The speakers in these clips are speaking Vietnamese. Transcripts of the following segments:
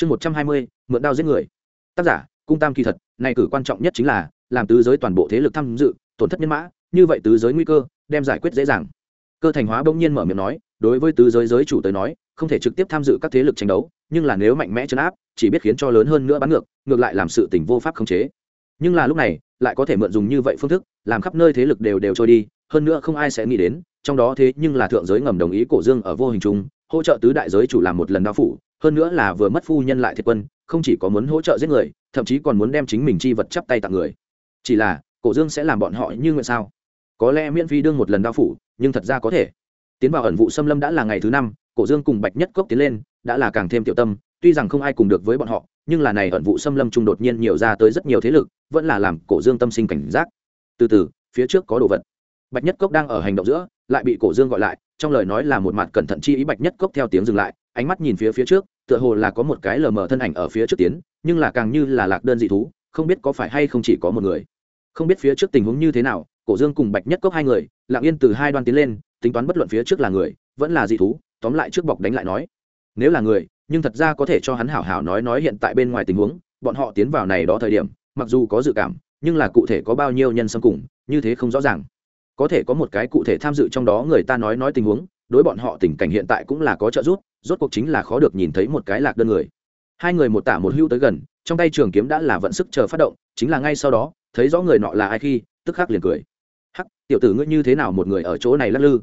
chương một trăm hai mươi, mượn đao giết người. Tác giả, cung tam kỳ thật, này cử quan trọng nhất chính là, làm tứ giới toàn bộ thế lực tham dự, tổn thất nhân mã, như vậy tứ giới nguy cơ, đem giải quyết dễ dàng. Cơ thành hóa bỗng nhiên mở miệng nói, đối với tứ giới giới chủ tới nói, không thể trực tiếp tham dự các thế lực tranh đấu, nhưng là nếu mạnh mẽ chấn áp, chỉ biết khiến cho lớn hơn nữa bắn ngược ngược lại làm sự tình vô pháp khống chế. Nhưng là lúc này, lại có thể mượn dùng như vậy phương thức, làm khắp nơi thế lực đều đều trôi đi, hơn nữa không ai sẽ nghĩ đến, trong đó thế nhưng là thượng giới ngầm đồng ý cổ dương ở vô hình chung, hỗ trợ tứ đại giới chủ làm một lần đao phủ hơn nữa là vừa mất phu nhân lại thiệt quân, không chỉ có muốn hỗ trợ giết người, thậm chí còn muốn đem chính mình chi vật chắp tay tặng người. Chỉ là, cổ dương sẽ làm bọn họ như nguyện sao? Có lẽ miễn phí đương một lần đao phủ, nhưng thật ra có thể. Tiến vào ẩn vụ xâm lâm đã là ngày thứ năm, cổ dương cùng bạch nhất cốc tiến lên, đã là càng thêm tiểu tâm, tuy rằng không ai cùng được với bọn họ, nhưng là này ẩn vụ xâm lâm trung đột nhiên nhiều ra tới rất nhiều thế lực, vẫn là làm cổ dương tâm sinh cảnh giác. Từ từ, phía trước có đồ vật. Bạch nhất cốc đang ở hành động giữa, lại bị cổ dương gọi lại, trong lời nói là một mặt cẩn thận chi ý bạch nhất cốc theo tiếng dừng lại ánh mắt nhìn phía phía trước, tựa hồ là có một cái lờ mờ thân ảnh ở phía trước tiến, nhưng là càng như là lạc đơn dị thú, không biết có phải hay không chỉ có một người. Không biết phía trước tình huống như thế nào, cổ dương cùng bạch nhất cốc hai người, lặng yên từ hai đoan tiến lên, tính toán bất luận phía trước là người, vẫn là dị thú, tóm lại trước bọc đánh lại nói. Nếu là người, nhưng thật ra có thể cho hắn hảo hảo nói nói hiện tại bên ngoài tình huống, bọn họ tiến vào này đó thời điểm, mặc dù có dự cảm, nhưng là cụ thể có bao nhiêu nhân xâm cùng, như thế không rõ ràng. Có thể có một cái cụ thể tham dự trong đó người ta nói nói tình huống, đối bọn họ tình cảnh hiện tại cũng là có trợ giúp rốt cuộc chính là khó được nhìn thấy một cái lạc đơn người. Hai người một tả một hưu tới gần, trong tay trường kiếm đã là vận sức chờ phát động, chính là ngay sau đó, thấy rõ người nọ là ai khi, tức khắc liền cười. Hắc, tiểu tử ngươi như thế nào một người ở chỗ này lắc lư?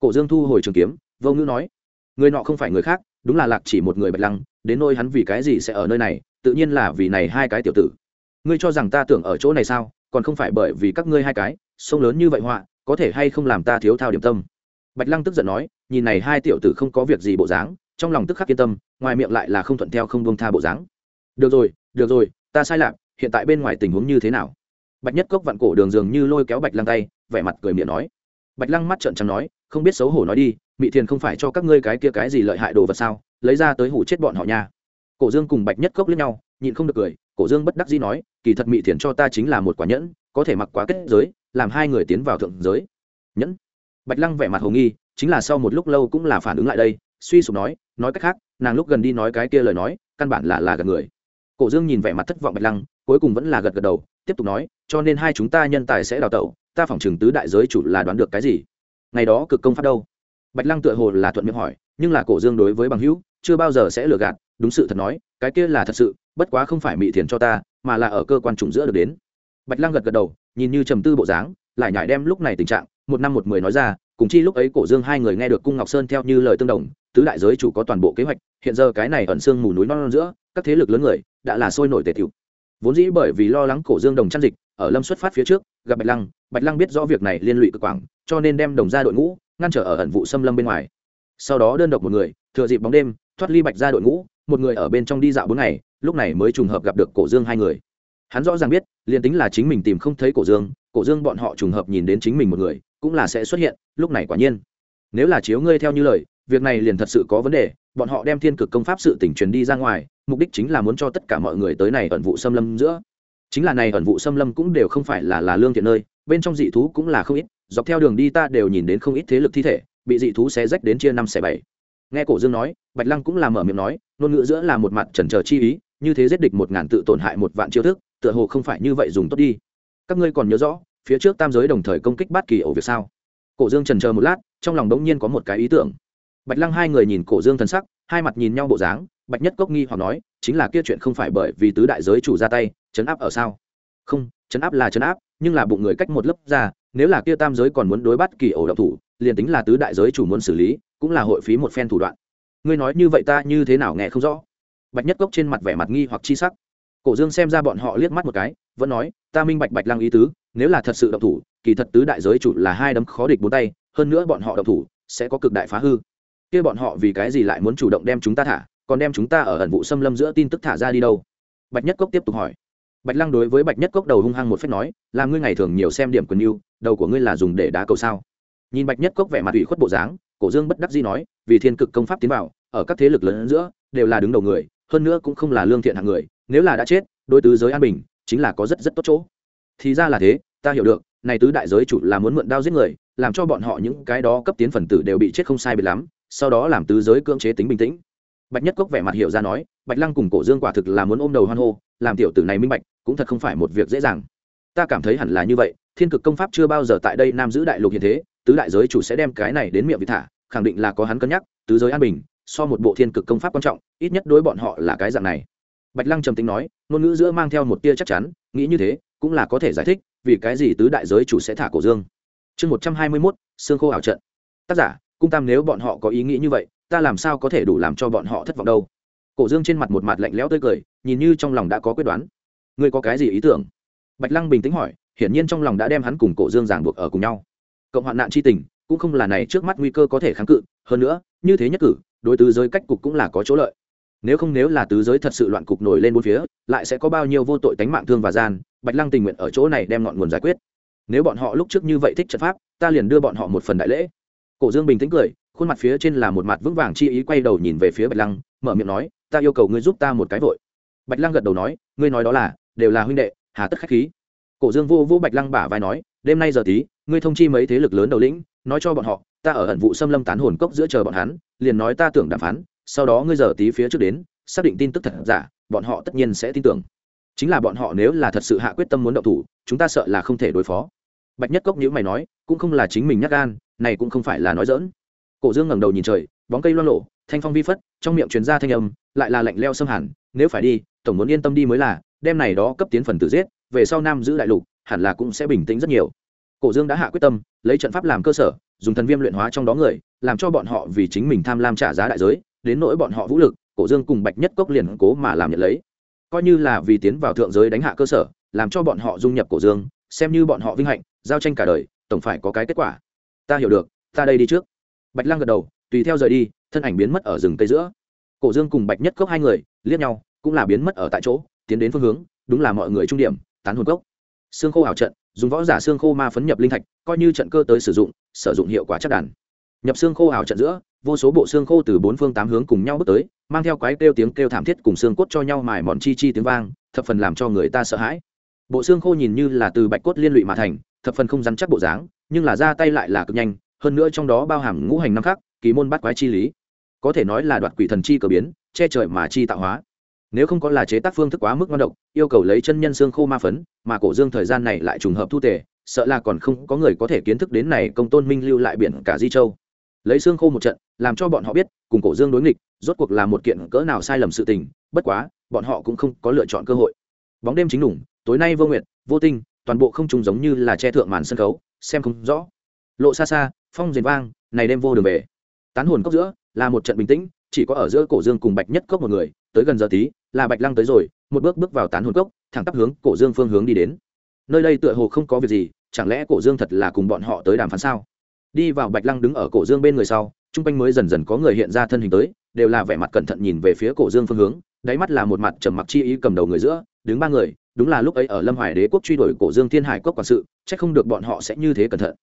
Cổ dương thu hồi trường kiếm, vô ngữ nói. Người nọ không phải người khác, đúng là lạc chỉ một người bạch lăng, đến nôi hắn vì cái gì sẽ ở nơi này, tự nhiên là vì này hai cái tiểu tử. Ngươi cho rằng ta tưởng ở chỗ này sao, còn không phải bởi vì các ngươi hai cái, sông lớn như vậy họa, có thể hay không làm ta thiếu thao điểm tâm? Bạch lăng tức giận nói, nhìn này hai tiểu tử không có việc gì bộ dáng trong lòng tức khắc yên tâm, ngoài miệng lại là không thuận theo không buông tha bộ dáng. Được rồi được rồi, ta sai lạc, hiện tại bên ngoài tình huống như thế nào? Bạch nhất cốc vặn cổ đường dường như lôi kéo bạch lăng tay, vẻ mặt cười miệng nói. Bạch lăng mắt trợn trắng nói, không biết xấu hổ nói đi, mị thiền không phải cho các ngươi cái kia cái gì lợi hại đồ vật sao, lấy ra tới hủ chết bọn họ nha. Cổ dương cùng bạch nhất cốc lẫn nhau, nhịn không được cười, cổ dương bất đắc dĩ nói, kỳ thật mị thiền cho ta chính là một quả nhẫn, có thể mặc quá kết giới, làm hai người tiến vào thượng giới. Nhẫn? Bạch lăng vẻ mặt hồ nghi, chính là sau một lúc lâu cũng là phản ứng lại đây, suy sụp nói nói cách khác, nàng lúc gần đi nói cái kia lời nói, căn bản là là gần người. Cổ dương nhìn vẻ mặt thất vọng bạch lăng, cuối cùng vẫn là gật gật đầu, tiếp tục nói, cho nên hai chúng ta nhân tài sẽ đào tẩu, ta phỏng chừng tứ đại giới chủ là đoán được cái gì? Ngày đó cực công pháp đâu? Bạch lăng tựa hồ là thuận miệng hỏi, nhưng là cổ dương đối với bằng hữu, chưa bao giờ sẽ lừa gạt, đúng sự thật nói, cái kia là thật sự, bất quá không phải mị thiền cho ta, mà là ở cơ quan trùng giữa được đến. Bạch lăng gật gật đầu, nhìn như trầm tư bộ dáng, lại nhải đem lúc này tình trạng, một năm một mười nói ra, cùng chi lúc ấy cổ dương hai người nghe được cung ngọc sơn theo như lời tương đồng tứ đại giới chủ có toàn bộ kế hoạch hiện giờ cái này ẩn xương mù núi non, non giữa các thế lực lớn người đã là sôi nổi tề tiểu vốn dĩ bởi vì lo lắng cổ dương đồng chăn dịch ở lâm xuất phát phía trước gặp bạch lăng bạch lăng biết rõ việc này liên lụy cực quảng cho nên đem đồng ra đội ngũ ngăn trở ở ẩn vụ xâm lâm bên ngoài. Sau đó đơn độc một người thừa dịp bóng đêm thoát ly bạch ra đội ngũ một người ở bên trong đi dạo bốn ngày lúc này mới trùng hợp gặp được cổ dương hai người. Hắn rõ ràng biết liền tính là chính mình tìm không thấy cổ dương cổ dương bọn họ trùng hợp nhìn đến chính mình một người cũng là sẽ xuất hiện lúc này quả nhiên. Nếu là chiếu ngươi theo như lời việc này liền thật sự có vấn đề, bọn họ đem thiên cực công pháp sự tỉnh truyền đi ra ngoài, mục đích chính là muốn cho tất cả mọi người tới này ẩn vụ xâm lâm giữa. Chính là này ẩn vụ xâm lâm cũng đều không phải là là lương thiện nơi, bên trong dị thú cũng là không ít, dọc theo đường đi ta đều nhìn đến không ít thế lực thi thể, bị dị thú xé rách đến chia năm xẻ bảy. Nghe cổ dương nói, bạch lăng cũng là mở miệng nói, ngôn ngữ giữa là một mặt trần trờ chi ý, như thế giết địch một ngàn tự tổn hại một vạn chiêu thức, tựa hồ không phải như vậy dùng tốt đi. Các ngươi còn nhớ rõ, phía trước tam giới đồng thời công kích bát kỳ ổ việc sao? Cổ dương trần chờ một lát, trong lòng đống nhiên có một cái ý tưởng bạch lăng hai người nhìn cổ dương thần sắc, hai mặt nhìn nhau bộ dáng, bạch nhất cốc nghi hoặc nói, chính là kia chuyện không phải bởi vì tứ đại giới chủ ra tay, chấn áp ở sao? Không, chấn áp là chấn áp, nhưng là bụng người cách một lớp ra, nếu là kia tam giới còn muốn đối bắt kỳ ổ độc thủ, liền tính là tứ đại giới chủ muốn xử lý, cũng là hội phí một phen thủ đoạn. Ngươi nói như vậy ta như thế nào nghe không rõ? Bạch nhất cốc trên mặt vẻ mặt nghi hoặc chi sắc. Cổ dương xem ra bọn họ liếc mắt một cái, vẫn nói, ta minh bạch bạch lăng ý tứ, nếu là thật sự độc thủ, kỳ thật tứ đại giới chủ là hai đấm khó địch bốn tay, hơn nữa bọn họ độc thủ, sẽ có cực đại phá hư kia bọn họ vì cái gì lại muốn chủ động đem chúng ta thả, còn đem chúng ta ở ẩn vụ xâm lâm giữa tin tức thả ra đi đâu? Bạch nhất cốc tiếp tục hỏi. Bạch lăng đối với bạch nhất cốc đầu hung hăng một phép nói, là ngươi ngày thường nhiều xem điểm quyền yêu đầu của ngươi là dùng để đá cầu sao? Nhìn bạch nhất cốc vẻ mặt ủy khuất bộ dáng, cổ dương bất đắc dĩ nói, vì thiên cực công pháp tiến vào, ở các thế lực lớn giữa, đều là đứng đầu người, hơn nữa cũng không là lương thiện hạng người, nếu là đã chết đôi tứ giới an bình, chính là có rất rất tốt chỗ. Thì ra là thế, ta hiểu được, này tứ đại giới chủ là muốn mượn đao giết người, làm cho bọn họ những cái đó cấp tiến phần tử đều bị chết không sai biệt lắm sau đó làm tứ giới cưỡng chế tính bình tĩnh. Bạch nhất cốc vẻ mặt hiểu ra nói, bạch lăng cùng cổ dương quả thực là muốn ôm đầu hoan hô, làm tiểu tử này minh bạch, cũng thật không phải một việc dễ dàng. Ta cảm thấy hẳn là như vậy, thiên cực công pháp chưa bao giờ tại đây nam giữ đại lục hiện thế, tứ đại giới chủ sẽ đem cái này đến miệng vị thả, khẳng định là có hắn cân nhắc, tứ giới an bình, so một bộ thiên cực công pháp quan trọng, ít nhất đối bọn họ là cái dạng này. Bạch lăng trầm tính nói, ngôn ngữ giữa mang theo một tia chắc chắn, nghĩ như thế, cũng là có thể giải thích, vì cái gì tứ đại giới chủ sẽ thả cổ dương. Chương một trăm hai mươi mốt xương khô ảo trận. Tác giả cung tam nếu bọn họ có ý nghĩ như vậy, ta làm sao có thể đủ làm cho bọn họ thất vọng đâu? Cổ dương trên mặt một mặt lạnh lẽo tươi cười, nhìn như trong lòng đã có quyết đoán. Ngươi có cái gì ý tưởng? Bạch lăng bình tĩnh hỏi, hiển nhiên trong lòng đã đem hắn cùng cổ dương giảng buộc ở cùng nhau. Cộng hoạn nạn c h i tình, cũng không là này trước mắt nguy cơ có thể kháng cự, hơn nữa, như thế nhất cử, đối tứ giới cách cục cũng là có chỗ lợi. Nếu không nếu là tứ giới thật sự loạn cục nổi lên bốn phía, lại sẽ có bao nhiêu vô tội tánh mạng thương và gian, bạch lăng tình nguyện ở chỗ này đem ngọn nguồn giải quyết. Nếu bọn họ lúc trước như vậy thích trận pháp, ta liền đưa bọn họ một phần đại lễ cổ dương bình tĩnh cười, khuôn mặt phía trên là một mặt vững vàng chi ý quay đầu nhìn về phía bạch lăng, mở miệng nói, ta yêu cầu ngươi giúp ta một cái vội. Bạch lăng gật đầu nói, ngươi nói đó là, đều là huynh đệ, hà tất khách khí. Cổ dương vô vô bạch lăng bả vai nói, đêm nay giờ tí, ngươi thông chi mấy thế lực lớn đầu lĩnh, nói cho bọn họ, ta ở ẩn vụ xâm lâm tán hồn cốc giữa chờ bọn hắn, liền nói ta tưởng đàm phán, sau đó ngươi giờ tí phía trước đến, xác định tin tức thật giả, bọn họ tất nhiên sẽ tin tưởng. Chính là bọn họ nếu là thật sự hạ quyết tâm muốn động thủ, chúng ta sợ là không thể đối phó. Bạch nhất cốc nhữ mày nói, cũng không là chính mình nhắc gan này cũng không phải là nói dỡn. Cổ dương ngẩng đầu nhìn trời, bóng cây loan lộ thanh phong vi phất, trong miệng truyền ra thanh âm, lại là lạnh leo xâm hẳn, nếu phải đi, tổng muốn yên tâm đi mới là đem này đó cấp tiến phần tử giết, về sau nam giữ đại lục, hẳn là cũng sẽ bình tĩnh rất nhiều. Cổ dương đã hạ quyết tâm, lấy trận pháp làm cơ sở, dùng thần viêm luyện hóa trong đó người, làm cho bọn họ vì chính mình tham lam trả giá đại giới, đến nỗi bọn họ vũ lực, cổ dương cùng bạch nhất cốc liền cố mà làm nhận lấy. Coi như là vì tiến vào thượng giới đánh hạ cơ sở, làm cho bọn họ dung nhập cổ dương, xem như bọn họ vinh hạnh, giao tranh cả đời, tổng phải có cái kết quả ta hiểu được, ta đây đi trước. Bạch lăng gật đầu, tùy theo rời đi, thân ảnh biến mất ở rừng tây giữa. Cổ dương cùng bạch nhất cốc hai người liếc nhau, cũng là biến mất ở tại chỗ, tiến đến phương hướng, đúng là mọi người trung điểm, tán hồn cốc. Xương khô ảo trận, dùng võ giả xương khô ma phấn nhập linh thạch, coi như trận cơ tới sử dụng sử dụng hiệu quả chắc đàn. Nhập xương khô ảo trận giữa, vô số bộ xương khô từ bốn phương tám hướng cùng nhau bước tới, mang theo quái kêu tiếng kêu thảm thiết cùng xương cốt cho nhau mài mòn chi chi tiếng vang, thập phần làm cho người ta sợ hãi. Bộ xương khô nhìn như là từ bạch cốt liên lụy mà thành, thập phần không rắn chắc bộ dáng nhưng là ra tay lại là cực nhanh, hơn nữa trong đó bao hàm ngũ hành năm khắc, kỳ môn bắt quái chi lý. Có thể nói là đoạt quỷ thần chi cờ biến, che trời mà chi tạo hóa. Nếu không có là chế tác phương thức quá mức ngon độc, yêu cầu lấy chân nhân xương khô ma phấn, mà cổ dương thời gian này lại trùng hợp thu tề, sợ là còn không có người có thể kiến thức đến này công tôn minh lưu lại biển cả di châu. Lấy xương khô một trận, làm cho bọn họ biết, cùng cổ dương đối nghịch, rốt cuộc là một kiện cỡ nào sai lầm sự tình, bất quá, bọn họ cũng không có lựa chọn cơ hội. Bóng đêm chính đủng, tối nay vô nguyệt, vô tinh, toàn bộ không trùng giống như là che thượng màn sân khấu xem không rõ. Lộ xa xa, phong diền vang, này đêm vô đường về. Tán hồn cốc giữa, là một trận bình tĩnh, chỉ có ở giữa cổ dương cùng bạch nhất cốc một người, tới gần giờ tí, là bạch lăng tới rồi, một bước bước vào tán hồn cốc, thẳng tắp hướng cổ dương phương hướng đi đến. Nơi đây tựa hồ không có việc gì, chẳng lẽ cổ dương thật là cùng bọn họ tới đàm phán sao? Đi vào bạch lăng đứng ở cổ dương bên người sau t r u n g quanh mới dần dần có người hiện ra thân hình tới, đều là vẻ mặt cẩn thận nhìn về phía cổ dương phương hướng, đáy mắt là một mặt trầm mặc chi ý cầm đầu người giữa, đứng ba người đúng là lúc ấy ở lâm hoài đế quốc truy đuổi cổ dương thiên hải quốc quản sự c h ắ c không được bọn họ sẽ như thế cẩn thận.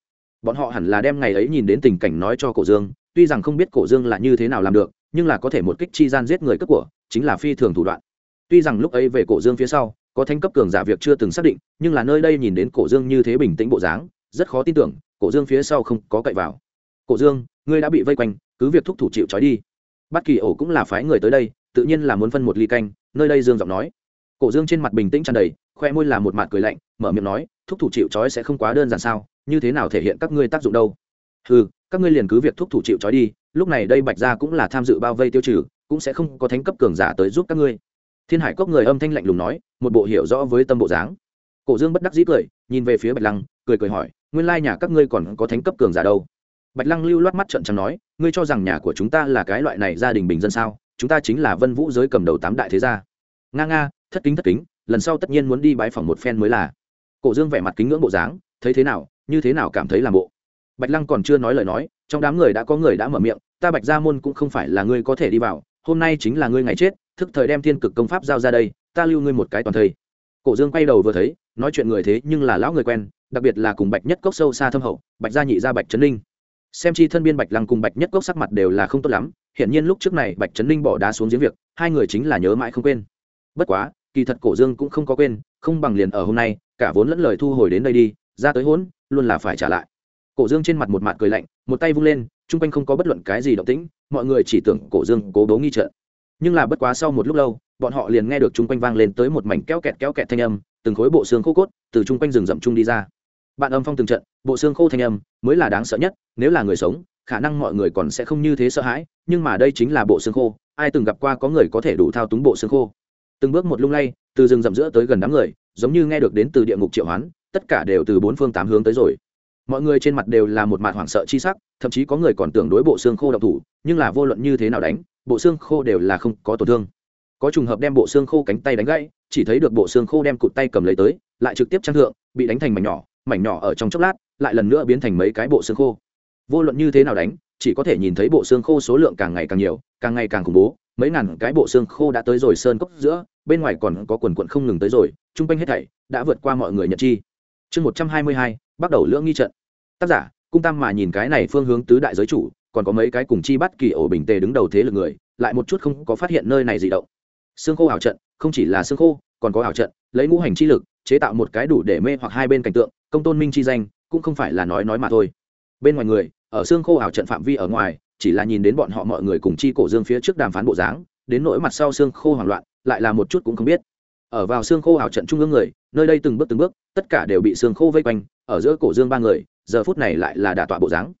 Bọn họ hẳn là đem ngày ấy nhìn đến tình cảnh nói cho cổ dương, tuy rằng không biết cổ dương là như thế nào làm được, nhưng là có thể một kích chi gian giết người cấp của, chính là phi thường thủ đoạn. Tuy rằng lúc ấy về cổ dương phía sau, có thanh cấp cường giả việc chưa từng xác định, nhưng là nơi đây nhìn đến cổ dương như thế bình tĩnh bộ dáng, rất khó tin tưởng, cổ dương phía sau không có cậy vào. Cổ dương, ngươi đã bị vây quanh, cứ việc thúc thủ chịu trói đi. Bất kỳ ổ cũng là phái người tới đây, tự nhiên là muốn phân một ly canh, nơi đây dương giọng nói cổ dương trên mặt bình tĩnh tràn đầy, khoe môi là một mặt cười lạnh, mở miệng nói, thúc thủ chịu trói sẽ không quá đơn giản sao? Như thế nào thể hiện các ngươi tác dụng đâu? Ừ các ngươi liền cứ việc thúc thủ chịu trói đi, lúc này đây bạch gia cũng là tham dự bao vây tiêu trừ, cũng sẽ không có thánh cấp cường giả tới giúp các ngươi. Thiên hải cốc người âm thanh lạnh lùng nói, một bộ hiểu rõ với tâm bộ dáng. Cổ dương bất đắc dĩ cười, nhìn về phía bạch lăng, cười cười hỏi, nguyên lai nhà các ngươi còn có thánh cấp cường giả đâu? Bạch lăng lưu loát mắt trận chẳng nói, ngươi cho rằng nhà của chúng ta là cái loại này gia đình bình dân sao? Chúng ta chính là vân vũ giới cầm đầu tám đại thế gia. Nga nga thất kính thất kính, lần sau tất nhiên muốn đi bái phòng một phen mới là. Cổ dương vẻ mặt kính ngưỡng bộ dáng, thấy thế nào, như thế nào cảm thấy làm bộ. Bạch lăng còn chưa nói lời nói, trong đám người đã có người đã mở miệng, ta bạch gia môn cũng không phải là ngươi có thể đi vào, hôm nay chính là ngươi ngày chết, thức thời đem thiên cực công pháp giao ra đây, ta lưu ngươi một cái toàn thây cổ dương quay đầu vừa thấy, nói chuyện người thế nhưng là lão người quen, đặc biệt là cùng bạch nhất cốc sâu xa thâm hậu, bạch gia nhị gia bạch trấn ninh. Xem chi thân biên bạch lăng cùng bạch nhất cốc sắc mặt đều là không tốt lắm, hiển nhiên lúc trước này bạch trấn ninh bỏ đá xuống giếng việc, hai người chính là nhớ mãi không quên. Bất quá kỳ thật cổ dương cũng không có quên, không bằng liền ở hôm nay, cả vốn lẫn lời thu hồi đến đây đi, ra tới hỗn luôn là phải trả lại. Cổ dương trên mặt một mặt cười lạnh, một tay vung lên, chung quanh không có bất luận cái gì động tĩnh, mọi người chỉ tưởng cổ dương cố đố nghi trận. Nhưng là bất quá sau một lúc lâu, bọn họ liền nghe được chung quanh vang lên tới một mảnh kéo kẹt kéo kẹt thanh âm, từng khối bộ xương khô cốt từ chung quanh rừng rậm chung đi ra. Bạn âm phong từng trận, bộ xương khô thanh âm mới là đáng sợ nhất, nếu là người sống, khả năng mọi người còn sẽ không như thế sợ hãi, nhưng mà đây chính là bộ xương khô, ai từng gặp qua có người có thể đủ thao túng bộ xương khô? Từng bước một lung lay, từ rừng rậm giữa tới gần đám người, giống như nghe được đến từ địa ngục triệu hoán, tất cả đều từ bốn phương tám hướng tới rồi. Mọi người trên mặt đều là một mặt hoảng sợ chi sắc, thậm chí có người còn tưởng đối bộ xương khô độc thủ, nhưng là vô luận như thế nào đánh, bộ xương khô đều là không có tổn thương. Có trùng hợp đem bộ xương khô cánh tay đánh gãy, chỉ thấy được bộ xương khô đem cụt tay cầm lấy tới, lại trực tiếp trang thượng, bị đánh thành mảnh nhỏ mảnh nhỏ ở trong chốc lát, lại lần nữa biến thành mấy cái bộ xương khô. Vô luận như thế nào đánh, chỉ có thể nhìn thấy bộ xương khô số lượng càng ngày càng nhiều, càng ngày càng khủng bố mấy ngàn cái bộ xương khô đã tới rồi sơn cốc giữa, bên ngoài còn có quần quận không ngừng tới rồi, chung quanh hết thảy đã vượt qua mọi người nhận chi. Chương một trăm hai mươi hai, bắt đầu lưỡng nghi trận. Tác giả, cung tam mà nhìn cái này phương hướng tứ đại giới chủ, còn có mấy cái cùng chi bắt kỳ ổ bình tề đứng đầu thế lực người, lại một chút không có phát hiện nơi này gì động. Xương khô ảo trận, không chỉ là xương khô, còn có ảo trận, lấy ngũ hành chi lực, chế tạo một cái đủ để mê hoặc hai bên cảnh tượng, công tôn minh chi danh, cũng không phải là nói nói mà thôi. Bên ngoài người, ở xương khô ảo trận phạm vi ở ngoài chỉ là nhìn đến bọn họ mọi người cùng chi cổ dương phía trước đàm phán bộ dáng, đến nỗi mặt sau xương khô hoảng loạn, lại là một chút cũng không biết. Ở vào xương khô ảo trận trung ương người, nơi đây từng bước từng bước, tất cả đều bị xương khô vây quanh, ở giữa cổ dương ba người, giờ phút này lại là đả tọa bộ dáng.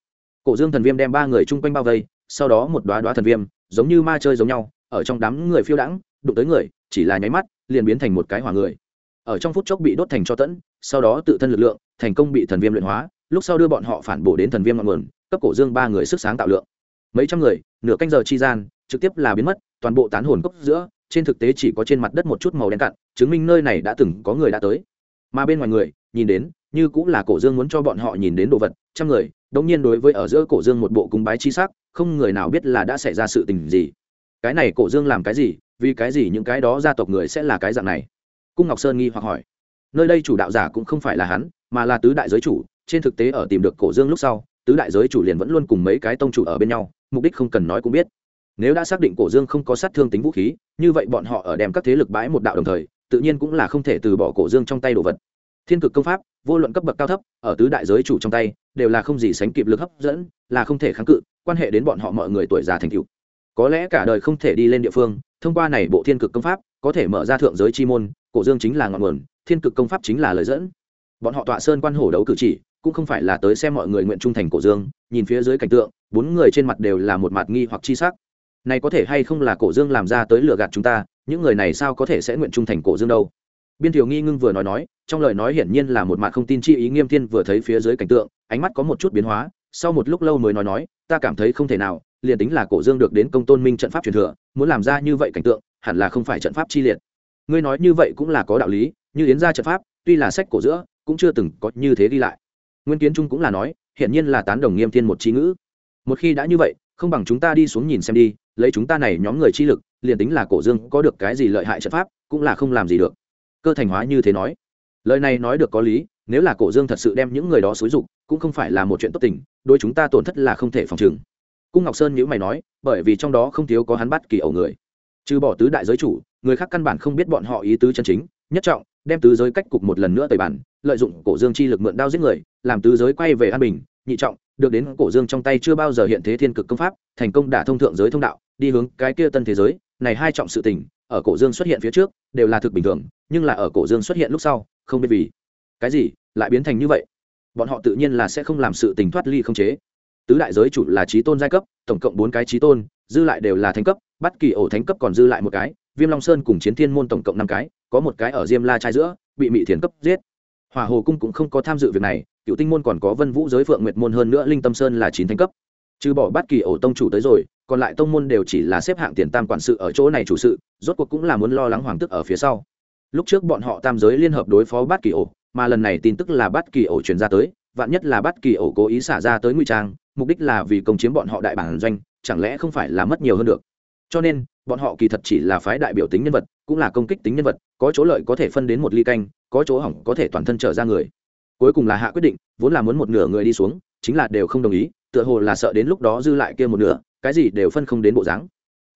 Cổ dương thần viêm đem ba người chung quanh bao vây, sau đó một đoá đoá thần viêm, giống như ma chơi giống nhau, ở trong đám người phiêu đãng, đụng tới người, chỉ là nháy mắt, liền biến thành một cái hỏa người. Ở trong phút chốc bị đốt thành cho tẫn, sau đó tự thân lực lượng, thành công bị thần viêm luyện hóa, lúc sau đưa bọn họ phản bổ đến thần viêm ngọn nguồn, cấp cổ dương ba người sức sáng tạo lượng mấy trăm người, nửa canh giờ chi gian, trực tiếp là biến mất, toàn bộ tán hồn cốc giữa, trên thực tế chỉ có trên mặt đất một chút màu đen cặn, chứng minh nơi này đã từng có người đã tới. Mà bên ngoài người, nhìn đến, như cũng là cổ dương muốn cho bọn họ nhìn đến đồ vật, trăm người, đống nhiên đối với ở giữa cổ dương một bộ cung bái chi sắc, không người nào biết là đã xảy ra sự tình gì. Cái này cổ dương làm cái gì, vì cái gì những cái đó gia tộc người sẽ là cái dạng này? Cung ngọc sơn nghi hoặc hỏi. Nơi đây chủ đạo giả cũng không phải là hắn, mà là tứ đại giới chủ, trên thực tế ở tìm được cổ dương lúc sau, tứ đại giới chủ liền vẫn luôn cùng mấy cái tông chủ ở bên nhau mục đích không cần nói cũng biết. Nếu đã xác định cổ dương không có sát thương tính vũ khí, như vậy bọn họ ở đem các thế lực bãi một đạo đồng thời, tự nhiên cũng là không thể từ bỏ cổ dương trong tay đồ vật. Thiên cực công pháp, vô luận cấp bậc cao thấp, ở tứ đại giới chủ trong tay, đều là không gì sánh kịp lực hấp dẫn, là không thể kháng cự, quan hệ đến bọn họ mọi người tuổi già thành cựu có lẽ cả đời không thể đi lên địa phương, thông qua này bộ thiên cực công pháp, có thể mở ra thượng giới chi môn, cổ dương chính là ngọn nguồn, thiên cực công pháp chính là lời dẫn. Bọn họ tọa sơn quan hổ đấu cử chỉ cũng không phải là tới xem mọi người nguyện trung thành cổ dương, nhìn phía dưới cảnh tượng, bốn người trên mặt đều là một mặt nghi hoặc chi sắc. Này có thể hay không là cổ dương làm ra tới lừa gạt chúng ta, những người này sao có thể sẽ nguyện trung thành cổ dương đâu? Biên thiểu nghi ngưng vừa nói nói, trong lời nói hiển nhiên là một mặt không tin chi ý nghiêm thiên vừa thấy phía dưới cảnh tượng, ánh mắt có một chút biến hóa, sau một lúc lâu mới nói nói, ta cảm thấy không thể nào, liền tính là cổ dương được đến công tôn minh trận pháp truyền thừa, muốn làm ra như vậy cảnh tượng, hẳn là không phải trận pháp chi liệt. Ngươi nói như vậy cũng là có đạo lý, như yến ra trận pháp, tuy là sách cổ giữa, cũng chưa từng có như thế đi lại nguyên kiến trung cũng là nói, hiển nhiên là tán đồng nghiêm thiên một trí ngữ. Một khi đã như vậy, không bằng chúng ta đi xuống nhìn xem đi, lấy chúng ta này nhóm người chi lực, liền tính là cổ dương có được cái gì lợi hại trận pháp, cũng là không làm gì được. Cơ thành hóa như thế nói. Lời này nói được có lý, nếu là cổ dương thật sự đem những người đó xúi dục, cũng không phải là một chuyện tốt tình đôi chúng ta tổn thất là không thể phòng trừng. Cung ngọc sơn nhữ mày nói, bởi vì trong đó không thiếu có hắn bắt kỳ ẩu người. Trừ bỏ tứ đại giới chủ, người khác căn bản không biết bọn họ ý tứ chân chính, nhất trọng đem tứ giới cách cục một lần nữa tẩy bản, lợi dụng cổ dương chi lực mượn đao giết người, làm tứ giới quay về an bình, nhị trọng, được đến cổ dương trong tay chưa bao giờ hiện thế thiên cực công pháp, thành công đả thông thượng giới thông đạo, đi hướng cái kia tân thế giới. Này hai trọng sự tình, ở cổ dương xuất hiện phía trước, đều là thực bình thường, nhưng là ở cổ dương xuất hiện lúc sau, không biết vì cái gì, lại biến thành như vậy. Bọn họ tự nhiên là sẽ không làm sự tình thoát ly không chế. Tứ đại giới chủ là trí tôn giai cấp, tổng cộng bốn cái trí tôn dư lại đều là thánh cấp bắt kỳ ổ thánh cấp còn dư lại một cái, viêm long sơn cùng chiến thiên môn tổng cộng năm cái, có một cái ở diêm la trai giữa, bị mị thiền cấp giết. Hòa hồ cung cũng không có tham dự việc này cựu tinh môn còn có vân vũ giới phượng nguyệt môn hơn nữa, linh tâm sơn là chín thánh cấp. Trừ bỏ bắt kỳ ổ tông chủ tới rồi, còn lại tông môn đều chỉ là xếp hạng tiền tam quản sự ở chỗ này chủ sự, rốt cuộc cũng là muốn lo lắng hoàng tức ở phía sau. Lúc trước bọn họ tam giới liên hợp đối phó bất kỳ ổ, mà lần này tin tức là bất kỳ ổ truyền ra tới, vạn nhất là bất kỳ ổ cố ý xả ra tới ngụy trang, mục đích là vì công chiếm bọn họ đại bản doanh chẳng lẽ không phải là mất nhiều hơn được? Cho nên, bọn họ kỳ thật chỉ là phái đại biểu tính nhân vật, cũng là công kích tính nhân vật, có chỗ lợi có thể phân đến một ly canh, có chỗ hỏng có thể toàn thân trở ra người. Cuối cùng là hạ quyết định, vốn là muốn một nửa người đi xuống, chính là đều không đồng ý, tựa hồ là sợ đến lúc đó dư lại kia một nửa, cái gì đều phân không đến bộ dáng.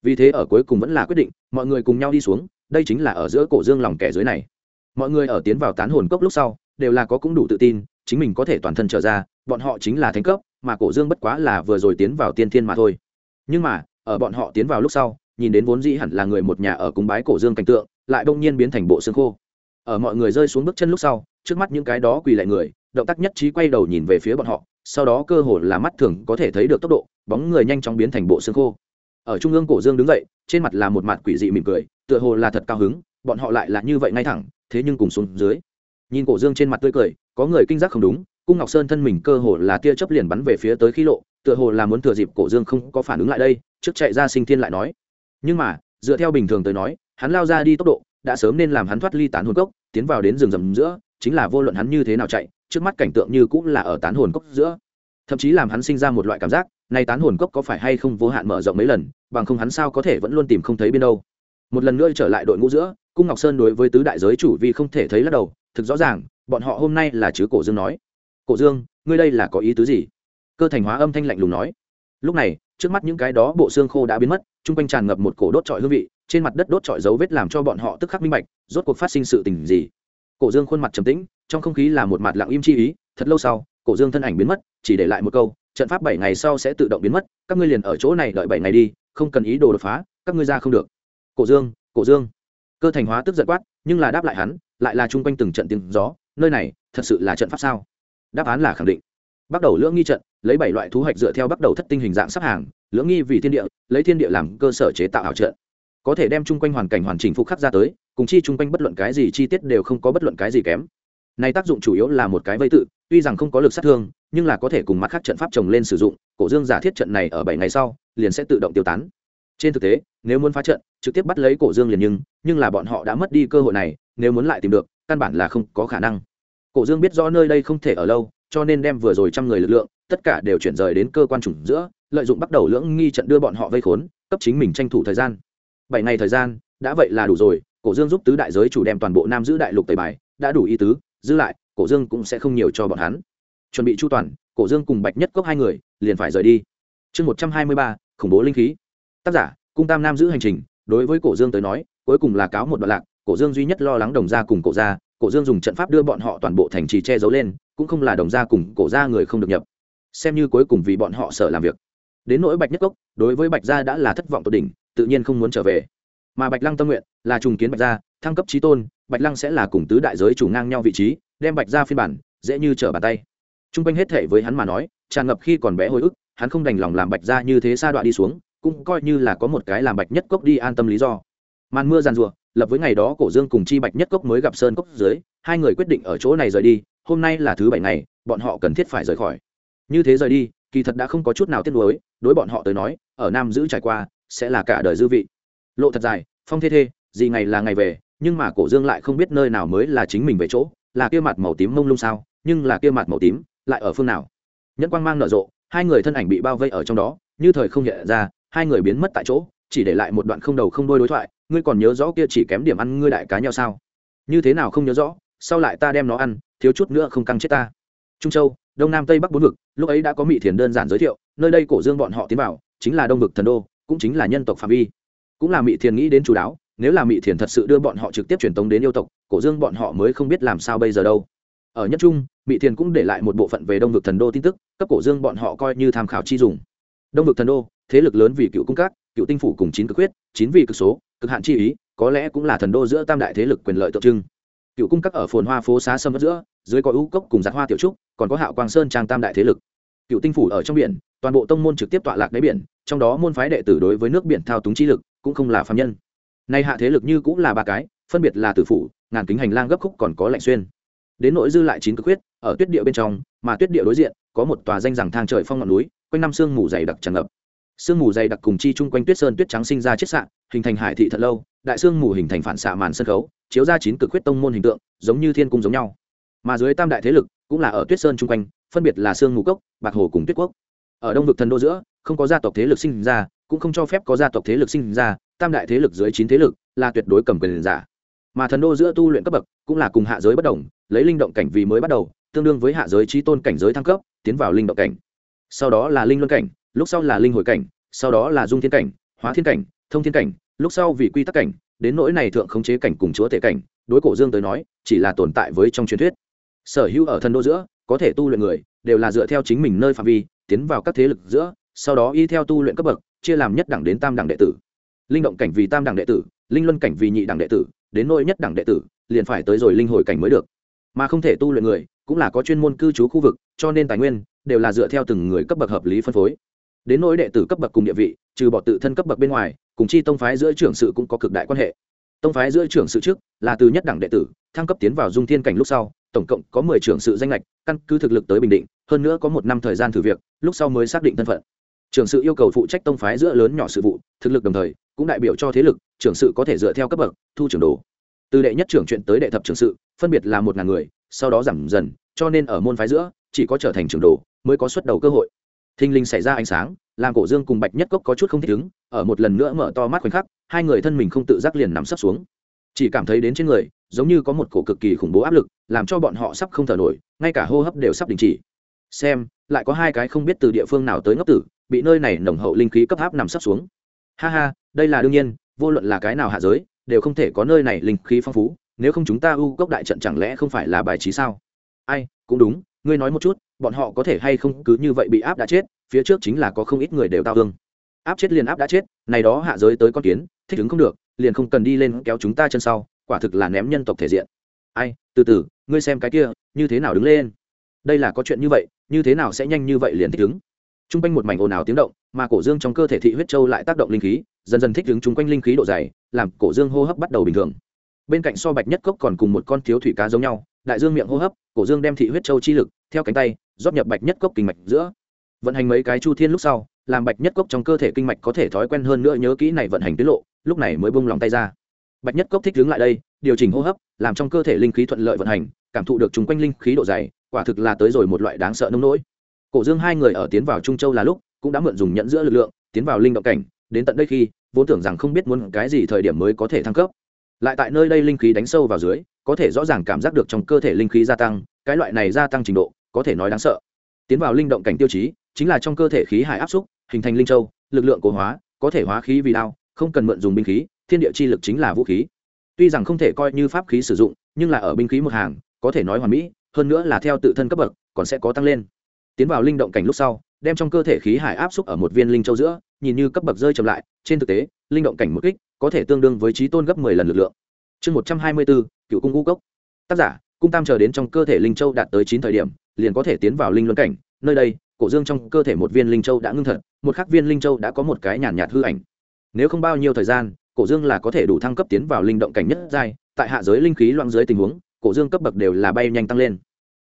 Vì thế ở cuối cùng vẫn là quyết định, mọi người cùng nhau đi xuống, đây chính là ở giữa cổ dương lòng kẻ dưới này. Mọi người ở tiến vào tán hồn cốc lúc sau, đều là có cũng đủ tự tin, chính mình có thể toàn thân trở ra, bọn họ chính là thánh cấp, mà cổ dương bất quá là vừa rồi tiến vào tiên thiên mà thôi nhưng mà, ở bọn họ tiến vào lúc sau, nhìn đến vốn dĩ hẳn là người một nhà ở cúng bái cổ dương cảnh tượng, lại đông nhiên biến thành bộ xương khô. Ở mọi người rơi xuống bước chân lúc sau, trước mắt những cái đó quỳ lại người, động tác nhất trí quay đầu nhìn về phía bọn họ, sau đó cơ hồ là mắt thường có thể thấy được tốc độ, bóng người nhanh chóng biến thành bộ xương khô. Ở trung ương cổ dương đứng dậy, trên mặt là một mặt quỷ dị mỉm cười, tựa hồ là thật cao hứng, bọn họ lại là như vậy ngay thẳng, thế nhưng cùng xuống dưới. Nhìn cổ dương trên mặt tươi cười, có người kinh giác không đúng, cung ngọc sơn thân mình cơ hồ là tia chớp liền bắn về phía tới khí lộ tựa hồ là muốn thừa dịp cổ dương không có phản ứng lại đây, trước chạy ra sinh thiên lại nói. Nhưng mà, dựa theo bình thường tới nói, hắn lao ra đi tốc độ, đã sớm nên làm hắn thoát ly tán hồn cốc, tiến vào đến rừng rầm giữa, chính là vô luận hắn như thế nào chạy, trước mắt cảnh tượng như cũng là ở tán hồn cốc giữa. Thậm chí làm hắn sinh ra một loại cảm giác nay tán hồn cốc có phải hay không vô hạn mở rộng mấy lần, bằng không hắn sao có thể vẫn luôn tìm không thấy bên đâu. Một lần nữa trở lại đội ngũ giữa, cung ngọc sơn đối với tứ đại giới chủ vì không thể thấy lắc đầu, thực rõ ràng, bọn họ hôm nay là chứ cổ dương nói. Cổ dương, ngươi đây là có ý tứ gì? Cơ thành hóa âm thanh lạnh lùng nói. Lúc này, trước mắt những cái đó bộ xương khô đã biến mất, chung quanh tràn ngập một cổ đốt trọi hương vị, trên mặt đất đốt trọi dấu vết làm cho bọn họ tức khắc minh bạch, rốt cuộc phát sinh sự tình gì. Cổ dương khuôn mặt trầm tĩnh, trong không khí là một mặt lặng im chi ý, thật lâu sau, cổ dương thân ảnh biến mất, chỉ để lại một câu, trận pháp bảy ngày sau sẽ tự động biến mất, các ngươi liền ở chỗ này đợi bảy ngày đi, không cần ý đồ đột phá, các ngươi ra không được. Cổ dương cổ dương. Cơ thành hóa tức giận quát, nhưng là đáp lại hắn, lại là chung quanh từng trận tiếng gió, nơi này thật sự là trận pháp sao? Đáp án là khẳng định bắt đầu lưỡng nghi trận, lấy bảy loại thú hoạch dựa theo bắt đầu thất tinh hình dạng sắp hàng, lưỡng nghi vì thiên địa, lấy thiên địa làm cơ sở chế tạo ảo trận. Có thể đem chung quanh hoàn cảnh hoàn chỉnh phục khắc ra tới, cùng chi chung quanh bất luận cái gì chi tiết đều không có bất luận cái gì kém. Này tác dụng chủ yếu là một cái vây tự, tuy rằng không có lực sát thương, nhưng là có thể cùng mặt khác trận pháp trồng lên sử dụng, cổ dương giả thiết trận này ở bảy ngày sau, liền sẽ tự động tiêu tán. Trên thực tế, nếu muốn phá trận, trực tiếp bắt lấy cổ dương liền nhưng nhưng là bọn họ đã mất đi cơ hội này, nếu muốn lại tìm được, căn bản là không có khả năng. Cổ dương biết rõ nơi đây không thể ở lâu cho nên đem vừa rồi trăm người lực lượng, tất cả đều chuyển rời đến cơ quan chủng giữa, lợi dụng bắt đầu lưỡng nghi trận đưa bọn họ vây khốn, cấp chính mình tranh thủ thời gian. Bảy ngày thời gian, đã vậy là đủ rồi, cổ dương giúp tứ đại giới chủ đem toàn bộ nam giữ đại lục tây bài, đã đủ ý tứ, giữ lại, cổ dương cũng sẽ không nhiều cho bọn hắn. Chuẩn bị chu toàn, cổ dương cùng bạch nhất cốc hai người, liền phải rời đi. Chương một trăm hai mươi ba, khủng bố linh khí. Tác giả, cung tam nam giữ hành trình, đối với cổ dương tới nói, cuối cùng là cáo một đoạn lạc, cổ dương duy nhất lo lắng đồng gia cùng cổ gia, cổ dương dùng trận pháp đưa bọn họ toàn bộ thành trì che giấu lên cũng không là đồng gia cùng cổ gia người không được nhập. Xem như cuối cùng vì bọn họ sợ làm việc. Đến nỗi bạch nhất cốc, đối với bạch gia đã là thất vọng tột đỉnh, tự nhiên không muốn trở về. Mà bạch lăng tâm nguyện là trùng kiến bạch gia, thăng cấp trí tôn, bạch lăng sẽ là cùng tứ đại giới chủ ngang nhau vị trí, đem bạch gia phiên bản dễ như trở bàn tay. T r u n g quanh hết thể với hắn mà nói, tràn ngập khi còn bé hồi ức, hắn không đành lòng làm bạch gia như thế sa đoạn đi xuống, cũng coi như là có một cái làm bạch nhất cốc đi an tâm lý do. Màn mưa giàn rùa lập với ngày đó cổ dương cùng chi bạch nhất cốc mới gặp sơn cốc dưới, hai người quyết định ở chỗ này rời đi hôm nay là thứ bảy ngày, bọn họ cần thiết phải rời khỏi. Như thế rời đi, kỳ thật đã không có chút nào tiếc nuối, đối bọn họ tới nói, ở nam giữ trải qua, sẽ là cả đời dư vị. Lộ thật dài, phong thê thê, gì ngày là ngày về, nhưng mà cổ dương lại không biết nơi nào mới là chính mình về chỗ, là kia mặt màu tím mông lung sao, nhưng là kia mặt màu tím lại ở phương nào? Nhẫn quang mang nở rộ, hai người thân ảnh bị bao vây ở trong đó, như thời không hiện ra, hai người biến mất tại chỗ, chỉ để lại một đoạn không đầu không đôi đối thoại, ngươi còn nhớ rõ kia chỉ kém điểm ăn ngươi đại cá nhau sao? Như thế nào không nhớ rõ, sau lại ta đem nó ăn thiếu chút nữa không căng chết ta. Trung châu, đông nam tây bắc bốn vực, lúc ấy đã có mỹ thiền đơn giản giới thiệu, nơi đây cổ dương bọn họ tiến vào, chính là đông vực thần đô, cũng chính là nhân tộc phạm vi. Cũng là mỹ thiền nghĩ đến chú đáo, nếu là mỹ thiền thật sự đưa bọn họ trực tiếp truyền tống đến yêu tộc, cổ dương bọn họ mới không biết làm sao bây giờ đâu. Ở nhất trung mỹ thiền cũng để lại một bộ phận về đông vực thần đô tin tức, cấp cổ dương bọn họ coi như tham khảo chi dùng đông vực thần đô, thế lực lớn vì cựu cung các, cựu tinh phủ cùng chín cực quyết chín vị cực số, cực hạn chi ý, có lẽ cũng là thần đô giữa tam đại thế lực quyền lợi tượng trưng cựu cung các ở phồn hoa phố xá sâm vất giữa, dưới có ưu cốc cùng giặt hoa tiểu trúc, còn có hạo quang sơn trang tam đại thế lực. Cựu tinh phủ ở trong biển, toàn bộ tông môn trực tiếp tọa lạc đáy biển, trong đó môn phái đệ tử đối với nước biển thao túng chi lực cũng không là phạm nhân. Nay hạ thế lực như cũng là ba cái, phân biệt là tử phủ, ngàn kính hành lang gấp khúc còn có lạnh xuyên. Đến nội dư lại chín cực huyết, ở tuyết địa bên trong, mà tuyết địa đối diện, có một tòa danh rằng thang trời phong ngọn núi, quanh năm sương mù dày đặc tràn ngập. Sương mù dày đặc cùng chi chung quanh tuyết sơn tuyết trắng sinh ra chiết sạn hình thành hải thị thật lâu đại sương mù hình thành phản xạ màn sân khấu, chiếu ra chín cực huyết tông môn hình tượng, giống như thiên cung giống nhau. Mà dưới tam đại thế lực, cũng là ở tuyết sơn chung quanh, phân biệt là sương mù cốc, bạc hồ cùng tuyết quốc. Ở đông vực thần đô giữa, không có gia tộc thế lực sinh ra, cũng không cho phép có gia tộc thế lực sinh ra, tam đại thế lực dưới chín thế lực, là tuyệt đối cầm quyền giả. Mà thần đô giữa tu luyện cấp bậc, cũng là cùng hạ giới bất đồng, lấy linh động cảnh vì mới bắt đầu, tương đương với hạ giới trí tôn cảnh giới thăng cấp, tiến vào linh động cảnh. Sau đó là linh luân cảnh, lúc sau là linh hồi cảnh, sau đó là dung thiên cảnh, hóa thiên cảnh, thông thiên cảnh lúc sau vì quy tắc cảnh, đến nỗi này thượng khống chế cảnh cùng chúa tể cảnh, đối cổ dương tới nói, chỉ là tồn tại với trong truyền thuyết. Sở hữu ở thần đô giữa, có thể tu luyện người, đều là dựa theo chính mình nơi phạm vi, tiến vào các thế lực giữa, sau đó y theo tu luyện cấp bậc, chia làm nhất đẳng đến tam đẳng đệ tử. Linh động cảnh vì tam đẳng đệ tử, linh luân cảnh vì nhị đẳng đệ tử, đến nỗi nhất đẳng đệ tử, liền phải tới rồi linh hồi cảnh mới được. Mà không thể tu luyện người, cũng là có chuyên môn cư trú khu vực, cho nên tài nguyên, đều là dựa theo từng người cấp bậc hợp lý phân phối đến nỗi đệ tử cấp bậc cùng địa vị, trừ bỏ tự thân cấp bậc bên ngoài, cùng chi tông phái giữa trưởng sự cũng có cực đại quan hệ. Tông phái giữa trưởng sự trước là từ nhất đẳng đệ tử, thăng cấp tiến vào dung thiên cảnh lúc sau, tổng cộng có mười trưởng sự danh lệch, căn cứ thực lực tới bình định, hơn nữa có một năm thời gian thử việc, lúc sau mới xác định thân phận. Trưởng sự yêu cầu phụ trách tông phái giữa lớn nhỏ sự vụ, thực lực đồng thời cũng đại biểu cho thế lực, trưởng sự có thể dựa theo cấp bậc, thu trưởng đồ. Từ đệ nhất trưởng chuyện tới đệ thập trưởng sự, phân biệt là một ngàn người, sau đó giảm dần, cho nên ở môn phái giữa, chỉ có trở thành trưởng đồ mới có xuất đầu cơ hội thinh linh xảy ra ánh sáng, làm cổ dương cùng bạch nhất cốc có chút không thích ứng, ở một lần nữa mở to mắt khoảnh khắc, hai người thân mình không tự giác liền nằm sấp xuống. Chỉ cảm thấy đến trên người, giống như có một cổ cực kỳ khủng bố áp lực, làm cho bọn họ sắp không thở nổi, ngay cả hô hấp đều sắp đình chỉ. Xem, lại có hai cái không biết từ địa phương nào tới ngốc tử, bị nơi này nồng hậu linh khí cấp áp nằm sấp xuống. Ha ha, đây là đương nhiên, vô luận là cái nào hạ giới, đều không thể có nơi này linh khí phong phú, nếu không chúng ta u cốc đại trận chẳng lẽ không phải là bài trí sao? Ai, cũng đúng ngươi nói một chút, bọn họ có thể hay không cứ như vậy bị áp đã chết, phía trước chính là có không ít người đều tao thương. Áp chết liền áp đã chết, này đó hạ giới tới con kiến, thích ứng không được, liền không cần đi lên kéo chúng ta chân sau, quả thực là ném nhân tộc thể diện. Ai, từ từ, ngươi xem cái kia, như thế nào đứng lên? Đây là có chuyện như vậy, như thế nào sẽ nhanh như vậy liền thích ứng? T r u n g quanh một mảnh ồn ào tiếng động, mà cổ dương trong cơ thể thị huyết châu lại tác động linh khí, dần dần thích ứng chung quanh linh khí độ dày, làm cổ dương hô hấp bắt đầu bình thường. Bên cạnh so bạch nhất cốc còn cùng một con thiếu thủy cá giống nhau đại dương miệng hô hấp, cổ dương đem thị huyết châu chi lực, theo cánh tay, rót nhập bạch nhất cốc kinh mạch giữa. Vận hành mấy cái chu thiên lúc sau, làm bạch nhất cốc trong cơ thể kinh mạch có thể thói quen hơn nữa nhớ kỹ này vận hành tiết lộ, lúc này mới bung lòng tay ra. Bạch nhất cốc thích đứng lại đây, điều chỉnh hô hấp, làm trong cơ thể linh khí thuận lợi vận hành, cảm thụ được chung quanh linh khí độ dày, quả thực là tới rồi một loại đáng sợ nông nỗi. Cổ dương hai người ở tiến vào trung châu là lúc, cũng đã mượn dùng nhận giữa lực lượng, tiến vào linh động cảnh, đến tận đây khi, vốn tưởng rằng không biết muốn cái gì thời điểm mới có thể thăng cấp. Lại tại nơi đây linh khí đánh sâu vào dưới có thể rõ ràng cảm giác được trong cơ thể linh khí gia tăng, cái loại này gia tăng trình độ, có thể nói đáng sợ. Tiến vào linh động cảnh tiêu chí, chính là trong cơ thể khí hải áp xúc, hình thành linh châu, lực lượng cố hóa, có thể hóa khí vì đao, không cần mượn dùng binh khí, thiên địa chi lực chính là vũ khí. Tuy rằng không thể coi như pháp khí sử dụng, nhưng là ở binh khí một hàng, có thể nói hoàn mỹ, hơn nữa là theo tự thân cấp bậc, còn sẽ có tăng lên. Tiến vào linh động cảnh lúc sau, đem trong cơ thể khí hải áp xúc ở một viên linh châu giữa, nhìn như cấp bậc rơi chậm lại, trên thực tế, linh động cảnh một kích, có thể tương đương với trí tôn gấp mười lần lực lượng chương một trăm hai mươi bốn, cựu cung ngũ cốc. Tác giả, cung tam chờ đến trong cơ thể linh châu đạt tới chín thời điểm, liền có thể tiến vào linh luân cảnh. Nơi đây, cổ dương trong cơ thể một viên linh châu đã ngưng thật, một khắc viên linh châu đã có một cái nhàn nhạt hư ảnh. Nếu không bao nhiêu thời gian, cổ dương là có thể đủ thăng cấp tiến vào linh động cảnh nhất giai. Tại hạ giới linh khí loạn dưới tình huống, cổ dương cấp bậc đều là bay nhanh tăng lên.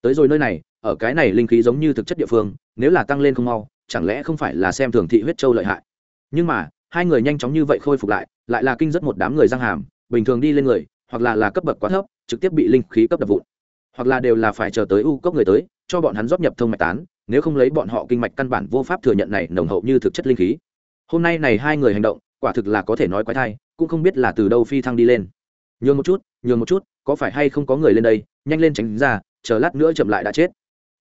Tới rồi nơi này, ở cái này linh khí giống như thực chất địa phương, nếu là tăng lên không mau, chẳng lẽ không phải là xem thường thị huyết châu lợi hại? Nhưng mà, hai người nhanh chóng như vậy khôi phục lại lại là kinh rất một đám người răng hàm bình thường đi lên người, hoặc là là cấp bậc quá thấp, trực tiếp bị linh khí cấp đập vụn. Hoặc là đều là phải chờ tới u cốc người tới, cho bọn hắn rót nhập thông mạch tán, nếu không lấy bọn họ kinh mạch căn bản vô pháp thừa nhận này nồng hậu như thực chất linh khí. Hôm nay này hai người hành động, quả thực là có thể nói quái thai, cũng không biết là từ đâu phi thăng đi lên. Nhường một chút, nhường một chút, có phải hay không có người lên đây, nhanh lên tránh ra, chờ lát nữa chậm lại đã chết.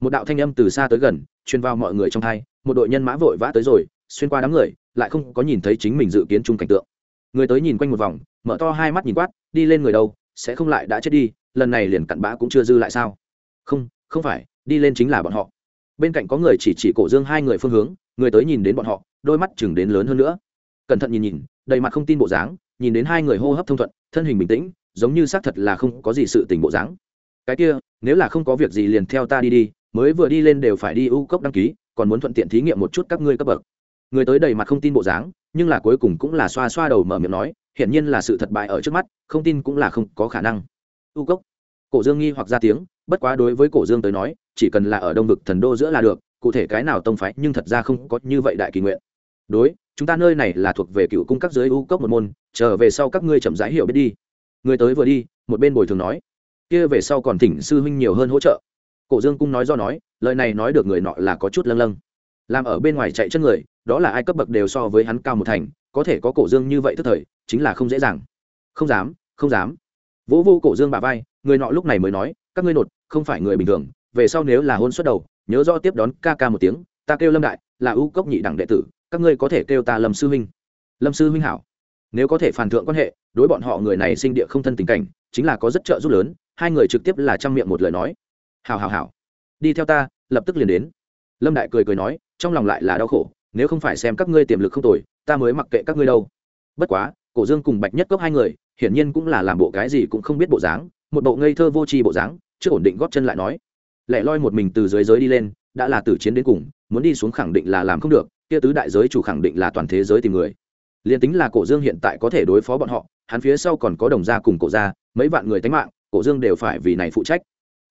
Một đạo thanh âm từ xa tới gần, truyền vào mọi người trong thai, một đội nhân mã vội vã tới rồi, xuyên qua đám người, lại không có nhìn thấy chính mình dự kiến chung cảnh tượng. Người tới nhìn quanh một vòng mở to hai mắt nhìn quát, đi lên người đâu, sẽ không lại đã chết đi, lần này liền cặn bã cũng chưa dư lại sao? Không không phải, đi lên chính là bọn họ. Bên cạnh có người chỉ chỉ cổ dương hai người phương hướng, người tới nhìn đến bọn họ, đôi mắt chừng đến lớn hơn nữa. Cẩn thận nhìn nhìn, đầy mặt không tin bộ dáng, nhìn đến hai người hô hấp thông thuận, thân hình bình tĩnh, giống như xác thật là không có gì sự tình bộ dáng. Cái kia, nếu là không có việc gì liền theo ta đi đi, mới vừa đi lên đều phải đi ưu cốc đăng ký, còn muốn thuận tiện thí nghiệm một chút các ngươi cấp bậc. Người tới đầy mặt không tin bộ dáng, nhưng là cuối cùng cũng là xoa xoa đầu mở miệng nói hiển nhiên là sự thật bại ở trước mắt, không tin cũng là không có khả năng. U cốc. Cổ dương nghi hoặc ra tiếng, bất quá đối với cổ dương tới nói, chỉ cần là ở đông vực thần đô giữa là được, cụ thể cái nào tông phái nhưng thật ra không có như vậy đại kỳ nguyện. Đối, chúng ta nơi này là thuộc về cựu cung các dưới u cốc một môn, trở về sau các ngươi chậm rãi hiểu biết đi. Người tới vừa đi, một bên bồi thường nói, kia về sau còn thỉnh sư huynh nhiều hơn hỗ trợ. Cổ dương cung nói do nói, lời này nói được người nọ là có chút lâng lâng. Làm ở bên ngoài chạy chân người, đó là ai cấp bậc đều so với hắn cao một thành có thể có cổ dương như vậy tức thời, chính là không dễ dàng. Không dám không dám. Vỗ vô cổ dương bà vai, người nọ lúc này mới nói, các ngươi nột, không phải người bình thường, về sau nếu là hôn xuất đầu, nhớ rõ tiếp đón ca ca một tiếng, ta kêu lâm đại, là ưu cốc nhị đẳng đệ tử, các ngươi có thể kêu ta lâm sư huynh. Lâm sư huynh hảo. Nếu có thể phản thượng quan hệ, đối bọn họ người này sinh địa không thân tình cảnh, chính là có rất trợ giúp lớn, hai người trực tiếp là trang miệng một lời nói. Hào hảo hảo. Đi theo ta, lập tức liền đến. Lâm đại cười cười nói, trong lòng lại là đau khổ, nếu không phải xem các ngươi tiềm lực không tồi ta mới mặc kệ các ngươi đâu. Bất quá, cổ dương cùng bạch nhất cốc hai người, hiển nhiên cũng là làm bộ cái gì cũng không biết bộ dáng, một bộ ngây thơ vô tri bộ dáng, chưa ổn định góp chân lại nói. Lẻ loi một mình từ dưới giới đi lên, đã là tử chiến đến cùng, muốn đi xuống khẳng định là làm không được, kia tứ đại giới chủ khẳng định là toàn thế giới tìm người. Liền tính là cổ dương hiện tại có thể đối phó bọn họ, hắn phía sau còn có đồng gia cùng cổ gia, mấy vạn người tánh mạng, cổ dương đều phải vì này phụ trách.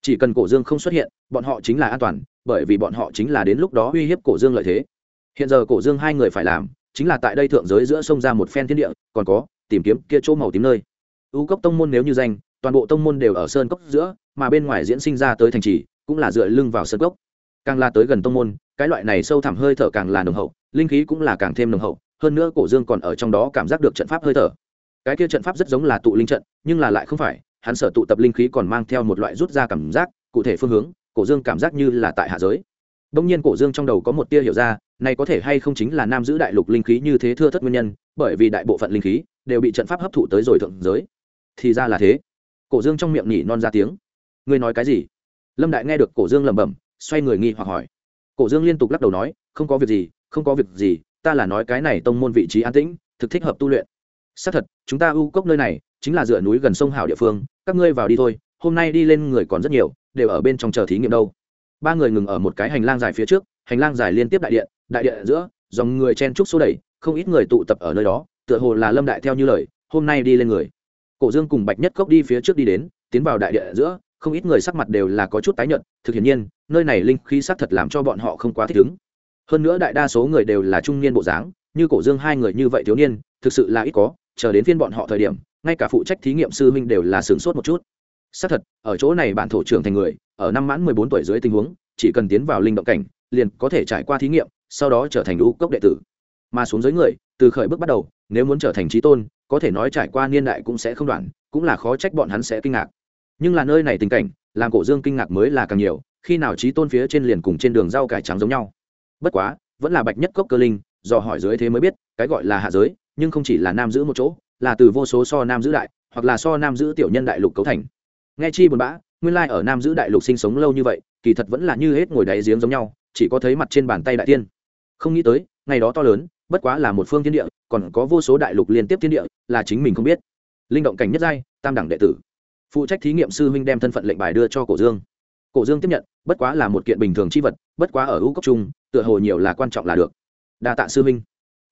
Chỉ cần cổ dương không xuất hiện, bọn họ chính là an toàn, bởi vì bọn họ chính là đến lúc đó uy hiếp cổ dương lợi thế. Hiện giờ cổ dương hai người phải làm chính là tại đây thượng giới giữa sông ra một phen thiên địa, còn có, tìm kiếm kia chỗ màu tím nơi. U cốc tông môn nếu như danh, toàn bộ tông môn đều ở sơn cốc giữa, mà bên ngoài diễn sinh ra tới thành trì, cũng là dựa lưng vào sơn cốc. Càng là tới gần tông môn, cái loại này sâu thẳm hơi thở càng là nồng hậu, linh khí cũng là càng thêm nồng hậu, hơn nữa cổ dương còn ở trong đó cảm giác được trận pháp hơi thở. Cái kia trận pháp rất giống là tụ linh trận, nhưng là lại không phải, hắn sở tụ tập linh khí còn mang theo một loại rút ra cảm giác, cụ thể phương hướng, cổ dương cảm giác như là tại hạ giới đông nhiên cổ dương trong đầu có một tia hiểu ra, này có thể hay không chính là nam giữ đại lục linh khí như thế thưa thất nguyên nhân, bởi vì đại bộ phận linh khí đều bị trận pháp hấp thụ tới rồi thượng giới. Thì ra là thế. Cổ dương trong miệng nhỉ non ra tiếng. Ngươi nói cái gì? Lâm đại nghe được cổ dương lẩm bẩm, xoay người nghi hoặc hỏi. Cổ dương liên tục lắc đầu nói, không có việc gì, không có việc gì, ta là nói cái này tông môn vị trí an tĩnh, thực thích hợp tu luyện. Xác thật, chúng ta ưu cốc nơi này, chính là dựa núi gần sông hảo địa phương, các ngươi vào đi thôi, hôm nay đi lên người còn rất nhiều, đều ở bên trong chờ thí nghiệm đâu ba người ngừng ở một cái hành lang dài phía trước, hành lang dài liên tiếp đại điện đại điện giữa, dòng người chen trúc xô đẩy, không ít người tụ tập ở nơi đó, tựa hồ là lâm đại theo như lời, hôm nay đi lên người. Cổ dương cùng bạch nhất cốc đi phía trước đi đến, tiến vào đại điện giữa, không ít người sắc mặt đều là có chút tái nhợt, thực hiện nhiên, nơi này linh khí sắc thật làm cho bọn họ không quá thích ứng. Hơn nữa đại đa số người đều là trung niên bộ dáng, như cổ dương hai người như vậy thiếu niên, thực sự là ít có, chờ đến phiên bọn họ thời điểm, ngay cả phụ trách thí nghiệm sư huynh đều là sửng sốt một chút xác thật, ở chỗ này bản thổ trưởng thành người, ở năm mãn mười bốn tuổi dưới tình huống, chỉ cần tiến vào linh động cảnh, liền có thể trải qua thí nghiệm, sau đó trở thành lũ cốc đệ tử. Mà xuống dưới người, từ khởi bước bắt đầu, nếu muốn trở thành trí tôn, có thể nói trải qua niên đại cũng sẽ không đoạn, cũng là khó trách bọn hắn sẽ kinh ngạc. Nhưng là nơi này tình cảnh, làm cổ dương kinh ngạc mới là càng nhiều, khi nào trí tôn phía trên liền cùng trên đường rau cải trắng giống nhau. Bất quá, vẫn là bạch nhất cốc cơ linh, do hỏi dưới thế mới biết, cái gọi là hạ giới, nhưng không chỉ là nam giữ một chỗ, là từ vô số so nam giữ đại, hoặc là so nam giữ tiểu nhân đại lục cấu thành nghe chi buồn bã, nguyên lai ở nam giữ đại lục sinh sống lâu như vậy, kỳ thật vẫn là như hết ngồi đáy giếng giống nhau, chỉ có thấy mặt trên bàn tay đại tiên. Không nghĩ tới, ngày đó to lớn, bất quá là một phương thiên địa, còn có vô số đại lục liên tiếp thiên địa, là chính mình không biết. Linh động cảnh nhất giai, tam đẳng đệ tử. Phụ trách thí nghiệm sư huynh đem thân phận lệnh bài đưa cho cổ dương. Cổ dương tiếp nhận, bất quá là một kiện bình thường c h i vật, bất quá ở hữu cốc trung, tựa hồ nhiều là quan trọng là được. Đa tạ sư huynh.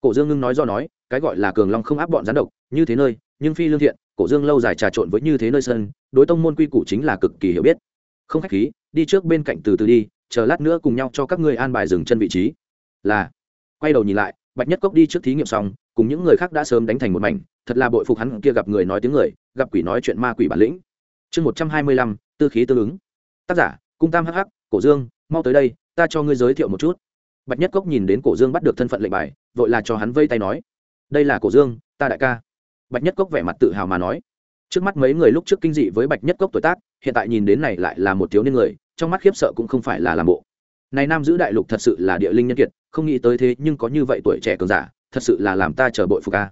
Cổ dương ngưng nói do nói, cái gọi là cường long không áp bọn gián độc, như thế nơi, nhưng phi lương thiện cổ dương lâu dài trà trộn với như thế nơi sân, đối tông môn quy củ chính là cực kỳ hiểu biết. Không khách khí, đi trước bên cạnh từ từ đi, chờ lát nữa cùng nhau cho các ngươi an bài dừng chân vị trí. Là. Quay đầu nhìn lại, bạch nhất cốc đi trước thí nghiệm xong, cùng những người khác đã sớm đánh thành một mảnh, thật là bội phục hắn kia gặp người nói tiếng người, gặp quỷ nói chuyện ma quỷ bản lĩnh. Chương một trăm hai mươi lăm, tư khí tương ứng. Tác giả, cung tam hh cổ dương, mau tới đây, ta cho ngươi giới thiệu một chút. Bạch nhất cốc nhìn đến cổ dương bắt được thân phận lệnh bài, vội là cho hắn vây tay nói. Đây là cổ dương, ta đại ca bạch nhất cốc vẻ mặt tự hào mà nói. Trước mắt mấy người lúc trước kinh dị với bạch nhất cốc tuổi tác, hiện tại nhìn đến này lại là một thiếu niên người, trong mắt khiếp sợ cũng không phải là làm bộ. Này nam giữ đại lục thật sự là địa linh nhân kiệt, không nghĩ tới thế nhưng có như vậy tuổi trẻ cường giả, thật sự là làm ta chờ bội phục ca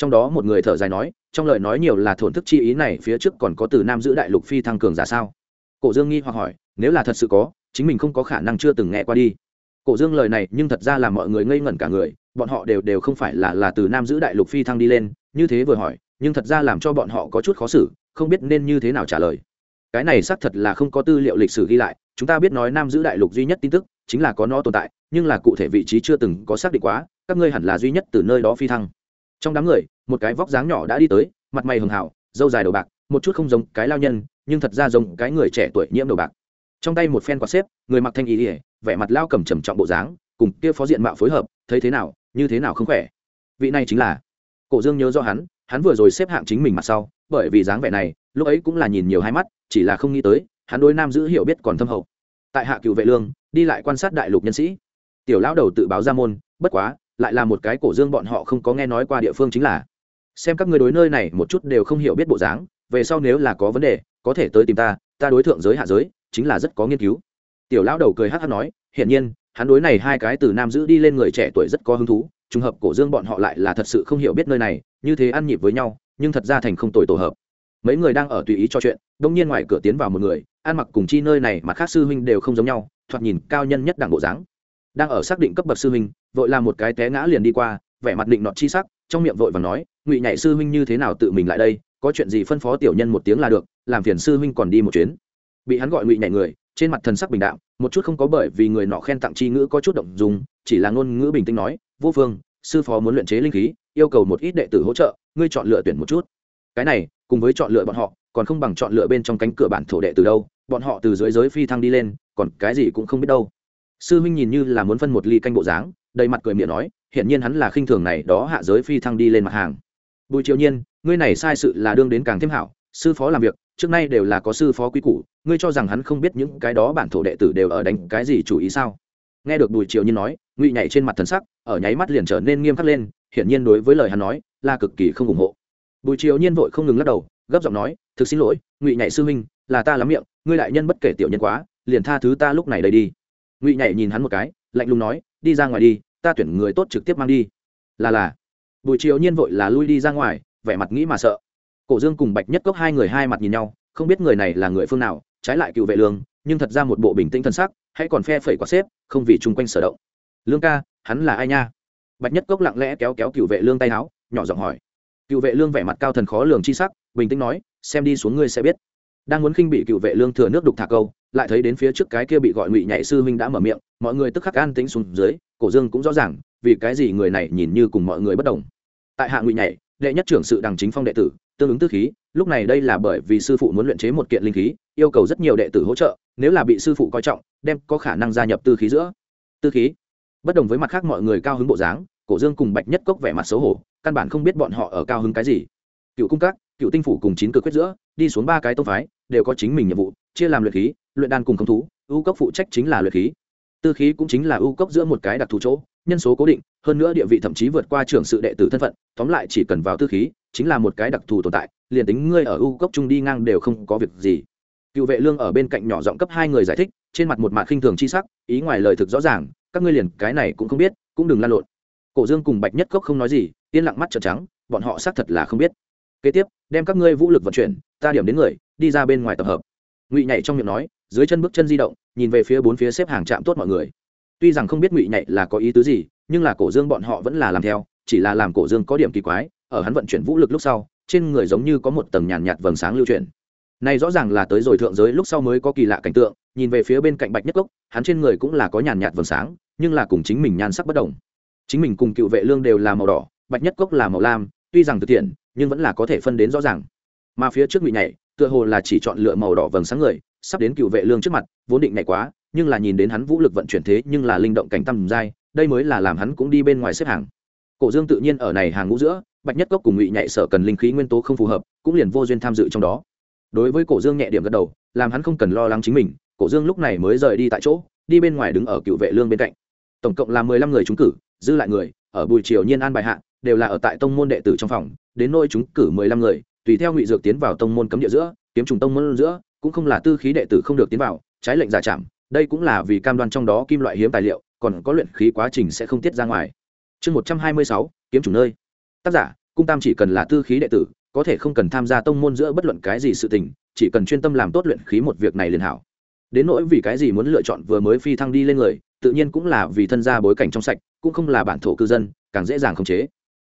trong đó một người thở dài nói, trong lời nói nhiều là thổn thức chi ý này, phía trước còn có từ nam giữ đại lục phi thăng cường giả sao? Cổ dương nghi hoặc hỏi, nếu là thật sự có, chính mình không có khả năng chưa từng nghe qua đi. Cổ dương lời này nhưng thật ra là mọi người ngây ngẩn cả người, bọn họ đều đều không phải là là từ nam giữ đại lục phi thăng đi lên như thế vừa hỏi, nhưng thật ra làm cho bọn họ có chút khó xử, không biết nên như thế nào trả lời. Cái này xác thật là không có tư liệu lịch sử ghi lại, chúng ta biết nói nam giữ đại lục duy nhất tin tức, chính là có nó tồn tại, nhưng là cụ thể vị trí chưa từng có xác định quá, các ngươi hẳn là duy nhất từ nơi đó phi thăng. Trong đám người, một cái vóc dáng nhỏ đã đi tới, mặt mày hường hảo dâu dài đầu bạc, một chút không giống cái lao nhân, nhưng thật ra giống cái người trẻ tuổi nhiễm đầu bạc. Trong tay một phen quạt xếp, người mặc thanh ý ỉa vẻ mặt lao cầm trầm trọng bộ dáng, cùng kia phó diện mạo phối hợp, thấy thế nào, như thế nào không khỏe. Vị này chính là cổ dương nhớ do hắn hắn vừa rồi xếp hạng chính mình mặt sau, bởi vì dáng vẻ này, lúc ấy cũng là nhìn nhiều hai mắt, chỉ là không nghĩ tới, hắn đối nam giữ hiểu biết còn thâm hậu. Tại hạ cựu vệ lương, đi lại quan sát đại lục nhân sĩ. Tiểu lão đầu tự báo ra môn, bất quá, lại là một cái cổ dương bọn họ không có nghe nói qua địa phương chính là. Xem các người đối nơi này một chút đều không hiểu biết bộ dáng, về sau nếu là có vấn đề, có thể tới tìm ta ta đối thượng giới hạ giới, chính là rất có nghiên cứu. Tiểu lão đầu cười hát hát nói, hiển nhiên hắn đối này hai cái từ nam giữ đi lên người trẻ tuổi rất có hứng thú, trùng hợp cổ dương bọn họ lại là thật sự không hiểu biết nơi này, như thế ăn nhịp với nhau, nhưng thật ra thành không tồi tổ hợp. Mấy người đang ở tùy ý cho chuyện, đông nhiên ngoài cửa tiến vào một người, ăn mặc cùng chi nơi này mà khác sư huynh đều không giống nhau, thoạt nhìn cao nhân nhất đẳng bộ dáng. Đang ở xác định cấp bậc sư huynh, vội làm một cái té ngã liền đi qua, vẻ mặt định nọt chi sắc, trong miệng vội và nói, ngụy nhảy sư huynh như thế nào tự mình lại đây, có chuyện gì phân phó tiểu nhân một tiếng là được, làm phiền sư huynh còn đi một chuyến. Bị hắn gọi ngụy nhảy người trên mặt thần sắc bình đạo một chút không có bởi vì người nọ khen tặng chi ngữ có chút động dùng chỉ là ngôn ngữ bình tĩnh nói, vô phương, sư phó muốn luyện chế linh khí, yêu cầu một ít đệ tử hỗ trợ, ngươi chọn lựa tuyển một chút. Cái này, cùng với chọn lựa bọn họ, còn không bằng chọn lựa bên trong cánh cửa bản thổ đệ từ đâu, bọn họ từ dưới giới phi thăng đi lên, còn cái gì cũng không biết đâu. Sư huynh nhìn như là muốn phân một ly canh bộ dáng, đầy mặt cười miệng nói, hiển nhiên hắn là khinh thường này, đó hạ giới phi thăng đi lên mặt hàng. Bùi triệu nhiên, ngươi này sai sự là đương đến càng thêm hảo, sư phó làm việc trước nay đều là có sư phó quý củ, ngươi cho rằng hắn không biết những cái đó bản thổ đệ tử đều ở đánh cái gì chủ ý sao? Nghe được bùi triều nhiên nói, ngụy nhảy trên mặt thần sắc, ở nháy mắt liền trở nên nghiêm khắc lên, hiển nhiên đối với lời hắn nói, là cực kỳ không ủng hộ. Bùi triều nhiên vội không ngừng lắc đầu, gấp giọng nói, thực xin lỗi, ngụy nhảy sư huynh, là ta lắm miệng, ngươi đại nhân bất kể tiểu nhân quá, liền tha thứ ta lúc này đây đi. Ngụy nhảy nhìn hắn một cái, lạnh lùng nói, đi ra ngoài đi, ta tuyển người tốt trực tiếp mang đi. Là là. Bùi triều nhiên vội là lui đi ra ngoài, vẻ mặt nghĩ mà sợ cổ dương cùng bạch nhất cốc hai người hai mặt nhìn nhau, không biết người này là người phương nào, trái lại cựu vệ lương, nhưng thật ra một bộ bình tĩnh thân sắc, hãy còn phe phẩy quả xếp, không vì chung quanh sở động. Lương ca, hắn là ai nha? Bạch nhất cốc lặng lẽ kéo kéo cựu vệ lương tay áo, nhỏ giọng hỏi. Cựu vệ lương vẻ mặt cao thần khó lường chi sắc, bình tĩnh nói, xem đi xuống ngươi sẽ biết. Đang muốn khinh bị cựu vệ lương thừa nước đục thả câu, lại thấy đến phía trước cái kia bị gọi ngụy nhảy sư huynh đã mở miệng, mọi người tức khắc an tĩnh xuống dưới, cổ dương cũng rõ ràng, vì cái gì người này nhìn như cùng mọi người bất đồng. Tại hạ ngụy nhảy, đệ nhất trưởng sự đằng chính phong đệ tử tương ứng tư khí, lúc này đây là bởi vì sư phụ muốn luyện chế một kiện linh khí, yêu cầu rất nhiều đệ tử hỗ trợ, nếu là bị sư phụ coi trọng, đem có khả năng gia nhập tư khí giữa. Tư khí. Bất đồng với mặt khác mọi người cao hứng bộ dáng, cổ dương cùng bạch nhất cốc vẻ mặt xấu hổ, căn bản không biết bọn họ ở cao hứng cái gì. Cựu cung các, cựu tinh phủ cùng chín cực quyết giữa, đi xuống ba cái tông phái, đều có chính mình nhiệm vụ, chia làm luyện khí, luyện đan cùng công thú, ưu cốc phụ trách chính là luyện khí. Tư khí cũng chính là ưu cốc giữa một cái đặc thù chỗ, nhân số cố định, hơn nữa địa vị thậm chí vượt qua trưởng sự đệ tử thân phận, tóm lại chỉ cần vào tư khí chính là một cái đặc thù tồn tại, liền tính ngươi ở ưu cốc trung đi ngang đều không có việc gì. Cựu vệ lương ở bên cạnh nhỏ giọng cấp hai người giải thích, trên mặt một mặt khinh thường chi sắc, ý ngoài lời thực rõ ràng, các ngươi liền cái này cũng không biết, cũng đừng lan lộn. Cổ dương cùng bạch nhất cốc không nói gì, yên lặng mắt trợn trắng, bọn họ xác thật là không biết. Kế tiếp, đem các ngươi vũ lực vận chuyển, ta điểm đến người, đi ra bên ngoài tập hợp. Ngụy nhảy trong miệng nói, dưới chân bước chân di động, nhìn về phía bốn phía xếp hàng chạm tốt mọi người. Tuy rằng không biết ngụy nhảy là có ý tứ gì, nhưng là cổ dương bọn họ vẫn là làm theo chỉ là làm cổ dương có điểm kỳ quái ở hắn vận chuyển vũ lực lúc sau trên người giống như có một tầng nhàn nhạt, nhạt vầng sáng lưu chuyển. Này rõ ràng là tới rồi thượng giới lúc sau mới có kỳ lạ cảnh tượng nhìn về phía bên cạnh bạch nhất cốc hắn trên người cũng là có nhàn nhạt vầng sáng nhưng là cùng chính mình nhan sắc bất đồng. Chính mình cùng cựu vệ lương đều là màu đỏ bạch nhất cốc là màu lam tuy rằng thực tiện nhưng vẫn là có thể phân đến rõ ràng. Mà phía trước bị nhảy tựa hồ là chỉ chọn lựa màu đỏ vầng sáng người sắp đến cựu vệ lương trước mặt vốn định nhảy quá nhưng là nhìn đến hắn vũ lực vận chuyển thế nhưng là linh động cảnh tâm dai đây mới là làm hắn cũng đi bên ngoài xếp hàng cổ dương tự nhiên ở này hàng ngũ giữa, bạch nhất cốc cùng ngụy nhạy sở cần linh khí nguyên tố không phù hợp, cũng liền vô duyên tham dự trong đó. Đối với cổ dương nhẹ điểm gật đầu, làm hắn không cần lo lắng chính mình, cổ dương lúc này mới rời đi tại chỗ, đi bên ngoài đứng ở cựu vệ lương bên cạnh. Tổng cộng là mười lăm người trúng cử dư lại người, ở bùi triều nhiên an bài hạ, đều là ở tại tông môn đệ tử trong phòng, đến nôi chúng cử mười lăm người, tùy theo ngụy dược tiến vào tông môn cấm địa giữa, kiếm trùng tông môn giữa, cũng không là tư khí đệ tử không được tiến vào, trái lệnh giả chạm, đây cũng là vì cam đoan trong đó kim loại hiếm tài liệu, còn có luyện khí quá trình sẽ không tiết ra ngoài chương một trăm hai mươi sáu, kiếm chủ nơi. Tác giả, cung tam chỉ cần là tư khí đệ tử, có thể không cần tham gia tông môn giữa bất luận cái gì sự tình, chỉ cần chuyên tâm làm tốt luyện khí một việc này liền hảo. Đến nỗi vì cái gì muốn lựa chọn vừa mới phi thăng đi lên người, tự nhiên cũng là vì thân gia bối cảnh trong sạch, cũng không là bản thổ cư dân, càng dễ dàng khống chế.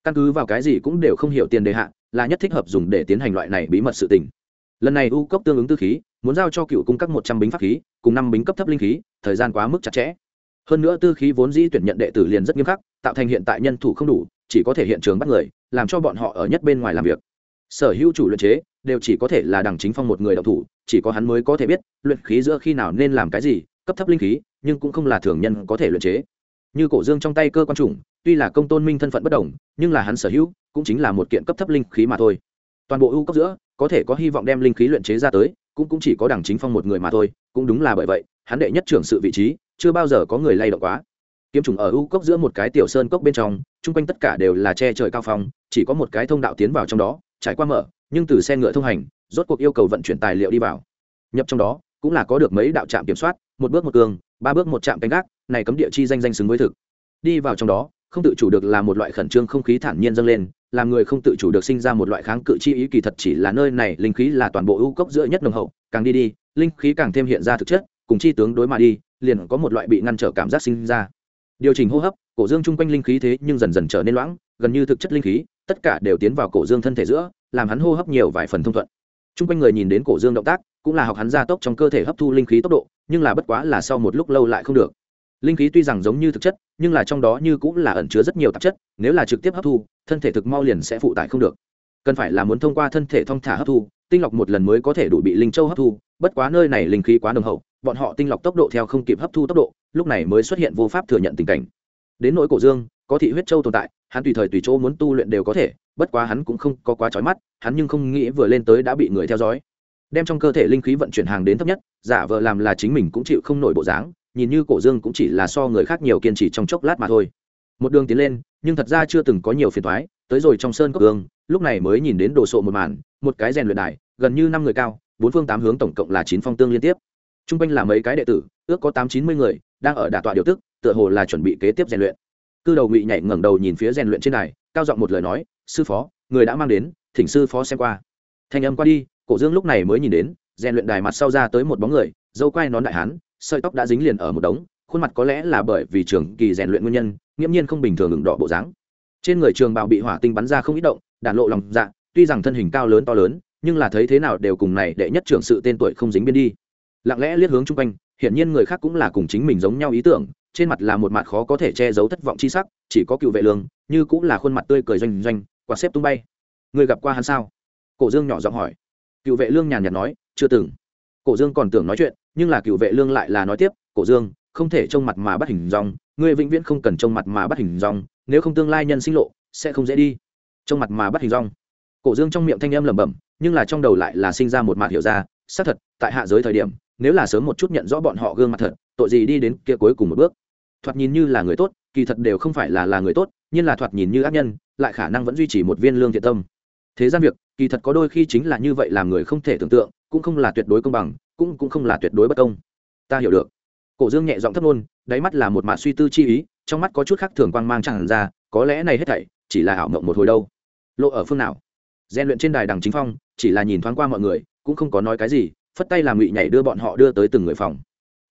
Căn cứ vào cái gì cũng đều không hiểu tiền đề hạ, là nhất thích hợp dùng để tiến hành loại này bí mật sự tình. Lần này u cốc tương ứng tư khí, muốn giao cho cựu cung cấp một trăm bính pháp khí, cùng năm bính cấp thấp linh khí, thời gian quá mức chặt chẽ. Hơn nữa tư khí vốn dĩ tuyển nhận đệ tử liền rất nghiêm khắc tạo thành hiện tại nhân thủ không đủ, chỉ có thể hiện trường bắt người, làm cho bọn họ ở nhất bên ngoài làm việc. Sở hữu chủ luyện chế, đều chỉ có thể là đằng chính phong một người đạo thủ, chỉ có hắn mới có thể biết, luyện khí giữa khi nào nên làm cái gì, cấp thấp linh khí, nhưng cũng không là thường nhân có thể luyện chế. Như cổ dương trong tay cơ quan trùng, tuy là công tôn minh thân phận bất đồng, nhưng là hắn sở hữu, cũng chính là một kiện cấp thấp linh khí mà thôi. Toàn bộ ưu cấp giữa, có thể có hy vọng đem linh khí luyện chế ra tới, cũng cũng chỉ có đảng chính phong một người mà thôi, cũng đúng là bởi vậy, hắn đệ nhất trưởng sự vị trí, chưa bao giờ có người lay động quá kiếm trùng ở u cốc giữa một cái tiểu sơn cốc bên trong, chung quanh tất cả đều là che trời cao phong, chỉ có một cái thông đạo tiến vào trong đó, trải qua mở, nhưng từ xe ngựa thông hành, rốt cuộc yêu cầu vận chuyển tài liệu đi vào. Nhập trong đó, cũng là có được mấy đạo trạm kiểm soát, một bước một cường, ba bước một trạm canh gác, này cấm địa chi danh danh xứng với thực. Đi vào trong đó, không tự chủ được là một loại khẩn trương không khí thản nhiên dâng lên, làm người không tự chủ được sinh ra một loại kháng cự chi ý kỳ thật chỉ là nơi này, linh khí là toàn bộ ưu cốc giữa nhất nồng hậu, càng đi đi, linh khí càng thêm hiện ra thực chất, cùng chi tướng đối mà đi, liền có một loại bị ngăn trở cảm giác sinh ra điều chỉnh hô hấp, cổ dương chung quanh linh khí thế nhưng dần dần trở nên loãng, gần như thực chất linh khí, tất cả đều tiến vào cổ dương thân thể giữa, làm hắn hô hấp nhiều vài phần thông thuận. Chung quanh người nhìn đến cổ dương động tác, cũng là học hắn gia tốc trong cơ thể hấp thu linh khí tốc độ, nhưng là bất quá là sau một lúc lâu lại không được. Linh khí tuy rằng giống như thực chất, nhưng là trong đó như cũng là ẩn chứa rất nhiều tạp chất, nếu là trực tiếp hấp thu, thân thể thực mau liền sẽ phụ tải không được. Cần phải là muốn thông qua thân thể thong thả hấp thu, tinh lọc một lần mới có thể đủ bị linh châu hấp thu, bất quá nơi này linh khí quá nồng hậu, bọn họ tinh lọc tốc độ theo không kịp hấp thu tốc độ lúc này mới xuất hiện vô pháp thừa nhận tình cảnh. Đến nỗi cổ dương, có thị huyết châu tồn tại, hắn tùy thời tùy chỗ muốn tu luyện đều có thể, bất quá hắn cũng không có quá trói mắt, hắn nhưng không nghĩ vừa lên tới đã bị người theo dõi. Đem trong cơ thể linh khí vận chuyển hàng đến thấp nhất, giả vờ làm là chính mình cũng chịu không nổi bộ dáng, nhìn như cổ dương cũng chỉ là so người khác nhiều kiên trì trong chốc lát mà thôi. Một đường tiến lên, nhưng thật ra chưa từng có nhiều phiền thoái tới rồi trong sơn cốc gương lúc này mới nhìn đến đồ sộ một màn, một cái rèn luyện đài, gần như năm người cao, bốn phương tám hướng tổng cộng là chín phong tương liên tiếp. T r u n g quanh là mấy cái đệ tử, ước có tám chín mươi người đang ở đả tọa điều tức, tựa hồ là chuẩn bị kế tiếp rèn luyện. Cư đầu ngụy nhảy ngẩng đầu nhìn phía rèn luyện trên đài, cao giọng một lời nói, sư phó, người đã mang đến, thỉnh sư phó xem qua. Thanh âm qua đi, cổ dương lúc này mới nhìn đến, rèn luyện đài mặt sau ra tới một bóng người, dâu quai nón đại hán, sợi tóc đã dính liền ở một đống, khuôn mặt có lẽ là bởi vì trường kỳ rèn luyện nguyên nhân, nghiễm nhiên không bình thường ngừng đỏ bộ dáng. Trên người trường bào bị hỏa tinh bắn ra không ít động đạn lộ lòng dạ tuy rằng thân hình cao lớn to lớn, nhưng là thấy thế nào đều cùng này đệ nhất trưởng sự tên tuổi không dính biên đi. Lặng lẽ liếc hướng chung quanh hiển nhiên người khác cũng là cùng chính mình giống nhau ý tưởng, trên mặt là một mặt khó có thể che giấu thất vọng chi sắc, chỉ có cựu vệ lương, như cũng là khuôn mặt tươi cười doanh doanh, quạt xếp tung bay. Người gặp qua hắn sao? Cổ dương nhỏ giọng hỏi. Cựu vệ lương nhàn nhạt nói, chưa từng. Cổ dương còn tưởng nói chuyện, nhưng là cựu vệ lương lại là nói tiếp, cổ dương, không thể trông mặt mà bắt hình dòng ngươi vĩnh viễn không cần trông mặt mà bắt hình dòng nếu không tương lai nhân sinh lộ, sẽ không dễ đi. Trông mặt mà bắt hình dòng cổ dương trong miệng thanh âm lẩm bẩm, nhưng là trong đầu lại là sinh ra một mặt hiểu ra, xác thật, tại hạ giới thời điểm nếu là sớm một chút nhận rõ bọn họ gương mặt thật, tội gì đi đến kia cuối cùng một bước. Thoạt nhìn như là người tốt, kỳ thật đều không phải là là người tốt, nhưng là thoạt nhìn như ác nhân, lại khả năng vẫn duy trì một viên lương thiện tâm. Thế gian việc, kỳ thật có đôi khi chính là như vậy làm người không thể tưởng tượng, cũng không là tuyệt đối công bằng, cũng cũng không là tuyệt đối bất công. Ta hiểu được. Cổ dương nhẹ giọng thấp ngôn đáy mắt là một mạ suy tư chi ý, trong mắt có chút khác thường quang mang chẳng ra, có lẽ này hết thảy, chỉ là ảo mộng một hồi đâu. Lộ ở phương nào? Gian luyện trên đài đằng chính phong, chỉ là nhìn thoáng qua mọi người, cũng không có nói cái gì phất tay làm ngụy nhảy đưa bọn họ đưa tới từng người phòng.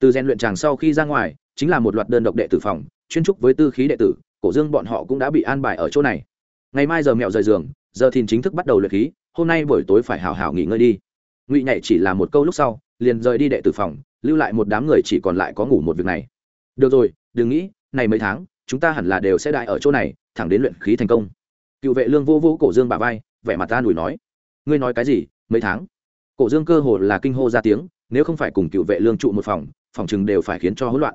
Từ rèn luyện chàng sau khi ra ngoài, chính là một loạt đơn độc đệ tử phòng, chuyên trúc với tư khí đệ tử, cổ dương bọn họ cũng đã bị an bài ở chỗ này. Ngày mai giờ mẹo rời giường, giờ thìn chính thức bắt đầu luyện khí, hôm nay buổi tối phải hào hào nghỉ ngơi đi. Ngụy nhảy chỉ là một câu lúc sau, liền rời đi đệ tử phòng, lưu lại một đám người chỉ còn lại có ngủ một việc này. Được rồi, đừng nghĩ, này mấy tháng, chúng ta hẳn là đều sẽ đại ở chỗ này, thẳng đến luyện khí thành công. Cựu vệ lương vô vô cổ dương bà vai, vẻ mặt ta đùi nói. Ngươi nói cái gì, mấy tháng? Cổ dương cơ hồ là kinh hô ra tiếng, nếu không phải cùng cựu vệ lương trụ một phòng phòng chừng đều phải khiến cho hỗn loạn.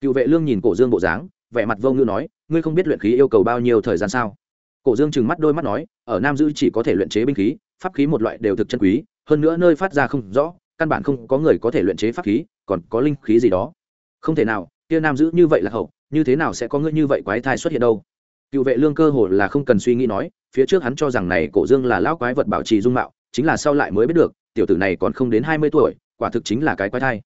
Cựu vệ lương nhìn cổ dương bộ dáng, vẻ mặt vô ngữ nói, ngươi không biết luyện khí yêu cầu bao nhiêu thời gian sao? Cổ dương chừng mắt đôi mắt nói, ở nam Dữ chỉ có thể luyện chế binh khí, pháp khí một loại đều thực chân quý, hơn nữa nơi phát ra không rõ, căn bản không có người có thể luyện chế pháp khí, còn có linh khí gì đó. Không thể nào, kia nam Dữ như vậy là hậu, như thế nào sẽ có ngươi như vậy quái thai xuất hiện đâu? Cựu vệ lương cơ hồ là không cần suy nghĩ nói, phía trước hắn cho rằng này cổ dương là lão quái vật bảo trì dung mạo, chính là sau lại mới biết được tiểu tử này còn không đến hai mươi tuổi, quả thực chính là cái quái thai.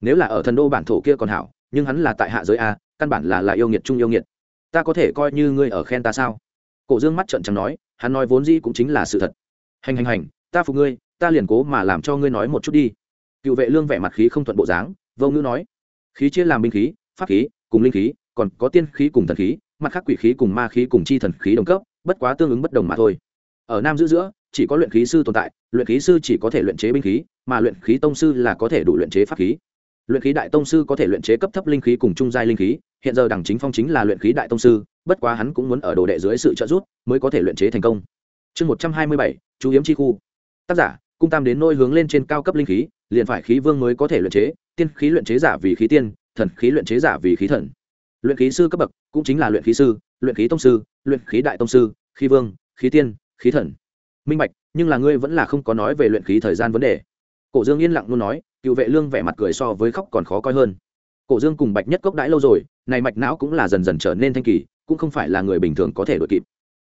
Nếu là ở thần đô bản thổ kia còn hảo, nhưng hắn là tại hạ giới a, căn bản là là yêu nghiệt trung yêu nghiệt. Ta có thể coi như ngươi ở khen ta sao? Cổ dương mắt trợn trắng nói, hắn nói vốn dĩ cũng chính là sự thật. Hành hành hành, ta phục ngươi, ta liền cố mà làm cho ngươi nói một chút đi. Cựu vệ lương vẻ mặt khí không thuận bộ dáng, vô ngữ nói, khí chia làm binh khí, pháp khí, cùng linh khí, còn có tiên khí cùng thần khí, mặt khác quỷ khí cùng ma khí cùng chi thần khí đồng cấp, bất quá tương ứng bất đồng mà thôi. Ở nam giữ giữa chỉ có luyện khí sư tồn tại, luyện khí sư chỉ có thể luyện chế binh khí, mà luyện khí tông sư là có thể đủ luyện chế pháp khí. Luyện khí đại tông sư có thể luyện chế cấp thấp linh khí cùng trung giai linh khí, hiện giờ đẳng chính phong chính là luyện khí đại tông sư, bất quá hắn cũng muốn ở đồ đệ dưới sự trợ giúp mới có thể luyện chế thành công. Chương một trăm hai mươi bảy, chú hiếm chi khu. Tác giả, cung tam đến nôi hướng lên trên cao cấp linh khí, liền phải khí vương mới có thể luyện chế, tiên khí luyện chế giả vì khí tiên, thần khí luyện chế giả vì khí thần. Luyện khí sư cấp bậc cũng chính là luyện khí sư, luyện khí tông sư, luyện khí đại tông sư, khí vương, khí tiên, khí thần minh bạch, nhưng là ngươi vẫn là không có nói về luyện khí thời gian vấn đề. Cổ dương yên lặng luôn nói, cựu vệ lương vẻ mặt cười so với khóc còn khó coi hơn. Cổ dương cùng bạch nhất cốc đãi lâu rồi, này mạch não cũng là dần dần trở nên thanh kỳ, cũng không phải là người bình thường có thể đội kịp.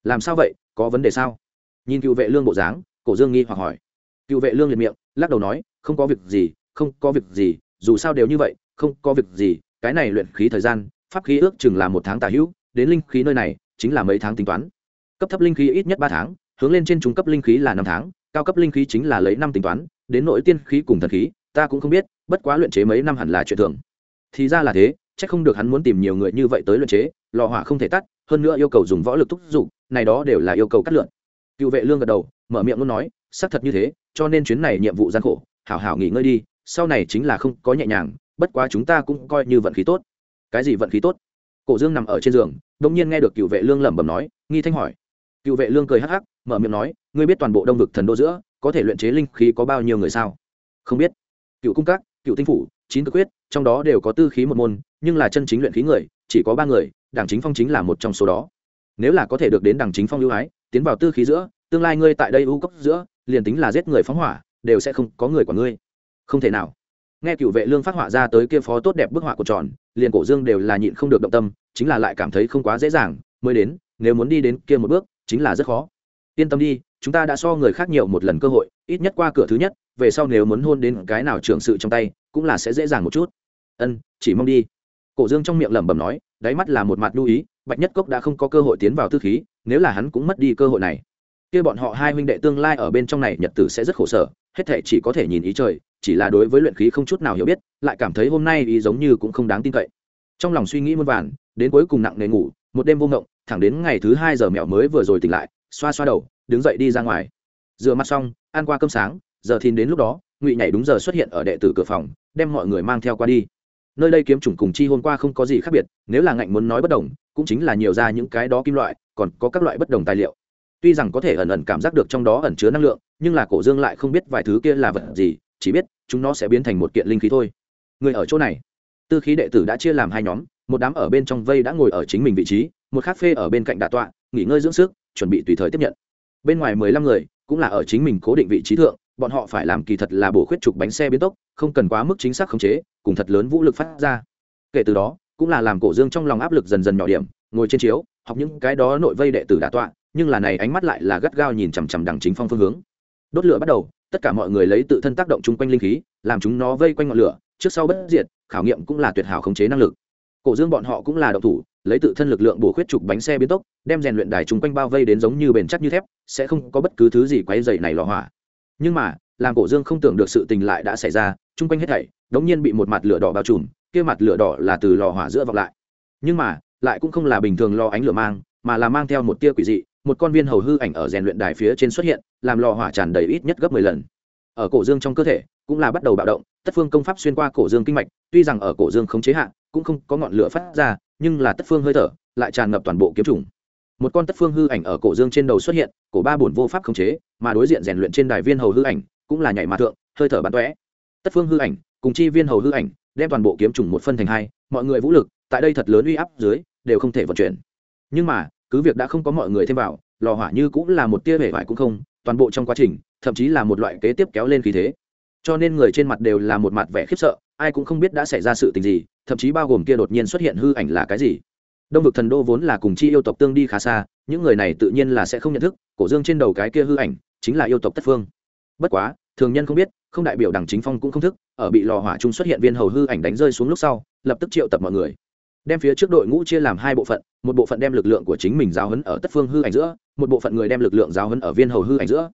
Làm sao vậy, có vấn đề sao? Nhìn cựu vệ lương bộ dáng, cổ dương nghi hoặc hỏi. Cựu vệ lương liệt miệng, lắc đầu nói, không có việc gì, không có việc gì, dù sao đều như vậy, không có việc gì, cái này luyện khí thời gian, pháp khí ước chừng là một tháng tà hữu, đến linh khí nơi này, chính là mấy tháng tính toán. Cấp thấp linh khí ít nhất ba tháng hướng lên trên trung cấp linh khí là năm tháng, cao cấp linh khí chính là lấy năm tính toán, đến nội tiên khí cùng thần khí, ta cũng không biết, bất quá luyện chế mấy năm hẳn là chuyện thường. Thì ra là thế c h ắ c không được hắn muốn tìm nhiều người như vậy tới luyện chế, lò hỏa không thể tắt, hơn nữa yêu cầu dùng võ lực thúc giục, này đó đều là yêu cầu cắt lượn. Cựu vệ lương gật đầu, mở miệng luôn nói, xác thật như thế, cho nên chuyến này nhiệm vụ gian khổ, hảo hảo nghỉ ngơi đi, sau này chính là không có nhẹ nhàng, bất quá chúng ta cũng coi như vận khí tốt. Cái gì vận khí tốt? Cổ dương nằm ở trên giường đông nhiên nghe được cựu vệ lương lẩm bẩm nói, nghi thanh hỏi cựu vệ lương cười hắc hắc, mở miệng nói, ngươi biết toàn bộ đông vực thần đô giữa, có thể luyện chế linh khí có bao nhiêu người sao? Không biết. Cựu cung các, cựu tinh phủ, chín cực quyết trong đó đều có tư khí một môn, nhưng là chân chính luyện khí người, chỉ có ba người đảng chính phong chính là một trong số đó. Nếu là có thể được đến đảng chính phong ưu ái, tiến vào tư khí giữa, tương lai ngươi tại đây ưu cốc giữa, liền tính là giết người phóng hỏa, đều sẽ không có người của ngươi. Không thể nào. Nghe cựu vệ lương phát họa ra tới kia phó tốt đẹp bức họa của tròn, liền cổ dương đều là nhịn không được động tâm, chính là lại cảm thấy không quá dễ dàng, mới đến, nếu muốn đi đến kia một bước chính là rất khó. Yên tâm đi, chúng ta đã so người khác nhiều một lần cơ hội, ít nhất qua cửa thứ nhất, về sau nếu muốn hôn đến cái nào trưởng sự trong tay, cũng là sẽ dễ dàng một chút. Ân, chỉ mong đi. Cổ dương trong miệng lẩm bẩm nói, đáy mắt là một mặt lưu ý, bạch nhất cốc đã không có cơ hội tiến vào tư khí, nếu là hắn cũng mất đi cơ hội này. Kia bọn họ hai huynh đệ tương lai ở bên trong này nhật tử sẽ rất khổ sở, hết thể chỉ có thể nhìn ý trời, chỉ là đối với luyện khí không chút nào hiểu biết, lại cảm thấy hôm nay ý giống như cũng không đáng tin cậy. Trong lòng suy nghĩ muôn vàn đến cuối cùng nặng nề ngủ, một đêm vô ngộng, thẳng đến ngày thứ hai giờ mẹo mới vừa rồi tỉnh lại, xoa xoa đầu, đứng dậy đi ra ngoài. Rửa mặt xong, ăn qua cơm sáng, giờ thìn đến lúc đó, ngụy nhảy đúng giờ xuất hiện ở đệ tử cửa phòng, đem mọi người mang theo qua đi. Nơi đây kiếm chủng cùng chi hôm qua không có gì khác biệt, nếu là ngạnh muốn nói bất đồng, cũng chính là nhiều ra những cái đó kim loại, còn có các loại bất đồng tài liệu. Tuy rằng có thể ẩn ẩn cảm giác được trong đó ẩn chứa năng lượng, nhưng là cổ dương lại không biết vài thứ kia là vật gì, chỉ biết chúng nó sẽ biến thành một kiện linh khí thôi. Người ở chỗ này. Tư khí đệ tử đã chia làm hai nhóm một đám ở bên trong vây đã ngồi ở chính mình vị trí, một khác phê ở bên cạnh đà tọa, nghỉ ngơi dưỡng sức, chuẩn bị tùy thời tiếp nhận. Bên ngoài mười lăm người cũng là ở chính mình cố định vị trí thượng, bọn họ phải làm kỳ thật là bổ khuyết trục bánh xe biến tốc, không cần quá mức chính xác khống chế, cùng thật lớn vũ lực phát ra. Kể từ đó, cũng là làm cổ dương trong lòng áp lực dần dần nhỏ điểm, ngồi trên chiếu, học những cái đó nội vây đệ tử đà tọa, nhưng là này ánh mắt lại là gắt gao nhìn chằm chằm đằng chính phong phương hướng. Đốt lửa bắt đầu, tất cả mọi người lấy tự thân tác động chung quanh linh khí, làm chúng nó vây quanh ngọn lửa, trước sau bất diệt, khảo nghiệm cũng là tuyệt hảo khống chế năng lực cổ dương bọn họ cũng là động thủ, lấy tự thân lực lượng bổ khuyết trục bánh xe biến tốc, đem rèn luyện đài chung quanh bao vây đến giống như bền chắc như thép, sẽ không có bất cứ thứ gì quấy dày này lò hỏa. Nhưng mà, làm cổ dương không tưởng được sự tình lại đã xảy ra, chung quanh hết thảy, đống nhiên bị một mặt lửa đỏ bao trùm, kia mặt lửa đỏ là từ lò hỏa giữa vọng lại. Nhưng mà, lại cũng không là bình thường lò ánh lửa mang, mà là mang theo một tia quỷ dị, một con viên hầu hư ảnh ở rèn luyện đài phía trên xuất hiện, làm lò hỏa tràn đầy ít nhất gấp mười lần. Ở cổ dương trong cơ thể, cũng là bắt đầu bạo động, tất phương công pháp xuyên qua cổ dương kinh mạch, tuy rằng ở cổ dương không chế hạn cũng không có ngọn lửa phát ra, nhưng là tất phương hơi thở lại tràn ngập toàn bộ kiếm trùng. Một con tất phương hư ảnh ở cổ dương trên đầu xuất hiện, cổ ba bổn vô pháp khống chế, mà đối diện rèn luyện trên đài viên hầu hư ảnh cũng là nhảy mà thượng, hơi thở bắn tóe. Tất phương hư ảnh cùng chi viên hầu hư ảnh đem toàn bộ kiếm trùng một phân thành hai, mọi người vũ lực tại đây thật lớn uy áp dưới đều không thể vận chuyển. Nhưng mà, cứ việc đã không có mọi người thêm vào, lò hỏa như cũng là một tia vẻ vải cũng không, toàn bộ trong quá trình, thậm chí là một loại kế tiếp kéo lên khí thế. Cho nên người trên mặt đều là một mặt vẻ khiếp sợ, ai cũng không biết đã xảy ra sự tình gì thậm chí bao gồm kia đột nhiên xuất hiện hư ảnh là cái gì? Đông vực thần đô vốn là cùng chi yêu tộc tương đi khá xa, những người này tự nhiên là sẽ không nhận thức, cổ dương trên đầu cái kia hư ảnh chính là yêu tộc tất phương. Bất quá, thường nhân không biết, không đại biểu đảng chính phong cũng không thức, ở bị lò hỏa chung xuất hiện viên hầu hư ảnh đánh rơi xuống lúc sau, lập tức triệu tập mọi người. Đem phía trước đội ngũ chia làm hai bộ phận, một bộ phận đem lực lượng của chính mình giáo hấn ở tất phương hư ảnh giữa, một bộ phận người đem lực lượng giáo hấn ở viên hầu hư ảnh giữa.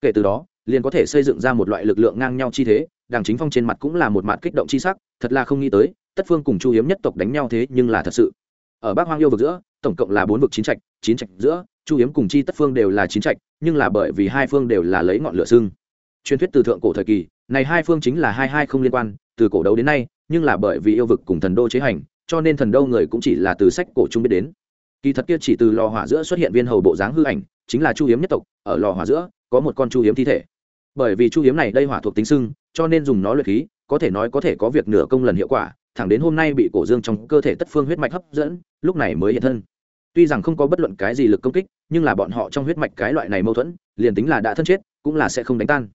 Kể từ đó, liền có thể xây dựng ra một loại lực lượng ngang nhau chi thế đảng chính phong trên mặt cũng là một mặt kích động chi sắc, thật là không nghĩ tới tất phương cùng chu hiếm nhất tộc đánh nhau thế nhưng là thật sự. Ở bắc hoang yêu vực giữa, tổng cộng là bốn vực chín trạch chín trạch giữa, chu hiếm cùng chi tất phương đều là chín trạch, nhưng là bởi vì hai phương đều là lấy ngọn lửa xưng. Truyền thuyết từ thượng cổ thời kỳ, này hai phương chính là hai hai không liên quan, từ cổ đấu đến nay, nhưng là bởi vì yêu vực cùng thần đô chế hành, cho nên thần đô người cũng chỉ là từ sách cổ trung biết đến. Kỳ thật kia chỉ từ lò hỏa giữa xuất hiện viên hầu bộ dáng hư ảnh, chính là chu hiếm nhất tộc, ở lò hỏa giữa, có một con chu hiếm thi thể. Bởi vì chu hiếm này đây hỏa thuộc tính sưng cho nên dùng nó luyện khí, có thể nói có thể có việc nửa công lần hiệu quả thẳng đến hôm nay bị cổ dương trong cơ thể tất phương huyết mạch hấp dẫn, lúc này mới hiện thân. Tuy rằng không có bất luận cái gì lực công kích, nhưng là bọn họ trong huyết mạch cái loại này mâu thuẫn, liền tính là đã thân chết, cũng là sẽ không đánh tan.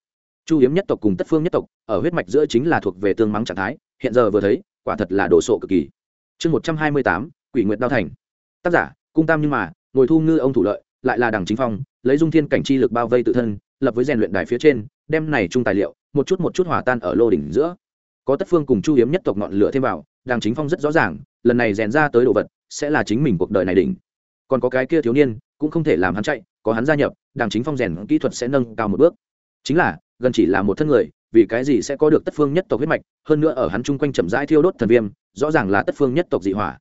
Chu hiếm nhất tộc cùng tất phương nhất tộc, ở huyết mạch giữa chính là thuộc về tương mắng trạng thái, hiện giờ vừa thấy, quả thật là đồ sộ cực kỳ. Chương một trăm hai mươi tám, quỷ nguyệt đao thành. Tác giả, cung tam nhưng mà, ngồi thu ngư ông thủ lợi, lại là đằng chính phong, lấy dung thiên cảnh chi lực bao vây tự thân, lập với rèn luyện đài phía trên, đem này chung tài liệu, một chút một chút hòa tan ở lô đỉnh giữa có tất phương cùng chu hiếm nhất tộc ngọn lửa thêm vào, đàng chính phong rất rõ ràng, lần này rèn ra tới đồ vật, sẽ là chính mình cuộc đời này đỉnh. Còn có cái kia thiếu niên, cũng không thể làm hắn chạy, có hắn gia nhập, đàng chính phong rèn kỹ thuật sẽ nâng cao một bước. Chính là, gần chỉ là một thân người, vì cái gì sẽ có được tất phương nhất tộc huyết mạch, hơn nữa ở hắn chung quanh chậm rãi thiêu đốt thần viêm, rõ ràng là tất phương nhất tộc dị hỏa.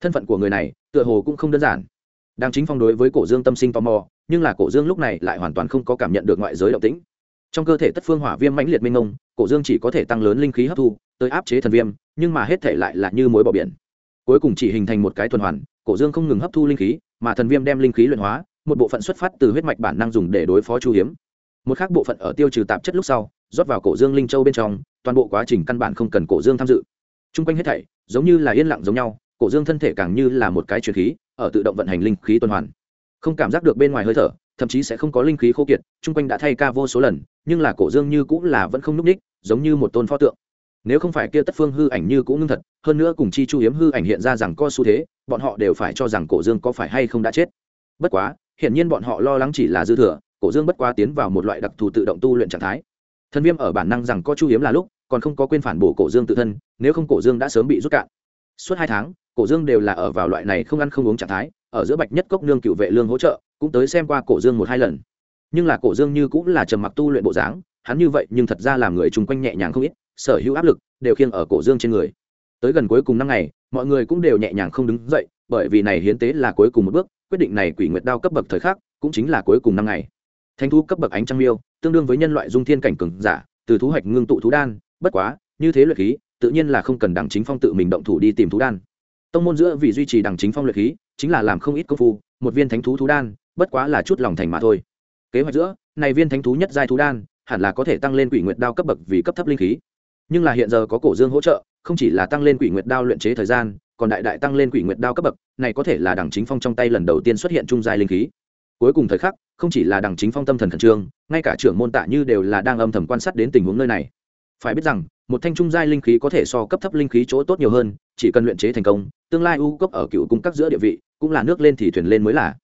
Thân phận của người này, tựa hồ cũng không đơn giản. Đang chính phong đối với cổ dương tâm sinh tò mò, nhưng là cổ dương lúc này lại hoàn toàn không có cảm nhận được ngoại giới động tĩnh. Trong cơ thể tất phương hỏa viêm mãnh liệt minh ngông cổ dương chỉ có thể tăng lớn linh khí hấp thu, tới áp chế thần viêm, nhưng mà hết thể lại là như mối bỏ biển. Cuối cùng chỉ hình thành một cái tuần hoàn, cổ dương không ngừng hấp thu linh khí, mà thần viêm đem linh khí luyện hóa, một bộ phận xuất phát từ huyết mạch bản năng dùng để đối phó chu hiếm. Một khác bộ phận ở tiêu trừ tạp chất lúc sau, rót vào cổ dương linh châu bên trong, toàn bộ quá trình căn bản không cần cổ dương tham dự. T r u n g quanh hết thảy, giống như là yên lặng giống nhau, cổ dương thân thể càng như là một cái truyền khí, ở tự động vận hành linh khí tuần hoàn. Không cảm giác được bên ngoài hơi thở, thậm chí sẽ không có linh khí khô kiệt chung quanh đã thay ca vô số lần, nhưng là cổ dương như cũng là vẫn không n ú c ních giống như một tôn pho tượng. Nếu không phải kia tất phương hư ảnh như cũng ngưng thật, hơn nữa cùng chi chu hiếm hư ảnh hiện ra rằng có xu thế, bọn họ đều phải cho rằng cổ dương có phải hay không đã chết. Bất quá, hiển nhiên bọn họ lo lắng chỉ là dư thừa, cổ dương bất quá tiến vào một loại đặc thù tự động tu luyện trạng thái. Thân viêm ở bản năng rằng có chu hiếm là lúc, còn không có quên phản bổ cổ dương tự thân, nếu không cổ dương đã sớm bị rút cạn. Suốt hai tháng, cổ dương đều là ở vào loại này không ăn không uống trạng thái, ở giữa bạch nhất cốc nương cựu vệ lương hỗ trợ, cũng tới xem qua cổ dương một hai lần. Nhưng là cổ dương như cũng là trầm mặc tu luyện bộ dáng hắn như vậy nhưng thật ra làm người chung quanh nhẹ nhàng không ít, sở hữu áp lực đều khiêng ở cổ dương trên người. Tới gần cuối cùng năm ngày, mọi người cũng đều nhẹ nhàng không đứng dậy, bởi vì này hiến tế là cuối cùng một bước, quyết định này quỷ nguyệt đao cấp bậc thời khắc cũng chính là cuối cùng năm ngày. Thanh thu cấp bậc ánh trăng miêu, tương đương với nhân loại dung thiên cảnh cường giả, từ thú hạch ngưng tụ thú đan, bất quá, như thế luyện khí, tự nhiên là không cần đằng chính phong tự mình động thủ đi tìm thú đan. Tông môn giữa vì duy trì đằng chính phong luyện khí, chính là làm không ít công phu, một viên thánh thú thú đan, bất quá là chút lòng thành mà thôi. Kế hoạch giữa, này viên thánh thú nhất giai thú đan hẳn là có thể tăng lên quỷ nguyệt đao cấp bậc vì cấp thấp linh khí. Nhưng là hiện giờ có cổ dương hỗ trợ, không chỉ là tăng lên quỷ nguyệt đao luyện chế thời gian, còn đại đại tăng lên quỷ nguyệt đao cấp bậc, này có thể là đằng chính phong trong tay lần đầu tiên xuất hiện trung giai linh khí. Cuối cùng thời khắc, không chỉ là đằng chính phong tâm thần khẩn trương, ngay cả trưởng môn tạ như đều là đang âm thầm quan sát đến tình huống nơi này. Phải biết rằng, một thanh trung giai linh khí có thể so cấp thấp linh khí chỗ tốt nhiều hơn, chỉ cần luyện chế thành công, tương lai u cấp ở cựu cung các giữa địa vị, cũng là nước lên thì thuyền lên mới là.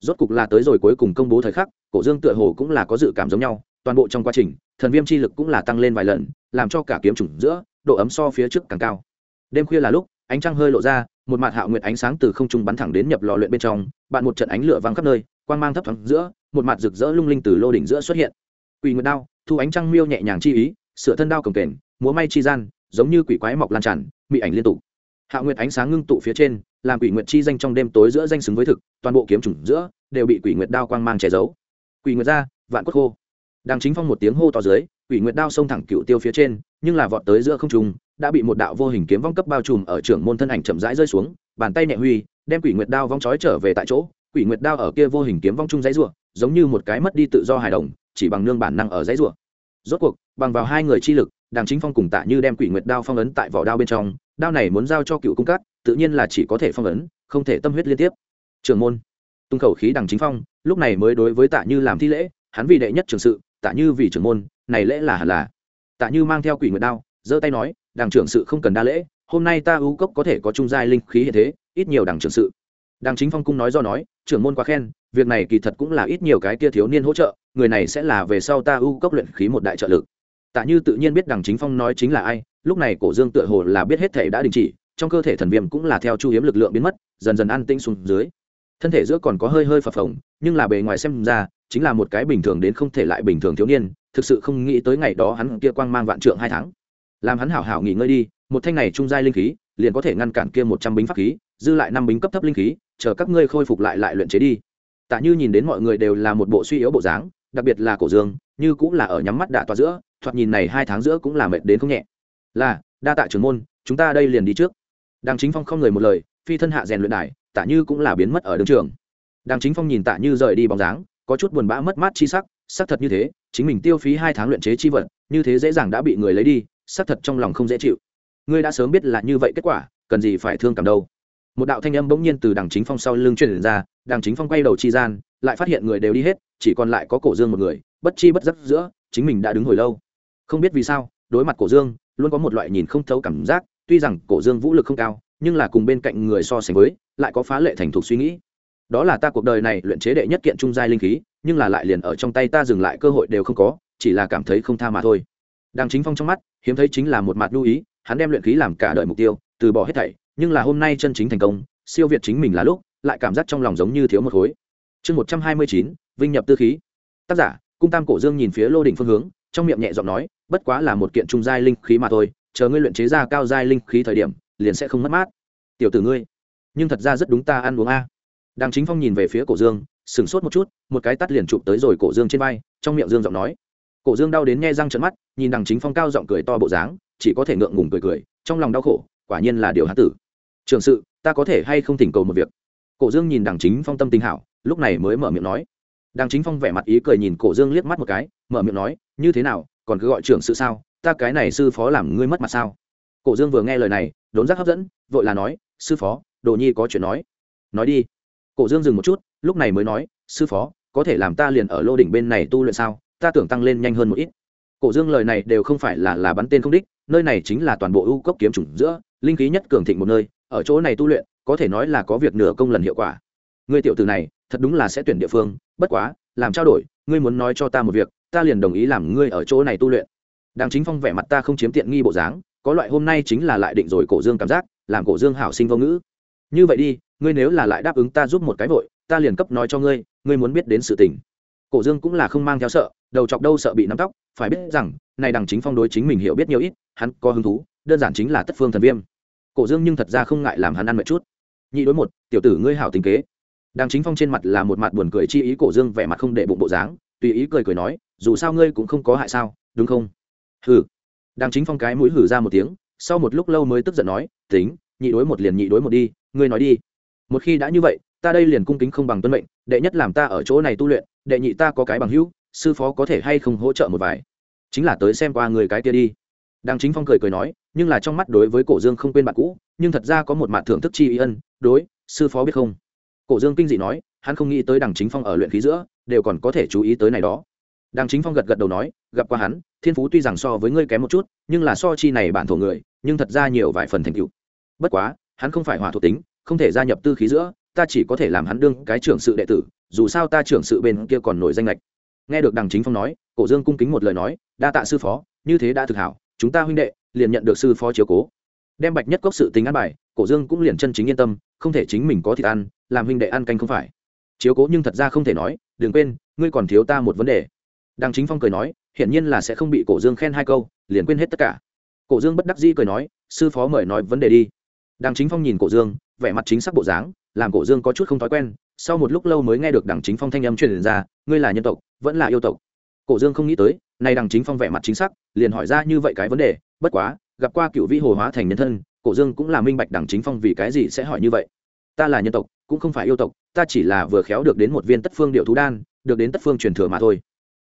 Rốt cục là tới rồi cuối cùng công bố thời khắc, cổ dương tựa hồ cũng là có dự cảm giống nhau toàn bộ trong quá trình, thần viêm chi lực cũng là tăng lên vài lần, làm cho cả kiếm chủng giữa, độ ấm so phía trước càng cao. Đêm khuya là lúc, ánh trăng hơi lộ ra, một mặt hạo nguyệt ánh sáng từ không trung bắn thẳng đến nhập lò luyện bên trong, bạn một trận ánh lửa văng khắp nơi, quang mang thấp thoáng giữa, một mặt rực rỡ lung linh từ lô đỉnh giữa xuất hiện. Quỷ nguyệt đao, thu ánh trăng miêu nhẹ nhàng chi ý, sửa thân đao cồng kềnh, múa may chi gian, giống như quỷ quái mọc lan tràn, mị ảnh liên tục. Hạo nguyệt ánh sáng ngưng tụ phía trên, làm quỷ nguyệt chi danh trong đêm tối giữa danh xứng với thực, toàn bộ kiếm chủng giữa đều bị quỷ nguyệt đao quang mang che giấu. Quỷ nguyệt ra, vạn quất khô đang chính phong một tiếng hô to dưới, quỷ nguyệt đao xông thẳng cựu tiêu phía trên, nhưng là vọt tới giữa không trung, đã bị một đạo vô hình kiếm vong cấp bao trùm ở trưởng môn thân ảnh chậm rãi rơi xuống, bàn tay nhẹ huy, đem quỷ nguyệt đao vong chói trở về tại chỗ. Quỷ nguyệt đao ở kia vô hình kiếm vong trung dãy rủa giống như một cái mất đi tự do hài đồng, chỉ bằng nương bản năng ở dãy rủa rốt cuộc, bằng vào hai người chi lực, đàng chính phong cùng tạ như đem quỷ nguyệt đao phong ấn tại vỏ đao bên trong, đao này muốn giao cho cựu cung cát tự nhiên là chỉ có thể phong ấn, không thể tâm huyết liên tiếp. Trường môn, tung khẩu khí đằng chính phong, lúc này mới đối với tạ như làm thi lễ, hắn vì đệ nhất trường sự tạ như vì trưởng môn, này lễ là hẳn là. Tạ như mang theo quỷ nguyệt đao, giơ tay nói, đảng trưởng sự không cần đa lễ, hôm nay ta ưu cốc có thể có trung giai linh khí hiện thế, ít nhiều đảng trưởng sự. Đảng chính phong cung nói do nói, trưởng môn quá khen, việc này kỳ thật cũng là ít nhiều cái kia thiếu niên hỗ trợ, người này sẽ là về sau ta ưu cốc luyện khí một đại trợ lực. Tạ như tự nhiên biết đảng chính phong nói chính là ai, lúc này cổ dương tựa hồ là biết hết thể đã đình chỉ, trong cơ thể thần viêm cũng là theo chu hiếm lực lượng biến mất, dần dần an tĩnh xuống dưới. Thân thể giữa còn có hơi hơi phập phồng, nhưng là bề ngoài xem ra chính là một cái bình thường đến không thể lại bình thường thiếu niên, thực sự không nghĩ tới ngày đó hắn kia quang mang vạn trượng hai tháng. Làm hắn hảo hảo nghỉ ngơi đi, một thanh này trung giai linh khí, liền có thể ngăn cản kia một trăm bính pháp khí, dư lại năm bính cấp thấp linh khí, chờ các ngươi khôi phục lại lại luyện chế đi. Tạ như nhìn đến mọi người đều là một bộ suy yếu bộ dáng, đặc biệt là cổ dương, như cũng là ở nhắm mắt đạ toa giữa, thoạt nhìn này hai tháng giữa cũng là mệt đến không nhẹ. Là, đa tạ trưởng môn, chúng ta đây liền đi trước. Đàng chính phong không người một lời, phi thân hạ rèn luyện đài, tạ như cũng là biến mất ở đường trường. Đàng chính phong nhìn tạ như rời đi bóng dáng có chút buồn bã mất mát chi sắc, xác thật như thế, chính mình tiêu phí hai tháng luyện chế chi vật, như thế dễ dàng đã bị người lấy đi, xác thật trong lòng không dễ chịu. Ngươi đã sớm biết là như vậy kết quả, cần gì phải thương cảm đâu. Một đạo thanh âm bỗng nhiên từ đằng chính phong sau lưng truyền ra, đằng chính phong quay đầu chi gian, lại phát hiện người đều đi hết, chỉ còn lại có cổ dương một người, bất chi bất giấc giữa, chính mình đã đứng hồi lâu. Không biết vì sao, đối mặt cổ dương, luôn có một loại nhìn không thấu cảm giác, tuy rằng cổ dương vũ lực không cao, nhưng là cùng bên cạnh người so sánh với, lại có phá lệ thành thục suy nghĩ đó là ta cuộc đời này luyện chế đệ nhất kiện trung giai linh khí, nhưng là lại liền ở trong tay ta dừng lại cơ hội đều không có, chỉ là cảm thấy không tha mà thôi. Đằng chính phong trong mắt, hiếm thấy chính là một mặt lưu ý, hắn đem luyện khí làm cả đời mục tiêu, từ bỏ hết thảy, nhưng là hôm nay chân chính thành công, siêu việt chính mình là lúc, lại cảm giác trong lòng giống như thiếu một khối. Chương một trăm hai mươi chín, vinh nhập tư khí. Tác giả, cung tam cổ dương nhìn phía lô đỉnh phương hướng, trong miệng nhẹ giọng nói, bất quá là một kiện trung giai linh khí mà thôi, chờ ngươi luyện chế ra cao giai linh khí thời điểm, liền sẽ không mất mát. Tiểu tử ngươi, nhưng thật ra rất đúng ta ăn uống a đàng chính phong nhìn về phía cổ dương, sửng sốt một chút, một cái tắt liền chụp tới rồi cổ dương trên vai, trong miệng dương giọng nói. Cổ dương đau đến nghe răng trận mắt, nhìn đằng chính phong cao giọng cười to bộ dáng, chỉ có thể ngượng ngùng cười cười, trong lòng đau khổ, quả nhiên là điều hán tử. Trường sự, ta có thể hay không thỉnh cầu một việc? Cổ dương nhìn đằng chính phong tâm tình hảo, lúc này mới mở miệng nói. Đằng chính phong vẻ mặt ý cười nhìn cổ dương liếc mắt một cái, mở miệng nói, như thế nào, còn cứ gọi trưởng sự sao? Ta cái này sư phó làm ngươi mất mặt sao? Cổ dương vừa nghe lời này, đốn giác hấp dẫn, vội là nói, sư phó, đồ nhi có chuyện nói. Nói đi cổ dương dừng một chút, lúc này mới nói, sư phó, có thể làm ta liền ở lô đỉnh bên này tu luyện sao? Ta tưởng tăng lên nhanh hơn một ít. Cổ dương lời này đều không phải là là bắn tên không đích, nơi này chính là toàn bộ ưu cốc kiếm chủng giữa, linh khí nhất cường thịnh một nơi, ở chỗ này tu luyện, có thể nói là có việc nửa công lần hiệu quả. Ngươi tiểu tử này, thật đúng là sẽ tuyển địa phương, bất quá, làm trao đổi, ngươi muốn nói cho ta một việc, ta liền đồng ý làm ngươi ở chỗ này tu luyện. Đàng chính phong vẻ mặt ta không chiếm tiện nghi bộ dáng, có loại hôm nay chính là lại định rồi cổ dương cảm giác, làm cổ dương hảo sinh vô ngữ. Như vậy đi ngươi nếu là lại đáp ứng ta giúp một cái vội, ta liền cấp nói cho ngươi ngươi muốn biết đến sự tình. Cổ dương cũng là không mang theo sợ, đầu chọc đâu sợ bị nắm tóc, phải biết rằng, này đằng chính phong đối chính mình hiểu biết nhiều ít, hắn có hứng thú, đơn giản chính là tất phương thần viêm. Cổ dương nhưng thật ra không ngại làm hắn ăn mệt chút. Nhị đối một, tiểu tử ngươi hảo tình kế. Đằng chính phong trên mặt là một mặt buồn cười chi ý, cổ dương vẻ mặt không để bụng bộ dáng, tùy ý cười cười nói, dù sao ngươi cũng không có hại sao, đúng không? Hừ. Đằng chính phong cái mũi hử ra một tiếng, sau một lúc lâu mới tức giận nói, tính, nhị đối một liền nhị đối một đi, ngươi nói đi một khi đã như vậy, ta đây liền cung kính không bằng tuân mệnh, đệ nhất làm ta ở chỗ này tu luyện, đệ nhị ta có cái bằng hữu, sư phó có thể hay không hỗ trợ một vài. Chính là tới xem qua người cái kia đi. Đàng chính phong cười cười nói, nhưng là trong mắt đối với cổ dương không quên bạn cũ, nhưng thật ra có một mặt thưởng thức chi ý ân, đối, sư phó biết không? Cổ dương kinh dị nói, hắn không nghĩ tới đằng chính phong ở luyện khí giữa, đều còn có thể chú ý tới này đó. Đằng chính phong gật gật đầu nói, gặp qua hắn, thiên phú tuy rằng so với ngươi kém một chút, nhưng là so chi này bản thổ người, nhưng thật ra nhiều vài phần thành tựu. Bất quá, hắn không phải hỏa thuộc tính không thể gia nhập tư khí giữa, ta chỉ có thể làm hắn đương cái trưởng sự đệ tử, dù sao ta trưởng sự bên kia còn nổi danh lệch. Nghe được đằng chính phong nói, cổ dương cung kính một lời nói, đa tạ sư phó, như thế đã thực hảo, chúng ta huynh đệ liền nhận được sư phó chiếu cố. Đem bạch nhất cốc sự tính ăn bài, cổ dương cũng liền chân chính yên tâm, không thể chính mình có thịt ăn, làm huynh đệ ăn canh không phải. Chiếu cố nhưng thật ra không thể nói, đừng quên, ngươi còn thiếu ta một vấn đề. Đằng chính phong cười nói, hiển nhiên là sẽ không bị cổ dương khen hai câu, liền quên hết tất cả. Cổ dương bất đắc dĩ cười nói, sư phó mời nói vấn đề đi. Đằng chính phong nhìn cổ dương vẻ mặt chính xác bộ dáng, làm cổ dương có chút không thói quen, sau một lúc lâu mới nghe được đằng chính phong thanh âm truyền ra, ngươi là nhân tộc, vẫn là yêu tộc. Cổ dương không nghĩ tới, nay đằng chính phong vẻ mặt chính xác, liền hỏi ra như vậy cái vấn đề, bất quá, gặp qua cựu vĩ hồ hóa thành nhân thân, cổ dương cũng là minh bạch đằng chính phong vì cái gì sẽ hỏi như vậy. Ta là nhân tộc, cũng không phải yêu tộc, ta chỉ là vừa khéo được đến một viên tất phương điệu thú đan, được đến tất phương truyền thừa mà thôi.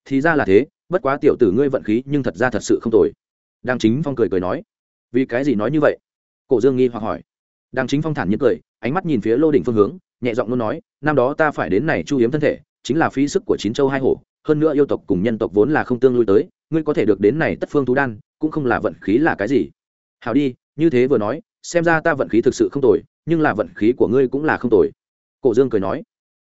Thì ra là thế, bất quá tiểu tử ngươi vận khí nhưng thật ra thật sự không tồi. Đằng chính phong cười cười nói. Vì cái gì nói như vậy? Cổ dương nghi hoặc hỏi đàng chính phong thản nhiên cười, ánh mắt nhìn phía lô đỉnh phương hướng, nhẹ giọng luôn nói, năm đó ta phải đến này chu hiếm thân thể, chính là phí sức của chín châu hai hổ, hơn nữa yêu tộc cùng nhân tộc vốn là không tương lui tới, ngươi có thể được đến này tất phương thú đan, cũng không là vận khí là cái gì. Hào đi, như thế vừa nói, xem ra ta vận khí thực sự không tồi, nhưng là vận khí của ngươi cũng là không tồi. Cổ dương cười nói.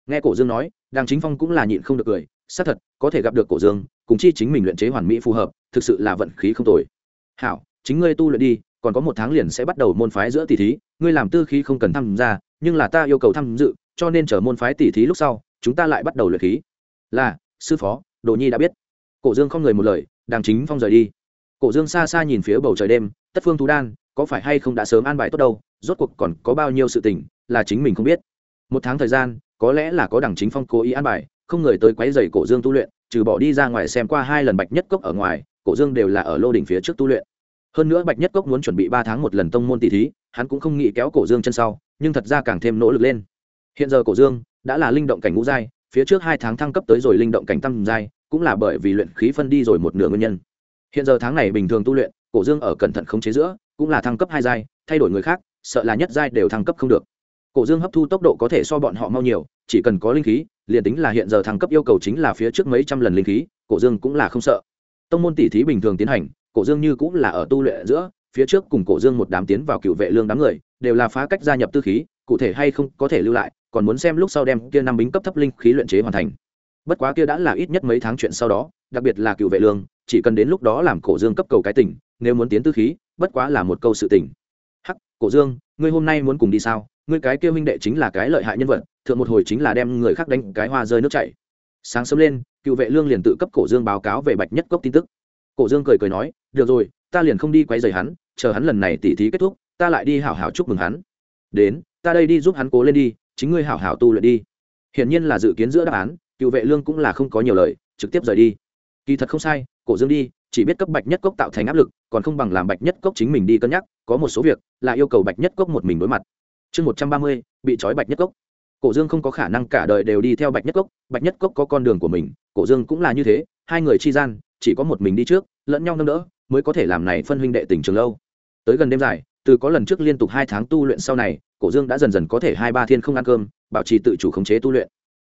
Nghe cổ dương nói đàng chính phong cũng là nhịn không được cười, xác thật, có thể gặp được cổ dương, cùng chi chính mình luyện chế hoàn mỹ phù hợp, thực sự là vận khí không tồi. Hảo, chính ngươi tu luyện đi còn có một tháng liền sẽ bắt đầu môn phái giữa tỷ thí, ngươi làm tư khí không cần tham gia, nhưng là ta yêu cầu tham dự, cho nên chờ môn phái tỷ thí lúc sau, chúng ta lại bắt đầu luyện khí. Là, sư phó đồ nhi đã biết. Cổ dương không người một lời, đàng chính phong rời đi. Cổ dương xa xa nhìn phía bầu trời đêm, tất phương thú đan, có phải hay không đã sớm an bài tốt đâu, rốt cuộc còn có bao nhiêu sự tình, là chính mình không biết. Một tháng thời gian, có lẽ là có đằng chính phong cố ý an bài, không người tới quấy rầy cổ dương tu luyện, trừ bỏ đi ra ngoài xem qua hai lần bạch nhất cốc ở ngoài, cổ dương đều là ở lô đỉnh phía trước tu luyện hơn nữa bạch nhất cốc muốn chuẩn bị ba tháng một lần tông môn tỷ thí, hắn cũng không nghĩ kéo cổ dương chân sau, nhưng thật ra càng thêm nỗ lực lên. Hiện giờ cổ dương đã là linh động cảnh ngũ giai, phía trước hai tháng thăng cấp tới rồi linh động cảnh tam giai, cũng là bởi vì luyện khí phân đi rồi một nửa nguyên nhân. Hiện giờ tháng này bình thường tu luyện, cổ dương ở cẩn thận khống chế giữa, cũng là thăng cấp hai giai, thay đổi người khác, sợ là nhất giai đều thăng cấp không được. Cổ dương hấp thu tốc độ có thể so bọn họ mau nhiều, chỉ cần có linh khí, liền tính là hiện giờ thăng cấp yêu cầu chính là phía trước mấy trăm lần linh khí, cổ dương cũng là không sợ. Tông môn tỷ thí bình thường tiến hành cổ dương như cũng là ở tu luyện giữa, phía trước cùng cổ dương một đám tiến vào cựu vệ lương đám người, đều là phá cách gia nhập tư khí, cụ thể hay không có thể lưu lại, còn muốn xem lúc sau đem kia năm bính cấp thấp linh khí luyện chế hoàn thành. Bất quá kia đã là ít nhất mấy tháng chuyện sau đó, đặc biệt là cựu vệ lương, chỉ cần đến lúc đó làm cổ dương cấp cầu cái tỉnh, nếu muốn tiến tư khí, bất quá là một câu sự tỉnh hắc, cổ dương, ngươi hôm nay muốn cùng đi sao? Ngươi cái kia huynh đệ chính là cái lợi hại nhân vật, thượng một hồi chính là đem người khác đánh cái hoa rơi nước chảy. Sáng sớm lên, cựu vệ lương liền tự cấp cổ dương báo cáo về bạch nhất cốc tin tức cổ dương cười cười nói, được rồi, ta liền không đi quấy rầy hắn, chờ hắn lần này tỉ thí kết thúc, ta lại đi hảo hảo chúc mừng hắn. Đến, ta đây đi giúp hắn cố lên đi, chính ngươi hảo hảo tu luyện đi. Hiển nhiên là dự kiến giữa đáp án, cựu vệ lương cũng là không có nhiều lời, trực tiếp rời đi. Kỳ thật không sai, cổ dương đi, chỉ biết cấp bạch nhất cốc tạo thành áp lực, còn không bằng làm bạch nhất cốc chính mình đi cân nhắc, có một số việc là yêu cầu bạch nhất cốc một mình đối mặt. Chương một trăm ba mươi, bị trói bạch nhất cốc. Cổ dương không có khả năng cả đời đều đi theo bạch nhất cốc, bạch nhất cốc có con đường của mình, cổ dương cũng là như thế hai người chi gian, chỉ có một mình đi trước, lẫn nhau nâng đỡ, mới có thể làm này phân huynh đệ tình trường lâu. Tới gần đêm dài, từ có lần trước liên tục hai tháng tu luyện sau này, cổ dương đã dần dần có thể hai ba thiên không ăn cơm, bảo trì tự chủ khống chế tu luyện.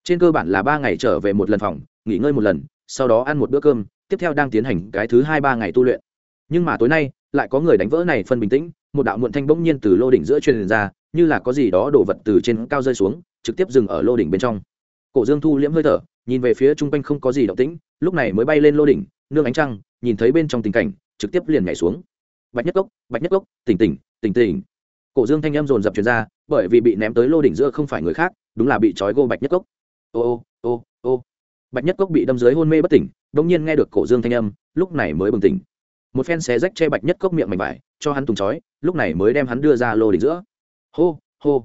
Trên cơ bản là ba ngày trở về một lần phòng, nghỉ ngơi một lần, sau đó ăn một bữa cơm, tiếp theo đang tiến hành cái thứ hai ba ngày tu luyện. Nhưng mà tối nay, lại có người đánh vỡ này phân bình tĩnh, một đạo muộn thanh bỗng nhiên từ lô đỉnh giữa truyền ra, như là có gì đó đổ vật từ trên cao rơi xuống, trực tiếp dừng ở lô đỉnh bên trong. Cổ dương thu liễm hơi thở, nhìn về phía chung quanh không có gì động tĩnh lúc này mới bay lên lô đỉnh, nương ánh trăng, nhìn thấy bên trong tình cảnh, trực tiếp liền nhảy xuống. Bạch nhất cốc, bạch nhất cốc, tỉnh tỉnh tỉnh tỉnh. Cổ dương thanh em dồn dập truyền ra, bởi vì bị ném tới lô đỉnh giữa không phải người khác, đúng là bị trói gô bạch nhất cốc. Ô ô ô ô. Bạch nhất cốc bị đâm dưới hôn mê bất tỉnh đ nhiên nghe được cổ dương thanh âm, lúc này mới bừng tỉnh. Một phen xé rách che bạch nhất cốc miệng mảnh vải, cho hắn tùng trói, lúc này mới đem hắn đưa ra lô đỉnh giữa. Hô hô.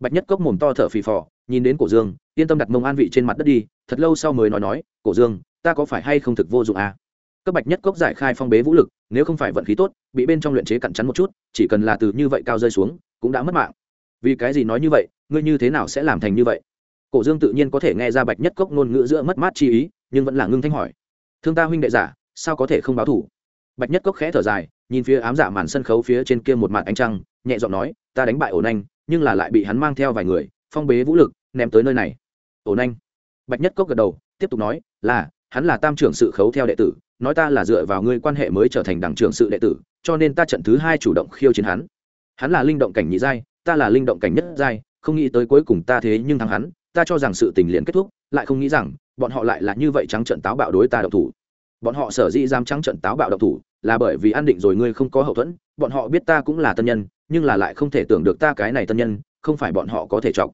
Bạch nhất cốc mồm to thở phì phò, nhìn đến cổ dương, yên tâm đặt mông an vị trên mặt đất đi, thật lâu sau mới nói nói, cổ dương ta có phải hay không thực vô dụng à? các bạch nhất cốc giải khai phong bế vũ lực, nếu không phải vận khí tốt, bị bên trong luyện chế cặn chắn một chút, chỉ cần là từ như vậy cao rơi xuống, cũng đã mất mạng. Vì cái gì nói như vậy, ngươi như thế nào sẽ làm thành như vậy? Cổ dương tự nhiên có thể nghe ra bạch nhất cốc ngôn ngữ giữa mất mát chi ý, nhưng vẫn là ngưng thanh hỏi. Thương ta huynh đệ giả, sao có thể không báo thủ? Bạch nhất cốc khẽ thở dài, nhìn phía ám giả màn sân khấu phía trên kia một mặt ánh trăng, nhẹ giọng nói, ta đánh bại ổn anh nhưng là lại bị hắn mang theo vài người, phong bế vũ lực, ném tới nơi này. Ổn anh bạch nhất cốc gật đầu, tiếp tục nói, là hắn là tam trưởng sự khấu theo đệ tử, nói ta là dựa vào ngươi quan hệ mới trở thành đảng trưởng sự đệ tử, cho nên ta trận thứ hai chủ động khiêu chiến hắn. Hắn là linh động cảnh nhị giai, ta là linh động cảnh nhất giai, không nghĩ tới cuối cùng ta thế nhưng thắng hắn, ta cho rằng sự tình liền kết thúc, lại không nghĩ rằng, bọn họ lại là như vậy trắng trận táo bạo đối ta độc thủ. Bọn họ sở dĩ dám trắng trận táo bạo độc thủ, là bởi vì an định rồi ngươi không có hậu thuẫn, bọn họ biết ta cũng là tân nhân, nhưng là lại không thể tưởng được ta cái này tân nhân, không phải bọn họ có thể chọc.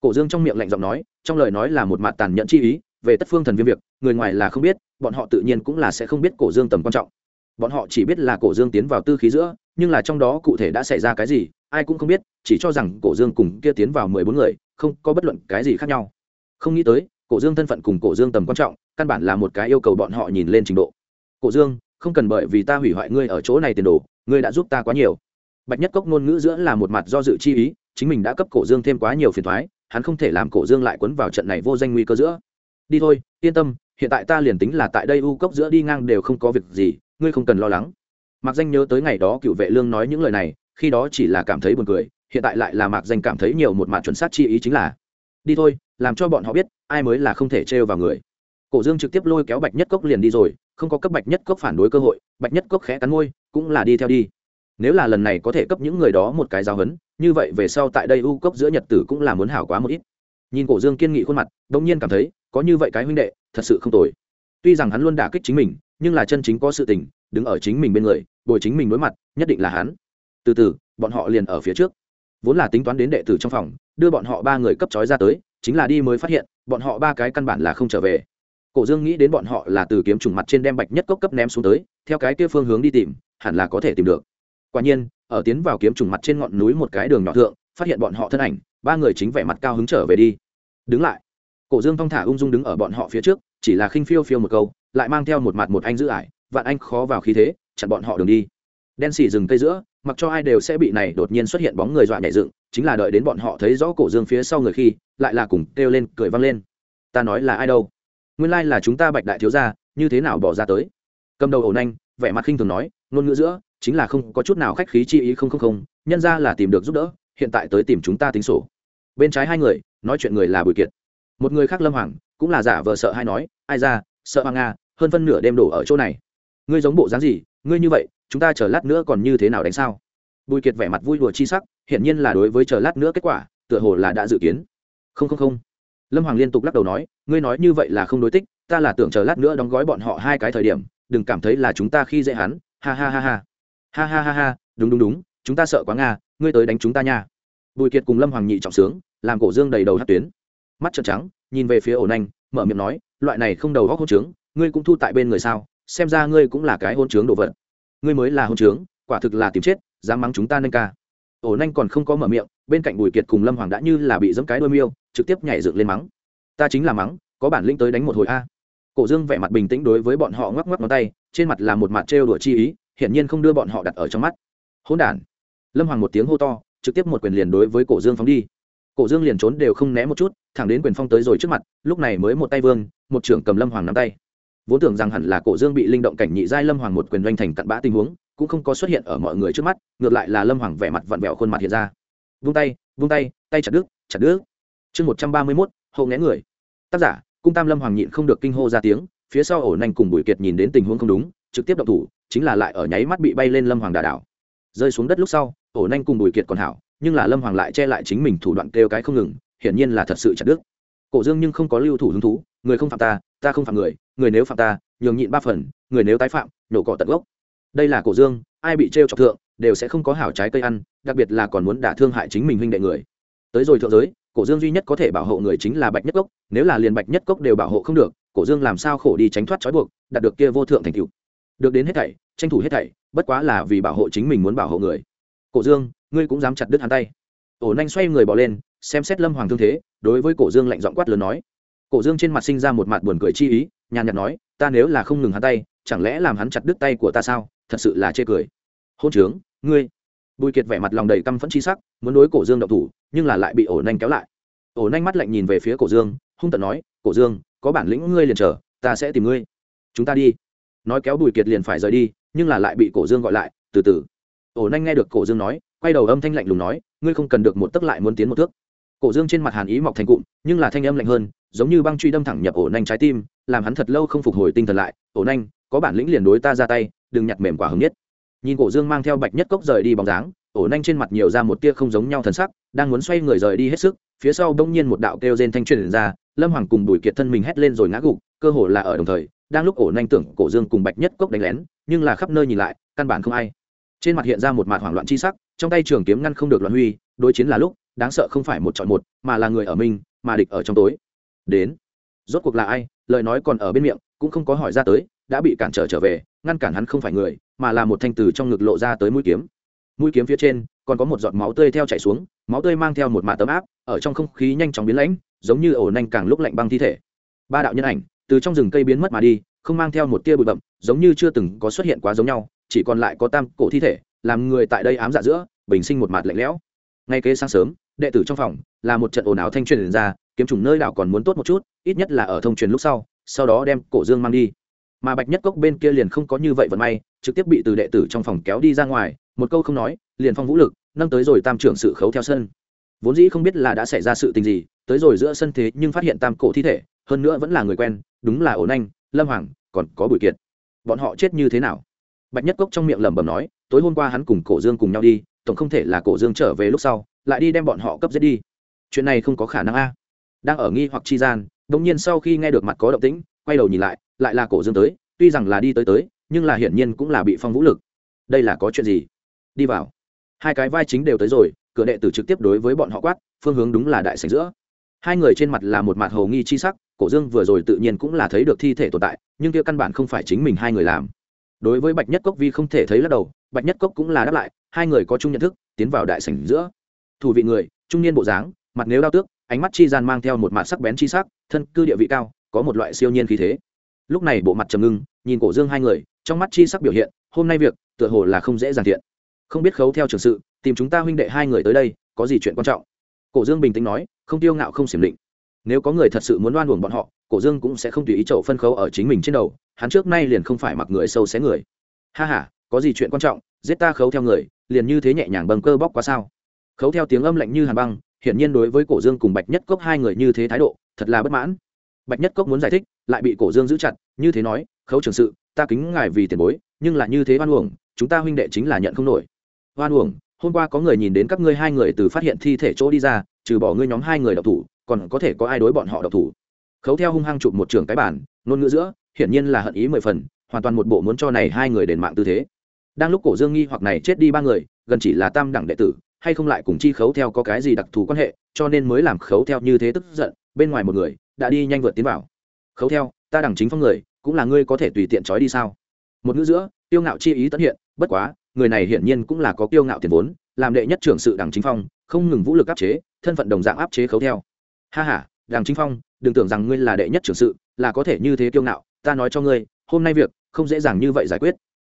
Cổ dương trong miệng lạnh giọng nói, trong lời nói là một mặt tàn nhẫn chi ý, về tất phương thần viêm việc người ngoài là không biết, bọn họ tự nhiên cũng là sẽ không biết cổ dương tầm quan trọng. Bọn họ chỉ biết là cổ dương tiến vào tư khí giữa, nhưng là trong đó cụ thể đã xảy ra cái gì, ai cũng không biết, chỉ cho rằng cổ dương cùng kia tiến vào mười bốn người, không, có bất luận cái gì khác nhau. Không nghĩ tới, cổ dương thân phận cùng cổ dương tầm quan trọng, căn bản là một cái yêu cầu bọn họ nhìn lên trình độ. Cổ dương, không cần bởi vì ta hủy hoại ngươi ở chỗ này tiền đồ, ngươi đã giúp ta quá nhiều. Bạch nhất cốc ngôn ngữ giữa là một mặt do dự chi ý, chính mình đã cấp cổ dương thêm quá nhiều phiền thoái, hắn không thể làm cổ dương lại quấn vào trận này vô danh nguy cơ giữa đi thôi, yên tâm, hiện tại ta liền tính là tại đây u cốc giữa đi ngang đều không có việc gì, ngươi không cần lo lắng. Mạc danh nhớ tới ngày đó cựu vệ lương nói những lời này, khi đó chỉ là cảm thấy buồn cười, hiện tại lại là mạc danh cảm thấy nhiều một mặt chuẩn xác chi ý chính là, đi thôi, làm cho bọn họ biết, ai mới là không thể trêu vào người. Cổ dương trực tiếp lôi kéo bạch nhất cốc liền đi rồi, không có cấp bạch nhất cốc phản đối cơ hội, bạch nhất cốc khẽ cắn môi, cũng là đi theo đi. Nếu là lần này có thể cấp những người đó một cái giáo hấn như vậy về sau tại đây u cốc giữa nhật tử cũng là muốn hảo quá một ít nhìn cổ dương kiên nghị khuôn mặt đông nhiên cảm thấy, có như vậy cái huynh đệ, thật sự không tồi. Tuy rằng hắn luôn đả kích chính mình, nhưng là chân chính có sự tình, đứng ở chính mình bên người, bồi chính mình đối mặt, nhất định là hắn. Từ từ, bọn họ liền ở phía trước. Vốn là tính toán đến đệ tử trong phòng, đưa bọn họ ba người cấp trói ra tới, chính là đi mới phát hiện, bọn họ ba cái căn bản là không trở về. Cổ dương nghĩ đến bọn họ là từ kiếm trùng mặt trên đem bạch nhất cốc cấp ném xuống tới, theo cái kia phương hướng đi tìm, hẳn là có thể tìm được. Quả nhiên, ở tiến vào kiếm trùng mặt trên ngọn núi một cái đường nhỏ thượng phát hiện bọn họ thân ảnh, ba người chính vẻ mặt cao hứng trở về đi. Đứng lại. Cổ dương thong thả ung dung đứng ở bọn họ phía trước, chỉ là khinh phiêu phiêu một câu, lại mang theo một mặt một anh giữ ải, vạn anh khó vào khí thế, chặn bọn họ đường đi. Đen xì rừng cây giữa, mặc cho ai đều sẽ bị này đột nhiên xuất hiện bóng người dọa nhảy dựng, chính là đợi đến bọn họ thấy rõ cổ dương phía sau người khi, lại là cùng kêu lên, cười vang lên. Ta nói là ai đâu? Nguyên lai là chúng ta bạch đại thiếu gia, như thế nào bỏ ra tới? Cầm đầu ổ nanh, vẻ mặt khinh thường nói, ngôn ngữ giữa, chính là không có chút nào khách khí chi ý không không không, nhân ra là tìm được giúp đỡ hiện tại tới tìm chúng ta tính sổ. Bên trái hai người, nói chuyện người là bùi kiệt. Một người khác lâm hoàng, cũng là giả vờ sợ hay nói, ai ra, sợ hoàng nga hơn phân nửa đêm đổ ở chỗ này. Ngươi giống bộ dáng gì, ngươi như vậy, chúng ta chờ lát nữa còn như thế nào đánh sao? Bùi kiệt vẻ mặt vui đùa chi sắc, hiển nhiên là đối với chờ lát nữa kết quả, tựa hồ là đã dự kiến. Không không không. Lâm hoàng liên tục lắc đầu nói, ngươi nói như vậy là không đối tích, ta là tưởng chờ lát nữa đóng gói bọn họ hai cái thời điểm, đừng cảm thấy là chúng ta khi dễ hắn. Ha ha ha ha. Ha ha ha ha, đúng đúng đúng chúng ta sợ quá nga, ngươi tới đánh chúng ta nha. Bùi kiệt cùng lâm hoàng nhị trọng sướng, làm cổ dương đầy đầu hát tuyến. Mắt trợn trắng, nhìn về phía ổ nanh mở miệng nói, loại này không đầu góc hôn trướng, ngươi cũng thu tại bên người sao, xem ra ngươi cũng là cái hôn trướng đồ vật. Ngươi mới là hôn trướng, quả thực là tìm chết, dám mắng chúng ta nâng ca. Ổ nanh còn không có mở miệng, bên cạnh bùi kiệt cùng lâm hoàng đã như là bị dẫm cái đôi miêu, trực tiếp nhảy dựng lên mắng. Ta chính là mắng, có bản lĩnh tới đánh một hồi a. Cổ dương vẻ mặt bình tĩnh đối với bọn họ ngoắc ngoắc ngón tay, trên mặt là một mặt trêu đùa chi ý, hiển nhiên không đưa bọn họ đặt ở trong mắt. Hỗn đản lâm hoàng một tiếng hô to, trực tiếp một quyền liền đối với cổ dương phóng đi. Cổ dương liền trốn đều không né một chút, thẳng đến quyền phong tới rồi trước mặt, lúc này mới một tay vương, một trưởng cầm lâm hoàng nắm tay. Vốn tưởng rằng hẳn là cổ dương bị linh động cảnh nhị giai lâm hoàng một quyền doanh thành cặn bã tình huống, cũng không có xuất hiện ở mọi người trước mắt, ngược lại là lâm hoàng vẻ mặt vặn vẹo khuôn mặt hiện ra. Vung tay vung tay tay chặt đứt chặt đứt. Chương một trăm ba mươi mốt, hậu nghé người. Tác giả, cung tam lâm hoàng nhịn không được kinh hô ra tiếng, phía sau ổ nanh cùng bùi kiệt nhìn đến tình huống không đúng, trực tiếp động thủ, chính là lại ở nháy mắt bị bay lên lâm hoàng đà đảo. Rơi xuống đất lúc sau ổ nanh cùng bùi kiệt còn hảo, nhưng là lâm hoàng lại che lại chính mình thủ đoạn kêu cái không ngừng, hiển nhiên là thật sự chặt đứt. Cổ dương nhưng không có lưu thủ hứng thú, người không phạm ta ta không phạm người người nếu phạm ta, nhường nhịn ba phần, người nếu tái phạm nổ cỏ tận gốc. Đây là cổ dương, ai bị trêu r chọc thượng, đều sẽ không có hảo trái cây ăn, đặc biệt là còn muốn đả thương hại chính mình huynh đệ người. Tới rồi thượng giới, cổ dương duy nhất có thể bảo hộ người chính là bạch nhất cốc, nếu là liền bạch nhất cốc đều bảo hộ không được, cổ dương làm sao khổ đi tránh thoát trói buộc, đạt được kia vô thượng thành tựu. được đến hết thảy, tranh thủ hết thảy, bất quá là vì bảo hộ chính mình muốn bảo hộ người cổ dương, ngươi cũng dám chặt đứt hắn tay. Ổ nanh xoay người bỏ lên, xem xét lâm hoàng thương thế, đối với cổ dương lạnh giọng quát lớn nói. Cổ dương trên mặt sinh ra một mặt buồn cười chi ý, nhàn nhạt nói, ta nếu là không ngừng hắn tay, chẳng lẽ làm hắn chặt đứt tay của ta sao? Thật sự là chê cười. Hôn trướng, ngươi. Bùi kiệt vẻ mặt lòng đầy căm phẫn chi sắc, muốn đối cổ dương động thủ, nhưng là lại bị ổ nanh kéo lại. Ổ nanh mắt lạnh nhìn về phía cổ dương, hung tận nói, cổ dương, có bản lĩnh ngươi liền chờ, ta sẽ tìm ngươi. Chúng ta đi. Nói kéo bùi kiệt liền phải rời đi, nhưng là lại bị cổ dương gọi lại, từ từ ổ nanh nghe được cổ dương nói, quay đầu âm thanh lạnh lùng nói, ngươi không cần được một tấc lại muốn tiến một thước. Cổ dương trên mặt hàn ý mọc thành cụm, nhưng là thanh âm lạnh hơn, giống như băng truy đâm thẳng nhập ổ nanh trái tim, làm hắn thật lâu không phục hồi tinh thần lại. Ổ nanh, có bản lĩnh liền đối ta ra tay, đừng nhặt mềm quả hứng nhất. Nhìn cổ dương mang theo bạch nhất cốc rời đi bóng dáng, ổ nanh trên mặt nhiều ra một tia không giống nhau thần sắc, đang muốn xoay người rời đi hết sức, phía sau đông nhiên một đạo kêu rên thanh truyền ra, lâm hoàng cùng bùi kiệt thân mình hét lên rồi ngã gục, cơ hồ là ở đồng thời, đang lúc ổ nanh tưởng cổ dương cùng bạch nhất cốc đánh lén, nhưng là khắp nơi nhìn lại, căn bản không ai trên mặt hiện ra một mặt hoảng loạn chi sắc, trong tay trường kiếm ngăn không được loạn huy, đối chiến là lúc, đáng sợ không phải một chọn một, mà là người ở mình, mà địch ở trong tối. Đến. Rốt cuộc là ai? Lời nói còn ở bên miệng, cũng không có hỏi ra tới, đã bị cản trở trở về, ngăn cản hắn không phải người, mà là một thanh từ trong ngực lộ ra tới mũi kiếm. Mũi kiếm phía trên, còn có một giọt máu tươi theo chảy xuống, máu tươi mang theo một mạ tấm áp, ở trong không khí nhanh chóng biến lãnh, giống như ổ nanh càng lúc lạnh băng thi thể. Ba đạo nhân ảnh, từ trong rừng cây biến mất mà đi, không mang theo một tia bụi bậm giống như chưa từng có xuất hiện quá giống nhau chỉ còn lại có tam cổ thi thể, làm người tại đây ám dạ giữa, bình sinh một mặt lạnh lẽo. Ngay kế sáng sớm, đệ tử trong phòng là một trận ồn ào thanh truyền ra, kiếm trùng nơi đảo còn muốn tốt một chút, ít nhất là ở thông truyền lúc sau sau đó đem cổ dương mang đi. Mà bạch nhất cốc bên kia liền không có như vậy vận may, trực tiếp bị từ đệ tử trong phòng kéo đi ra ngoài, một câu không nói, liền phong vũ lực, nâng tới rồi tam trưởng sự khấu theo sân. Vốn dĩ không biết là đã xảy ra sự tình gì, tới rồi giữa sân thế nhưng phát hiện tam cổ thi thể, hơn nữa vẫn là người quen, đúng là ổn anh, lâm hoàng, còn có bùi kiệt. Bọn họ chết như thế nào? Bạch nhất cốc trong miệng lẩm bẩm nói, tối hôm qua hắn cùng cổ dương cùng nhau đi, tổng không thể là cổ dương trở về lúc sau, lại đi đem bọn họ cấp giết đi. Chuyện này không có khả năng a. Đang ở nghi hoặc chi gian, đột nhiên sau khi nghe được mặt có động tĩnh, quay đầu nhìn lại lại là cổ dương tới, tuy rằng là đi tới tới, nhưng là hiển nhiên cũng là bị phong vũ lực. Đây là có chuyện gì? Đi vào. Hai cái vai chính đều tới rồi, cửa đệ tử trực tiếp đối với bọn họ quát, phương hướng đúng là đại sảnh giữa. Hai người trên mặt là một mặt hồ nghi chi sắc, cổ dương vừa rồi tự nhiên cũng là thấy được thi thể tồn tại, nhưng kia căn bản không phải chính mình hai người làm đối với bạch nhất cốc vi không thể thấy lắc đầu, bạch nhất cốc cũng là đáp lại, hai người có chung nhận thức, tiến vào đại sảnh giữa. Thủ vị người, trung niên bộ dáng, mặt nếu đau tước, ánh mắt chi gian mang theo một mặt sắc bén chi sắc, thân cư địa vị cao, có một loại siêu nhiên khí thế. Lúc này bộ mặt trầm ngưng, nhìn cổ dương hai người, trong mắt chi sắc biểu hiện, hôm nay việc, tựa hồ là không dễ dàng thiện. Không biết khấu theo trường sự, tìm chúng ta huynh đệ hai người tới đây, có gì chuyện quan trọng? Cổ dương bình tĩnh nói, không tiêu ngạo không xiểm định nếu có người thật sự muốn đoan uổng bọn họ cổ dương cũng sẽ không tùy ý chậu phân khấu ở chính mình trên đầu, hắn trước nay liền không phải mặc người sâu xé người. Ha h a có gì chuyện quan trọng, giết ta khấu theo người, liền như thế nhẹ nhàng bâng cơ bóc quá sao? Khấu theo tiếng âm lạnh như hàn băng, hiển nhiên đối với cổ dương cùng bạch nhất cốc hai người như thế thái độ, thật là bất mãn. Bạch nhất cốc muốn giải thích, lại bị cổ dương giữ chặt, như thế nói, khấu trường sự, ta kính ngài vì tiền bối, nhưng là như thế oan uổng, chúng ta huynh đệ chính là nhận không nổi. Oan uổng? Hôm qua có người nhìn đến các ngươi hai người từ phát hiện thi thể chỗ đi ra, trừ bỏ ngươi nhóm hai người độc thủ, còn có thể có ai đối bọn họ độc thủ? Khấu theo hung hăng chụp một trường cái bản ngôn ngữ giữa, hiển nhiên là hận ý mười phần, hoàn toàn một bộ muốn cho này hai người đền mạng tư thế. Đang lúc cổ dương nghi hoặc này chết đi ba người, gần chỉ là tam đẳng đệ tử, hay không lại cùng chi khấu theo có cái gì đặc thù quan hệ, cho nên mới làm khấu theo như thế tức giận, bên ngoài một người, đã đi nhanh vượt tiến vào. Khấu theo, ta đẳng chính phong người, cũng là ngươi có thể tùy tiện trói đi sao? Một ngữ giữa tiêu ngạo chi ý tất hiện, bất quá, người này hiển nhiên cũng là có tiêu ngạo tiền vốn, làm đệ nhất trưởng sự đảng chính phong, không ngừng vũ lực áp chế, thân phận đồng dạng áp chế khấu theo. Ha h a đảng chính phong đừng tưởng rằng ngươi là đệ nhất trưởng sự, là có thể như thế kiêu ngạo, ta nói cho ngươi, hôm nay việc, không dễ dàng như vậy giải quyết.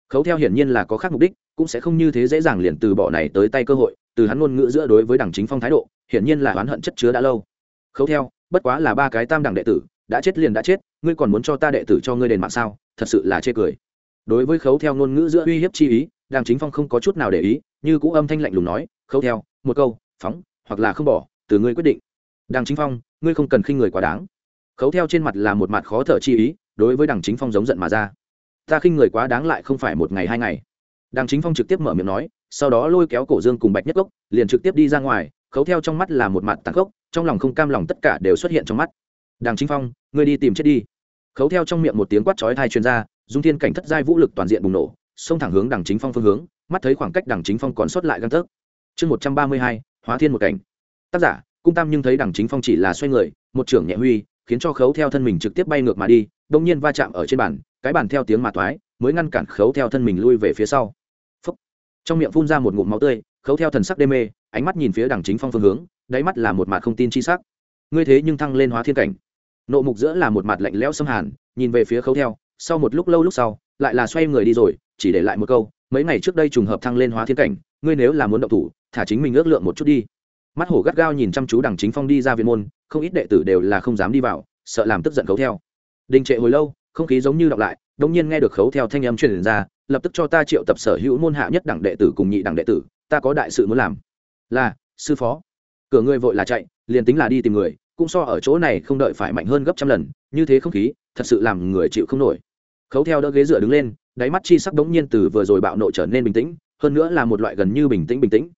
Khấu theo hiển nhiên là có khác mục đích, cũng sẽ không như thế dễ dàng liền từ bỏ này tới tay cơ hội, từ hắn ngôn ngữ giữa đối với đảng chính phong thái độ, hiển nhiên là oán hận chất chứa đã lâu. Khấu theo, bất quá là ba cái tam đẳng đệ tử, đã chết liền đã chết, ngươi còn muốn cho ta đệ tử cho ngươi đền mạng sao? Thật sự là chê cười. Đối với khấu theo ngôn ngữ giữa uy hiếp chi ý đàng chính phong không có chút nào để ý, như cũ âm thanh lạnh lùng nói, khấu theo, một câu, phóng, hoặc là không bỏ, từ ngươi quyết định đằng chính phong, ngươi không cần khinh người quá đáng. Khấu theo trên mặt là một mặt khó thở chi ý, đối với đằng chính phong giống giận mà ra. Ta khinh người quá đáng lại không phải một ngày hai ngày. Đằng chính phong trực tiếp mở miệng nói, sau đó lôi kéo cổ dương cùng bạch nhất gốc liền trực tiếp đi ra ngoài, khấu theo trong mắt là một mặt tàn khốc, trong lòng không cam lòng tất cả đều xuất hiện trong mắt. Đằng chính phong, ngươi đi tìm chết đi. Khấu theo trong miệng một tiếng quát chói thai chuyên gia dung thiên cảnh thất giai vũ lực toàn diện bùng nổ, xông thẳng hướng đằng chính phong phương hướng, mắt thấy khoảng cách đằng chính phong còn sót lại găng tấc. Chương một trăm ba mươi hai, hóa thiên một cảnh. Tác giả cung tam nhưng thấy đằng chính phong chỉ là xoay người, một trưởng nhẹ huy, khiến cho khấu theo thân mình trực tiếp bay ngược mà đi đông nhiên va chạm ở trên bàn, cái bàn theo tiếng mà toái, mới ngăn cản khấu theo thân mình lui về phía sau. Phúc. trong miệng phun ra một ngụm máu tươi, khấu theo thần sắc đê mê, ánh mắt nhìn phía đằng chính phong phương hướng, đáy mắt là một mặt không tin chi sắc. Ngươi thế nhưng thăng lên hóa thiên cảnh. Nộ mục giữa là một mặt lạnh lẽo xâm hàn, nhìn về phía khấu theo, sau một lúc lâu lúc sau, lại là xoay người đi rồi, chỉ để lại một câu, mấy ngày trước đây trùng hợp thăng lên hóa thiên cảnh, ngươi nếu là muốn động thủ, thả chính mình ước lượng một chút đi mắt hổ gắt gao nhìn chăm chú đằng chính phong đi ra viện môn, không ít đệ tử đều là không dám đi vào, sợ làm tức giận khấu theo. Đình trệ hồi lâu, không khí giống như đọc lại đông nhiên nghe được khấu theo thanh âm truyền ra, lập tức cho ta triệu tập sở hữu môn hạ nhất đẳng đệ tử cùng nhị đẳng đệ tử, ta có đại sự muốn làm. Là, sư phó. Cửa ngươi vội là chạy, liền tính là đi tìm người, cũng so ở chỗ này không đợi phải mạnh hơn gấp trăm lần, như thế không khí, thật sự làm người chịu không nổi. Khấu theo đỡ ghế dựa đứng lên, đáy mắt chi sắc đống nhiên từ vừa rồi bạo nộ trở nên bình tĩnh, hơn nữa là một loại gần như bình tĩnh bình tĩnh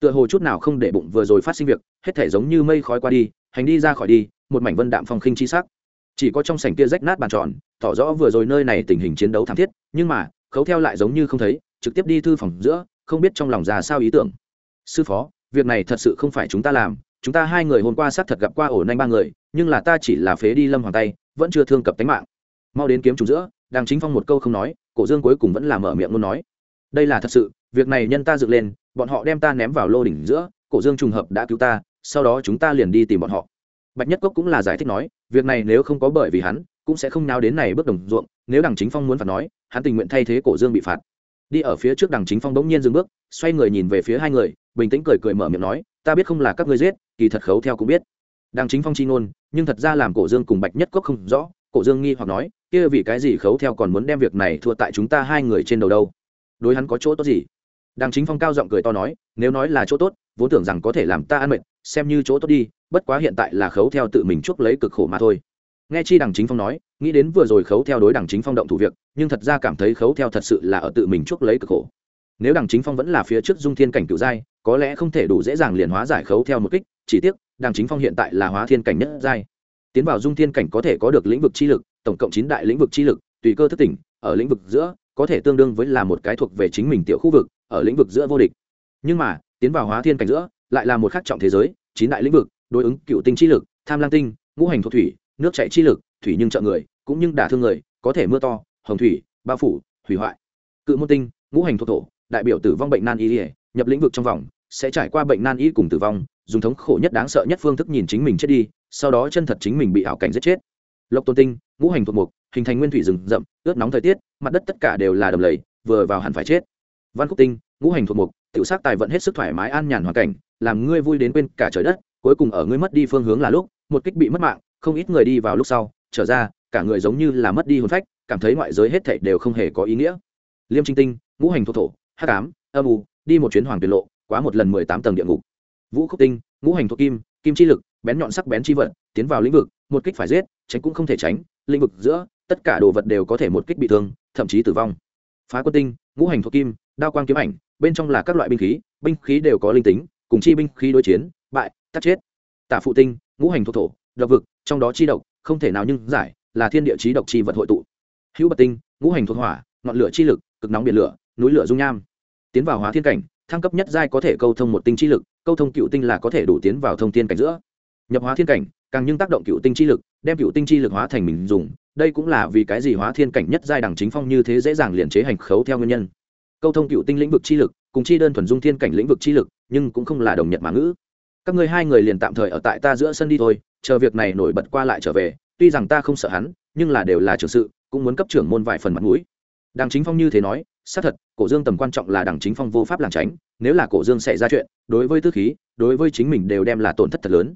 tựa hồ chút nào không để bụng vừa rồi phát sinh việc, hết thể giống như mây khói qua đi, hành đi ra khỏi đi, một mảnh vân đạm phong khinh chi sắc. Chỉ có trong sảnh kia rách nát bàn tròn, tỏ rõ vừa rồi nơi này tình hình chiến đấu thảm thiết, nhưng mà, khấu theo lại giống như không thấy, trực tiếp đi thư phòng giữa, không biết trong lòng ra sao ý tưởng. Sư phó, việc này thật sự không phải chúng ta làm, chúng ta hai người hôm qua xác thật gặp qua ổ nanh ba người, nhưng là ta chỉ là phế đi lâm hoàng tay vẫn chưa thương cập tính mạng. Mau đến kiếm chủ giữa đang chính phong một câu không nói, cổ dương cuối cùng vẫn là mở miệng muốn nói. Đây là thật sự, việc này nhân ta dựng lên bọn họ đem ta ném vào lô đỉnh giữa, cổ dương trùng hợp đã cứu ta, sau đó chúng ta liền đi tìm bọn họ. Bạch nhất cốc cũng là giải thích nói, việc này nếu không có bởi vì hắn, cũng sẽ không nào đến này bước đồng ruộng, nếu đằng chính phong muốn phạt nói, hắn tình nguyện thay thế cổ dương bị phạt. Đi ở phía trước đằng chính phong bỗng nhiên dừng bước, xoay người nhìn về phía hai người, bình tĩnh cười cười mở miệng nói, ta biết không là các ngươi giết, kỳ thật khấu theo cũng biết. Đằng chính phong chi ngôn, nhưng thật ra làm cổ dương cùng bạch nhất cốc không rõ, cổ dương nghi hoặc nói, kia vì cái gì khấu theo còn muốn đem việc này thua tại chúng ta hai người trên đầu đâu? Đối hắn có chỗ tốt gì? Đàng chính phong cao giọng cười to nói, nếu nói là chỗ tốt, vốn tưởng rằng có thể làm ta ăn mệt, xem như chỗ tốt đi, bất quá hiện tại là khấu theo tự mình chuốc lấy cực khổ mà thôi. Nghe chi đằng chính phong nói, nghĩ đến vừa rồi khấu theo đối đằng chính phong động thủ việc, nhưng thật ra cảm thấy khấu theo thật sự là ở tự mình chuốc lấy cực khổ. Nếu đằng chính phong vẫn là phía trước dung thiên cảnh cựu giai, có lẽ không thể đủ dễ dàng liền hóa giải khấu theo một kích, chỉ tiếc đằng chính phong hiện tại là hóa thiên cảnh nhất giai. Tiến vào dung thiên cảnh có thể có được lĩnh vực chi lực, tổng cộng chín đại lĩnh vực chi lực, tùy cơ thức tỉnh, ở lĩnh vực giữa, có thể tương đương với là một cái thuộc về chính mình tiểu khu vực ở lĩnh vực giữa vô địch. Nhưng mà, tiến vào hóa thiên cảnh giữa, lại là một khắc trọng thế giới, chín đại lĩnh vực, đối ứng cựu tinh chi lực, tham lang tinh, ngũ hành thuộc thủy, nước chảy chi lực, thủy nhưng trợ người, cũng nhưng đả thương người, có thể mưa to, hồng thủy, bao phủ, hủy hoại. Cự môn tinh, ngũ hành thuộc thổ, đại biểu tử vong bệnh nan y, nhập lĩnh vực trong vòng, sẽ trải qua bệnh nan y cùng tử vong, dùng thống khổ nhất đáng sợ nhất phương thức nhìn chính mình chết đi, sau đó chân thật chính mình bị ảo cảnh giết chết. Lộc tôn tinh, ngũ hành thuộc mục, hình thành nguyên thủy rừng rậm, ướt nóng thời tiết, mặt đất tất cả đều là đầm lầy, vừa vào hẳn phải chết văn khúc tinh, ngũ hành thuộc mục tự sát tài vận hết sức thoải mái an nhàn hoàn cảnh, làm ngươi vui đến quên cả trời đất, cuối cùng ở ngươi mất đi phương hướng là lúc, một kích bị mất mạng, không ít người đi vào lúc sau, trở ra, cả người giống như là mất đi hồn phách, cảm thấy ngoại giới hết thảy đều không hề có ý nghĩa. Liêm trinh tinh, ngũ hành thuộc thổ, hắc ám, âm u, đi một chuyến hoàng tuyệt lộ, quá một lần mười tám tầng địa ngục. Vũ khúc tinh, ngũ hành thuộc kim kim chi lực, bén nhọn sắc bén chi vật, tiến vào lĩnh vực, một kích phải giết, tránh cũng không thể tránh, lĩnh vực giữa, tất cả đồ vật đều có thể một kích bị thương, thậm chí tử vong. Phá quân tinh, ngũ hành thuộc kim đao quang kiếm ảnh, bên trong là các loại binh khí binh khí đều có linh tính, cùng chi binh khí đối chiến, bại, tắt chết. Tả phụ tinh, ngũ hành thuộc thổ, độc vực, trong đó chi độc, không thể nào nhưng giải, là thiên địa chí độc chi vật hội tụ. Hữu bật tinh, ngũ hành thuộc hỏa, ngọn lửa chi lực, cực nóng biển lửa, núi lửa dung nham. Tiến vào hóa thiên cảnh, thăng cấp nhất giai có thể câu thông một tinh chi lực, câu thông cựu tinh là có thể đủ tiến vào thông thiên cảnh giữa. Nhập hóa thiên cảnh, càng nhưng tác động cựu tinh chi lực, đem cựu tinh chi lực hóa thành mình dùng, đây cũng là vì cái gì hóa thiên cảnh nhất giai đẳng chính phong như thế dễ dàng liền chế hành khấu theo nguyên nhân câu thông cựu tinh lĩnh vực chi lực, cùng chi đơn thuần dung thiên cảnh lĩnh vực chi lực, nhưng cũng không là đồng nhật mà ngữ. Các ngươi hai người liền tạm thời ở tại ta giữa sân đi thôi, chờ việc này nổi bật qua lại trở về, tuy rằng ta không sợ hắn, nhưng là đều là trưởng sự, cũng muốn cấp trưởng môn vài phần mặt mũi. Đằng chính phong như thế nói, xác thật, cổ dương tầm quan trọng là đằng chính phong vô pháp làm tránh, nếu là cổ dương xảy ra chuyện, đối với tư khí, đối với chính mình đều đem là tổn thất thật lớn.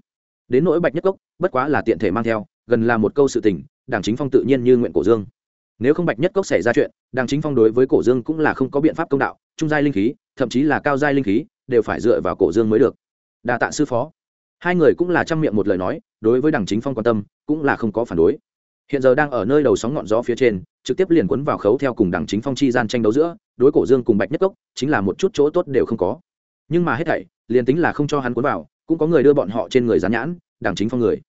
Đến nỗi bạch nhất cốc, bất quá là tiện thể mang theo, gần là một câu sự tình đảng chính phong tự nhiên như nguyện cổ dương nếu không bạch nhất cốc xảy ra chuyện đàng chính phong đối với cổ dương cũng là không có biện pháp công đạo, trung giai linh khí, thậm chí là cao giai linh khí, đều phải dựa vào cổ dương mới được. Đa tạ sư phó. Hai người cũng là chăm miệng một lời nói, đối với đàng chính phong quan tâm, cũng là không có phản đối. Hiện giờ đang ở nơi đầu sóng ngọn gió phía trên, trực tiếp liền quấn vào khấu theo cùng đàng chính phong chi gian tranh đấu giữa, đối cổ dương cùng bạch nhất cốc, chính là một chút chỗ tốt đều không có. Nhưng mà hết thảy, liền tính là không cho hắn cuốn vào, cũng có người đưa bọn họ trên người gián nhãn đảng chính phong người.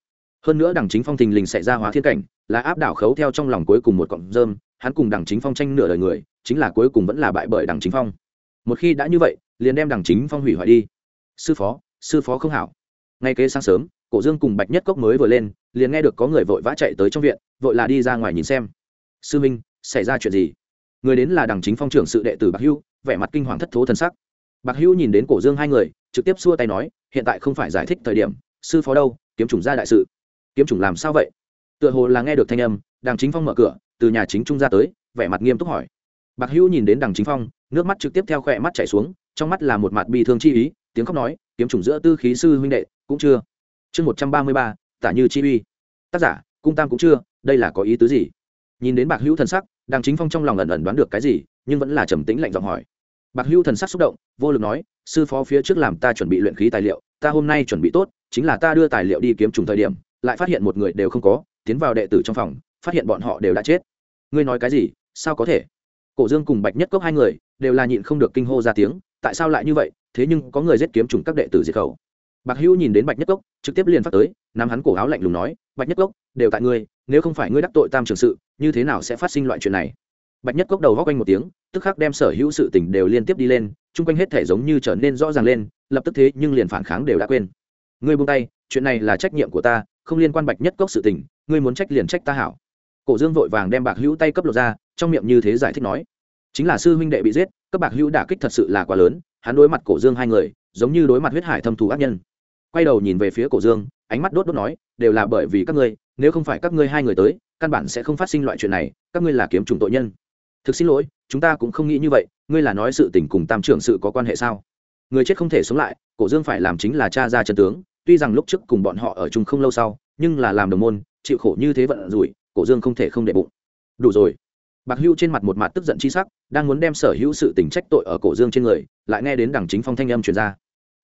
Hơn nữa đảng chính phong thình lình xảy ra hóa thiên cảnh là áp đảo khấu theo trong lòng cuối cùng một cọng rơm, hắn cùng đảng chính phong tranh nửa đời người, chính là cuối cùng vẫn là bại bởi đảng chính phong. Một khi đã như vậy, liền đem đảng chính phong hủy hoại đi. Sư phó sư phó không hảo. Ngay kế sáng sớm, cổ dương cùng bạch nhất cốc mới vừa lên, liền nghe được có người vội vã chạy tới trong viện, vội là đi ra ngoài nhìn xem. Sư minh, xảy ra chuyện gì? Người đến là đảng chính phong trưởng sự đệ tử bạc hưu, vẻ mặt kinh hoàng thất thố thần sắc. Bạc hưu nhìn đến cổ dương hai người, trực tiếp xua tay nói, hiện tại không phải giải thích thời điểm, sư phó đâu, kiếm chủng ra đại sự. Kiếm chủng làm sao vậy? Tựa hồ là nghe được thanh âm đàng chính phong mở cửa, từ nhà chính trung ra tới, vẻ mặt nghiêm túc hỏi. Bạc hữu nhìn đến đằng chính phong, nước mắt trực tiếp theo khỏe mắt chảy xuống, trong mắt là một mặt bi thương chi ý, tiếng khóc nói, kiếm chủng giữa tư khí sư huynh đệ, cũng chưa. Chương một trăm ba mươi ba, tả như chi uy. Tác giả, cung tam cũng chưa, đây là có ý tứ gì? Nhìn đến bạc hữu thần sắc, đằng chính phong trong lòng ẩn ẩn đoán được cái gì, nhưng vẫn là trầm tĩnh lạnh giọng hỏi. Bạc hữu thần sắc xúc động, vô lực nói, sư phó phía trước làm ta chuẩn bị luyện khí tài liệu, ta hôm nay chuẩn bị tốt, chính là ta đưa tài liệu đi kiếm trùng thời điểm, lại phát hiện một người đều không có tiến vào đệ tử trong phòng, phát hiện bọn họ đều đã chết. Ngươi nói cái gì? Sao có thể? Cổ dương cùng bạch nhất cốc hai người đều là nhịn không được kinh hô ra tiếng, tại sao lại như vậy? Thế nhưng có người giết kiếm trùng các đệ tử diệt khẩu. Bạc hữu nhìn đến bạch nhất cốc, trực tiếp liền phát tới, nắm hắn cổ áo lạnh lùng nói, bạch nhất cốc, đều tại ngươi, nếu không phải ngươi đắc tội tam trường sự, như thế nào sẽ phát sinh loại chuyện này? Bạch nhất cốc đầu góc quanh một tiếng, tức khắc đem sở hữu sự tình đều liên tiếp đi lên, chung quanh hết thể giống như trở nên rõ ràng lên, lập tức thế nhưng liền phản kháng đều đã quên. Ngươi buông tay, chuyện này là trách nhiệm của ta không liên quan bạch nhất cốc sự tình, ngươi muốn trách liền trách ta hảo. Cổ dương vội vàng đem bạc hữu tay cấp lột ra, trong miệng như thế giải thích nói, chính là sư huynh đệ bị giết các bạc hữu đả kích thật sự là quá lớn, hắn đối mặt cổ dương hai người, giống như đối mặt huyết hải thâm thù ác nhân. Quay đầu nhìn về phía cổ dương, ánh mắt đốt đốt nói, đều là bởi vì các ngươi, nếu không phải các ngươi hai người tới, căn bản sẽ không phát sinh loại chuyện này, các ngươi là kiếm trùng tội nhân. Thực xin lỗi, chúng ta cũng không nghĩ như vậy, ngươi là nói sự tình cùng tam trưởng sự có quan hệ sao? Người chết không thể sống lại, cổ dương phải làm chính là cha ra chân tướng tuy rằng lúc trước cùng bọn họ ở chung không lâu sau, nhưng là làm đồng môn, chịu khổ như thế vận rủi, cổ dương không thể không để bụng. Đủ rồi. Bạc hưu trên mặt một mặt tức giận chi sắc, đang muốn đem sở hữu sự tình trách tội ở cổ dương trên người, lại nghe đến đằng chính phong thanh âm truyền ra.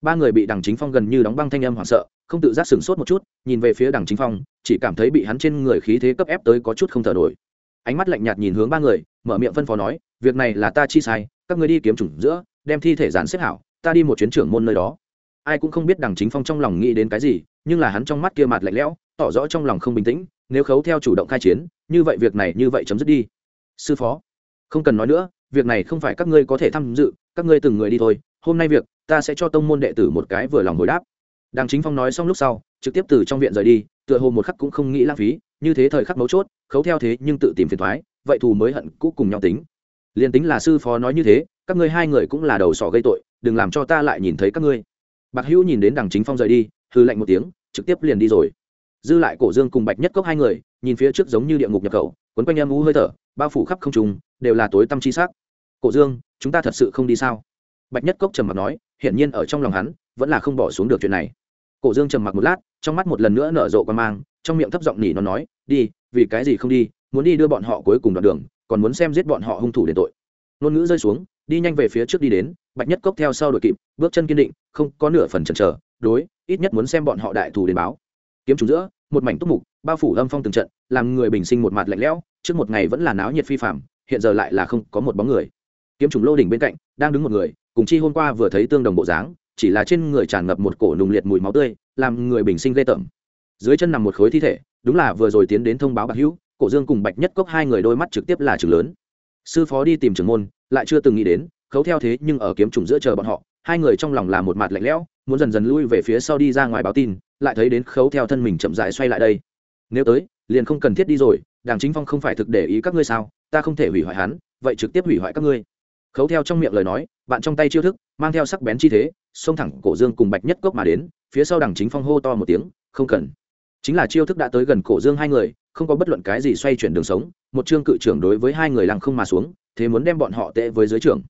Ba người bị đằng chính phong gần như đóng băng thanh âm hoảng sợ, không tự giác sửng sốt một chút, nhìn về phía đằng chính phong, chỉ cảm thấy bị hắn trên người khí thế cấp ép tới có chút không thở nổi. Ánh mắt lạnh nhạt nhìn hướng ba người, mở miệng phân phó nói, việc này là ta chi sai, các người đi kiếm chủng giữa, đem thi thể dàn xếp hảo, ta đi một chuyến trưởng môn nơi đó ai cũng không biết đằng chính phong trong lòng nghĩ đến cái gì, nhưng là hắn trong mắt kia mặt lạnh lẽo, tỏ rõ trong lòng không bình tĩnh, nếu khấu theo chủ động khai chiến, như vậy việc này như vậy chấm dứt đi. Sư phó, không cần nói nữa, việc này không phải các ngươi có thể tham dự, các ngươi từng người đi thôi, hôm nay việc, ta sẽ cho tông môn đệ tử một cái vừa lòng hồi đáp. Đằng chính phong nói xong lúc sau, trực tiếp từ trong viện rời đi, tựa hồ một khắc cũng không nghĩ lãng phí, như thế thời khắc mấu chốt, khấu theo thế nhưng tự tìm phiền thoái, vậy thù mới hận cũ cùng nhau tính. Liền tính là sư phó nói như thế, các ngươi hai người cũng là đầu sỏ gây tội, đừng làm cho ta lại nhìn thấy các ngươi bạc hữu nhìn đến đằng chính phong rời đi hư lạnh một tiếng, trực tiếp liền đi rồi. Dư lại cổ dương cùng bạch nhất cốc hai người, nhìn phía trước giống như địa ngục nhập khẩu, quấn quanh âm u hơi thở, bao phủ khắp không trùng đều là tối tâm chi sắc. Cổ dương, chúng ta thật sự không đi sao? Bạch nhất cốc trầm mặc nói, hiển nhiên ở trong lòng hắn, vẫn là không bỏ xuống được chuyện này. Cổ dương trầm mặc một lát, trong mắt một lần nữa nở rộ quan mang, trong miệng thấp giọng nỉ nó nói, đi, vì cái gì không đi? Muốn đi đưa bọn họ cuối cùng đoạn đường, còn muốn xem giết bọn họ hung thủ để tội. Ngôn ngữ rơi xuống đi nhanh về phía trước đi đến, bạch nhất cốc theo sau đội kịp, bước chân kiên định, không có nửa phần chần chờ, đối, ít nhất muốn xem bọn họ đại thù đến báo. Kiếm trùng giữa, một mảnh túc mục, bao phủ âm phong từng trận, làm người bình sinh một mặt lạnh lẽo, trước một ngày vẫn là náo nhiệt phi phạm hiện giờ lại là không có một bóng người. Kiếm trùng lô đỉnh bên cạnh, đang đứng một người, cùng chi hôm qua vừa thấy tương đồng bộ dáng, chỉ là trên người tràn ngập một cổ nùng liệt mùi máu tươi, làm người bình sinh ghê tởm. Dưới chân nằm một khối thi thể, đúng là vừa rồi tiến đến thông báo bạc hữu, cổ dương cùng bạch nhất cốc hai người đôi mắt trực tiếp là trường lớn. Sư phó đi tìm trưởng môn lại chưa từng nghĩ đến, khấu theo thế nhưng ở kiếm trùng giữa chờ bọn họ, hai người trong lòng là một mặt lạnh lẽo, muốn dần dần lui về phía sau đi ra ngoài báo tin, lại thấy đến khấu theo thân mình chậm dại xoay lại đây. Nếu tới, liền không cần thiết đi rồi đảng chính phong không phải thực để ý các ngươi sao, ta không thể hủy hoại hắn, vậy trực tiếp hủy hoại các ngươi. Khấu theo trong miệng lời nói, bạn trong tay chiêu thức, mang theo sắc bén chi thế, xông thẳng cổ dương cùng bạch nhất cốc mà đến, phía sau đằng chính phong hô to một tiếng, không cần. Chính là chiêu thức đã tới gần cổ dương hai người, không có bất luận cái gì xoay chuyển đường sống, một chương cự trưởng đối với hai người lăng không mà xuống thế muốn đem bọn họ tệ với dưới trưởng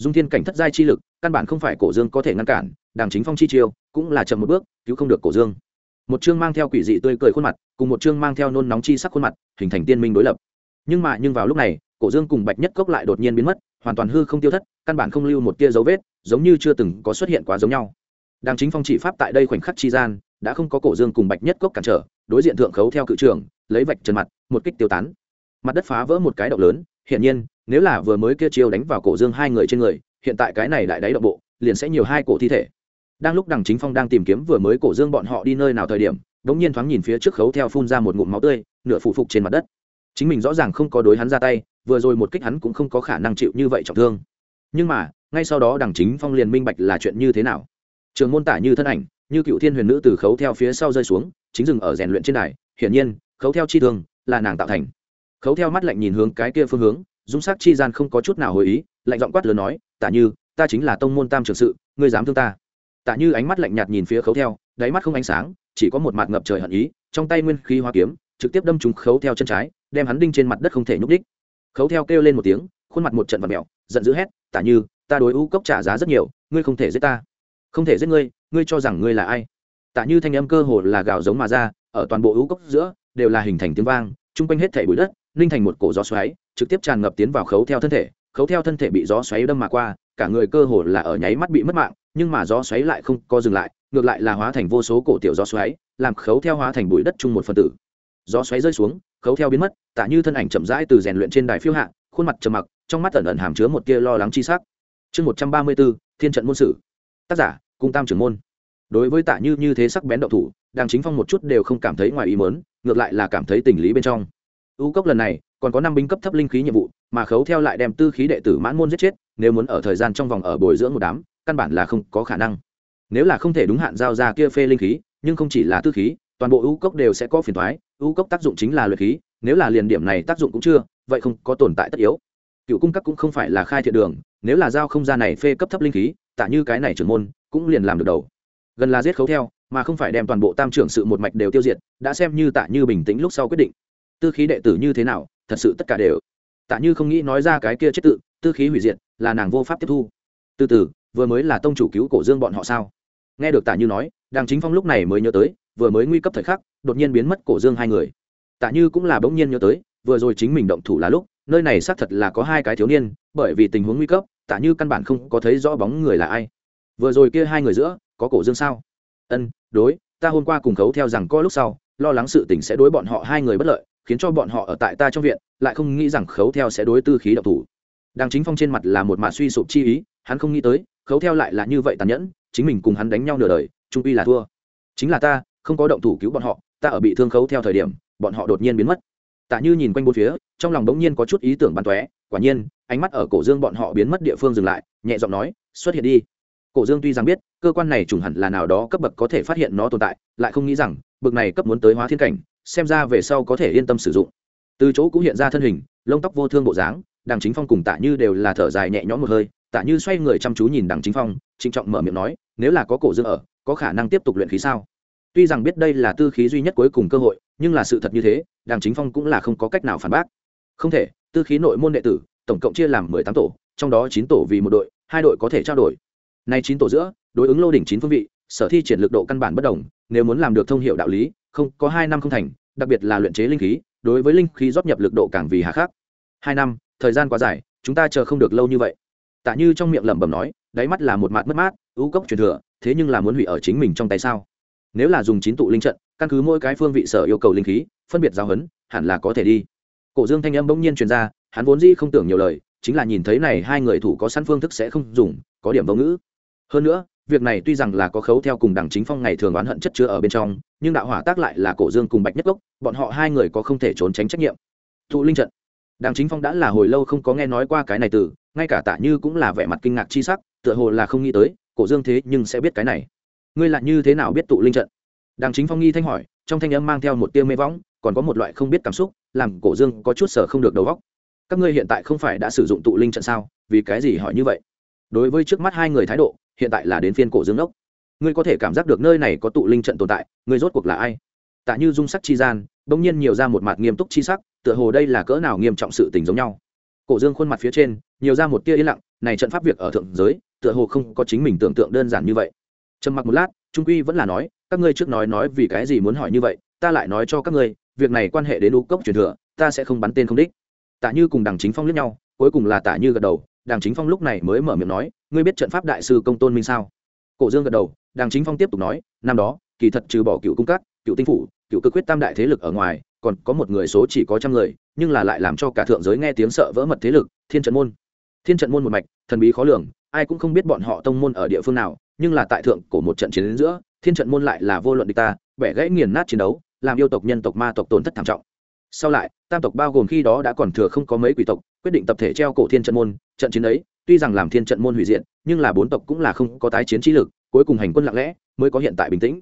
dung thiên cảnh thất giai chi lực, căn bản không phải cổ dương có thể ngăn cản, đàng chính phong chi chiêu cũng là chậm một bước, cứu không được cổ dương. Một chương mang theo quỷ dị tươi cười khuôn mặt, cùng một chương mang theo nôn nóng chi sắc khuôn mặt, hình thành tiên minh đối lập. Nhưng mà, nhưng vào lúc này, cổ dương cùng bạch nhất cốc lại đột nhiên biến mất, hoàn toàn hư không tiêu thất, căn bản không lưu một tia dấu vết, giống như chưa từng có xuất hiện quá giống nhau. Đàng chính phong chỉ pháp tại đây khoảnh khắc chi gian, đã không có cổ dương cùng bạch nhất cốc cản trở, đối diện thượng khấu theo cự trường, lấy vạch trần mặt, một kích tiêu tán. Mặt đất phá vỡ một cái động lớn, hiển nhiên nếu là vừa mới kia chiêu đánh vào cổ dương hai người trên người, hiện tại cái này lại đáy động bộ, liền sẽ nhiều hai cổ thi thể. Đang lúc đằng chính phong đang tìm kiếm vừa mới cổ dương bọn họ đi nơi nào thời điểm, đống nhiên thoáng nhìn phía trước khấu theo phun ra một ngụm máu tươi, nửa phủ phục trên mặt đất. Chính mình rõ ràng không có đối hắn ra tay, vừa rồi một kích hắn cũng không có khả năng chịu như vậy trọng thương. Nhưng mà, ngay sau đó đằng chính phong liền minh bạch là chuyện như thế nào. Trường môn tả như thân ảnh, như cựu thiên huyền nữ từ khấu theo phía sau rơi xuống, chính dừng ở rèn luyện trên đài. Hiển nhiên, khấu theo chi thương là nàng tạo thành. Khấu theo mắt lạnh nhìn hướng cái kia phương hướng dung sắc chi gian không có chút nào hồi ý, lạnh giọng quát lớn nói, tả như, ta chính là tông môn tam trường sự, ngươi dám thương ta? Tả như ánh mắt lạnh nhạt nhìn phía khấu theo, đáy mắt không ánh sáng, chỉ có một mặt ngập trời hận ý, trong tay nguyên khí hoa kiếm, trực tiếp đâm trúng khấu theo chân trái, đem hắn đinh trên mặt đất không thể nhúc đích khấu theo kêu lên một tiếng, khuôn mặt một trận vật mẹo giận dữ hét, tả như, ta đối ưu cốc trả giá rất nhiều, ngươi không thể giết ta. Không thể giết ngươi ngươi cho rằng ngươi là ai? Tả như thanh âm cơ hồ là gào giống mà ra, ở toàn bộ ưu cốc giữa, đều là hình thành tiếng vang, chung quanh hết thảy bụi đất ninh thành một cổ gió xoáy, trực tiếp tràn ngập tiến vào khấu theo thân thể. Khấu theo thân thể bị gió xoáy đâm mà qua, cả người cơ hồ là ở nháy mắt bị mất mạng, nhưng mà gió xoáy lại không co dừng lại, ngược lại là hóa thành vô số cổ tiểu gió xoáy, làm khấu theo hóa thành bụi đất chung một phần tử. Gió xoáy rơi xuống, khấu theo biến mất tạ như thân ảnh chậm rãi từ rèn luyện trên đài phiêu hạ, khuôn mặt trầm mặc, trong mắt ẩn ẩn hàm chứa một tia lo lắng chi sắc. Chương một trăm ba mươi bốn, thiên trận môn sử. Tác giả, cung tam trưởng môn. Đối với tạ như như thế sắc bén đậu thủ, đàng chính phong một chút đều không cảm thấy ngoài ý mớn ngược lại là cảm thấy tình lý bên trong u cốc lần này, còn có năm binh cấp thấp linh khí nhiệm vụ, mà khấu theo lại đem tư khí đệ tử mãn môn giết chết, nếu muốn ở thời gian trong vòng ở bồi dưỡng một đám, căn bản là không có khả năng. Nếu là không thể đúng hạn giao ra kia phê linh khí, nhưng không chỉ là tư khí, toàn bộ u cốc đều sẽ có phiền thoái u cốc tác dụng chính là luyện khí, nếu là liền điểm này tác dụng cũng chưa, vậy không có tồn tại tất yếu. Cựu cung cấp cũng không phải là khai thiện đường, nếu là giao không ra này phê cấp thấp linh khí tạ như cái này trưởng môn, cũng liền làm được đầu. Gần là giết khấu theo, mà không phải đem toàn bộ tam trưởng sự một mạch đều tiêu diệt, đã xem như tạ như bình tĩnh lúc sau quyết định tư khí đệ tử như thế nào, thật sự tất cả đều. Tạ như không nghĩ nói ra cái kia chết tự, tư khí hủy diệt, là nàng vô pháp tiếp thu. Từ từ, vừa mới là tông chủ cứu cổ dương bọn họ sao? Nghe được tạ như nói đàng chính phong lúc này mới nhớ tới, vừa mới nguy cấp thời khắc, đột nhiên biến mất cổ dương hai người. Tạ như cũng là bỗng nhiên nhớ tới, vừa rồi chính mình động thủ là lúc, nơi này xác thật là có hai cái thiếu niên, bởi vì tình huống nguy cấp, tạ như căn bản không có thấy rõ bóng người là ai. Vừa rồi kia hai người giữa, có cổ dương sao? Ân, đối, ta hôm qua cùng khấu theo rằng có lúc sau, lo lắng sự tình sẽ đối bọn họ hai người bất lợi khiến cho bọn họ ở tại ta trong viện, lại không nghĩ rằng khấu theo sẽ đối tư khí độc thủ. Đàng chính phong trên mặt là một mạ suy sụp chi ý, hắn không nghĩ tới, khấu theo lại là như vậy tàn nhẫn, chính mình cùng hắn đánh nhau nửa đời, trung uy là thua. Chính là ta, không có động thủ cứu bọn họ, ta ở bị thương khấu theo thời điểm, bọn họ đột nhiên biến mất. Tạ như nhìn quanh bốn phía, trong lòng bỗng nhiên có chút ý tưởng bắn tóe, quả nhiên, ánh mắt ở cổ dương bọn họ biến mất địa phương dừng lại, nhẹ giọng nói, xuất hiện đi. Cổ dương tuy rằng biết, cơ quan này trùng hẳn là nào đó cấp bậc có thể phát hiện nó tồn tại, lại không nghĩ rằng, bậc này cấp muốn tới hóa thiên cảnh xem ra về sau có thể yên tâm sử dụng. Từ chỗ cũng hiện ra thân hình, lông tóc vô thương bộ dáng, đằng chính phong cùng tạ như đều là thở dài nhẹ nhõm một hơi, tạ như xoay người chăm chú nhìn đằng chính phong, trịnh trọng mở miệng nói, nếu là có cổ dương ở, có khả năng tiếp tục luyện khí sao? Tuy rằng biết đây là tư khí duy nhất cuối cùng cơ hội, nhưng là sự thật như thế, đằng chính phong cũng là không có cách nào phản bác. Không thể, tư khí nội môn đệ tử, tổng cộng chia làm mười tám tổ, trong đó chín tổ vì một đội, hai đội có thể trao đổi. Nay chín tổ giữa, đối ứng lô đỉnh chín phương vị, sở thi triển lực độ căn bản bất đồng, nếu muốn làm được thông hiệu đạo lý không có hai năm không thành đặc biệt là luyện chế linh khí đối với linh khí rót nhập lực độ càng vì hà khắc. Hai năm thời gian quá dài chúng ta chờ không được lâu như vậy. Tạ như trong miệng lẩm bẩm nói đáy mắt là một mặt mất mát ưu cốc truyền thừa thế nhưng là muốn hủy ở chính mình trong tay sao? Nếu là dùng chín tụ linh trận căn cứ mỗi cái phương vị sở yêu cầu linh khí phân biệt giao huấn, hẳn là có thể đi. Cổ dương thanh âm bỗng nhiên truyền ra hắn vốn dĩ không tưởng nhiều lời chính là nhìn thấy này hai người thủ có sẵn phương thức sẽ không dùng có điểm vô ngữ. Hơn nữa việc này tuy rằng là có khấu theo cùng đảng chính phong ngày thường oán hận chất chứa ở bên trong, nhưng đạo hỏa tác lại là cổ dương cùng bạch nhất gốc bọn họ hai người có không thể trốn tránh trách nhiệm. Thụ linh trận. Đảng chính phong đã là hồi lâu không có nghe nói qua cái này từ, ngay cả tạ như cũng là vẻ mặt kinh ngạc chi sắc, tựa hồ là không nghĩ tới, cổ dương thế nhưng sẽ biết cái này. Ngươi lại như thế nào biết tụ linh trận? Đảng chính phong nghi thanh hỏi, trong thanh âm mang theo một tiêu mê võng, còn có một loại không biết cảm xúc, làm cổ dương có chút sở không được đầu góc các ngươi hiện tại không phải đã sử dụng tụ linh trận sao? Vì cái gì hỏi như vậy? Đối với trước mắt hai người thái độ hiện tại là đến phiên cổ dương đốc. Ngươi có thể cảm giác được nơi này có tụ linh trận tồn tại, ngươi rốt cuộc là ai? Tạ như dung sắc chi gian, bỗng nhiên nhiều ra một mặt nghiêm túc chi sắc, tựa hồ đây là cỡ nào nghiêm trọng sự tình giống nhau. Cổ dương khuôn mặt phía trên, nhiều ra một tia yên lặng, này trận pháp việc ở thượng giới, tựa hồ không có chính mình tưởng tượng đơn giản như vậy. Trầm mặc một lát, trung quy vẫn là nói, các ngươi trước nói nói vì cái gì muốn hỏi như vậy, ta lại nói cho các ngươi, việc này quan hệ đến u cốc truyền thừa, ta sẽ không bắn tên không đích. Tạ như cùng đằng chính phong liếc nhau, cuối cùng là tạ như gật đầu, đằng chính phong lúc này mới mở miệng nói ngươi biết trận pháp đại sư công tôn minh sao? Cổ dương gật đầu, đàng chính phong tiếp tục nói, năm đó, kỳ thật trừ bỏ cựu cung cát cựu tinh phủ, cựu cơ quyết tam đại thế lực ở ngoài, còn có một người số chỉ có trăm người, nhưng là lại làm cho cả thượng giới nghe tiếng sợ vỡ mật thế lực, thiên trận môn. Thiên trận môn một mạch, thần bí khó lường, ai cũng không biết bọn họ tông môn ở địa phương nào, nhưng là tại thượng của một trận chiến đến giữa, thiên trận môn lại là vô luận địch ta, bẻ gãy nghiền nát chiến đấu, làm yêu tộc, nhân tộc, ma tộc tổn thất thảm trọng. Sau lại, tam tộc bao gồm khi đó đã còn thừa không có mấy quỷ tộc, quyết định tập thể treo cổ thiên trận môn, trận chiến ấy tuy rằng làm thiên trận môn hủy diện nhưng là bốn tộc cũng là không có tái chiến trí lực, cuối cùng hành quân lặng lẽ mới có hiện tại bình tĩnh.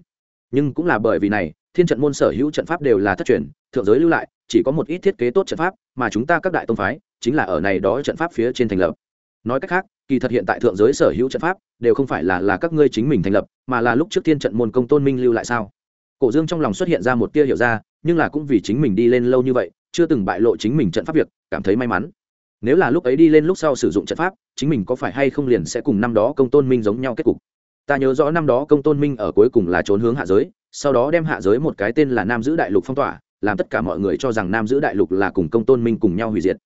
Nhưng cũng là bởi vì này, thiên trận môn sở hữu trận pháp đều là thất truyền, thượng giới lưu lại, chỉ có một ít thiết kế tốt trận pháp, mà chúng ta các đại tông phái chính là ở này đó trận pháp phía trên thành lập. Nói cách khác, kỳ thật hiện tại thượng giới sở hữu trận pháp đều không phải là là các ngươi chính mình thành lập, mà là lúc trước thiên trận môn công tôn minh lưu lại sao? Cổ dương trong lòng xuất hiện ra một tia hiểu ra, nhưng là cũng vì chính mình đi lên lâu như vậy, chưa từng bại lộ chính mình trận pháp việc, cảm thấy may mắn. Nếu là lúc ấy đi lên lúc sau sử dụng trận pháp chính mình có phải hay không liền sẽ cùng năm đó công tôn minh giống nhau kết cục? Ta nhớ rõ năm đó công tôn minh ở cuối cùng là trốn hướng hạ giới, sau đó đem hạ giới một cái tên là nam giữ đại lục phong tỏa, làm tất cả mọi người cho rằng nam giữ đại lục là cùng công tôn minh cùng nhau hủy diệt.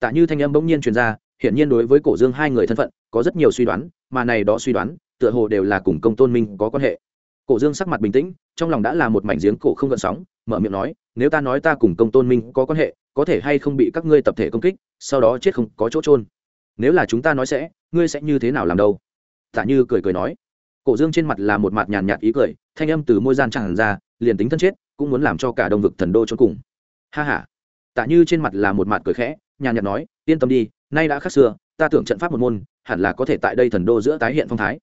Tạ như thanh âm bỗng nhiên truyền ra hiện nhiên đối với cổ dương hai người thân phận, có rất nhiều suy đoán, mà này đó suy đoán, tựa hồ đều là cùng công tôn minh có quan hệ. Cổ dương sắc mặt bình tĩnh, trong lòng đã là một mảnh giếng cổ không gợn sóng, mở miệng nói, nếu ta nói ta cùng công tôn minh có quan hệ, có thể hay không bị các ngươi tập thể công kích, sau đó chết không có chỗ trôn nếu là chúng ta nói sẽ, ngươi sẽ như thế nào làm đâu? Tạ như cười cười nói. Cổ dương trên mặt là một mặt nhàn nhạt ý cười, thanh âm từ môi gian tràn ra, liền tính thân chết, cũng muốn làm cho cả đông vực thần đô cho cùng. Ha ha. Tạ như trên mặt là một mặt cười khẽ, nhàn nhạt nói, yên tâm đi, nay đã khác xưa, ta tưởng trận pháp một môn, hẳn là có thể tại đây thần đô giữa tái hiện phong thái.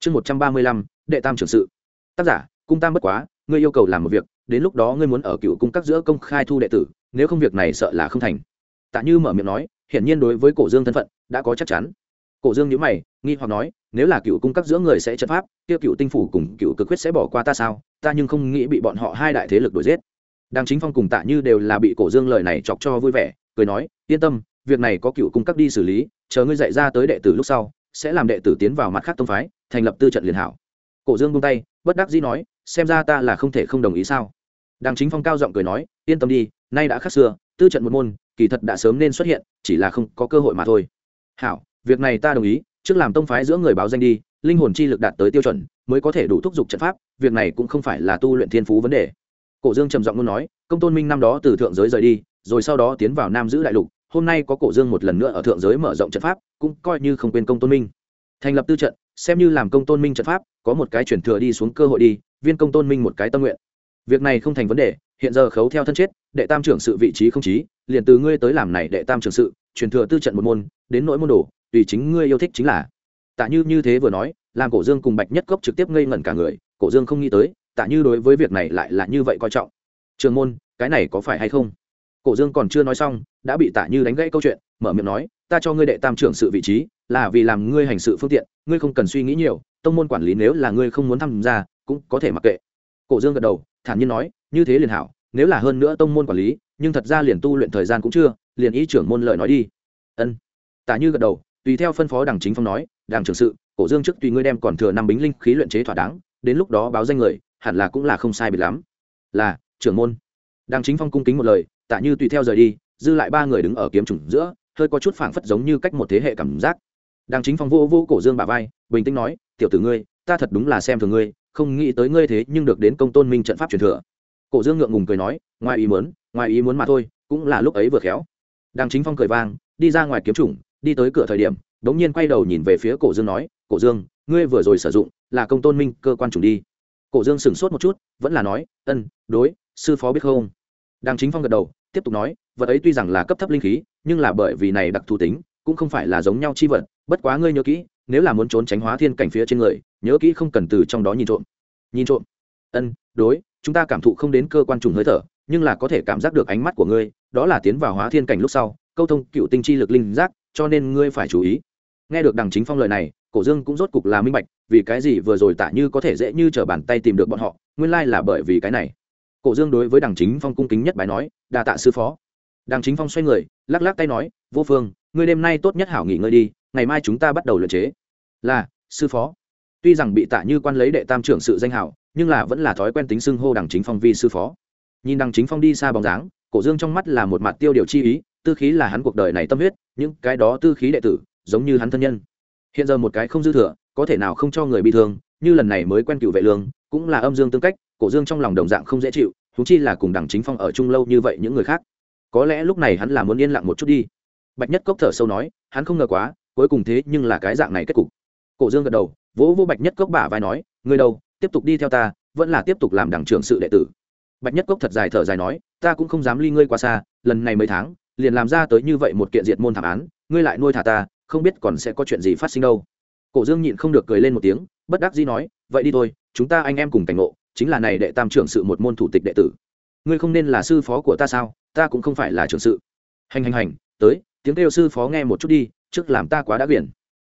Chương một trăm ba mươi lăm, đệ tam trưởng sự. Tác giả, cung tam bất quá, ngươi yêu cầu làm một việc, đến lúc đó ngươi muốn ở cựu cung các giữa công khai thu đệ tử, nếu không việc này sợ là không thành. Tạ như mở miệng nói hiển nhiên đối với cổ dương thân phận đã có chắc chắn. Cổ dương nhíu mày, nghi hoặc nói, nếu là cựu cung các giữa người sẽ trận pháp, kia cựu tinh phủ cùng cựu cực quyết sẽ bỏ qua ta sao? Ta nhưng không nghĩ bị bọn họ hai đại thế lực đuổi giết. Đang chính phong cùng tạ như đều là bị cổ dương lời này chọc cho vui vẻ, cười nói, yên tâm, việc này có cựu cung các đi xử lý, chờ ngươi dạy ra tới đệ tử lúc sau, sẽ làm đệ tử tiến vào mặt khác tông phái, thành lập tư trận liền hảo. Cổ dương buông tay, bất đắc dĩ nói, xem ra ta là không thể không đồng ý sao? Đàng chính phong cao giọng cười nói, yên tâm đi, nay đã khác xưa tư trận một môn, kỳ thật đã sớm nên xuất hiện, chỉ là không có cơ hội mà thôi. Hảo, việc này ta đồng ý, trước làm tông phái giữa người báo danh đi, linh hồn chi lực đạt tới tiêu chuẩn, mới có thể đủ thúc giục trận pháp, việc này cũng không phải là tu luyện thiên phú vấn đề. Cổ dương trầm giọng luôn nói, công tôn minh năm đó từ thượng giới rời đi, rồi sau đó tiến vào nam giữ đại lục, hôm nay có cổ dương một lần nữa ở thượng giới mở rộng trận pháp, cũng coi như không quên công tôn minh. Thành lập tư trận, xem như làm công tôn minh trận pháp, có một cái chuyển thừa đi xuống cơ hội đi, viên công tôn minh một cái tâm nguyện. Việc này không thành vấn đề hiện giờ khấu theo thân chết, đệ tam trưởng sự vị trí không chí, liền từ ngươi tới làm này đệ tam trưởng sự, truyền thừa tư trận một môn, đến nỗi môn đồ, tùy chính ngươi yêu thích chính là. Tạ như như thế vừa nói, làm cổ dương cùng bạch nhất cốc trực tiếp ngây ngẩn cả người, cổ dương không nghĩ tới, tạ như đối với việc này lại là như vậy coi trọng. Trường môn, cái này có phải hay không? Cổ dương còn chưa nói xong, đã bị tạ như đánh gãy câu chuyện, mở miệng nói, ta cho ngươi đệ tam trưởng sự vị trí, là vì làm ngươi hành sự phương tiện, ngươi không cần suy nghĩ nhiều, tông môn quản lý nếu là ngươi không muốn tham gia, cũng có thể mặc kệ. Cổ dương gật đầu, thản nhiên nói như thế liền hảo, nếu là hơn nữa tông môn quản lý, nhưng thật ra liền tu luyện thời gian cũng chưa, liền ý trưởng môn lợi nói đi. Ân. Tả như gật đầu, tùy theo phân phó đảng chính phong nói đảng trưởng sự, cổ dương trước tùy ngươi đem còn thừa năm bính linh khí luyện chế thỏa đáng, đến lúc đó báo danh người, hẳn là cũng là không sai biệt lắm. Là, trưởng môn. Đảng chính phong cung kính một lời, tả như tùy theo rời đi, dư lại ba người đứng ở kiếm chủng giữa, hơi có chút phảng phất giống như cách một thế hệ cảm giác. Đảng chính phong vô vô cổ dương bà vai, bình tĩnh nói, tiểu tử ngươi, ta thật đúng là xem thường ngươi, không nghĩ tới ngươi thế nhưng được đến công tôn minh trận pháp truyền thừa cổ dương ngượng ngùng cười nói, ngoài ý muốn, ngoài ý muốn mà thôi, cũng là lúc ấy vừa khéo. Đàng chính phong cười vang, đi ra ngoài kiếm chủng, đi tới cửa thời điểm đ ố n g nhiên quay đầu nhìn về phía cổ dương nói, cổ dương, ngươi vừa rồi sử dụng là công tôn minh cơ quan chủng đi. Cổ dương sửng sốt một chút, vẫn là nói, ân, đối, sư phó biết không? Đàng chính phong gật đầu, tiếp tục nói, vật ấy tuy rằng là cấp thấp linh khí, nhưng là bởi vì này đặc thù tính, cũng không phải là giống nhau chi vật, bất quá ngươi nhớ kỹ, nếu là muốn trốn tránh hóa thiên cảnh phía trên người, nhớ kỹ không cần từ trong đó nhìn trộm. Nhìn trộm. Ân, đối chúng ta cảm thụ không đến cơ quan trùng hơi thở, nhưng là có thể cảm giác được ánh mắt của ngươi, đó là tiến vào hóa thiên cảnh lúc sau, câu thông cựu tinh chi lực linh giác, cho nên ngươi phải chú ý. Nghe được đằng chính phong lời này, cổ dương cũng rốt cục là minh bạch, vì cái gì vừa rồi tạ như có thể dễ như t r ở bàn tay tìm được bọn họ, nguyên lai là bởi vì cái này. Cổ dương đối với đằng chính phong cung kính nhất bài nói, đa tạ sư phó. Đằng chính phong xoay người, lắc lắc tay nói, vô phương, ngươi đêm nay tốt nhất hảo nghỉ ngơi đi, ngày mai chúng ta bắt đầu luyện chế. Là, sư phó. Tuy rằng bị tạ như quan lấy đệ tam trưởng sự danh hảo nhưng là vẫn là thói quen tính xưng hô đằng chính phong vi sư phó. Nhìn đằng chính phong đi xa bóng dáng, cổ dương trong mắt là một mặt tiêu điều chi ý, tư khí là hắn cuộc đời này tâm huyết, những cái đó tư khí đệ tử, giống như hắn thân nhân. Hiện giờ một cái không dư thừa, có thể nào không cho người bị thương, như lần này mới quen cựu vệ lương, cũng là âm dương tương cách, cổ dương trong lòng đồng dạng không dễ chịu húng chi là cùng đằng chính phong ở chung lâu như vậy những người khác. Có lẽ lúc này hắn là muốn yên lặng một chút đi. Bạch nhất cốc thở sâu nói, hắn không ngờ quá, cuối cùng thế nhưng là cái dạng này kết cục. Cổ dương gật đầu, vỗ vô bạch nhất cốc bả vai nói người đâu tiếp tục đi theo ta, vẫn là tiếp tục làm đảng trưởng sự đệ tử. Bạch nhất cốc thật dài thở dài nói, ta cũng không dám ly ngươi qua xa, lần này mấy tháng, liền làm ra tới như vậy một kiện diệt môn thảm án, ngươi lại nuôi thả ta, không biết còn sẽ có chuyện gì phát sinh đâu. Cổ dương nhịn không được cười lên một tiếng, bất đắc dĩ nói, vậy đi thôi, chúng ta anh em cùng cảnh ngộ, chính là này đệ tam trưởng sự một môn thủ tịch đệ tử. Ngươi không nên là sư phó của ta sao, ta cũng không phải là trưởng sự. Hành hành hành, tới, tiếng kêu sư phó nghe một chút đi, trước làm ta quá đã quyển.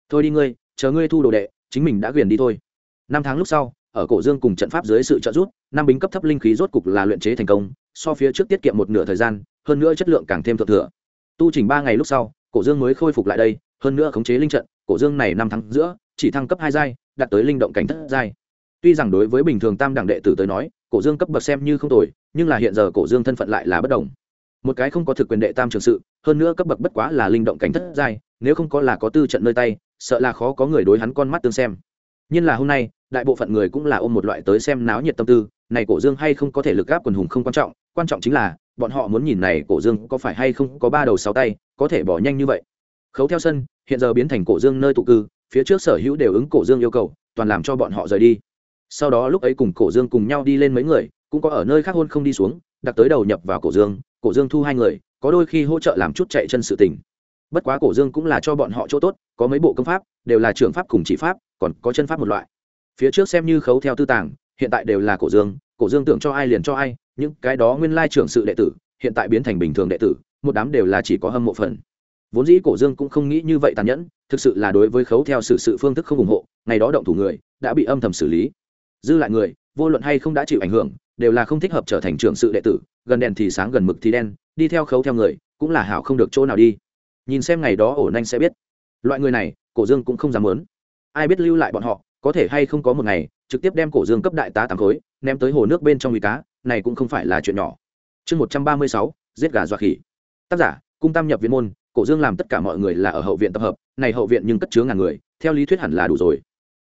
Thôi đi ngươi, chờ ngươi thu đồ đệ, chính mình đã quyển đi thôi. Năm tháng lúc sau ở cổ dương cùng trận pháp dưới sự trợ giúp, năm bính cấp thấp linh khí rốt cục là luyện chế thành công, so phía trước tiết kiệm một nửa thời gian, hơn nữa chất lượng càng thêm thượng thừa. Tu trình ba ngày lúc sau, cổ dương mới khôi phục lại đây, hơn nữa khống chế linh trận, cổ dương này năm tháng giữa, chỉ thăng cấp hai giai, đạt tới linh động cảnh thất giai. Tuy rằng đối với bình thường tam đẳng đệ tử tới nói, cổ dương cấp bậc xem như không tồi, nhưng là hiện giờ cổ dương thân phận lại là bất đồng. Một cái không có thực quyền đệ tam trường sự, hơn nữa cấp bậc bất quá là linh động cảnh thất giai, nếu không có là có tư trận nơi tay, sợ là khó có người đối hắn con mắt tương xem nhưng là hôm nay, đại bộ phận người cũng là ôm một loại tới xem náo nhiệt tâm tư, này cổ dương hay không có thể lực gáp quần hùng không quan trọng quan trọng chính là, bọn họ muốn nhìn này cổ dương có phải hay không có ba đầu sáu tay, có thể bỏ nhanh như vậy. Khấu theo sân, hiện giờ biến thành cổ dương nơi tụ cư, phía trước sở hữu đều ứng cổ dương yêu cầu, toàn làm cho bọn họ rời đi. Sau đó lúc ấy cùng cổ dương cùng nhau đi lên mấy người, cũng có ở nơi khác hôn không đi xuống, đặt tới đầu nhập vào cổ dương cổ dương thu hai người, có đôi khi hỗ trợ làm chút chạy chân sự tình. Bất quá cổ dương cũng là cho bọn họ chỗ tốt, có mấy bộ công pháp, đều là trường pháp cùng chỉ pháp còn có chân pháp một loại. Phía trước xem như khấu theo tư tàng, hiện tại đều là cổ dương cổ dương tưởng cho ai liền cho ai, những cái đó nguyên lai trưởng sự đệ tử, hiện tại biến thành bình thường đệ tử, một đám đều là chỉ có hâm mộ phần. Vốn dĩ cổ dương cũng không nghĩ như vậy tàn nhẫn, thực sự là đối với khấu theo sự sự phương thức không ủng hộ, ngày đó động thủ người, đã bị âm thầm xử lý. Dư lại người, vô luận hay không đã chịu ảnh hưởng, đều là không thích hợp trở thành trưởng sự đệ tử, gần đèn thì sáng gần mực thì đen, đi theo khấu theo người, cũng là hảo không được chỗ nào đi. Nhìn xem ngày đó ổ nanh sẽ biết. Loại người này, cổ dương cũng không dám muốn ai biết lưu lại bọn họ, có thể hay không có một ngày, trực tiếp đem cổ dương cấp đại tá tám khối, ném tới hồ nước bên trong nguy cá, này cũng không phải là chuyện nhỏ. Chương một trăm ba mươi sáu, giết gà dọa khỉ. Tác giả, cung tam nhập viện môn, cổ dương làm tất cả mọi người là ở hậu viện tập hợp, này hậu viện nhưng cất chứa ngàn người, theo lý thuyết hẳn là đủ rồi.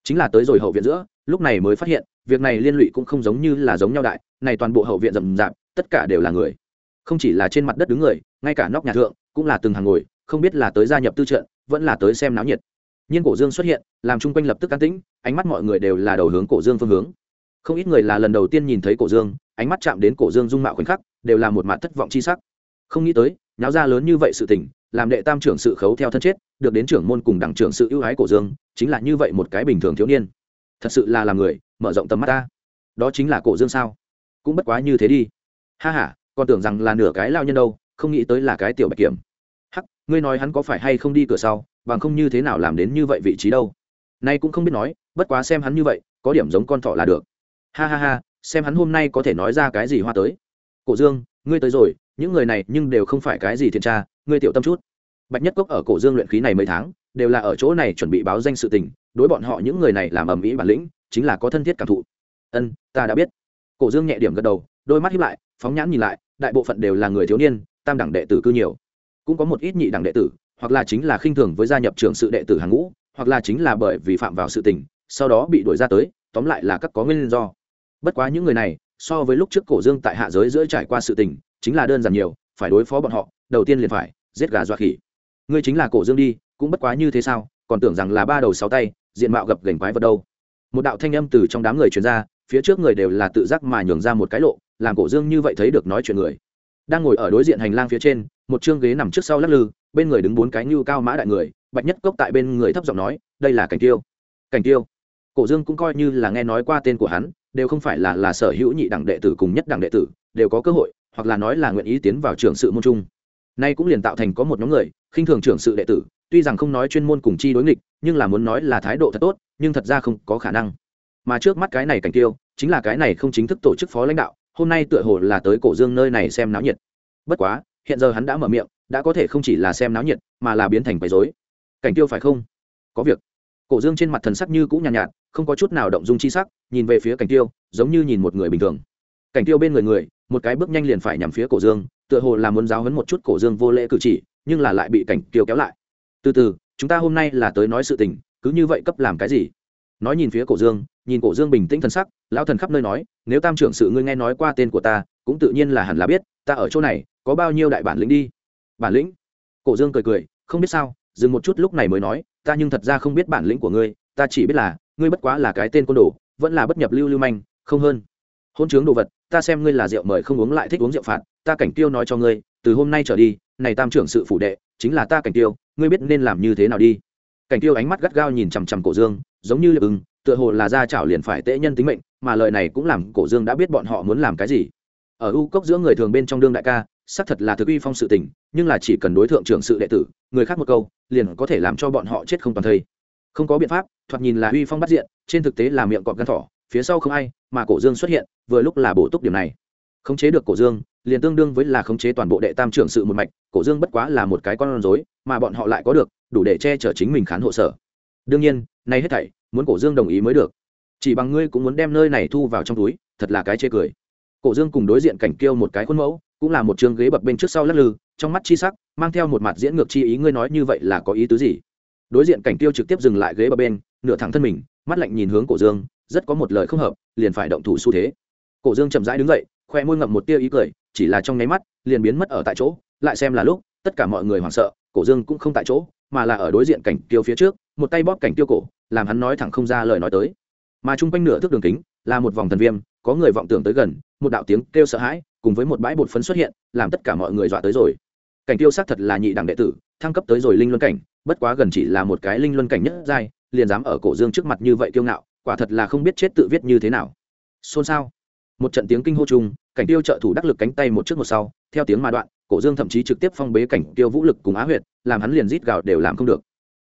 Chính là tới rồi hậu viện giữa, lúc này mới phát hiện, việc này liên lụy cũng không giống như là giống nhau đại, này toàn bộ hậu viện rậm rạp, tất cả đều là người. Không chỉ là trên mặt đất đứng người, ngay cả nóc nhà thượng, cũng là từng hàng ngồi, không biết là tới gia nhập tư trận, vẫn là tới xem náo nhiệt nhiên cổ dương xuất hiện, làm chung quanh lập tức can tĩnh, ánh mắt mọi người đều là đầu hướng cổ dương phương hướng. Không ít người là lần đầu tiên nhìn thấy cổ dương, ánh mắt chạm đến cổ dương dung mạo khoảnh khắc, đều là một mặt thất vọng chi sắc. Không nghĩ tới nháo ra lớn như vậy sự tình, làm đệ tam trưởng sự khấu theo thân chết, được đến trưởng môn cùng đảng trưởng sự ưu ái cổ dương, chính là như vậy một cái bình thường thiếu niên. Thật sự là làm người, mở rộng tầm mắt ta. Đó chính là cổ dương sao? Cũng bất quá như thế đi. Ha h a còn tưởng rằng là nửa cái lao nhân đâu, không nghĩ tới là cái tiểu bạch kiểm ngươi nói hắn có phải hay không đi cửa sau, bằng không như thế nào làm đến như vậy vị trí đâu? Nay cũng không biết nói, bất quá xem hắn như vậy, có điểm giống con thọ là được. Ha ha ha, xem hắn hôm nay có thể nói ra cái gì hoa tới. Cổ dương, ngươi tới rồi, những người này nhưng đều không phải cái gì thiện tra, ngươi tiểu tâm chút. Bạch nhất cốc ở cổ dương luyện khí này mấy tháng, đều là ở chỗ này chuẩn bị báo danh sự tình, đối bọn họ những người này làm ầm ĩ bản lĩnh, chính là có thân thiết cảm thụ. Ân, ta đã biết. Cổ dương nhẹ điểm gật đầu, đôi mắt hiếp lại, phóng nhãn nhìn lại, đại bộ phận đều là người thiếu niên, tam đẳng đệ tử cư nhiều cũng có một ít nhị đẳng đệ tử, hoặc là chính là khinh thường với gia nhập trường sự đệ tử hàng ngũ, hoặc là chính là bởi vì phạm vào sự tình, sau đó bị đuổi ra tới, tóm lại là các có nguyên do. Bất quá những người này, so với lúc trước cổ dương tại hạ giới giữa trải qua sự tình, chính là đơn giản nhiều, phải đối phó bọn họ, đầu tiên liền phải giết gà dọa khỉ. Ngươi chính là cổ dương đi, cũng bất quá như thế sao, còn tưởng rằng là ba đầu sáu tay, diện mạo gập gành quái vật đâu. Một đạo thanh âm từ trong đám người truyền ra, phía trước người đều là tự giác mà nhường ra một cái lộ, làm cổ dương như vậy thấy được nói chuyện người đang ngồi ở đối diện hành lang phía trên, một chương ghế nằm trước sau lắc lư, bên người đứng bốn cái như cao mã đại người, bạch nhất cốc tại bên người thấp giọng nói, đây là cảnh tiêu. Cảnh tiêu? Cổ dương cũng coi như là nghe nói qua tên của hắn, đều không phải là là sở hữu nhị đẳng đệ tử cùng nhất đẳng đệ tử, đều có cơ hội, hoặc là nói là nguyện ý tiến vào trường sự môn trung nay cũng liền tạo thành có một nhóm người, khinh thường trưởng sự đệ tử, tuy rằng không nói chuyên môn cùng chi đối nghịch, nhưng là muốn nói là thái độ thật tốt, nhưng thật ra không có khả năng. Mà trước mắt cái này cảnh tiêu, chính là cái này không chính thức tổ chức phó lãnh đạo hôm nay tựa hồ là tới cổ dương nơi này xem náo nhiệt. Bất quá hiện giờ hắn đã mở miệng đã có thể không chỉ là xem náo nhiệt mà là biến thành bày dối cảnh tiêu phải không? Có việc. Cổ dương trên mặt thần sắc như cũng nhàn nhạt, nhạt không có chút nào động dung chi sắc nhìn về phía cảnh tiêu giống như nhìn một người bình thường. Cảnh tiêu bên người người một cái bước nhanh liền phải nhằm phía cổ dương tựa hồ là muốn giáo hấn một chút cổ dương vô lễ cử chỉ nhưng là lại bị cảnh tiêu kéo lại. Từ từ chúng ta hôm nay là tới nói sự tình cứ như vậy cấp làm cái gì? Nói nhìn phía cổ dương, nhìn cổ dương bình tĩnh thần sắc, lão thần khắp nơi nói, nếu tam trưởng sự ngươi nghe nói qua tên của ta, cũng tự nhiên là hẳn là biết, ta ở chỗ này, có bao nhiêu đại bản lĩnh đi? Bản lĩnh? Cổ dương cười cười, không biết sao, dừng một chút lúc này mới nói, ta nhưng thật ra không biết bản lĩnh của ngươi, ta chỉ biết là, ngươi bất quá là cái tên côn đồ, vẫn là bất nhập lưu lưu manh, không hơn. Hôn chướng đồ vật, ta xem ngươi là rượu mời không uống lại thích uống rượu phạt, ta cảnh tiêu nói cho ngươi, từ hôm nay trở đi, này tam trưởng sự phủ đệ, chính là ta cảnh tiêu, ngươi biết nên làm như thế nào đi. Cảnh tiêu ánh mắt gắt gao nhìn chằm chằm cổ dương giống như liệp ứng tựa hồ là ra chảo liền phải tệ nhân tính mệnh, mà lời này cũng làm cổ dương đã biết bọn họ muốn làm cái gì. Ở u cốc giữa người thường bên trong đương đại ca, xác thật là thực uy phong sự tình, nhưng là chỉ cần đối tượng trưởng sự đệ tử, người khác một câu, liền có thể làm cho bọn họ chết không toàn thây. Không có biện pháp, thoạt nhìn là uy phong bắt diện, trên thực tế là miệng cọp gan thỏ, phía sau không ai, mà cổ dương xuất hiện, vừa lúc là bổ túc điểm này. Khống chế được cổ dương, liền tương đương với là khống chế toàn bộ đệ tam trưởng sự một mạch, cổ dương bất quá là một cái con rối, mà bọn họ lại có được, đủ để che chở chính mình khán hộ sở đương nhiên, nay hết thảy, muốn cổ dương đồng ý mới được. Chỉ bằng ngươi cũng muốn đem nơi này thu vào trong túi, thật là cái chê cười. Cổ dương cùng đối diện cảnh kêu một cái khuôn mẫu, cũng là một trường ghế bập bên trước sau lắc lư, trong mắt chi sắc, mang theo một mặt diễn ngược chi ý ngươi nói như vậy là có ý tứ gì? Đối diện cảnh tiêu trực tiếp dừng lại ghế bập bên, nửa thẳng thân mình, mắt lạnh nhìn hướng cổ dương, rất có một lời không hợp, liền phải động thủ xu thế. Cổ dương chậm rãi đứng dậy, khoe môi ngậm một tia ý cười, chỉ là trong nháy mắt, liền biến mất ở tại chỗ, lại xem là lúc, tất cả mọi người hoảng sợ, cổ dương cũng không tại chỗ, mà là ở đối diện cảnh tiêu phía trước một tay bóp cảnh tiêu cổ, làm hắn nói thẳng không ra lời nói tới. Mà chung quanh nửa thước đường kính, là một vòng thần viêm, có người vọng tưởng tới gần, một đạo tiếng kêu sợ hãi, cùng với một bãi bột phấn xuất hiện, làm tất cả mọi người dọa tới rồi. Cảnh tiêu xác thật là nhị đẳng đệ tử, thăng cấp tới rồi linh luân cảnh, bất quá gần chỉ là một cái linh luân cảnh nhất giai, liền dám ở cổ dương trước mặt như vậy kiêu ngạo, quả thật là không biết chết tự viết như thế nào. Xôn xao. Một trận tiếng kinh hô chung, cảnh tiêu trợ thủ đắc lực cánh tay một trước một sau, theo tiếng mà đoạn, cổ dương thậm chí trực tiếp phong bế cảnh tiêu vũ lực cùng á huyệt, làm hắn liền rít gào đều làm không được.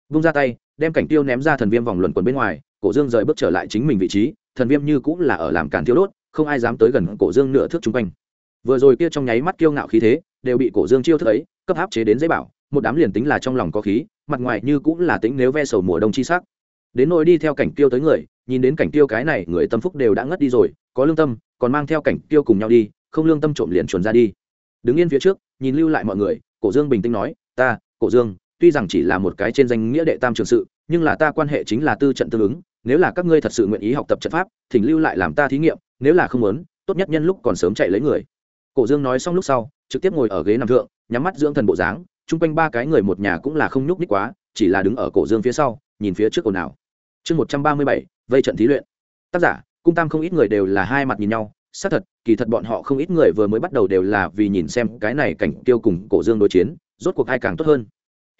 Vung ra tay đem cảnh tiêu ném ra thần viêm vòng luẩn quẩn bên ngoài, cổ dương rời bước trở lại chính mình vị trí, thần viêm như cũng là ở làm càn tiêu đốt, không ai dám tới gần cổ dương nửa thước chung quanh. Vừa rồi kia trong nháy mắt kiêu ngạo khí thế, đều bị cổ dương chiêu thức ấy, cấp áp chế đến dễ bảo, một đám liền tính là trong lòng có khí, mặt ngoài như cũng là tính nếu ve sầu mùa đông chi sắc. Đến nỗi đi theo cảnh tiêu tới người, nhìn đến cảnh tiêu cái này, người tâm phúc đều đã ngất đi rồi, có lương tâm, còn mang theo cảnh tiêu cùng nhau đi, không lương tâm trộm liền chuồn ra đi. Đứng yên phía trước, nhìn lưu lại mọi người, cổ dương bình tĩnh nói, ta, cổ dương tuy rằng chỉ là một cái trên danh nghĩa đệ tam trường sự, nhưng là ta quan hệ chính là tư trận tương ứng, nếu là các ngươi thật sự nguyện ý học tập trận pháp, thỉnh lưu lại làm ta thí nghiệm, nếu là không muốn, tốt nhất nhân lúc còn sớm chạy lấy người. Cổ dương nói xong lúc sau, trực tiếp ngồi ở ghế nằm thượng, nhắm mắt dưỡng thần bộ dáng, chung quanh ba cái người một nhà cũng là không nhúc nhích quá, chỉ là đứng ở cổ dương phía sau, nhìn phía trước ồn ào. Chương một trăm ba mươi bảy, vây trận thí luyện. Tác giả, cung tam không ít người đều là hai mặt nhìn nhau, xác thật, kỳ thật bọn họ không ít người vừa mới bắt đầu đều là vì nhìn xem cái này cảnh tiêu cùng cổ dương đối chiến, rốt cuộc ai càng tốt hơn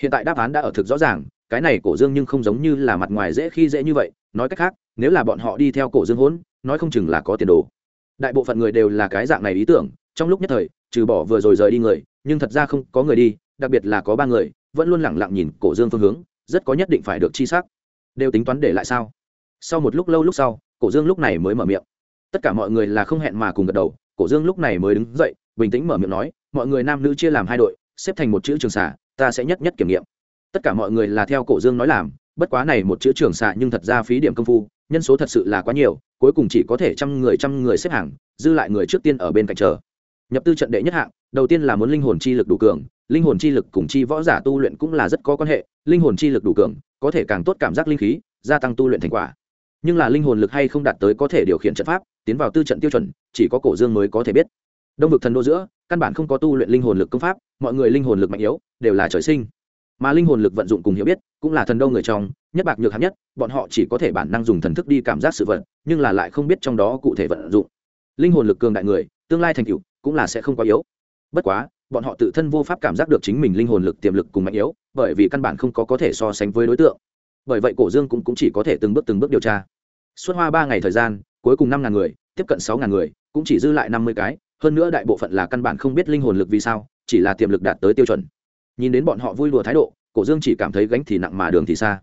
hiện tại đáp án đã ở thực rõ ràng, cái này cổ dương nhưng không giống như là mặt ngoài dễ khi dễ như vậy, nói cách khác, nếu là bọn họ đi theo cổ dương hỗn nói không chừng là có tiền đồ. Đại bộ phận người đều là cái dạng này ý tưởng, trong lúc nhất thời, trừ bỏ vừa rồi rời đi người, nhưng thật ra không có người đi, đặc biệt là có ba người, vẫn luôn lẳng lặng nhìn cổ dương phương hướng, rất có nhất định phải được chi xác đều tính toán để lại sao? Sau một lúc lâu lúc sau, cổ dương lúc này mới mở miệng. Tất cả mọi người là không hẹn mà cùng gật đầu, cổ dương lúc này mới đứng dậy, bình tĩnh mở miệng nói, mọi người nam nữ chia làm hai đội, xếp thành một chữ trường xả ta sẽ nhất nhất kiểm nghiệm. Tất cả mọi người là theo cổ dương nói làm, bất quá này một chữ trường xạ nhưng thật ra phí điểm công phu, nhân số thật sự là quá nhiều, cuối cùng chỉ có thể trăm người trăm người xếp hàng, dư lại người trước tiên ở bên cạnh chờ. Nhập tư trận đệ nhất hạng, đầu tiên là muốn linh hồn chi lực đủ cường, linh hồn chi lực cùng chi võ giả tu luyện cũng là rất có quan hệ, linh hồn chi lực đủ cường, có thể càng tốt cảm giác linh khí, gia tăng tu luyện thành quả. Nhưng là linh hồn lực hay không đạt tới có thể điều khiển trận pháp, tiến vào tư trận tiêu chuẩn, chỉ có cổ dương mới có thể biết. Đông vực thần đô giữa, căn bản không có tu luyện linh hồn lực công pháp, mọi người linh hồn lực mạnh yếu đều là trời sinh. Mà linh hồn lực vận dụng cùng hiểu biết cũng là thần đâu người trong nhất bạc nhược hạng nhất bọn họ chỉ có thể bản năng dùng thần thức đi cảm giác sự vật nhưng là lại không biết trong đó cụ thể vận dụng. Linh hồn lực cường đại người tương lai thành tựu cũng là sẽ không quá yếu. Bất quá bọn họ tự thân vô pháp cảm giác được chính mình linh hồn lực tiềm lực cùng mạnh yếu bởi vì căn bản không có có thể so sánh với đối tượng. Bởi vậy cổ dương cũng, cũng chỉ có thể từng bước từng bước điều tra. Suốt hoa ba ngày thời gian cuối cùng năm ngàn người tiếp cận sáu ngàn người cũng chỉ dư lại năm mươi cái hơn nữa đại bộ phận là căn bản không biết linh hồn lực vì sao chỉ là tiềm lực đạt tới tiêu chuẩn nhìn đến bọn họ vui đùa thái độ, cổ dương chỉ cảm thấy gánh thì nặng mà đường thì xa.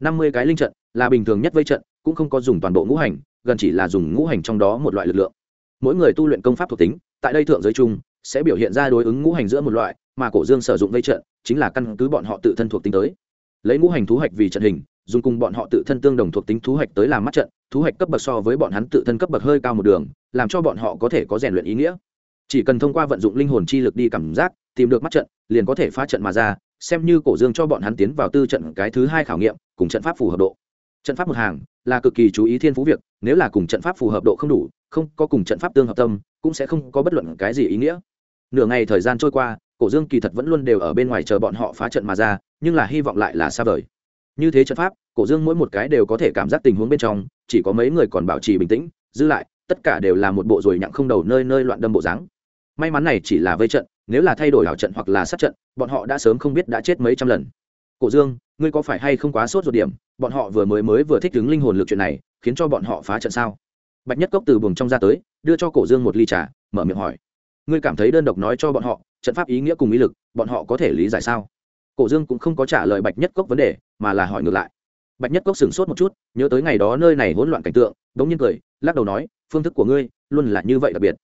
Năm mươi cái linh trận là bình thường nhất vây trận, cũng không có dùng toàn bộ ngũ hành, gần chỉ là dùng ngũ hành trong đó một loại lực lượng. Mỗi người tu luyện công pháp thuộc tính, tại đây thượng giới chung, sẽ biểu hiện ra đối ứng ngũ hành giữa một loại, mà cổ dương sử dụng vây trận, chính là căn cứ bọn họ tự thân thuộc tính tới. Lấy ngũ hành thú hạch vì trận hình, dùng cùng bọn họ tự thân tương đồng thuộc tính thú hạch tới làm mắt trận, thú hạch cấp bậc so với bọn hắn tự thân cấp bậc hơi cao một đường, làm cho bọn họ có thể có rèn luyện ý nghĩa. Chỉ cần thông qua vận dụng linh hồn chi lực đi cảm giác tìm được mắt trận, liền có thể phá trận mà ra, xem như cổ dương cho bọn hắn tiến vào tư trận cái thứ hai khảo nghiệm, cùng trận pháp phù hợp độ. Trận pháp một hàng là cực kỳ chú ý thiên phú việc, nếu là cùng trận pháp phù hợp độ không đủ, không có cùng trận pháp tương hợp tâm, cũng sẽ không có bất luận cái gì ý nghĩa. Nửa ngày thời gian trôi qua, cổ dương kỳ thật vẫn luôn đều ở bên ngoài chờ bọn họ phá trận mà ra, nhưng là hy vọng lại là xa vời. Như thế trận pháp, cổ dương mỗi một cái đều có thể cảm giác tình huống bên trong, chỉ có mấy người còn bảo trì bình tĩnh, giữ lại, tất cả đều là một bộ rồi nhặng không đầu nơi nơi loạn đâm bộ dáng. May mắn này chỉ là vây trận nếu là thay đổi hảo trận hoặc là sát trận, bọn họ đã sớm không biết đã chết mấy trăm lần. Cổ dương, ngươi có phải hay không quá sốt ruột điểm? Bọn họ vừa mới mới vừa thích ứng linh hồn lực chuyện này, khiến cho bọn họ phá trận sao? Bạch nhất cốc từ buồng trong ra tới, đưa cho cổ dương một ly trà, mở miệng hỏi. Ngươi cảm thấy đơn độc nói cho bọn họ, trận pháp ý nghĩa cùng ý lực, bọn họ có thể lý giải sao? Cổ dương cũng không có trả lời bạch nhất cốc vấn đề, mà là hỏi ngược lại. Bạch nhất cốc sửng sốt một chút, nhớ tới ngày đó nơi này hỗn loạn cảnh tượng đ ố n g nhiên cười, lắc đầu nói, phương thức của ngươi luôn là như vậy đặc biệt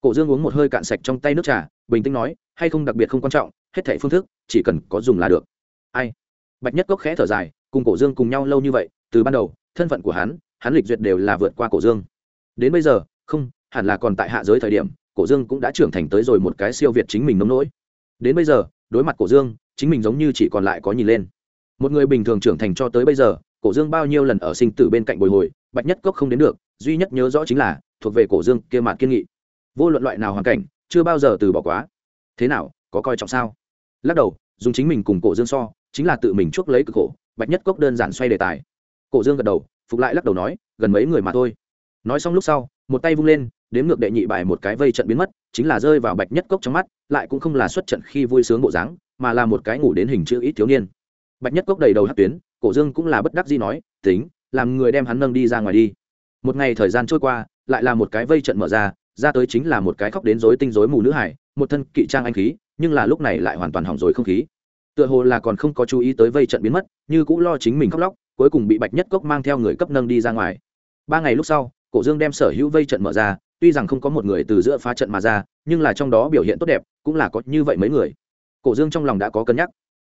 cổ dương uống một hơi cạn sạch trong tay nước trà, bình tĩnh nói, hay không đặc biệt không quan trọng, hết thảy phương thức, chỉ cần có dùng là được. Ai? Bạch nhất cốc khẽ thở dài, cùng cổ dương cùng nhau lâu như vậy, từ ban đầu, thân phận của hắn hắn lịch duyệt đều là vượt qua cổ dương. Đến bây giờ, không, hẳn là còn tại hạ giới thời điểm, cổ dương cũng đã trưởng thành tới rồi một cái siêu việt chính mình nông nỗi. Đến bây giờ, đối mặt cổ dương, chính mình giống như chỉ còn lại có nhìn lên. Một người bình thường trưởng thành cho tới bây giờ, cổ dương bao nhiêu lần ở sinh tử bên cạnh bồi hồi, bạch nhất cốc không đến được, duy nhất nhớ rõ chính là, thuộc về cổ dương kia mặt kiên nghị vô luận loại nào hoàn cảnh, chưa bao giờ từ bỏ quá. Thế nào, có coi trọng sao? Lắc đầu, dùng chính mình cùng cổ dương so, chính là tự mình chuốc lấy cực khổ, bạch nhất cốc đơn giản xoay đề tài. Cổ dương gật đầu, phục lại lắc đầu nói, gần mấy người mà thôi. Nói xong lúc sau, một tay vung lên, đếm ngược đệ nhị bài một cái vây trận biến mất, chính là rơi vào bạch nhất cốc trong mắt, lại cũng không là xuất trận khi vui sướng bộ dáng, mà là một cái ngủ đến hình chữ ít thiếu niên. Bạch nhất cốc đầy đầu hát tuyến, cổ dương cũng là bất đắc gì nói, tính, làm người đem hắn nâng đi ra ngoài đi. Một ngày thời gian trôi qua, lại là một cái vây trận mở ra ra tới chính là một cái khóc đến rối tinh rối mù nữ hải một thân kỵ trang anh khí, nhưng là lúc này lại hoàn toàn hỏng rồi không khí. Tựa hồ là còn không có chú ý tới vây trận biến mất, như cũng lo chính mình khóc lóc, cuối cùng bị bạch nhất cốc mang theo người cấp nâng đi ra ngoài. Ba ngày lúc sau, cổ dương đem sở hữu vây trận mở ra, tuy rằng không có một người từ giữa phá trận mà ra, nhưng là trong đó biểu hiện tốt đẹp, cũng là có như vậy mấy người. Cổ dương trong lòng đã có cân nhắc.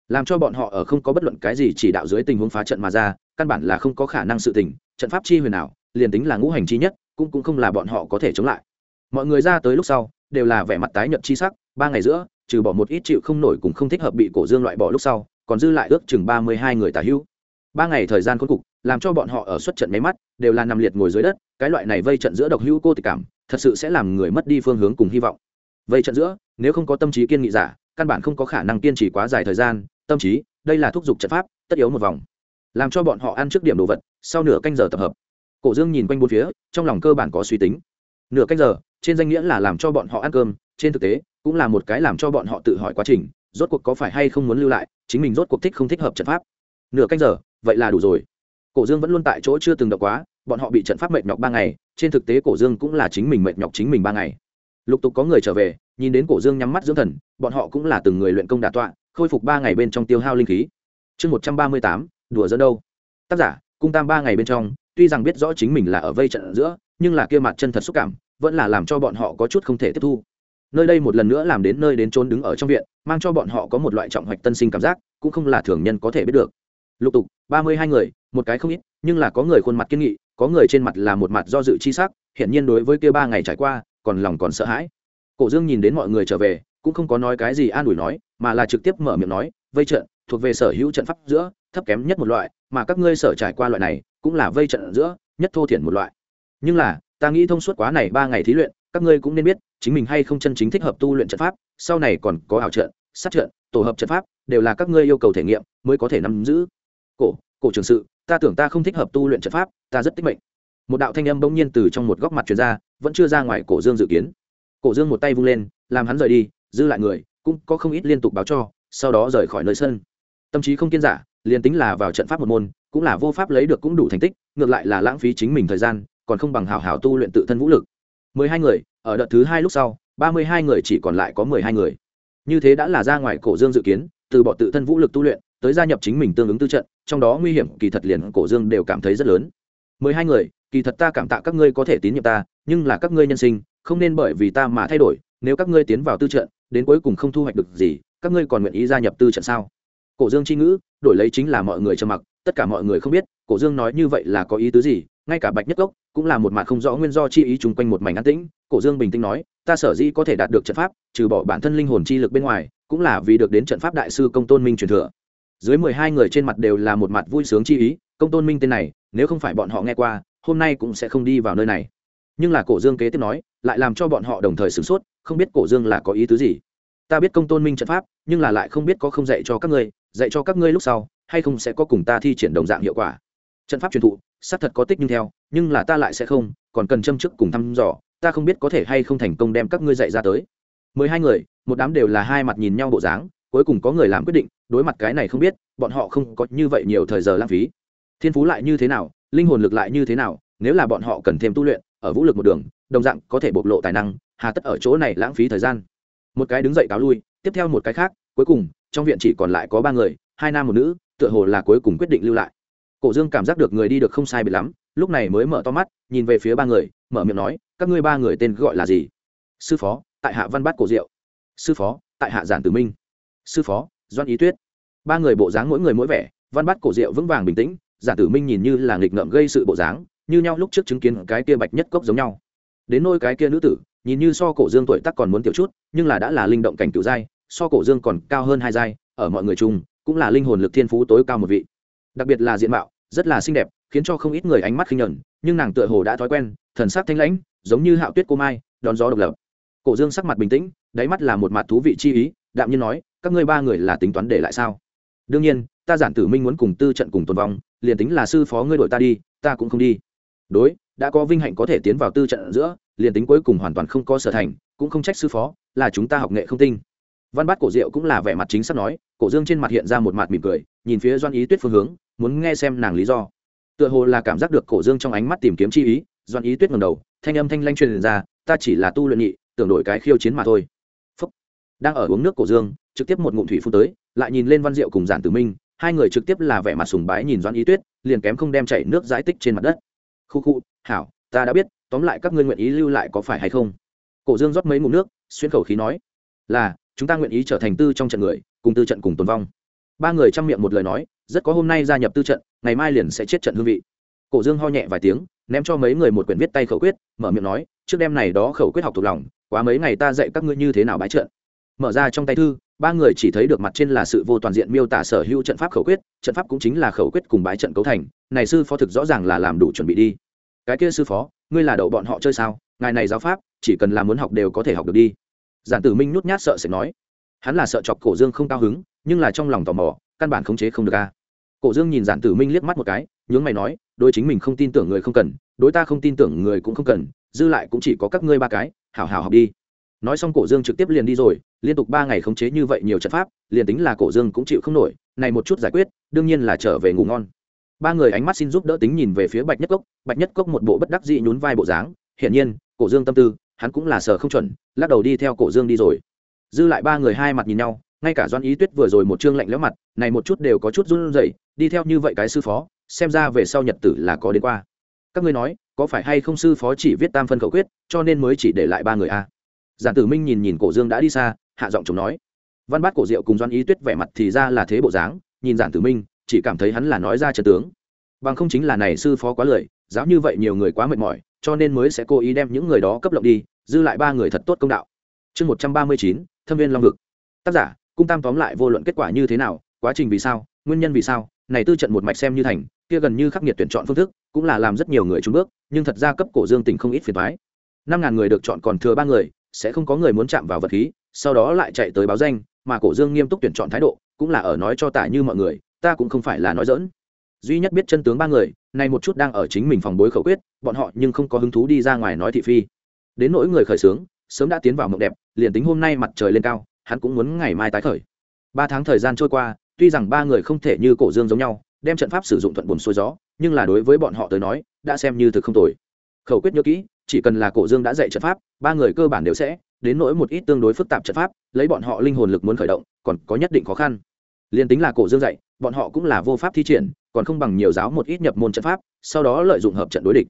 Làm cho bọn họ ở không có bất luận cái gì chỉ đạo dưới tình huống phá trận mà ra, căn bản là không có khả năng sự tình, trận pháp chi huyền nào, liền tính là ngũ hành chi nhất, cũng cũng không là bọn họ có thể chống lại mọi người ra tới lúc sau, đều là vẻ mặt tái nhợt chi sắc, ba ngày giữa, trừ bỏ một ít chịu không nổi cùng không thích hợp bị cổ dương loại bỏ lúc sau, còn dư lại ước chừng ba mươi hai người tả hữu. Ba ngày thời gian cuối cục, làm cho bọn họ ở suất trận máy mắt, đều là nằm liệt ngồi dưới đất, cái loại này vây trận giữa độc hữu cô tịch cảm, thật sự sẽ làm người mất đi phương hướng cùng hy vọng. Vây trận giữa, nếu không có tâm trí kiên nghị giả, căn bản không có khả năng kiên trì quá dài thời gian, tâm trí, đây là thúc giục trận pháp, tất yếu một vòng. Làm cho bọn họ ăn trước điểm đồ vật, sau nửa canh giờ tập hợp. Cổ dương nhìn quanh bốn phía, trong lòng cơ bản có suy tính. Nửa canh giờ trên danh nghĩa là làm cho bọn họ ăn cơm, trên thực tế, cũng là một cái làm cho bọn họ tự hỏi quá trình, rốt cuộc có phải hay không muốn lưu lại, chính mình rốt cuộc thích không thích hợp trận pháp. Nửa canh giờ, vậy là đủ rồi. Cổ dương vẫn luôn tại chỗ chưa từng đọc quá, bọn họ bị trận pháp mệt nhọc ba ngày, trên thực tế cổ dương cũng là chính mình mệt nhọc chính mình ba ngày. Lục tục có người trở về, nhìn đến cổ dương nhắm mắt dưỡng thần, bọn họ cũng là từng người luyện công đà tọa, khôi phục ba ngày bên trong tiêu hao linh khí. Chương một trăm ba mươi tám, đùa dẫn đâu? Tác giả, cung tam ba ngày bên trong, tuy rằng biết rõ chính mình là ở vây trận ở giữa, nhưng là kia mặt chân thật xúc cảm vẫn là làm cho bọn họ có chút không thể tiếp thu. Nơi đây một lần nữa làm đến nơi đến trốn đứng ở trong viện, mang cho bọn họ có một loại trọng hoạch tân sinh cảm giác, cũng không là thường nhân có thể biết được. Lục tục, ba mươi hai người, một cái không ít, nhưng là có người khuôn mặt kiên nghị, có người trên mặt là một mặt do dự chi sắc hiện nhiên đối với kia ba ngày trải qua, còn lòng còn sợ hãi. Cổ dương nhìn đến mọi người trở về, cũng không có nói cái gì an ủi nói, mà là trực tiếp mở miệng nói, vây trận, thuộc về sở hữu trận pháp giữa, thấp kém nhất một loại, mà các ngươi sở trải qua loại này, cũng là vây trận giữa, nhất thô thiển một loại. Nhưng là ta nghĩ thông suốt quá này ba ngày thí luyện, các ngươi cũng nên biết, chính mình hay không chân chính thích hợp tu luyện trận pháp, sau này còn có ảo trận, sát trận, tổ hợp trận pháp, đều là các ngươi yêu cầu thể nghiệm mới có thể nắm giữ. Cổ cổ trường sự, ta tưởng ta không thích hợp tu luyện trận pháp, ta rất tích mệnh. Một đạo thanh âm bỗng nhiên từ trong một góc mặt truyền ra, vẫn chưa ra ngoài cổ dương dự kiến. Cổ dương một tay vung lên, làm hắn rời đi dư lại người, cũng có không ít liên tục báo cho, sau đó rời khỏi nơi sân. Tâm trí không kiên giả, liền tính là vào trận pháp một môn, cũng là vô pháp lấy được cũng đủ thành tích, ngược lại là lãng phí chính mình thời gian còn không bằng hảo hảo tu luyện tự thân vũ lực. Mười hai người, ở đợt thứ hai lúc sau, ba mươi hai người chỉ còn lại có mười hai người. Như thế đã là ra ngoài cổ dương dự kiến, từ bỏ tự thân vũ lực tu luyện, tới gia nhập chính mình tương ứng tư trận, trong đó nguy hiểm kỳ thật liền cổ dương đều cảm thấy rất lớn. Mười hai người, kỳ thật ta cảm tạ các ngươi có thể tín nhiệm ta, nhưng là các ngươi nhân sinh, không nên bởi vì ta mà thay đổi, nếu các ngươi tiến vào tư trận, đến cuối cùng không thu hoạch được gì, các ngươi còn nguyện ý gia nhập tư trận sao? Cổ dương c h i ngữ, đổi lấy chính là mọi người trầm mặc, tất cả mọi người không biết, cổ dương nói như vậy là có ý tứ gì, ngay cả bạch nhất gốc cũng là một mặt không rõ nguyên do chi ý chung quanh một mảnh an tĩnh. Cổ dương bình tĩnh nói, ta sở dĩ có thể đạt được trận pháp, trừ bỏ bản thân linh hồn chi lực bên ngoài, cũng là vì được đến trận pháp đại sư công tôn minh truyền thừa. Dưới mười hai người trên mặt đều là một mặt vui sướng chi ý, công tôn minh tên này, nếu không phải bọn họ nghe qua, hôm nay cũng sẽ không đi vào nơi này. Nhưng là cổ dương kế tiếp nói, lại làm cho bọn họ đồng thời sửng sốt, không biết cổ dương là có ý tứ gì. Ta biết công tôn minh trận pháp, nhưng là lại không biết có không dạy cho các ngươi, dạy cho các ngươi lúc sau, hay không sẽ có cùng ta thi triển đồng dạng hiệu quả. Trận pháp truyền thụ xác thật có tích nhưng theo, nhưng là ta lại sẽ không, còn cần châm chức cùng thăm dò, ta không biết có thể hay không thành công đem các ngươi dạy ra tới. Mười hai người, một đám đều là hai mặt nhìn nhau bộ dáng, cuối cùng có người làm quyết định, đối mặt cái này không biết, bọn họ không có như vậy nhiều thời giờ lãng phí. Thiên phú lại như thế nào, linh hồn lực lại như thế nào, nếu là bọn họ cần thêm tu luyện, ở vũ lực một đường, đồng dạng có thể bộc lộ tài năng, hà tất ở chỗ này lãng phí thời gian. Một cái đứng dậy cáo lui, tiếp theo một cái khác, cuối cùng, trong viện chỉ còn lại có ba người, hai nam một nữ, tựa hồ là cuối cùng quyết định lưu lại cổ dương cảm giác được người đi được không sai bị lắm, lúc này mới mở to mắt, nhìn về phía ba người, mở miệng nói, các ngươi ba người tên gọi là gì? Sư phó, tại hạ văn bát cổ diệu. Sư phó, tại hạ giản tử minh. Sư phó doan ý tuyết. Ba người bộ dáng mỗi người mỗi vẻ, văn bát cổ diệu vững vàng bình tĩnh, giản tử minh nhìn như là nghịch ngợm gây sự bộ dáng, như nhau lúc trước chứng kiến cái kia bạch nhất cốc giống nhau. Đến nôi cái kia nữ tử, nhìn như so cổ dương tuổi tác còn muốn tiểu chút, nhưng là đã là linh động cảnh cựu giai, so cổ dương còn cao hơn hai giai, ở mọi người chung, cũng là linh hồn lực thiên phú tối cao một vị đặc biệt là diện mạo, rất là xinh đẹp, khiến cho không ít người ánh mắt khinh nhẫn nhưng nàng tựa hồ đã thói quen, thần sắc thanh lãnh, giống như hạo tuyết cô mai, đón gió độc lập. Cổ dương sắc mặt bình tĩnh, đáy mắt là một mặt thú vị chi ý, đạm nhiên nói, các ngươi ba người là tính toán để lại sao? Đương nhiên, ta giản tử minh muốn cùng tư trận cùng tồn vong, liền tính là sư phó ngươi đội ta đi, ta cũng không đi. Đối, đã có vinh hạnh có thể tiến vào tư trận giữa, liền tính cuối cùng hoàn toàn không có sở thành, cũng không trách sư phó, là chúng ta học nghệ không tinh. Văn bát cổ diệu cũng là vẻ mặt chính xác nói, cổ dương trên mặt hiện ra một mặt mỉm cười, nhìn phía doan ý tuyết phương hướng muốn nghe xem nàng lý do. Tựa hồ là cảm giác được cổ dương trong ánh mắt tìm kiếm chi ý, doan ý tuyết ngầm đầu, thanh âm thanh lanh truyền ra, ta chỉ là tu luyện nhị, tưởng đổi cái khiêu chiến mà thôi. Phúc. đang ở uống nước cổ dương, trực tiếp một ngụm thủy phun tới, lại nhìn lên văn diệu cùng giản tử minh, hai người trực tiếp là vẻ mặt sùng bái nhìn doan ý tuyết, liền kém không đem chảy nước giải tích trên mặt đất. Khu khu, hảo, ta đã biết, tóm lại các ngươi nguyện ý lưu lại có phải hay không? Cổ dương rót mấy ngụm nước, xuyên khẩu khí nói, là, chúng ta nguyện ý trở thành tư trong trận người, cùng tư trận cùng tồn vong ba người chăm miệng một lời nói, rất có hôm nay gia nhập tư trận, ngày mai liền sẽ chết trận hương vị. Cổ dương ho nhẹ vài tiếng, ném cho mấy người một quyển viết tay khẩu quyết, mở miệng nói, trước đêm này đó khẩu quyết học thuộc lòng, quá mấy ngày ta dạy các ngươi như thế nào bãi trận. Mở ra trong tay thư, ba người chỉ thấy được mặt trên là sự vô toàn diện miêu tả sở hữu trận pháp khẩu quyết, trận pháp cũng chính là khẩu quyết cùng bãi trận cấu thành, này sư phó thực rõ ràng là làm đủ chuẩn bị đi. Cái kia sư phó, ngươi là đậu bọn họ chơi sao? Ngài này giáo pháp, chỉ cần là muốn học đều có thể học được đi. Giản tử minh nhút nhát sợ sẽ nói. Hắn là sợ chọc cổ dương không cao hứng nhưng là trong lòng tò mò, căn bản khống chế không được a. Cổ dương nhìn giản tử minh liếc mắt một cái, nhướng mày nói, đối chính mình không tin tưởng người không cần, đối ta không tin tưởng người cũng không cần, dư lại cũng chỉ có các ngươi ba cái, hảo hảo học đi. Nói xong cổ dương trực tiếp liền đi rồi, liên tục ba ngày khống chế như vậy nhiều trận pháp, liền tính là cổ dương cũng chịu không nổi, này một chút giải quyết, đương nhiên là trở về ngủ ngon. Ba người ánh mắt xin giúp đỡ tính nhìn về phía bạch nhất cốc, bạch nhất cốc một bộ bất đắc dị nhún vai bộ dáng, hiển nhiên, cổ dương tâm tư, hắn cũng là sờ không chuẩn, lắc đầu đi theo cổ dương đi rồi. Dư lại ba người hai mặt nhìn nhau ngay cả doan ý tuyết vừa rồi một chương lạnh lẽo mặt, này một chút đều có chút run rẩy, đi theo như vậy cái sư phó, xem ra về sau nhật tử là có đến qua. Các ngươi nói, có phải hay không sư phó chỉ viết tam phân khẩu quyết, cho nên mới chỉ để lại ba người a? Giản tử minh nhìn nhìn cổ dương đã đi xa, hạ giọng chồng nói. Văn bát cổ diệu cùng doan ý tuyết vẻ mặt thì ra là thế bộ dáng, nhìn giản tử minh, chỉ cảm thấy hắn là nói ra trật tướng. Bằng không chính là này sư phó quá lười, giáo như vậy nhiều người quá mệt mỏi, cho nên mới sẽ cố ý đem những người đó cấp lộng đi, dư lại ba người thật tốt công đạo. Chương một trăm ba mươi chín, thâm viên long vực. Tác giả cung tam tóm lại vô luận kết quả như thế nào quá trình vì sao nguyên nhân vì sao này tư trận một mạch xem như thành kia gần như khắc nghiệt tuyển chọn phương thức cũng là làm rất nhiều người trúng bước nhưng thật ra cấp cổ dương tỉnh không ít phiền thoái năm ngàn người được chọn còn thừa ba người sẽ không có người muốn chạm vào vật khí sau đó lại chạy tới báo danh mà cổ dương nghiêm túc tuyển chọn thái độ cũng là ở nói cho tả như mọi người ta cũng không phải là nói dỡn duy nhất biết chân tướng ba người này một chút đang ở chính mình phòng bối khẩu quyết bọn họ nhưng không có hứng thú đi ra ngoài nói thị phi. Đến nỗi người khởi sướng, sớm đã tiến vào mộng đẹp liền tính hôm nay mặt trời lên cao hắn cũng muốn ngày mai tái khởi. Ba tháng thời gian trôi qua, tuy rằng ba người không thể như cổ dương giống nhau, đem trận pháp sử dụng thuận buồn xuôi gió, nhưng là đối với bọn họ tới nói, đã xem như thực không tồi. Khẩu quyết nhớ kỹ, chỉ cần là cổ dương đã dạy trận pháp, ba người cơ bản đều sẽ, đến nỗi một ít tương đối phức tạp trận pháp, lấy bọn họ linh hồn lực muốn khởi động, còn có nhất định khó khăn. Liền tính là cổ dương dạy, bọn họ cũng là vô pháp thi triển, còn không bằng nhiều giáo một ít nhập môn trận pháp, sau đó lợi dụng hợp trận đối địch.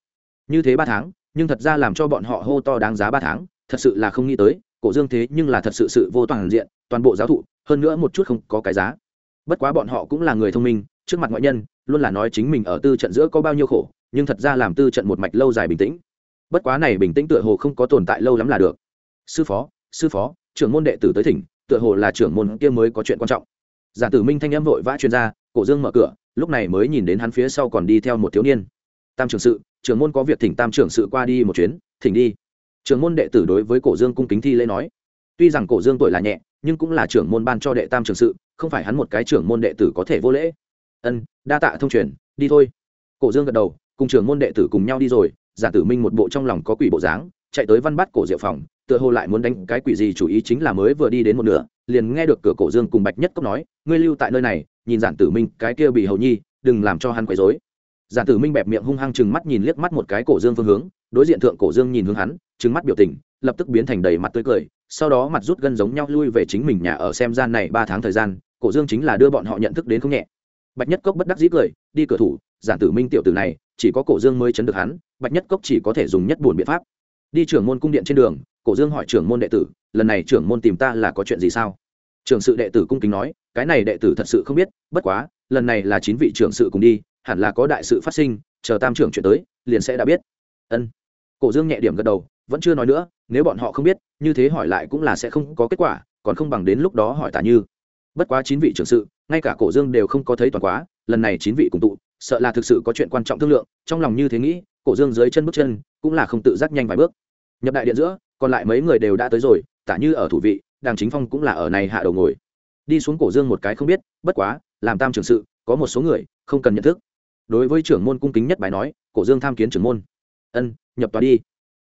Như thế ba tháng, nhưng thật ra làm cho bọn họ hô to đáng giá ba tháng, thật sự là không nghĩ tới cổ dương thế nhưng là thật sự sự vô toàn diện, toàn bộ giáo thụ, hơn nữa một chút không có cái giá. Bất quá bọn họ cũng là người thông minh, trước mặt ngoại nhân, luôn là nói chính mình ở tư trận giữa có bao nhiêu khổ, nhưng thật ra làm tư trận một mạch lâu dài bình tĩnh. Bất quá này bình tĩnh tựa hồ không có tồn tại lâu lắm là được. Sư phó sư phó, trưởng môn đệ tử tới thỉnh, tựa hồ là trưởng môn kia mới có chuyện quan trọng. Giả tử minh thanh em vội vã chuyên gia cổ dương mở cửa, lúc này mới nhìn đến hắn phía sau còn đi theo một thiếu niên. Tam trưởng sự, trưởng môn có việc thỉnh tam trưởng sự qua đi một chuyến, thỉnh đi trưởng môn đệ tử đối với cổ dương cung kính thi lễ nói. Tuy rằng cổ dương tuổi là nhẹ, nhưng cũng là trưởng môn ban cho đệ tam trưởng sự, không phải hắn một cái trưởng môn đệ tử có thể vô lễ. Ân, đa tạ thông truyền, đi thôi. Cổ dương gật đầu, cùng trưởng môn đệ tử cùng nhau đi rồi, giả tử minh một bộ trong lòng có quỷ bộ dáng, chạy tới văn bắt cổ diệu phòng, tựa hồ lại muốn đánh cái quỷ gì chủ ý chính là mới vừa đi đến một nửa, liền nghe được cửa cổ dương cùng bạch nhất cốc nói, ngươi lưu tại nơi này, nhìn giản tử minh cái kia bị hầu nhi, đừng làm cho hắn quấy rối. Giản tử minh bẹp miệng hung hăng chừng mắt nhìn liếc mắt một cái cổ dương phương hướng, đối diện thượng cổ dương nhìn hướng hắn chừng mắt biểu tình, lập tức biến thành đầy mặt tươi cười, sau đó mặt rút gân giống nhau lui về chính mình nhà ở xem gian này ba tháng thời gian, cổ dương chính là đưa bọn họ nhận thức đến không nhẹ. Bạch nhất cốc bất đắc dĩ cười, đi cửa thủ, giản tử minh tiểu tử này, chỉ có cổ dương mới chấn được hắn, bạch nhất cốc chỉ có thể dùng nhất buồn biện pháp. Đi trưởng môn cung điện trên đường, cổ dương hỏi trưởng môn đệ tử, lần này trưởng môn tìm ta là có chuyện gì sao? Trưởng sự đệ tử cung kính nói, cái này đệ tử thật sự không biết, bất quá, lần này là chín vị trưởng sự cùng đi, hẳn là có đại sự phát sinh, chờ tam trưởng chuyện tới, liền sẽ đã biết. Ân. Cổ dương nhẹ điểm gật đầu vẫn chưa nói nữa, nếu bọn họ không biết, như thế hỏi lại cũng là sẽ không có kết quả, còn không bằng đến lúc đó hỏi tả như. Bất quá chín vị trưởng sự, ngay cả cổ dương đều không có thấy toàn quá, lần này chín vị cùng tụ, sợ là thực sự có chuyện quan trọng thương lượng, trong lòng như thế nghĩ, cổ dương dưới chân bước chân, cũng là không tự giác nhanh vài bước. Nhập đại điện giữa, còn lại mấy người đều đã tới rồi, tả như ở thủ vị, đàng chính phong cũng là ở này hạ đầu ngồi. Đi xuống cổ dương một cái không biết, bất quá, làm tam trưởng sự, có một số người, không cần nhận thức. Đối với trưởng môn cung kính nhất bài nói, cổ dương tham kiến trưởng môn. Ân, nhập tòa đi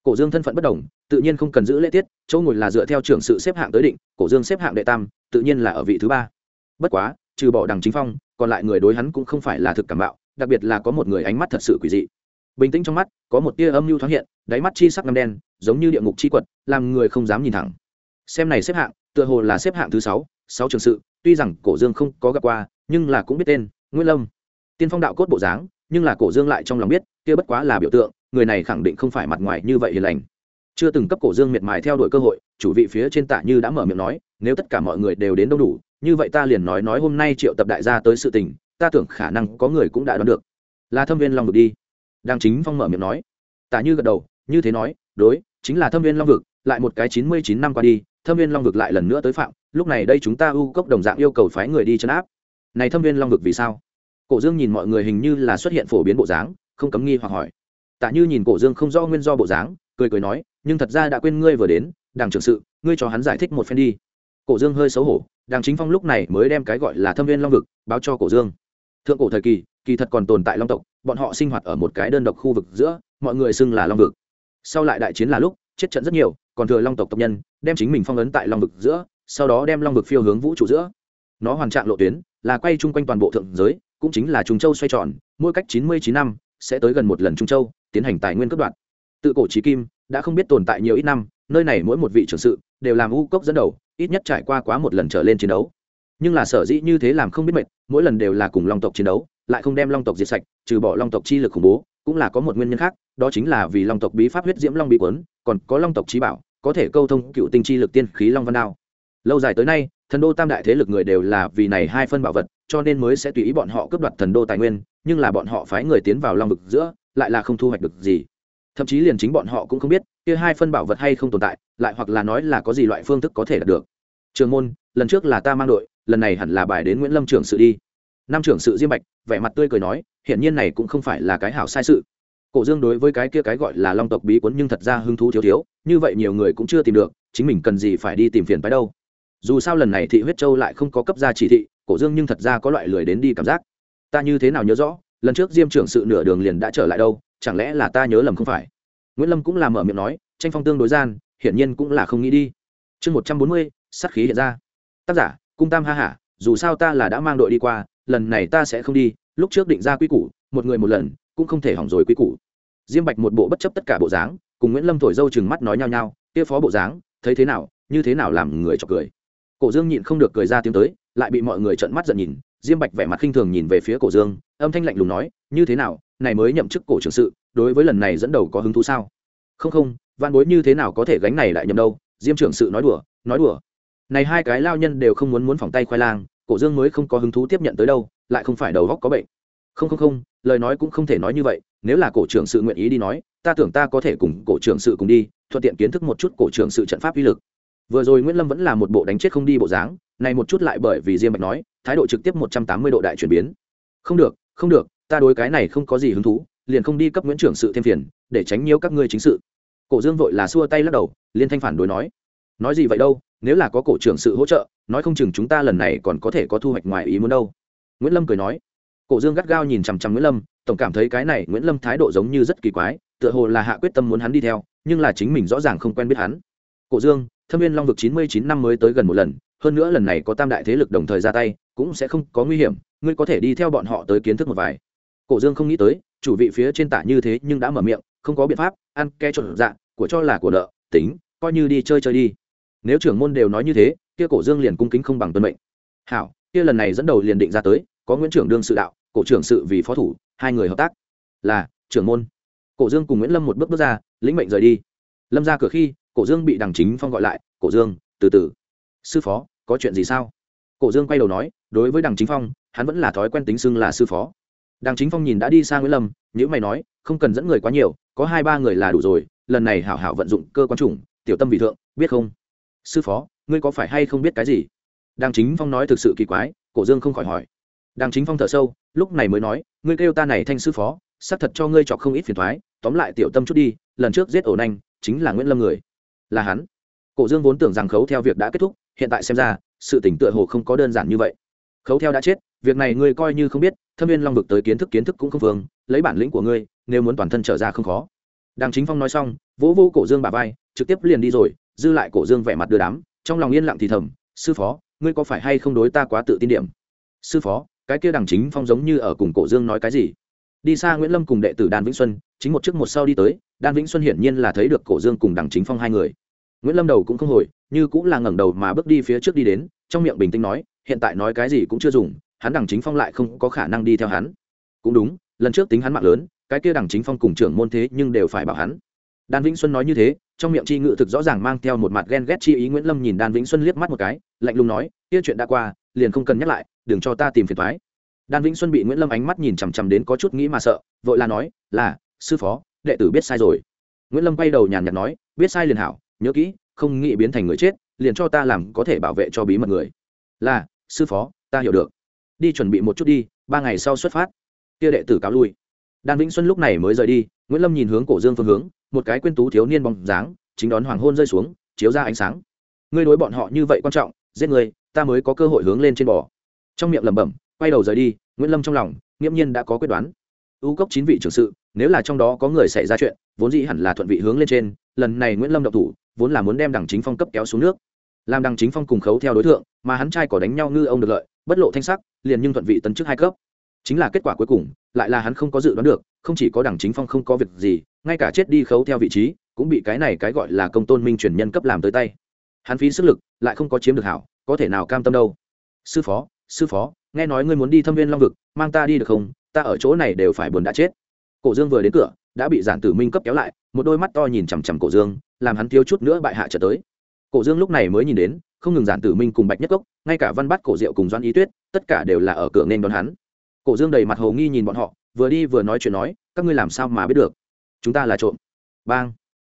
cổ dương thân phận bất đồng, tự nhiên không cần giữ lễ tiết, chỗ ngồi là dựa theo trưởng sự xếp hạng tới định, cổ dương xếp hạng đệ tam, tự nhiên là ở vị thứ ba. Bất quá, trừ bỏ đằng chính phong, còn lại người đối hắn cũng không phải là thực cảm bạo đặc biệt là có một người ánh mắt thật sự quỷ dị. Bình tĩnh trong mắt, có một tia âm mưu thoáng hiện, đáy mắt chi sắc ngâm đen, giống như địa ngục chi quật, làm người không dám nhìn thẳng. Xem này xếp hạng, tựa hồ là xếp hạng thứ sáu sáu trường sự, tuy rằng cổ dương không có gặp qua, nhưng là cũng biết tên nguyễn lâm. Tiên phong đạo cốt bộ dáng, nhưng là cổ dương lại trong lòng biết, kia bất quá là biểu tượng người này khẳng định không phải mặt ngoài như vậy hiền lành. Chưa từng cấp cổ dương miệt mài theo đuổi cơ hội, chủ vị phía trên tạ như đã mở miệng nói, nếu tất cả mọi người đều đến đông đủ, như vậy ta liền nói nói hôm nay triệu tập đại gia tới sự tình, ta tưởng khả năng có người cũng đã đoán được. Là thâm viên long vực đi. Đang chính phong mở miệng nói. Tạ như gật đầu, như thế nói, đối, chính là thâm viên long vực, lại một cái chín mươi chín năm qua đi, thâm viên long vực lại lần nữa tới phạm, lúc này đây chúng ta ưu cốc đồng dạng yêu cầu phái người đi chấn áp. Này thâm viên long vực vì sao? Cổ dương nhìn mọi người hình như là xuất hiện phổ biến bộ dáng, không cấm nghi hoặc hỏi tạ như nhìn cổ dương không rõ nguyên do bộ dáng, cười cười nói, nhưng thật ra đã quên ngươi vừa đến đảng trưởng sự, ngươi cho hắn giải thích một phen đi. Cổ dương hơi xấu hổ đảng chính phong lúc này mới đem cái gọi là thâm viên long vực báo cho cổ dương. Thượng cổ thời kỳ kỳ thật còn tồn tại long tộc, bọn họ sinh hoạt ở một cái đơn độc khu vực giữa, mọi người xưng là long vực. Sau lại đại chiến là lúc, chết trận rất nhiều, còn thừa long tộc tộc nhân, đem chính mình phong ấn tại long vực giữa, sau đó đem long vực phiêu hướng vũ trụ giữa. Nó hoàn trạng lộ tuyến, là quay chung quanh toàn bộ thượng giới, cũng chính là trung châu xoay tròn, mỗi cách chín mươi chín năm, sẽ tới gần một lần trung châu tiến hành tài nguyên cấp đoạn tự cổ trí kim, đã không biết tồn tại nhiều ít năm, nơi này mỗi một vị trưởng sự đều làm u cốc dẫn đầu, ít nhất trải qua quá một lần trở lên chiến đấu. Nhưng là sở dĩ như thế làm không biết mệt, mỗi lần đều là cùng long tộc chiến đấu, lại không đem long tộc diệt sạch, trừ bỏ long tộc chi lực khủng bố, cũng là có một nguyên nhân khác, đó chính là vì long tộc bí pháp huyết diễm long bị quấn, còn có long tộc trí bảo, có thể câu thông cựu tinh chi lực tiên khí long văn đao. Lâu dài tới nay, thần đô tam đại thế lực người đều là vì này hai phân bảo vật, cho nên mới sẽ tùy ý bọn họ cướp đoạt thần đô tài nguyên, nhưng là bọn họ phái người tiến vào long vực giữa lại là không thu hoạch được gì. Thậm chí liền chính bọn họ cũng không biết, kia hai phân bảo vật hay không tồn tại, lại hoặc là nói là có gì loại phương thức có thể đạt được. Trường môn, lần trước là ta mang đội, lần này hẳn là bài đến nguyễn lâm trưởng sự đi. Năm trưởng sự diêm bạch, vẻ mặt tươi cười nói hiện nhiên này cũng không phải là cái hảo sai sự. Cổ dương đối với cái kia cái gọi là long tộc bí quấn nhưng thật ra hứng thú thiếu thiếu, như vậy nhiều người cũng chưa tìm được, chính mình cần gì phải đi tìm phiền phái đâu. Dù sao lần này thị huyết châu lại không có cấp ra chỉ thị, cổ dương nhưng thật ra có loại lười đến đi cảm giác. Ta như thế nào nhớ rõ lần trước diêm trưởng sự nửa đường liền đã trở lại đâu, chẳng lẽ là ta nhớ lầm không phải? Nguyễn lâm cũng làm mở miệng nói, tranh phong tương đối gian, hiển nhiên cũng là không nghĩ đi. Chương một trăm bốn mươi, sát khí hiện ra. Tác giả, cung tam ha hả, dù sao ta là đã mang đội đi qua, lần này ta sẽ không đi, lúc trước định ra quy củ, một người một lần, cũng không thể hỏng rồi quy củ. Diêm bạch một bộ bất chấp tất cả bộ dáng, cùng nguyễn lâm thổi dâu chừng mắt nói nhau nhau, kia phó bộ dáng, thấy thế nào, như thế nào làm người chọc cười. Cổ dương nhịn không được cười ra tiếng tới, lại bị mọi người trợn mắt giận nhìn diêm bạch vẻ mặt khinh thường nhìn về phía cổ dương, âm thanh lạnh lùng nói, như thế nào, này mới nhậm chức cổ trưởng sự, đối với lần này dẫn đầu có hứng thú sao? Không không văn bối như thế nào có thể gánh này lại nhậm đâu, diêm trưởng sự nói đùa nói đùa. Này hai cái lao nhân đều không muốn muốn phòng tay khoai lang, cổ dương mới không có hứng thú tiếp nhận tới đâu, lại không phải đầu góc có bệnh. Không không không, lời nói cũng không thể nói như vậy, nếu là cổ trưởng sự nguyện ý đi nói, ta tưởng ta có thể cùng cổ trưởng sự cùng đi, thuận tiện kiến thức một chút cổ trưởng sự trận pháp uy lực. Vừa rồi nguyễn lâm vẫn là một bộ đánh chết không đi bộ dáng, này một chút lại bởi vì diêm bạch nói thái độ trực tiếp một trăm tám mươi độ đại chuyển biến. Không được không được, ta đối cái này không có gì hứng thú, liền không đi cấp nguyễn trưởng sự thêm phiền, để tránh nhiễu các ngươi chính sự. Cổ dương vội là xua tay lắc đầu, liên thanh phản đối nói. Nói gì vậy đâu, nếu là có cổ trưởng sự hỗ trợ, nói không chừng chúng ta lần này còn có thể có thu hoạch ngoài ý muốn đâu. Nguyễn lâm cười nói. Cổ dương gắt gao nhìn chằm chằm nguyễn lâm, tổng cảm thấy cái này nguyễn lâm thái độ giống như rất kỳ quái, tựa hồ là hạ quyết tâm muốn hắn đi theo, nhưng là chính mình rõ ràng không quen biết hắn. Cổ dương, thâm viên long vực chín mươi chín năm mới tới gần một lần, hơn nữa lần này có tam đại thế lực đồng thời ra tay cũng sẽ không có nguy hiểm, ngươi có thể đi theo bọn họ tới kiến thức một vài. Cổ dương không nghĩ tới, chủ vị phía trên tả như thế nhưng đã mở miệng, không có biện pháp, ăn ke trộn dạ của cho là của nợ, tính, coi như đi chơi chơi đi. Nếu trưởng môn đều nói như thế, kia cổ dương liền cung kính không bằng tuân mệnh. Hảo, kia lần này dẫn đầu liền định ra tới, có nguyễn trưởng đương sự đạo, cổ trưởng sự vì phó thủ, hai người hợp tác. Là, trưởng môn. Cổ dương cùng nguyễn lâm một bước bước ra, lĩnh mệnh rời đi. Lâm ra cửa khi, cổ dương bị đằng chính phong gọi lại, cổ dương, từ từ. Sư phó, có chuyện gì sao? Cổ dương quay đầu nói, đối với đằng chính phong, hắn vẫn là thói quen tính xưng là sư phó. Đằng chính phong nhìn đã đi sang nguyễn lâm nhữ mày nói, không cần dẫn người quá nhiều, có hai ba người là đủ rồi, lần này hảo hảo vận dụng cơ quan chủng, tiểu tâm vị thượng, biết không? Sư phó, ngươi có phải hay không biết cái gì? Đằng chính phong nói thực sự kỳ quái, cổ dương không khỏi hỏi. Đằng chính phong thở sâu, lúc này mới nói, ngươi kêu ta này thanh sư phó, xác thật cho ngươi chọc không ít phiền thoái tóm lại tiểu tâm chút đi, lần trước giết ổ nanh, chính là nguyễn lâm người. Là hắn. Cổ dương vốn tưởng rằng khấu theo việc đã kết thúc hiện tại xem ra, sự tỉnh tựa hồ không có đơn giản như vậy. Khấu theo đã chết, việc này ngươi coi như không biết, thâm viên long vực tới kiến thức kiến thức cũng không vương, lấy bản lĩnh của ngươi, nếu muốn toàn thân trở ra không khó. Đàng chính phong nói xong, vỗ vô cổ dương bà vai, trực tiếp liền đi rồi, dư lại cổ dương vẻ mặt đưa đám, trong lòng yên lặng thì thầm, sư phó, ngươi có phải hay không đối ta quá tự tin điểm? Sư phó, cái kia đằng chính phong giống như ở cùng cổ dương nói cái gì? Đi xa nguyễn lâm cùng đệ tử đan vĩnh xuân, chính một trước một sau đi tới, đan vĩnh xuân hiển nhiên là thấy được cổ dương cùng đằng chính phong hai người nguyễn lâm đầu cũng không hồi, như cũng là ngẩng đầu mà bước đi phía trước đi đến, trong miệng bình tĩnh nói, hiện tại nói cái gì cũng chưa dùng, hắn đằng chính phong lại không có khả năng đi theo hắn. Cũng đúng, lần trước tính hắn mạng lớn, cái kia đằng chính phong cùng trưởng môn thế nhưng đều phải bảo hắn. Đan vĩnh xuân nói như thế, trong miệng chi ngự thực rõ ràng mang theo một mặt ghen ghét chi ý, nguyễn lâm nhìn đan vĩnh xuân liếc mắt một cái, lạnh lùng nói, kia chuyện đã qua, liền không cần nhắc lại, đừng cho ta tìm phiền thoái đan vĩnh xuân bị nguyễn lâm ánh mắt nhìn chằm chằm đến có chút nghĩ mà sợ, vội là nói, là, sư phó, đệ tử biết sai rồi. Nguyễn lâm quay đầu nhàn nhạt nói, biết sai liền hảo nhớ kỹ, không nghĩ biến thành người chết, liền cho ta làm có thể bảo vệ cho bí mật người. Là, sư phó, ta hiểu được. Đi chuẩn bị một chút đi, ba ngày sau xuất phát. Kia đệ tử cáo lui. Đan vĩnh xuân lúc này mới rời đi, nguyễn lâm nhìn hướng cổ dương phương hướng, một cái quên tú thiếu niên bóng dáng, chính đón hoàng hôn rơi xuống, chiếu ra ánh sáng. Ngươi đối bọn họ như vậy quan trọng, giết người, ta mới có cơ hội hướng lên trên bò. Trong miệng lẩm bẩm, quay đầu rời đi, nguyễn lâm trong lòng, nghiễm nhiên đã có quyết đoán. U cốc chín vị trưởng sự, nếu là trong đó có người xảy ra chuyện, vốn dĩ hẳn là thuận vị hướng lên trên, lần này nguyễn lâm độc thủ vốn là muốn đem đằng chính phong cấp kéo xuống nước. Làm đằng chính phong cùng khấu theo đối tượng mà hắn trai có đánh nhau ngư ông được lợi, bất lộ thanh sắc, liền nhưng thuận vị tấn chức hai cấp. Chính là kết quả cuối cùng, lại là hắn không có dự đoán được, không chỉ có đằng chính phong không có việc gì, ngay cả chết đi khấu theo vị trí, cũng bị cái này cái gọi là công tôn minh truyền nhân cấp làm tới tay. Hắn phí sức lực, lại không có chiếm được hảo, có thể nào cam tâm đâu? Sư phó sư phó, nghe nói ngươi muốn đi thâm viên long vực, mang ta đi được không? Ta ở chỗ này đều phải buồn đã chết. Cổ dương vừa đến cửa, đã bị giản tử minh cấp kéo lại, một đôi mắt to nhìn chằm chằm cổ dương làm hắn thiếu chút nữa bại hạ trở tới. Cổ dương lúc này mới nhìn đến không ngừng giản tử minh cùng bạch nhất cốc ngay cả văn Bát, cổ diệu cùng doan ý tuyết tất cả đều là ở cửa nên đón hắn. Cổ dương đầy mặt hồ nghi nhìn bọn họ vừa đi vừa nói chuyện nói các ngươi làm sao mà biết được? Chúng ta là trộm. Bang.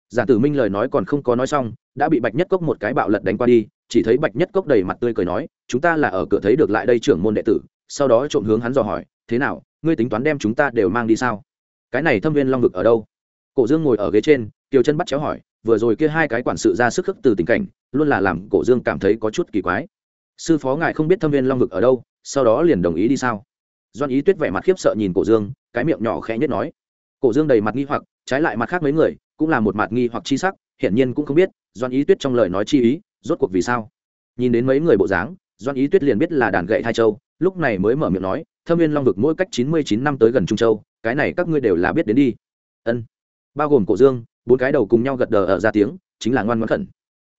Giản tử minh lời nói còn không có nói xong đã bị bạch nhất cốc một cái bạo lật đánh qua đi chỉ thấy bạch nhất cốc đầy mặt tươi cười nói chúng ta là ở cửa thấy được lại đây trưởng môn đệ tử sau đó trộm hướng hắn dò hỏi thế nào ngươi tính toán đem chúng ta đều mang đi sao? Cái này thâm viên long vực ở đâu? Cổ dương ngồi ở ghế trên Tiêu chân bắt chéo hỏi, vừa rồi kia hai cái quản sự ra sức khức từ tình cảnh, luôn là làm cổ dương cảm thấy có chút kỳ quái. Sư phó ngài không biết thâm viên long vực ở đâu, sau đó liền đồng ý đi sao? Doan ý tuyết vẻ mặt khiếp sợ nhìn cổ dương, cái miệng nhỏ khẽ nhất nói. Cổ dương đầy mặt nghi hoặc, trái lại mặt khác mấy người, cũng là một mặt nghi hoặc chi sắc, hiển nhiên cũng không biết doan ý tuyết trong lời nói chi ý, rốt cuộc vì sao? Nhìn đến mấy người bộ dáng doan ý tuyết liền biết là đàn gậy hai châu, lúc này mới mở miệng nói, thâm viên long vực mỗi cách chín mươi chín năm tới gần trung châu, cái này các ngươi đều là biết đến đi. Ân. Bao gồm cổ dương bốn cái đầu cùng nhau gật đờ ở ra tiếng, chính là ngoan ngoãn khẩn.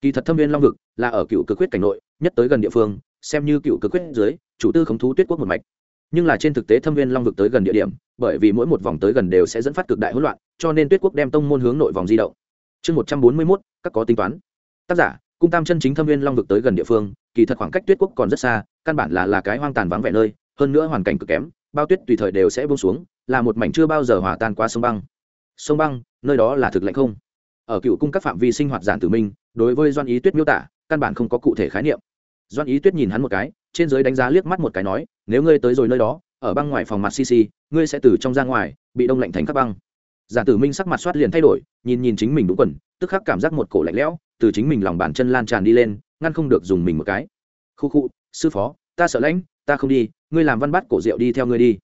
Kỳ thật thâm viên long vực là ở cựu cực quyết cảnh nội, nhất tới gần địa phương, xem như cựu cực quyết dưới, chủ tư khống thú tuyết quốc một mạch. Nhưng là trên thực tế thâm viên long vực tới gần địa điểm, bởi vì mỗi một vòng tới gần đều sẽ dẫn phát cực đại hỗn loạn, cho nên tuyết quốc đem tông môn hướng nội vòng di động. Chương một trăm bốn mươi mốt, các có tính toán. Tác giả, cung tam chân chính thâm viên long vực tới gần địa phương, kỳ thật khoảng cách tuyết quốc còn rất xa, căn bản là là cái hoang tàn vắng vẻ nơi, hơn nữa hoàn cảnh cực kém, bao tuyết tùy thời đều sẽ bông xuống, là một mảnh chưa bao giờ hòa tan qua sông băng sông băng, nơi đó là thực lạnh không? Ở cựu cung các phạm vi sinh hoạt giản tử minh, đối với doan ý tuyết miêu tả, căn bản không có cụ thể khái niệm. Doan ý tuyết nhìn hắn một cái, trên giới đánh giá liếc mắt một cái nói, nếu ngươi tới rồi nơi đó, ở băng ngoài phòng mặt cc ngươi sẽ từ trong ra ngoài, bị đông lạnh thành các băng. Giản tử minh sắc mặt soát liền thay đổi, nhìn nhìn chính mình đúng quần, tức khắc cảm giác một cổ lạnh lẽo, từ chính mình lòng bàn chân lan tràn đi lên, ngăn không được dùng mình một cái. Khu khu, sư phó, ta sợ lãnh, ta không đi, ngươi làm văn bát cổ rượu đi theo ngươi đi.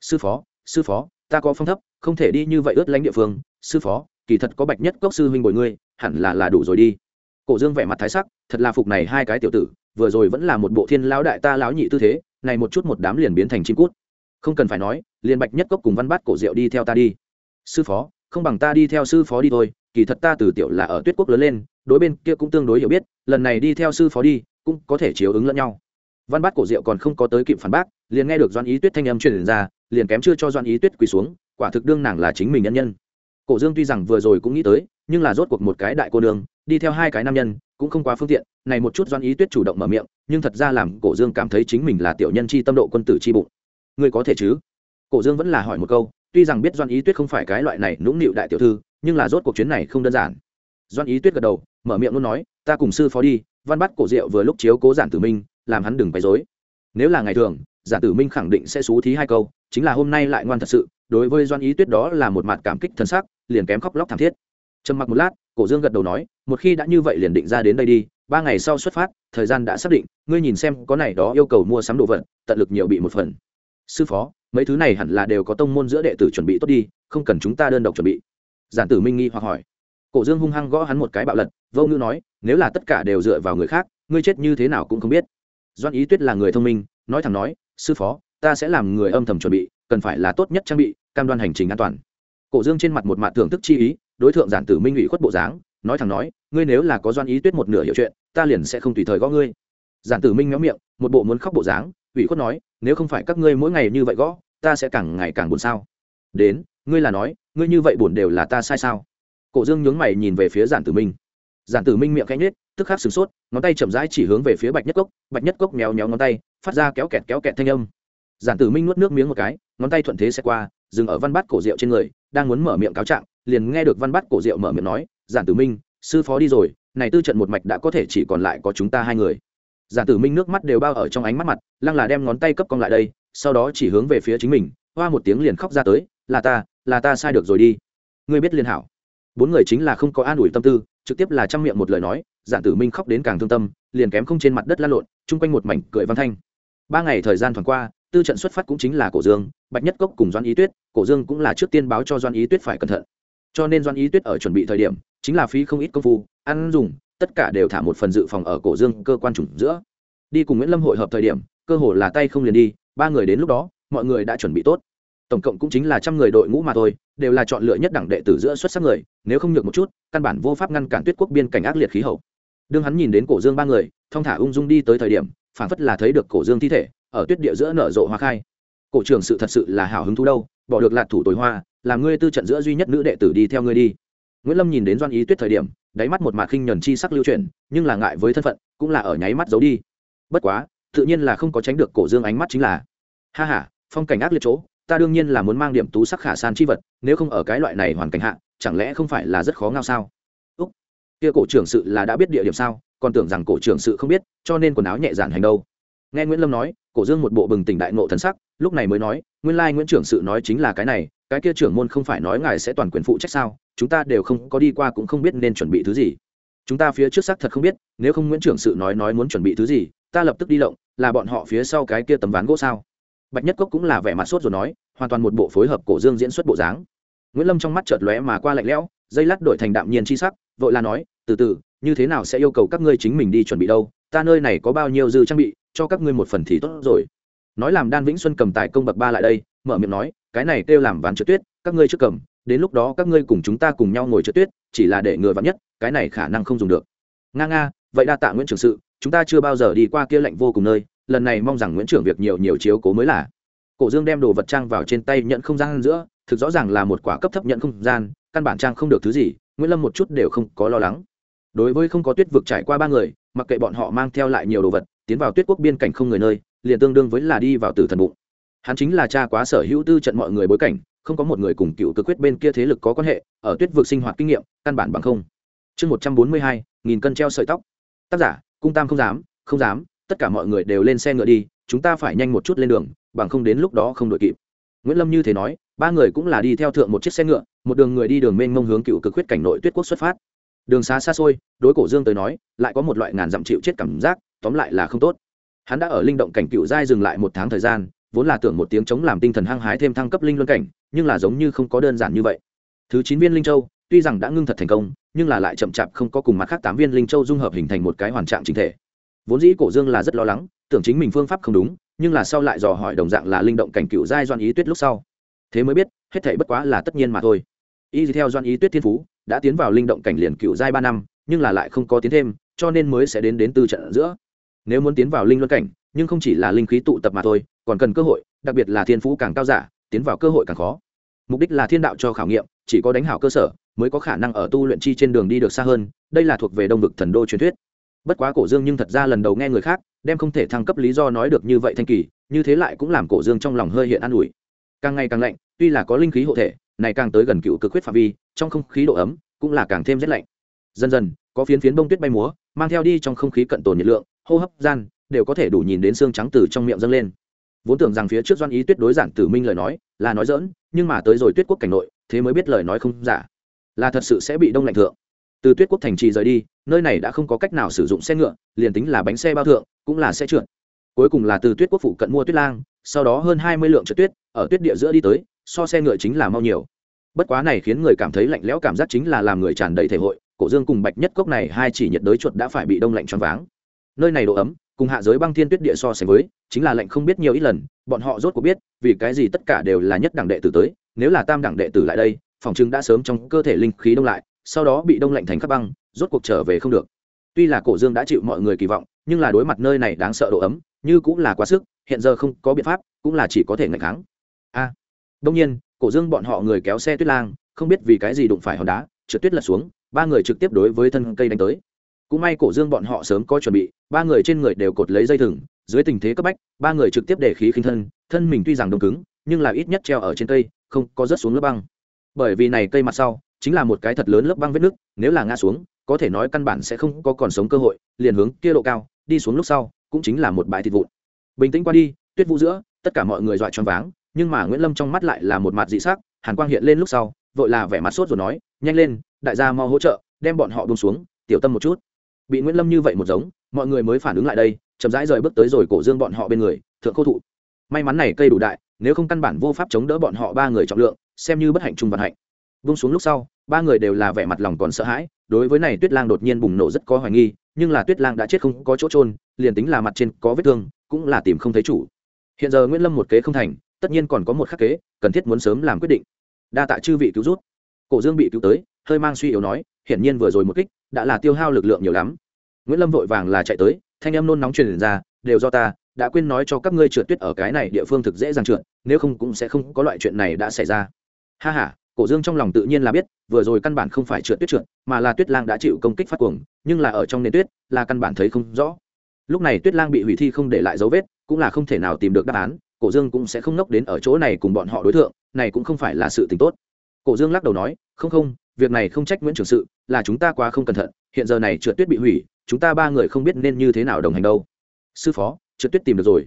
Sư phó sư phó, ta có phong thấp không thể đi như vậy ướt lãnh địa phương, sư phó, kỳ thật có bạch nhất cốc sư huynh bồi ngươi, hẳn là là đủ rồi đi. Cổ dương vẻ mặt thái sắc, thật là phục này hai cái tiểu tử, vừa rồi vẫn là một bộ thiên lão đại ta lão nhị tư thế, này một chút một đám liền biến thành chim cút. Không cần phải nói, liền bạch nhất cốc cùng văn bát cổ diệu đi theo ta đi. Sư phó, không bằng ta đi theo sư phó đi thôi, kỳ thật ta từ tiểu là ở tuyết quốc lớn lên, đối bên kia cũng tương đối hiểu biết, lần này đi theo sư phó đi, cũng có thể chiếu ứng lẫn nhau. Văn bát cổ diệu còn không có tới kịp phản bác, liền nghe được doan ý tuyết thanh âm truyền ra, liền kém chưa cho doan ý tuyết quỳ xuống quả thực đương nàng là chính mình nhân nhân. Cổ dương tuy rằng vừa rồi cũng nghĩ tới, nhưng là rốt cuộc một cái đại cô đường đi theo hai cái nam nhân, cũng không quá phương tiện, này một chút doan ý tuyết chủ động mở miệng, nhưng thật ra làm cổ dương cảm thấy chính mình là tiểu nhân chi tâm độ quân tử chi bụng. Ngươi có thể chứ? Cổ dương vẫn là hỏi một câu, tuy rằng biết doan ý tuyết không phải cái loại này nũng nịu đại tiểu thư, nhưng là rốt cuộc chuyến này không đơn giản. Doan ý tuyết gật đầu, mở miệng luôn nói, ta cùng sư phó đi, văn bắt cổ diệu vừa lúc chiếu cố giản tử minh, làm hắn đừng bày dối nếu là ngày thường, giản tử minh khẳng định sẽ xú thí hai câu, chính là hôm nay lại ngoan thật sự đối với doan ý tuyết đó là một mặt cảm kích thân sắc, liền kém khóc lóc thảm thiết. Trầm mặc một lát, cổ dương gật đầu nói, một khi đã như vậy liền định ra đến đây đi, ba ngày sau xuất phát, thời gian đã xác định, ngươi nhìn xem có này đó yêu cầu mua sắm đồ vật, tận lực nhiều bị một phần. Sư phó, mấy thứ này hẳn là đều có tông môn giữa đệ tử chuẩn bị tốt đi, không cần chúng ta đơn độc chuẩn bị. Giản tử minh nghi hoặc hỏi. Cổ dương hung hăng gõ hắn một cái bạo lật, vô ngữ nói, nếu là tất cả đều dựa vào người khác, ngươi chết như thế nào cũng không biết. Doan ý tuyết là người thông minh, nói thẳng nói, sư phó, ta sẽ làm người âm thầm chuẩn bị cần phải là tốt nhất trang bị, cam đoan hành trình an toàn. Cổ dương trên mặt một mặt thưởng thức chi ý, đối tượng giản tử minh ủy khuất bộ dáng, nói thẳng nói, ngươi nếu là có doan ý tuyết một nửa hiểu chuyện, ta liền sẽ không tùy thời gõ ngươi. Giản tử minh méo miệng, một bộ muốn khóc bộ dáng, ủy khuất nói, nếu không phải các ngươi mỗi ngày như vậy gõ, ta sẽ càng ngày càng buồn sao. Đến, ngươi là nói, ngươi như vậy buồn đều là ta sai sao? Cổ dương nhướng mày nhìn về phía giản tử minh. Giản tử minh miệng canh nết tức khắc sửng sốt, ngón tay chậm rãi chỉ hướng về phía bạch nhất cốc, bạch nhất cốc méo méo ngón tay, phát ra kéo kẹt kéo kẹt thanh âm giản tử minh nuốt nước miếng một cái, ngón tay thuận thế sẽ qua, dừng ở văn bát cổ rượu trên người, đang muốn mở miệng cáo trạng, liền nghe được văn bát cổ rượu mở miệng nói, giản tử minh, sư phó đi rồi, này tư trận một mạch đã có thể chỉ còn lại có chúng ta hai người. Giản tử minh nước mắt đều bao ở trong ánh mắt mặt, lăng là đem ngón tay cấp cong lại đây, sau đó chỉ hướng về phía chính mình, hoa một tiếng liền khóc ra tới, là ta là ta sai được rồi đi. Ngươi biết liên hảo. Bốn người chính là không có an ủi tâm tư, trực tiếp là chăm miệng một lời nói, giản tử minh khóc đến càng thương tâm, liền kém không trên mặt đất lăn lộn, chung quanh một mảnh cười văn thanh. Ba ngày thời gian thoảng qua tư trận xuất phát cũng chính là cổ dương, bạch nhất cốc cùng doan ý tuyết, cổ dương cũng là trước tiên báo cho doan ý tuyết phải cẩn thận. Cho nên doan ý tuyết ở chuẩn bị thời điểm, chính là phí không ít công phu, ăn dùng, tất cả đều thả một phần dự phòng ở cổ dương cơ quan chủng giữa. Đi cùng nguyễn lâm hội hợp thời điểm, cơ hồ là tay không liền đi, ba người đến lúc đó, mọi người đã chuẩn bị tốt. Tổng cộng cũng chính là trăm người đội ngũ mà thôi, đều là chọn lựa nhất đẳng đệ tử giữa xuất sắc người, nếu không nhược một chút, căn bản vô pháp ngăn cản tuyết quốc biên cảnh ác liệt khí hậu. Đương hắn nhìn đến cổ dương ba người, thong thả ung dung đi tới thời điểm phản phất là thấy được cổ dương thi thể ở tuyết địa giữa nở rộ hoa khai. Cổ trưởng sự thật sự là hào hứng thú đâu, bỏ được lạt thủ tối hoa, làm ngươi tư trận giữa duy nhất nữ đệ tử đi theo ngươi đi. Nguyễn lâm nhìn đến doan ý tuyết thời điểm, đáy mắt một mạc khinh nhuần chi sắc lưu truyền nhưng là ngại với thân phận, cũng là ở nháy mắt giấu đi. Bất quá, tự nhiên là không có tránh được cổ dương ánh mắt chính là, ha ha, phong cảnh ác liệt chỗ, ta đương nhiên là muốn mang điểm tú sắc khả san chi vật, nếu không ở cái loại này hoàn cảnh hạ, chẳng lẽ không phải là rất khó ngao sao? Úc, kia cổ trưởng sự là đã biết địa điểm sao, còn tưởng rằng cổ trưởng sự không biết, cho nên quần áo nhẹ dạn hành đâu. Nghe nguyễn lâm nói cổ dương một bộ bừng tỉnh đại ngộ thần sắc lúc này mới nói nguyên lai nguyễn trưởng sự nói chính là cái này cái kia trưởng môn không phải nói ngài sẽ toàn quyền phụ trách sao? Chúng ta đều không có đi qua cũng không biết nên chuẩn bị thứ gì. Chúng ta phía trước xác thật không biết nếu không nguyễn trưởng sự nói nói muốn chuẩn bị thứ gì ta lập tức đi động, là bọn họ phía sau cái kia tấm ván gỗ sao? Bạch nhất cốc cũng là vẻ mặt sốt rồi nói hoàn toàn một bộ phối hợp cổ dương diễn xuất bộ dáng. Nguyễn lâm trong mắt chợt lóe mà qua lạnh lẽo dây lát đổi thành đạm nhiên chi sắc vội là nói từ từ như thế nào sẽ yêu cầu các ngươi chính mình đi chuẩn bị đâu? Ta nơi này có bao nhiêu dư trang bị cho các ngươi một phần thì tốt rồi. Nói làm đan vĩnh xuân cầm tài công bậc ba lại đây, mở miệng nói, cái này kêu làm ván trượt tuyết, các ngươi trước cầm, đến lúc đó các ngươi cùng chúng ta cùng nhau ngồi trượt tuyết, chỉ là để ngừa vắn nhất, cái này khả năng không dùng được. Nga nga, vậy đa tạ nguyễn trưởng sự, chúng ta chưa bao giờ đi qua kia lạnh vô cùng nơi, lần này mong rằng nguyễn trưởng việc nhiều nhiều chiếu cố mới là. Cổ dương đem đồ vật trang vào trên tay nhận không gian giữa, thực rõ ràng là một quả cấp thấp nhận không gian, căn bản trang không được thứ gì, nguyễn lâm một chút đều không có lo lắng. Đối với không có tuyết vực trải qua ba người, mặc kệ bọn họ mang theo lại nhiều đồ vật tiến vào tuyết quốc biên cảnh không người nơi, liền tương đương với là đi vào tử thần bụng. Hắn chính là cha quá sở hữu tư trận mọi người bối cảnh, không có một người cùng cựu cực quyết bên kia thế lực có quan hệ, ở tuyết vực sinh hoạt kinh nghiệm, căn bản bằng không. Chương một trăm bốn mươi hai, nghìn cân treo sợi tóc. Tác giả, cung tam không dám không dám, tất cả mọi người đều lên xe ngựa đi, chúng ta phải nhanh một chút lên đường, bằng không đến lúc đó không đội kịp. Nguyễn lâm như thế nói, ba người cũng là đi theo thượng một chiếc xe ngựa, một đường người đi đường mênh mông hướng cựu cực quyết cảnh nội tuyết quốc xuất phát. Đường xa xa xôi, đối cổ dương tới nói, lại có một loại ngàn dặm chịu chết cảm giác tóm lại là không tốt. Hắn đã ở linh động cảnh cựu giai dừng lại một tháng thời gian, vốn là tưởng một tiếng chống làm tinh thần hăng hái thêm thăng cấp linh luân cảnh, nhưng là giống như không có đơn giản như vậy. Thứ chín viên linh châu, tuy rằng đã ngưng thật thành công, nhưng là lại chậm chạp không có cùng mặt khác tám viên linh châu dung hợp hình thành một cái hoàn trạng chính thể. Vốn dĩ cổ dương là rất lo lắng, tưởng chính mình phương pháp không đúng, nhưng là sau lại dò hỏi đồng dạng là linh động cảnh cựu giai doan ý tuyết lúc sau. Thế mới biết, hết thảy bất quá là tất nhiên mà thôi. Y theo doan ý tuyết thiên phú, đã tiến vào linh động cảnh liền cựu giai ba năm, nhưng là lại không có tiến thêm, cho nên mới sẽ đến đến tư trận giữa nếu muốn tiến vào linh luân cảnh, nhưng không chỉ là linh khí tụ tập mà thôi, còn cần cơ hội, đặc biệt là thiên phú càng cao giả, tiến vào cơ hội càng khó. Mục đích là thiên đạo cho khảo nghiệm, chỉ có đánh hảo cơ sở, mới có khả năng ở tu luyện chi trên đường đi được xa hơn, đây là thuộc về đông vực thần đô truyền thuyết. Bất quá cổ dương nhưng thật ra lần đầu nghe người khác, đem không thể thăng cấp lý do nói được như vậy thanh kỳ, như thế lại cũng làm cổ dương trong lòng hơi hiện an ủi. Càng ngày càng lạnh, tuy là có linh khí hộ thể, này càng tới gần cựu cực huyết phạm vi, trong không khí độ ấm cũng là càng thêm rét lạnh. Dần dần, có phiến phiến bông tuyết bay múa, mang theo đi trong không khí cận tồn nhiệt lượng hô hấp gian đều có thể đủ nhìn đến xương trắng từ trong miệng dâng lên. Vốn tưởng rằng phía trước doan ý tuyết đối giản tử minh lời nói là nói dỡn nhưng mà tới rồi tuyết quốc cảnh nội, thế mới biết lời nói không giả. Là thật sự sẽ bị đông lạnh thượng. Từ tuyết quốc thành trì rời đi, nơi này đã không có cách nào sử dụng xe ngựa, liền tính là bánh xe bao thượng, cũng là xe trượt. Cuối cùng là từ tuyết quốc phụ cận mua tuyết lang, sau đó hơn hai mươi lượng trượt tuyết, ở tuyết địa giữa đi tới, so xe ngựa chính là mau nhiều. Bất quá này khiến người cảm thấy lạnh lẽo cảm giác chính là làm người tràn đầy thể hội, cổ dương cùng bạch nhất cốc này hai chỉ nhiệt đới chuột đã phải bị đông lạnh choáng váng nơi này độ ấm cùng hạ giới băng thiên tuyết địa so sánh với chính là lệnh không biết nhiều ít lần bọn họ rốt cuộc biết vì cái gì tất cả đều là nhất đẳng đệ tử tới nếu là tam đẳng đệ tử lại đây phòng chứng đã sớm trong cơ thể linh khí đông lại sau đó bị đông lạnh thành khắp băng rốt cuộc trở về không được. Tuy là cổ dương đã chịu mọi người kỳ vọng nhưng là đối mặt nơi này đáng sợ độ ấm như cũng là quá sức hiện giờ không có biện pháp cũng là chỉ có thể ngạch kháng. A. À, đông nhiên cổ dương bọn họ người kéo xe tuyết lang không biết vì cái gì đụng phải hòn đá trượt tuyết lật xuống ba người trực tiếp đối với thân cây đánh tới cũng may cổ dương bọn họ sớm có chuẩn bị, ba người trên người đều cột lấy dây thừng, dưới tình thế cấp bách, ba người trực tiếp để khí khinh thân thân mình tuy rằng đông cứng, nhưng là ít nhất treo ở trên cây, không có rớt xuống lớp băng. Bởi vì này cây mặt sau, chính là một cái thật lớn lớp băng vết nước nếu là ngã xuống, có thể nói căn bản sẽ không có còn sống cơ hội, liền hướng kia độ cao, đi xuống lúc sau, cũng chính là một bãi thịt vụn. Bình tĩnh qua đi, tuyết vũ giữa, tất cả mọi người dọa choáng váng, nhưng mà nguyễn lâm trong mắt lại là một mặt dị sắc, hàn quang hiện lên lúc sau, vội là vẻ mặt sốt rồi nói, nhanh lên, đại gia mau hỗ trợ, đem bọn họ buông xuống, tiểu tâm một chút bị nguyễn lâm như vậy một giống, mọi người mới phản ứng lại đây, chậm rãi rời bước tới rồi cổ dương bọn họ bên người, thượng khô thụ. May mắn này cây đủ đại, nếu không căn bản vô pháp chống đỡ bọn họ ba người trọng lượng, xem như bất hạnh chung vận hạnh. Vung xuống lúc sau, ba người đều là vẻ mặt lòng còn sợ hãi, đối với này tuyết lang đột nhiên bùng nổ rất có hoài nghi, nhưng là tuyết lang đã chết không có chỗ trôn liền tính là mặt trên có vết thương, cũng là tìm không thấy chủ. Hiện giờ nguyễn lâm một kế không thành, tất nhiên còn có một khắc kế, cần thiết muốn sớm làm quyết định. Đa tạ chư vị cứu rút cổ dương bị cứu tới hơi mang suy yếu nói, hiển nhiên vừa rồi một kích, đã là tiêu hao lực lượng nhiều lắm. Nguyễn lâm vội vàng là chạy tới, thanh em nôn nóng truyền ra, đều do ta, đã quên nói cho các ngươi trượt tuyết ở cái này địa phương thực dễ dàng trượt, nếu không cũng sẽ không có loại chuyện này đã xảy ra. Ha ha, cổ dương trong lòng tự nhiên là biết, vừa rồi căn bản không phải trượt tuyết trượt, mà là tuyết lang đã chịu công kích phát cuồng, nhưng là ở trong nền tuyết, là căn bản thấy không rõ. Lúc này tuyết lang bị hủy thi không để lại dấu vết, cũng là không thể nào tìm được đáp án, cổ dương cũng sẽ không nốc đến ở chỗ này cùng bọn họ đối tượng này cũng không phải là sự tình tốt. Cổ dương lắc đầu nói, không không việc này không trách nguyễn trưởng sự, là chúng ta quá không cẩn thận, hiện giờ này trượt tuyết bị hủy, chúng ta ba người không biết nên như thế nào đồng hành đâu. Sư phó, trượt tuyết tìm được rồi.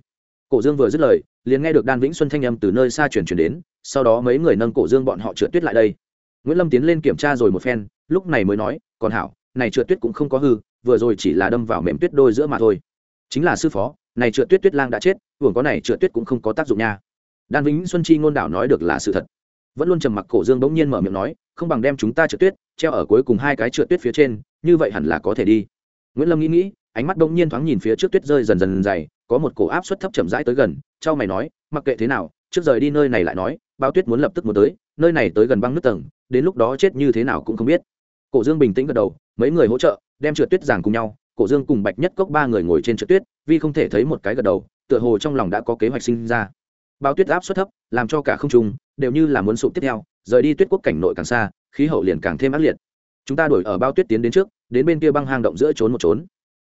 Cổ dương vừa dứt lời, liền nghe được đan vĩnh xuân thanh âm từ nơi xa chuyển chuyển đến, sau đó mấy người nâng cổ dương bọn họ trượt tuyết lại đây. Nguyễn lâm tiến lên kiểm tra rồi một phen, lúc này mới nói, còn hảo, này trượt tuyết cũng không có hư, vừa rồi chỉ là đâm vào mềm tuyết đôi giữa mà thôi. Chính là sư phó, này trượt tuyết tuyết lang đã chết, hưởng có này trượt tuyết cũng không có tác dụng nha. Đan vĩnh xuân chi ngôn đảo nói được là sự thật. Vẫn luôn trầm mặc cổ dương bỗng nhiên mở miệng nói không bằng đem chúng ta trượt tuyết, treo ở cuối cùng hai cái trượt tuyết phía trên, như vậy hẳn là có thể đi. Nguyễn lâm nghĩ nghĩ, ánh mắt đông nhiên thoáng nhìn phía trước tuyết rơi dần dần dày, có một cổ áp suất thấp chậm rãi tới gần, trao mày nói, mặc kệ thế nào, trước rời đi nơi này lại nói bao tuyết muốn lập tức muốn tới, nơi này tới gần băng nước tầng, đến lúc đó chết như thế nào cũng không biết. Cổ dương bình tĩnh gật đầu, mấy người hỗ trợ, đem trượt tuyết giảng cùng nhau. Cổ dương cùng bạch nhất cốc ba người ngồi trên trượt tuyết, vì không thể thấy một cái gật đầu, tựa hồ trong lòng đã có kế hoạch sinh ra bao tuyết áp suất thấp, làm cho cả không trung đều như là muốn sụp tiếp theo, rời đi tuyết quốc cảnh nội càng xa, khí hậu liền càng thêm ác liệt. Chúng ta đuổi ở bao tuyết tiến đến trước, đến bên kia băng hang động giữa trốn một trốn.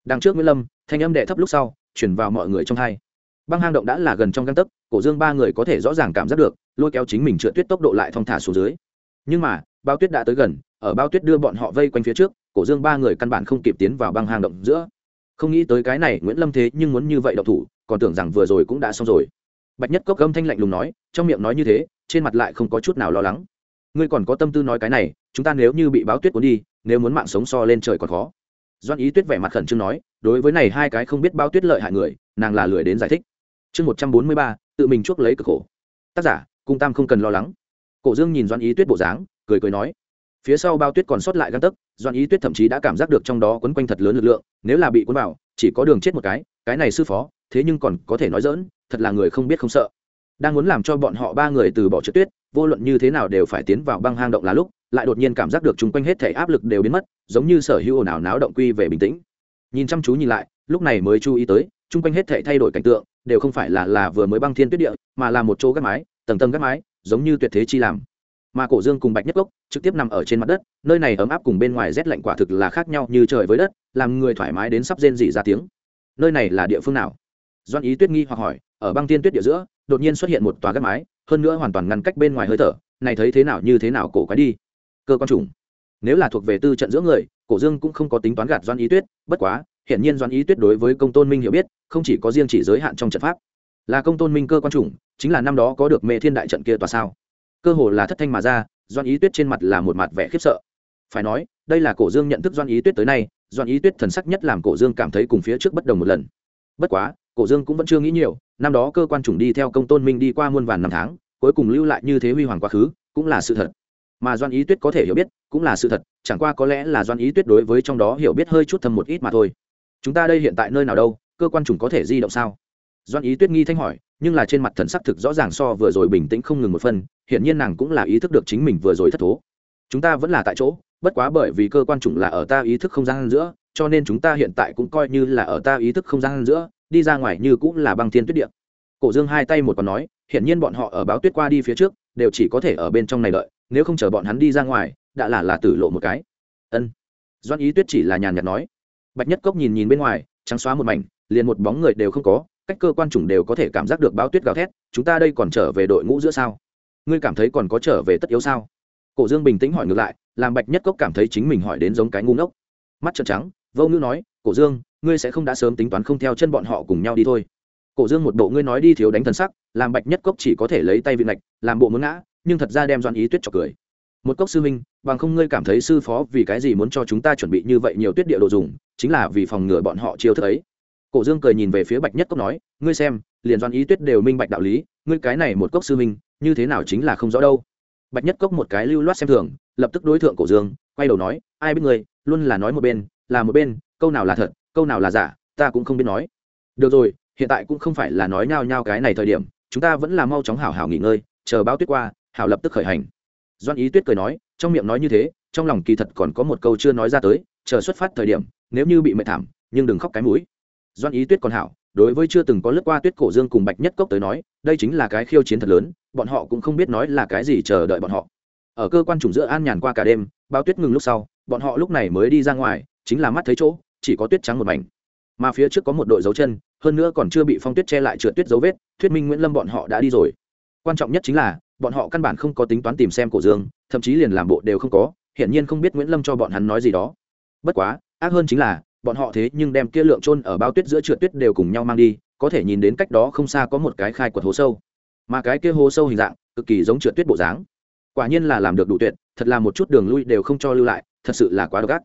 Đằng trước nguyễn lâm, thanh âm đệ thấp lúc sau chuyển vào mọi người trong hai. Băng hang động đã là gần trong găng tấc, cổ dương ba người có thể rõ ràng cảm giác được, lôi kéo chính mình trượt tuyết tốc độ lại thong thả xuống dưới. Nhưng mà bao tuyết đã tới gần, ở bao tuyết đưa bọn họ vây quanh phía trước, cổ dương ba người căn bản không kịp tiến vào băng hang động giữa. Không nghĩ tới cái này, nguyễn lâm thế nhưng muốn như vậy đậu thủ, còn tưởng rằng vừa rồi cũng đã xong rồi bạch nhất cốc âm thanh lạnh lùng nói, trong miệng nói như thế, trên mặt lại không có chút nào lo lắng. Ngươi còn có tâm tư nói cái này, chúng ta nếu như bị báo tuyết cuốn đi, nếu muốn mạng sống so lên trời còn khó. Doan ý tuyết vẻ mặt khẩn trương nói, đối với này hai cái không biết báo tuyết lợi hại người, nàng là lười đến giải thích. Chương một trăm bốn mươi ba, tự mình chuốc lấy cực khổ. Tác giả, cung tam không cần lo lắng. Cổ dương nhìn doan ý tuyết bộ dáng, cười cười nói, phía sau bao tuyết còn sót lại găng tấc doan ý tuyết thậm chí đã cảm giác được trong đó quấn quanh thật lớn lực lượng, nếu là bị cuốn vào, chỉ có đường chết một cái cái này sư phó, thế nhưng còn có thể nói dỡn thật là người không biết không sợ. Đang muốn làm cho bọn họ ba người từ bỏ trượt tuyết, vô luận như thế nào đều phải tiến vào băng hang động là lúc, lại đột nhiên cảm giác được chung quanh hết thể áp lực đều biến mất, giống như sở hữu ồn ào náo động quy về bình tĩnh. Nhìn chăm chú nhìn lại, lúc này mới chú ý tới, chung quanh hết thể thay đổi cảnh tượng, đều không phải là là vừa mới băng thiên tuyết địa, mà là một chỗ gác mái, tầng tầng gác mái, giống như tuyệt thế chi làm. Mà cổ dương cùng bạch nhất cốc, trực tiếp nằm ở trên mặt đất, nơi này ấm áp cùng bên ngoài rét lạnh quả thực là khác nhau như trời với đất, làm người thoải mái đến sắp rên rỉ ra tiếng. Nơi này là địa phương nào? Doan ý tuyết nghi hoặc hỏi ở băng tiên tuyết địa giữa, đột nhiên xuất hiện một tòa gác mái, hơn nữa hoàn toàn ngăn cách bên ngoài hơi thở, này thấy thế nào như thế nào cổ quái đi. Cơ quan trùng. Nếu là thuộc về tư trận giữa người, cổ dương cũng không có tính toán gạt doan ý tuyết, bất quá hiện nhiên doan ý tuyết đối với công tôn minh hiểu biết, không chỉ có riêng chỉ giới hạn trong trận pháp. Là công tôn minh cơ quan trùng, chính là năm đó có được mê thiên đại trận kia tòa sao? Cơ hồ là thất thanh mà ra doan ý tuyết trên mặt là một mặt vẻ khiếp sợ. Phải nói, đây là cổ dương nhận thức doan ý tuyết tới nay doan ý tuyết thần sắc nhất làm cổ dương cảm thấy cùng phía trước bất đồng một lần. Bất quá cổ dương cũng vẫn chưa nghĩ nhiều, năm đó cơ quan chủng đi theo công tôn minh đi qua muôn vàn năm tháng, cuối cùng lưu lại như thế huy hoàng quá khứ, cũng là sự thật. Mà doan ý tuyết có thể hiểu biết, cũng là sự thật, chẳng qua có lẽ là doan ý tuyết đối với trong đó hiểu biết hơi chút thầm một ít mà thôi. Chúng ta đây hiện tại nơi nào đâu, cơ quan chủng có thể di động sao? Doan ý tuyết nghi thanh hỏi, nhưng là trên mặt thần sắc thực rõ ràng so vừa rồi bình tĩnh không ngừng một phần hiện nhiên nàng cũng là ý thức được chính mình vừa rồi thất thố. Chúng ta vẫn là tại chỗ, bất quá bởi vì cơ quan chủng là ở ta ý thức không gian giữa, cho nên chúng ta hiện tại cũng coi như là ở ta ý thức không gian giữa đi ra ngoài như cũng là băng thiên tuyết địa. cổ dương hai tay một còn nói, hiển nhiên bọn họ ở báo tuyết qua đi phía trước, đều chỉ có thể ở bên trong này đợi, nếu không chờ bọn hắn đi ra ngoài, đã là là tử lộ một cái. Ân. Doan ý tuyết chỉ là nhàn nhạt nói. Bạch nhất cốc nhìn nhìn bên ngoài, trắng xóa một mảnh, liền một bóng người đều không có, cách cơ quan chủng đều có thể cảm giác được báo tuyết gào thét, chúng ta đây còn trở về đội ngũ giữa sao? Ngươi cảm thấy còn có trở về tất yếu sao? Cổ dương bình tĩnh hỏi ngược lại, làm bạch nhất cốc cảm thấy chính mình hỏi đến giống cái ngu ngốc. Mắt trợn trắng, vô ngữ nói, cổ dương ngươi sẽ không đã sớm tính toán không theo chân bọn họ cùng nhau đi thôi. Cổ dương một bộ ngươi nói đi thiếu đánh thần sắc, làm bạch nhất cốc chỉ có thể lấy tay vị lạch làm bộ muốn ngã, nhưng thật ra đem doan ý tuyết cho cười. Một cốc sư minh bằng không ngươi cảm thấy sư phó vì cái gì muốn cho chúng ta chuẩn bị như vậy nhiều tuyết địa đồ dùng, chính là vì phòng ngừa bọn họ chiêu thức ấy. Cổ dương cười nhìn về phía bạch nhất cốc nói, ngươi xem, liền doan ý tuyết đều minh bạch đạo lý, ngươi cái này một cốc sư minh như thế nào chính là không rõ đâu. Bạch nhất cốc một cái lưu loát xem thường, lập tức đối tượng cổ dương, quay đầu nói, ai biết ngươi, luôn là nói một bên, là một bên, câu nào là thật câu nào là giả, ta cũng không biết nói. Được rồi, hiện tại cũng không phải là nói nhao nhao cái này thời điểm, chúng ta vẫn là mau chóng hảo hảo nghỉ ngơi, chờ báo tuyết qua, hảo lập tức khởi hành. Doan ý tuyết cười nói, trong miệng nói như thế, trong lòng kỳ thật còn có một câu chưa nói ra tới, chờ xuất phát thời điểm, nếu như bị mệt thảm, nhưng đừng khóc cái mũi. Doan ý tuyết còn hảo, đối với chưa từng có lướt qua tuyết cổ dương cùng bạch nhất cốc tới nói, đây chính là cái khiêu chiến thật lớn, bọn họ cũng không biết nói là cái gì chờ đợi bọn họ. Ở cơ quan chủng giữa an nhàn qua cả đêm bao tuyết ngừng lúc sau, bọn họ lúc này mới đi ra ngoài, chính là mắt thấy chỗ chỉ có tuyết trắng một mảnh. Mà phía trước có một đội dấu chân, hơn nữa còn chưa bị phong tuyết che lại trượt tuyết dấu vết, thuyết minh nguyễn lâm bọn họ đã đi rồi. Quan trọng nhất chính là, bọn họ căn bản không có tính toán tìm xem cổ dương, thậm chí liền làm bộ đều không có, hiển nhiên không biết nguyễn lâm cho bọn hắn nói gì đó. Bất quá, ác hơn chính là, bọn họ thế nhưng đem kia lượng trôn ở bao tuyết giữa trượt tuyết đều cùng nhau mang đi, có thể nhìn đến cách đó không xa có một cái khai quật hố sâu. Mà cái kia hố sâu hình dạng, cực kỳ giống trượt tuyết bộ dáng. Quả nhiên là làm được đủ tuyệt, thật là một chút đường lui đều không cho lưu lại, thật sự là quá độc ác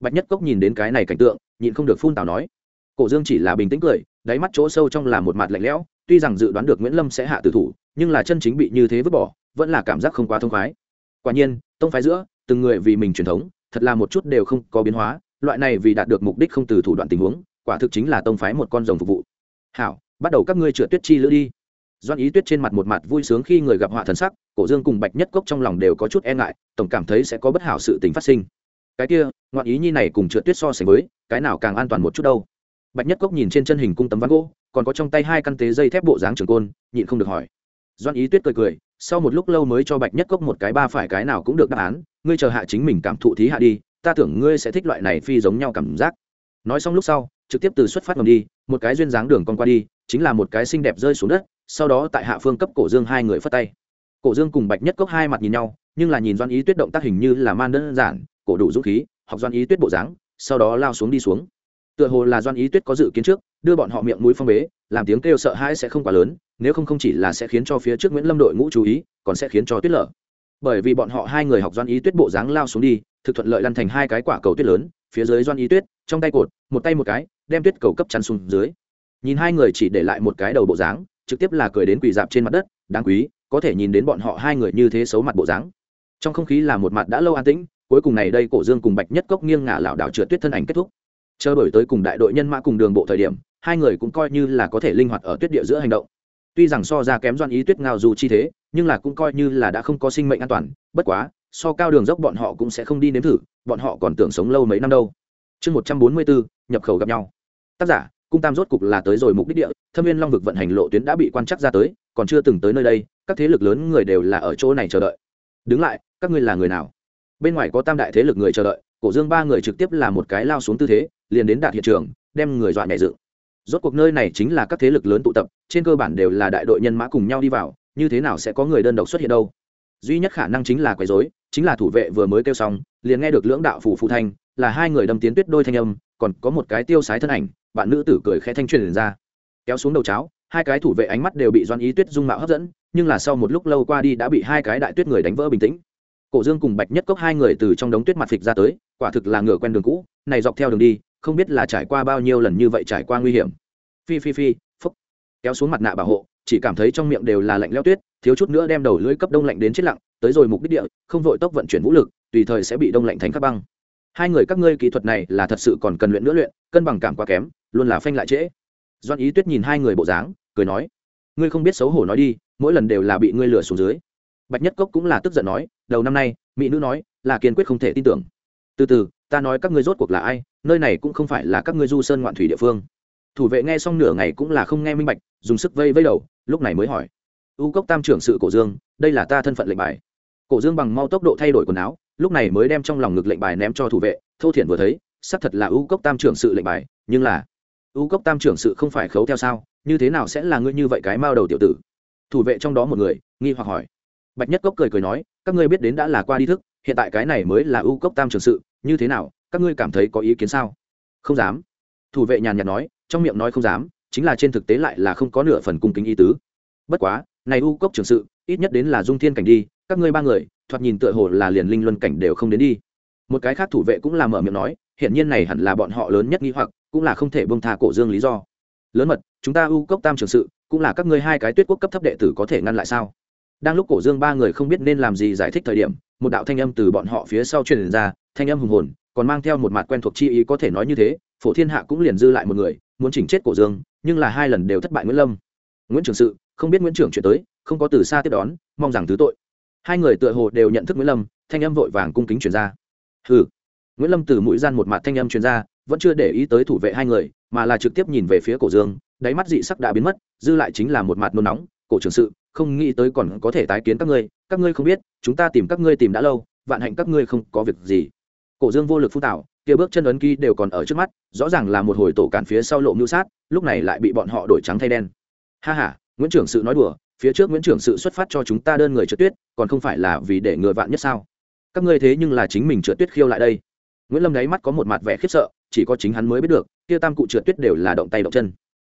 bạch nhất cốc nhìn đến cái này cảnh tượng, nhịn không được phun tào nói. Cổ dương chỉ là bình tĩnh cười, đáy mắt chỗ sâu trong là một mặt lạnh lẽo, tuy rằng dự đoán được nguyễn lâm sẽ hạ tử thủ, nhưng là chân chính bị như thế vứt bỏ, vẫn là cảm giác không quá thông khoái. Quả nhiên, tông phái giữa, từng người vì mình truyền thống, thật là một chút đều không có biến hóa, loại này vì đạt được mục đích không từ thủ đoạn tình huống, quả thực chính là tông phái một con rồng phục vụ. Hảo, bắt đầu các ngươi chữa tuyết chi lữ đi. Doan ý tuyết trên mặt một mặt vui sướng khi người gặp họa thần sắc, cổ dương cùng bạch nhất cốc trong lòng đều có chút e ngại, tổng cảm thấy sẽ có bất hảo sự tình phát sinh cái kia, ngoạn ý nhi này cùng trượt tuyết so sánh với, cái nào càng an toàn một chút đâu. Bạch nhất cốc nhìn trên chân hình cung tấm ván gỗ, còn có trong tay hai căn tế dây thép bộ dáng trường côn, nhịn không được hỏi. Doan ý tuyết cười cười, sau một lúc lâu mới cho bạch nhất cốc một cái ba phải cái nào cũng được đáp án, ngươi chờ hạ chính mình cảm thụ thí hạ đi, ta tưởng ngươi sẽ thích loại này phi giống nhau cảm giác. Nói xong lúc sau, trực tiếp từ xuất phát ngầm đi, một cái duyên dáng đường con qua đi, chính là một cái xinh đẹp rơi xuống đất, sau đó tại hạ phương cấp cổ dương hai người phất tay. Cổ dương cùng bạch nhất cốc hai mặt nhìn nhau, nhưng là nhìn doan ý tuyết động tác hình như là man đơn giản cổ đủ dũng khí, học doan ý tuyết bộ dáng, sau đó lao xuống đi xuống. Tựa hồ là doan ý tuyết có dự kiến trước, đưa bọn họ miệng mũi phong bế, làm tiếng kêu sợ hãi sẽ không quá lớn, nếu không không chỉ là sẽ khiến cho phía trước nguyễn lâm đội ngũ chú ý, còn sẽ khiến cho tuyết lở. Bởi vì bọn họ hai người học doan ý tuyết bộ dáng lao xuống đi, thực thuận lợi lăn thành hai cái quả cầu tuyết lớn, phía dưới doan ý tuyết, trong tay cột, một tay một cái, đem tuyết cầu cấp chắn xuống dưới. Nhìn hai người chỉ để lại một cái đầu bộ dáng, trực tiếp là cười đến quỳ dạp trên mặt đất, đáng quý, có thể nhìn đến bọn họ hai người như thế xấu mặt bộ dáng. Trong không khí là một mặt đã lâu an tĩnh cuối cùng này đây cổ dương cùng bạch nhất cốc nghiêng ngả lảo đảo trượt tuyết thân ảnh kết thúc. Chờ đổi tới cùng đại đội nhân mã cùng đường bộ thời điểm, hai người cũng coi như là có thể linh hoạt ở tuyết địa giữa hành động. Tuy rằng so ra kém doan ý tuyết ngao dù chi thế, nhưng là cũng coi như là đã không có sinh mệnh an toàn, bất quá, so cao đường dốc bọn họ cũng sẽ không đi nếm thử, bọn họ còn tưởng sống lâu mấy năm đâu. Chương một trăm bốn mươi bốn, nhập khẩu gặp nhau. Tác giả, cung tam rốt cục là tới rồi mục đích địa, thâm viên long vực vận hành lộ tuyến đã bị quan chắc ra tới, còn chưa từng tới nơi đây, các thế lực lớn người đều là ở chỗ này chờ đợi. Đứng lại, các ngươi là người nào? Bên ngoài có tam đại thế lực người chờ đợi, cổ dương ba người trực tiếp là một cái lao xuống tư thế, liền đến đạt hiện trường, đem người dọa nhảy dựng. Rốt cuộc nơi này chính là các thế lực lớn tụ tập, trên cơ bản đều là đại đội nhân mã cùng nhau đi vào, như thế nào sẽ có người đơn độc xuất hiện đâu? Duy nhất khả năng chính là quấy rối, chính là thủ vệ vừa mới kêu xong, liền nghe được lưỡng đạo phủ phụ thanh, là hai người đâm tiến tuyết đôi thanh âm, còn có một cái tiêu sái thân ảnh, bạn nữ tử cười khẽ thanh truyền ra. Kéo xuống đầu cháo, hai cái thủ vệ ánh mắt đều bị doan ý tuyết dung mạo hấp dẫn, nhưng là sau một lúc lâu qua đi đã bị hai cái đại tuyết người đánh vỡ bình tĩnh cổ dương cùng bạch nhất cốc hai người từ trong đống tuyết mặt phịch ra tới, quả thực là ngựa quen đường cũ, này dọc theo đường đi, không biết là trải qua bao nhiêu lần như vậy trải qua nguy hiểm. Phi phi phi, phúc. Kéo xuống mặt nạ bảo hộ, chỉ cảm thấy trong miệng đều là lạnh leo tuyết, thiếu chút nữa đem đầu lưỡi cấp đông lạnh đến chết lặng, tới rồi mục đích địa, không vội tốc vận chuyển vũ lực, tùy thời sẽ bị đông lạnh thành các băng. Hai người các ngươi kỹ thuật này là thật sự còn cần luyện nữa luyện, cân bằng cảm quá kém, luôn là phanh lại trễ. Doan ý tuyết nhìn hai người bộ dáng, cười nói, ngươi không biết xấu hổ nói đi, mỗi lần đều là bị ngươi lừa xuống dưới. Bạch nhất cốc cũng là tức giận nói đầu năm nay, mỹ nữ nói là kiên quyết không thể tin tưởng. Từ từ, ta nói các ngươi rốt cuộc là ai, nơi này cũng không phải là các ngươi du sơn ngoạn thủy địa phương. Thủ vệ nghe xong nửa ngày cũng là không nghe minh bạch, dùng sức vây vây đầu, lúc này mới hỏi. U cốc tam trưởng sự cổ dương, đây là ta thân phận lệnh bài. Cổ dương bằng mau tốc độ thay đổi quần áo, lúc này mới đem trong lòng ngực lệnh bài ném cho thủ vệ, thô thiển vừa thấy, xác thật là u cốc tam trưởng sự lệnh bài, nhưng là, u cốc tam trưởng sự không phải khấu theo sao, như thế nào sẽ là ngươi như vậy cái mao đầu tiểu tử? Thủ vệ trong đó một người, nghi hoặc hỏi bạch nhất cốc cười cười nói, các ngươi biết đến đã là qua đi thức, hiện tại cái này mới là ưu cốc tam trưởng sự, như thế nào, các ngươi cảm thấy có ý kiến sao? Không dám. Thủ vệ nhàn nhạt nói, trong miệng nói không dám, chính là trên thực tế lại là không có nửa phần cung kính ý tứ. Bất quá, này ưu cốc trưởng sự, ít nhất đến là dung thiên cảnh đi, các ngươi ba người, thoạt nhìn tựa hồ là liền linh luân cảnh đều không đến đi. Một cái khác thủ vệ cũng là mở miệng nói, hiển nhiên này hẳn là bọn họ lớn nhất nghi hoặc, cũng là không thể bông tha cổ dương lý do. Lớn mật, chúng ta ưu cốc tam trưởng sự, cũng là các ngươi hai cái tuyết quốc cấp thấp đệ tử có thể ngăn lại sao? Đang lúc cổ dương ba người không biết nên làm gì giải thích thời điểm, một đạo thanh âm từ bọn họ phía sau truyền ra, thanh âm hùng hồn, còn mang theo một mặt quen thuộc chi ý có thể nói như thế, phổ thiên hạ cũng liền dư lại một người, muốn chỉnh chết cổ dương, nhưng là hai lần đều thất bại nguyễn lâm. Nguyễn trường sự, không biết nguyễn trưởng chuyện tới, không có từ xa tiếp đón, mong rằng thứ tội. Hai người tựa hồ đều nhận thức nguyễn lâm, thanh âm vội vàng cung kính truyền ra. Hừ. Nguyễn lâm từ mũi gian một mặt thanh âm truyền ra, vẫn chưa để ý tới thủ vệ hai người, mà là trực tiếp nhìn về phía cổ dương, đáy mắt dị sắc đã biến mất, dư lại chính là một mặt nôn nóng, cổ trường sự không nghĩ tới còn có thể tái kiến các ngươi các ngươi không biết, chúng ta tìm các ngươi tìm đã lâu, vạn hạnh các ngươi không có việc gì. Cổ dương vô lực phú tạo kia bước chân ấn ký đều còn ở trước mắt, rõ ràng là một hồi tổ cản phía sau lộ mưu sát, lúc này lại bị bọn họ đổi trắng thay đen. Ha ha, nguyễn trưởng sự nói đùa, phía trước nguyễn trưởng sự xuất phát cho chúng ta đơn người trượt tuyết, còn không phải là vì để ngừa vạn nhất sao? Các ngươi thế nhưng là chính mình trượt tuyết khiêu lại đây. Nguyễn lâm đáy mắt có một mặt vẻ khiếp sợ, chỉ có chính hắn mới biết được, kia tam cụ trượt tuyết đều là động tay động chân.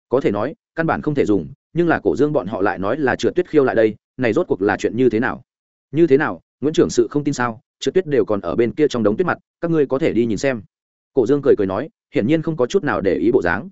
Có thể nói, căn bản không thể dùng nhưng là cổ dương bọn họ lại nói là trượt tuyết khiêu lại đây, này rốt cuộc là chuyện như thế nào? Như thế nào? Nguyễn trưởng sự không tin sao? Trượt tuyết đều còn ở bên kia trong đống tuyết mặt, các ngươi có thể đi nhìn xem. Cổ dương cười cười nói, hiển nhiên không có chút nào để ý bộ dáng.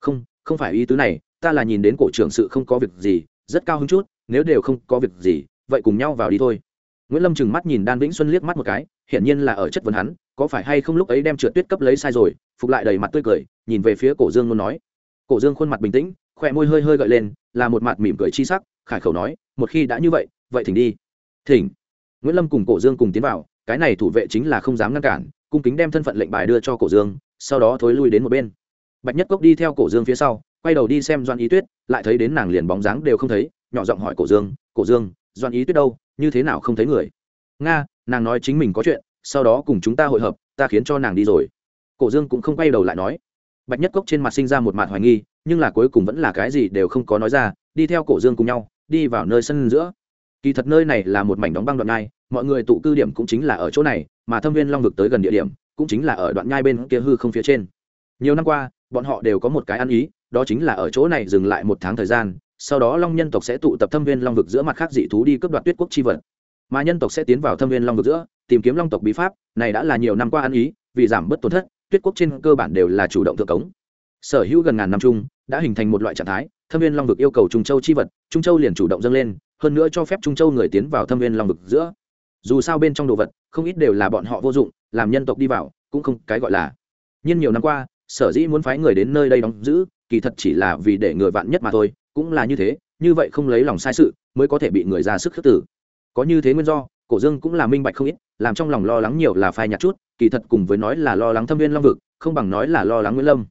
Không không phải ý tứ này, ta là nhìn đến cổ trưởng sự không có việc gì, rất cao hứng chút, nếu đều không có việc gì, vậy cùng nhau vào đi thôi. Nguyễn lâm trừng mắt nhìn đan vĩnh xuân liếc mắt một cái, hiển nhiên là ở chất vấn hắn, có phải hay không lúc ấy đem trượt tuyết cấp lấy sai rồi, phục lại đầy mặt tươi cười, nhìn về phía cổ dương luôn nói. Cổ dương khuôn mặt bình tĩnh khỏe môi hơi hơi gợi lên, là một mặt mỉm cười chi sắc, khải khẩu nói, một khi đã như vậy vậy thỉnh đi. Thỉnh? Nguyễn lâm cùng cổ dương cùng tiến vào, cái này thủ vệ chính là không dám ngăn cản, cung kính đem thân phận lệnh bài đưa cho cổ dương, sau đó thối lui đến một bên. Bạch nhất cốc đi theo cổ dương phía sau, quay đầu đi xem doan ý tuyết, lại thấy đến nàng liền bóng dáng đều không thấy, nhỏ giọng hỏi cổ dương cổ dương, doan ý tuyết đâu, như thế nào không thấy người? Nga, nàng nói chính mình có chuyện, sau đó cùng chúng ta hội hợp, ta khiến cho nàng đi rồi. Cổ dương cũng không quay đầu lại nói. Bạch nhất cốc trên mặt sinh ra một mặt hoài nghi nhưng là cuối cùng vẫn là cái gì đều không có nói ra, đi theo cổ dương cùng nhau, đi vào nơi sân giữa. Kỳ thật nơi này là một mảnh đóng băng đoạn nhai mọi người tụ cư điểm cũng chính là ở chỗ này, mà thâm viên long vực tới gần địa điểm, cũng chính là ở đoạn nhai bên kia hư không phía trên. Nhiều năm qua, bọn họ đều có một cái ăn ý, đó chính là ở chỗ này dừng lại một tháng thời gian, sau đó long nhân tộc sẽ tụ tập thâm viên long vực giữa mặt khác dị thú đi cướp đoạt tuyết quốc chi vật. Mà nhân tộc sẽ tiến vào thâm viên long vực giữa, tìm kiếm long tộc bí pháp, này đã là nhiều năm qua ăn ý, vì giảm bớt tổn thất, tuyết quốc trên cơ bản đều là chủ động thượng cống sở hữu gần ngàn năm chung, đã hình thành một loại trạng thái, thâm viên long vực yêu cầu trung châu chi vật, trung châu liền chủ động dâng lên, hơn nữa cho phép trung châu người tiến vào thâm viên long vực giữa. Dù sao bên trong đồ vật, không ít đều là bọn họ vô dụng, làm nhân tộc đi vào, cũng không cái gọi là. Nhưng nhiều năm qua, sở dĩ muốn phái người đến nơi đây đóng giữ, kỳ thật chỉ là vì để người vạn nhất mà thôi, cũng là như thế, như vậy không lấy lòng sai sự, mới có thể bị người ra sức khước tử có như thế nguyên do, cổ dương cũng là minh bạch không ít, làm trong lòng lo lắng nhiều là phai nhạt chút, kỳ thật cùng với nói là lo lắng thâm viên long vực, không bằng nói là lo lắng nguyễn lâm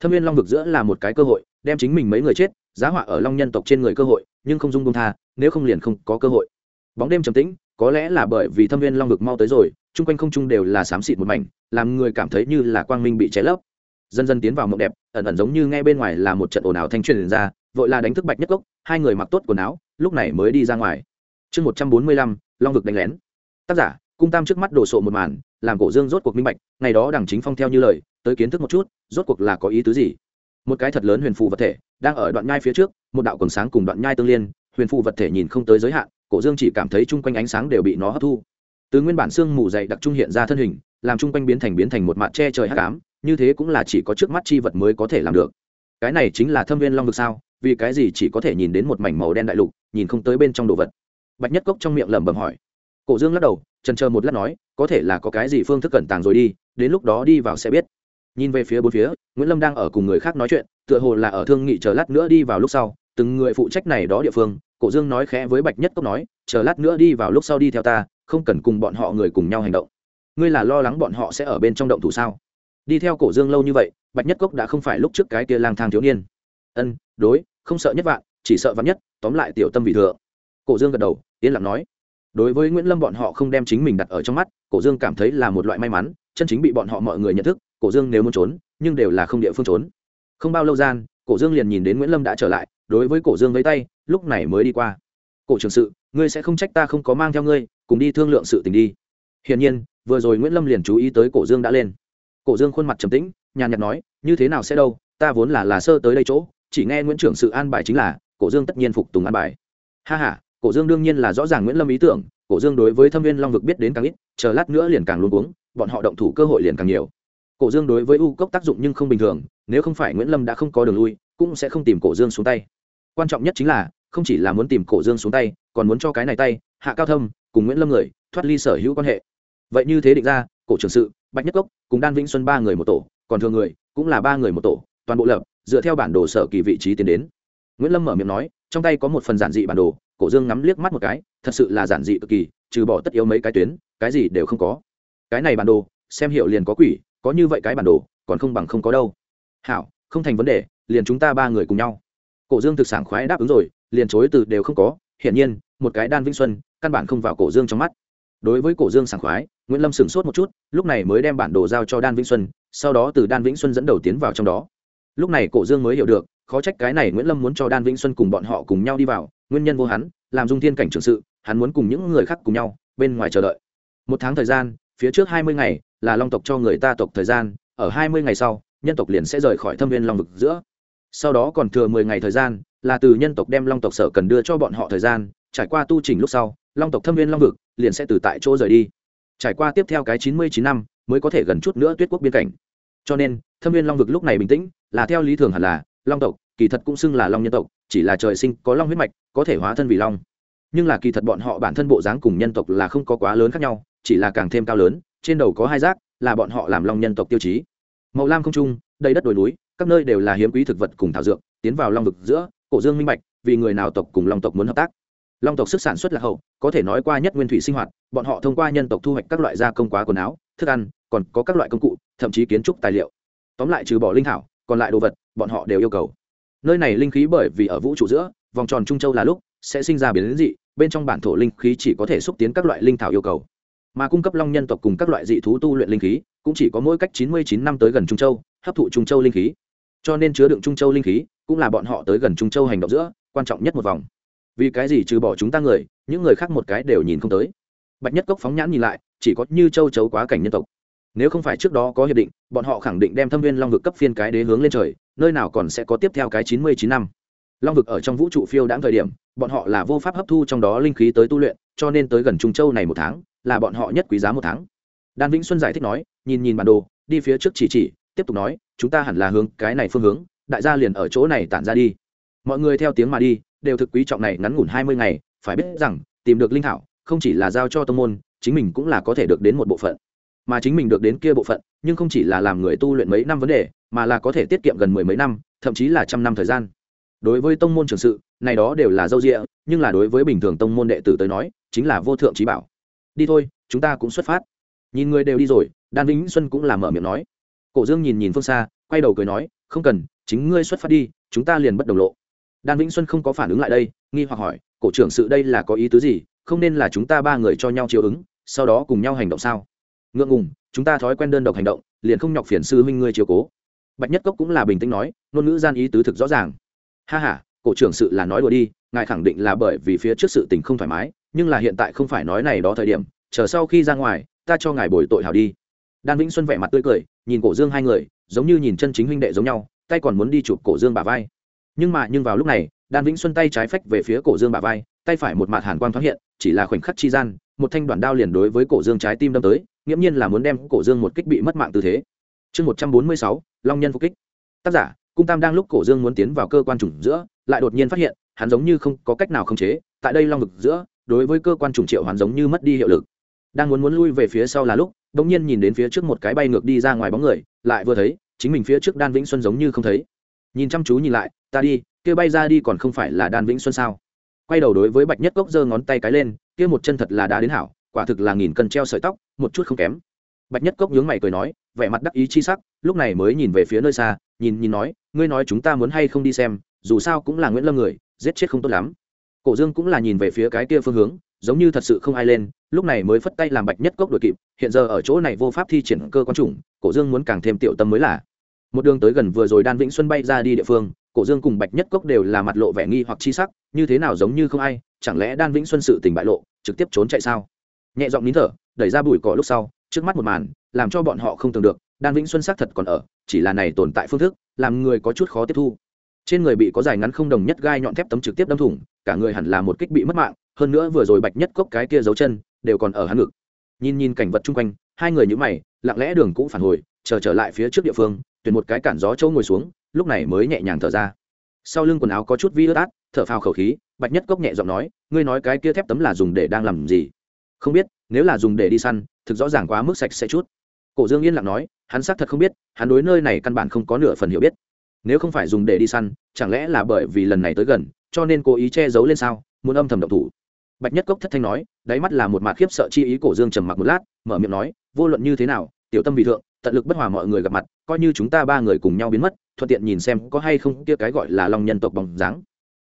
thâm viên long vực giữa là một cái cơ hội, đem chính mình mấy người chết, giá họa ở long nhân tộc trên người cơ hội, nhưng không dung công tha, nếu không liền không có cơ hội. Bóng đêm trầm tĩnh, có lẽ là bởi vì thâm viên long vực mau tới rồi, chung quanh không trung đều là xám xịt một mảnh, làm người cảm thấy như là quang minh bị cháy lấp. Dần dần tiến vào mộng đẹp, ẩn ẩn giống như ngay bên ngoài là một trận ồn ào thanh truyền ra, vội là đánh thức bạch nhất cốc, hai người mặc tốt quần áo, lúc này mới đi ra ngoài. Chương một trăm bốn mươi lăm, long vực đánh lén. Tác giả, cung tam trước mắt đồ sộ một màn, làm cổ dương rốt cuộc minh bạch, ngày đó đằng chính phong theo như lời tới kiến thức một chút, rốt cuộc là có ý tứ gì? Một cái thật lớn huyền phù vật thể đang ở đoạn nhai phía trước, một đạo quần sáng cùng đoạn nhai tương liên, huyền phù vật thể nhìn không tới giới hạn, cổ dương chỉ cảm thấy chung quanh ánh sáng đều bị nó hấp thu. Từ nguyên bản xương mù dày đặc trung hiện ra thân hình, làm chung quanh biến thành biến thành một mặt che trời hắc ám, như thế cũng là chỉ có trước mắt chi vật mới có thể làm được. Cái này chính là thâm viên long vực sao? Vì cái gì chỉ có thể nhìn đến một mảnh màu đen đại lục, nhìn không tới bên trong đồ vật? Bạch nhất cốc trong miệng lẩm bẩm hỏi. Cổ dương lắc đầu, trần chờ một lát nói, có thể là có cái gì phương thức cẩn tàng rồi đi, đến lúc đó đi vào sẽ biết nhìn về phía bốn phía, nguyễn lâm đang ở cùng người khác nói chuyện, tựa hồ là ở thương nghị chờ lát nữa đi vào lúc sau, từng người phụ trách này đó địa phương, cổ dương nói khẽ với bạch nhất cốc nói, chờ lát nữa đi vào lúc sau đi theo ta, không cần cùng bọn họ người cùng nhau hành động. Ngươi là lo lắng bọn họ sẽ ở bên trong động thủ sao? Đi theo cổ dương lâu như vậy, bạch nhất cốc đã không phải lúc trước cái kia lang thang thiếu niên. Ân, đối, không sợ nhất vạn, chỉ sợ vắn nhất, tóm lại tiểu tâm vị thừa cổ dương gật đầu, yên lặng nói. Đối với nguyễn lâm bọn họ không đem chính mình đặt ở trong mắt, cổ dương cảm thấy là một loại may mắn, chân chính bị bọn họ mọi người nhận thức cổ dương nếu muốn trốn, nhưng đều là không địa phương trốn. Không bao lâu gian, cổ dương liền nhìn đến nguyễn lâm đã trở lại, đối với cổ dương với tay, lúc này mới đi qua. Cổ trường sự, ngươi sẽ không trách ta không có mang theo ngươi, cùng đi thương lượng sự tình đi. Hiển nhiên, vừa rồi nguyễn lâm liền chú ý tới cổ dương đã lên. Cổ dương khuôn mặt trầm tĩnh, nhàn nhạt nói, như thế nào sẽ đâu, ta vốn là là sơ tới đây chỗ, chỉ nghe nguyễn trưởng sự an bài chính là, cổ dương tất nhiên phục tùng an bài. Ha ha, cổ dương đương nhiên là rõ ràng nguyễn lâm ý tưởng, cổ dương đối với thâm viên long vực biết đến càng ít, chờ lát nữa liền càng luôn uống bọn họ động thủ cơ hội liền càng nhiều cổ dương đối với u cốc tác dụng nhưng không bình thường, nếu không phải nguyễn lâm đã không có đường lui, cũng sẽ không tìm cổ dương xuống tay. Quan trọng nhất chính là, không chỉ là muốn tìm cổ dương xuống tay, còn muốn cho cái này tay, hạ cao thâm, cùng nguyễn lâm người, thoát ly sở hữu quan hệ. Vậy như thế định ra, cổ trưởng sự, bạch nhất cốc, cùng đan vĩnh xuân ba người một tổ, còn thường người, cũng là ba người một tổ, toàn bộ lập, dựa theo bản đồ sở kỳ vị trí tiến đến. Nguyễn lâm mở miệng nói, trong tay có một phần giản dị bản đồ, cổ dương ngắm liếc mắt một cái, thật sự là giản dị cực kỳ, trừ bỏ tất yếu mấy cái tuyến, cái gì đều không có. Cái này bản đồ, xem hiệu liền có quỷ có như vậy cái bản đồ, còn không bằng không có đâu. Hảo, không thành vấn đề, liền chúng ta ba người cùng nhau. Cổ dương thực sản khoái đáp ứng rồi, liền chối từ đều không có. Hiển nhiên, một cái đan vĩnh xuân, căn bản không vào cổ dương trong mắt. Đối với cổ dương sảng khoái, nguyễn lâm sửng sốt một chút, lúc này mới đem bản đồ giao cho đan vĩnh xuân, sau đó từ đan vĩnh xuân dẫn đầu tiến vào trong đó. Lúc này cổ dương mới hiểu được, khó trách cái này nguyễn lâm muốn cho đan vĩnh xuân cùng bọn họ cùng nhau đi vào, nguyên nhân vô hắn, làm dung thiên cảnh trưởng sự, hắn muốn cùng những người khác cùng nhau, bên ngoài chờ đợi. Một tháng thời gian, phía trước hai mươi ngày là long tộc cho người ta tộc thời gian, ở hai mươi ngày sau, nhân tộc liền sẽ rời khỏi thâm viên long vực giữa. Sau đó còn thừa mười ngày thời gian, là từ nhân tộc đem long tộc sở cần đưa cho bọn họ thời gian, trải qua tu trình lúc sau, long tộc thâm viên long vực liền sẽ từ tại chỗ rời đi. Trải qua tiếp theo cái chín mươi chín năm mới có thể gần chút nữa tuyết quốc biên cảnh. Cho nên, thâm viên long vực lúc này bình tĩnh, là theo lý thường hẳn là, long tộc, kỳ thật cũng xưng là long nhân tộc, chỉ là trời sinh có long huyết mạch, có thể hóa thân vì long. Nhưng là kỳ thật bọn họ bản thân bộ dáng cùng nhân tộc là không có quá lớn khác nhau, chỉ là càng thêm cao lớn trên đầu có hai rác, là bọn họ làm long nhân tộc tiêu chí. Màu lam không trung, đầy đất đồi núi, các nơi đều là hiếm quý thực vật cùng thảo dược, tiến vào long vực giữa, cổ dương minh bạch, vì người nào tộc cùng long tộc muốn hợp tác. Long tộc sức sản xuất là hậu, có thể nói qua nhất nguyên thủy sinh hoạt, bọn họ thông qua nhân tộc thu hoạch các loại gia công quá quần áo, thức ăn, còn có các loại công cụ, thậm chí kiến trúc tài liệu. Tóm lại trừ bỏ linh thảo, còn lại đồ vật, bọn họ đều yêu cầu. Nơi này linh khí bởi vì ở vũ trụ giữa, vòng tròn trung châu là lúc, sẽ sinh ra biến dị, bên trong bản thổ linh khí chỉ có thể xúc tiến các loại linh thảo yêu cầu mà cung cấp long nhân tộc cùng các loại dị thú tu luyện linh khí, cũng chỉ có mỗi cách chín mươi chín năm tới gần trung châu, hấp thụ trung châu linh khí. Cho nên chứa đựng trung châu linh khí, cũng là bọn họ tới gần trung châu hành động giữa, quan trọng nhất một vòng. Vì cái gì trừ bỏ chúng ta người, những người khác một cái đều nhìn không tới. Bạch nhất cốc phóng nhãn nhìn lại, chỉ có như châu chấu quá cảnh nhân tộc. Nếu không phải trước đó có hiệp định, bọn họ khẳng định đem thâm viên long vực cấp phiên cái đế hướng lên trời, nơi nào còn sẽ có tiếp theo cái chín mươi chín năm. Long vực ở trong vũ trụ phiêu đãng thời điểm, bọn họ là vô pháp hấp thu trong đó linh khí tới tu luyện, cho nên tới gần trung châu này một tháng là bọn họ nhất quý giá một tháng. Đan vĩnh xuân giải thích nói, nhìn nhìn bản đồ, đi phía trước chỉ chỉ, tiếp tục nói, chúng ta hẳn là hướng cái này phương hướng, đại gia liền ở chỗ này tản ra đi. Mọi người theo tiếng mà đi, đều thực quý trọng này ngắn ngủn hai mươi ngày, phải biết rằng, tìm được linh thảo, không chỉ là giao cho tông môn, chính mình cũng là có thể được đến một bộ phận. Mà chính mình được đến kia bộ phận, nhưng không chỉ là làm người tu luyện mấy năm vấn đề, mà là có thể tiết kiệm gần mười mấy năm, thậm chí là trăm năm thời gian. Đối với tông môn trường sự, này đó đều là dâu rịa nhưng là đối với bình thường tông môn đệ tử tới nói, chính là vô thượng trí bảo đi thôi, chúng ta cũng xuất phát. Nhìn người đều đi rồi, đan vĩnh xuân cũng làm mở miệng nói. Cổ dương nhìn nhìn phương xa, quay đầu cười nói, không cần, chính ngươi xuất phát đi, chúng ta liền bất đồng lộ. Đan vĩnh xuân không có phản ứng lại đây, nghi hoặc hỏi, cổ trưởng sự đây là có ý tứ gì? Không nên là chúng ta ba người cho nhau chiều ứng, sau đó cùng nhau hành động sao? Ngượng ngùng, chúng ta thói quen đơn độc hành động, liền không nhọc phiền sư huynh ngươi chiều cố. Bạch nhất cốc cũng là bình tĩnh nói, ngôn ngữ gian ý tứ thực rõ ràng. Ha h a cổ trưởng sự là nói đùa đi, ngài khẳng định là bởi vì phía trước sự tình không thoải mái nhưng là hiện tại không phải nói này đó thời điểm, chờ sau khi ra ngoài, ta cho ngài bồi tội hảo đi. Đan vĩnh xuân vẻ mặt tươi cười, nhìn cổ dương hai người, giống như nhìn chân chính huynh đệ giống nhau, tay còn muốn đi chụp cổ dương bả vai. Nhưng mà, nhưng vào lúc này, đan vĩnh xuân tay trái phách về phía cổ dương bả vai, tay phải một mặt hàn quang thoáng hiện, chỉ là khoảnh khắc chi gian, một thanh đoạn đao liền đối với cổ dương trái tim đâm tới, nghiễm nhiên là muốn đem cổ dương một kích bị mất mạng tư thế. Chương một trăm bốn mươi sáu, long nhân phục kích. Tác giả, cung tam đang lúc cổ dương muốn tiến vào cơ quan trùng giữa, lại đột nhiên phát hiện, hắn giống như không có cách nào khống chế, tại đây long vực giữa đối với cơ quan trùng triệu hoàn giống như mất đi hiệu lực. Đang muốn muốn lui về phía sau là lúc đ ỗ n g nhiên nhìn đến phía trước một cái bay ngược đi ra ngoài bóng người, lại vừa thấy, chính mình phía trước đan vĩnh xuân giống như không thấy. Nhìn chăm chú nhìn lại, ta đi, kia bay ra đi còn không phải là đan vĩnh xuân sao? Quay đầu đối với bạch nhất cốc giơ ngón tay cái lên, kia một chân thật là đã đến hảo, quả thực là nghìn cân treo sợi tóc, một chút không kém. Bạch nhất cốc nhướng mày cười nói, vẻ mặt đắc ý chi sắc, lúc này mới nhìn về phía nơi xa, nhìn nhìn nói, ngươi nói chúng ta muốn hay không đi xem, dù sao cũng là nguyễn lâm người, giết chết không tốt lắm cổ dương cũng là nhìn về phía cái kia phương hướng, giống như thật sự không ai lên, lúc này mới phất tay làm bạch nhất cốc đội kịp, hiện giờ ở chỗ này vô pháp thi triển cơ quan chủng, cổ dương muốn càng thêm tiểu tâm mới là. Một đường tới gần vừa rồi đan vĩnh xuân bay ra đi địa phương, cổ dương cùng bạch nhất cốc đều là mặt lộ vẻ nghi hoặc chi sắc, như thế nào giống như không ai, chẳng lẽ đan vĩnh xuân sự tình bại lộ, trực tiếp trốn chạy sao? Nhẹ giọng nín thở, đẩy ra bụi cỏ lúc sau, trước mắt một màn, làm cho bọn họ không tưởng được, đan vĩnh xuân xác thật còn ở, chỉ là này tồn tại phương thức, làm người có chút khó tiếp thu. Trên người bị có dài ngắn không đồng nhất gai nhọn thép tấm trực tiếp đâm thủng cả người hẳn là một kích bị mất mạng, hơn nữa vừa rồi bạch nhất cốc cái kia dấu chân đều còn ở hắn ngực. Nhìn nhìn cảnh vật chung quanh, hai người nhữ mày, lặng lẽ đường cũng phản hồi, chờ trở lại phía trước địa phương, tuyển một cái cản gió châu ngồi xuống, lúc này mới nhẹ nhàng thở ra. Sau lưng quần áo có chút vi ướt át, thở phào khẩu khí, bạch nhất cốc nhẹ giọng nói, ngươi nói cái kia thép tấm là dùng để đang làm gì? Không biết, nếu là dùng để đi săn, thực rõ ràng quá mức sạch sẽ chút. Cổ dương yên lặng nói, hắn xác thật không biết, hắn đối nơi này căn bản không có nửa phần hiểu biết. Nếu không phải dùng để đi săn, chẳng lẽ là bởi vì lần này tới gần cho nên cố ý che giấu lên sao, muốn âm thầm động thủ. Bạch nhất cốc thất thanh nói, đáy mắt là một mạt khiếp sợ chi ý, cổ dương trầm mặc một lát, mở miệng nói, vô luận như thế nào, tiểu tâm vị thượng, tận lực bất hòa mọi người gặp mặt, coi như chúng ta ba người cùng nhau biến mất, thuận tiện nhìn xem có hay không kia cái gọi là long nhân tộc bóng dáng.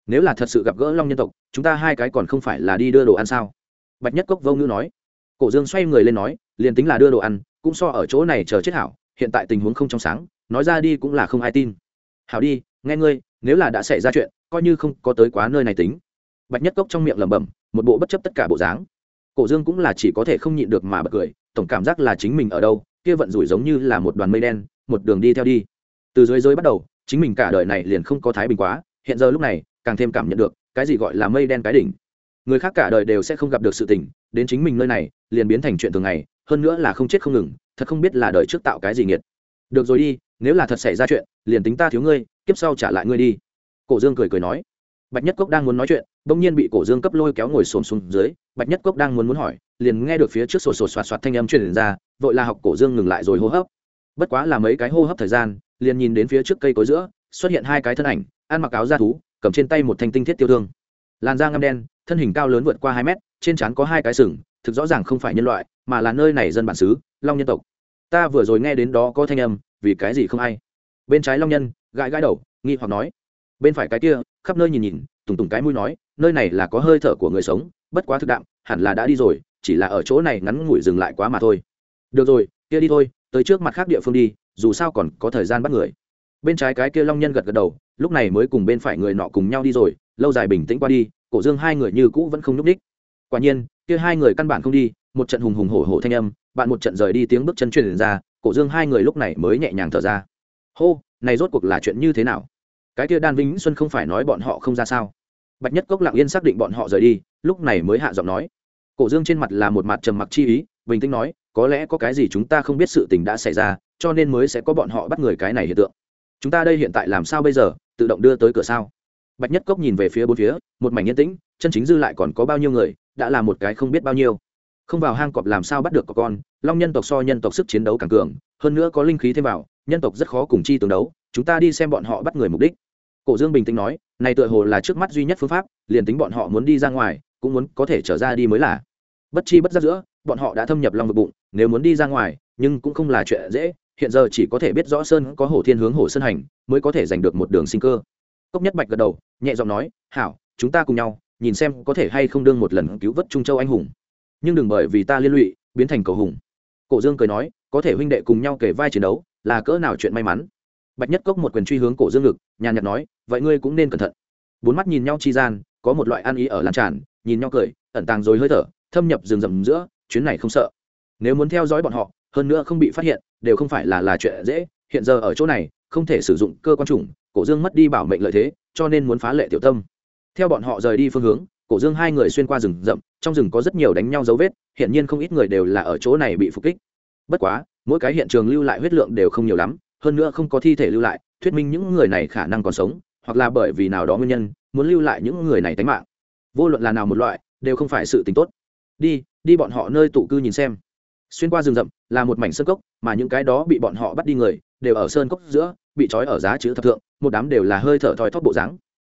Nếu là thật sự gặp gỡ long nhân tộc, chúng ta hai cái còn không phải là đi đưa đồ ăn sao? Bạch nhất cốc vô ngữ nói. Cổ dương xoay người lên nói, liền tính là đưa đồ ăn, cũng so ở chỗ này chờ chết hảo, hiện tại tình huống không trong sáng, nói ra đi cũng là không ai tin. Hảo đi, nghe ngươi, nếu là đã xảy ra chuyện coi như không có tới quá nơi này tính. Bạch nhất cốc trong miệng lẩm bẩm, một bộ bất chấp tất cả bộ dáng. Cổ dương cũng là chỉ có thể không nhịn được mà bật cười, tổng cảm giác là chính mình ở đâu, kia vận rủi giống như là một đoàn mây đen, một đường đi theo đi. Từ dưới dưới bắt đầu, chính mình cả đời này liền không có thái bình quá, hiện giờ lúc này, càng thêm cảm nhận được, cái gì gọi là mây đen cái đỉnh. Người khác cả đời đều sẽ không gặp được sự tình, đến chính mình nơi này, liền biến thành chuyện thường ngày, hơn nữa là không chết không ngừng, thật không biết là đời trước tạo cái gì nghiệt. Được rồi đi, nếu là thật xảy ra chuyện, liền tính ta thiếu ngươi, kiếp sau trả lại ngươi đi cổ dương cười cười nói. Bạch nhất cốc đang muốn nói chuyện, bỗng nhiên bị cổ dương cấp lôi kéo ngồi xổm xuống dưới, bạch nhất cốc đang muốn muốn hỏi, liền nghe được phía trước sổ sổ soạt soạt thanh âm truyền ra, vội là học cổ dương ngừng lại rồi hô hấp. Bất quá là mấy cái hô hấp thời gian, liền nhìn đến phía trước cây cối giữa, xuất hiện hai cái thân ảnh, ăn mặc áo da thú, cầm trên tay một thanh tinh thiết tiêu thương. Làn da ngăm đen, thân hình cao lớn vượt qua hai mét, trên trán có hai cái sừng, thực rõ ràng không phải nhân loại, mà là nơi này dân bản xứ, long nhân tộc. Ta vừa rồi nghe đến đó có thanh âm, vì cái gì không ai? Bên trái long nhân, gãi gãi đầu, nghi hoặc nói bên phải cái kia, khắp nơi nhìn nhìn, tùng tùng cái mũi nói, nơi này là có hơi thở của người sống, bất quá thực đạm, hẳn là đã đi rồi, chỉ là ở chỗ này ngắn ngủi dừng lại quá mà thôi. Được rồi, kia đi thôi, tới trước mặt khác địa phương đi, dù sao còn có thời gian bắt người. Bên trái cái kia long nhân gật gật đầu, lúc này mới cùng bên phải người nọ cùng nhau đi rồi, lâu dài bình tĩnh qua đi, cổ dương hai người như cũ vẫn không nhúc ních quả nhiên, kia hai người căn bản không đi, một trận hùng hùng hổ hổ thanh âm, bạn một trận rời đi tiếng bước chân truyền ra, cổ dương hai người lúc này mới nhẹ nhàng thở ra. Hô, này rốt cuộc là chuyện như thế nào? Cái kia đan vĩnh xuân không phải nói bọn họ không ra sao. Bạch nhất cốc lặng yên xác định bọn họ rời đi, lúc này mới hạ giọng nói. Cổ dương trên mặt là một mặt trầm mặc chi ý, bình tĩnh nói, có lẽ có cái gì chúng ta không biết sự tình đã xảy ra, cho nên mới sẽ có bọn họ bắt người cái này hiện tượng. Chúng ta đây hiện tại làm sao bây giờ, tự động đưa tới cửa sao? Bạch nhất cốc nhìn về phía bốn phía, một mảnh yên tĩnh, chân chính dư lại còn có bao nhiêu người, đã là một cái không biết bao nhiêu. Không vào hang cọp làm sao bắt được có con, long nhân tộc so nhân tộc sức chiến đấu càng cường, hơn nữa có linh khí thêm vào, nhân tộc rất khó cùng chi tương đấu, chúng ta đi xem bọn họ bắt người mục đích cổ dương bình tĩnh nói, này tựa hồ là trước mắt duy nhất phương pháp, liền tính bọn họ muốn đi ra ngoài, cũng muốn có thể trở ra đi mới là. Bất chi bất giác giữa, bọn họ đã thâm nhập long vực bụng, nếu muốn đi ra ngoài, nhưng cũng không là chuyện dễ, hiện giờ chỉ có thể biết rõ sơn có hổ thiên hướng hổ sơn hành, mới có thể giành được một đường sinh cơ. Cốc nhất bạch gật đầu, nhẹ giọng nói, hảo, chúng ta cùng nhau, nhìn xem có thể hay không đương một lần cứu vớt trung châu anh hùng. Nhưng đừng bởi vì ta liên lụy, biến thành cầu hùng. Cổ dương cười nói, có thể huynh đệ cùng nhau kể vai chiến đấu, là cỡ nào chuyện may mắn bạch nhất cốc một quyền truy hướng cổ dương lực, nhàn nhạt nói vậy ngươi cũng nên cẩn thận. Bốn mắt nhìn nhau chi gian có một loại ăn ý ở lan tràn nhìn nhau cười ẩn tàng rồi hơi thở thâm nhập rừng rậm giữa chuyến này không sợ. Nếu muốn theo dõi bọn họ hơn nữa không bị phát hiện đều không phải là là chuyện dễ hiện giờ ở chỗ này không thể sử dụng cơ quan chủng cổ dương mất đi bảo mệnh lợi thế cho nên muốn phá lệ tiểu tâm. Theo bọn họ rời đi phương hướng cổ dương hai người xuyên qua rừng rậm trong rừng có rất nhiều đánh nhau dấu vết hiện nhiên không ít người đều là ở chỗ này bị phục kích. Bất quá mỗi cái hiện trường lưu lại huyết lượng đều không nhiều lắm hơn nữa không có thi thể lưu lại, thuyết minh những người này khả năng còn sống, hoặc là bởi vì nào đó nguyên nhân, muốn lưu lại những người này tánh mạng. Vô luận là nào một loại, đều không phải sự tính tốt. Đi đi bọn họ nơi tụ cư nhìn xem. Xuyên qua rừng rậm, là một mảnh sơn cốc, mà những cái đó bị bọn họ bắt đi người, đều ở sơn cốc giữa, bị trói ở giá chữ thập thượng, một đám đều là hơi thở thoi thóp bộ dáng.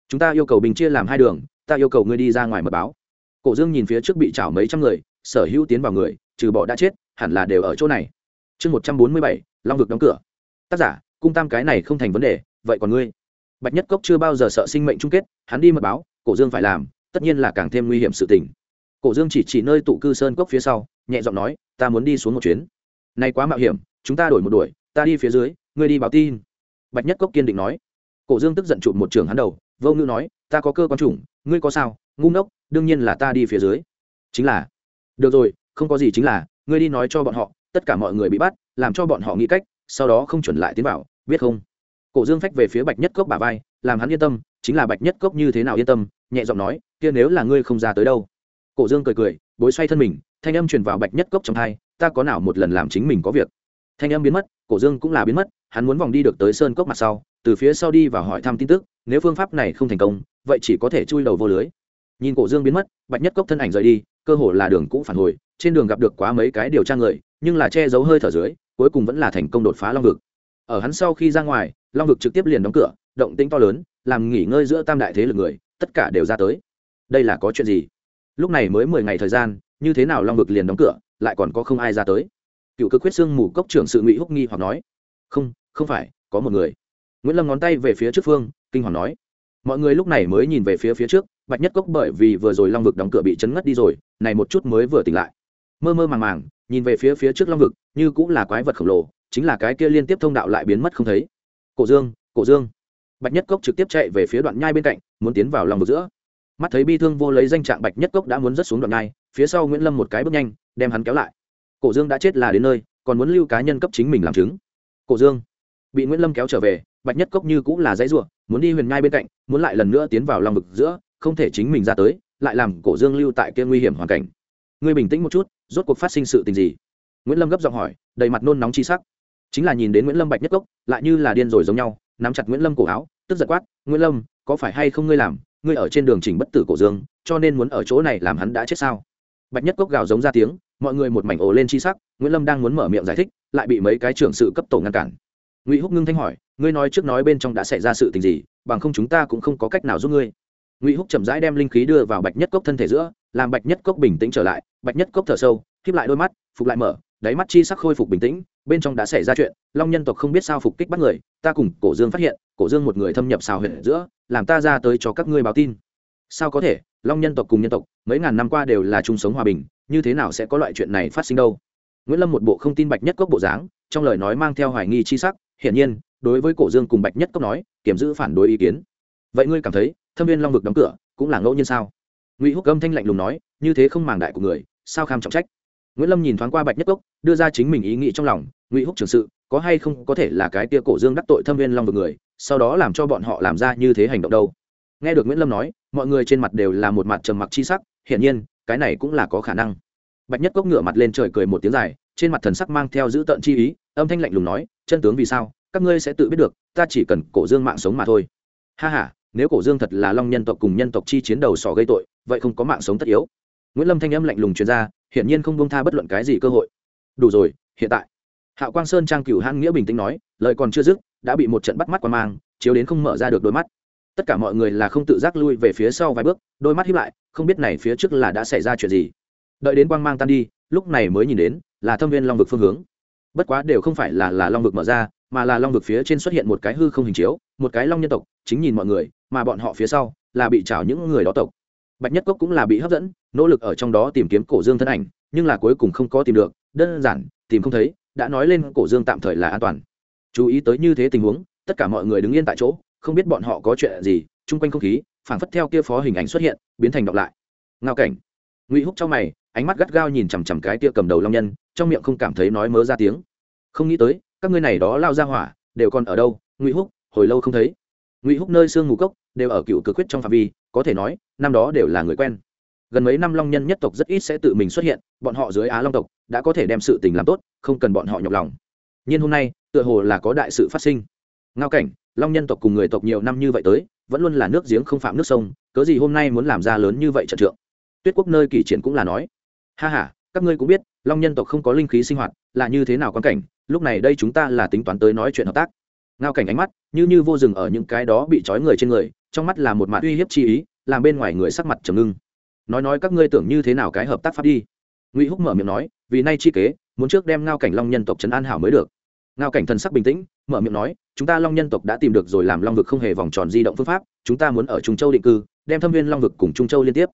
Chúng ta yêu cầu bình chia làm hai đường, ta yêu cầu ngươi đi ra ngoài mật báo. Cổ dương nhìn phía trước bị chảo mấy trăm người, sở hữu tiến vào người, trừ bỏ đã chết, hẳn là đều ở chỗ này. Chương một trăm bốn mươi bảy, long vực đóng cửa tác giả, cung tam cái này không thành vấn đề, vậy còn ngươi? Bạch nhất cốc chưa bao giờ sợ sinh mệnh chung kết, hắn đi mật báo, cổ dương phải làm, tất nhiên là càng thêm nguy hiểm sự tình. Cổ dương chỉ chỉ nơi tụ cư sơn cốc phía sau, nhẹ giọng nói, ta muốn đi xuống một chuyến. Nay quá mạo hiểm, chúng ta đổi một đuổi, ta đi phía dưới, ngươi đi báo tin. Bạch nhất cốc kiên định nói. Cổ dương tức giận chụp một trường hắn đầu, vô ngữ nói, ta có cơ quan chủng, ngươi có sao, ngu ngốc, đương nhiên là ta đi phía dưới. Chính là. Được rồi, không có gì chính là, ngươi đi nói cho bọn họ, tất cả mọi người bị bắt, làm cho bọn họ nghĩ cách sau đó không chuẩn lại tiến vào, biết không? Cổ dương phách về phía bạch nhất cốc bà vai, làm hắn yên tâm, chính là bạch nhất cốc như thế nào yên tâm, nhẹ giọng nói, kia nếu là ngươi không ra tới đâu? Cổ dương cười cười, bối xoay thân mình, thanh âm truyền vào bạch nhất cốc trong hai ta có nào một lần làm chính mình có việc? Thanh âm biến mất, cổ dương cũng là biến mất, hắn muốn vòng đi được tới sơn cốc mặt sau, từ phía sau đi và hỏi thăm tin tức, nếu phương pháp này không thành công, vậy chỉ có thể chui đầu vô lưới. Nhìn cổ dương biến mất, bạch nhất cốc thân ảnh rời đi, cơ hồ là đường cũ phản hồi, trên đường gặp được quá mấy cái điều tra người, nhưng là che giấu hơi thở dưới cuối cùng vẫn là thành công đột phá long vực. Ở hắn sau khi ra ngoài, long vực trực tiếp liền đóng cửa, động tĩnh to lớn, làm nghỉ ngơi giữa tam đại thế lực người, tất cả đều ra tới. Đây là có chuyện gì? Lúc này mới mười ngày thời gian, như thế nào long vực liền đóng cửa, lại còn có không ai ra tới? Cựu cực huyết xương mù cốc trưởng sự ngụy húc nghi hoặc nói. Không không phải, có một người. Nguyễn lâm ngón tay về phía trước phương, kinh hoàng nói. Mọi người lúc này mới nhìn về phía phía trước, bạch nhất cốc bởi vì vừa rồi long vực đóng cửa bị chấn ngất đi rồi, này một chút mới vừa tỉnh lại. Mơ mơ màng màng, nhìn về phía phía trước long vực như cũng là quái vật khổng lồ, chính là cái kia liên tiếp thông đạo lại biến mất không thấy. Cổ dương cổ dương. Bạch nhất cốc trực tiếp chạy về phía đoạn nhai bên cạnh, muốn tiến vào lòng vực giữa. Mắt thấy bi thương vô lấy danh trạng bạch nhất cốc đã muốn rớt xuống đoạn nhai, phía sau nguyễn lâm một cái bước nhanh, đem hắn kéo lại. Cổ dương đã chết là đến nơi, còn muốn lưu cá nhân cấp chính mình làm chứng. Cổ dương. Bị nguyễn lâm kéo trở về, bạch nhất cốc như cũng là dãy ruộng muốn đi huyền nhai bên cạnh, muốn lại lần nữa tiến vào lòng vực giữa, không thể chính mình ra tới, lại làm cổ dương lưu tại kia nguy hiểm hoàn cảnh. Ngươi bình tĩnh một chút, rốt cuộc phát sinh sự tình gì? Nguyễn lâm gấp giọng hỏi đầy mặt nôn nóng chi sắc chính là nhìn đến nguyễn lâm bạch nhất cốc lại như là điên rồi giống nhau nắm chặt nguyễn lâm cổ áo tức giật quát nguyễn lâm có phải hay không ngươi làm ngươi ở trên đường trình bất tử cổ dương cho nên muốn ở chỗ này làm hắn đã chết sao bạch nhất cốc gào giống ra tiếng mọi người một mảnh ồ lên chi sắc nguyễn lâm đang muốn mở miệng giải thích lại bị mấy cái trưởng sự cấp tổ ngăn cản ngụy húc ngưng thanh hỏi ngươi nói trước nói bên trong đã xảy ra sự tình gì bằng không chúng ta cũng không có cách nào giúp ngươi ngụy húc chậm rãi đem linh khí đưa vào bạch nhất cốc thân thể giữa làm bạch nhất cốc bình tĩnh trở lại bạch nhất cốc thở sâu khiếp lại đôi mắt phục lại mở đáy mắt chi sắc khôi phục bình tĩnh, bên trong đã xảy ra chuyện, long nhân tộc không biết sao phục kích bắt người, ta cùng cổ dương phát hiện, cổ dương một người thâm nhập xào huyện giữa, làm ta ra tới cho các ngươi báo tin. Sao có thể? Long nhân tộc cùng nhân tộc, mấy ngàn năm qua đều là chung sống hòa bình, như thế nào sẽ có loại chuyện này phát sinh đâu? Nguyễn lâm một bộ không tin bạch nhất cốc bộ dáng, trong lời nói mang theo hoài nghi chi sắc, hiển nhiên, đối với cổ dương cùng bạch nhất cốc nói, kiểm giữ phản đối ý kiến. Vậy ngươi cảm thấy, thâm viên long vực đóng cửa, cũng là ngẫu nhiên sao? Ngụy húc âm thanh lạnh lùng nói, như thế không màng đại của người, sao kham trọng trách? Nguyễn lâm nhìn thoáng qua bạch nhất cốc, đưa ra chính mình ý nghĩ trong lòng, ngụy húc trường sự, có hay không có thể là cái tia cổ dương đắc tội thâm viên long vực người, sau đó làm cho bọn họ làm ra như thế hành động đâu. Nghe được nguyễn lâm nói, mọi người trên mặt đều là một mặt trầm mặc chi sắc, hiển nhiên, cái này cũng là có khả năng. Bạch nhất cốc ngửa mặt lên trời cười một tiếng dài, trên mặt thần sắc mang theo giữ tợn chi ý, âm thanh lạnh lùng nói, chân tướng vì sao, các ngươi sẽ tự biết được, ta chỉ cần cổ dương mạng sống mà thôi. Ha h a nếu cổ dương thật là long nhân tộc cùng nhân tộc chi chiến đầu sỏ gây tội, vậy không có mạng sống tất yếu nguyễn lâm thanh âm lạnh lùng truyền ra, hiển nhiên không bông tha bất luận cái gì cơ hội. Đủ rồi, hiện tại. Hạo quang sơn trang cửu hãn nghĩa bình tĩnh nói, lời còn chưa dứt, đã bị một trận bắt mắt qua mang, chiếu đến không mở ra được đôi mắt. Tất cả mọi người là không tự giác lui về phía sau vài bước, đôi mắt hiếp lại, không biết này phía trước là đã xảy ra chuyện gì. Đợi đến quang mang tan đi, lúc này mới nhìn đến, là thâm viên long vực phương hướng. Bất quá đều không phải là là long vực mở ra, mà là long vực phía trên xuất hiện một cái hư không hình chiếu, một cái long nhân tộc, chính nhìn mọi người, mà bọn họ phía sau là bị trào những người đó tộc. Bạch nhất cốc cũng là bị hấp dẫn nỗ lực ở trong đó tìm kiếm cổ dương thân ảnh, nhưng là cuối cùng không có tìm được, đơn giản, tìm không thấy, đã nói lên cổ dương tạm thời là an toàn. Chú ý tới như thế tình huống, tất cả mọi người đứng yên tại chỗ, không biết bọn họ có chuyện gì, chung quanh không khí, phảng phất theo kia phó hình ảnh xuất hiện, biến thành đọc lại. Ngao cảnh. Ngụy húc trong mày, ánh mắt gắt gao nhìn chằm chằm cái tia cầm đầu long nhân, trong miệng không cảm thấy nói mớ ra tiếng. Không nghĩ tới, các ngươi này đó lao ra hỏa, đều còn ở đâu, ngụy húc, hồi lâu không thấy. Ngụy húc nơi xương ngủ cốc, đều ở cựu cực quyết trong phạm vi, có thể nói, năm đó đều là người quen gần mấy năm long nhân nhất tộc rất ít sẽ tự mình xuất hiện, bọn họ dưới á long tộc đã có thể đem sự tình làm tốt, không cần bọn họ nhọc lòng. Nhưng hôm nay, tựa hồ là có đại sự phát sinh. Ngao cảnh, long nhân tộc cùng người tộc nhiều năm như vậy tới, vẫn luôn là nước giếng không phạm nước sông, cớ gì hôm nay muốn làm ra lớn như vậy trận trượng? Tuyết quốc nơi kỳ triển cũng là nói. Ha h a các ngươi cũng biết, long nhân tộc không có linh khí sinh hoạt, là như thế nào quan cảnh, lúc này đây chúng ta là tính toán tới nói chuyện hợp tác. Ngao cảnh ánh mắt, như như vô rừng ở những cái đó bị trói người trên người, trong mắt là một mặt uy hiếp chi ý, làm bên ngoài người sắc mặt trầm ngưng nói nói các ngươi tưởng như thế nào cái hợp tác pháp đi. Ngụy húc mở miệng nói, vì nay chi kế, muốn trước đem ngao cảnh long nhân tộc trấn an hảo mới được. Ngao cảnh thần sắc bình tĩnh, mở miệng nói, chúng ta long nhân tộc đã tìm được rồi làm long vực không hề vòng tròn di động phương pháp, chúng ta muốn ở trung châu định cư, đem thâm viên long vực cùng trung châu liên tiếp.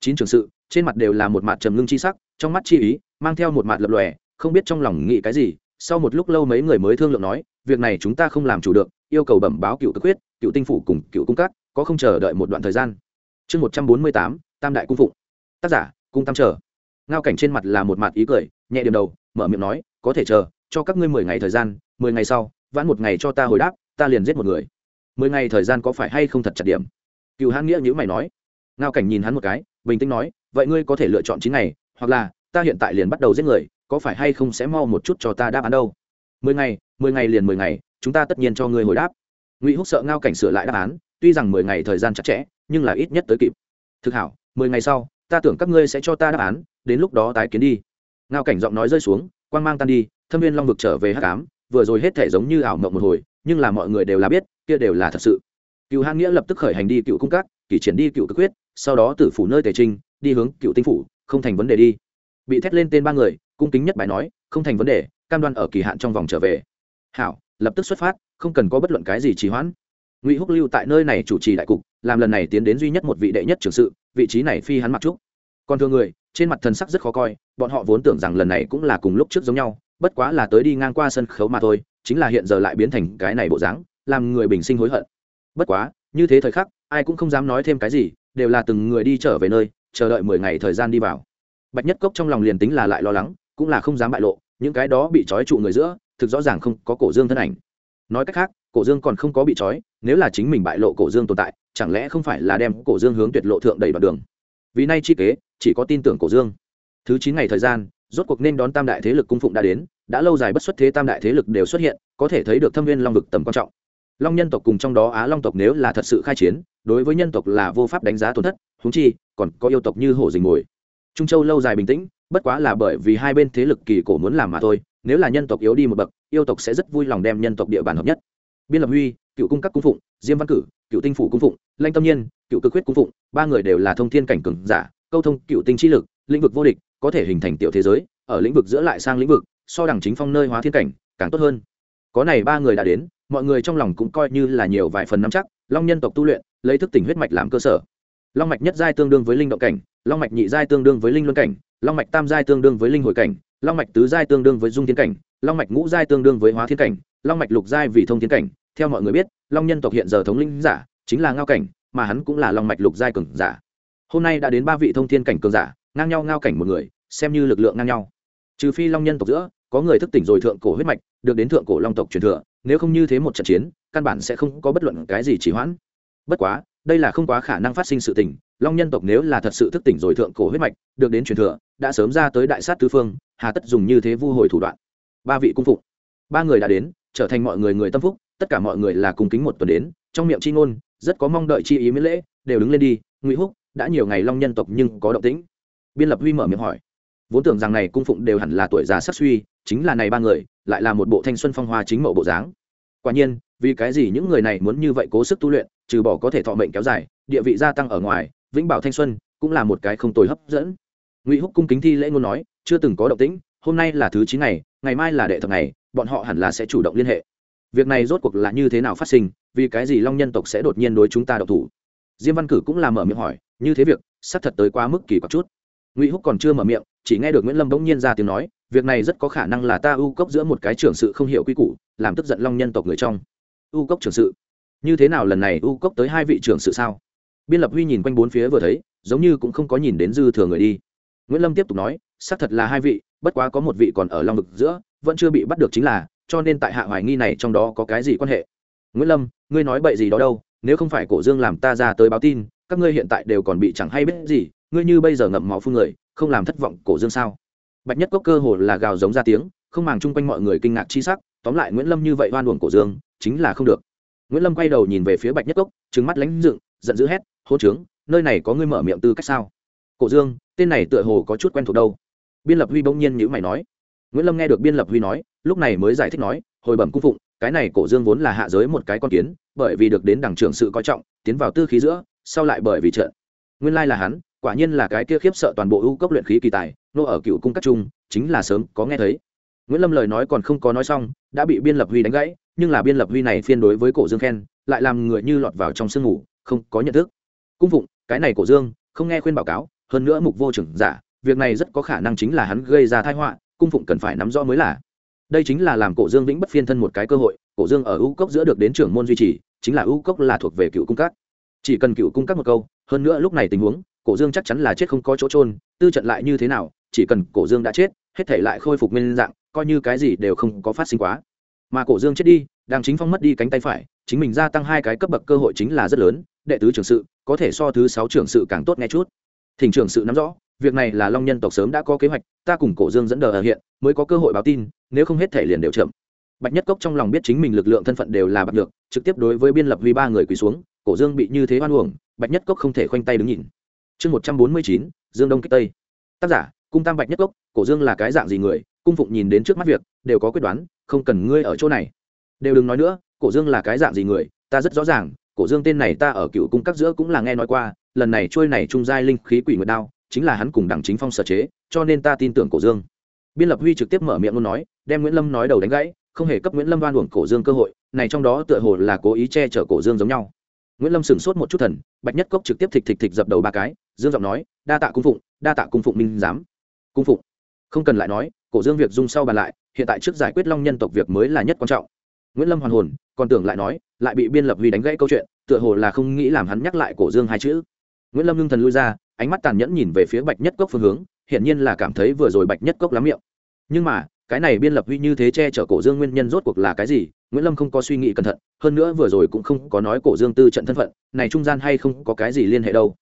Chín trường sự, trên mặt đều là một mặt trầm ngưng chi sắc, trong mắt chi ý, mang theo một mặt lập lòe, không biết trong lòng nghĩ cái gì, sau một lúc lâu mấy người mới thương lượng nói, việc này chúng ta không làm chủ được, yêu cầu bẩm báo cựu tức quyết cựu tinh phủ cùng cựu cung cát có không chờ đợi một đoạn thời gian. Chương một trăm bốn mươi tám tam đại cung phụng. Tác giả, cung tam chờ ngao cảnh trên mặt là một mặt ý cười, nhẹ điểm đầu, mở miệng nói, có thể chờ, cho các ngươi mười ngày thời gian, mười ngày sau, vãn một ngày cho ta hồi đáp, ta liền giết một người. Mười ngày thời gian có phải hay không thật chặt điểm? Cựu hãn nghĩa nhữ mày nói. Ngao cảnh nhìn hắn một cái, bình tĩnh nói, vậy ngươi có thể lựa chọn chín ngày, hoặc là, ta hiện tại liền bắt đầu giết người, có phải hay không sẽ mau một chút cho ta đáp án đâu? Mười ngày mười ngày liền mười ngày, chúng ta tất nhiên cho ngươi hồi đáp. Ngụy húc sợ ngao cảnh sửa lại đáp án, tuy rằng mười ngày thời gian chặt chẽ, nhưng là ít nhất tới kịp. Thực hảo mười ngày sau ta tưởng các ngươi sẽ cho ta đáp án đến lúc đó tái kiến đi. Ngao cảnh giọng nói rơi xuống quan g mang tan đi thâm viên long vực trở về hát cám vừa rồi hết thể giống như ảo mộng một hồi nhưng là mọi người đều là biết kia đều là thật sự. Cựu hãn nghĩa lập tức khởi hành đi cựu cung cát, kỷ triển đi cựu cực quyết sau đó tử phủ nơi tề trinh đi hướng cựu tinh phủ không thành vấn đề đi. Bị thét lên tên ba người cung kính nhất bài nói không thành vấn đề cam đoan ở kỳ hạn trong vòng trở về. Hảo lập tức xuất phát không cần có bất luận cái gì trì hoãn. Ngụy húc lưu tại nơi này chủ trì đại cục làm lần này tiến đến duy nhất một vị đệ nhất trưởng sự vị trí này phi hắn mặc trúc. Còn thường người, trên mặt thần sắc rất khó coi, bọn họ vốn tưởng rằng lần này cũng là cùng lúc trước giống nhau, bất quá là tới đi ngang qua sân khấu mà thôi, chính là hiện giờ lại biến thành cái này bộ dáng, làm người bình sinh hối hận. Bất quá, như thế thời khắc, ai cũng không dám nói thêm cái gì, đều là từng người đi trở về nơi, chờ đợi mười ngày thời gian đi vào. Bạch nhất cốc trong lòng liền tính là lại lo lắng, cũng là không dám bại lộ, những cái đó bị trói trụ người giữa, thực rõ ràng không có cổ dương thân ảnh. Nói cách khác cổ dương còn không có bị trói, nếu là chính mình bại lộ cổ dương tồn tại, chẳng lẽ không phải là đem cổ dương hướng tuyệt lộ thượng đầy đoạn đường? Vì nay chi kế, chỉ có tin tưởng cổ dương. Thứ chín ngày thời gian, rốt cuộc nên đón tam đại thế lực cung phụng đã đến, đã lâu dài bất xuất thế tam đại thế lực đều xuất hiện, có thể thấy được thâm viên long vực tầm quan trọng. Long nhân tộc cùng trong đó á long tộc nếu là thật sự khai chiến, đối với nhân tộc là vô pháp đánh giá tổn thất húng chi, còn có yêu tộc như hổ dình mồi. Trung châu lâu dài bình tĩnh, bất quá là bởi vì hai bên thế lực kỳ cổ muốn làm mà thôi, nếu là nhân tộc yếu đi một bậc, yêu tộc sẽ rất vui lòng đem nhân tộc địa bàn hợp nhất biên lập huy, cựu cung các cung phụng, diêm văn cử, cựu tinh phủ cung phụng, lanh tâm nhiên, cựu cực huyết cung phụng, ba người đều là thông thiên cảnh cường giả, câu thông cựu tinh chi lực, lĩnh vực vô địch, có thể hình thành tiểu thế giới, ở lĩnh vực giữa lại sang lĩnh vực, so đẳng chính phong nơi hóa thiên cảnh, càng tốt hơn. Có này ba người đã đến, mọi người trong lòng cũng coi như là nhiều vài phần nắm chắc, long nhân tộc tu luyện, lấy thức tỉnh huyết mạch làm cơ sở. Long mạch nhất giai tương đương với linh động cảnh, long mạch nhị giai tương đương với linh luân cảnh, long mạch tam giai tương đương với linh hồi cảnh, long mạch tứ giai tương đương với dung thiên cảnh, long mạch ngũ giai tương đương với hóa thiên cảnh, long mạch lục giai vì thông thiên cảnh theo mọi người biết, long nhân tộc hiện giờ thống linh giả chính là ngao cảnh, mà hắn cũng là long mạch lục giai cường giả. Hôm nay đã đến ba vị thông thiên cảnh cường giả, ngang nhau ngao cảnh một người, xem như lực lượng ngang nhau. Trừ phi long nhân tộc giữa, có người thức tỉnh rồi thượng cổ huyết mạch, được đến thượng cổ long tộc truyền thừa, nếu không như thế một trận chiến, căn bản sẽ không có bất luận cái gì chỉ hoãn. Bất quá, đây là không quá khả năng phát sinh sự tình, long nhân tộc nếu là thật sự thức tỉnh rồi thượng cổ huyết mạch, được đến truyền thừa, đã sớm ra tới đại sát tứ phương, hà tất dùng như thế vu hồi thủ đoạn. Ba vị cung phụng. Ba người đã đến, trở thành mọi người người tâm phúc tất cả mọi người là cùng kính một tuần đến, trong miệng chi ngôn, rất có mong đợi chi ý miễn lễ, đều đứng lên đi, ngụy húc, đã nhiều ngày long nhân tộc nhưng có động tĩnh. Biên lập huy mở miệng hỏi. Vốn tưởng rằng này cung phụng đều hẳn là tuổi già sắc suy, chính là này ba người, lại là một bộ thanh xuân phong hoa chính mẫu bộ dáng. Quả nhiên, vì cái gì những người này muốn như vậy cố sức tu luyện, trừ bỏ có thể thọ mệnh kéo dài, địa vị gia tăng ở ngoài, vĩnh bảo thanh xuân, cũng là một cái không tồi hấp dẫn. Ngụy húc cung kính thi lễ ngôn nói, chưa từng có động tĩnh, hôm nay là thứ chín ngày ngày mai là đệ thập ngày, bọn họ hẳn là sẽ chủ động liên hệ việc này rốt cuộc là như thế nào phát sinh, vì cái gì long nhân tộc sẽ đột nhiên đối chúng ta độc thủ? Diêm văn cử cũng là mở miệng hỏi, như thế việc sắp thật tới quá mức kỳ quặc chút. Ngụy húc còn chưa mở miệng, chỉ nghe được nguyễn lâm bỗng nhiên ra tiếng nói, việc này rất có khả năng là ta ưu cốc giữa một cái trưởng sự không hiểu quy củ, làm tức giận long nhân tộc người trong. Ưu cốc trưởng sự? Như thế nào lần này ưu cốc tới hai vị trưởng sự sao? Biên lập huy nhìn quanh bốn phía vừa thấy, giống như cũng không có nhìn đến dư thừa người đi. Nguyễn lâm tiếp tục nói, xác thật là hai vị, bất quá có một vị còn ở long vực giữa, vẫn chưa bị bắt được chính là cho nên tại hạ hoài nghi này trong đó có cái gì quan hệ. Nguyễn lâm, ngươi nói bậy gì đó đâu, nếu không phải cổ dương làm ta ra tới báo tin, các ngươi hiện tại đều còn bị chẳng hay biết gì, ngươi như bây giờ ngậm máu phương người, không làm thất vọng cổ dương sao? Bạch nhất cốc cơ hồ là gào giống ra tiếng, không màng chung quanh mọi người kinh ngạc chi sắc, tóm lại nguyễn lâm như vậy oan uổng cổ dương, chính là không được. Nguyễn lâm quay đầu nhìn về phía bạch nhất cốc trứng mắt lánh dựng, giận dữ hét hô trướng, nơi này có ngươi mở miệng tư cách sao? Cổ dương, tên này tựa hồ có chút quen thuộc đâu. Biên lập huy bỗng nhiên nhữ mày nói nguyễn lâm nghe được biên lập huy nói, lúc này mới giải thích nói, hồi bẩm cung phụng, cái này cổ dương vốn là hạ giới một cái con kiến, bởi vì được đến đảng trưởng sự coi trọng, tiến vào tư khí giữa, sau lại bởi vì trận. Nguyên lai là hắn, quả nhiên là cái kia khiếp sợ toàn bộ ưu cốc luyện khí kỳ tài, nô ở cựu cung các trung, chính là sớm có nghe thấy. Nguyễn lâm lời nói còn không có nói xong, đã bị biên lập huy đánh gãy, nhưng là biên lập huy này phiên đối với cổ dương khen, lại làm người như lọt vào trong sương ngủ, không có nhận thức. Cung phụng, cái này cổ dương, không nghe khuyên báo cáo, hơn nữa mục vô trưởng giả, việc này rất có khả năng chính là hắn gây ra tai họa cung phụng cần phải nắm rõ mới là. Đây chính là làm cổ dương vĩnh bất phiên thân một cái cơ hội, cổ dương ở ưu cốc giữa được đến trưởng môn duy trì, chính là ưu cốc là thuộc về cựu cung các. Chỉ cần cựu cung các một câu, hơn nữa lúc này tình huống, cổ dương chắc chắn là chết không có chỗ trôn tư trận lại như thế nào, chỉ cần cổ dương đã chết, hết thể lại khôi phục nguyên dạng, coi như cái gì đều không có phát sinh quá. Mà cổ dương chết đi đang chính phong mất đi cánh tay phải, chính mình gia tăng hai cái cấp bậc cơ hội chính là rất lớn, đệ tứ trưởng sự, có thể so thứ sáu trưởng sự càng tốt nghe chút thỉnh trưởng sự nắm rõ, việc này là long nhân tộc sớm đã có kế hoạch, ta cùng cổ dương dẫn đờ ở hiện, mới có cơ hội báo tin, nếu không hết thể liền đều chậm. Bạch nhất cốc trong lòng biết chính mình lực lượng thân phận đều là bạc được trực tiếp đối với biên lập huy ba người quỳ xuống, cổ dương bị như thế hoan uổng, bạch nhất cốc không thể khoanh tay đứng nhìn. Chương một trăm bốn mươi chín, dương đông kích tây. Tác giả, cung tam bạch nhất cốc, cổ dương là cái dạng gì người, cung phụng nhìn đến trước mắt việc, đều có quyết đoán, không cần ngươi ở chỗ này. Đều đừng nói nữa, cổ dương là cái dạng gì người, ta rất rõ ràng cổ dương tên này ta ở cựu cung các giữa cũng là nghe nói qua, lần này trôi này trung giai linh khí quỷ nguyệt đao, chính là hắn cùng đảng chính phong sở chế, cho nên ta tin tưởng cổ dương. Biên lập huy trực tiếp mở miệng luôn nói, đem nguyễn lâm nói đầu đánh gãy, không hề cấp nguyễn lâm đoan uổng cổ dương cơ hội, này trong đó tựa hồ là cố ý che chở cổ dương giống nhau. Nguyễn lâm sửng sốt một chút thần, bạch nhất cốc trực tiếp thịch thịch thịch dập đầu ba cái, dương giọng nói, đa tạ cung phụng, đa tạ cung phụng minh giám. Cung phụng? Không cần lại nói, cổ dương việc dung sau bàn lại, hiện tại trước giải quyết long nhân tộc việc mới là nhất quan trọng. Nguyễn lâm hoàn hồn còn tưởng lại nói, lại bị biên lập huy đánh gãy câu chuyện, tựa hồ là không nghĩ làm hắn nhắc lại cổ dương hai chữ. Nguyễn lâm ngưng thần lui ra, ánh mắt tàn nhẫn nhìn về phía bạch nhất cốc phương hướng, hiển nhiên là cảm thấy vừa rồi bạch nhất cốc lắm miệng. Nhưng mà, cái này biên lập huy như thế che chở cổ dương nguyên nhân rốt cuộc là cái gì, nguyễn lâm không có suy nghĩ cẩn thận, hơn nữa vừa rồi cũng không có nói cổ dương tư trận thân phận, này trung gian hay không có cái gì liên hệ đâu.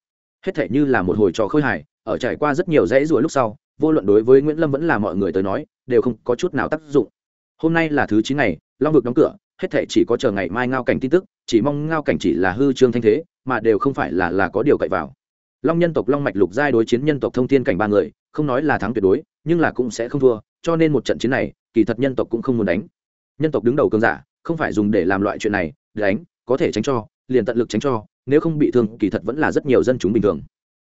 Hết thể như là một hồi trò khơi hài, ở trải qua rất nhiều dãy ruồi lúc sau, vô luận đối với nguyễn lâm vẫn là mọi người tới nói, đều không có chút nào tác dụng. Hôm nay là thứ chín ngày, long vực đóng cửa hết thể chỉ có chờ ngày mai ngao cảnh tin tức, chỉ mong ngao cảnh chỉ là hư trương thanh thế, mà đều không phải là là có điều cậy vào. Long nhân tộc long mạch lục giai đối chiến nhân tộc thông thiên cảnh ba người, không nói là thắng tuyệt đối, nhưng là cũng sẽ không thua, cho nên một trận chiến này, kỳ thật nhân tộc cũng không muốn đánh. Nhân tộc đứng đầu cơn giả, không phải dùng để làm loại chuyện này, đánh, có thể tránh cho, liền tận lực tránh cho, nếu không bị thương, kỳ thật vẫn là rất nhiều dân chúng bình thường.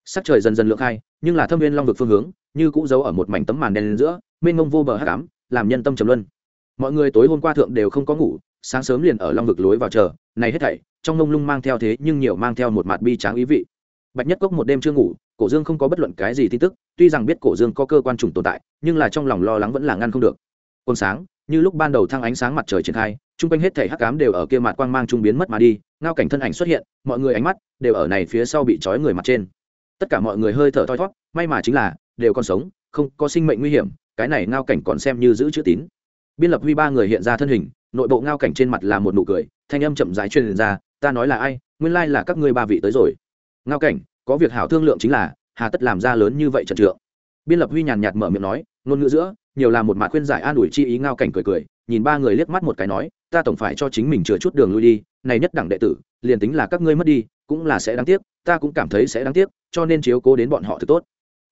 Sắc trời dần dần lượng khai, nhưng là thâm viên long vực phương hướng, như cũ giấu ở một mảnh tấm màn đen lên giữa, mênh mông vô bờ hắc ám, làm nhân tâm trầm luân. Mọi người tối hôm qua thượng đều không có ngủ sáng sớm liền ở long vực lối vào chờ. Này hết thảy, trong mông lung mang theo thế nhưng nhiều mang theo một mặt bi tráng ý vị. Bạch nhất cốc một đêm chưa ngủ, cổ dương không có bất luận cái gì tin tức. Tuy rằng biết cổ dương có cơ quan trùng tồn tại, nhưng là trong lòng lo lắng vẫn là ngăn không được. Còn sáng, như lúc ban đầu thăng ánh sáng mặt trời triển khai, chung quanh hết thảy hắc cám đều ở kia mặt quang mang trung biến mất mà đi, ngao cảnh thân ảnh xuất hiện, mọi người ánh mắt đều ở này phía sau bị trói người mặt trên. Tất cả mọi người hơi thở thoi thót may mà chính là đều còn sống, không có sinh mệnh nguy hiểm, cái này ngao cảnh còn xem như giữ chữ tín. Biên lập huy ba người hiện ra thân hình nội bộ ngao cảnh trên mặt là một nụ cười, thanh âm chậm rãi truyền ra, ta nói là ai? Nguyên lai là các ngươi ba vị tới rồi. Ngao cảnh, có việc hảo thương lượng chính là, hà tất làm ra lớn như vậy trận trượng. Biên lập huy nhàn nhạt mở miệng nói, ngôn ngữ giữa, nhiều là một mạt khuyên giải an ủi chi ý. Ngao cảnh cười cười, nhìn ba người liếc mắt một cái nói, ta tổng phải cho chính mình chừa chút đường lui đi, này nhất đẳng đệ tử, liền tính là các ngươi mất đi, cũng là sẽ đáng tiếc, ta cũng cảm thấy sẽ đáng tiếc, cho nên chiếu cố đến bọn họ thật tốt.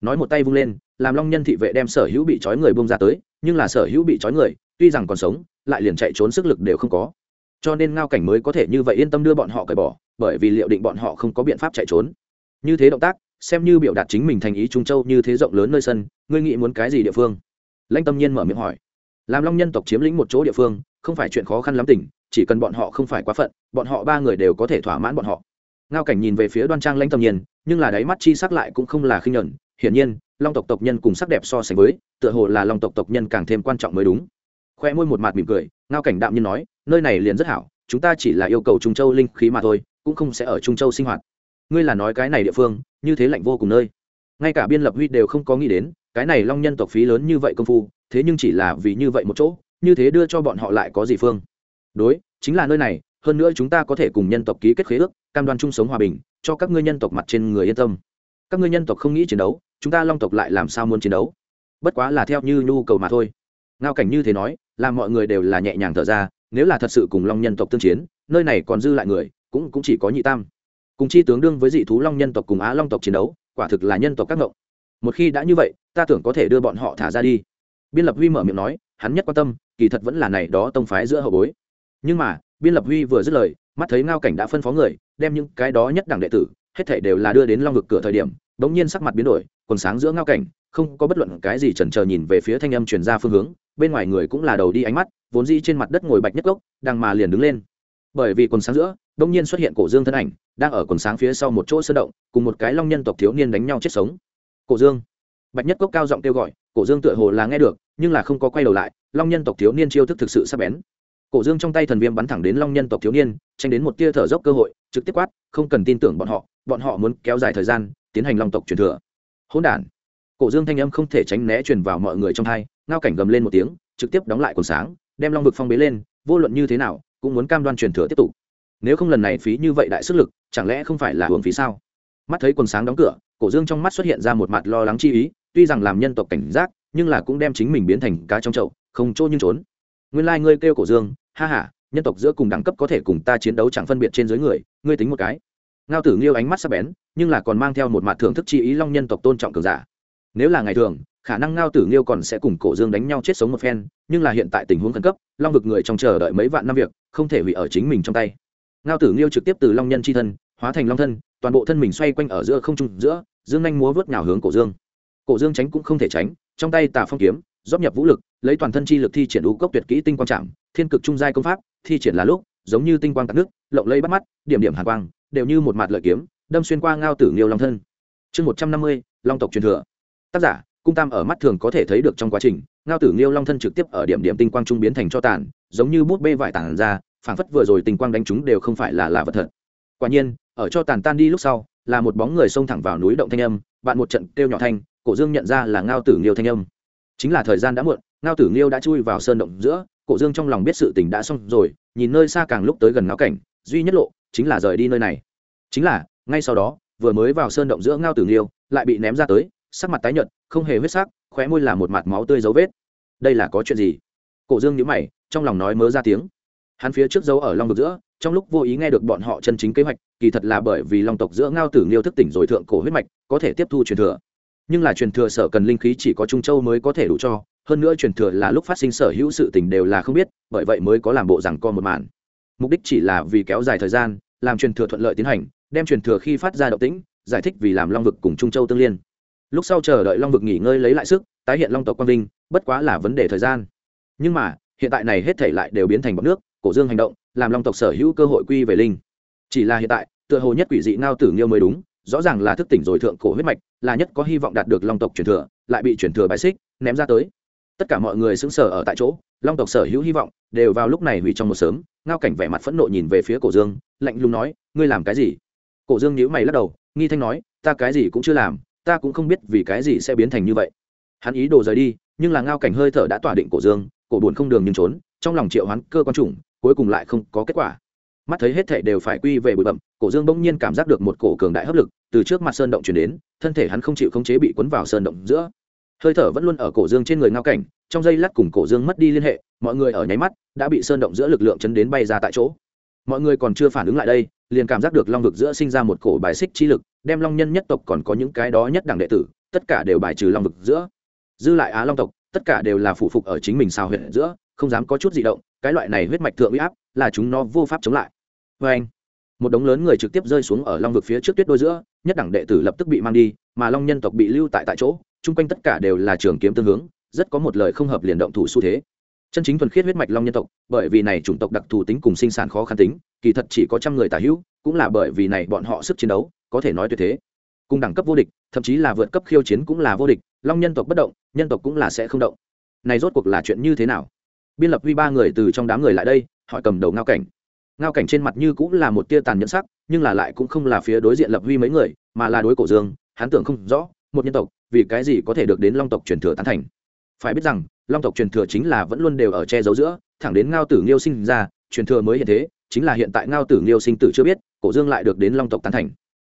Nói một tay vung lên, làm long nhân thị vệ đem sở hữu bị trói người bông ra tới, nhưng là sở hữu bị trói người, tuy rằng còn sống lại liền chạy trốn sức lực đều không có. Cho nên ngao cảnh mới có thể như vậy yên tâm đưa bọn họ cởi bỏ, bởi vì liệu định bọn họ không có biện pháp chạy trốn. Như thế động tác, xem như biểu đạt chính mình thành ý trung châu như thế rộng lớn nơi sân, ngươi nghĩ muốn cái gì địa phương? Lãnh tâm nhiên mở miệng hỏi. Làm long nhân tộc chiếm lĩnh một chỗ địa phương, không phải chuyện khó khăn lắm tỉnh, chỉ cần bọn họ không phải quá phận, bọn họ ba người đều có thể thỏa mãn bọn họ. Ngao cảnh nhìn về phía đoan trang lãnh tâm nhiên, nhưng là đáy mắt chi sắc lại cũng không là khinh nhẫn. Hiển nhiên, long tộc tộc nhân cùng sắc đẹp so sánh với, tựa hồ là long tộc tộc nhân càng thêm quan trọng mới đúng khoe môi một mặt mỉm cười, ngao cảnh đạm nhiên nói, nơi này liền rất hảo, chúng ta chỉ là yêu cầu trung châu linh khí mà thôi, cũng không sẽ ở trung châu sinh hoạt. Ngươi là nói cái này địa phương, như thế lạnh vô cùng nơi. Ngay cả biên lập huy đều không có nghĩ đến, cái này long nhân tộc phí lớn như vậy công phu, thế nhưng chỉ là vì như vậy một chỗ, như thế đưa cho bọn họ lại có gì phương. Đối, chính là nơi này, hơn nữa chúng ta có thể cùng nhân tộc ký kết khế ước, cam đoan chung sống hòa bình, cho các ngươi nhân tộc mặt trên người yên tâm. Các ngươi nhân tộc không nghĩ chiến đấu, chúng ta long tộc lại làm sao muốn chiến đấu? Bất quá là theo như nhu cầu mà thôi. Ngao cảnh như thế nói làm mọi người đều là nhẹ nhàng thở ra, nếu là thật sự cùng long nhân tộc tương chiến, nơi này còn dư lại người, cũng cũng chỉ có nhị tam. Cùng chi tướng đương với dị thú long nhân tộc cùng á long tộc chiến đấu, quả thực là nhân tộc các ngộng. Một khi đã như vậy, ta tưởng có thể đưa bọn họ thả ra đi. Biên lập huy mở miệng nói, hắn nhất quan tâm, kỳ thật vẫn là này đó tông phái giữa hậu bối. Nhưng mà, biên lập huy vừa dứt lời, mắt thấy ngao cảnh đã phân phó người, đem những cái đó nhất đẳng đệ tử, hết thể đều là đưa đến long vực cửa thời điểm, bỗng nhiên sắc mặt biến đổi, quần sáng giữa ngao cảnh không có bất luận cái gì chần chờ nhìn về phía thanh âm truyền ra phương hướng, bên ngoài người cũng là đầu đi ánh mắt, vốn dĩ trên mặt đất ngồi bạch nhất gốc đang mà liền đứng lên. Bởi vì quần sáng giữa, đông nhiên xuất hiện cổ dương thân ảnh, đang ở quần sáng phía sau một chỗ sơn động, cùng một cái long nhân tộc thiếu niên đánh nhau chết sống. Cổ dương. Bạch nhất cốc cao giọng kêu gọi, cổ dương tựa hồ là nghe được, nhưng là không có quay đầu lại, long nhân tộc thiếu niên chiêu thức thực sự sắp bén. Cổ dương trong tay thần viêm bắn thẳng đến long nhân tộc thiếu niên, tranh đến một tia thở dốc cơ hội, trực tiếp quát, không cần tin tưởng bọn họ bọn họ muốn kéo dài thời gian, tiến hành long tộc truyền thừa. Hỗn đản cổ dương thanh âm không thể tránh né truyền vào mọi người trong hai ngao cảnh gầm lên một tiếng, trực tiếp đóng lại quần sáng, đem long vực phong bế lên, vô luận như thế nào, cũng muốn cam đoan truyền thừa tiếp tục. Nếu không lần này phí như vậy đại sức lực, chẳng lẽ không phải là hưởng phí sao? Mắt thấy quần sáng đóng cửa, cổ dương trong mắt xuất hiện ra một mặt lo lắng chi ý, tuy rằng làm nhân tộc cảnh giác, nhưng là cũng đem chính mình biến thành cá trong chậu, không trôn nhưng trốn. Nguyên lai、like、ngươi kêu cổ dương, ha h a nhân tộc giữa cùng đẳng cấp có thể cùng ta chiến đấu chẳng phân biệt trên dưới người, ngươi tính một cái. Ngao tử nghiêu ánh mắt sắp bén, nhưng là còn mang theo một mặt thưởng thức chi ý long nhân tộc tôn trọng cường giả nếu là ngày thường, khả năng ngao tử nghiêu còn sẽ cùng cổ dương đánh nhau chết sống một phen, nhưng là hiện tại tình huống khẩn cấp, long vực người trong chờ đợi mấy vạn năm việc, không thể hủy ở chính mình trong tay. Ngao tử nghiêu trực tiếp từ long nhân c h i thân, hóa thành long thân, toàn bộ thân mình xoay quanh ở giữa không trung, giữa, dương nhanh múa vớt nhào hướng cổ dương. Cổ dương tránh cũng không thể tránh, trong tay tà phong kiếm dóp nhập vũ lực, lấy toàn thân chi lực thi triển đũ cốc tuyệt kỹ tinh quang trạm thiên cực trung giai công pháp, thi triển là lúc, giống như tinh quang tạc nước, lộng lây bắt mắt, điểm điểm hàn quang, đều như một mặt lợi kiếm, đâm xuyên qua ngao tử nghiêu long thân. Chương một trăm năm mươi, long tộc truyền thừa tác giả, cung tam ở mắt thường có thể thấy được trong quá trình, ngao tử nghiêu long thân trực tiếp ở điểm điểm tinh quang trung biến thành cho tàn, giống như bút bê vải tàn ra, phảng phất vừa rồi tinh quang đánh chúng đều không phải là là vật thật. Quả nhiên, ở cho tàn tan đi lúc sau, là một bóng người xông thẳng vào núi động thanh âm, bạn một trận kêu nhỏ thanh, cổ dương nhận ra là ngao tử nghiêu thanh âm. Chính là thời gian đã muộn, ngao tử nghiêu đã chui vào sơn động giữa, cổ dương trong lòng biết sự tình đã xong rồi, nhìn nơi xa càng lúc tới gần ngao cảnh, duy nhất lộ, chính là rời đi nơi này. Chính là, ngay sau đó, vừa mới vào sơn động giữa ngao tử nghiêu, lại bị ném ra tới sắc mặt tái nhợt, không hề huyết sắc, khóe môi là một mặt máu tươi dấu vết. Đây là có chuyện gì? Cổ dương nhíu mày, trong lòng nói mớ ra tiếng. Hắn phía trước dấu ở long vực giữa, trong lúc vô ý nghe được bọn họ chân chính kế hoạch, kỳ thật là bởi vì long tộc giữa ngao tử nghiêu thức tỉnh rồi thượng cổ huyết mạch, có thể tiếp thu truyền thừa. Nhưng là truyền thừa sở cần linh khí chỉ có trung châu mới có thể đủ cho, hơn nữa truyền thừa là lúc phát sinh sở hữu sự tình đều là không biết, bởi vậy mới có làm bộ rằng co một màn. Mục đích chỉ là vì kéo dài thời gian, làm truyền thừa thuận lợi tiến hành, đem truyền thừa khi phát ra động tĩnh, giải thích vì làm long vực cùng trung châu tương liên lúc sau chờ đợi long vực nghỉ ngơi lấy lại sức, tái hiện long tộc quang vinh, bất quá là vấn đề thời gian. Nhưng mà, hiện tại này hết thể lại đều biến thành bọc nước, cổ dương hành động, làm long tộc sở hữu cơ hội quy về linh. Chỉ là hiện tại, tựa hồ nhất quỷ dị ngao tử nghiêu mới đúng, rõ ràng là thức tỉnh rồi thượng cổ huyết mạch, là nhất có hy vọng đạt được long tộc truyền thừa, lại bị truyền thừa bài xích, ném ra tới. Tất cả mọi người sững sờ ở tại chỗ, long tộc sở hữu hy vọng đều vào lúc này hủy trong một sớm, ngao cảnh vẻ mặt phẫn nộ nhìn về phía cổ dương, lạnh lùng nói, ngươi làm cái gì? Cổ dương nhíu mày lắc đầu, nghi thanh nói, ta cái gì cũng chưa làm ta cũng không biết vì cái gì sẽ biến thành như vậy. Hắn ý đồ rời đi, nhưng là ngao cảnh hơi thở đã tỏa định cổ dương, cổ buồn không đường nhưng trốn, trong lòng triệu hoán cơ quan trùng, cuối cùng lại không có kết quả. Mắt thấy hết thảy đều phải quy về bụi bậm cổ dương bỗng nhiên cảm giác được một cổ cường đại hấp lực từ trước mặt sơn động chuyển đến, thân thể hắn không chịu khống chế bị cuốn vào sơn động giữa. Hơi thở vẫn luôn ở cổ dương trên người ngao cảnh, trong giây lát cùng cổ dương mất đi liên hệ, mọi người ở nháy mắt đã bị sơn động giữa lực lượng chấn đến bay ra tại chỗ. Mọi người còn chưa phản ứng lại đây, liền cảm giác được long vực giữa sinh ra một cổ bài xích chi lực đem long nhân nhất tộc còn có những cái đó nhất đẳng đệ tử, tất cả đều bài trừ long vực giữa. Dư lại á long tộc, tất cả đều là phụ phục ở chính mình sao huyện giữa, không dám có chút gì động, cái loại này huyết mạch thượng uy áp là chúng nó vô pháp chống lại. Vê anh, một đống lớn người trực tiếp rơi xuống ở long vực phía trước tuyết đôi giữa, nhất đẳng đệ tử lập tức bị mang đi, mà long nhân tộc bị lưu tại tại chỗ, chung quanh tất cả đều là trường kiếm tương hướng, rất có một lời không hợp liền động thủ xu thế. Chân chính thuần khiết huyết mạch long nhân tộc, bởi vì này chủng tộc đặc thù tính cùng sinh sản khó khăn tính, kỳ thật chỉ có trăm người tả hữu, cũng là bởi vì này bọn họ sức chiến đấu có thể nói tuyệt thế. Cùng đẳng cấp vô địch, thậm chí là vượt cấp khiêu chiến cũng là vô địch, long nhân tộc bất động, nhân tộc cũng là sẽ không động. Này rốt cuộc là chuyện như thế nào? Biên lập huy ba người từ trong đám người lại đây họ cầm đầu ngao cảnh. Ngao cảnh trên mặt như cũng là một tia tàn nhẫn sắc, nhưng là lại cũng không là phía đối diện lập huy mấy người, mà là đối cổ dương, hắn tưởng không rõ, một nhân tộc, vì cái gì có thể được đến long tộc truyền thừa tán thành. Phải biết rằng, long tộc truyền thừa chính là vẫn luôn đều ở che giấu giữa, thẳng đến ngao tử nghiêu sinh ra, truyền thừa mới hiện thế, chính là hiện tại ngao tử nghiêu sinh tử chưa biết, cổ dương lại được đến long tộc tán thành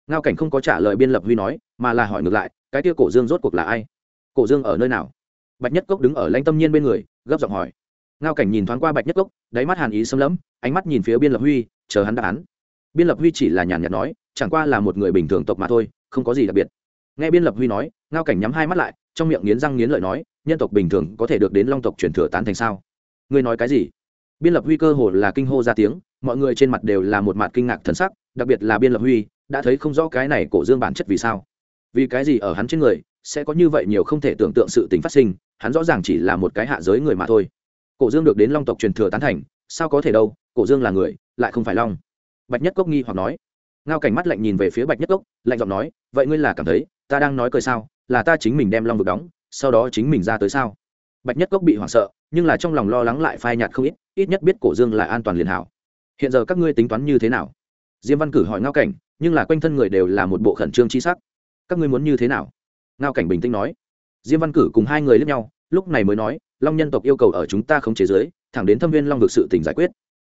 ngao cảnh không có trả lời biên lập huy nói, mà là hỏi ngược lại, cái kia cổ dương rốt cuộc là ai? Cổ dương ở nơi nào? Bạch nhất cốc đứng ở lãnh tâm nhiên bên người, gấp giọng hỏi. Ngao cảnh nhìn thoáng qua bạch nhất cốc, đáy mắt hàn ý xâm lẫm, ánh mắt nhìn phía biên lập huy, chờ hắn đáp án. Biên lập huy chỉ là nhàn nhạt nói, chẳng qua là một người bình thường tộc mà thôi, không có gì đặc biệt. Nghe biên lập huy nói, ngao cảnh nhắm hai mắt lại, trong miệng nghiến răng nghiến lợi nói, nhân tộc bình thường có thể được đến long tộc truyền thừa tán thành sao? Ngươi nói cái gì? Biên lập huy cơ hồ là kinh hô ra tiếng, mọi người trên mặt đều là một mặt kinh ngạc thần sắc, đặc biệt là biên lập huy đã thấy không rõ cái này cổ dương bản chất vì sao. Vì cái gì ở hắn trên người, sẽ có như vậy nhiều không thể tưởng tượng sự tình phát sinh, hắn rõ ràng chỉ là một cái hạ giới người mà thôi. Cổ dương được đến long tộc truyền thừa tán thành, sao có thể đâu, cổ dương là người, lại không phải long. Bạch nhất cốc nghi hoặc nói. Ngao cảnh mắt lạnh nhìn về phía bạch nhất cốc, lạnh giọng nói, vậy ngươi là cảm thấy, ta đang nói cười sao? Là ta chính mình đem long vực đóng, sau đó chính mình ra tới sao? Bạch nhất cốc bị hoảng sợ, nhưng là trong lòng lo lắng lại phai nhạt không ít ít nhất biết cổ dương là an toàn liền hảo. Hiện giờ các ngươi tính toán như thế nào? Diêm văn cử hỏi ngao cảnh, nhưng là quanh thân người đều là một bộ khẩn trương chi sắc. Các ngươi muốn như thế nào? Ngao cảnh bình tĩnh nói. Diêm văn cử cùng hai người lướt nhau, lúc này mới nói, long nhân tộc yêu cầu ở chúng ta không chế giới thẳng đến thâm viên long vực sự tình giải quyết.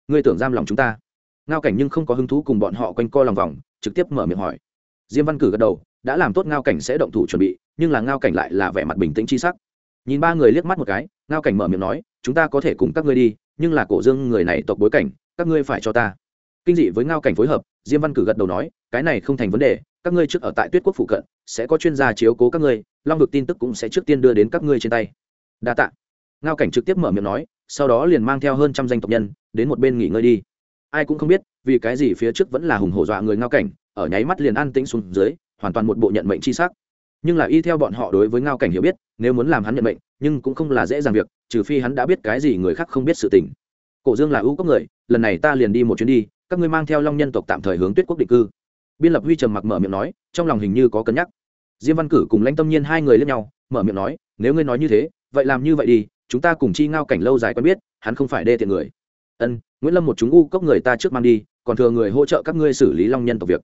Ngươi tưởng giam lòng chúng ta? Ngao cảnh nhưng không có hứng thú cùng bọn họ quanh co lòng vòng, trực tiếp mở miệng hỏi. Diêm văn cử gật đầu, đã làm tốt ngao cảnh sẽ động thủ chuẩn bị, nhưng là ngao cảnh lại là vẻ mặt bình tĩnh chi sắc. Nhìn ba người liếc mắt một cái, ngao cảnh mở miệng nói, chúng ta có thể cùng các ngươi đi, nhưng là cổ dương người này tộc bối cảnh, các ngươi phải cho ta kinh dị với ngao cảnh phối hợp, diêm văn cử gật đầu nói, cái này không thành vấn đề, các ngươi trước ở tại tuyết quốc phụ cận, sẽ có chuyên gia chiếu cố các ngươi, long vực tin tức cũng sẽ trước tiên đưa đến các ngươi trên tay. Đa t ạ ngao cảnh trực tiếp mở miệng nói, sau đó liền mang theo hơn trăm danh tộc nhân, đến một bên nghỉ ngơi đi. Ai cũng không biết, vì cái gì phía trước vẫn là hùng hổ dọa người ngao cảnh, ở nháy mắt liền an tĩnh xuống dưới, hoàn toàn một bộ nhận mệnh c h i s ắ c nhưng là y theo bọn họ đối với ngao cảnh hiểu biết, nếu muốn làm hắn nhận mệnh, nhưng cũng không là dễ dàng việc, trừ phi hắn đã biết cái gì người khác không biết sự tình. Cổ dương là ưu cốc người, lần này ta liền đi một chuyến đi các ngươi mang theo long nhân tộc tạm thời hướng tuyết quốc định cư biên lập huy trầm mặc mở miệng nói trong lòng hình như có cân nhắc diêm văn cử cùng lãnh tâm nhiên hai người lên nhau mở miệng nói nếu ngươi nói như thế vậy làm như vậy đi chúng ta cùng chi ngao cảnh lâu dài quen biết hắn không phải đê tiện người ân nguyễn lâm một chúng u cốc người ta trước mang đi còn thừa người hỗ trợ các ngươi xử lý long nhân tộc việc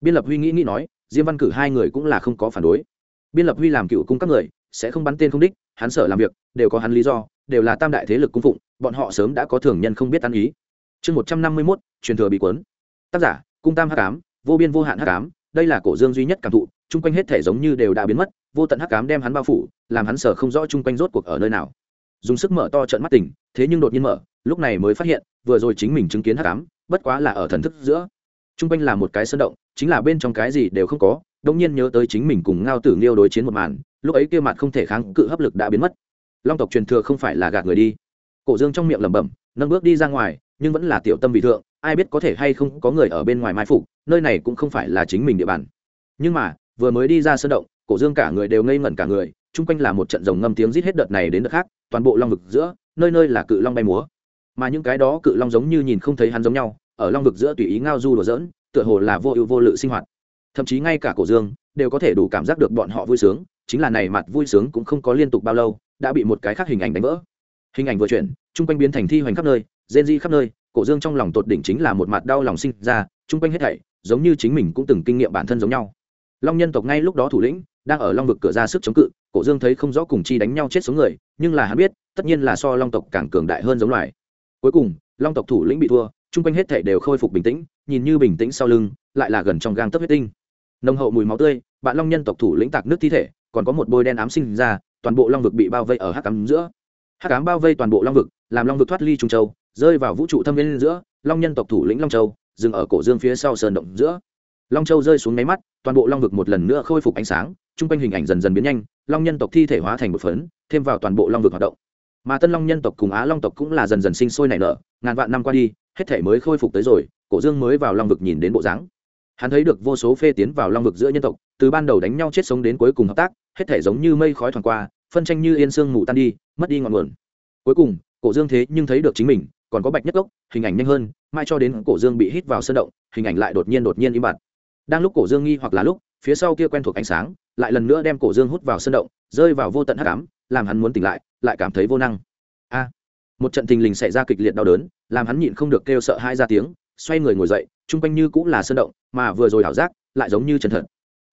biên lập huy nghĩ nghĩ nói diêm văn cử hai người cũng là không có phản đối biên lập huy làm cựu cung các người sẽ không bắn tên không đích hắn sợ làm việc đều có hắn lý do đều là tam đại thế lực cung phụng bọn họ sớm đã có thường nhân không biết ăn ý chương một trăm năm mươi mốt, truyền thừa bị cuốn. Tác giả, cung tam hắc ám, vô biên vô hạn hắc ám, đây là cổ dương duy nhất cảm thụ, chung quanh hết thể giống như đều đã biến mất, vô tận hắc ám đem hắn bao phủ, làm hắn sở không rõ chung quanh rốt cuộc ở nơi nào. Dùng sức mở to trận mắt tỉnh, thế nhưng đột nhiên mở, lúc này mới phát hiện, vừa rồi chính mình chứng kiến hắc ám, bất quá là ở thần thức giữa. Chung quanh là một cái sơn động, chính là bên trong cái gì đều không có đông nhiên nhớ tới chính mình cùng ngao tử nghiêu đối chiến một màn, lúc ấy kia mặt không thể kháng cự hấp lực đã biến mất. Long tộc truyền thừa không phải là gạt người đi. Cổ dương trong miệng lẩm bẩm, nâng bước đi ra ngoài nhưng vẫn là tiểu tâm vị thượng, ai biết có thể hay không có người ở bên ngoài mai phục, nơi này cũng không phải là chính mình địa bàn. Nhưng mà, vừa mới đi ra sơn động, cổ dương cả người đều ngây ngẩn cả người, chung quanh là một trận rồng ngâm tiếng rít hết đợt này đến đợt khác, toàn bộ long vực giữa, nơi nơi là cự long bay múa. Mà những cái đó cự long giống như nhìn không thấy hắn giống nhau, ở long vực giữa tùy ý ngao du đùa dỡn tựa hồ là vô ưu vô lự sinh hoạt. Thậm chí ngay cả cổ dương, đều có thể đủ cảm giác được bọn họ vui sướng, chính là này mặt vui sướng cũng không có liên tục bao lâu, đã bị một cái khác hình ảnh đánh vỡ. Hình ảnh vừa chuyển, chung quanh biến thành thi hoành khắp nơi rên di khắp nơi, cổ dương trong lòng tột đỉnh chính là một mặt đau lòng sinh ra, chung quanh hết thảy, giống như chính mình cũng từng kinh nghiệm bản thân giống nhau. Long nhân tộc ngay lúc đó thủ lĩnh, đang ở long vực cửa ra sức chống cự, cổ dương thấy không rõ cùng chi đánh nhau chết sống người, nhưng là hắn biết, tất nhiên là so long tộc càng cường đại hơn giống loài. Cuối cùng, long tộc thủ lĩnh bị thua, chung quanh hết thảy đều khôi phục bình tĩnh, nhìn như bình tĩnh sau lưng, lại là gần trong gang tấc huyết tinh. Nồng hậu mùi máu tươi, bạn long nhân tộc thủ lĩnh tạc nước thi thể, còn có một bôi đen ám sinh ra, toàn bộ long vực bị bao vây ở hắc ám giữa. Hắc cám bao vây toàn bộ long vực, làm long vực thoát ly trung châu rơi vào vũ trụ thâm viên giữa, long nhân tộc thủ lĩnh long châu, dừng ở cổ dương phía sau sơn động giữa. Long châu rơi xuống máy mắt, toàn bộ long vực một lần nữa khôi phục ánh sáng, chung quanh hình ảnh dần dần biến nhanh, long nhân tộc thi thể hóa thành một phấn, thêm vào toàn bộ long vực hoạt động. Mà tân long nhân tộc cùng á long tộc cũng là dần dần sinh sôi nảy nở, ngàn vạn năm qua đi, hết thể mới khôi phục tới rồi, cổ dương mới vào long vực nhìn đến bộ dáng. Hắn thấy được vô số phê tiến vào long vực giữa nhân tộc, từ ban đầu đánh nhau chết sống đến cuối cùng hợp tác, hết thể giống như mây khói thoảng qua, phân tranh như yên sương mù tan đi, mất đi ngọn nguồn. Cuối cùng, cổ dương thế nhưng thấy được chính mình còn có bạch nhất gốc hình ảnh nhanh hơn, mai cho đến cổ dương bị hít vào sơn động, hình ảnh lại đột nhiên đột nhiên im bặt. Đang lúc cổ dương nghi hoặc là lúc, phía sau kia quen thuộc ánh sáng, lại lần nữa đem cổ dương hút vào sơn động, rơi vào vô tận hắc ám, làm hắn muốn tỉnh lại lại cảm thấy vô năng. A! Một trận thình lình xảy ra kịch liệt đau đớn, làm hắn nhịn không được kêu sợ hai ra tiếng, xoay người ngồi dậy, chung quanh như cũng là sơn động, mà vừa rồi ảo giác, lại giống như chân thật.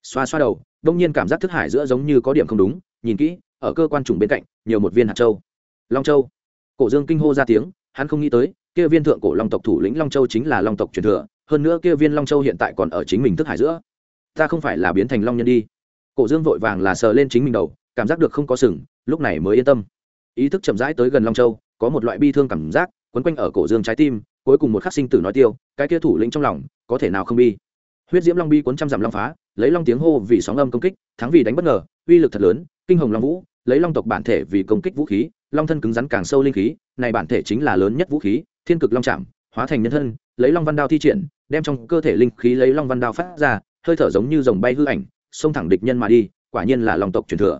Xoa xoa đầu, đông nhiên cảm giác thức hải giữa giống như có điểm không đúng, nhìn kỹ, ở cơ quan trùng bên cạnh, nhiều một viên hạt châu. Long châu. Cổ dương kinh hô ra tiếng hắn không nghĩ tới, kia viên thượng cổ long tộc thủ lĩnh long châu chính là long tộc truyền thừa, hơn nữa kia viên long châu hiện tại còn ở chính mình thức hải giữa. Ta không phải là biến thành long nhân đi. Cổ dương vội vàng là sờ lên chính mình đầu, cảm giác được không có sừng, lúc này mới yên tâm. Ý thức chậm rãi tới gần long châu, có một loại bi thương cảm giác, quấn quanh ở cổ dương trái tim, cuối cùng một khắc sinh tử nói tiêu, cái kia thủ lĩnh trong lòng, có thể nào không bi? Huyết diễm long bi cuốn trăm dặm long phá, lấy long tiếng hô vì sóng âm công kích, thắng vì đánh bất ngờ, uy lực thật lớn, kinh hồng long vũ lấy long tộc bản thể vì công kích vũ khí, long thân cứng rắn càng sâu linh khí, này bản thể chính là lớn nhất vũ khí, thiên cực long chạm hóa thành nhân thân, lấy long văn đao thi triển, đem trong cơ thể linh khí lấy long văn đao phát ra, hơi thở giống như dòng bay hư ảnh, xông thẳng địch nhân mà đi, quả nhiên là long tộc truyền thừa.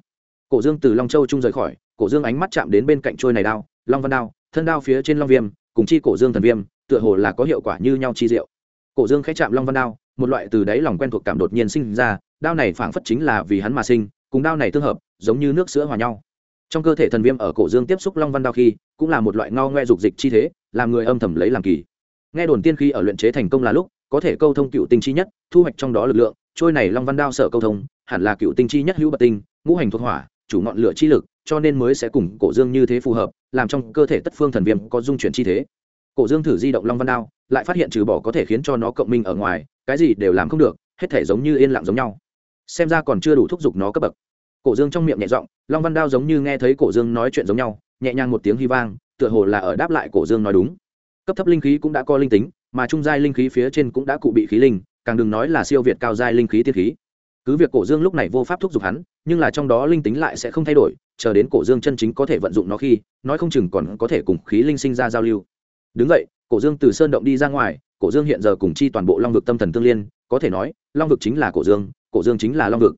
Cổ dương từ long châu trung rời khỏi, cổ dương ánh mắt chạm đến bên cạnh trôi này đao, long văn đao, thân đao phía trên long viêm, cùng chi cổ dương thần viêm, tựa hồ là có hiệu quả như nhau chi diệu. Cổ dương khẽ chạm long văn đao, một loại từ đáy lòng quen thuộc cảm đột nhiên sinh ra, đao này phảng phất chính là vì hắn mà sinh, cùng đao này tương hợp giống như nước sữa hòa nhau. Trong cơ thể thần viêm ở cổ dương tiếp xúc long văn đao khi, cũng là một loại ngao ngoe dục dịch chi thế, làm người âm thầm lấy làm kỳ. Nghe đồn tiên khi ở luyện chế thành công là lúc, có thể câu thông cựu tinh chi nhất, thu hoạch trong đó lực lượng, trôi này long văn đao sở câu thông, hẳn là cựu tinh chi nhất hữu bật tinh, ngũ hành thuộc hỏa, chủ ngọn lửa chi lực, cho nên mới sẽ cùng cổ dương như thế phù hợp, làm trong cơ thể tất phương thần viêm có dung chuyển chi thế. Cổ dương thử di động long văn đao, lại phát hiện trừ bỏ có thể khiến cho nó cộng minh ở ngoài, cái gì đều làm không được, hết thể giống như yên lặng giống nhau. Xem ra còn chưa đủ thúc giục nó cấp bậc cổ dương trong miệng nhẹ giọng, long văn đao giống như nghe thấy cổ dương nói chuyện giống nhau, nhẹ nhàng một tiếng hy vang, tựa hồ là ở đáp lại cổ dương nói đúng. Cấp thấp linh khí cũng đã có linh tính, mà trung giai linh khí phía trên cũng đã cụ bị khí linh, càng đừng nói là siêu việt cao giai linh khí tiết khí. Cứ việc cổ dương lúc này vô pháp thúc giục hắn, nhưng là trong đó linh tính lại sẽ không thay đổi, chờ đến cổ dương chân chính có thể vận dụng nó khi, nói không chừng còn có thể cùng khí linh sinh ra giao lưu. Đứng vậy, cổ dương từ sơn động đi ra ngoài, cổ dương hiện giờ cùng chi toàn bộ long vực tâm thần tương liên, có thể nói, long vực chính là cổ dương cổ dương chính là long vực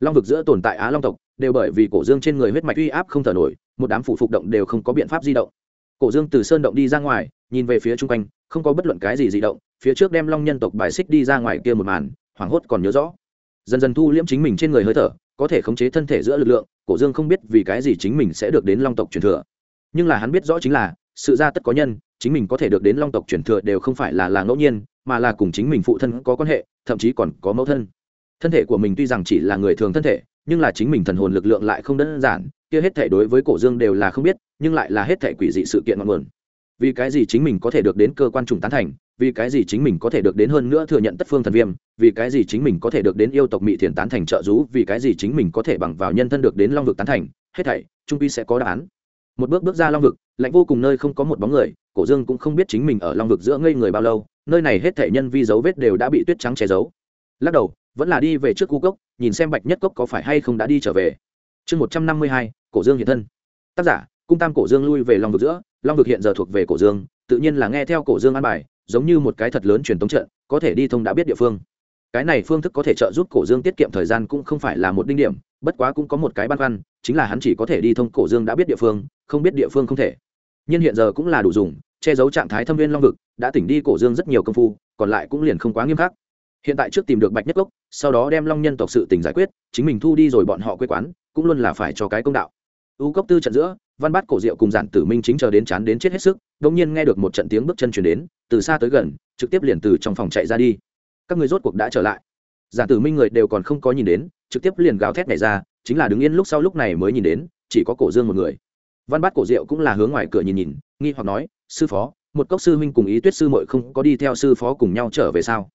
long vực giữa tồn tại á long tộc đều bởi vì cổ dương trên người huyết mạch uy áp không thở nổi, một đám phụ phục động đều không có biện pháp di động. Cổ dương từ sơn động đi ra ngoài, nhìn về phía chung quanh, không có bất luận cái gì di động, phía trước đem long nhân tộc bài xích đi ra ngoài kia một màn, hoảng hốt còn nhớ rõ. Dần dần thu liễm chính mình trên người hơi thở, có thể khống chế thân thể giữa lực lượng, cổ dương không biết vì cái gì chính mình sẽ được đến long tộc truyền thừa. Nhưng là hắn biết rõ chính là, sự ra tất có nhân, chính mình có thể được đến long tộc truyền thừa đều không phải là là ngẫu nhiên, mà là cùng chính mình phụ thân có quan hệ, thậm chí còn có mẫu thân thân thể của mình tuy rằng chỉ là người thường thân thể, nhưng là chính mình thần hồn lực lượng lại không đơn giản, kia hết thể đối với cổ dương đều là không biết, nhưng lại là hết thể quỷ dị sự kiện ngọn nguồn. Vì cái gì chính mình có thể được đến cơ quan trùng tán thành, vì cái gì chính mình có thể được đến hơn nữa thừa nhận tất phương thần viêm, vì cái gì chính mình có thể được đến yêu tộc mỹ thiền tán thành trợ rú vì cái gì chính mình có thể bằng vào nhân thân được đến long vực tán thành, hết thảy trung pi sẽ có đáp án. Một bước bước ra long vực, lạnh vô cùng nơi không có một bóng người, cổ dương cũng không biết chính mình ở long vực giữa ngây người bao lâu, nơi này hết thảy nhân vi dấu vết đều đã bị tuyết trắng che giấu. Lắc đầu vẫn là đi về trước cu cốc, nhìn xem bạch nhất cốc có phải hay không đã đi trở về. Chương một trăm năm mươi hai, cổ dương hiện thân. Tác giả, cung tam cổ dương lui về long vực giữa. Long vực hiện giờ thuộc về cổ dương, tự nhiên là nghe theo cổ dương an bài, giống như một cái thật lớn truyền thống trận, có thể đi thông đã biết địa phương. Cái này phương thức có thể trợ giúp cổ dương tiết kiệm thời gian cũng không phải là một đinh điểm, bất quá cũng có một cái băn khoăn, chính là hắn chỉ có thể đi thông cổ dương đã biết địa phương, không biết địa phương không thể. Nhưng hiện giờ cũng là đủ dùng, che giấu trạng thái thâm viên long vực, đã tỉnh đi cổ dương rất nhiều công phu, còn lại cũng liền không quá nghiêm khắc hiện tại trước tìm được bạch nhất cốc, sau đó đem long nhân tộc sự tình giải quyết, chính mình thu đi rồi bọn họ quê quán, cũng luôn là phải cho cái công đạo. U cốc tư trận giữa, văn bát cổ diệu cùng giản tử minh chính chờ đến chán đến chết hết sức, đột nhiên nghe được một trận tiếng bước chân chuyển đến, từ xa tới gần, trực tiếp liền từ trong phòng chạy ra đi. Các người rốt cuộc đã trở lại. Giản tử minh người đều còn không có nhìn đến, trực tiếp liền gào thét này ra, chính là đứng yên lúc sau lúc này mới nhìn đến, chỉ có cổ dương một người. Văn bát cổ diệu cũng là hướng ngoài cửa nhìn nhìn, nghi hoặc nói, sư phó, một cốc sư huynh cùng ý tuyết sư muội không có đi theo sư phó cùng nhau trở về sao?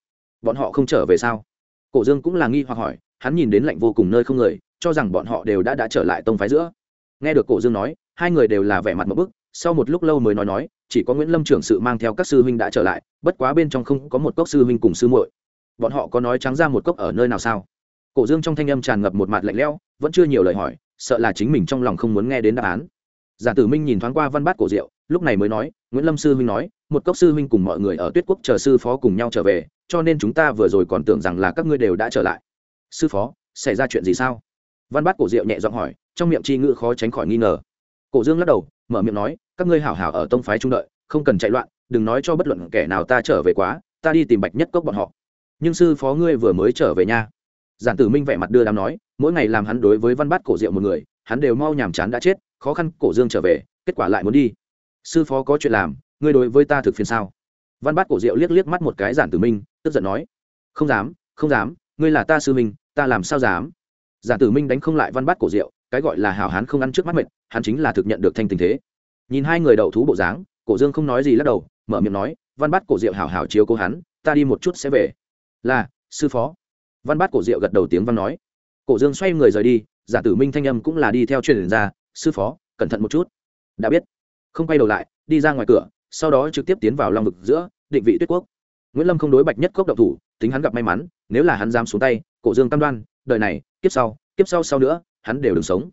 Bọn họ không trở về sao? Cổ dương cũng là nghi hoặc hỏi, hắn nhìn đến lạnh vô cùng nơi không người, cho rằng bọn họ đều đã đã trở lại tông phái giữa. Nghe được cổ dương nói, hai người đều là vẻ mặt một bức, sau một lúc lâu mới nói nói, chỉ có nguyễn lâm trưởng sự mang theo các sư huynh đã trở lại, bất quá bên trong không có một cốc sư huynh cùng sư muội. Bọn họ có nói trắng ra một cốc ở nơi nào sao? Cổ dương trong thanh âm tràn ngập một mặt lạnh lẽo, vẫn chưa nhiều lời hỏi, sợ là chính mình trong lòng không muốn nghe đến đáp án giả tử minh nhìn thoáng qua văn bát cổ diệu, lúc này mới nói, nguyễn lâm sư huynh nói, một cốc sư huynh cùng mọi người ở tuyết quốc chờ sư phó cùng nhau trở về, cho nên chúng ta vừa rồi còn tưởng rằng là các ngươi đều đã trở lại. Sư phó, xảy ra chuyện gì sao? Văn bát cổ diệu nhẹ giọng hỏi, trong miệng chi ngữ khó tránh khỏi nghi ngờ. Cổ dương lắc đầu, mở miệng nói, các ngươi hảo hảo ở tông phái trung đợi, không cần chạy loạn, đừng nói cho bất luận kẻ nào ta trở về quá, ta đi tìm bạch nhất cốc bọn họ. Nhưng sư phó ngươi vừa mới trở về nha. Giản tử minh vẻ mặt đưa đám nói, mỗi ngày làm hắn đối với văn bát cổ diệu một người, hắn đều mau nhàm chán đã chết khó khăn, cổ dương trở về, kết quả lại muốn đi. Sư phó có chuyện làm, ngươi đối với ta thực phiền sao? Văn bát cổ diệu liếc liếc mắt một cái giản tử minh, tức giận nói. Không dám không dám, ngươi là ta sư minh ta làm sao dám? Giản tử minh đánh không lại văn bát cổ diệu, cái gọi là hảo hán không ăn trước mắt mệt, hắn chính là thực nhận được thanh tình thế. Nhìn hai người đậu thú bộ dáng, cổ dương không nói gì lắc đầu, mở miệng nói, văn bát cổ diệu hảo hảo chiếu cố hắn, ta đi một chút sẽ về. Là, sư phó. Văn bát cổ diệu gật đầu tiếng văn nói. Cổ dương xoay người rời đi giả tử minh thanh âm cũng là đi theo truyền ra sư phó, cẩn thận một chút. Đã biết. Không quay đầu lại, đi ra ngoài cửa, sau đó trực tiếp tiến vào long vực giữa định vị tuyết quốc. Nguyễn lâm không đối bạch nhất cốc độc thủ, tính hắn gặp may mắn, nếu là hắn dám xuống tay, cổ dương cam đoan, đời này, kiếp sau kiếp sau sau nữa, hắn đều đừng sống.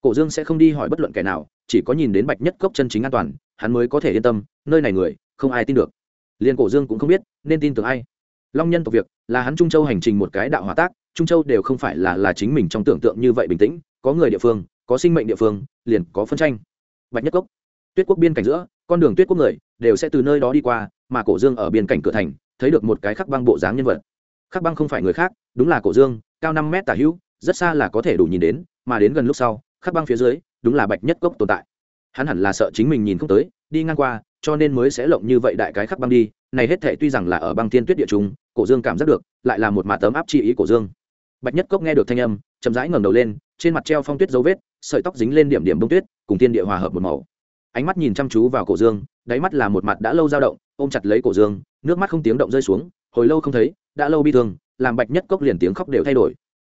Cổ dương sẽ không đi hỏi bất luận kẻ nào, chỉ có nhìn đến bạch nhất cốc chân chính an toàn, hắn mới có thể yên tâm, nơi này người, không ai tin được. Liền cổ dương cũng không biết, nên tin tưởng ai. Long nhân tộc việc, là hắn trung châu hành trình một cái đạo hòa tác, trung châu đều không phải là là chính mình trong tưởng tượng như vậy bình tĩnh, có người địa phương có sinh mệnh địa phương, liền có phân tranh. Bạch nhất cốc, tuyết quốc biên cảnh giữa, con đường tuyết quốc người đều sẽ từ nơi đó đi qua, mà cổ dương ở biên cảnh cửa thành, thấy được một cái khắc băng bộ dáng nhân vật. Khắc băng không phải người khác, đúng là cổ dương, cao năm mét tả hữu, rất xa là có thể đủ nhìn đến, mà đến gần lúc sau, khắc băng phía dưới, đúng là bạch nhất cốc tồn tại. Hắn hẳn là sợ chính mình nhìn không tới, đi ngang qua, cho nên mới sẽ lộng như vậy đại cái khắc băng đi. Này hết thệ tuy rằng là ở băng thiên tuyết địa chúng cổ dương cảm giác được, lại là một mạ tấm áp chi ý cổ dương. Bạch nhất cốc nghe được thanh âm, chậm rãi ngẩng đầu lên trên mặt treo phong tuyết dấu vết, sợi tóc dính lên điểm điểm bông tuyết, cùng tiên địa hòa hợp một màu. Ánh mắt nhìn chăm chú vào cổ dương, đáy mắt là một mặt đã lâu dao động, ôm chặt lấy cổ dương, nước mắt không tiếng động rơi xuống, hồi lâu không thấy, đã lâu bi thương, làm bạch nhất cốc liền tiếng khóc đều thay đổi.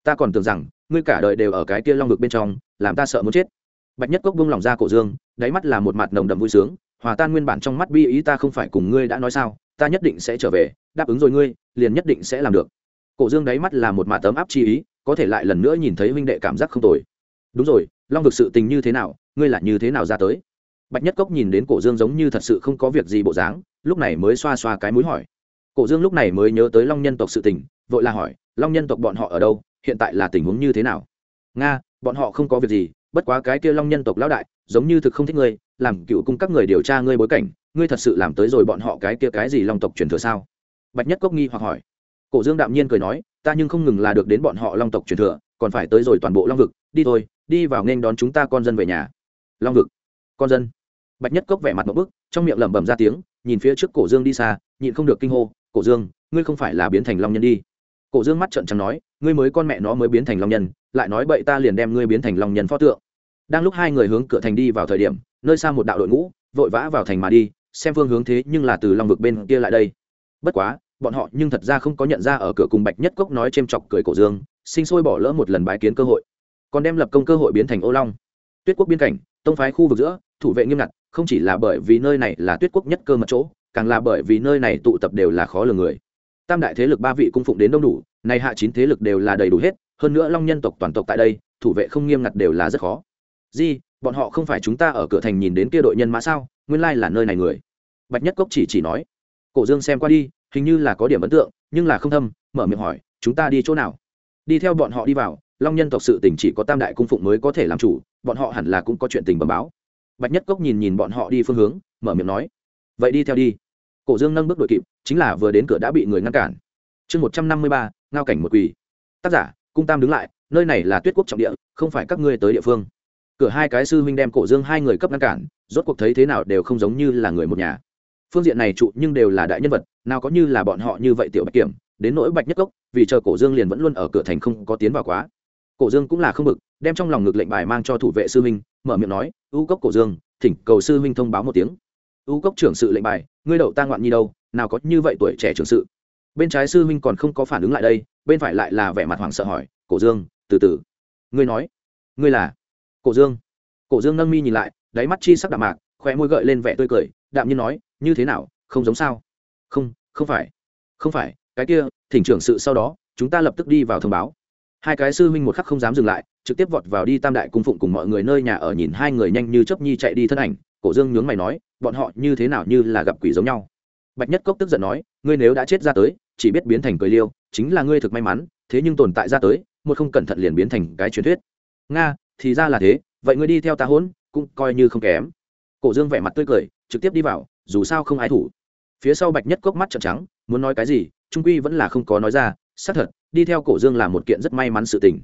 Ta còn tưởng rằng, ngươi cả đời đều ở cái kia long ngực bên trong, làm ta sợ muốn chết. Bạch nhất cốc buông lòng ra cổ dương, đáy mắt là một mặt nồng đậm vui sướng, hòa tan nguyên bản trong mắt bi ý ta không phải cùng ngươi đã nói sao, ta nhất định sẽ trở về, đáp ứng rồi ngươi, liền nhất định sẽ làm được. Cổ dương đáy mắt là một mặt tấm áp chi ý có thể lại lần nữa nhìn thấy huynh đệ cảm giác không tồi. Đúng rồi, long vực sự tình như thế nào, ngươi là như thế nào ra tới? Bạch nhất cốc nhìn đến cổ dương giống như thật sự không có việc gì bộ dáng, lúc này mới xoa xoa cái mũi hỏi. Cổ dương lúc này mới nhớ tới long nhân tộc sự tình, vội là hỏi, long nhân tộc bọn họ ở đâu? Hiện tại là tình huống như thế nào? Nga, bọn họ không có việc gì, bất quá cái kia long nhân tộc lão đại, giống như thực không thích ngươi, làm cựu cung các người điều tra ngươi bối cảnh, ngươi thật sự làm tới rồi bọn họ cái kia cái gì long tộc truyền thừa sao? Bạch nhất cốc nghi hoặc hỏi cổ dương đạm nhiên cười nói, ta nhưng không ngừng là được đến bọn họ long tộc truyền thừa, còn phải tới rồi toàn bộ long vực. Đi thôi, đi vào nên đón chúng ta con dân về nhà. Long vực. Con dân. Bạch nhất cốc vẻ mặt một bức, trong miệng lẩm bẩm ra tiếng, nhìn phía trước cổ dương đi xa, nhịn không được kinh hô, cổ dương, ngươi không phải là biến thành long nhân đi? Cổ dương mắt trợn trắng nói, ngươi mới con mẹ nó mới biến thành long nhân, lại nói bậy ta liền đem ngươi biến thành long nhân pho tượng. Đang lúc hai người hướng cửa thành đi vào thời điểm, nơi xa một đạo đội ngũ, vội vã vào thành mà đi, xem phương hướng thế nhưng là từ long vực bên kia lại đây. Bất quá bọn họ nhưng thật ra không có nhận ra ở cửa cùng bạch nhất cốc nói c h ê m chọc cười cổ dương, sinh sôi bỏ lỡ một lần bái kiến cơ hội. Còn đem lập công cơ hội biến thành ô long. Tuyết quốc biên cảnh, tông phái khu vực giữa, thủ vệ nghiêm ngặt, không chỉ là bởi vì nơi này là tuyết quốc nhất cơ mật chỗ, càng là bởi vì nơi này tụ tập đều là khó lường người. Tam đại thế lực ba vị cung phụng đến đông đủ, này hạ chín thế lực đều là đầy đủ hết, hơn nữa long nhân tộc toàn tộc tại đây, thủ vệ không nghiêm ngặt đều là rất khó. Di, bọn họ không phải chúng ta ở cửa thành nhìn đến kia đội nhân mã sao? Nguyên lai là nơi này người. Bạch nhất cốc chỉ chỉ nói. Cổ dương xem qua đi hình như là có điểm ấn tượng, nhưng là không thâm, mở miệng hỏi, chúng ta đi chỗ nào? Đi theo bọn họ đi vào, long nhân tộc sự tình chỉ có tam đại cung phụng mới có thể làm chủ, bọn họ hẳn là cũng có chuyện tình bẩm báo. Bạch nhất cốc nhìn nhìn bọn họ đi phương hướng, mở miệng nói, vậy đi theo đi. Cổ dương nâng bước đội kịp, chính là vừa đến cửa đã bị người ngăn cản. Chương một trăm năm mươi ba, ngao cảnh một quỳ. Tác giả, cung tam đứng lại, nơi này là tuyết quốc trọng địa, không phải các ngươi tới địa phương. Cửa hai cái sư huynh đem cổ dương hai người cấp ngăn cản, rốt cuộc thấy thế nào đều không giống như là người một nhà. Phương diện này trụ nhưng đều là đại nhân vật nào có như là bọn họ như vậy tiểu bạch kiểm, đến nỗi bạch nhất cốc, vì chờ cổ dương liền vẫn luôn ở cửa thành không có tiến vào quá. Cổ dương cũng là không bực, đem trong lòng ngực lệnh bài mang cho thủ vệ sư huynh, mở miệng nói, u cốc cổ dương, thỉnh cầu sư huynh thông báo một tiếng. U cốc trưởng sự lệnh bài, ngươi đậu ta ngoạn nhi đâu, nào có như vậy tuổi trẻ trưởng sự. Bên trái sư huynh còn không có phản ứng lại đây, bên phải lại là vẻ mặt hoảng sợ hỏi, cổ dương, từ từ. Ngươi nói. Ngươi là? Cổ dương. Cổ dương nâng mi nhìn lại, đáy mắt chi sắc đạm mạc khoe môi gợi lên vẻ tươi cười, đạm nhiên nói, như thế nào, không giống sao? Không không phải. Không phải, cái kia, thỉnh trưởng sự sau đó, chúng ta lập tức đi vào thông báo. Hai cái sư huynh một khắc không dám dừng lại, trực tiếp vọt vào đi tam đại cung phụng cùng mọi người nơi nhà ở nhìn hai người nhanh như chấp nhi chạy đi thân ảnh. Cổ dương nhướng mày nói, bọn họ như thế nào như là gặp quỷ giống nhau. Bạch nhất cốc tức giận nói, ngươi nếu đã chết ra tới, chỉ biết biến thành cười liêu, chính là ngươi thực may mắn, thế nhưng tồn tại ra tới, một không cẩn thận liền biến thành cái truyền thuyết. Nga, thì ra là thế, vậy ngươi đi theo ta hôn cũng coi như không kém. Cổ dương vẻ mặt tươi cười, trực tiếp đi vào, dù sao không ai thủ phía sau bạch nhất cốc mắt trợn trắng, muốn nói cái gì, trung quy vẫn là không có nói ra, xác thật, đi theo cổ dương là một kiện rất may mắn sự tình.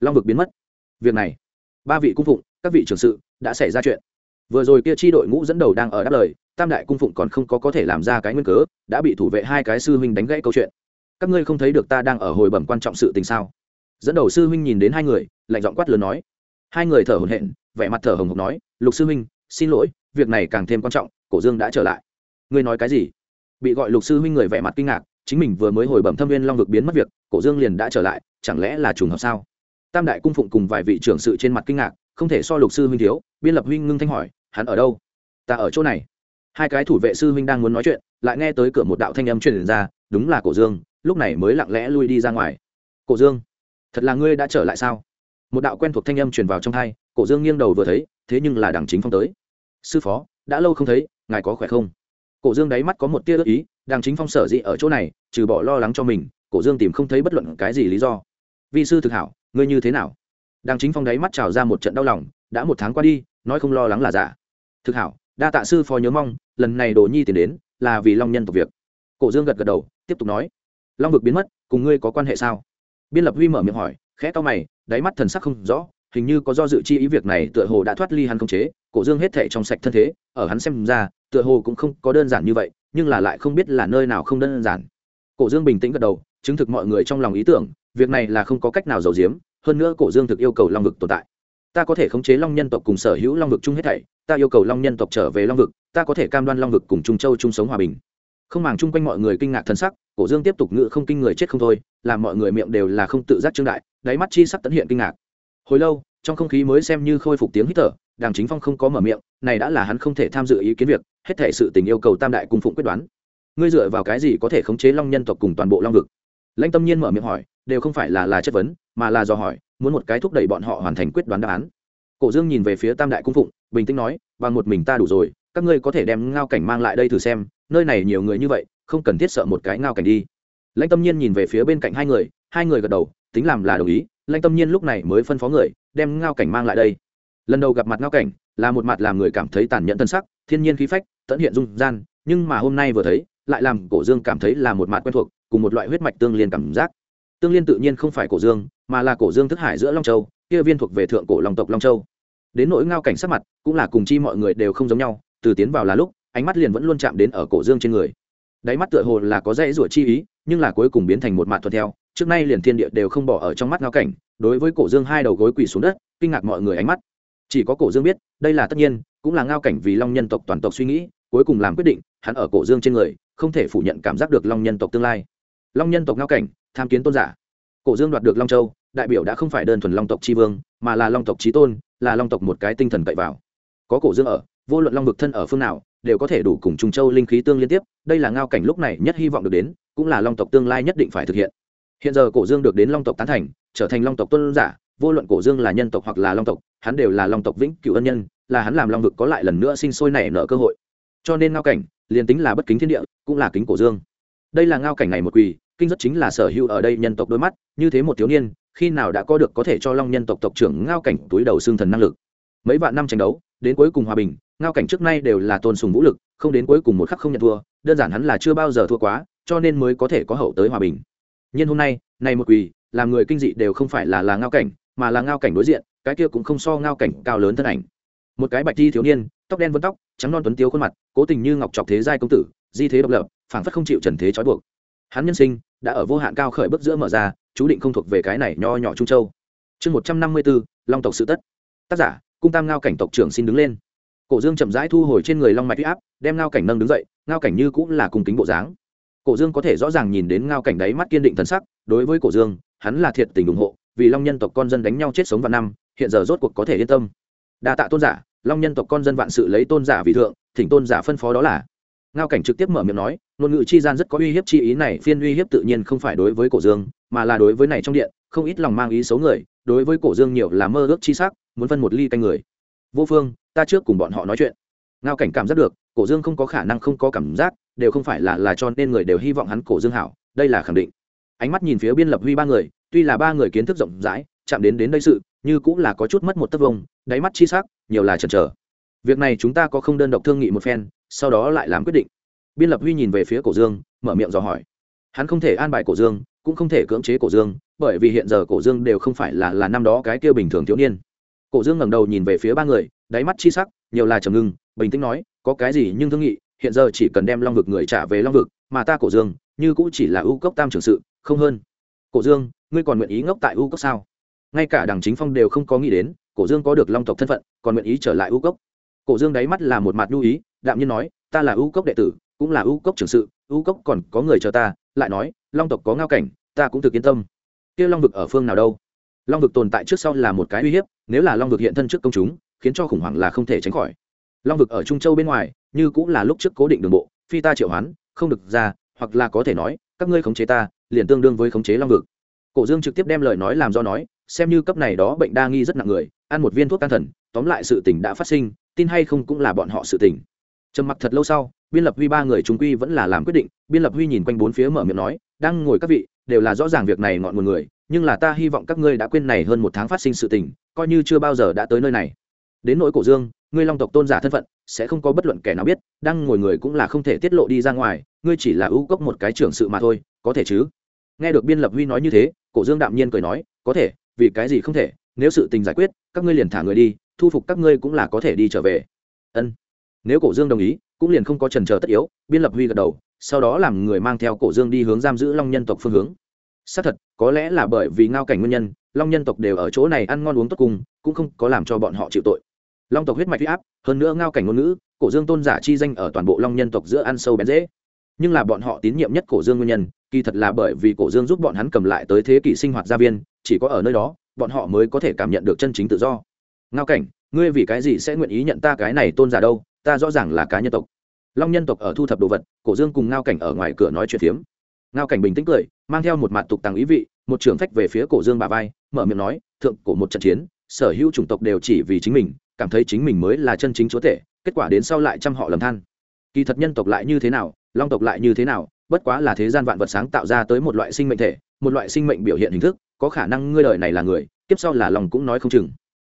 Long vực biến mất. Việc này, ba vị cung phụng, các vị trưởng sự, đã xảy ra chuyện. Vừa rồi kia chi đội ngũ dẫn đầu đang ở đáp lời, tam đại cung phụng còn không có có thể làm ra cái nguyên cớ, đã bị thủ vệ hai cái sư huynh đánh gãy câu chuyện. Các ngươi không thấy được ta đang ở hồi bẩm quan trọng sự tình sao? Dẫn đầu sư huynh nhìn đến hai người, lạnh giọng quát lớn nói. Hai người thở hổn hển, vẻ mặt thở hồng hộc nói, lục sư huynh, xin lỗi, việc này càng thêm quan trọng, cổ dương đã trở lại ngươi nói cái gì? Bị gọi lục sư huynh người vẻ mặt kinh ngạc, chính mình vừa mới hồi bẩm thâm viên long vực biến mất việc, cổ dương liền đã trở lại, chẳng lẽ là trùng hợp sao? Tam đại cung phụng cùng vài vị trưởng sự trên mặt kinh ngạc, không thể so lục sư huynh thiếu, biên lập huynh ngưng thanh hỏi, hắn ở đâu? Ta ở chỗ này. Hai cái thủ vệ sư huynh đang muốn nói chuyện, lại nghe tới cửa một đạo thanh âm truyền ra, đúng là cổ dương, lúc này mới lặng lẽ lui đi ra ngoài. Cổ dương, thật là ngươi đã trở lại sao? Một đạo quen thuộc thanh âm truyền vào trong thai, cổ dương nghiêng đầu vừa thấy, thế nhưng là đảng chính phong tới. Sư phó, đã lâu không thấy, ngài có khỏe không? Cổ dương đáy mắt có một tia ước ý, Đang chính phong sở dĩ ở chỗ này, trừ bỏ lo lắng cho mình, cổ dương tìm không thấy bất luận cái gì lý do. Vi sư thực hảo, ngươi như thế nào? Đang chính phong đáy mắt trào ra một trận đau lòng, đã một tháng qua đi, nói không lo lắng là giả. Thực hảo, đa tạ sư phó nhớ mong, lần này đồ nhi tiền đến, là vì long nhân tộc việc. Cổ dương gật gật đầu, tiếp tục nói, long vực biến mất, cùng ngươi có quan hệ sao? Biên lập huy mở miệng hỏi, khẽ to mày, đáy mắt thần sắc không rõ, hình như có do dự chi ý việc này tựa hồ đã thoát ly hắn không chế, cổ dương hết thệ trong sạch thân thế, ở hắn xem ra tựa hồ cũng không có đơn giản như vậy, nhưng là lại không biết là nơi nào không đơn giản. Cổ dương bình tĩnh gật đầu, chứng thực mọi người trong lòng ý tưởng, việc này là không có cách nào giấu giếm, hơn nữa cổ dương thực yêu cầu long vực tồn tại. Ta có thể khống chế long nhân tộc cùng sở hữu long vực chung hết thảy, ta yêu cầu long nhân tộc trở về long vực, ta có thể cam đoan long vực cùng trung châu chung sống hòa bình. Không màng chung quanh mọi người kinh ngạc thân sắc, cổ dương tiếp tục ngự không kinh người chết không thôi, làm mọi người miệng đều là không tự giác trương đại, đáy mắt chi sắc tận hiện kinh ngạc. Hồi lâu, trong không khí mới xem như khôi phục tiếng hít thở đàng chính phong không có mở miệng, này đã là hắn không thể tham dự ý kiến việc, hết thể sự tình yêu cầu tam đại cung phụng quyết đoán. Ngươi dựa vào cái gì có thể khống chế long nhân tộc cùng toàn bộ long vực? Lãnh tâm nhiên mở miệng hỏi, đều không phải là là chất vấn, mà là do hỏi, muốn một cái thúc đẩy bọn họ hoàn thành quyết đoán đáp án. Cổ dương nhìn về phía tam đại cung phụng, bình tĩnh nói, bằng một mình ta đủ rồi, các ngươi có thể đem ngao cảnh mang lại đây thử xem, nơi này nhiều người như vậy, không cần thiết sợ một cái ngao cảnh đi. Lãnh tâm nhiên nhìn về phía bên cạnh hai người hai người gật đầu, tính làm là đồng ý. Lãnh tâm nhiên lúc này mới phân phó người, đem ngao cảnh mang lại đây lần đầu gặp mặt ngao cảnh, là một mặt làm người cảm thấy tàn nhẫn thân sắc, thiên nhiên khí phách, tận hiện dung gian, nhưng mà hôm nay vừa thấy, lại làm cổ dương cảm thấy là một mặt quen thuộc, cùng một loại huyết mạch tương liên cảm giác. Tương liên tự nhiên không phải cổ dương, mà là cổ dương thức hải giữa long châu, kia viên thuộc về thượng cổ long tộc long châu. Đến nỗi ngao cảnh sắc mặt, cũng là cùng chi mọi người đều không giống nhau, từ tiến vào là lúc, ánh mắt liền vẫn luôn chạm đến ở cổ dương trên người. Đáy mắt tựa hồ là có dãy rủa chi ý, nhưng là cuối cùng biến thành một mặt thuận theo, trước nay liền thiên địa đều không bỏ ở trong mắt ngao cảnh, đối với cổ dương hai đầu gối quỳ xuống đất, kinh ngạc mọi người ánh mắt chỉ có cổ dương biết, đây là tất nhiên, cũng là ngao cảnh vì long nhân tộc toàn tộc suy nghĩ, cuối cùng làm quyết định, hắn ở cổ dương trên người, không thể phủ nhận cảm giác được long nhân tộc tương lai. Long nhân tộc ngao cảnh, tham kiến tôn giả. Cổ dương đoạt được long châu, đại biểu đã không phải đơn thuần long tộc tri vương, mà là long tộc trí tôn, là long tộc một cái tinh thần cậy vào. Có cổ dương ở, vô luận long vực thân ở phương nào, đều có thể đủ cùng trung châu linh khí tương liên tiếp, đây là ngao cảnh lúc này nhất hy vọng được đến, cũng là long tộc tương lai nhất định phải thực hiện. Hiện giờ cổ dương được đến long tộc tán thành, trở thành long tộc tôn giả vô luận cổ dương là nhân tộc hoặc là long tộc, hắn đều là long tộc vĩnh cựu ân nhân, là hắn làm long vực có lại lần nữa sinh sôi nảy nở cơ hội. Cho nên ngao cảnh, liền tính là bất kính thiên địa, cũng là kính cổ dương. Đây là ngao cảnh này một quỳ, kinh rất chính là sở hữu ở đây nhân tộc đôi mắt, như thế một thiếu niên, khi nào đã có được có thể cho long nhân tộc tộc trưởng ngao cảnh túi đầu xương thần năng lực. Mấy vạn năm tranh đấu, đến cuối cùng hòa bình, ngao cảnh trước nay đều là tôn sùng vũ lực, không đến cuối cùng một khắc không nhận thua, đơn giản hắn là chưa bao giờ thua quá, cho nên mới có thể có hậu tới hòa bình. Nhưng hôm nay, này một quỳ, làm người kinh dị đều không phải là là ngao cảnh mà là ngao cảnh đối diện, cái kia cũng không so ngao cảnh cao lớn thân ảnh. Một cái bạch thi thiếu niên, tóc đen vân tóc, trắng non tuấn tiếu khuôn mặt, cố tình như ngọc trọc thế giai công tử, di thế độc lập, phảng phất không chịu trần thế trói buộc. Hắn nhân sinh đã ở vô hạn cao khởi bước giữa mở ra, chú định không thuộc về cái này nho nhỏ trung châu. Chương một trăm năm mươi bốn, long tộc sự tất. Tác giả, cung tam ngao cảnh tộc trưởng xin đứng lên. Cổ dương chậm rãi thu hồi trên người long mạch huy áp, đem ngao cảnh nâng đứng dậy, ngao cảnh như cũng là cung kính bộ dáng. Cổ dương có thể rõ ràng nhìn đến ngao cảnh đáy mắt kiên định thần sắc, đối với cổ dương, hắn là thiệt tình ủng hộ vì long nhân tộc con dân đánh nhau chết sống vào năm, hiện giờ rốt cuộc có thể yên tâm. Đa tạ tôn giả, long nhân tộc con dân vạn sự lấy tôn giả vì thượng, thỉnh tôn giả phân phó đó là. Ngao cảnh trực tiếp mở miệng nói, ngôn ngữ chi gian rất có uy hiếp chi ý này, phiên uy hiếp tự nhiên không phải đối với cổ dương, mà là đối với này trong điện, không ít lòng mang ý xấu người, đối với cổ dương nhiều là mơ ước chi sắc, muốn phân một ly canh người. Vô phương, ta trước cùng bọn họ nói chuyện. Ngao cảnh cảm giác được, cổ dương không có khả năng không có cảm giác, đều không phải là là cho nên người đều hy vọng hắn cổ dương hảo, đây là khẳng định. Ánh mắt nhìn phía biên lập huy ba người tuy là ba người kiến thức rộng rãi, chạm đến đến đây sự, như cũng là có chút mất một tấc vông, đáy mắt chi sắc, nhiều là chần chờ. Việc này chúng ta có không đơn độc thương nghị một phen, sau đó lại làm quyết định. Biên lập huy nhìn về phía cổ dương, mở miệng dò hỏi. Hắn không thể an bài cổ dương, cũng không thể cưỡng chế cổ dương, bởi vì hiện giờ cổ dương đều không phải là là năm đó cái kia bình thường thiếu niên. Cổ dương ngẩng đầu nhìn về phía ba người, đáy mắt chi sắc, nhiều là trầm ngưng, bình tĩnh nói, có cái gì nhưng thương nghị, hiện giờ chỉ cần đem long vực người trả về long vực, mà ta cổ dương, như cũng chỉ là ưu cốc tam trưởng sự, không hơn. Cổ dương ngươi còn nguyện ý ngốc tại U cốc sao? Ngay cả đằng chính phong đều không có nghĩ đến, cổ dương có được long tộc thân phận, còn nguyện ý trở lại U cốc. Cổ dương đáy mắt là một mặt lưu ý, đạm nhiên nói, ta là U cốc đệ tử, cũng là U cốc trưởng sự, U cốc còn có người chờ ta. Lại nói, long tộc có ngao cảnh, ta cũng thực yên tâm. Kia long vực ở phương nào đâu? Long vực tồn tại trước sau là một cái uy hiếp, nếu là long vực hiện thân trước công chúng, khiến cho khủng hoảng là không thể tránh khỏi. Long vực ở trung châu bên ngoài, như cũng là lúc trước cố định đường bộ, phi ta triệu hoán, không được ra, hoặc là có thể nói, các ngươi khống chế ta, liền tương đương với khống chế long vực cổ dương trực tiếp đem lời nói làm do nói, xem như cấp này đó bệnh đa nghi rất nặng người, ăn một viên thuốc can thần, tóm lại sự tình đã phát sinh, tin hay không cũng là bọn họ sự tình. Trầm mặc thật lâu sau, biên lập huy ba người chúng quy vẫn là làm quyết định, biên lập huy nhìn quanh bốn phía mở miệng nói, đang ngồi các vị, đều là rõ ràng việc này ngọn nguồn người, nhưng là ta hy vọng các ngươi đã quên này hơn một tháng phát sinh sự tình, coi như chưa bao giờ đã tới nơi này. Đến nỗi cổ dương, ngươi long tộc tôn giả thân phận, sẽ không có bất luận kẻ nào biết, đang ngồi người cũng là không thể tiết lộ đi ra ngoài, ngươi chỉ là ưu cốc một cái trưởng sự mà thôi, có thể chứ? Nghe được biên lập huy nói như thế cổ dương đạm nhiên cười nói, có thể, vì cái gì không thể? Nếu sự tình giải quyết, các ngươi liền thả người đi, thu phục các ngươi cũng là có thể đi trở về. Ân. Nếu cổ dương đồng ý, cũng liền không có trần chờ tất yếu, biên lập huy gật đầu, sau đó làm người mang theo cổ dương đi hướng giam giữ long nhân tộc phương hướng. Xác thật, có lẽ là bởi vì ngao cảnh nguyên nhân, long nhân tộc đều ở chỗ này ăn ngon uống tốt cùng, cũng không có làm cho bọn họ chịu tội. Long tộc huyết mạch huy áp, hơn nữa ngao cảnh ngôn ngữ, cổ dương tôn giả chi danh ở toàn bộ long nhân tộc giữa ăn sâu bén dễ nhưng là bọn họ tín nhiệm nhất cổ dương nguyên nhân, kỳ thật là bởi vì cổ dương giúp bọn hắn cầm lại tới thế kỷ sinh hoạt gia viên, chỉ có ở nơi đó, bọn họ mới có thể cảm nhận được chân chính tự do. Ngao cảnh, ngươi vì cái gì sẽ nguyện ý nhận ta cái này tôn giả đâu? Ta rõ ràng là cá nhân tộc. Long nhân tộc ở thu thập đồ vật, cổ dương cùng ngao cảnh ở ngoài cửa nói chuyện phiếm. Ngao cảnh bình tĩnh cười, mang theo một mặt tục tàng ý vị, một trưởng phách về phía cổ dương bà vai, mở miệng nói, thượng cổ một trận chiến, sở hữu chủng tộc đều chỉ vì chính mình, cảm thấy chính mình mới là chân chính chúa tể, kết quả đến sau lại chăm họ lầm than. Kỳ thật nhân tộc lại như thế nào long tộc lại như thế nào, bất quá là thế gian vạn vật sáng tạo ra tới một loại sinh mệnh thể, một loại sinh mệnh biểu hiện hình thức, có khả năng ngươi đời này là người, kiếp sau là long cũng nói không chừng.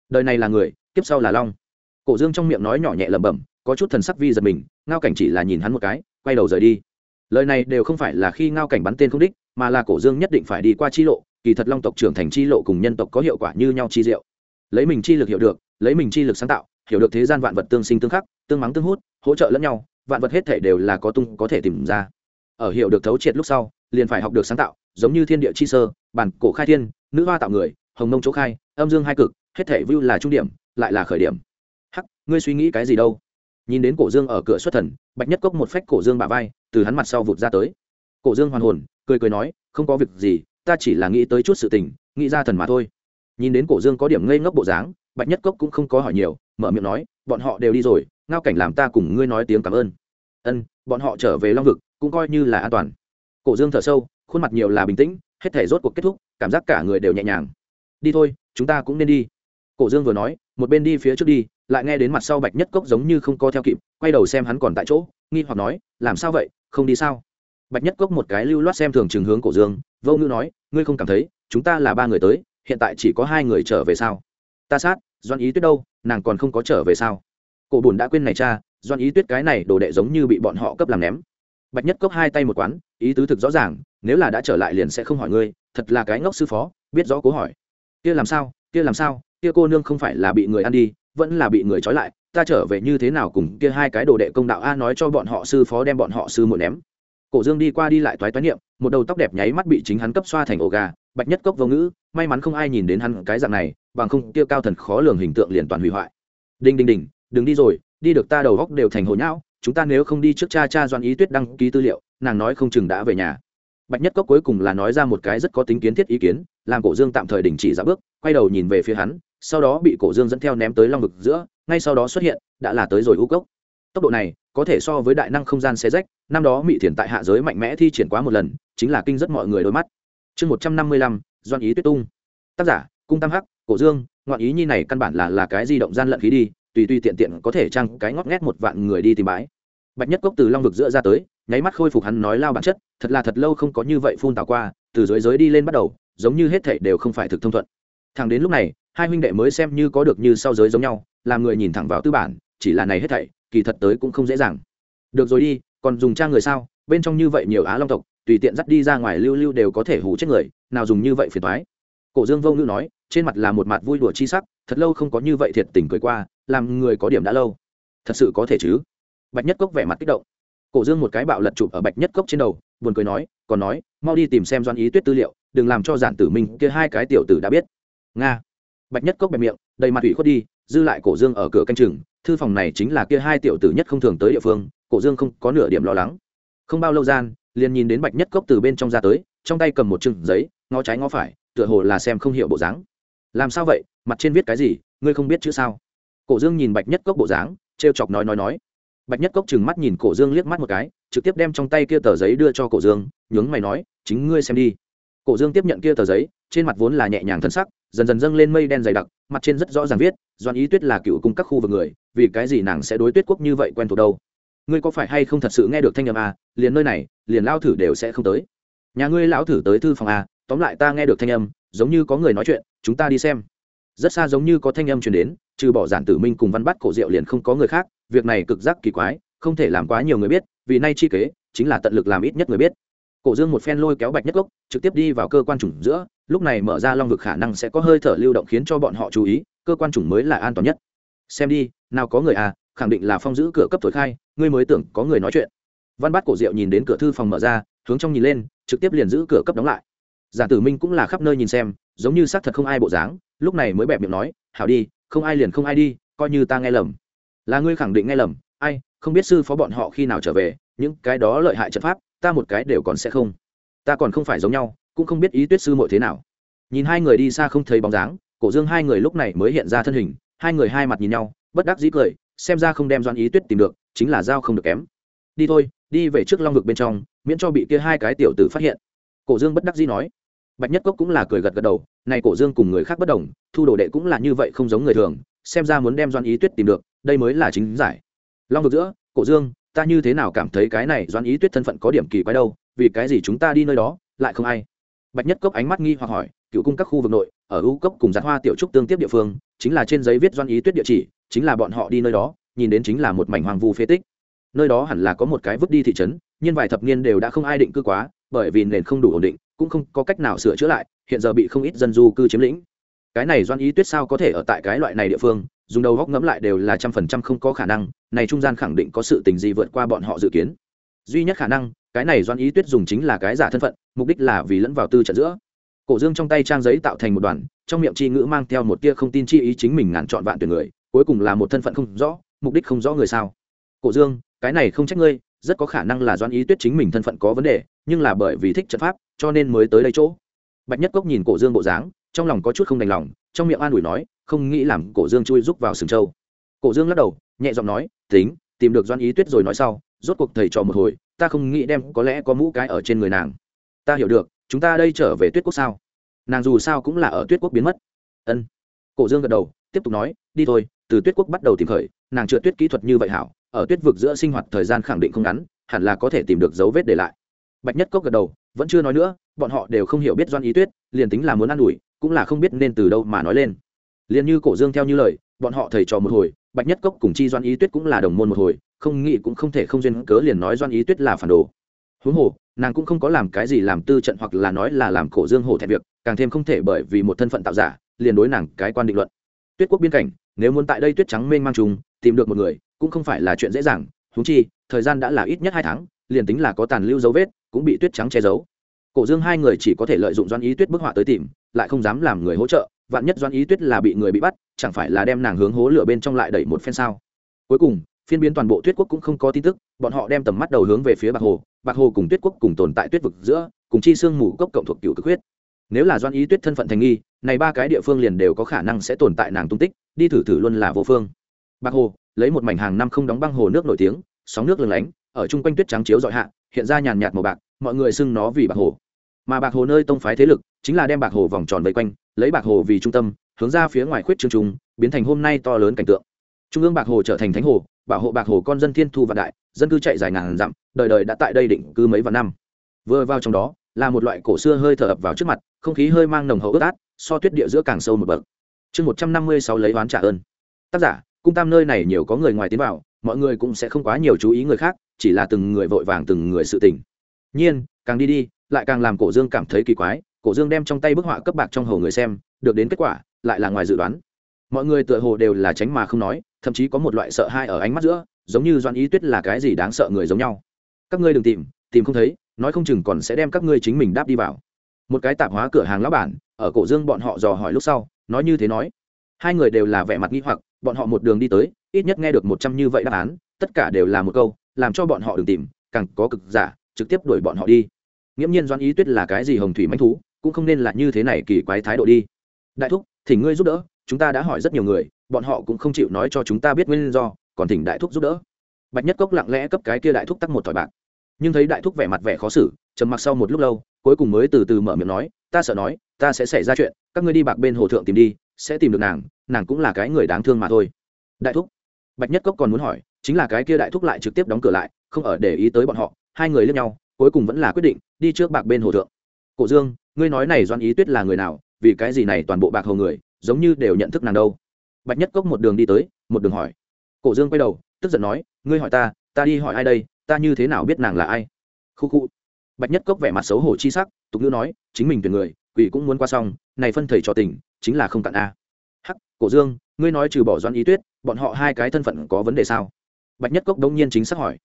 Đời này là người, kiếp sau là long. Cổ dương trong miệng nói nhỏ nhẹ lẩm bẩm, có chút thần sắc vi giật mình, ngao cảnh chỉ là nhìn hắn một cái, quay đầu rời đi. Lời này đều không phải là khi ngao cảnh bắn tên không đích, mà là cổ dương nhất định phải đi qua chi lộ, kỳ thật long tộc trưởng thành chi lộ cùng nhân tộc có hiệu quả như nhau chi diệu. Lấy mình chi lực hiểu được, lấy mình chi lực sáng tạo, hiểu được thế gian vạn vật tương sinh tương khắc, tương mắng tương hút, hỗ trợ lẫn nhau vạn vật hết thể đều là có tung có thể tìm ra. Ở hiểu được thấu triệt lúc sau, liền phải học được sáng tạo, giống như thiên địa chi sơ, bản cổ khai thiên, nữ hoa tạo người, hồng nông chỗ khai, âm dương hai cực, hết thể view là trung điểm, lại là khởi điểm. Hắc, ngươi suy nghĩ cái gì đâu? Nhìn đến cổ dương ở cửa xuất thần, bạch nhất cốc một phách cổ dương bả vai, từ hắn mặt sau vụt ra tới. Cổ dương hoàn hồn, cười cười nói, không có việc gì, ta chỉ là nghĩ tới chút sự tình, nghĩ ra thần mà thôi. Nhìn đến cổ dương có điểm ngây ngốc bộ dáng, bạch nhất cốc cũng không có hỏi nhiều, mở miệng nói, bọn họ đều đi rồi ngao cảnh làm ta cùng ngươi nói tiếng cảm ơn. Ân, bọn họ trở về long vực, cũng coi như là an toàn. Cổ dương thở sâu, khuôn mặt nhiều là bình tĩnh, hết thể rốt cuộc kết thúc, cảm giác cả người đều nhẹ nhàng. Đi thôi, chúng ta cũng nên đi. Cổ dương vừa nói, một bên đi phía trước đi, lại nghe đến mặt sau bạch nhất cốc giống như không co theo kịp, quay đầu xem hắn còn tại chỗ, nghi hoặc nói, làm sao vậy? Không đi sao? Bạch nhất cốc một cái lưu loát xem thường chừng hướng cổ dương, vô ngữ nói, ngươi không cảm thấy, chúng ta là ba người tới, hiện tại chỉ có hai người trở về sao? Ta sát doan ý tuyết đâu, nàng còn không có trở về sao? Cổ bùn đã quên này cha, doan ý tuyết cái này đồ đệ giống như bị bọn họ cấp làm ném. Bạch nhất cốc hai tay một quán, ý tứ thực rõ ràng, nếu là đã trở lại liền sẽ không hỏi ngươi, thật là cái ngốc sư phó, biết rõ cố hỏi. Kia làm sao, kia làm sao, kia cô nương không phải là bị người ăn đi, vẫn là bị người trói lại, ta trở về như thế nào cùng kia hai cái đồ đệ công đạo a nói cho bọn họ sư phó đem bọn họ sư muội ném. Cổ dương đi qua đi lại toái toái niệm, một đầu tóc đẹp nháy mắt bị chính hắn cấp xoa thành ổ gà, bạch nhất cốc vô ngữ, may mắn không ai nhìn đến hắn cái dạng này, bằng không kia cao thần khó lường hình tượng liền toàn hủy hoại. Đinh đinh đinh đừng đi rồi, đi được ta đầu góc đều thành hồ nhão, chúng ta nếu không đi trước cha cha doan ý tuyết đăng ký tư liệu, nàng nói không chừng đã về nhà. Bạch nhất cốc cuối cùng là nói ra một cái rất có tính kiến thiết ý kiến, làm cổ dương tạm thời đình chỉ ra bước, quay đầu nhìn về phía hắn, sau đó bị cổ dương dẫn theo ném tới long vực giữa, ngay sau đó xuất hiện, đã là tới rồi u cốc. Tốc độ này, có thể so với đại năng không gian xe rách, năm đó mỹ thiền tại hạ giới mạnh mẽ thi triển quá một lần, chính là kinh rất mọi người đôi mắt. Chương một trăm năm mươi lăm doan ý tuyết tung. Tác giả, cung tam hắc, cổ dương, ngoạn ý nhi này căn bản là là cái di động gian lận khí đi tùy tùy tiện tiện có thể trăng cái ngót nghét một vạn người đi tìm bái bạch nhất cốc từ long vực giữa ra tới, nháy mắt khôi phục hắn nói lao bản chất, thật là thật lâu không có như vậy phun tào qua, từ dưới giới đi lên bắt đầu, giống như hết thảy đều không phải thực thông thuận. Thẳng đến lúc này, hai huynh đệ mới xem như có được như sau giới giống nhau, làm người nhìn thẳng vào tư bản, chỉ là này hết thảy, kỳ thật tới cũng không dễ dàng. Được rồi đi, còn dùng trang người sao? Bên trong như vậy nhiều á long tộc, tùy tiện dắt đi ra ngoài lưu lưu đều có thể hủ chết người, nào dùng như vậy phiền toái. Cổ dương vô ngữ nói, trên mặt là một mặt vui đùa chi sắc, thật lâu không có như vậy thiệt tình cười qua làm người có điểm đã lâu. Thật sự có thể chứ? Bạch nhất cốc vẻ mặt kích động. Cổ dương một cái bạo lật chụp ở bạch nhất cốc trên đầu, buồn cười nói, còn nói, mau đi tìm xem doan ý tuyết tư liệu, đừng làm cho giản tử minh kia hai cái tiểu tử đã biết. Nga. Bạch nhất cốc bẹp miệng, đầy mặt ủy khuất đi, dư lại cổ dương ở cửa canh chừng, thư phòng này chính là kia hai tiểu tử nhất không thường tới địa phương, cổ dương không có nửa điểm lo lắng. Không bao lâu gian, liền nhìn đến bạch nhất cốc từ bên trong ra tới, trong tay cầm một chừng giấy, ngó trái ngó phải, tựa hồ là xem không hiểu bộ dáng. Làm sao vậy? Mặt trên viết cái gì? Ngươi không biết chữ sao? Cổ dương nhìn bạch nhất cốc bộ dáng t chọc nói nói nói. Bạch nhất cốc chừng mắt nhìn cổ dương liếc mắt một cái trực tiếp đem trong tay kia tờ giấy đưa cho cổ dương nhướng mày nói chính ngươi xem đi. Cổ dương tiếp nhận kia tờ giấy trên mặt vốn là nhẹ nhàng thân sắc dần dần dâng lên mây đen dày đặc mặt trên rất rõ ràng viết doan ý tuyết là cựu cung các khu vực người vì cái gì nàng sẽ đối tuyết quốc như vậy quen thuộc đâu? Ngươi có phải hay không thật sự nghe được thanh âm à, liền nơi này liền lao thử đều sẽ không tới. Nhà ngươi lão thử tới thư phòng à, tóm lại ta nghe được thanh âm giống như có người nói chuyện chúng ta đi xem. Rất xa giống như có thanh âm truyền đến trừ bỏ giản tử minh cùng văn bắt cổ diệu liền không có người khác, việc này cực giác kỳ quái, không thể làm quá nhiều người biết, vì nay chi kế, chính là tận lực làm ít nhất người biết. Cổ dương một phen lôi kéo bạch nhất gốc trực tiếp đi vào cơ quan chủng giữa, lúc này mở ra long vực khả năng sẽ có hơi thở lưu động khiến cho bọn họ chú ý, cơ quan chủng mới là an toàn nhất. Xem đi, nào có người à khẳng định là phong giữ cửa cấp thổi khai, ngươi mới tưởng có người nói chuyện. Văn bát cổ diệu nhìn đến cửa thư phòng mở ra, hướng trong nhìn lên, trực tiếp liền giữ cửa cấp đóng lại. Giả tử minh cũng là khắp nơi nhìn xem, giống như xác thật không ai bộ dáng, lúc này mới bẹp miệng nói, hảo đi không ai liền không ai đi, coi như ta nghe lầm. Là ngươi khẳng định nghe lầm, ai, không biết sư phó bọn họ khi nào trở về, những cái đó lợi hại trận pháp, ta một cái đều còn sẽ không. Ta còn không phải giống nhau, cũng không biết ý tuyết sư muội thế nào. Nhìn hai người đi xa không thấy bóng dáng, cổ dương hai người lúc này mới hiện ra thân hình, hai người hai mặt nhìn nhau, bất đắc dĩ cười, xem ra không đem doan ý tuyết tìm được, chính là giao không được kém. Đi thôi, đi về trước long vực bên trong, miễn cho bị kia hai cái tiểu tử phát hiện. Cổ dương bất đắc dĩ nói bạch nhất cốc cũng là cười gật gật đầu, này cổ dương cùng người khác bất đồng, thu đồ đệ cũng là như vậy không giống người thường, xem ra muốn đem doan ý tuyết tìm được, đây mới là chính giải. Long vực giữa, cổ dương, ta như thế nào cảm thấy cái này doan ý tuyết thân phận có điểm kỳ quái đâu, vì cái gì chúng ta đi nơi đó, lại không ai? Bạch nhất cốc ánh mắt nghi hoặc hỏi, cựu cung các khu vực nội, ở u cốc cùng giặt hoa tiểu trúc tương tiếp địa phương, chính là trên giấy viết doan ý tuyết địa chỉ, chính là bọn họ đi nơi đó, nhìn đến chính là một mảnh hoàng vu phế tích. Nơi đó hẳn là có một cái vứt đi thị trấn, nhưng vài thập niên đều đã không ai định cư quá, bởi vì nền không đủ ổn định cũng không có cách nào sửa chữa lại, hiện giờ bị không ít dân du cư chiếm lĩnh. Cái này doan ý tuyết sao có thể ở tại cái loại này địa phương, dùng đầu góc ngẫm lại đều là trăm phần trăm không có khả năng, này trung gian khẳng định có sự tình gì vượt qua bọn họ dự kiến. Duy nhất khả năng, cái này doan ý tuyết dùng chính là cái giả thân phận, mục đích là vì lẫn vào tư trận giữa. Cổ dương trong tay trang giấy tạo thành một đoàn, trong miệng chi ngữ mang theo một tia không tin chi ý chính mình ngàn chọn vạn tuyển người, cuối cùng là một thân phận không rõ, mục đích không rõ người sao. Cổ dương, cái này không trách ngươi, rất có khả năng là doan ý tuyết chính mình thân phận có vấn đề, nhưng là bởi vì thích trận pháp cho nên mới tới đây chỗ. Bạch nhất cốc nhìn cổ dương bộ dáng, trong lòng có chút không đành lòng, trong miệng an ủi nói, không nghĩ làm cổ dương chui rúc vào sừng châu. Cổ dương lắc đầu, nhẹ giọng nói, tính, tìm được doan ý tuyết rồi nói sau, rốt cuộc thầy trò một hồi, ta không nghĩ đem có lẽ có mũ cái ở trên người nàng. Ta hiểu được, chúng ta đây trở về tuyết quốc sao? Nàng dù sao cũng là ở tuyết quốc biến mất. Ân. Cổ dương gật đầu, tiếp tục nói, đi thôi, từ tuyết quốc bắt đầu tìm khởi, nàng chữa tuyết kỹ thuật như vậy hảo, ở tuyết vực giữa sinh hoạt thời gian khẳng định không ngắn, hẳn là có thể tìm được dấu vết để lại bạch nhất cốc gật đầu, vẫn chưa nói nữa, bọn họ đều không hiểu biết doan ý tuyết, liền tính là muốn ă n ủi, cũng là không biết nên từ đâu mà nói lên. Liền như cổ dương theo như lời, bọn họ thầy trò một hồi, bạch nhất cốc cùng chi doan ý tuyết cũng là đồng môn một hồi, không nghĩ cũng không thể không duyên cớ liền nói doan ý tuyết là phản đồ. Huống hồ, nàng cũng không có làm cái gì làm tư trận hoặc là nói là làm cổ dương hổ thẹn việc, càng thêm không thể bởi vì một thân phận tạo giả, liền đối nàng cái quan định luận. Tuyết quốc biên cảnh, nếu muốn tại đây tuyết trắng mênh mang trùng tìm được một người, cũng không phải là chuyện dễ dàng. Huống chi, thời gian đã là ít nhất hai tháng, liền tính là có tàn lưu dấu vết cũng bị tuyết trắng che giấu. Cổ dương hai người chỉ có thể lợi dụng doan ý tuyết bức họa tới tìm, lại không dám làm người hỗ trợ, vạn nhất doan ý tuyết là bị người bị bắt, chẳng phải là đem nàng hướng hố lửa bên trong lại đẩy một phen sao? Cuối cùng, phiên biến toàn bộ tuyết quốc cũng không có tin tức, bọn họ đem tầm mắt đầu hướng về phía bạc hồ bạc hồ cùng tuyết quốc cùng tồn tại tuyết vực giữa, cùng chi sương mù cốc cộng thuộc cựu cực huyết. Nếu là doan ý tuyết thân phận thành nghi, này ba cái địa phương liền đều có khả năng sẽ tồn tại nàng tung tích, đi thử thử luôn là vô phương. Bạc hồ, lấy một mảnh hàng năm không đóng băng hồ nước nổi tiếng, sóng nước lừng lánh, ở chung quanh tuyết trắng chiếu dọi hạ, hiện ra nhàn nhạt màu bạc mọi người xưng nó vì bạc hồ. Mà bạc hồ nơi tông phái thế lực chính là đem bạc hồ vòng tròn vây quanh, lấy bạc hồ vì trung tâm, hướng ra phía ngoài khuyết trương trung biến thành hôm nay to lớn cảnh tượng. Trung ương bạc hồ trở thành thánh hồ, bảo hộ bạc hồ con dân thiên thu vạn đại, dân cư chạy dài ngàn dặm, đời đời đã tại đây định cư mấy vạn năm. Vừa vào trong đó, là một loại cổ xưa hơi thở ập vào trước mặt, không khí hơi mang nồng hậu ướt át, so tuyết địa giữa càng sâu một bậc. Chương một trăm năm mươi sáu lấy oán trả ơn. Tác giả, cung tam nơi này nhiều có người ngoài tiến vào, mọi người cũng sẽ không quá nhiều chú ý người khác, chỉ là từng người vội vàng từng người sự tình nhiên, càng đi đi, lại càng làm cổ dương cảm thấy kỳ quái, cổ dương đem trong tay bức họa cấp bạc trong hồ người xem, được đến kết quả, lại là ngoài dự đoán. Mọi người tựa hồ đều là tránh mà không nói, thậm chí có một loại sợ hãi ở ánh mắt giữa, giống như doan ý tuyết là cái gì đáng sợ người giống nhau. Các ngươi đừng tìm tìm không thấy, nói không chừng còn sẽ đem các ngươi chính mình đáp đi vào. Một cái tạp hóa cửa hàng lão bản, ở cổ dương bọn họ dò hỏi lúc sau, nói như thế nói. Hai người đều là vẻ mặt nghi hoặc, bọn họ một đường đi tới, ít nhất nghe được một trăm như vậy đáp án, tất cả đều là một câu, làm cho bọn họ đừng tìm, càng có cực giả trực tiếp đuổi bọn họ đi. Nghiễm nhiên doan ý tuyết là cái gì hồng thủy manh thú, cũng không nên là như thế này kỳ quái thái độ đi. Đại thúc, thỉnh ngươi giúp đỡ, chúng ta đã hỏi rất nhiều người, bọn họ cũng không chịu nói cho chúng ta biết nguyên do, còn thỉnh đại thúc giúp đỡ. Bạch nhất cốc lặng lẽ cấp cái kia đại thúc tắc một thỏi bạc. Nhưng thấy đại thúc vẻ mặt vẻ khó xử, trầm mặc sau một lúc lâu, cuối cùng mới từ từ mở miệng nói, ta sợ nói, ta sẽ xảy ra chuyện, các ngươi đi bạc bên hồ thượng tìm đi, sẽ tìm được nàng nàng cũng là cái người đáng thương mà thôi. Đại thúc. Bạch nhất cốc còn muốn hỏi, chính là cái kia đại thúc lại trực tiếp đóng cửa lại, không ở để ý tới bọn họ hai người lên nhau, cuối cùng vẫn là quyết định đi trước bạc bên hồ thượng. Cổ dương, ngươi nói này doan ý tuyết là người nào? Vì cái gì này toàn bộ bạc hồ người, giống như đều nhận thức nàng đâu? Bạch nhất cốc một đường đi tới, một đường hỏi. Cổ dương quay đầu, tức giận nói, ngươi hỏi ta ta đi hỏi ai đây? Ta như thế nào biết nàng là ai? Khu khu. Bạch nhất cốc vẻ mặt xấu hổ chi sắc, tục ngữ nói, chính mình tuyển người, quỷ cũng muốn qua xong này phân thầy trò tình, chính là không cạn a. Hắc, cổ dương, ngươi nói trừ bỏ doan ý tuyết, bọn họ hai cái thân phận có vấn đề sao? Bạch nhất cốc đông nhiên chính xác hỏi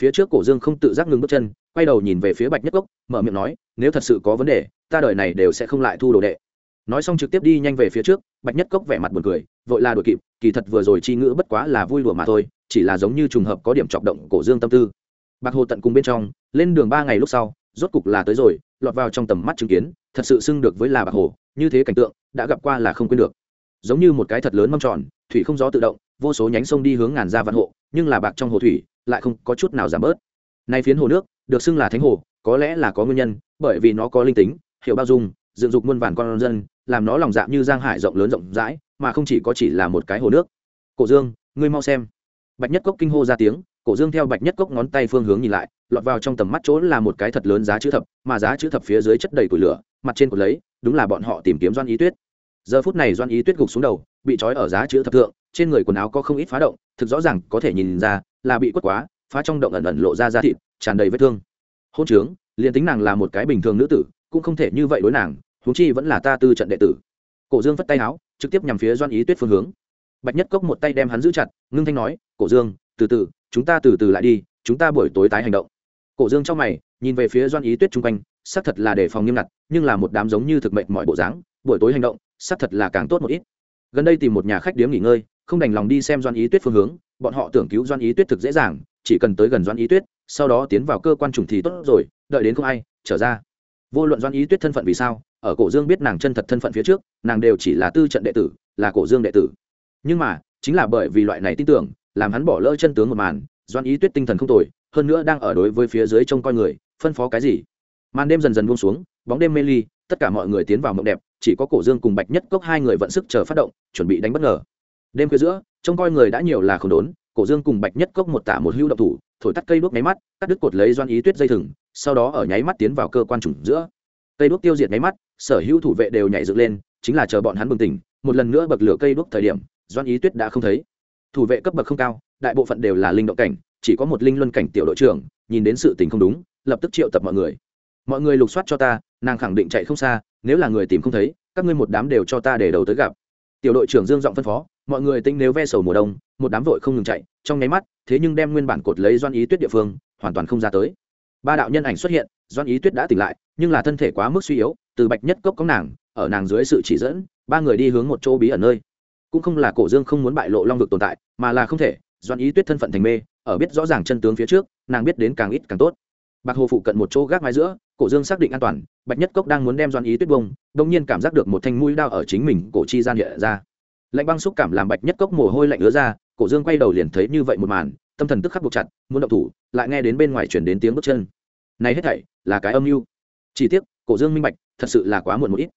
phía trước cổ dương không tự giác ngừng bước chân, quay đầu nhìn về phía bạch nhất cốc, mở miệng nói, nếu thật sự có vấn đề, ta đời này đều sẽ không lại thu đồ đệ. Nói xong trực tiếp đi nhanh về phía trước, bạch nhất cốc vẻ mặt buồn cười, vội là đuổi kịp, kỳ thật vừa rồi chi ngữ bất quá là vui lùa mà thôi, chỉ là giống như trùng hợp có điểm chọc động cổ dương tâm tư. Bạc hồ tận cùng bên trong, lên đường ba ngày lúc sau, rốt cục là tới rồi, lọt vào trong tầm mắt chứng kiến, thật sự xưng được với là bạc hồ, như thế cảnh tượng, đã gặp qua là không quên được. Giống như một cái thật lớn mâm tròn, thủy không gió tự động, vô số nhánh sông đi hướng ngàn ra vạn hộ, nhưng là bạc trong hồ thủy lại không có chút nào giảm bớt. Nay phiến hồ nước, được xưng là thánh hồ, có lẽ là có nguyên nhân, bởi vì nó có linh tính, hiểu bao dung, dựng dục muôn vàn con dân, làm nó lòng dạ như giang hải rộng lớn rộng rãi, mà không chỉ có chỉ là một cái hồ nước. Cổ dương, ngươi mau xem. Bạch nhất cốc kinh hô ra tiếng, cổ dương theo bạch nhất cốc ngón tay phương hướng nhìn lại, lọt vào trong tầm mắt chỗ là một cái thật lớn giá chữ thập, mà giá chữ thập phía dưới chất đầy củi lửa, mặt trên cột lấy, đúng là bọn họ tìm kiếm doan ý tuyết. Giờ phút này doan ý tuyết gục xuống đầu, bị trói ở giá chữ thập thượng, trên người quần áo có không ít phá động, thực rõ ràng có thể nhìn ra là bị quất quá, phá trong động ẩn ẩn lộ ra da thịt, tràn đầy vết thương. Hôn trướng, liền tính nàng là một cái bình thường nữ tử, cũng không thể như vậy đối nàng, huống chi vẫn là ta tư trận đệ tử. Cổ dương vất tay áo trực tiếp nhằm phía doan ý tuyết phương hướng. Bạch nhất cốc một tay đem hắn giữ chặt, ngưng thanh nói, cổ dương, từ từ, chúng ta từ từ lại đi, chúng ta buổi tối tái hành động. Cổ dương trong mày, nhìn về phía doan ý tuyết chung quanh, xác thật là đề phòng nghiêm ngặt, nhưng là một đám giống như thực mệnh mọi bộ dáng, buổi tối hành động, xác thật là càng tốt một ít. Gần đây tìm một nhà khách điếm nghỉ ngơi, không đành lòng đi xem doan ý tuyết phương hướng bọn họ tưởng cứu doan ý tuyết thực dễ dàng, chỉ cần tới gần doan ý tuyết, sau đó tiến vào cơ quan trùng thì tốt rồi, đợi đến không ai, trở ra. Vô luận doan ý tuyết thân phận vì sao, ở cổ dương biết nàng chân thật thân phận phía trước, nàng đều chỉ là tư trận đệ tử, là cổ dương đệ tử. Nhưng mà, chính là bởi vì loại này tin tưởng, làm hắn bỏ lỡ chân tướng một màn doan ý tuyết tinh thần không tồi, hơn nữa đang ở đối với phía dưới trông coi người, phân phó cái gì. Màn đêm dần dần buông xuống, bóng đêm mê ly, tất cả mọi người tiến vào mộng đẹp, chỉ có cổ dương cùng bạch nhất cốc hai người vận sức chờ phát động, chuẩn bị đánh bất ngờ đêm khuya giữa, trông coi người đã nhiều là khổ đốn, cổ dương cùng bạch nhất cốc một tả một hưu động thủ, thổi tắt cây đuốc nháy mắt, cắt đứt cột lấy doan ý tuyết dây thừng, sau đó ở nháy mắt tiến vào cơ quan trùng giữa. Cây đuốc tiêu diệt nháy mắt, sở hữu thủ vệ đều nhảy dựng lên, chính là chờ bọn hắn bừng tỉnh, một lần nữa bậc lửa cây đuốc thời điểm, doan ý tuyết đã không thấy. Thủ vệ cấp bậc không cao, đại bộ phận đều là linh động cảnh, chỉ có một linh luân cảnh tiểu đội trưởng, nhìn đến sự tình không đúng, lập tức triệu tập mọi người. Mọi người lục soát cho ta, nàng khẳng định chạy không xa, nếu là người tìm không thấy, các ngươi một đám đều cho ta để đầu tới gặp. Tiểu đội trưởng dương giọng phân phó mọi người tính nếu ve sầu mùa đông, một đám vội không ngừng chạy, trong nháy mắt, thế nhưng đem nguyên bản cột lấy doan ý tuyết địa phương, hoàn toàn không ra tới. Ba đạo nhân ảnh xuất hiện doan ý tuyết đã tỉnh lại, nhưng là thân thể quá mức suy yếu, từ bạch nhất cốc có nàng, ở nàng dưới sự chỉ dẫn, ba người đi hướng một chỗ bí ẩn nơi. Cũng không là cổ dương không muốn bại lộ long vực tồn tại, mà là không thể doan ý tuyết thân phận thành mê, ở biết rõ ràng chân tướng phía trước, nàng biết đến càng ít càng tốt. Bạc hồ phụ cận một chỗ gác mái giữa, cổ dương xác định an toàn, bạch nhất cốc đang muốn đem doan ý tuyết bông đông nhiên cảm giác được một thanh mũi đao ở chính mình cổ chi gian hiện ra lạnh băng xúc cảm làm bạch nhất cốc mồ hôi lạnh ứa ra, cổ dương quay đầu liền thấy như vậy một màn, tâm thần tức khắc buộc chặt, muốn động thủ, lại nghe đến bên ngoài chuyển đến tiếng bước chân. Này hết thảy, là cái âm mưu. Chỉ tiếc, cổ dương minh bạch, thật sự là quá muộn một ít.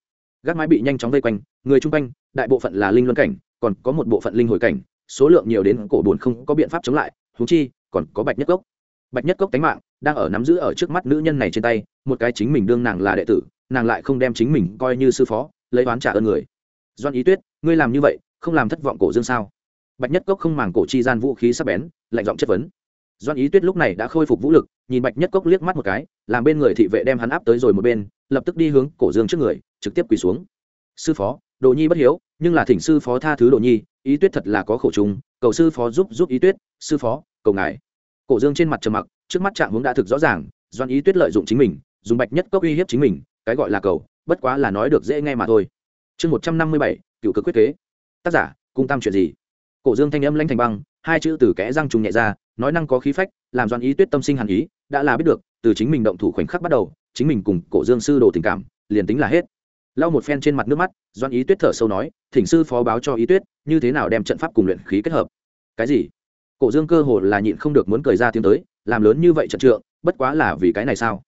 Gác mái bị nhanh chóng vây quanh, người chung quanh, đại bộ phận là linh luân cảnh, còn có một bộ phận linh hồi cảnh, số lượng nhiều đến cổ buồn không có biện pháp chống lại húng chi, còn có bạch nhất cốc. Bạch nhất cốc tánh mạng, đang ở nắm giữ ở trước mắt nữ nhân này trên tay, một cái chính mình đương nàng là đệ tử, nàng lại không đem chính mình coi như sư phó, lấy oán trả ơn người. Doan ý tuyết, ngươi làm như vậy không làm thất vọng cổ dương sao? Bạch nhất cốc không màng cổ chi gian vũ khí sắp bén, lạnh giọng chất vấn. Doan ý tuyết lúc này đã khôi phục vũ lực, nhìn bạch nhất cốc liếc mắt một cái, làm bên người thị vệ đem hắn áp tới rồi một bên, lập tức đi hướng cổ dương trước người, trực tiếp quỳ xuống. Sư phó, đồ nhi bất hiếu, nhưng là thỉnh sư phó tha thứ đồ nhi, ý tuyết thật là có khổ trùng cầu sư phó giúp giúp ý tuyết, sư phó, cầu ngài. Cổ dương trên mặt trầm mặc, trước mắt trạng hướng đã thực rõ ràng doan ý tuyết lợi dụng chính mình, dùng bạch nhất cốc uy hiếp chính mình, cái gọi là cầu, bất quá là nói được dễ nghe mà thôi. Chương một trăm năm mươi bảy, cựu cực quyết kế tác giả cung tam chuyện gì? Cổ dương thanh âm lanh thành băng, hai chữ từ kẽ răng trùng nhẹ ra, nói năng có khí phách, làm doan ý tuyết tâm sinh hàn ý, đã là biết được, từ chính mình động thủ khoảnh khắc bắt đầu, chính mình cùng cổ dương sư đồ tình cảm, liền tính là hết. Lau một phen trên mặt nước mắt, doan ý tuyết thở sâu nói, thỉnh sư phó báo cho ý tuyết, như thế nào đem trận pháp cùng luyện khí kết hợp? Cái gì? Cổ dương cơ hồ là nhịn không được muốn cười ra tiếng tới, làm lớn như vậy trận trượng, bất quá là vì cái này sao?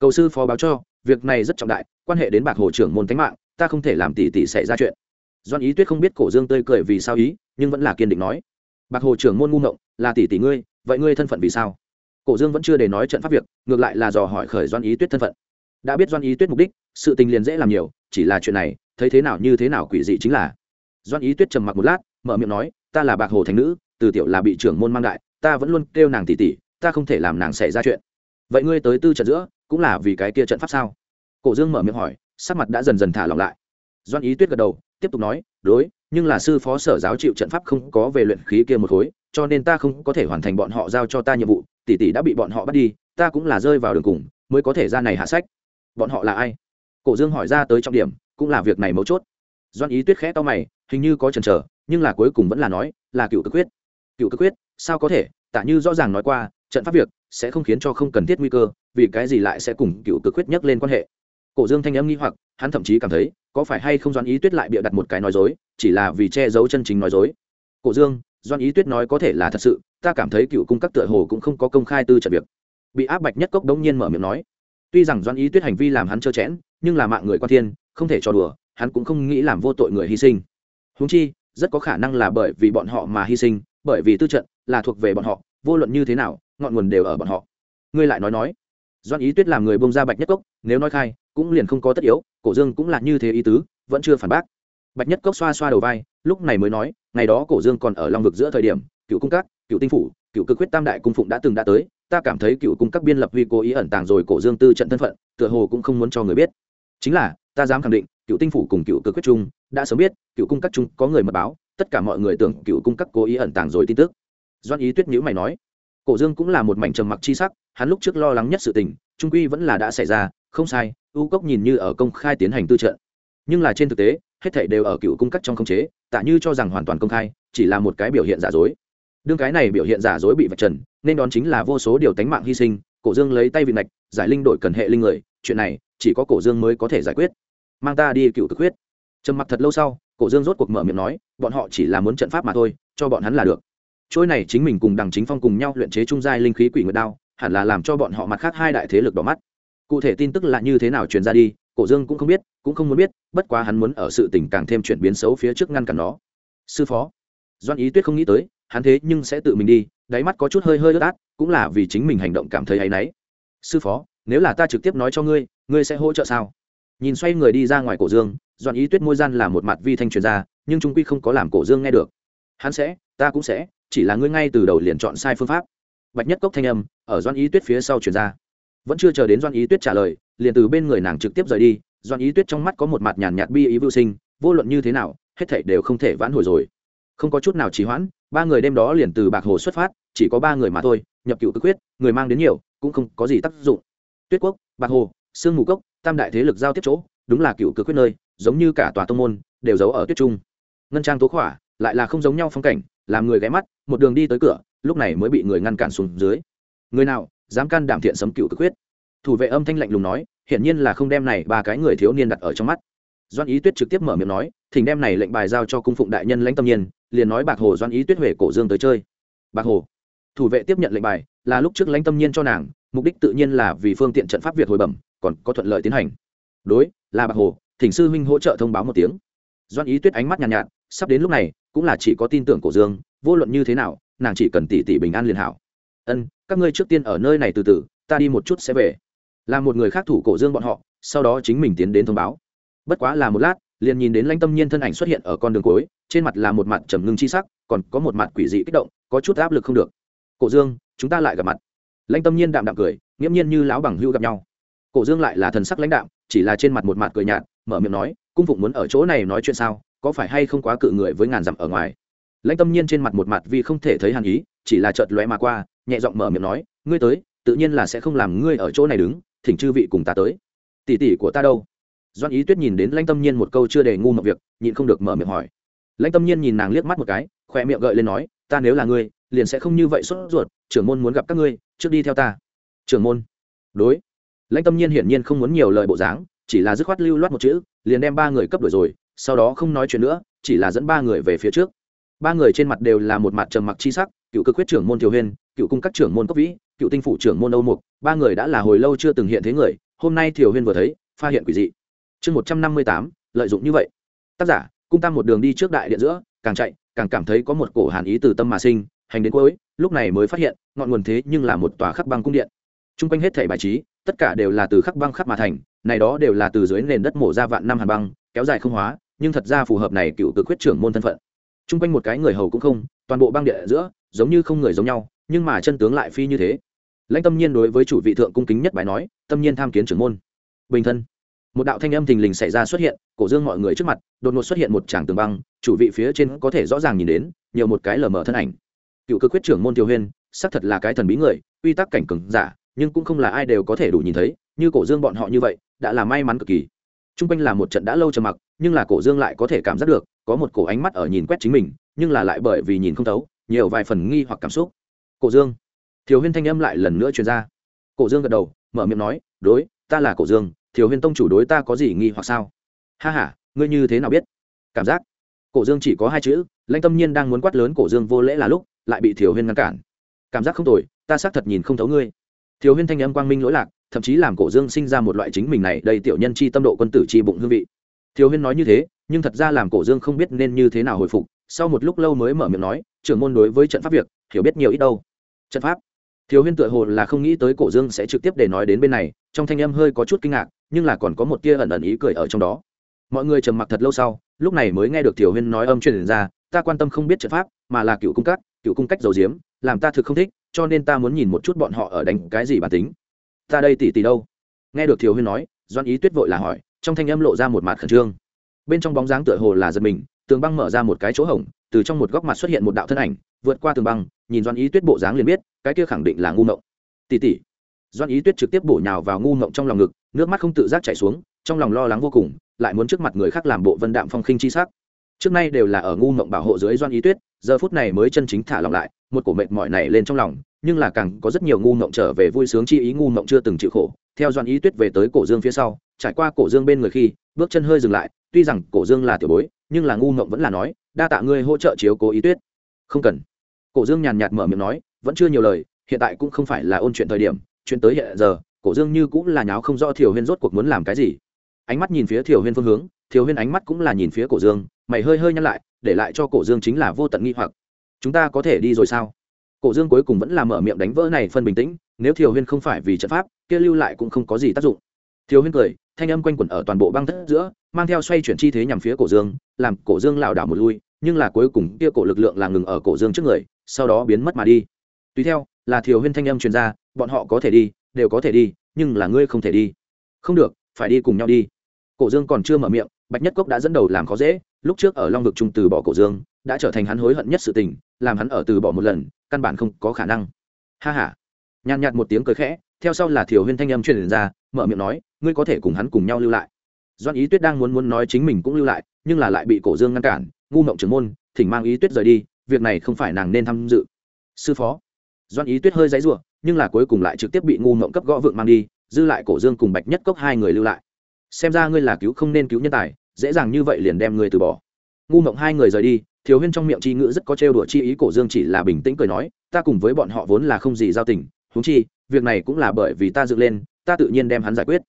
Cầu sư phó báo cho, việc này rất trọng đại, quan hệ đến bạc hồ trưởng môn tánh mạng, ta không thể làm tỉ tỉ xảy ra chuyện doan ý tuyết không biết cổ dương tươi cười vì sao ý, nhưng vẫn là kiên định nói. Bạc hồ trưởng môn ngu ngộng, là tỷ tỷ ngươi, vậy ngươi thân phận vì sao? Cổ dương vẫn chưa để nói trận pháp việc, ngược lại là dò hỏi khởi doan ý tuyết thân phận. Đã biết doan ý tuyết mục đích, sự tình liền dễ làm nhiều, chỉ là chuyện này, thấy thế nào như thế nào quỷ dị chính là. Doan ý tuyết trầm mặc một lát, mở miệng nói, ta là bạc hồ thành nữ, từ tiểu là bị trưởng môn mang đại, ta vẫn luôn kêu nàng tỷ tỷ, ta không thể làm nàng xảy ra chuyện. Vậy ngươi tới tư trận giữa, cũng là vì cái kia trận pháp sao? Cổ dương mở miệng hỏi, sắc mặt đã dần dần thả lỏng lại. Doan ý tuyết gật đầu tiếp tục nói, đối, nhưng là sư phó sở giáo chịu trận pháp không có về luyện khí kia một khối, cho nên ta không có thể hoàn thành bọn họ giao cho ta nhiệm vụ, tỷ tỷ đã bị bọn họ bắt đi, ta cũng là rơi vào đường cùng, mới có thể ra này hạ sách. Bọn họ là ai? Cổ dương hỏi ra tới trọng điểm, cũng là việc này mấu chốt. Doan ý tuyết khẽ to mày, hình như có chần chờ, nhưng là cuối cùng vẫn là nói, là cựu cực quyết. Cựu cực quyết? Sao có thể? Tạ như rõ ràng nói qua, trận pháp việc sẽ không khiến cho không cần thiết nguy cơ, vì cái gì lại sẽ cùng cựu cực quyết nhắc lên quan hệ? Cổ dương thanh âm nghi hoặc, hắn thậm chí cảm thấy có phải hay không doan ý tuyết lại bịa đặt một cái nói dối, chỉ là vì che giấu chân chính nói dối? Cổ dương doan ý tuyết nói có thể là thật sự, ta cảm thấy cựu cung các tựa hồ cũng không có công khai tư trận việc. Bị áp bạch nhất cốc đống nhiên mở miệng nói. Tuy rằng doan ý tuyết hành vi làm hắn trơ chẽn, nhưng là mạng người quan thiên, không thể cho đùa, hắn cũng không nghĩ làm vô tội người hy sinh. Húng chi, rất có khả năng là bởi vì bọn họ mà hy sinh, bởi vì tư trận là thuộc về bọn họ, vô luận như thế nào, ngọn nguồn đều ở bọn họ. Ngươi lại nói nói. Doan ý tuyết làm người bông ra bạch nhất cốc, nếu nói khai cũng liền không có tất yếu, cổ dương cũng là như thế ý tứ, vẫn chưa phản bác. Bạch nhất cốc xoa xoa đầu vai, lúc này mới nói, ngày đó cổ dương còn ở long vực giữa thời điểm, cựu cung các, cựu tinh phủ, cựu cực quyết tam đại cung phụng đã từng đã tới, ta cảm thấy cựu cung các biên lập huy cố ý ẩn tàng rồi cổ dương tư trận thân phận, tựa hồ cũng không muốn cho người biết. Chính là, ta dám khẳng định, cựu tinh phủ cùng cựu cực quyết chung đã sớm biết, cựu cung các chung có người mật báo, tất cả mọi người tưởng cựu cung các cố ý ẩn tàng rồi tin tức. Doan ý tuyết nhữ mày nói, cổ dương cũng là một mảnh trầm mặc chi sắc, hắn lúc trước lo lắng nhất sự tình, trung quy vẫn là đã xảy ra, không sai u cốc nhìn như ở công khai tiến hành tư trận. Nhưng là trên thực tế, hết thảy đều ở cựu cung cấp trong khống chế, tạ như cho rằng hoàn toàn công khai, chỉ là một cái biểu hiện giả dối. Đương cái này biểu hiện giả dối bị vạch trần, nên đón chính là vô số điều tánh mạng hy sinh, cổ dương lấy tay vị nạch giải linh đổi cần hệ linh người, chuyện này, chỉ có cổ dương mới có thể giải quyết. Mang ta đi cựu cực huyết. Trầm mặc thật lâu sau, cổ dương rốt cuộc mở miệng nói, bọn họ chỉ là muốn trận pháp mà thôi, cho bọn hắn là được. Trôi này chính mình cùng đằng chính phong cùng nhau luyện chế trung giai linh khí quỷ nguyệt đao, hẳn là làm cho bọn họ mặt khác hai đại thế lực đỏ mắt cụ thể tin tức là như thế nào truyền ra đi, cổ dương cũng không biết, cũng không muốn biết, bất quá hắn muốn ở sự tình càng thêm chuyển biến xấu phía trước ngăn cản nó. Sư phó doan ý tuyết không nghĩ tới, hắn thế nhưng sẽ tự mình đi, đáy mắt có chút hơi hơi ướt át, cũng là vì chính mình hành động cảm thấy hay náy. Sư phó, nếu là ta trực tiếp nói cho ngươi ngươi sẽ hỗ trợ sao? Nhìn xoay người đi ra ngoài cổ dương doan ý tuyết môi gian là một mặt vi thanh truyền ra, nhưng trung quy không có làm cổ dương nghe được. Hắn sẽ, ta cũng sẽ, chỉ là ngươi ngay từ đầu liền chọn sai phương pháp. Bạch nhất cốc thanh âm, ở doan ý tuyết phía sau truyền ra vẫn chưa chờ đến doan ý tuyết trả lời, liền từ bên người nàng trực tiếp rời đi. Doan ý tuyết trong mắt có một mặt nhàn nhạt bi ý vưu sinh, vô luận như thế nào, hết thảy đều không thể vãn hồi rồi. Không có chút nào trì hoãn, ba người đêm đó liền từ bạc hồ xuất phát, chỉ có ba người mà thôi, nhập cựu cực quyết người mang đến nhiều, cũng không có gì tác dụng. Tuyết quốc, bạc hồ, sương mù cốc, tam đại thế lực giao tiếp chỗ, đúng là cựu cực quyết nơi, giống như cả tòa tông môn, đều giấu ở tuyết trung. Ngân trang tố khỏa, lại là không giống nhau phong cảnh, làm người ghé mắt, một đường đi tới cửa, lúc này mới bị người ngăn cản xuống dưới. Người nào dám can đảm thiện sấm cựu cực quyết thủ vệ âm thanh lạnh lùng nói hiển nhiên là không đem này ba cái người thiếu niên đặt ở trong mắt. Doan ý tuyết trực tiếp mở miệng nói thỉnh đem này lệnh bài giao cho cung phụng đại nhân lãnh tâm nhiên liền nói bạc hồ doan ý tuyết huệ cổ dương tới chơi. Bạc hồ thủ vệ tiếp nhận lệnh bài là lúc trước lãnh tâm nhiên cho nàng mục đích tự nhiên là vì phương tiện trận pháp việt hồi bẩm còn có thuận lợi tiến hành. Đối là bạc hồ thỉnh sư huynh hỗ trợ thông báo một tiếng. Doan ý tuyết ánh mắt nhàn nhạt, nhạt sắp đến lúc này cũng là chỉ có tin tưởng cổ dương vô luận như thế nào nàng chỉ cần tỷ tỷ bình an liền hảo ân, các ngươi trước tiên ở nơi này từ từ, ta đi một chút sẽ về. Làm một người khác thủ cổ dương bọn họ, sau đó chính mình tiến đến thông báo. Bất quá là một lát, liền nhìn đến lãnh tâm nhiên thân ảnh xuất hiện ở con đường cuối, trên mặt là một mặt trầm ngưng chi sắc, còn có một mặt quỷ dị kích động, có chút áp lực không được. Cổ dương, chúng ta lại gặp mặt. Lãnh tâm nhiên đạm đạm cười, nghiễm nhiên như lão bằng hưu gặp nhau. Cổ dương lại là thần sắc lãnh đạm, chỉ là trên mặt một mặt cười nhạt, mở miệng nói, cung phụng muốn ở chỗ này nói chuyện sao? Có phải hay không quá cự người với ngàn dặm ở ngoài? Lãnh tâm nhiên trên mặt một mặt vì không thể thấy hàn ý, chỉ là chợt lóe mà qua, nhẹ giọng mở miệng nói, ngươi tới, tự nhiên là sẽ không làm ngươi ở chỗ này đứng, thỉnh chư vị cùng ta tới. Tỷ tỷ của ta đâu? Doan ý tuyết nhìn đến lãnh tâm nhiên một câu chưa đề ngu một việc, nhịn không được mở miệng hỏi. Lãnh tâm nhiên nhìn nàng liếc mắt một cái khoe miệng gợi lên nói, ta nếu là ngươi, liền sẽ không như vậy sốt ruột, trưởng môn muốn gặp các ngươi, trước đi theo ta. Trưởng môn? Đối. Lãnh tâm nhiên hiển nhiên không muốn nhiều lời bộ dáng, chỉ là dứt khoát lưu loát một chữ, liền đem ba người cấp đổi rồi, sau đó không nói chuyện nữa, chỉ là dẫn ba người về phía trước ba người trên mặt đều là một mặt trầm mặc chi sắc, cựu cực quyết trưởng môn thiều huyên cựu cung các trưởng môn cốc vĩ, cựu tinh phủ trưởng môn âu mục, ba người đã là hồi lâu chưa từng hiện thế người, hôm nay thiều huyên vừa thấy, pha hiện quỷ dị. Chương một trăm năm mươi tám, lợi dụng như vậy. Tác giả, cung tam một đường đi trước đại điện giữa, càng chạy, càng cảm thấy có một cổ hàn ý từ tâm mà sinh, hành đến cuối, lúc này mới phát hiện, ngọn nguồn thế nhưng là một tòa khắc băng cung điện. T r u n g quanh hết thẻ bài trí, tất cả đều là từ khắc băng khắc mà thành, này đó đều là từ dưới nền đất mổ ra vạn năm hàn băng, kéo dài không hóa, nhưng thật ra phù hợp này cựu cực khuyết trưởng môn thân phận t r u n g quanh một cái người hầu cũng không, toàn bộ băng địa giữa, giống như không người giống nhau, nhưng mà chân tướng lại phi như thế. Lãnh tâm nhiên đối với chủ vị thượng cung kính nhất bài nói, tâm nhiên tham kiến trưởng môn. Bình thân. Một đạo thanh âm thình lình xảy ra xuất hiện, cổ dương mọi người trước mặt, đột ngột xuất hiện một tràng tường băng, chủ vị phía trên có thể rõ ràng nhìn đến, nhiều một cái lờ mờ thân ảnh. Cựu cơ quyết trưởng môn tiêu huyên, xác thật là cái thần bí người, quy tắc cảnh cừng giả, nhưng cũng không là ai đều có thể đủ nhìn thấy, như cổ dương bọn họ như vậy, đã là may mắn cực kỳ. T r u n g quanh là một trận đã lâu trầm mặc, nhưng là cổ dương lại có thể cảm giác được có một cổ ánh mắt ở nhìn quét chính mình, nhưng là lại bởi vì nhìn không thấu, nhiều vài phần nghi hoặc cảm xúc. Cổ dương. Thiếu huyên thanh âm lại lần nữa truyền ra. Cổ dương gật đầu, mở miệng nói, đối, ta là cổ dương Thiếu Huyên tông chủ đối ta có gì nghi hoặc sao? Ha h a ngươi như thế nào biết? Cảm giác. Cổ dương chỉ có hai chữ, lãnh tâm nhiên đang muốn quát lớn cổ dương vô lễ là lúc, lại bị Thiếu huyên ngăn cản. Cảm giác không tồi, ta xác thật nhìn không thấu ngươi. Thiếu huyên thanh âm quang minh lỗi lạc, thậm chí làm cổ dương sinh ra một loại chính mình này, đầy tiểu nhân chi tâm độ quân tử chi bụng hương vị thiếu huyên nói như thế, nhưng thật ra làm cổ dương không biết nên như thế nào hồi phục, sau một lúc lâu mới mở miệng nói, trưởng môn đối với trận pháp việc, hiểu biết nhiều ít đâu. Trận pháp? Thiếu huyên tựa hồ là không nghĩ tới cổ dương sẽ trực tiếp để nói đến bên này, trong thanh âm hơi có chút kinh ngạc, nhưng là còn có một tia ẩn ẩn ý cười ở trong đó. Mọi người trầm mặc thật lâu sau, lúc này mới nghe được thiếu huyên nói âm truyền ra, ta quan tâm không biết trận pháp, mà là cựu cung cách cựu cung cách dầu diếm làm ta thực không thích, cho nên ta muốn nhìn một chút bọn họ ở đánh cái gì bản tính. Ta đây tỷ tỷ đâu? Nghe được thiếu huyên nói doan ý tuyết vội là hỏi trong thanh âm lộ ra một mặt khẩn trương. Bên trong bóng dáng tựa hồ là giật mình, tường băng mở ra một cái chỗ hổng, từ trong một góc mặt xuất hiện một đạo thân ảnh, vượt qua tường băng, nhìn doan ý tuyết bộ dáng liền biết, cái kia khẳng định là ngu ngộng. Tỷ tỷ. Doan ý tuyết trực tiếp bổ nhào vào ngu ngộng trong lòng ngực, nước mắt không tự giác chảy xuống, trong lòng lo lắng vô cùng, lại muốn trước mặt người khác làm bộ vân đạm phong khinh chi sắc. Trước nay đều là ở ngu ngộng bảo hộ dưới doan ý tuyết, giờ phút này mới chân chính thả lòng lại, một cổ mệt mỏi này lên trong lòng nhưng là càng có rất nhiều ngu ngộng trở về vui sướng chi ý ngu ngộng chưa từng chịu khổ. Theo doan ý tuyết về tới cổ dương phía sau, trải qua cổ dương bên người khi, bước chân hơi dừng lại, tuy rằng cổ dương là tiểu bối, nhưng là ngu ngộng vẫn là nói, đa tạ ngươi hỗ trợ chiếu cố ý tuyết. Không cần. Cổ dương nhàn nhạt mở miệng nói, vẫn chưa nhiều lời, hiện tại cũng không phải là ôn chuyện thời điểm, chuyện tới hiện giờ, cổ dương như cũng là nháo không rõ thiểu huyên rốt cuộc muốn làm cái gì. Ánh mắt nhìn phía thiểu huyên phương hướng thiểu huyên ánh mắt cũng là nhìn phía cổ dương, mày hơi hơi nhăn lại, để lại cho cổ dương chính là vô tận nghi hoặc. Chúng ta có thể đi rồi sao? Cổ dương cuối cùng vẫn là mở miệng đánh vỡ này phân bình tĩnh, nếu thiều huyên không phải vì trận pháp, kia lưu lại cũng không có gì tác dụng. Thiều huyên cười, thanh âm quanh quẩn ở toàn bộ băng thất giữa, mang theo xoay chuyển chi thế nhằm phía cổ dương, làm cổ dương lảo đảo một lui, nhưng là cuối cùng kia cổ lực lượng là ngừng ở cổ dương trước người, sau đó biến mất mà đi. Tùy theo, là thiều huyên thanh âm truyền ra, bọn họ có thể đi, đều có thể đi, nhưng là ngươi không thể đi. Không được, phải đi cùng nhau đi. Cổ dương còn chưa mở miệng, bạch nhất cốc đã dẫn đầu làm khó dễ, lúc trước ở long vực trung từ bỏ cổ dương, đã trở thành hắn hối hận nhất sự tình, làm hắn ở từ bỏ một lần căn bản không có khả năng. Ha ha. Nhàn nhạt một tiếng cười khẽ, theo sau là thiều huyên thanh âm truyền ra, mở miệng nói, ngươi có thể cùng hắn cùng nhau lưu lại. Doan ý tuyết đang muốn muốn nói chính mình cũng lưu lại, nhưng là lại bị cổ dương ngăn cản, ngu mộng trưởng môn, thỉnh mang ý tuyết rời đi, việc này không phải nàng nên tham dự. Sư phó. Doan ý tuyết hơi dãy ruộng nhưng là cuối cùng lại trực tiếp bị ngu mộng cấp gõ vượng mang đi dư lại cổ dương cùng bạch nhất cốc hai người lưu lại. Xem ra ngươi là cứu không nên cứu nhân tài, dễ dàng như vậy liền đem ngươi từ bỏ. Ngu mộng hai người rời đi thiếu huyên trong miệng chi ngữ rất có trêu đùa chi ý, cổ dương chỉ là bình tĩnh cười nói, ta cùng với bọn họ vốn là không gì giao tình, huống chi, việc này cũng là bởi vì ta dựng lên, ta tự nhiên đem hắn giải quyết.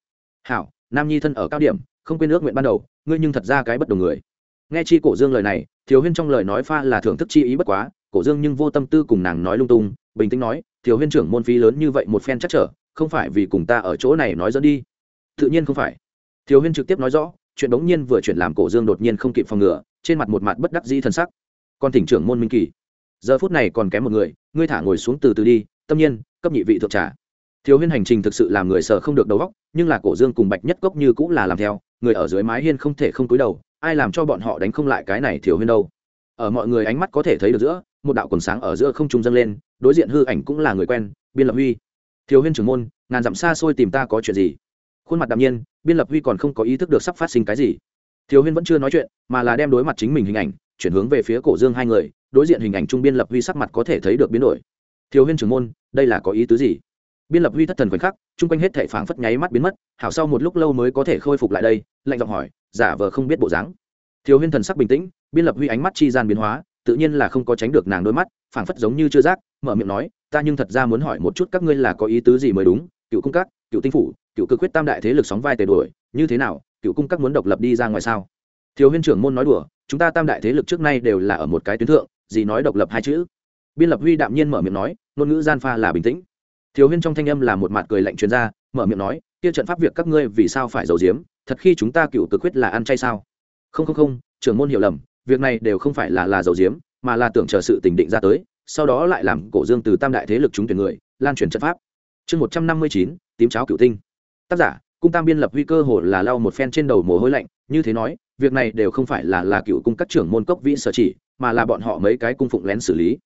Hảo, nam nhi thân ở cao điểm, không quên ước nguyện ban đầu, ngươi nhưng thật ra cái bất đồng người. Nghe chi cổ dương lời này, thiếu huyên trong lời nói pha là thưởng thức chi ý bất quá, cổ dương nhưng vô tâm tư cùng nàng nói lung tung, bình tĩnh nói, thiếu huyên trưởng môn phí lớn như vậy một phen chắc trở, không phải vì cùng ta ở chỗ này nói dẫn đi. Tự nhiên không phải. Thiếu huyên trực tiếp nói rõ, chuyện đống nhiên vừa chuyển làm cổ dương đột nhiên không kịp phòng ngừa trên mặt một mặt bất đắc dĩ thân sắc. Còn thỉnh trưởng môn minh kỳ. Giờ phút này còn kém một người, ngươi thả ngồi xuống từ từ đi, tâm nhiên, cấp nhị vị thượng trả. thiếu huyên hành trình thực sự làm người sợ không được đầu góc nhưng là cổ dương cùng bạch nhất cốc như cũng là làm theo, người ở dưới mái hiên không thể không cúi đầu, ai làm cho bọn họ đánh không lại cái này thiếu huyên đâu. Ở mọi người ánh mắt có thể thấy được giữa, một đạo quần sáng ở giữa không trung dâng lên, đối diện hư ảnh cũng là người quen, biên lập huy. Thiếu huyên trưởng môn, ngàn dặm xa xôi tìm ta có chuyện gì? Khuôn mặt đạm nhiên, biên lập huy còn không có ý thức được sắp phát sinh cái gì thiếu huyên vẫn chưa nói chuyện, mà là đem đối mặt chính mình hình ảnh, chuyển hướng về phía cổ dương hai người, đối diện hình ảnh trung biên lập huy sắc mặt có thể thấy được biến đổi. Thiếu huyên trưởng môn, đây là có ý tứ gì? Biên lập huy thất thần khoảnh khắc, chung quanh hết thể phảng phất nháy mắt biến mất, hảo sau một lúc lâu mới có thể khôi phục lại đây, lạnh giọng hỏi, giả vờ không biết bộ dáng. Thiếu huyên thần sắc bình tĩnh, biên lập huy ánh mắt chi gian biến hóa, tự nhiên là không có tránh được nàng đôi mắt, phảng phất giống như chưa giác, mở miệng nói, ta nhưng thật ra muốn hỏi một chút các ngươi là có ý tứ gì mới đúng? Cựu cung các, cựu tinh phủ, cựu cơ quyết tam đại thế lực sóng vai tề đuổi, như thế nào? Cựu cung các muốn độc lập đi ra ngoài sao? Thiếu huyên trưởng môn nói đùa, chúng ta tam đại thế lực trước nay đều là ở một cái tuyến thượng, gì nói độc lập hai chữ? Biên lập huy đạm nhiên mở miệng nói, ngôn ngữ gian pha là bình tĩnh. Thiếu huyên trong thanh âm là một mặt cười lạnh chuyên gia mở miệng nói, kia trận pháp việc các ngươi vì sao phải giấu giếm, thật khi chúng ta cựu cực quyết là ăn chay sao? Không không không, trưởng môn hiểu lầm, việc này đều không phải là là giấu giếm, mà là tưởng chờ sự tình định ra tới, sau đó lại làm cổ dương từ tam đại thế lực chúng tuyển người, lan truyền trận pháp. Chương một trăm năm mươi chín, tím cháo cựu tinh. Tác giả cung tam biên lập huy cơ hồ là lau một phen trên đầu mồ hôi lạnh, như thế nói, việc này đều không phải là là cựu cung các trưởng môn cốc vĩ sở chỉ, mà là bọn họ mấy cái cung phụng lén xử lý.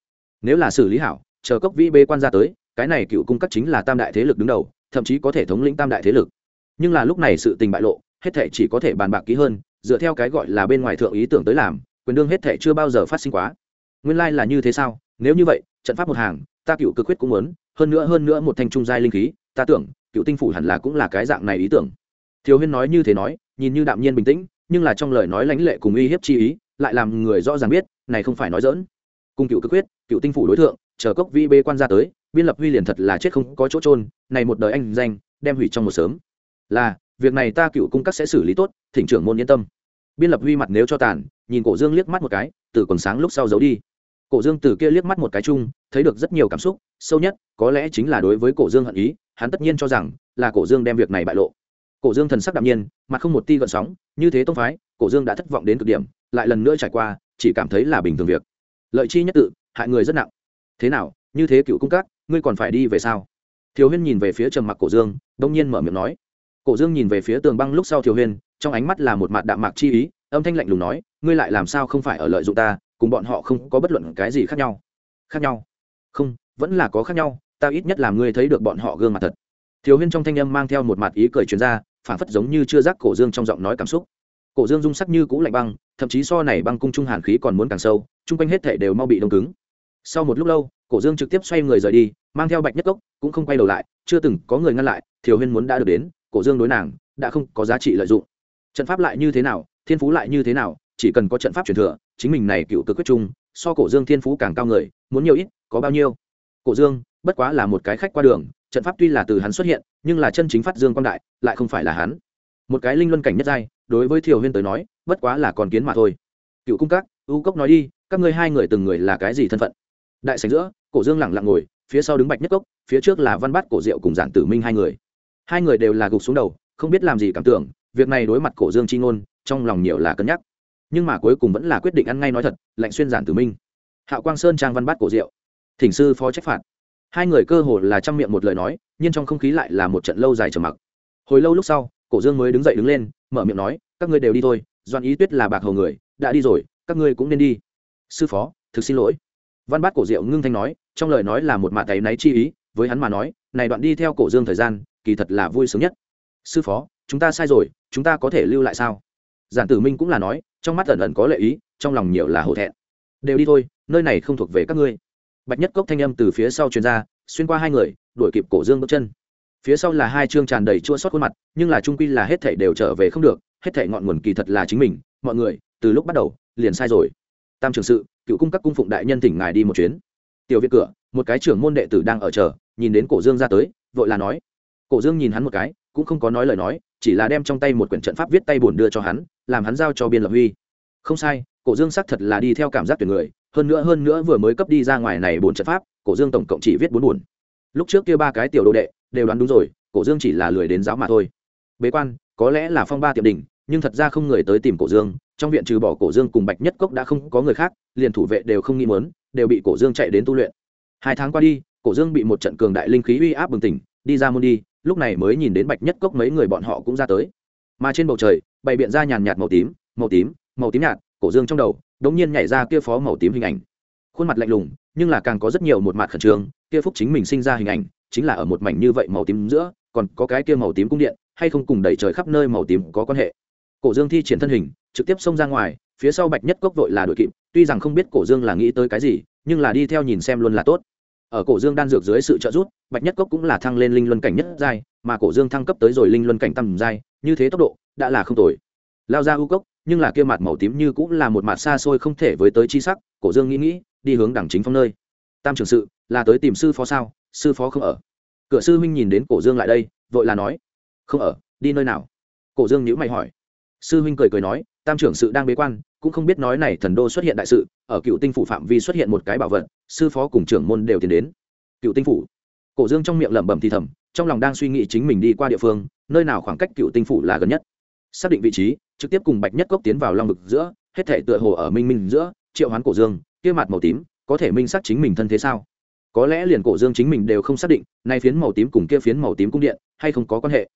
Nếu là xử lý hảo, chờ cốc vĩ bê quan ra tới, cái này cựu cung các chính là tam đại thế lực đứng đầu, thậm chí có thể thống lĩnh tam đại thế lực. Nhưng là lúc này sự tình bại lộ, hết thể chỉ có thể bàn bạc kỹ hơn, dựa theo cái gọi là bên ngoài thượng ý tưởng tới làm, quyền đương hết thể chưa bao giờ phát sinh quá. Nguyên lai là như thế sao? Nếu như vậy, trận pháp một hàng, ta cựu cực quyết cũng muốn, hơn nữa hơn nữa một thanh trung giai linh khí, ta tưởng cựu tinh phủ hẳn là cũng là cái dạng này ý tưởng. Thiếu huyên nói như thế nói, nhìn như đạm nhiên bình tĩnh, nhưng là trong lời nói lãnh lệ cùng uy hiếp chi ý, lại làm người rõ ràng biết, này không phải nói dỡn cùng cựu cực quyết, cựu tinh phủ đối tượng chờ cốc vi bê quan ra tới, biên lập huy liền thật là chết không có chỗ trôn này một đời anh danh, đem hủy trong một sớm. Là, việc này ta cựu cung các sẽ xử lý tốt, thỉnh trưởng môn yên tâm. Biên lập huy mặt nếu cho tàn, nhìn cổ dương liếc mắt một cái, từ còn sáng lúc sau giấu đi. Cổ dương từ kia liếc mắt một cái chung, thấy được rất nhiều cảm xúc, sâu nhất, có lẽ chính là đối với cổ dương hận ý hắn tất nhiên cho rằng là cổ dương đem việc này bại lộ. Cổ dương thần sắc đạm nhiên, mặt không một ti gợn sóng, như thế tông phái, cổ dương đã thất vọng đến cực điểm, lại lần nữa trải qua, chỉ cảm thấy là bình thường việc. Lợi chi nhất tự, hại người rất nặng. Thế nào, như thế cựu cung các, ngươi còn phải đi về sao? Thiếu huyên nhìn về phía trầm mặc cổ dương, đông nhiên mở miệng nói. Cổ dương nhìn về phía tường băng lúc sau thiếu huyên, trong ánh mắt là một mặt đạm mạc chi ý, âm thanh lạnh lùng nói, ngươi lại làm sao không phải ở lợi dụng ta, cùng bọn họ không có bất luận cái gì khác nhau. Khác nhau? Không, vẫn là có khác nhau ta ít nhất làm ngươi thấy được bọn họ gương mặt thật. Thiếu huyên trong thanh âm mang theo một mặt ý cười chuyên gia phản phất giống như chưa giác cổ dương trong giọng nói cảm xúc. Cổ dương dung sắc như cũ lạnh băng, thậm chí so này băng cung trung hàn khí còn muốn càng sâu, chung quanh hết thể đều mau bị đông cứng. Sau một lúc lâu, cổ dương trực tiếp xoay người rời đi, mang theo bạch nhất cốc, cũng không quay đầu lại, chưa từng có người ngăn lại, Thiếu huyên muốn đã được đến, cổ dương đối nàng, đã không có giá trị lợi dụng. Trận pháp lại như thế nào, thiên phú lại như thế nào, chỉ cần có trận pháp truyền thừa, chính mình này cựu cực quyết chung so cổ dương thiên phú càng cao người, muốn nhiều ít, có bao nhiêu. Cổ dương bất quá là một cái khách qua đường, trận pháp tuy là từ hắn xuất hiện, nhưng là chân chính phát dương quan đại, lại không phải là hắn. Một cái linh luân cảnh nhất giai, đối với thiều huyên tới nói, bất quá là còn kiến mà thôi. Cựu cung các, u cốc nói đi, các ngươi hai người từng người là cái gì thân phận? Đại sảnh giữa, cổ dương lẳng lặng ngồi, phía sau đứng bạch nhất cốc, phía trước là văn bát cổ diệu cùng giản tử minh hai người. Hai người đều là gục xuống đầu, không biết làm gì cảm tưởng, việc này đối mặt cổ dương chi ngôn, trong lòng nhiều là cân nhắc. Nhưng mà cuối cùng vẫn là quyết định ăn ngay nói thật lạnh xuyên giản tử minh. Hạo quang sơn trang văn bát cổ diệu. Thỉnh sư phó trách phạt hai người cơ hồ là chăm miệng một lời nói, nhưng trong không khí lại là một trận lâu dài trầm mặc. Hồi lâu lúc sau, cổ dương mới đứng dậy đứng lên, mở miệng nói, các ngươi đều đi thôi doan ý tuyết là bạc hầu người, đã đi rồi, các ngươi cũng nên đi. Sư phó, thực xin lỗi. Văn bát cổ diệu ngưng thanh nói, trong lời nói là một mạ tay náy chi ý, với hắn mà nói, này đoạn đi theo cổ dương thời gian, kỳ thật là vui sướng nhất. Sư phó, chúng ta sai rồi, chúng ta có thể lưu lại sao? Giản tử minh cũng là nói, trong mắt ẩn ẩn có lệ ý, trong lòng nhiều là hổ thẹn. Đều đi thôi, nơi này không thuộc về các ngươi bạch nhất cốc thanh âm từ phía sau truyền ra, xuyên qua hai người, đuổi kịp cổ dương bước chân. Phía sau là hai chương tràn đầy chua xót khuôn mặt, nhưng là trung quy là hết thảy đều trở về không được, hết thảy ngọn nguồn kỳ thật là chính mình. Mọi người, từ lúc bắt đầu, liền sai rồi. Tam trưởng sự, cựu cung các cung phụng đại nhân tỉnh ngài đi một chuyến. Tiểu viện cửa, một cái trưởng môn đệ tử đang ở chờ, nhìn đến cổ dương ra tới, vội là nói. Cổ dương nhìn hắn một cái, cũng không có nói lời nói, chỉ là đem trong tay một quyển trận pháp viết tay buồn đưa cho hắn, làm hắn giao cho biên lập huy. Không sai, cổ dương xác thật là đi theo cảm giác tuyển người hơn nữa hơn nữa vừa mới cấp đi ra ngoài này bốn trận pháp, cổ dương tổng cộng chỉ viết bốn buồn. Lúc trước kia ba cái tiểu đồ đệ, đều đoán đúng rồi, cổ dương chỉ là lười đến giáo mà thôi. Bế quan, có lẽ là phong ba tiệm đình nhưng thật ra không người tới tìm cổ dương, trong viện trừ bỏ cổ dương cùng bạch nhất cốc đã không có người khác, liền thủ vệ đều không nghĩ mớn đều bị cổ dương chạy đến tu luyện. Hai tháng qua đi, cổ dương bị một trận cường đại linh khí uy áp bừng tỉnh, đi ra môn đi, lúc này mới nhìn đến bạch nhất cốc mấy người bọn họ cũng ra tới. Mà trên bầu trời, bày biện ra nhàn nhạt màu tím màu tím màu tím nhạt, cổ dương trong đầu đống nhiên nhảy ra kia phó màu tím hình ảnh. Khuôn mặt lạnh lùng, nhưng là càng có rất nhiều một mặt khẩn trương, kia phúc chính mình sinh ra hình ảnh, chính là ở một mảnh như vậy màu tím giữa, còn có cái kia màu tím cung điện, hay không cùng đẩy trời khắp nơi màu tím có quan hệ. Cổ dương thi triển thân hình, trực tiếp xông ra ngoài, phía sau bạch nhất cốc vội là đội kịp, tuy rằng không biết cổ dương là nghĩ tới cái gì, nhưng là đi theo nhìn xem luôn là tốt. Ở cổ dương đan dược dưới sự trợ giúp, bạch nhất cốc cũng là thăng lên linh luân cảnh nhất giai, mà cổ dương thăng cấp tới rồi linh luân cảnh tầm giai, như thế tốc độ, đã là không tồi. Lao ra u cốc nhưng là kia mặt màu tím như cũng là một mặt xa xôi không thể với tới chi sắc, cổ dương nghĩ nghĩ, đi hướng đẳng chính phong nơi. Tam trưởng sự, là tới tìm sư phó sao? Sư phó không ở. Cửa sư huynh nhìn đến cổ dương lại đây, vội là nói, không ở, đi nơi nào? Cổ dương nhữ mày hỏi. Sư huynh cười cười nói, tam trưởng sự đang bế quan, cũng không biết nói này thần đô xuất hiện đại sự, ở cựu tinh phủ phạm vi xuất hiện một cái bảo vật, sư phó cùng trưởng môn đều tiến đến. Cựu tinh phủ. Cổ dương trong miệng lẩm bẩm thì thầm, trong lòng đang suy nghĩ chính mình đi qua địa phương, nơi nào khoảng cách cựu tinh phủ là gần nhất. Xác định vị trí trực tiếp cùng bạch nhất cốc tiến vào long vực giữa, hết thể tựa hồ ở minh minh giữa, triệu hoán cổ dương, kia mặt màu tím, có thể minh xác chính mình thân thế sao? Có lẽ liền cổ dương chính mình đều không xác định, nay phiến màu tím cùng kia phiến màu tím cung điện, hay không có quan hệ.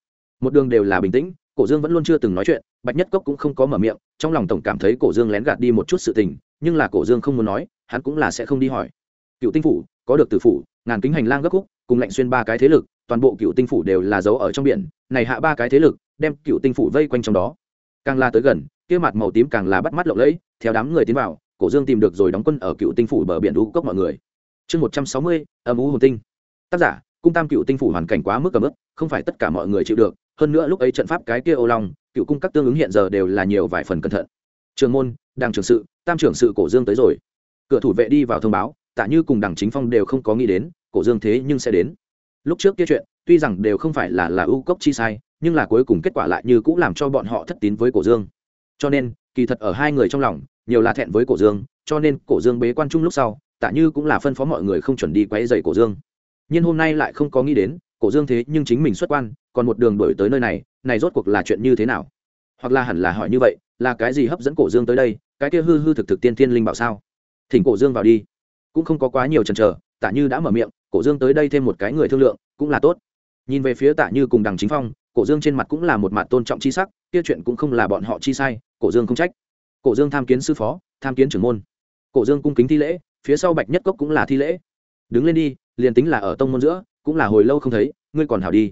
Một đường đều là bình tĩnh, cổ dương vẫn luôn chưa từng nói chuyện, bạch nhất cốc cũng không có mở miệng, trong lòng tổng cảm thấy cổ dương lén gạt đi một chút sự tình, nhưng là cổ dương không muốn nói, hắn cũng là sẽ không đi hỏi. Cựu tinh phủ, có được tử phủ, ngàn kính hành lang gấp khúc, cùng lệnh xuyên ba cái thế lực, toàn bộ cựu tinh phủ đều là dấu ở trong biển, này hạ ba cái thế lực, đem cựu tinh phủ vây quanh trong đó càng la tới gần, kia mặt màu tím càng là bắt mắt lộng lẫy, theo đám người tiến vào, cổ dương tìm được rồi đóng quân ở cựu tinh phủ bờ biển đu cốc mọi người. Chương một trăm sáu mươi, âm u hồn tinh. Tác giả, cung tam cựu tinh phủ hoàn cảnh quá mức cầm ức không phải tất cả mọi người chịu được, hơn nữa lúc ấy trận pháp cái kia ô long, cựu cung các tương ứng hiện giờ đều là nhiều vài phần cẩn thận. Trường môn, đảng trưởng sự, tam trưởng sự cổ dương tới rồi. Cửa thủ vệ đi vào thông báo, tạ như cùng đảng chính phong đều không có nghĩ đến, cổ dương thế nhưng sẽ đến lúc trước kia chuyện, tuy rằng đều không phải là là ưu cốc chi sai, nhưng là cuối cùng kết quả lại như cũng làm cho bọn họ thất tín với cổ dương. Cho nên, kỳ thật ở hai người trong lòng, nhiều là thẹn với cổ dương, cho nên cổ dương bế quan chung lúc sau tạ như cũng là phân phó mọi người không chuẩn đi quấy dày cổ dương. Nhưng hôm nay lại không có nghĩ đến, cổ dương thế nhưng chính mình xuất quan, còn một đường đổi tới nơi này này rốt cuộc là chuyện như thế nào? Hoặc là hẳn là hỏi như vậy, là cái gì hấp dẫn cổ dương tới đây, cái kia hư hư thực thực tiên thiên linh bảo sao? Thỉnh cổ dương vào đi. Cũng không có quá nhiều chần chờ tạ như đã mở miệng cổ dương tới đây thêm một cái người thương lượng, cũng là tốt. Nhìn về phía tạ như cùng đằng chính phong, cổ dương trên mặt cũng là một mặt tôn trọng chi sắc, kia chuyện cũng không là bọn họ chi sai, cổ dương không trách. Cổ dương tham kiến sư phó, tham kiến trưởng môn. Cổ dương cung kính thi lễ, phía sau bạch nhất cốc cũng là thi lễ. Đứng lên đi, liền tính là ở tông môn giữa, cũng là hồi lâu không thấy, ngươi còn hảo đi.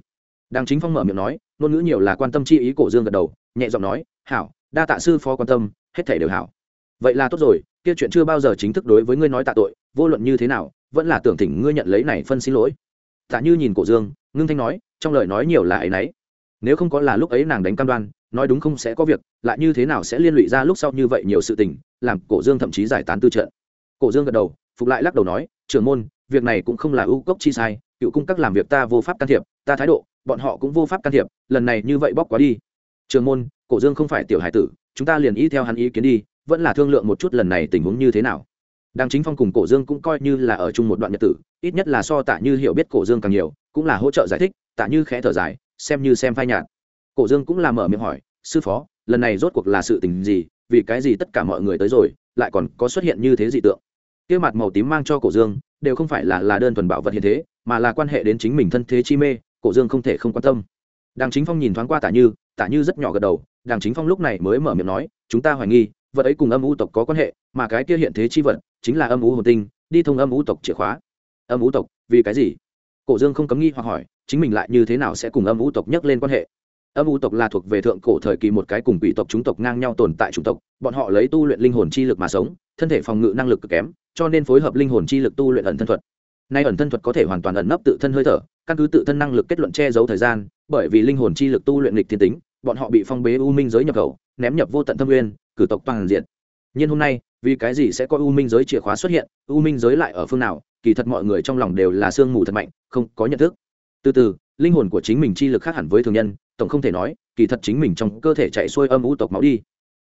Đàng chính phong mở miệng nói, ngôn ngữ nhiều là quan tâm chi ý cổ dương gật đầu, nhẹ giọng nói, hảo, đa tạ sư phó quan tâm, hết thể đều hảo. Vậy là tốt rồi, kia chuyện chưa bao giờ chính thức đối với ngươi nói tạ tội, vô luận như thế nào vẫn là tưởng thỉnh ngươi nhận lấy này phân xin lỗi. Tạ như nhìn cổ dương, ngưng thanh nói, trong lời nói nhiều là ấy nấy. Nếu không có là lúc ấy nàng đánh cam đoan, nói đúng không sẽ có việc, lại như thế nào sẽ liên lụy ra lúc sau như vậy nhiều sự tình, làm cổ dương thậm chí giải tán tư trận. Cổ dương gật đầu, phục lại lắc đầu nói, trưởng môn, việc này cũng không là ưu cốc chi sai, cựu cung các làm việc ta vô pháp can thiệp, ta thái độ, bọn họ cũng vô pháp can thiệp, lần này như vậy bóc quá đi. Trường môn, cổ dương không phải tiểu hải tử, chúng ta liền ý theo hắn ý kiến đi, vẫn là thương lượng một chút lần này tình huống như thế nào đàng chính phong cùng cổ dương cũng coi như là ở chung một đoạn nhật tử, ít nhất là so tạ như hiểu biết cổ dương càng nhiều, cũng là hỗ trợ giải thích, tạ như khẽ thở dài, xem như xem phai nhạt. Cổ dương cũng là mở miệng hỏi, sư phó, lần này rốt cuộc là sự tình gì? Vì cái gì tất cả mọi người tới rồi, lại còn có xuất hiện như thế dị tượng? Kia mặt màu tím mang cho cổ dương, đều không phải là là đơn thuần bảo vật hiện thế, mà là quan hệ đến chính mình thân thế chi mê, cổ dương không thể không quan tâm. Đàng chính phong nhìn thoáng qua tả như tả như rất nhỏ gật đầu đàng chính phong lúc này mới mở miệng nói, chúng ta hoài nghi, vật ấy cùng âm u tộc có quan hệ, mà cái kia hiện thế chi vật chính là âm u hồn tinh, đi thông âm u tộc chìa khóa. Âm u tộc, vì cái gì? Cổ dương không cấm nghi hoặc hỏi, chính mình lại như thế nào sẽ cùng âm u tộc nhắc lên quan hệ? Âm u tộc là thuộc về thượng cổ thời kỳ một cái cùng quỷ tộc chúng tộc ngang nhau tồn tại chủng tộc, bọn họ lấy tu luyện linh hồn chi lực mà sống, thân thể phòng ngự năng lực cực kém, cho nên phối hợp linh hồn chi lực tu luyện ẩn thân thuật. Nay ẩn thân thuật có thể hoàn toàn ẩn nấp tự thân hơi thở, căn cứ tự thân năng lực kết luận che giấu thời gian, bởi vì linh hồn chi lực tu luyện lịch thiên tính, bọn họ bị phong bế u minh giới nhập khẩu, ném nhập vô tận thâm nguyên, cử tộc toàn diện nhưng hôm nay, vì cái gì sẽ có u minh giới chìa khóa xuất hiện, u minh giới lại ở phương nào, kỳ thật mọi người trong lòng đều là sương mù thật mạnh, không có nhận thức. Từ từ, linh hồn của chính mình chi lực khác hẳn với thường nhân, tổng không thể nói, kỳ thật chính mình trong cơ thể chạy xuôi âm u tộc máu đi.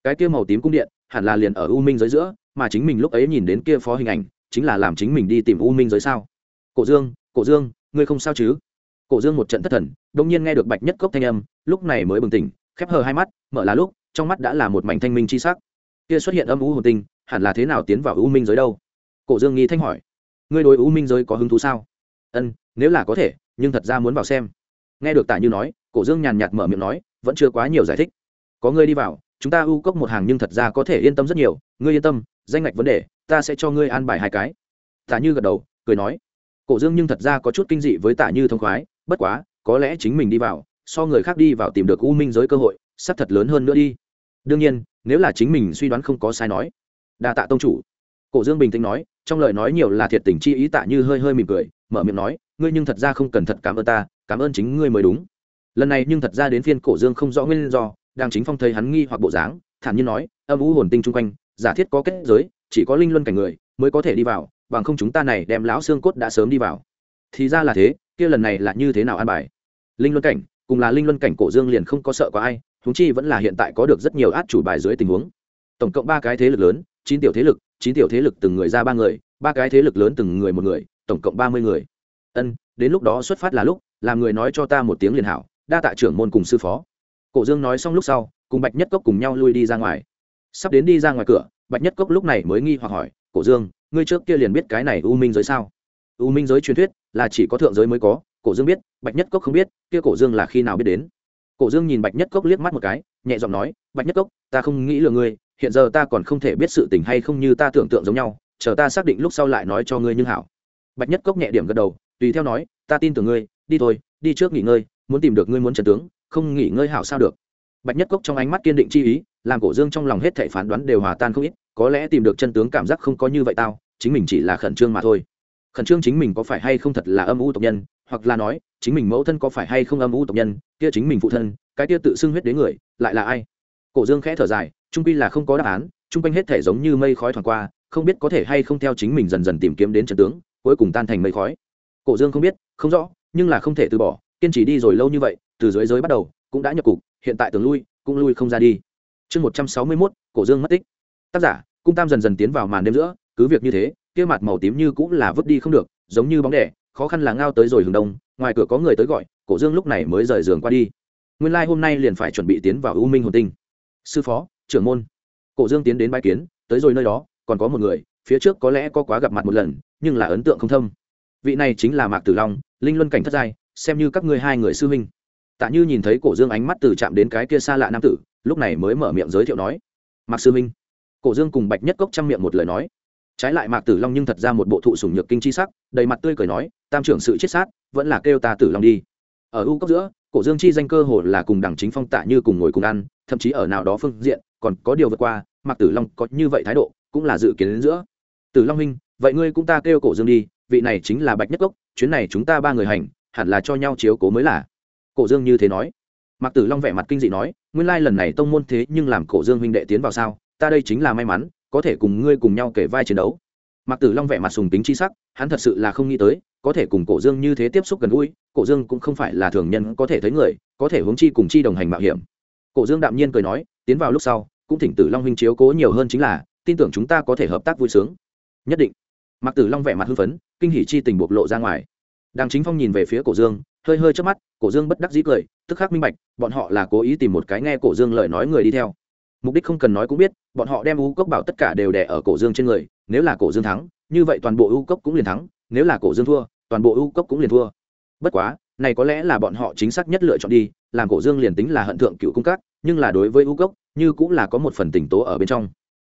Cái kia màu tím cung điện, hẳn là liền ở u minh giới giữa, mà chính mình lúc ấy nhìn đến kia phó hình ảnh, chính là làm chính mình đi tìm u minh giới sao? Cổ dương cổ dương, ngươi không sao chứ? Cổ dương một trận thất thần đông nhiên nghe được bạch nhất cốc thanh âm, lúc này mới bừng tỉnh, khép hờ hai mắt, mở là lúc, trong mắt đã là một mảnh thanh minh chi sắc kia xuất hiện âm u hồn tinh, hẳn là thế nào tiến vào u minh giới đâu? Cổ dương nghi thanh hỏi. Ngươi đối u minh giới có hứng thú sao? Ân, nếu là có thể, nhưng thật ra muốn vào xem. Nghe được tả như nói, cổ dương nhàn nhạt mở miệng nói, vẫn chưa quá nhiều giải thích. Có ngươi đi vào, chúng ta ưu cốc một hàng nhưng thật ra có thể yên tâm rất nhiều. Ngươi yên tâm, danh ngạch vấn đề, ta sẽ cho ngươi an bài hai cái. Tả như gật đầu, cười nói. Cổ dương nhưng thật ra có chút kinh dị với tả như thông khoái, bất quá, có lẽ chính mình đi vào, so người khác đi vào tìm được u minh giới cơ hội, sắp thật lớn hơn nữa đi. Đương nhiên nếu là chính mình suy đoán không có sai nói. Đa tạ tông chủ. Cổ dương bình tĩnh nói, trong lời nói nhiều là thiệt tình chi ý tạ như hơi hơi mỉm cười, mở miệng nói, ngươi nhưng thật ra không cần thật cảm ơn ta, cảm ơn chính ngươi mới đúng. Lần này nhưng thật ra đến phiên cổ dương không rõ nguyên do, đang chính phong thấy hắn nghi hoặc bộ dáng, thản nhiên nói, âm u hồn tinh chung quanh, giả thiết có kết giới, chỉ có linh luân cảnh người mới có thể đi vào, bằng không chúng ta này đem lão xương cốt đã sớm đi vào. Thì ra là thế, kia lần này là như thế nào an bài? Linh luân cảnh, cùng là linh luân cảnh cổ dương liền không có sợ có ai húng chi vẫn là hiện tại có được rất nhiều át chủ bài dưới tình huống. Tổng cộng ba cái thế lực lớn, chín tiểu thế lực, chín tiểu thế lực từng người ra ba người, ba cái thế lực lớn từng người một người, tổng cộng ba mươi người. Ân, đến lúc đó xuất phát là lúc, làm người nói cho ta một tiếng liền hảo, đa tạ trưởng môn cùng sư phó. Cổ dương nói xong lúc sau, cùng bạch nhất cốc cùng nhau lui đi ra ngoài. Sắp đến đi ra ngoài cửa, bạch nhất cốc lúc này mới nghi hoặc hỏi, cổ dương, ngươi trước kia liền biết cái này u minh giới sao? U minh giới truyền thuyết là chỉ có thượng giới mới có, cổ dương biết, bạch nhất cốc không biết, kia cổ dương là khi nào biết đến? Cổ dương nhìn bạch nhất cốc liếc mắt một cái, nhẹ giọng nói, bạch nhất cốc, ta không nghĩ lừa ngươi, hiện giờ ta còn không thể biết sự tình hay không như ta tưởng tượng giống nhau, chờ ta xác định lúc sau lại nói cho ngươi nhưng hảo. Bạch nhất cốc nhẹ điểm gật đầu, tùy theo nói, ta tin tưởng ngươi, đi thôi, đi trước nghỉ ngơi, muốn tìm được ngươi muốn trần tướng, không nghỉ ngơi hảo sao được. Bạch nhất cốc trong ánh mắt kiên định chi ý, làm cổ dương trong lòng hết thảy phán đoán đều hòa tan không ít, có lẽ tìm được chân tướng cảm giác không có như vậy tao, chính mình chỉ là khẩn trương mà thôi. Khẩn trương chính mình có phải hay không thật là âm u tộc nhân hoặc là nói, chính mình mẫu thân có phải hay không âm u tộc nhân, kia chính mình phụ thân, cái kia tự xưng huyết đến người, lại là ai? Cổ dương khẽ thở dài trung quy là không có đáp án trung quanh hết thể giống như mây khói thoảng qua, không biết có thể hay không theo chính mình dần dần tìm kiếm đến trận tướng, cuối cùng tan thành mây khói. Cổ dương không biết, không rõ, nhưng là không thể từ bỏ, kiên trì đi rồi lâu như vậy, từ dưới giới bắt đầu, cũng đã nhập cục, hiện tại tường lui, cũng lui không ra đi. Chương một trăm sáu mươi mốt, cổ dương mất tích. Tác giả, cung tam dần dần tiến vào màn đêm giữa, cứ việc như thế, kia mặt màu tím như cũng là vứt đi không được, giống như bóng đẻ khó khăn là ngao tới rồi hướng đông, ngoài cửa có người tới gọi, cổ dương lúc này mới rời giường qua đi. Nguyên lai、like、hôm nay liền phải chuẩn bị tiến vào u minh hồn tinh. Sư phó, trưởng môn. Cổ dương tiến đến bãi kiến, tới rồi nơi đó, còn có một người, phía trước có lẽ có quá gặp mặt một lần, nhưng là ấn tượng không thâm. Vị này chính là mạc tử long, linh luân cảnh thất giai, xem như các ngươi hai người sư huynh. Tạ như nhìn thấy cổ dương ánh mắt từ chạm đến cái kia xa lạ nam tử, lúc này mới mở miệng giới thiệu nói, mạc sư huynh. Cổ dương cùng bạch nhất cốc chăm miệng một lời nói. Trái lại mạc tử long nhưng thật ra một bộ thụ sủng nhược kinh chi sắc, đầy mặt tươi cười nói tam trưởng sự chết sát, vẫn là kêu ta tử long đi. Ở u cốc giữa, cổ dương chi danh cơ hồ là cùng đẳng chính phong tạ như cùng ngồi cùng ăn, thậm chí ở nào đó phương diện, còn có điều vượt qua, Mặc tử long có như vậy thái độ, cũng là dự kiến đến giữa. Tử long huynh, vậy ngươi cũng ta kêu cổ dương đi, vị này chính là bạch nhất cốc, chuyến này chúng ta ba người hành, hẳn là cho nhau chiếu cố mới là. Cổ dương như thế nói. Mặc tử long vẻ mặt kinh dị nói, nguyên lai lần này tông môn thế nhưng làm cổ dương huynh đệ tiến vào sao, ta đây chính là may mắn, có thể cùng ngươi cùng nhau kể vai chiến đấu. Mặc tử long vẻ mặt sùng tính chi sắc, hắn thật sự là không nghĩ tới có thể cùng cổ dương như thế tiếp xúc gần gũi, cổ dương cũng không phải là thường nhân có thể thấy người, có thể hướng chi cùng chi đồng hành mạo hiểm. Cổ dương đạm nhiên cười nói, tiến vào lúc sau, cũng thỉnh tử long huynh chiếu cố nhiều hơn chính là, tin tưởng chúng ta có thể hợp tác vui sướng. Nhất định. Mặc tử long vẻ mặt hưng phấn, kinh hỉ chi tình bộc lộ ra ngoài. Đàng chính phong nhìn về phía cổ dương, hơi hơi trước mắt, cổ dương bất đắc dĩ cười, tức khắc minh bạch, bọn họ là cố ý tìm một cái nghe cổ dương lời nói người đi theo. Mục đích không cần nói cũng biết, bọn họ đem u cốc bảo tất cả đều đẻ ở cổ dương trên người, nếu là cổ dương thắng, như vậy toàn bộ u cốc cũng liền thắng, nếu là cổ dương thua toàn bộ ưu cốc cũng liền thua. Bất quá, này có lẽ là bọn họ chính xác nhất lựa chọn đi, làm cổ dương liền tính là hận thượng cựu cung các, nhưng là đối với ưu cốc, như cũng là có một phần tỉnh tố ở bên trong.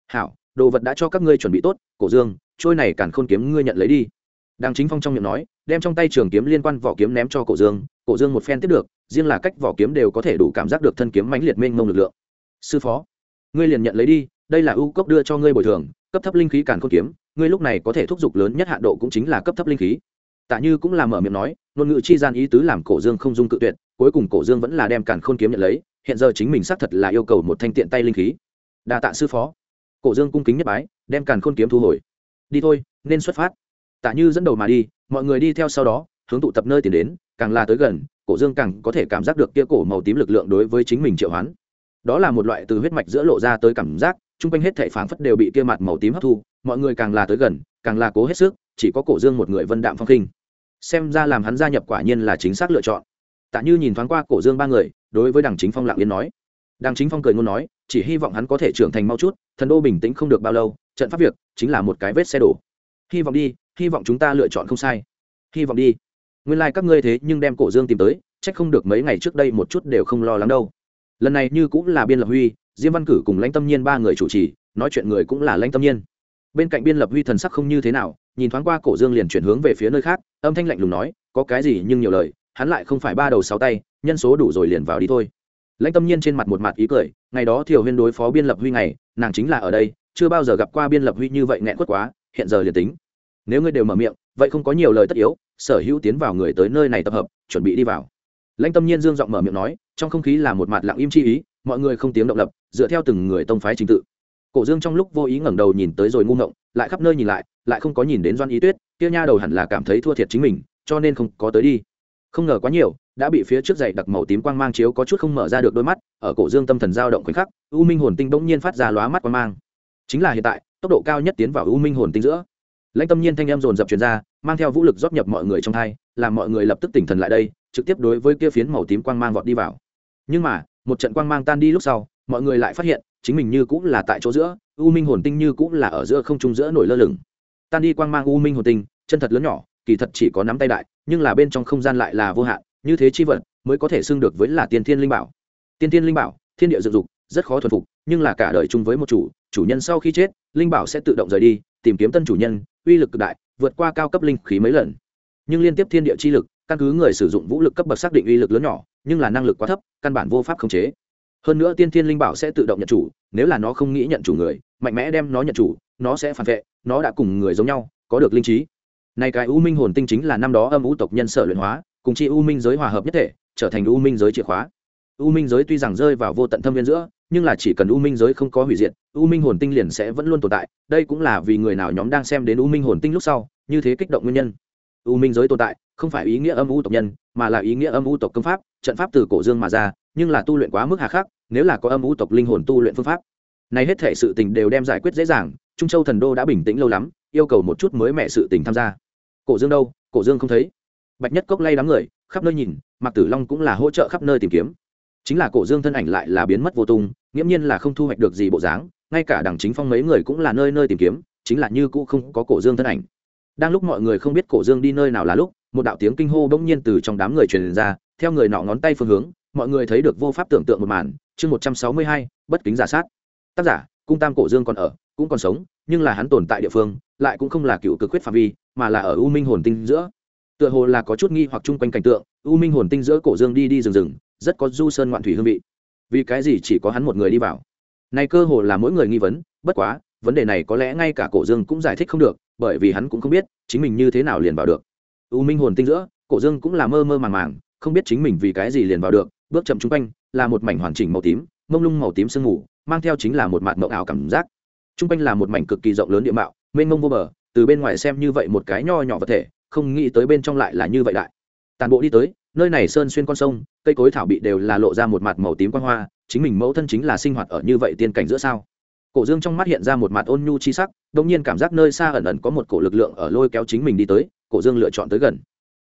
Hảo, đồ vật đã cho các ngươi chuẩn bị tốt, cổ dương, trôi này càn khôn kiếm ngươi nhận lấy đi. Đàng chính phong trong miệng nói, đem trong tay trường kiếm liên quan vỏ kiếm ném cho cổ dương cổ dương một phen tiếp được, riêng là cách vỏ kiếm đều có thể đủ cảm giác được thân kiếm mãnh liệt mênh mông lực lượng. Sư phó, ngươi liền nhận lấy đi, đây là ưu cốc đưa cho ngươi bồi thường, cấp thấp linh khí càn khôn kiếm, ngươi lúc này có thể thúc giục lớn nhất hạ độ cũng chính là cấp thấp linh khí tạ như cũng là mở miệng nói, ngôn ngữ chi gian ý tứ làm cổ dương không dung cự tuyệt, cuối cùng cổ dương vẫn là đem càn khôn kiếm nhận lấy, hiện giờ chính mình xác thật là yêu cầu một thanh tiện tay linh khí. Đa tạ sư phó. Cổ dương cung kính nhất bái, đem càn khôn kiếm thu hồi. Đi thôi, nên xuất phát. Tạ như dẫn đầu mà đi, mọi người đi theo sau đó, hướng tụ tập nơi tiến đến, càng là tới gần, cổ dương càng có thể cảm giác được kia cổ màu tím lực lượng đối với chính mình triệu hoán. Đó là một loại từ huyết mạch giữa lộ ra tới cảm giác, chung quanh hết thể phảng phất đều bị kia mặt màu tím hấp thu, mọi người càng là tới gần, càng là cố hết sức, chỉ có cổ dương một người vân đạm phong khinh xem ra làm hắn gia nhập quả nhiên là chính xác lựa chọn. Tạ như nhìn thoáng qua cổ dương ba người, đối với đằng chính phong lặng yên nói. Đằng chính phong cười ngôn nói, chỉ hy vọng hắn có thể trưởng thành mau chút, thần đô bình tĩnh không được bao lâu, trận pháp việc chính là một cái vết xe đổ. Hy vọng đi, hy vọng chúng ta lựa chọn không sai. Hy vọng đi. Nguyên lai、like、các ngươi thế nhưng đem cổ dương tìm tới c h ắ c không được mấy ngày trước đây một chút đều không lo lắng đâu. Lần này như cũng là biên lập huy, diêm văn cử cùng lãnh tâm nhiên ba người chủ trì, nói chuyện người cũng là lãnh tâm nhiên. Bên cạnh biên lập huy thần sắc không như thế nào nhìn thoáng qua cổ dương liền chuyển hướng về phía nơi khác âm thanh lạnh lùng nói có cái gì nhưng nhiều lời hắn lại không phải ba đầu sáu tay nhân số đủ rồi liền vào đi thôi. Lãnh tâm nhiên trên mặt một mặt ý cười ngày đó thiều huyên đối phó biên lập huy này, nàng chính là ở đây chưa bao giờ gặp qua biên lập huy như vậy nghẹn quất quá hiện giờ liền tính. Nếu ngươi đều mở miệng vậy không có nhiều lời tất yếu sở hữu tiến vào người tới nơi này tập hợp chuẩn bị đi vào. Lãnh tâm nhiên dương giọng mở miệng nói trong không khí là một mặt lặng im chi ý mọi người không tiếng động lập dựa theo từng người tông phái trình tự. Cổ dương trong lúc vô ý ngẩng đầu nhìn tới rồi ngu ngộng lại khắp nơi nhìn lại lại không có nhìn đến doan ý tuyết, kia nha đầu hẳn là cảm thấy thua thiệt chính mình, cho nên không có tới đi. Không ngờ quá nhiều, đã bị phía trước dậy đặc màu tím quang mang chiếu có chút không mở ra được đôi mắt, ở cổ dương tâm thần dao động khoảnh khắc, u minh hồn tinh bỗng nhiên phát ra lóa mắt quang mang. Chính là hiện tại, tốc độ cao nhất tiến vào u minh hồn tinh giữa. Lãnh tâm nhiên thanh em dồn dập truyền ra, mang theo vũ lực rót nhập mọi người trong thai làm mọi người lập tức tỉnh thần lại đây, trực tiếp đối với kia phiến màu tím quang mang vọt đi vào. Nhưng mà, một trận quang mang tan đi lúc sau, mọi người lại phát hiện, chính mình như cũng là tại chỗ giữa, u minh hồn tinh như cũng là ở giữa không trung giữa nổi lơ lửng tan đi quang mang u minh hồn tinh, chân thật lớn nhỏ, kỳ thật chỉ có nắm tay đại, nhưng là bên trong không gian lại là vô hạn, như thế chi vật mới có thể xưng được với là tiên thiên linh bảo. Tiên thiên linh bảo, thiên địa dựng dục, rất khó thuần phục, nhưng là cả đời chung với một chủ chủ nhân sau khi chết, linh bảo sẽ tự động rời đi, tìm kiếm tân chủ nhân, uy lực cực đại, vượt qua cao cấp linh khí mấy lần. Nhưng liên tiếp thiên địa chi lực, căn cứ người sử dụng vũ lực cấp bậc xác định uy lực lớn nhỏ, nhưng là năng lực quá thấp, căn bản vô pháp khống chế hơn nữa tiên thiên linh bảo sẽ tự động nhận chủ, nếu là nó không nghĩ nhận chủ người, mạnh mẽ đem nó nhận chủ, nó sẽ phản vệ, nó đã cùng người giống nhau, có được linh trí. Này cái u minh hồn tinh chính là năm đó âm u tộc nhân sở luyện hóa, cùng chi u minh giới hòa hợp nhất thể, trở thành u minh giới chìa khóa. U minh giới tuy rằng rơi vào vô tận thâm viên giữa, nhưng là chỉ cần u minh giới không có hủy diệt, u minh hồn tinh liền sẽ vẫn luôn tồn tại. Đây cũng là vì người nào nhóm đang xem đến u minh hồn tinh lúc sau, như thế kích động nguyên nhân. U minh giới tồn tại, không phải ý nghĩa âm u tộc nhân, mà là ý nghĩa âm u tộc công pháp, trận pháp từ cổ dương mà ra nhưng là tu luyện quá mức hà khắc, nếu là có âm u tộc linh hồn tu luyện phương pháp, này hết thể sự tình đều đem giải quyết dễ dàng, trung châu thần đô đã bình tĩnh lâu lắm, yêu cầu một chút mới mẹ sự tình tham gia. Cổ dương đâu? Cổ dương không thấy. Bạch nhất cốc lay đám người, khắp nơi nhìn, mạc tử long cũng là hỗ trợ khắp nơi tìm kiếm. Chính là cổ dương thân ảnh lại là biến mất vô tung, nghiễm nhiên là không thu hoạch được gì bộ dáng, ngay cả đảng chính phong mấy người cũng là nơi nơi tìm kiếm, chính là như cũ không có cổ dương thân ảnh. Đang lúc mọi người không biết cổ dương đi nơi nào là lúc, một đạo tiếng kinh hô bỗng nhiên từ trong đám người truyền ra, theo người nọ ngón tay phương hướng mọi người thấy được vô pháp tưởng tượng một màn, chương một trăm sáu mươi hai, bất kính giả sát. Tác giả, cung tam cổ dương còn ở, cũng còn sống, nhưng là hắn tồn tại địa phương, lại cũng không là cựu cực quyết phạm vi, mà là ở u minh hồn tinh giữa. Tựa hồ là có chút nghi hoặc chung quanh cảnh tượng, u minh hồn tinh giữa cổ dương đi đi rừng rừng, rất có du sơn ngoạn thủy hương vị. Vì cái gì chỉ có hắn một người đi vào? Này cơ hồ là mỗi người nghi vấn, bất quá, vấn đề này có lẽ ngay cả cổ dương cũng giải thích không được, bởi vì hắn cũng không biết, chính mình như thế nào liền vào được. U minh hồn tinh giữa, cổ dương cũng là mơ mơ màng màng, không biết chính mình vì cái gì liền vào được bước chậm chung quanh, là một mảnh hoàn chỉnh màu tím, mông lung màu tím sương mù, mang theo chính là một mặt mộng ảo cảm giác. Chung quanh là một mảnh cực kỳ rộng lớn địa mạo, mênh mông vô bờ, từ bên ngoài xem như vậy một cái nho nhỏ vật thể, không nghĩ tới bên trong lại là như vậy đại. Tàn bộ đi tới, nơi này sơn xuyên con sông, cây cối thảo bị đều là lộ ra một mặt màu tím quan hoa, chính mình mẫu thân chính là sinh hoạt ở như vậy tiên cảnh giữa sao? Cổ dương trong mắt hiện ra một mặt ôn nhu chi sắc đông nhiên cảm giác nơi xa ẩn ẩn có một cổ lực lượng ở lôi kéo chính mình đi tới, cổ dương lựa chọn tới gần.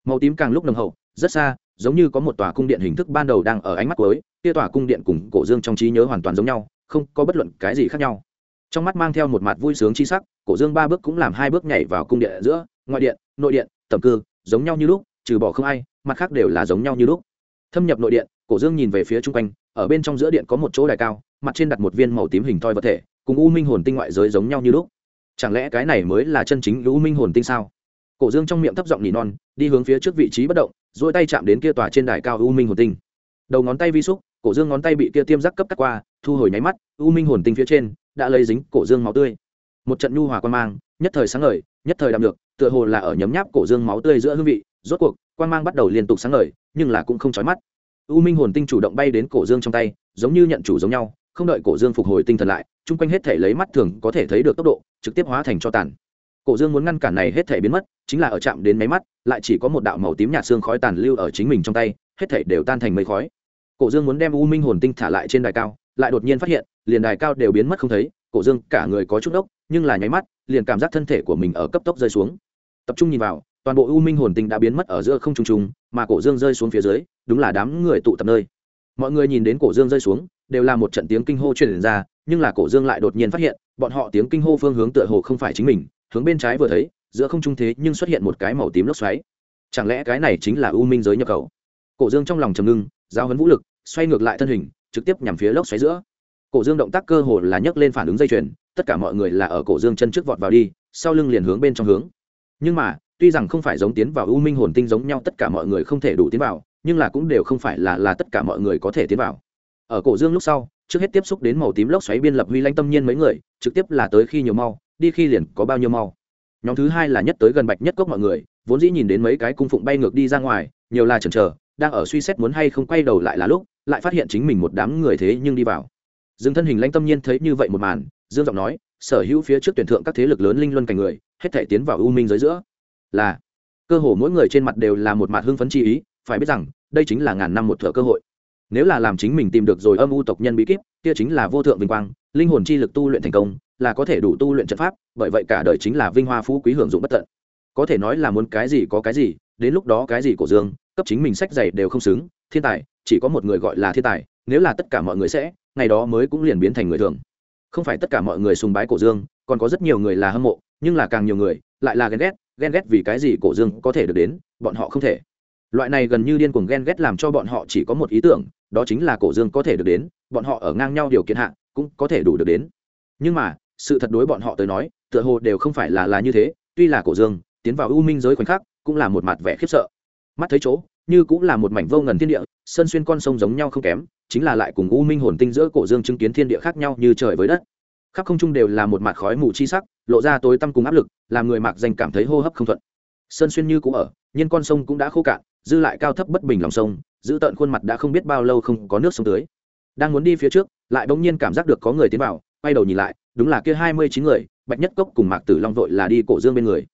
Màu tím càng lúc nồng hậu, rất xa giống như có một tòa cung điện hình thức ban đầu đang ở ánh mắt cuối, kia tòa cung điện cùng cổ dương trong trí nhớ hoàn toàn giống nhau, không có bất luận cái gì khác nhau. Trong mắt mang theo một mặt vui sướng chi sắc, cổ dương ba bước cũng làm hai bước nhảy vào cung điện giữa, ngoại điện, nội điện, tầm cư, giống nhau như lúc, trừ bỏ không ai, mặt khác đều là giống nhau như lúc. Thâm nhập nội điện, cổ dương nhìn về phía chung quanh, ở bên trong giữa điện có một chỗ đài cao, mặt trên đặt một viên màu tím hình thoi vật thể, cùng u minh hồn tinh ngoại giới giống nhau như lúc. Chẳng lẽ cái này mới là chân chính u minh hồn tinh sao? Cổ dương trong miệng thấp giọng nỉ non, đi hướng phía trước vị trí bất động dỗi tay chạm đến kia tòa trên đài cao u minh hồn tinh. Đầu ngón tay vi xúc, cổ dương ngón tay bị kia tiêm giác cấp cắt qua, thu hồi nháy mắt, u minh hồn tinh phía trên đã lấy dính cổ dương máu tươi. Một trận nhu hòa quan mang, nhất thời sáng ngời, nhất thời đạm được, tựa hồ là ở nhấm nháp cổ dương máu tươi giữa hương vị, rốt cuộc, quan mang bắt đầu liên tục sáng ngời, nhưng là cũng không chói mắt. U minh hồn tinh chủ động bay đến cổ dương trong tay, giống như nhận chủ giống nhau, không đợi cổ dương phục hồi tinh thần lại, chung quanh hết thể lấy mắt thường có thể thấy được tốc độ, trực tiếp hóa thành cho tàn cổ dương muốn ngăn cản này hết thể biến mất, chính là ở chạm đến máy mắt, lại chỉ có một đạo màu tím nhạt xương khói tàn lưu ở chính mình trong tay, hết thể đều tan thành mây khói. Cổ dương muốn đem u minh hồn tinh thả lại trên đài cao, lại đột nhiên phát hiện, liền đài cao đều biến mất không thấy, cổ dương cả người có chút đốc, nhưng là nháy mắt, liền cảm giác thân thể của mình ở cấp tốc rơi xuống. Tập trung nhìn vào, toàn bộ u minh hồn tinh đã biến mất ở giữa không trung trung, mà cổ dương rơi xuống phía dưới, đúng là đám người tụ tập nơi. Mọi người nhìn đến cổ dương rơi xuống, đều là một trận tiếng kinh hô truyền ra, nhưng là cổ dương lại đột nhiên phát hiện, bọn họ tiếng kinh hô phương hướng tựa hồ không phải chính mình hướng bên trái vừa thấy, giữa không trung thế nhưng xuất hiện một cái màu tím lốc xoáy. Chẳng lẽ cái này chính là u minh giới nhập khẩu? Cổ dương trong lòng trầm ngưng, giao hấn vũ lực, xoay ngược lại thân hình, trực tiếp nhằm phía lốc xoáy giữa. Cổ dương động tác cơ hồ là nhấc lên phản ứng dây chuyền, tất cả mọi người là ở cổ dương chân trước vọt vào đi, sau lưng liền hướng bên trong hướng. Nhưng mà, tuy rằng không phải giống tiến vào u minh hồn tinh giống nhau tất cả mọi người không thể đủ tiến vào, nhưng là cũng đều không phải là là tất cả mọi người có thể tiến vào. Ở cổ dương lúc sau, trước hết tiếp xúc đến màu tím lốc xoáy biên lập huy lanh tâm nhiên mấy người, trực tiếp là tới khi nhiều mau đi khi liền có bao nhiêu mau. Nhóm thứ hai là nhất tới gần bạch nhất cốc mọi người, vốn dĩ nhìn đến mấy cái cung phụng bay ngược đi ra ngoài, nhiều là chần chờ, đang ở suy xét muốn hay không quay đầu lại là lúc, lại phát hiện chính mình một đám người thế nhưng đi vào. Dương thân hình lãnh tâm nhiên thấy như vậy một màn, dương giọng nói, sở hữu phía trước tuyển thượng các thế lực lớn linh luân cảnh người, hết thể tiến vào u minh giới giữa. Là, cơ hồ mỗi người trên mặt đều là một mặt hưng phấn chi ý, phải biết rằng, đây chính là ngàn năm một thợ cơ hội. Nếu là làm chính mình tìm được rồi âm u tộc nhân bí kíp, kia chính là vô thượng vinh quang, linh hồn chi lực tu luyện thành công là có thể đủ tu luyện trận pháp, bởi vậy cả đời chính là vinh hoa phú quý hưởng dụng bất tận. Có thể nói là muốn cái gì có cái gì, đến lúc đó cái gì cổ dương, cấp chính mình sách dày đều không xứng, thiên tài, chỉ có một người gọi là thiên tài, nếu là tất cả mọi người sẽ, ngày đó mới cũng liền biến thành người thường. Không phải tất cả mọi người sùng bái cổ dương, còn có rất nhiều người là hâm mộ, nhưng là càng nhiều người, lại là ghen ghét ghen ghét vì cái gì cổ dương có thể được đến, bọn họ không thể. Loại này gần như điên cuồng ghen ghét làm cho bọn họ chỉ có một ý tưởng, đó chính là cổ dương có thể được đến, bọn họ ở ngang nhau điều kiện hạ, cũng có thể đủ được đến. Nhưng mà sự thật đối bọn họ tới nói, tựa hồ đều không phải là là như thế, tuy là cổ dương, tiến vào u minh giới khoảnh khắc, cũng là một mặt vẻ khiếp sợ. Mắt thấy chỗ, như cũng là một mảnh vô ngần thiên địa, sơn xuyên con sông giống nhau không kém, chính là lại cùng u minh hồn tinh giữa cổ dương chứng kiến thiên địa khác nhau như trời với đất. Khắp không trung đều là một mặt khói mù chi sắc, lộ ra tối tăm cùng áp lực, làm người mặc danh cảm thấy hô hấp không thuận. Sơn xuyên như cũng ở, nhưng con sông cũng đã khô cạn, dư lại cao thấp bất bình lòng sông, giữ tận khuôn mặt đã không biết bao lâu không có nước sông tưới. Đang muốn đi phía trước, lại bỗng nhiên cảm giác được có người tiến vào quay đầu nhìn lại, đúng là kia hai mươi chín người, bạch nhất cốc cùng mạc tử long vội là đi cổ dương bên người.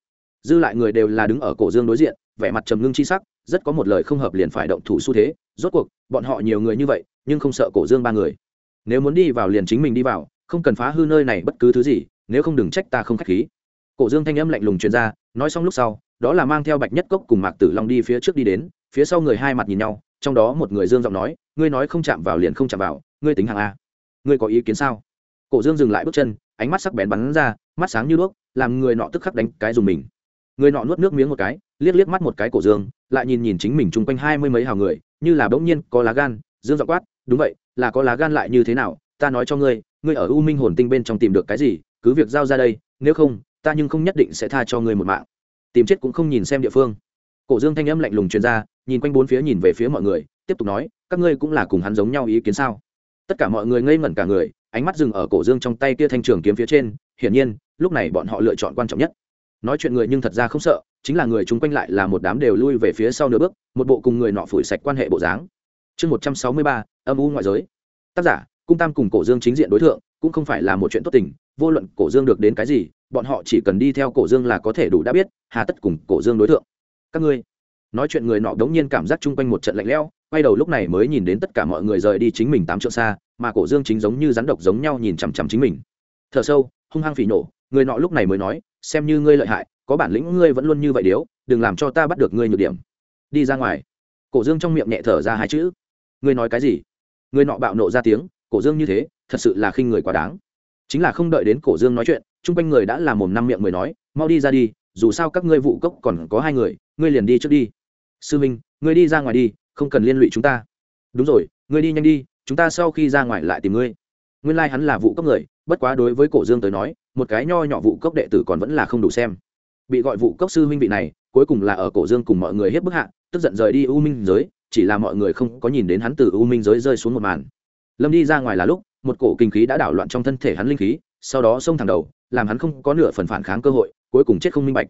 Dư lại người đều là đứng ở cổ dương đối diện, vẻ mặt trầm ngưng chi sắc, rất có một lời không hợp liền phải động thủ xu thế. Rốt cuộc, bọn họ nhiều người như vậy, nhưng không sợ cổ dương ba người. Nếu muốn đi vào liền chính mình đi vào, không cần phá hư nơi này bất cứ thứ gì, nếu không đừng trách ta không k h á c h khí. Cổ dương thanh âm lạnh lùng chuyên ra, nói xong lúc sau, đó là mang theo bạch nhất cốc cùng mạc tử long đi phía trước đi đến, phía sau người hai mặt nhìn nhau, trong đó một người dương giọng nói, ngươi nói không chạm vào liền không chạm vào, ngươi tính hàng a. Ngươi có ý kiến sao? Cổ dương dừng lại bước chân, ánh mắt sắc bén bắn ra, mắt sáng như đuốc, làm người nọ tức khắc đánh cái dùng mình. Người nọ nuốt nước miếng một cái, liếc liếc mắt một cái cổ dương, lại nhìn nhìn chính mình chung quanh hai mươi mấy hào người, như là bỗng nhiên có lá gan. Dương dọ quát, đúng vậy, là có lá gan lại như thế nào? Ta nói cho ngươi ngươi ở u minh hồn tinh bên trong tìm được cái gì, cứ việc giao ra đây, nếu không, ta nhưng không nhất định sẽ tha cho ngươi một mạng. Tìm chết cũng không nhìn xem địa phương. Cổ dương thanh âm lạnh lùng truyền ra, nhìn quanh bốn phía nhìn về phía mọi người, tiếp tục nói, các ngươi cũng là cùng hắn giống nhau ý kiến sao? Tất cả mọi người ngây ngẩn cả người, ánh mắt dừng ở cổ dương trong tay kia thanh trường kiếm phía trên, hiển nhiên, lúc này bọn họ lựa chọn quan trọng nhất. Nói chuyện người nhưng thật ra không sợ, chính là người chúng quanh lại là một đám đều lui về phía sau nửa bước, một bộ cùng người nọ phủi sạch quan hệ bộ dáng. Chương một trăm sáu mươi ba, âm u ngoại giới. Tác giả, cung tam cùng cổ dương chính diện đối tượng cũng không phải là một chuyện tốt tình, vô luận cổ dương được đến cái gì, bọn họ chỉ cần đi theo cổ dương là có thể đủ đã biết, hà tất cùng cổ dương đối tượng các ngươi, nói chuyện người nọ đống nhiên cảm giác chung quanh một trận lạnh lẽo quay đầu lúc này mới nhìn đến tất cả mọi người rời đi chính mình tám trượng xa, mà cổ dương chính giống như rắn độc giống nhau nhìn chằm chằm chính mình. Thở sâu, hung hăng phỉ nổ, người nọ lúc này mới nói, xem như ngươi lợi hại, có bản lĩnh ngươi vẫn luôn như vậy điếu, đừng làm cho ta bắt được ngươi nhược điểm. Đi ra ngoài. Cổ dương trong miệng nhẹ thở ra hai chữ. Ngươi nói cái gì? Người nọ bạo nộ ra tiếng, cổ dương như thế, thật sự là khinh người quá đáng. Chính là không đợi đến cổ dương nói chuyện, chung quanh người đã làm mồm năm miệng mười nói, mau đi ra đi, dù sao các ngươi vụ cốc còn có hai người, ngươi liền đi trước đi. Sư minh, ngươi đi ra ngoài đi không cần liên lụy chúng ta. Đúng rồi, ngươi đi nhanh đi, chúng ta sau khi ra ngoài lại tìm ngươi. Nguyên lai、like、hắn là vụ cốc người, bất quá đối với cổ dương tới nói, một cái nho nhỏ vụ cốc đệ tử còn vẫn là không đủ xem. Bị gọi vụ cốc sư huynh vị này, cuối cùng là ở cổ dương cùng mọi người hết bức hạ, tức giận rời đi u minh giới, chỉ là mọi người không có nhìn đến hắn từ u minh giới rơi xuống một màn. Lâm đi ra ngoài là lúc, một cổ kinh khí đã đảo loạn trong thân thể hắn linh khí, sau đó xông thẳng đầu, làm hắn không có nửa phần phản kháng cơ hội, cuối cùng chết không minh bạch.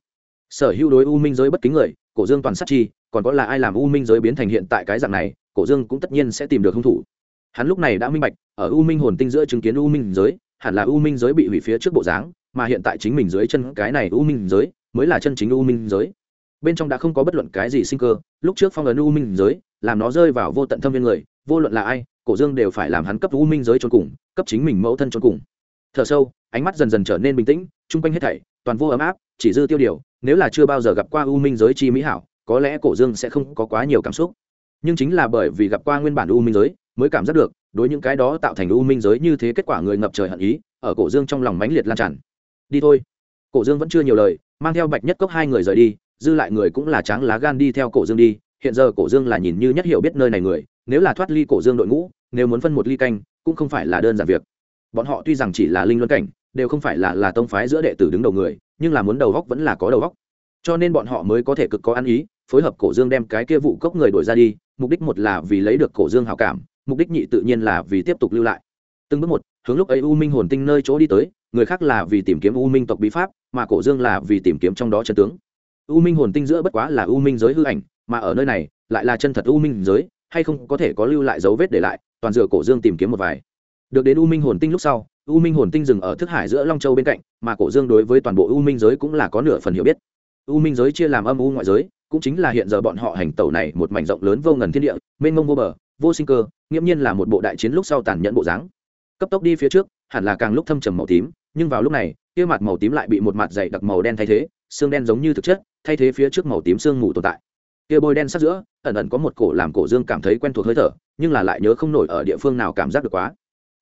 Sở hữu đối u minh giới bất kính người cổ dương toàn sát chi, còn có là ai làm u minh giới biến thành hiện tại cái dạng này, cổ dương cũng tất nhiên sẽ tìm được hung thủ. Hắn lúc này đã minh bạch, ở u minh hồn tinh giữa chứng kiến u minh giới, hẳn là u minh giới bị hủy phía trước bộ dáng, mà hiện tại chính mình dưới chân cái này u minh giới, mới là chân chính u minh giới. Bên trong đã không có bất luận cái gì sinh cơ, lúc trước phong ấn u minh giới, làm nó rơi vào vô tận thâm viên người, vô luận là ai, cổ dương đều phải làm hắn cấp u minh giới trốn cùng, cấp chính mình mẫu thân trốn cùng. Thở sâu, ánh mắt dần dần trở nên bình tĩnh, chung quanh hết thảy, toàn vô ấm áp, chỉ dư tiêu điều nếu là chưa bao giờ gặp qua u minh giới chi mỹ hảo, có lẽ cổ dương sẽ không có quá nhiều cảm xúc. Nhưng chính là bởi vì gặp qua nguyên bản u minh giới, mới cảm giác được, đối những cái đó tạo thành u minh giới như thế kết quả người ngập trời hận ý, ở cổ dương trong lòng mãnh liệt lan tràn. Đi thôi. Cổ dương vẫn chưa nhiều lời, mang theo bạch nhất cốc hai người rời đi, dư lại người cũng là tráng lá gan đi theo cổ dương đi, hiện giờ cổ dương là nhìn như nhất hiểu biết nơi này người, nếu là thoát ly cổ dương đội ngũ, nếu muốn phân một ly canh, cũng không phải là đơn giản việc. Bọn họ tuy rằng chỉ là linh luân cảnh đều không phải là là tông phái giữa đệ tử đứng đầu người, nhưng là muốn đầu góc vẫn là có đầu góc. Cho nên bọn họ mới có thể cực có ăn ý, phối hợp cổ dương đem cái kia vụ cốc người đổi ra đi, mục đích một là vì lấy được cổ dương hào cảm, mục đích nhị tự nhiên là vì tiếp tục lưu lại. Từng bước một, hướng lúc ấy u minh hồn tinh nơi chỗ đi tới, người khác là vì tìm kiếm u minh tộc bí pháp, mà cổ dương là vì tìm kiếm trong đó chân tướng. U minh hồn tinh giữa bất quá là u minh giới hư ảnh, mà ở nơi này, lại là chân thật u minh giới, hay không có thể có lưu lại dấu vết để lại, toàn dựa cổ dương tìm kiếm một vài. Được đến u minh hồn tinh lúc sau u minh hồn tinh dừng ở thức hải giữa long châu bên cạnh, mà cổ dương đối với toàn bộ u minh giới cũng là có nửa phần hiểu biết. U minh giới chia làm âm u ngoại giới, cũng chính là hiện giờ bọn họ hành tẩu này một mảnh rộng lớn vô ngần thiên địa, mênh mông vô bờ, vô sinh cơ, nghiễm nhiên là một bộ đại chiến lúc sau tàn nhẫn bộ dáng. Cấp tốc đi phía trước, hẳn là càng lúc thâm trầm màu tím, nhưng vào lúc này, kia mặt màu tím lại bị một mặt dày đặc màu đen thay thế, xương đen giống như thực chất, thay thế phía trước màu tím xương mù tồn tại. Kia bôi đen sát giữa, ẩn ẩn có một cổ làm cổ dương cảm thấy quen thuộc hơi thở, nhưng là lại nhớ không nổi ở địa phương nào cảm giác được quá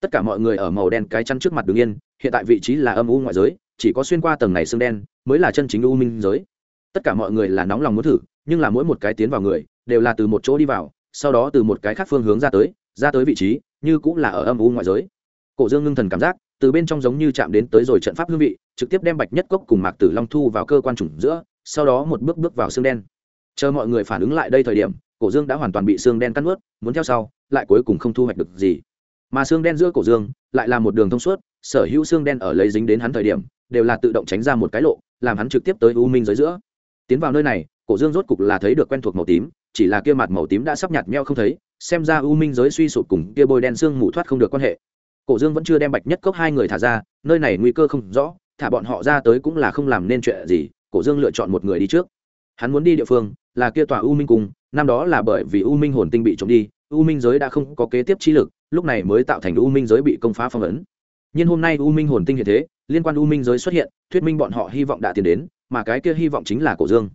tất cả mọi người ở màu đen cái chắn trước mặt đứng yên, hiện tại vị trí là âm u ngoại giới, chỉ có xuyên qua tầng này xương đen mới là chân chính u minh giới. Tất cả mọi người là nóng lòng muốn thử, nhưng là mỗi một cái tiến vào người, đều là từ một chỗ đi vào, sau đó từ một cái khác phương hướng ra tới ra tới vị trí, như cũng là ở âm u ngoại giới. Cổ dương ngưng thần cảm giác, từ bên trong giống như chạm đến tới rồi trận pháp hương vị, trực tiếp đem bạch nhất cốc cùng mạc tử long thu vào cơ quan chủng giữa, sau đó một bước bước vào xương đen. Chờ mọi người phản ứng lại đây thời điểm, cổ dương đã hoàn toàn bị xương đen cắt ướt muốn theo sau, lại cuối cùng không thu hoạch được gì mà xương đen giữa cổ dương lại là một đường thông suốt, sở hữu xương đen ở lấy dính đến hắn thời điểm, đều là tự động tránh ra một cái lộ, làm hắn trực tiếp tới u minh giới giữa. Tiến vào nơi này, cổ dương rốt cục là thấy được quen thuộc màu tím, chỉ là kia mặt màu tím đã sắp nhạt meo không thấy, xem ra u minh giới suy sụp cùng kia bôi đen xương mù thoát không được quan hệ. Cổ dương vẫn chưa đem bạch nhất cốc hai người thả ra, nơi này nguy cơ không rõ, thả bọn họ ra tới cũng là không làm nên chuyện gì, cổ dương lựa chọn một người đi trước. Hắn muốn đi địa phương là kia tòa u minh cung, năm đó là bởi vì u minh hồn tinh bị trộm đi u minh giới đã không có kế tiếp chi lực, lúc này mới tạo thành u minh giới bị công phá phong ấn. Nhưng hôm nay u minh hồn tinh hiện thế, liên quan u minh giới xuất hiện, thuyết minh bọn họ hy vọng đã tiến đến, mà cái kia hy vọng chính là cổ dương.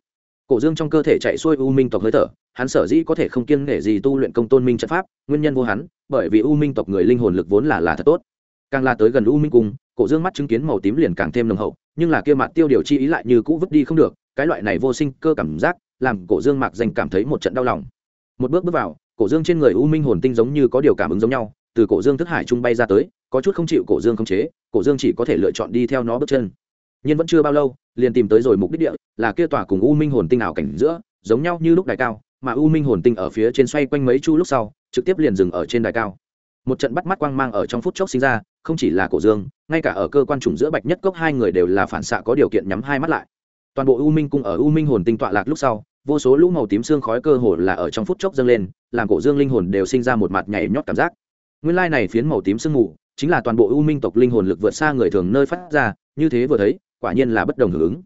Cổ dương trong cơ thể chạy xuôi u minh tộc hơi thở, hắn sở dĩ có thể không kiêng nể gì tu luyện công tôn minh trận pháp, nguyên nhân vô hắn, bởi vì u minh tộc người linh hồn lực vốn là là thật tốt. Càng là tới gần u minh cung, cổ dương mắt chứng kiến màu tím liền càng thêm nồng hậu, nhưng là kia mặt tiêu điều chi ý lại như cũ vứt đi không được, cái loại này vô sinh cơ cảm giác, làm cổ dương mạc danh cảm thấy một trận đau lòng. Một bước bước vào cổ dương trên người u minh hồn tinh giống như có điều cảm ứng giống nhau, từ cổ dương thức hải trung bay ra tới, có chút không chịu cổ dương khống chế, cổ dương chỉ có thể lựa chọn đi theo nó bước chân. Nhưng vẫn chưa bao lâu, liền tìm tới rồi mục đích địa, là kia tòa cùng u minh hồn tinh ảo cảnh giữa, giống nhau như lúc đài cao, mà u minh hồn tinh ở phía trên xoay quanh mấy chu lúc sau, trực tiếp liền dừng ở trên đài cao. Một trận bắt mắt quang mang ở trong phút chốc sinh ra, không chỉ là cổ dương, ngay cả ở cơ quan trùng giữa bạch nhất cốc hai người đều là phản xạ có điều kiện nhắm hai mắt lại. Toàn bộ u minh cung ở u minh hồn tinh tọa lạc lúc sau, vô số lũ màu tím xương khói cơ hồ là ở trong phút chốc dâng lên làm cổ dương linh hồn đều sinh ra một mặt nhảy nhót cảm giác. Nguyên lai này phiến màu tím sương mù chính là toàn bộ u minh tộc linh hồn lực vượt xa người thường nơi phát ra, như thế vừa thấy, quả nhiên là bất đồng hưởng ứng.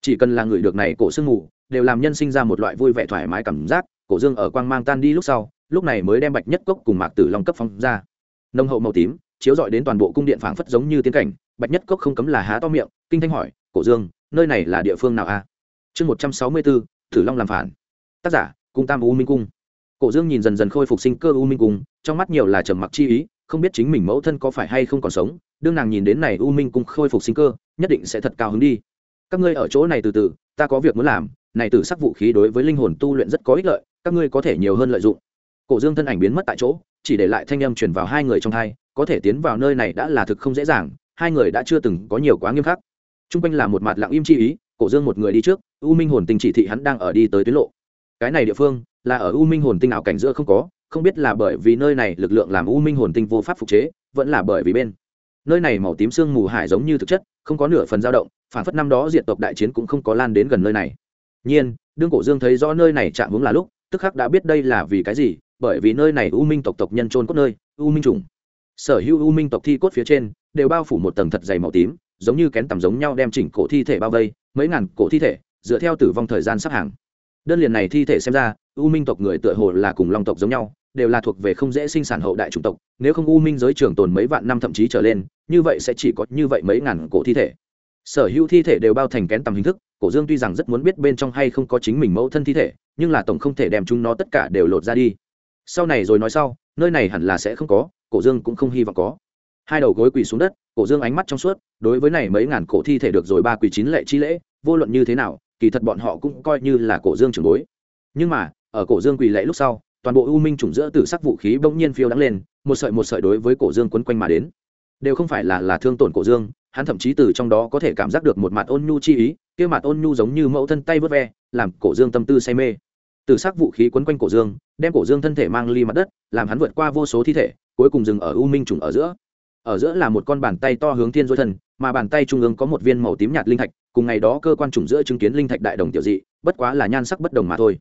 Chỉ cần là người được này cổ sương mù, đều làm nhân sinh ra một loại vui vẻ thoải mái cảm giác, cổ dương ở quang mang tan đi lúc sau, lúc này mới đem bạch nhất cốc cùng mạc tử long cấp phong ra. Nông hậu màu tím, chiếu dọi đến toàn bộ cung điện phảng phất giống như tiến cảnh, bạch nhất cốc không cấm là há to miệng, kinh thanh hỏi, cổ dương, nơi này là địa phương nào a? Chương một trăm sáu mươi bốn thử long làm phản. Tác giả, cung tam u minh cung cổ dương nhìn dần dần khôi phục sinh cơ u minh cung, trong mắt nhiều là trầm mặc chi ý, không biết chính mình mẫu thân có phải hay không còn sống, đương nàng nhìn đến này u minh cung khôi phục sinh cơ, nhất định sẽ thật cao hứng đi. Các ngươi ở chỗ này từ từ, ta có việc muốn làm, này tử sắc vũ khí đối với linh hồn tu luyện rất có ích lợi, các ngươi có thể nhiều hơn lợi dụng. Cổ dương thân ảnh biến mất tại chỗ, chỉ để lại thanh âm truyền vào hai người trong hai, có thể tiến vào nơi này đã là thực không dễ dàng, hai người đã chưa từng có nhiều quá nghiêm khắc. T r u n g quanh là một mặt lặng im chi ý, cổ dương một người đi trước, u minh hồn tinh chỉ thị hắn đang ở đi tới tuyến lộ. Cái này địa phương là ở u minh hồn tinh ảo cảnh giữa không có, không biết là bởi vì nơi này lực lượng làm u minh hồn tinh vô pháp phục chế, vẫn là bởi vì bên. Nơi này màu tím sương mù hải giống như thực chất, không có nửa phần dao động, phản phất năm đó diện tộc đại chiến cũng không có lan đến gần nơi này. Nhiên, đương cổ dương thấy rõ nơi này chạm hướng là lúc, tức khắc đã biết đây là vì cái gì, bởi vì nơi này u minh tộc tộc nhân trôn cốt nơi, u minh trùng sở hữu u minh tộc thi cốt phía trên, đều bao phủ một tầng thật dày màu tím, giống như kén tầm giống nhau đem chỉnh cổ thi thể bao vây, mấy ngàn cổ thi thể, dựa theo tử vong thời gian sắp hàng. Đơn liền này thi thể xem ra u minh tộc người tựa hồ là cùng long tộc giống nhau, đều là thuộc về không dễ sinh sản hậu đại chủng tộc, nếu không u minh giới trường tồn mấy vạn năm thậm chí trở lên, như vậy sẽ chỉ có như vậy mấy ngàn cổ thi thể. Sở hữu thi thể đều bao thành kén tầm hình thức, cổ dương tuy rằng rất muốn biết bên trong hay không có chính mình mẫu thân thi thể, nhưng là tổng không thể đem chúng nó tất cả đều lột ra đi. Sau này rồi nói sau, nơi này hẳn là sẽ không có, cổ dương cũng không hy vọng có. Hai đầu gối quỳ xuống đất, cổ dương ánh mắt trong suốt, đối với này mấy ngàn cổ thi thể được rồi ba quỳ chín lệ chi lễ, vô luận như thế nào, kỳ thật bọn họ cũng coi như là cổ dương trưởng bối. Nhưng mà ở cổ dương quỳ lệ lúc sau, toàn bộ u minh trùng giữa tử sắc vũ khí bỗng nhiên phiêu đắng lên, một sợi một sợi đối với cổ dương quấn quanh mà đến. Đều không phải là là thương tổn cổ dương, hắn thậm chí từ trong đó có thể cảm giác được một mặt ôn nhu chi ý, kia mặt ôn nhu giống như mẫu thân tay vớt ve, làm cổ dương tâm tư say mê. Từ sắc vũ khí quấn quanh cổ dương, đem cổ dương thân thể mang ly mặt đất, làm hắn vượt qua vô số thi thể, cuối cùng dừng ở u minh trùng ở giữa. Ở giữa là một con bàn tay to hướng thiên dối thần, mà bàn tay trung ương có một viên màu tím nhạt linh thạch, cùng ngày đó cơ quan trùng giữa chứng kiến linh thạch đại đồng tiểu dị, bất quá là nhan sắc bất đồng mà thôi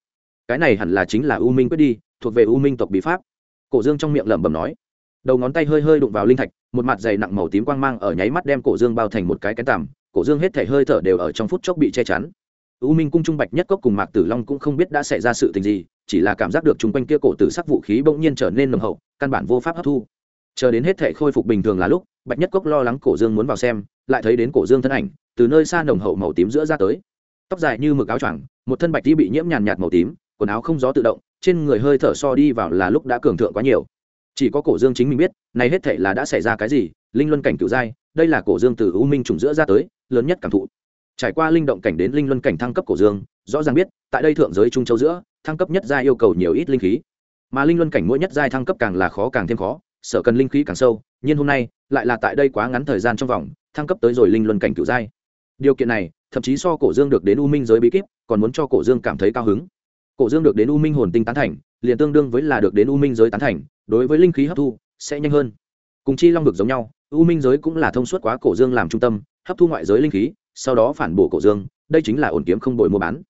cái này hẳn là chính là u minh quyết đi, thuộc về u minh tộc bí pháp. Cổ dương trong miệng lẩm bẩm nói. Đầu ngón tay hơi hơi đụng vào linh thạch, một mặt dày nặng màu tím quang mang ở nháy mắt đem cổ dương bao thành một cái cái tằm, cổ dương hết thể hơi thở đều ở trong phút chốc bị che chắn. U minh cung trung bạch nhất cốc cùng mạc tử long cũng không biết đã xảy ra sự tình gì, chỉ là cảm giác được chung quanh kia cổ tử sắc vũ khí bỗng nhiên trở nên nồng hậu, căn bản vô pháp hấp thu. Chờ đến hết thể khôi phục bình thường là lúc, bạch nhất cốc lo lắng cổ dương muốn vào xem, lại thấy đến cổ dương thân ảnh, từ nơi xa nồng hậu màu tím giữa ra tới. Tóc dài như mực áo choàng, một thân bạch tí bị nhiễm nhàn nhạt màu tím quần áo không gió tự động, trên người hơi thở so đi vào là lúc đã cường thượng quá nhiều. Chỉ có cổ dương chính mình biết, này hết thể là đã xảy ra cái gì, linh luân cảnh cựu giai, đây là cổ dương từ u minh trùng giữa ra tới, lớn nhất cảm thụ. Trải qua linh động cảnh đến linh luân cảnh thăng cấp cổ dương, rõ ràng biết, tại đây thượng giới trung châu giữa, thăng cấp nhất giai yêu cầu nhiều ít linh khí. Mà linh luân cảnh mỗi nhất giai thăng cấp càng là khó càng thêm khó, sở cần linh khí càng sâu nhưng hôm nay, lại là tại đây quá ngắn thời gian trong vòng, thăng cấp tới rồi linh luân cảnh cựu giai. Điều kiện này, thậm chí so cổ dương được đến u minh giới bí kíp, còn muốn cho cổ dương cảm thấy cao hứng cổ dương được đến u minh hồn tinh tán thành, liền tương đương với là được đến u minh giới tán thành, đối với linh khí hấp thu sẽ nhanh hơn. Cùng chi long vực giống nhau, u minh giới cũng là thông suốt quá cổ dương làm trung tâm, hấp thu ngoại giới linh khí, sau đó phản bổ cổ dương, đây chính là ổn kiếm không bội mua bán.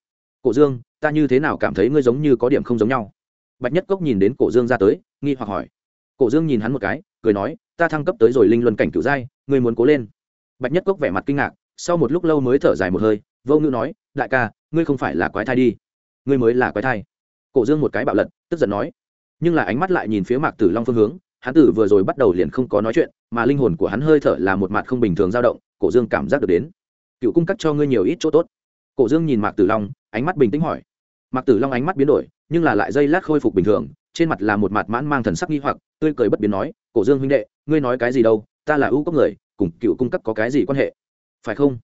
Cổ dương, ta như thế nào cảm thấy ngươi giống như có điểm không giống nhau? Bạch nhất cốc nhìn đến cổ dương ra tới, nghi hoặc hỏi. Cổ dương nhìn hắn một cái, cười nói, ta thăng cấp tới rồi linh luân cảnh cửu giai, ngươi muốn cố lên. Bạch nhất cốc vẻ mặt kinh ngạc, sau một lúc lâu mới thở dài một hơi, vô ngữ nói, đại ca, ngươi không phải là quái thai đi ngươi mới là quái thai. Cổ dương một cái bạo lật, tức giận nói. Nhưng là ánh mắt lại nhìn phía mạc tử long phương hướng, hắn tử vừa rồi bắt đầu liền không có nói chuyện, mà linh hồn của hắn hơi thở là một mặt không bình thường dao động, cổ dương cảm giác được đến. Cựu cung cấp cho ngươi nhiều ít chỗ tốt. Cổ dương nhìn mạc tử long, ánh mắt bình tĩnh hỏi. Mạc tử long ánh mắt biến đổi, nhưng là lại dây lát khôi phục bình thường, trên mặt là một mặt mãn mang thần sắc nghi hoặc, tươi cười bất biến nói, cổ dương huynh đệ, ngươi nói cái gì đâu, ta là ưu cốc người, cùng cựu cung cấp có cái gì quan hệ? Phải không?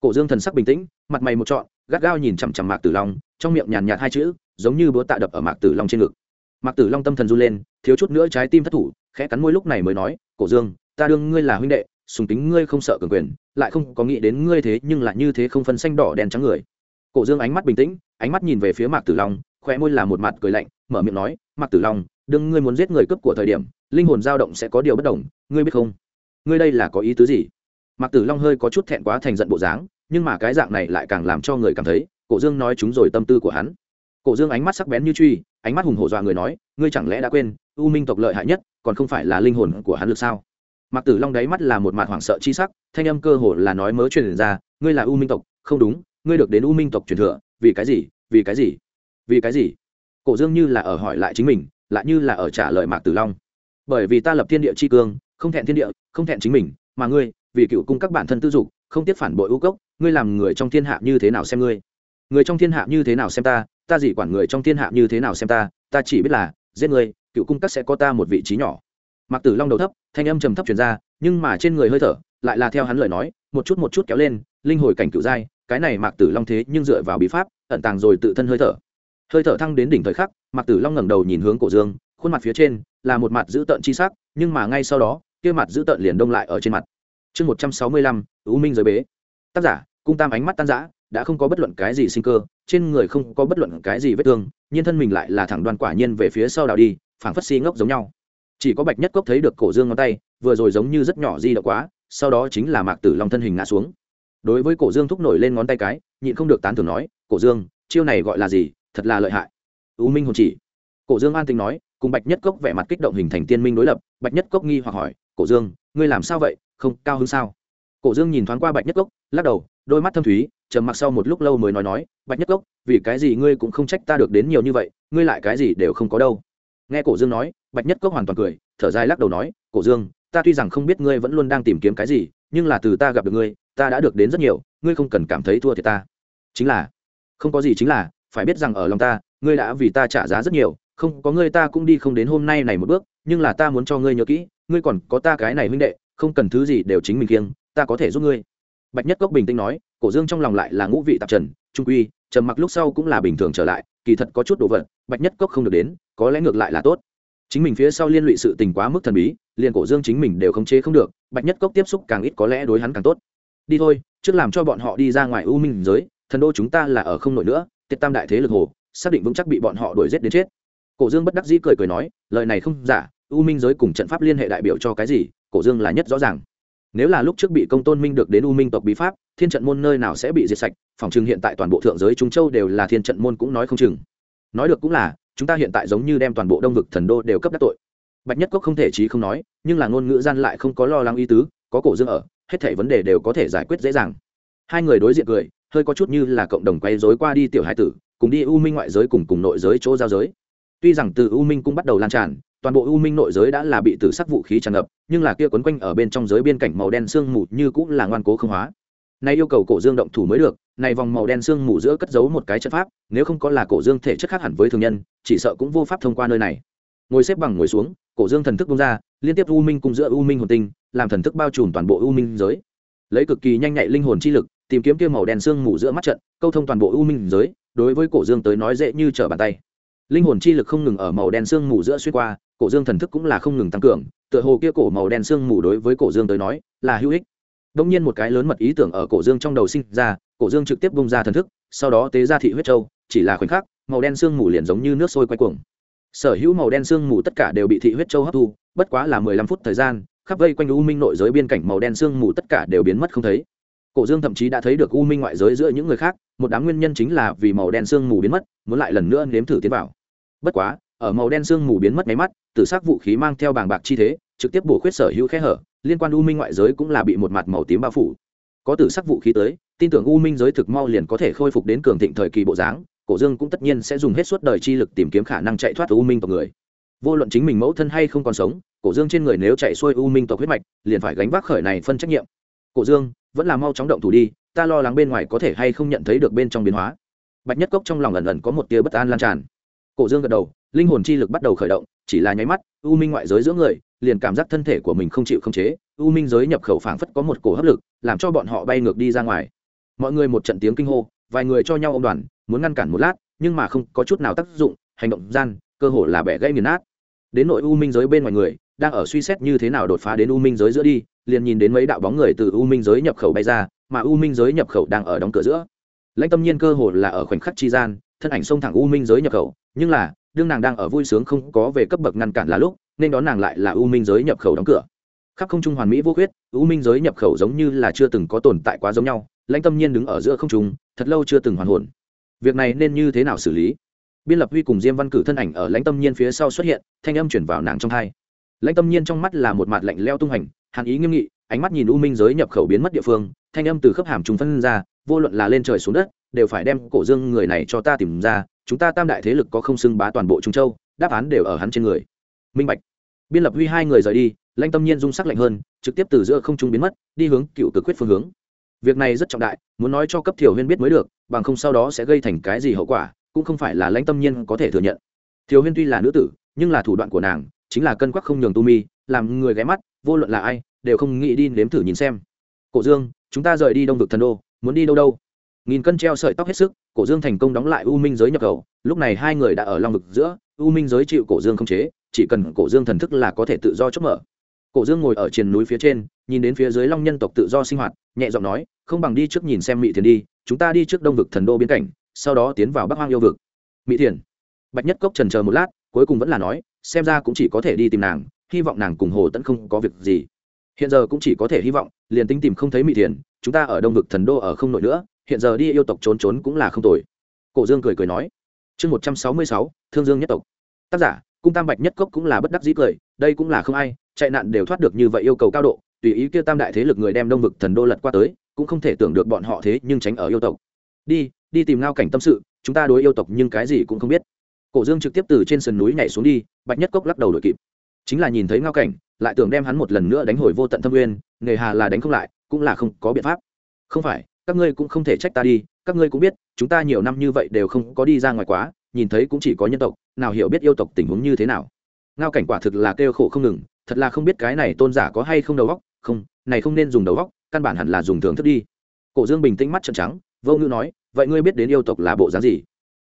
Cổ dương thần sắc bình tĩnh, mặt mày một trọn gắt gao nhìn chằm chằm mạc tử long, trong miệng nhàn nhạt hai chữ, giống như búa tạ đập ở mạc tử long trên ngực. Mạc tử long tâm thần run lên, thiếu chút nữa trái tim thất thủ, khẽ cắn môi lúc này mới nói, cổ dương, ta đương ngươi là huynh đệ, sùng tính ngươi không sợ cường quyền, lại không có nghĩ đến ngươi thế nhưng lại như thế không phân xanh đỏ đen trắng người. Cổ dương ánh mắt bình tĩnh, ánh mắt nhìn về phía mạc tử long khoe môi là một mặt cười lạnh, mở miệng nói, mạc tử long đừng ngươi muốn giết người cướp của thời điểm, linh hồn dao động sẽ có điều bất đồng, ngươi biết không? Ngươi đây là có ý tứ gì? Mạc tử long hơi có chút thẹn quá thành giận bộ dáng nhưng mà cái dạng này lại càng làm cho người cảm thấy, cổ dương nói chúng rồi tâm tư của hắn. Cổ dương ánh mắt sắc bén như truy, ánh mắt hùng hổ dọa người nói, ngươi chẳng lẽ đã quên, u minh tộc lợi hại nhất, còn không phải là linh hồn của hắn lực sao? Mạc tử long đáy mắt là một mặt hoảng sợ chi sắc, thanh âm cơ hồ là nói mớ truyền ra, ngươi là u minh tộc, không đúng, ngươi được đến u minh tộc truyền thừa, vì cái gì, vì cái gì, vì cái gì? Cổ dương như là ở hỏi lại chính mình, lại như là ở trả lời mạc tử long. Bởi vì ta lập thiên địa c h i cương, không thẹn thiên địa, không thẹn chính mình, mà ngươi, vì cựu cung các bản thân tư dục, không tiếp phản bội ưu cốc ngươi làm người trong thiên hạ như thế nào xem ngươi? Người trong thiên hạ như thế nào xem ta? Ta gì quản người trong thiên hạ như thế nào xem ta? Ta chỉ biết là, giết ngươi, cựu cung các sẽ có ta một vị trí nhỏ. Mạc tử long đầu thấp, thanh âm trầm thấp truyền ra, nhưng mà trên người hơi thở, lại là theo hắn lời nói, một chút một chút kéo lên, linh hồi cảnh cựu giai, cái này mạc tử long thế nhưng dựa vào bí pháp, ẩn tàng rồi tự thân hơi thở. Hơi thở thăng đến đỉnh thời khắc, mạc tử long ngẩng đầu nhìn hướng cổ dương, khuôn mặt phía trên là một mặt dữ tợn chi sắc, nhưng mà ngay sau đó, kia mặt dữ tợn liền đông lại ở trên mặt. Chương một trăm sáu mươi lăm ưu minh giới bế. Tác giả cung tam ánh mắt tan rã, đã không có bất luận cái gì sinh cơ, trên người không có bất luận cái gì vết thương nhưng thân mình lại là thẳng đoan quả nhiên về phía sau đào đi, phảng phất si ngốc giống nhau. Chỉ có bạch nhất cốc thấy được cổ dương ngón tay, vừa rồi giống như rất nhỏ di động quá, sau đó chính là mạc tử long thân hình ngã xuống. Đối với cổ dương thúc nổi lên ngón tay cái, nhịn không được tán thưởng nói, cổ dương, chiêu này gọi là gì? Thật là lợi hại. Ưu minh hồn chỉ. Cổ dương an tình nói, cùng bạch nhất cốc vẻ mặt kích động hình thành tiên minh đối lập, bạch nhất cốc nghi hoặc hỏi, cổ dương, ngươi làm sao vậy? Không cao hơn sao? Cổ dương nhìn thoáng qua bạch nhất cốc, lắc đầu đôi mắt thâm thúy, trầm mặc sau một lúc lâu mới nói nói, bạch nhất cốc, vì cái gì ngươi cũng không trách ta được đến nhiều như vậy, ngươi lại cái gì đều không có đâu. Nghe cổ dương nói, bạch nhất cốc hoàn toàn cười, thở dài lắc đầu nói, cổ dương, ta tuy rằng không biết ngươi vẫn luôn đang tìm kiếm cái gì, nhưng là từ ta gặp được ngươi, ta đã được đến rất nhiều, ngươi không cần cảm thấy thua thiệt ta. Chính là. Không có gì chính là, phải biết rằng ở lòng ta, ngươi đã vì ta trả giá rất nhiều, không có ngươi ta cũng đi không đến hôm nay này một bước, nhưng là ta muốn cho ngươi nhớ kỹ, ngươi còn có ta cái này huynh đệ, không cần thứ gì đều chính mình kiêng, ta có thể giúp ngươi bạch nhất cốc bình tĩnh nói, cổ dương trong lòng lại là ngũ vị tạp trần, trung quy, trầm mặc lúc sau cũng là bình thường trở lại, kỳ thật có chút đồ vật, bạch nhất cốc không được đến, có lẽ ngược lại là tốt. Chính mình phía sau liên lụy sự tình quá mức thần bí, liền cổ dương chính mình đều khống chế không được, bạch nhất cốc tiếp xúc càng ít có lẽ đối hắn càng tốt. Đi thôi, trước làm cho bọn họ đi ra ngoài u minh giới, thần đô chúng ta là ở không nổi nữa tiết tam đại thế lực hồ, xác định vững chắc bị bọn họ đuổi giết đến chết. Cổ dương bất đắc dĩ cười cười nói, lời này không giả, u minh giới cùng trận pháp liên hệ đại biểu cho cái gì, cổ dương là nhất rõ ràng nếu là lúc trước bị công tôn minh được đến u minh tộc bí pháp, thiên trận môn nơi nào sẽ bị diệt sạch, phòng chừng hiện tại toàn bộ thượng giới trung châu đều là thiên trận môn cũng nói không chừng. Nói được cũng là, chúng ta hiện tại giống như đem toàn bộ đông vực thần đô đều cấp đắc tội. Bạch nhất cốc không thể trí không nói, nhưng là ngôn ngữ gian lại không có lo lắng ý tứ, có cổ dương ở, hết thể vấn đề đều có thể giải quyết dễ dàng. Hai người đối diện cười, hơi có chút như là cộng đồng quay dối qua đi tiểu hải tử, cùng đi u minh ngoại giới cùng cùng nội giới chỗ giao giới. Tuy rằng từ u minh cũng bắt đầu lan tràn toàn bộ u minh nội giới đã là bị tử sắc vũ khí tràn ngập, nhưng là kia quấn quanh ở bên trong giới biên cảnh màu đen sương mù như cũng là ngoan cố không hóa. Nay yêu cầu cổ dương động thủ mới được này vòng màu đen sương mù giữa cất giấu một cái chất pháp, nếu không có là cổ dương thể chất khác hẳn với thường nhân, chỉ sợ cũng vô pháp thông qua nơi này. Ngồi xếp bằng ngồi xuống, cổ dương thần thức bung ra, liên tiếp u minh cùng giữa u minh hồn tinh, làm thần thức bao trùm toàn bộ u minh giới. Lấy cực kỳ nhanh nhạy linh hồn chi lực, tìm kiếm kia màu đen sương mù giữa mắt trận, câu thông toàn bộ u minh giới, đối với cổ dương tới nói dễ như trở bàn tay. Linh hồn chi lực không ngừng ở màu đen sương mù giữa xuyên qua cổ dương thần thức cũng là không ngừng tăng cường, tựa hồ kia cổ màu đen sương mù đối với cổ dương tới nói, là hữu ích. Đông nhiên một cái lớn mật ý tưởng ở cổ dương trong đầu sinh ra, cổ dương trực tiếp bung ra thần thức, sau đó tế ra thị huyết châu, chỉ là khoảnh khắc, màu đen sương mù liền giống như nước sôi quay cuồng. Sở hữu màu đen sương mù tất cả đều bị thị huyết châu hấp thu, bất quá là mười lăm phút thời gian, khắp vây quanh u minh nội giới biên cảnh màu đen sương mù tất cả đều biến mất không thấy. Cổ dương thậm chí đã thấy được u minh ngoại giới giữa những người khác, một đám nguyên nhân chính là vì màu đen sương mù biến mất, muốn lại lần nữa nếm thử tiến vào. Bất quá, ở màu đen sương mù biến mất máy mắt tử sắc vũ khí mang theo bàng bạc chi thế, trực tiếp bổ khuyết sở hữu khe hở, liên quan u minh ngoại giới cũng là bị một mặt màu tím bao phủ. Có tử sắc vũ khí tới, tin tưởng u minh giới thực mau liền có thể khôi phục đến cường thịnh thời kỳ bộ dáng, cổ dương cũng tất nhiên sẽ dùng hết suốt đời chi lực tìm kiếm khả năng chạy thoát u minh tộc người. Vô luận chính mình mẫu thân hay không còn sống, cổ dương trên người nếu chạy xuôi u minh tộc huyết mạch, liền phải gánh vác khởi này phân trách nhiệm. Cổ dương, vẫn là mau chóng động thủ đi, ta lo lắng bên ngoài có thể hay không nhận thấy được bên trong biến hóa. Bạch nhất cốc trong lòng ẩn ẩn có một tia bất an lan tràn cổ dương gật đầu, linh hồn chi lực bắt đầu khởi động, chỉ là nháy mắt, u minh ngoại giới giữa người, liền cảm giác thân thể của mình không chịu không chế, u minh giới nhập khẩu phảng phất có một cổ hấp lực, làm cho bọn họ bay ngược đi ra ngoài. Mọi người một trận tiếng kinh hô, vài người cho nhau ô đoàn, muốn ngăn cản một lát, nhưng mà không có chút nào tác dụng, hành động gian, cơ hồ là bẻ gãy nghiền nát. Đến nội u minh giới bên ngoài người, đang ở suy xét như thế nào đột phá đến u minh giới giữa đi, liền nhìn đến mấy đạo bóng người từ u minh giới nhập khẩu bay ra, mà u minh giới nhập khẩu đang ở đóng cửa giữa. Lãnh tâm nhiên cơ hồ là ở khoảnh khắc chi gian thân ảnh xông thẳng u minh giới nhập khẩu. Nhưng là, đương nàng đang ở vui sướng không có về cấp bậc ngăn cản là lúc, nên đón nàng lại là u minh giới nhập khẩu đóng cửa. Khắp không trung hoàn mỹ vô khuyết, u minh giới nhập khẩu giống như là chưa từng có tồn tại quá giống nhau, lãnh tâm nhiên đứng ở giữa không trung, thật lâu chưa từng hoàn hồn. Việc này nên như thế nào xử lý? Biên lập huy cùng diêm văn cử thân ảnh ở lãnh tâm nhiên phía sau xuất hiện, thanh âm chuyển vào nàng trong thai lãnh tâm nhiên trong mắt là một mặt lạnh leo tung hành, hàn ý nghiêm nghị, ánh mắt nhìn u minh giới nhập khẩu biến mất địa phương, thanh âm từ khớp hàm trùng phân ra, vô luận là lên trời xuống đất đều phải đem cổ dương người này cho ta tìm ra, chúng ta tam đại thế lực có không xưng bá toàn bộ trung châu, đáp án đều ở hắn trên người. Minh bạch. Biên lập huy hai người rời đi, lãnh tâm nhiên dung sắc lạnh hơn, trực tiếp từ giữa không trung biến mất, đi hướng cựu cực quyết phương hướng. Việc này rất trọng đại, muốn nói cho cấp thiểu huyên biết mới được, bằng không sau đó sẽ gây thành cái gì hậu quả, cũng không phải là lãnh tâm nhiên có thể thừa nhận. Thiểu huyên tuy là nữ tử, nhưng là thủ đoạn của nàng, chính là cân quắc không nhường tu mi, làm người ghé mắt, vô luận là ai, đều không nghĩ đi nếm thử nhìn xem. Cổ dương, chúng ta rời đi đông vực thần đô, muốn đi đâu đâu? Nghìn cân treo sợi tóc hết sức, cổ dương thành công đóng lại u minh giới nhập khẩu. Lúc này hai người đã ở long vực giữa, u minh giới chịu cổ dương không chế, chỉ cần cổ dương thần thức là có thể tự do chớp mở. Cổ dương ngồi ở triền núi phía trên, nhìn đến phía dưới long nhân tộc tự do sinh hoạt, nhẹ giọng nói, không bằng đi trước nhìn xem mỹ thiền đi, chúng ta đi trước đông vực thần đô biên cảnh, sau đó tiến vào bắc hoang yêu vực. Mỹ thiền. Bạch nhất cốc trần chờ một lát, cuối cùng vẫn là nói, xem ra cũng chỉ có thể đi tìm nàng, hy vọng nàng cùng hồ tẫn không có việc gì. Hiện giờ cũng chỉ có thể hy vọng, liền tính tìm không thấy mỹ thiền, chúng ta ở đông vực thần đô ở không nổi nữa hiện giờ đi yêu tộc trốn trốn cũng là không tồi. Cổ dương cười cười nói, chương một trăm sáu mươi sáu, thương dương nhất tộc. Tác giả, cung tam bạch nhất cốc cũng là bất đắc dĩ cười, đây cũng là không ai, chạy nạn đều thoát được như vậy yêu cầu cao độ, tùy ý kia tam đại thế lực người đem đông vực thần đô lật qua tới, cũng không thể tưởng được bọn họ thế nhưng tránh ở yêu tộc. Đi đi tìm ngao cảnh tâm sự, chúng ta đối yêu tộc nhưng cái gì cũng không biết. Cổ dương trực tiếp từ trên sườn núi nhảy xuống đi, bạch nhất cốc lắc đầu đội kịp. Chính là nhìn thấy ngao cảnh, lại tưởng đem hắn một lần nữa đánh hồi vô tận thâm nguyên, nghề hà là đánh không lại, cũng là không có biện pháp. Không phải các ngươi cũng không thể trách ta đi, các ngươi cũng biết, chúng ta nhiều năm như vậy đều không có đi ra ngoài quá, nhìn thấy cũng chỉ có nhân tộc, nào hiểu biết yêu tộc tình huống như thế nào. Ngao cảnh quả thực là kêu khổ không ngừng, thật là không biết cái này tôn giả có hay không đầu góc không, này không nên dùng đầu góc căn bản hẳn là dùng thưởng thức đi. Cổ dương bình tĩnh mắt trợn trắng, vô ngữ nói, vậy ngươi biết đến yêu tộc là bộ dáng gì?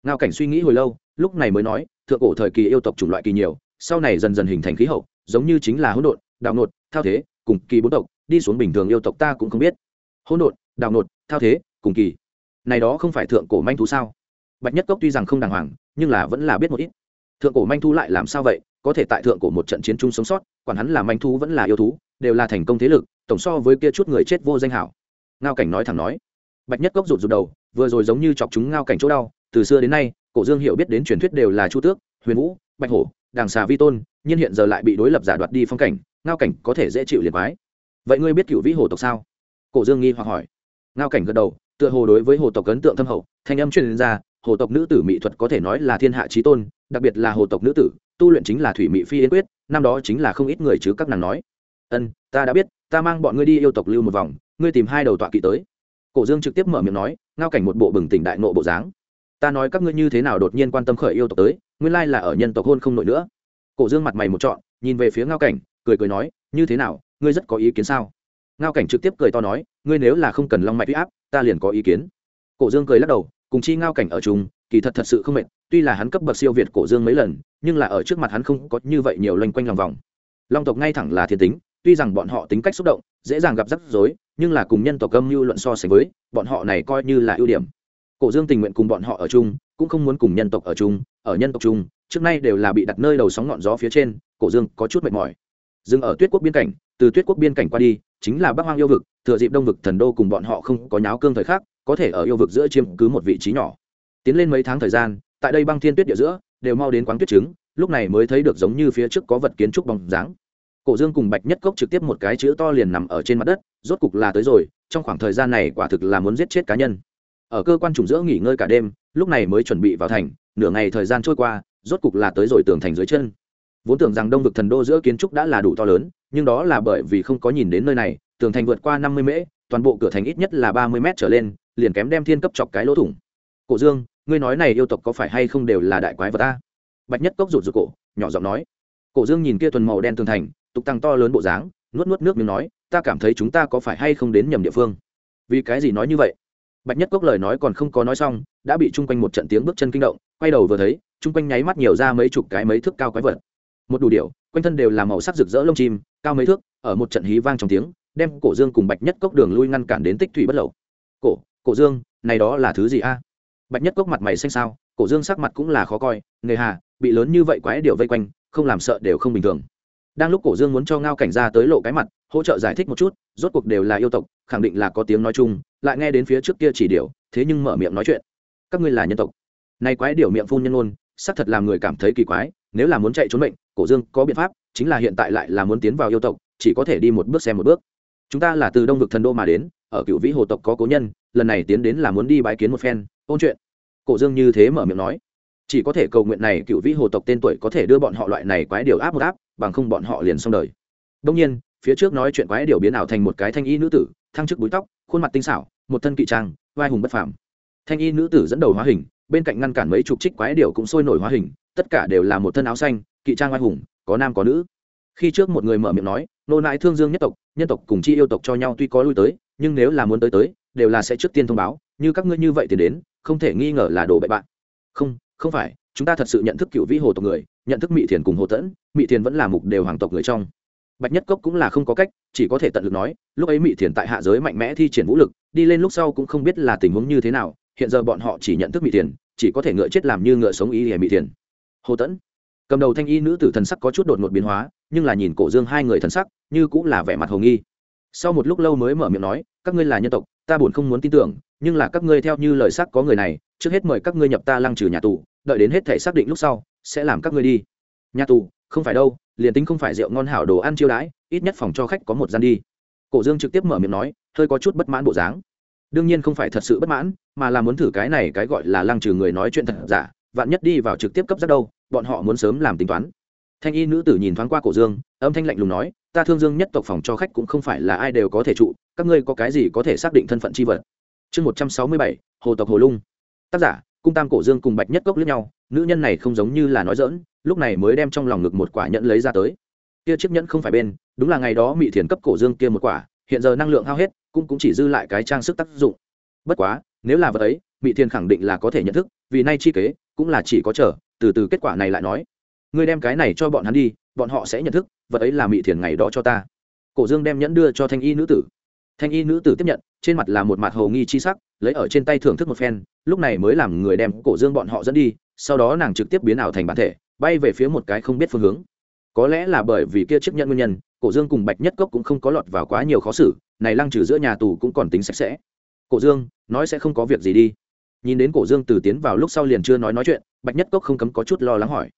Ngao cảnh suy nghĩ hồi lâu, lúc này mới nói, thượng cổ thời kỳ yêu tộc chủng loại kỳ nhiều, sau này dần dần hình thành khí hậu, giống như chính là hỗn độn, đạo nột, thao thế, cùng kỳ bốn tộc, đi xuống bình thường yêu tộc ta cũng không biết. Hỗn độn, đạo nột thao thế, cùng kỳ. Này đó không phải thượng cổ manh thú sao? Bạch nhất cốc tuy rằng không đàng hoàng, nhưng là vẫn là biết một ít. Thượng cổ manh thú lại làm sao vậy? Có thể tại thượng cổ một trận chiến chung sống sót, quản hắn là manh thú vẫn là yêu thú, đều là thành công thế lực, tổng so với kia chút người chết vô danh hảo. Ngao cảnh nói thẳng nói. Bạch nhất cốc rụt rụt đầu, vừa rồi giống như chọc chúng ngao cảnh chỗ đau, từ xưa đến nay, cổ dương hiểu biết đến truyền thuyết đều là chu tước, huyền vũ, bạch hổ đàng xà vi tôn, nhưng hiện giờ lại bị đối lập giả đoạt đi phong cảnh, ngao cảnh có thể dễ chịu liền mái vậy ngươi biết cựu vĩ hồ tộc sao? Cổ dương nghi hoặc hỏi ngao cảnh gật đầu, tựa hồ đối với hồ tộc ấn tượng thâm hậu, thanh âm truyền ra, hồ tộc nữ tử mỹ thuật có thể nói là thiên hạ trí tôn, đặc biệt là hồ tộc nữ tử, tu luyện chính là thủy mỹ phi yến quyết, năm đó chính là không ít người chứ các nàng nói. Ân, ta đã biết, ta mang bọn ngươi đi yêu tộc lưu một vòng, ngươi tìm hai đầu tọa kỵ tới. Cổ dương trực tiếp mở miệng nói, ngao cảnh một bộ bừng tỉnh đại nộ bộ dáng. Ta nói các ngươi như thế nào đột nhiên quan tâm khởi yêu tộc tới, nguyên lai là ở nhân tộc hôn không nổi nữa. Cổ dương mặt mày một trọn, nhìn về phía ngao cảnh, cười cười nói, như thế nào, ngươi rất có ý kiến sao? Ngao cảnh trực tiếp cười to nói, ngươi nếu là không cần long mạch huy áp, ta liền có ý kiến. Cổ dương cười lắc đầu, cùng chi ngao cảnh ở chung, kỳ thật thật sự không mệt, tuy là hắn cấp bậc siêu việt cổ dương mấy lần, nhưng là ở trước mặt hắn không có như vậy nhiều loanh quanh lòng vòng. Long tộc ngay thẳng là thiên tính, tuy rằng bọn họ tính cách xúc động, dễ dàng gặp rắc rối, nhưng là cùng nhân tộc âm mưu luận so sánh với, bọn họ này coi như là ưu điểm. Cổ dương tình nguyện cùng bọn họ ở chung, cũng không muốn cùng nhân tộc ở chung, ở nhân tộc chung, trước nay đều là bị đặt nơi đầu sóng ngọn gió phía trên, cổ dương có chút mệt mỏi dừng ở tuyết quốc biên cảnh, từ tuyết quốc biên cảnh qua đi, chính là bắc hoang yêu vực, thừa dịp đông vực thần đô cùng bọn họ không có nháo cương thời khác có thể ở yêu vực giữa chiếm cứ một vị trí nhỏ. Tiến lên mấy tháng thời gian, tại đây băng thiên tuyết địa giữa, đều mau đến quán tuyết trứng, lúc này mới thấy được giống như phía trước có vật kiến trúc bóng dáng. Cổ dương cùng bạch nhất cốc trực tiếp một cái chữ to liền nằm ở trên mặt đất, rốt cục là tới rồi, trong khoảng thời gian này quả thực là muốn giết chết cá nhân. Ở cơ quan trùng giữa nghỉ ngơi cả đêm, lúc này mới chuẩn bị vào thành, nửa ngày thời gian trôi qua, rốt cục là tới rồi tường thành dưới chân vốn tưởng rằng đông vực thần đô giữa kiến trúc đã là đủ to lớn, nhưng đó là bởi vì không có nhìn đến nơi này, tường thành vượt qua năm mươi mễ, toàn bộ cửa thành ít nhất là ba mươi mét trở lên, liền kém đem thiên cấp chọc cái lỗ thủng. Cổ dương, ngươi nói này yêu tộc có phải hay không đều là đại quái vật ta? Bạch nhất cốc rụt rụt cổ, nhỏ giọng nói. Cổ dương nhìn kia tuần màu đen tường thành, tục tăng to lớn bộ dáng, nuốt nuốt nước miếng nói, ta cảm thấy chúng ta có phải hay không đến nhầm địa phương? Vì cái gì nói như vậy? Bạch nhất cốc lời nói còn không có nói xong, đã bị chung quanh một trận tiếng bước chân kinh động, quay đầu vừa thấy, chung quanh nháy mắt nhiều ra mấy chục cái mấy thước cao quái vật một đủ điệu quanh thân đều là màu sắc rực rỡ lông chim, cao mấy thước, ở một trận hí vang trong tiếng, đem cổ dương cùng bạch nhất cốc đường lui ngăn cản đến tích thủy bất lậu. Cổ cổ dương, này đó là thứ gì a? Bạch nhất cốc mặt mày xanh sao cổ dương sắc mặt cũng là khó coi, nghề hà, bị lớn như vậy quái điệu vây quanh, không làm sợ đều không bình thường. Đang lúc cổ dương muốn cho ngao cảnh ra tới lộ cái mặt, hỗ trợ giải thích một chút, rốt cuộc đều là yêu tộc, khẳng định là có tiếng nói chung, lại nghe đến phía trước kia chỉ điều thế nhưng mở miệng nói chuyện. Các ngươi là nhân tộc. Nay quái điều miệng phun nhân ôn xác thật làm người cảm thấy kỳ quái nếu là muốn chạy trốn bệnh cổ dương có biện pháp, chính là hiện tại lại là muốn tiến vào yêu tộc, chỉ có thể đi một bước xem một bước. Chúng ta là từ đông vực thần đô mà đến, ở cựu vĩ hồ tộc có cố nhân, lần này tiến đến là muốn đi bái kiến một phen, ôn chuyện. Cổ dương như thế mở miệng nói. Chỉ có thể cầu nguyện này cựu vĩ hồ tộc tên tuổi có thể đưa bọn họ loại này quái điều áp một áp, bằng không bọn họ liền xong đời. Đông nhiên, phía trước nói chuyện quái điều biến ảo thành một cái thanh y nữ tử, thăng chức búi tóc, khuôn mặt tinh xảo, một thân kỵ trang, vai hùng bất phàm. Thanh y nữ tử dẫn đầu hóa hình, bên cạnh ngăn cản mấy chục trích quái điều cũng sôi nổi hóa hình tất cả đều là một thân áo xanh, kỵ trang oai hùng, có nam có nữ. Khi trước một người mở miệng nói, nô nãi thương dương nhất tộc, nhân tộc cùng chi yêu tộc cho nhau tuy có lui tới, nhưng nếu là muốn tới tới, đều là sẽ trước tiên thông báo, như các ngươi như vậy thì đến, không thể nghi ngờ là đồ bậy bạn. Không không phải, chúng ta thật sự nhận thức cựu vĩ hồ tộc người, nhận thức mị thiền cùng hồ tẫn, mị thiền vẫn là mục đều hoàng tộc người trong. Bạch nhất cốc cũng là không có cách, chỉ có thể tận lực nói, lúc ấy mị thiền tại hạ giới mạnh mẽ thi triển vũ lực, đi lên lúc sau cũng không biết là tình huống như thế nào, hiện giờ bọn họ chỉ nhận thức mị thiền, chỉ có thể ngựa chết làm như ngựa sống ý hề mị thiền hồ tẫn. Cầm đầu thanh y nữ tử thần sắc có chút đột ngột biến hóa, nhưng là nhìn cổ dương hai người thần sắc, như cũng là vẻ mặt hồ nghi. Sau một lúc lâu mới mở miệng nói, các ngươi là nhân tộc, ta buồn không muốn tin tưởng, nhưng là các ngươi theo như lời sắc có người này, trước hết mời các ngươi nhập ta lăng trừ nhà tù, đợi đến hết thể xác định lúc sau, sẽ làm các ngươi đi. Nhà tù? Không phải đâu, liền tính không phải rượu ngon hảo đồ ăn chiêu đãi, ít nhất phòng cho khách có một gian đi. Cổ dương trực tiếp mở miệng nói, hơi có chút bất mãn bộ dáng. Đương nhiên không phải thật sự bất mãn, mà là muốn thử cái này cái gọi là lăng trừ người nói chuyện thật giả vạn nhất đi vào trực tiếp cấp rất đâu, bọn họ muốn sớm làm tính toán. Thanh y nữ tử nhìn thoáng qua cổ dương, âm thanh lạnh lùng nói, ta thương dương nhất tộc phòng cho khách cũng không phải là ai đều có thể trụ, các ngươi có cái gì có thể xác định thân phận c h i vật? Chương một trăm sáu mươi bảy, hồ tộc hồ lung. Tác giả, cung tam cổ dương cùng bạch nhất cốc lướt nhau, nữ nhân này không giống như là nói dỡn lúc này mới đem trong lòng ngực một quả nhẫn lấy ra tới. Kia chiếc nhẫn không phải bên, đúng là ngày đó mị thiền cấp cổ dương kia một quả, hiện giờ năng lượng hao hết, cũng cũng chỉ dư lại cái trang sức tác dụng. Bất quá, nếu là vật ấy, mị thiền khẳng định là có thể nhận thức, vì nay chi kế cũng là chỉ có chờ, từ từ kết quả này lại nói. Ngươi đem cái này cho bọn hắn đi, bọn họ sẽ nhận thức, vật ấy là mị thiền ngày đó cho ta. Cổ dương đem nhẫn đưa cho thanh y nữ tử. Thanh y nữ tử tiếp nhận, trên mặt là một mặt hồ nghi chi sắc, lấy ở trên tay thưởng thức một phen, lúc này mới làm người đem cổ dương bọn họ dẫn đi, sau đó nàng trực tiếp biến ảo thành bản thể, bay về phía một cái không biết phương hướng. Có lẽ là bởi vì kia chấp nhận nguyên nhân, cổ dương cùng bạch nhất cốc cũng không có lọt vào quá nhiều khó xử, này lăng trừ giữa nhà tù cũng còn tính sạch sẽ. Cổ dương, nói sẽ không có việc gì đi nhìn đến cổ dương từ tiến vào lúc sau liền chưa nói nói chuyện, bạch nhất cốc không cấm có chút lo lắng hỏi.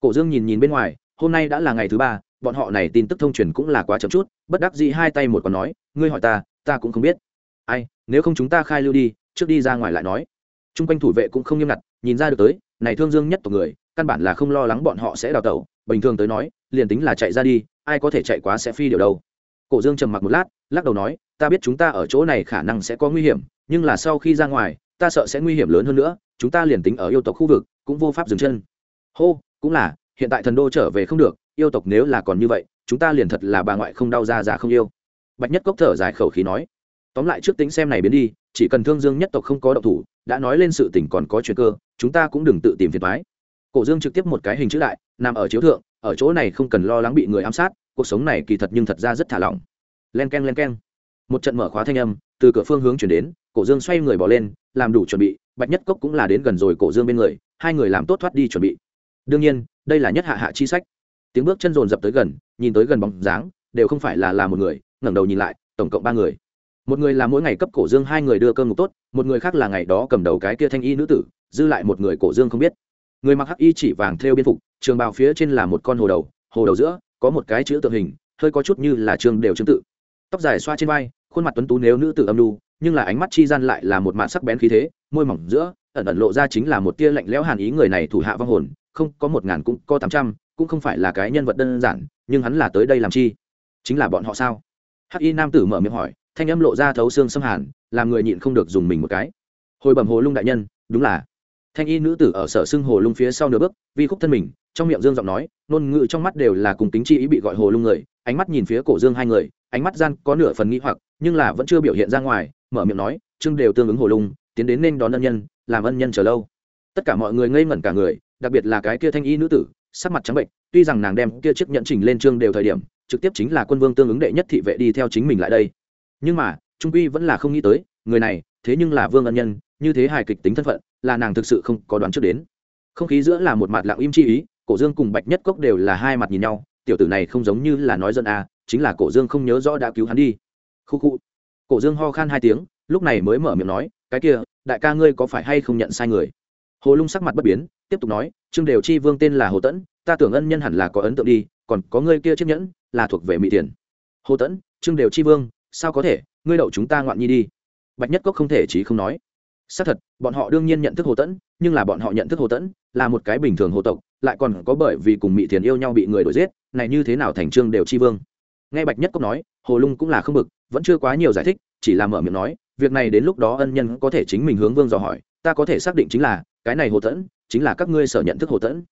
Cổ dương nhìn nhìn bên ngoài, hôm nay đã là ngày thứ ba, bọn họ này tin tức thông truyền cũng là quá chậm chút, bất đắc dĩ hai tay một còn nói, ngươi hỏi ta ta cũng không biết. Ai, nếu không chúng ta khai lưu đi, trước đi ra ngoài lại nói. T r u n g quanh thủ vệ cũng không nghiêm ngặt, nhìn ra được tới, này thương dương nhất tộc người, căn bản là không lo lắng bọn họ sẽ đào tẩu, bình thường tới nói, liền tính là chạy ra đi, ai có thể chạy quá sẽ phi điều đâu. Cổ dương trầm mặc một lát, lắc đầu nói, ta biết chúng ta ở chỗ này khả năng sẽ có nguy hiểm, nhưng là sau khi ra ngoài ta sợ sẽ nguy hiểm lớn hơn nữa, chúng ta liền tính ở yêu tộc khu vực, cũng vô pháp dừng chân. Hô, cũng là, hiện tại thần đô trở về không được, yêu tộc nếu là còn như vậy, chúng ta liền thật là bà ngoại không đau ra già không yêu. Bạch nhất cốc thở dài khẩu khí nói. Tóm lại trước tính xem này biến đi, chỉ cần thương dương nhất tộc không có động thủ, đã nói lên sự tỉnh còn có chuyện cơ, chúng ta cũng đừng tự tìm phiền thoái cổ dương trực tiếp một cái hình chữ đại, nằm ở chiếu thượng, ở chỗ này không cần lo lắng bị người ám sát, cuộc sống này kỳ thật nhưng thật ra rất thả lỏng. Len k e n len k e n một trận mở khóa thanh âm, từ cửa phương hướng chuyển đến cổ dương xoay người bỏ lên, làm đủ chuẩn bị, bạch nhất cốc cũng là đến gần rồi cổ dương bên người, hai người làm tốt thoát đi chuẩn bị. Đương nhiên, đây là nhất hạ hạ chi sách. Tiếng bước chân rồn rập tới gần, nhìn tới gần bóng dáng, đều không phải là là một người, ngẩng đầu nhìn lại, tổng cộng ba người. Một người là mỗi ngày cấp cổ dương hai người đưa cơm ngục tốt, một người khác là ngày đó cầm đầu cái kia thanh y nữ tử, dư lại một người cổ dương không biết. Người mặc hắc y chỉ vàng theo biên phục, trường bào phía trên là một con hồ đầu hồ đầu giữa có một cái chữ tượng hình, hơi có chút như là trường đều tương tự. Tóc dài xoa trên vai, khuôn mặt tuấn tú nếu nữ tử âm lu nhưng là ánh mắt chi gian lại là một màn sắc bén khí thế, môi mỏng giữa, ẩn ẩn lộ ra chính là một tia lạnh lẽo hàn ý người này thủ hạ vong hồn, không, có một ngàn cũng có tám trăm, cũng không phải là cái nhân vật đơn giản, nhưng hắn là tới đây làm chi? Chính là bọn họ sao? Hắc y nam tử mở miệng hỏi, thanh âm lộ ra thấu xương xâm hàn, làm người nhịn không được dùng mình một cái. Hồi bẩm hồ lung đại nhân, đúng là. Thanh y nữ tử ở sở xưng hồ lung phía sau nửa bước, vi khúc thân mình, trong miệng dương giọng nói, ngôn ngữ trong mắt đều là cùng tính chi ý bị gọi hồ lung người, ánh mắt nhìn phía cổ dương hai người, ánh mắt gian có nửa phần nghĩ hoặc, nhưng là vẫn chưa biểu hiện ra ngoài mở miệng nói, trương đều tương ứng hồ lung, tiến đến nên đón ân nhân, làm ân nhân chờ lâu. Tất cả mọi người ngây ngẩn cả người, đặc biệt là cái kia thanh y nữ tử, sắc mặt trắng bệnh, tuy rằng nàng đem kia chiếc nhận trình lên trương đều thời điểm, trực tiếp chính là quân vương tương ứng đệ nhất thị vệ đi theo chính mình lại đây. Nhưng mà, trung quy vẫn là không nghĩ tới, người này, thế nhưng là vương ân nhân, như thế hài kịch tính thân phận, là nàng thực sự không có đoán trước đến. Không khí giữa là một mặt lặng im chi ý, cổ dương cùng bạch nhất cốc đều là hai mặt nhìn nhau, tiểu tử này không giống như là nói dân à chính là cổ dương không nhớ rõ đã cứu hắn đi. Khu khu cổ dương ho khan hai tiếng, lúc này mới mở miệng nói, cái kia, đại ca ngươi có phải hay không nhận sai người? Hồ lung sắc mặt bất biến, tiếp tục nói, trương đều chi vương tên là hồ tẫn, ta tưởng ân nhân hẳn là có ấn tượng đi, còn có ngươi kia chiếc nhẫn, là thuộc về mỹ tiền. Hồ tẫn, trương đều chi vương, sao có thể? Ngươi đậu chúng ta ngoạn nhi đi. Bạch nhất cốc không thể chí không nói. Xác thật, bọn họ đương nhiên nhận thức hồ tẫn, nhưng là bọn họ nhận thức hồ tẫn là một cái bình thường hồ tộc, lại còn có bởi vì cùng mỹ tiền yêu nhau bị người đuổi giết, này như thế nào thành trương đều chi vương? Nghe bạch nhất cốc nói, hồ lung cũng là không bực vẫn chưa quá nhiều giải thích, chỉ là mở miệng nói, việc này đến lúc đó ân nhân có thể chính mình hướng vương dò hỏi, ta có thể xác định chính là, cái này hồ tẫn, chính là các ngươi sở nhận thức hồ tẫn.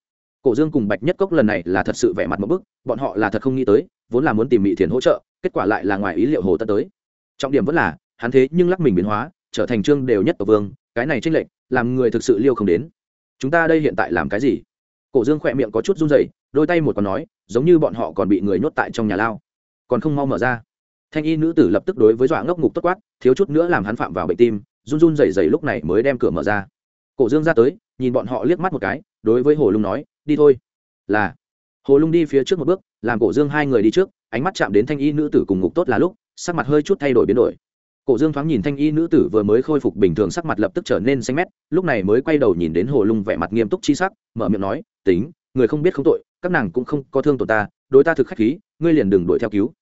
Cổ dương cùng bạch nhất cốc lần này là thật sự vẻ mặt một bức, bọn họ là thật không nghĩ tới, vốn là muốn tìm mỹ thiền hỗ trợ, kết quả lại là ngoài ý liệu hồ tân tới. Trọng điểm vẫn là, hắn thế nhưng lắc mình biến hóa, trở thành trương đều nhất ở vương, cái này tranh lệch, làm người thực sự liêu không đến. Chúng ta đây hiện tại làm cái gì? Cổ dương khỏe miệng có chút run rẩy, đôi tay một còn nói, giống như bọn họ còn bị người nhốt tại trong nhà lao, còn không mau mở ra thanh y nữ tử lập tức đối với dọa ngốc ngục tốt quát, thiếu chút nữa làm hắn phạm vào bệnh tim, run run rẩy rẩy lúc này mới đem cửa mở ra. Cổ dương ra tới, nhìn bọn họ liếc mắt một cái, đối với hồ lung nói, đi thôi. Là. Hồ lung đi phía trước một bước, làm cổ dương hai người đi trước, ánh mắt chạm đến thanh y nữ tử cùng ngục tốt là lúc, sắc mặt hơi chút thay đổi biến đổi. Cổ dương thoáng nhìn thanh y nữ tử vừa mới khôi phục bình thường sắc mặt lập tức trở nên xanh mét, lúc này mới quay đầu nhìn đến hồ lung vẻ mặt nghiêm túc chi sắc, mở miệng nói, tính, người không biết không tội, các nàng cũng không có thương tổn ta, đối ta thực khách khí, ngươi liền đừng đuổi theo cứu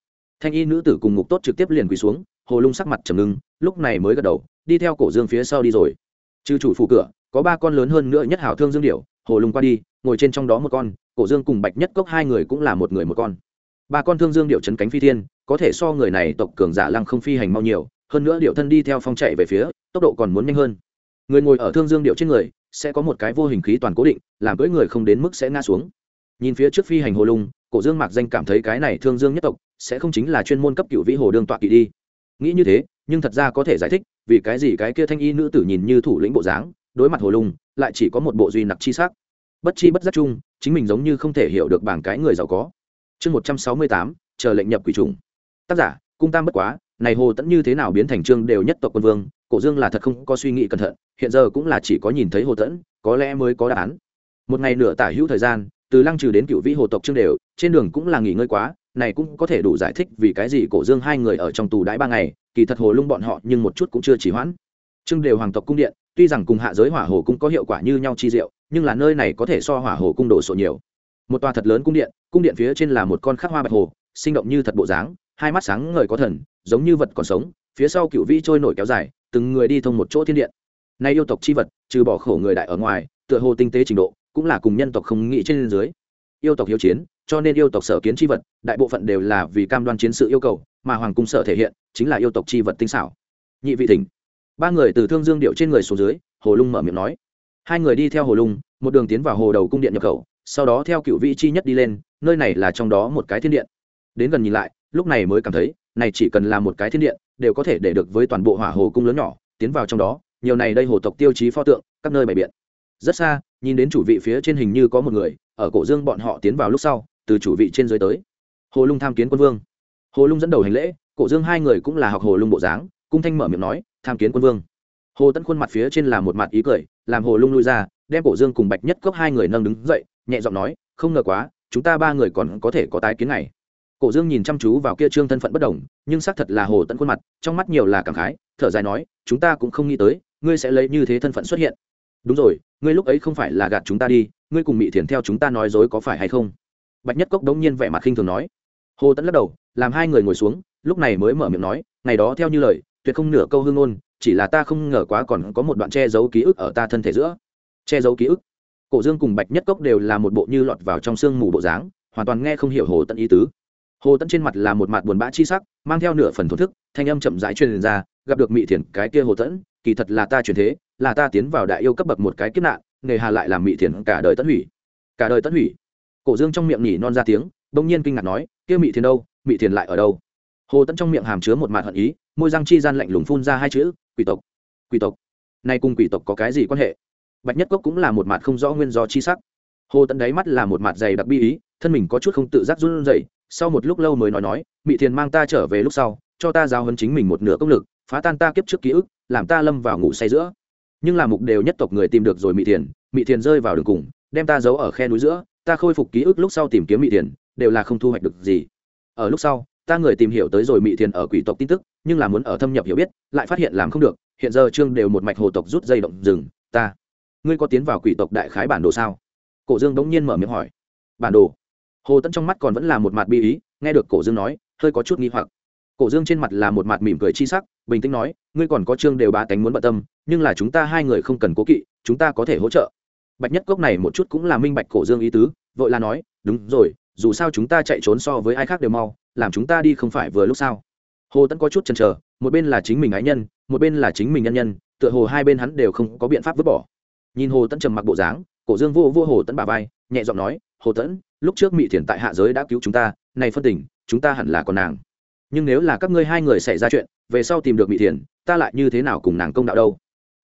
thanh y nữ tử cùng ngục tốt trực tiếp liền quỳ xuống, hồ lung sắc mặt trầm ngưng, lúc này mới gật đầu, đi theo cổ dương phía sau đi rồi. Trừ chủ phủ cửa, có ba con lớn hơn nữa nhất hảo thương dương điểu, hồ lung qua đi, ngồi trên trong đó một con, cổ dương cùng bạch nhất cốc hai người cũng là một người một con. Ba con thương dương điệu chấn cánh phi thiên, có thể so người này tộc cường giả lăng không phi hành mau nhiều, hơn nữa điệu thân đi theo phong chạy về phía, tốc độ còn muốn nhanh hơn. Người ngồi ở thương dương điệu trên người, sẽ có một cái vô hình khí toàn cố định, làm cưỡi người không đến mức sẽ ngã xuống. Nhìn phía trước phi hành hồ lung, cổ dương mạc danh cảm thấy cái này thương dương nhất tộc sẽ không chính là chuyên môn cấp cựu vĩ hồ đương tọa kỵ đi. Nghĩ như thế, nhưng thật ra có thể giải thích, vì cái gì cái kia thanh y nữ tử nhìn như thủ lĩnh bộ dáng, đối mặt hồ lùng lại chỉ có một bộ duy nặc chi sắc. Bất chi bất giác chung, chính mình giống như không thể hiểu được bảng cái người giàu có. Chương một trăm sáu mươi tám, chờ lệnh nhập quỷ trùng tác giả, cung tam bất quá, này hồ tẫn như thế nào biến thành trương đều nhất tộc quân vương, cổ dương là thật không có suy nghĩ cẩn thận, hiện giờ cũng là chỉ có nhìn thấy hồ tẫn, có lẽ mới có đáp án. Một ngày nửa tả hữu thời gian, từ lăng trừ đến cựu vĩ hồ tộc trương đều, trên đường cũng là nghỉ ngơi quá này cũng có thể đủ giải thích vì cái gì cổ dương hai người ở trong tù đãi ba ngày, kỳ thật hồ lung bọn họ nhưng một chút cũng chưa chỉ hoãn. Trưng đều hoàng tộc cung điện, tuy rằng cùng hạ giới hỏa hồ cung có hiệu quả như nhau chi diệu, nhưng là nơi này có thể so hỏa hồ cung đồ sộ nhiều. Một tòa thật lớn cung điện cung điện phía trên là một con khắc hoa bạch hồ, sinh động như thật bộ dáng, hai mắt sáng ngời có thần, giống như vật còn sống, phía sau cựu vĩ trôi nổi kéo dài, từng người đi thông một chỗ thiên điện. Nay yêu tộc chi vật, trừ bỏ khổ người đại ở ngoài, tựa hồ tinh tế trình độ, cũng là cùng nhân tộc không nghĩ trên dưới. Yêu tộc hiếu chiến cho nên yêu tộc sở kiến chi vật, đại bộ phận đều là vì cam đoan chiến sự yêu cầu, mà hoàng cung sở thể hiện, chính là yêu tộc chi vật tinh xảo. Nhị vị thỉnh. Ba người từ thương dương điệu trên người xuống dưới, hồ lung mở miệng nói. Hai người đi theo hồ lung, một đường tiến vào hồ đầu cung điện nhập khẩu, sau đó theo cựu vị chi nhất đi lên, nơi này là trong đó một cái thiên điện. Đến gần nhìn lại, lúc này mới cảm thấy, này chỉ cần là một cái thiên điện, đều có thể để được với toàn bộ hỏa hồ cung lớn nhỏ, tiến vào trong đó, nhiều này đây hồ tộc tiêu chí pho tượng, các nơi bày biện. Rất xa, nhìn đến chủ vị phía trên hình như có một người, ở cổ dương bọn họ tiến vào lúc sau từ chủ vị trên dưới tới. Hồ lung tham kiến quân vương. Hồ lung dẫn đầu hành lễ, cổ dương hai người cũng là học hồ lung bộ dáng, cung thanh mở miệng nói, tham kiến quân vương. Hồ tấn khuôn mặt phía trên là một mặt ý cười, làm hồ lung lui ra, đem cổ dương cùng bạch nhất cốc hai người nâng đứng dậy, nhẹ giọng nói, không ngờ quá, chúng ta ba người còn có thể có tái kiến này cổ dương nhìn chăm chú vào kia trương thân phận bất đồng, nhưng xác thật là hồ tận khuôn mặt, trong mắt nhiều là cảm khái, thở dài nói, chúng ta cũng không nghĩ tới, ngươi sẽ lấy như thế thân phận xuất hiện. Đúng rồi, ngươi lúc ấy không phải là gạt chúng ta đi, ngươi cùng mị thiền theo chúng ta nói dối có phải hay không? Bạch nhất cốc đống nhiên vẻ mặt khinh thường nói. Hồ tẫn lắc đầu, làm hai người ngồi xuống, lúc này mới mở miệng nói, ngày đó theo như lời, tuyệt không nửa câu hương ngôn, chỉ là ta không ngờ quá còn có một đoạn che giấu ký ức ở ta thân thể giữa. Che giấu ký ức? Cổ dương cùng bạch nhất cốc đều là một bộ như lọt vào trong sương mù bộ dáng, hoàn toàn nghe không hiểu hồ tận ý tứ. Hồ tận trên mặt là một mặt buồn bã chi sắc, mang theo nửa phần thổn thức, thanh âm chậm rãi truyền ra, gặp được mị thiền, cái kia hồ tẫn kỳ thật là ta truyền thế, là ta tiến vào đại yêu cấp bậc một cái kiếp nạn, nghề hà lại làm mị thiền cả đời tận hủy. Cả đời tận hủy cổ dương trong miệng nhỉ non ra tiếng, bỗng nhiên kinh ngạc nói, kia mị thiền đâu? Mị thiền lại ở đâu? Hồ tẫn trong miệng hàm chứa một mạt hận ý, môi răng chi gian lạnh lùng phun ra hai chữ, quỷ tộc quỷ tộc. Nay cùng quỷ tộc có cái gì quan hệ? Bạch nhất cốc cũng là một mặt không rõ nguyên do chi sắc. Hồ tẫn đáy mắt là một mặt dày đặc bi ý, thân mình có chút không tự giác run rẩy, sau một lúc lâu mới nói nói, mị thiền mang ta trở về lúc sau, cho ta giao hấn chính mình một nửa công lực, phá tan ta kiếp trước ký ức, làm ta lâm vào ngủ say giữa. Nhưng là mục đều nhất tộc người tìm được rồi mị thiền mị thiền rơi vào đường cùng, đem ta giấu ở khe núi giữa ta khôi phục ký ức lúc sau tìm kiếm mị thiền, đều là không thu hoạch được gì. Ở lúc sau, ta người tìm hiểu tới rồi mị thiền ở quỷ tộc tin tức, nhưng là muốn ở thâm nhập hiểu biết, lại phát hiện làm không được, hiện giờ trương đều một mạch hồ tộc rút dây động rừng, ta. Ngươi có tiến vào quỷ tộc đại khái bản đồ sao? Cổ dương đống nhiên mở miệng hỏi. Bản đồ? Hồ tẫn trong mắt còn vẫn là một mặt bi ý, nghe được cổ dương nói, hơi có chút nghi hoặc. Cổ dương trên mặt là một mặt mỉm cười chi sắc, bình tĩnh nói, ngươi còn có trương đều ba tánh muốn bận tâm, nhưng là chúng ta hai người không cần cố kỵ, chúng ta có thể hỗ trợ. Bạch nhất cốc này một chút cũng là minh bạch cổ dương ý tứ vội là nói, đúng rồi, dù sao chúng ta chạy trốn so với ai khác đều mau, làm chúng ta đi không phải vừa lúc sao? Hồ tẫn có chút chần chờ, một bên là chính mình ái nhân, một bên là chính mình nhân nhân, tựa hồ hai bên hắn đều không có biện pháp vứt bỏ. Nhìn hồ tẫn trầm mặc bộ dáng, cổ dương vô vô hồ tẫn bà vai, nhẹ giọng nói, hồ tẫn lúc trước mỹ thiền tại hạ giới đã cứu chúng ta, này phân tình, chúng ta hẳn là còn nàng. Nhưng nếu là các ngươi hai người xảy ra chuyện, về sau tìm được mỹ thiền, ta lại như thế nào cùng nàng công đạo đâu?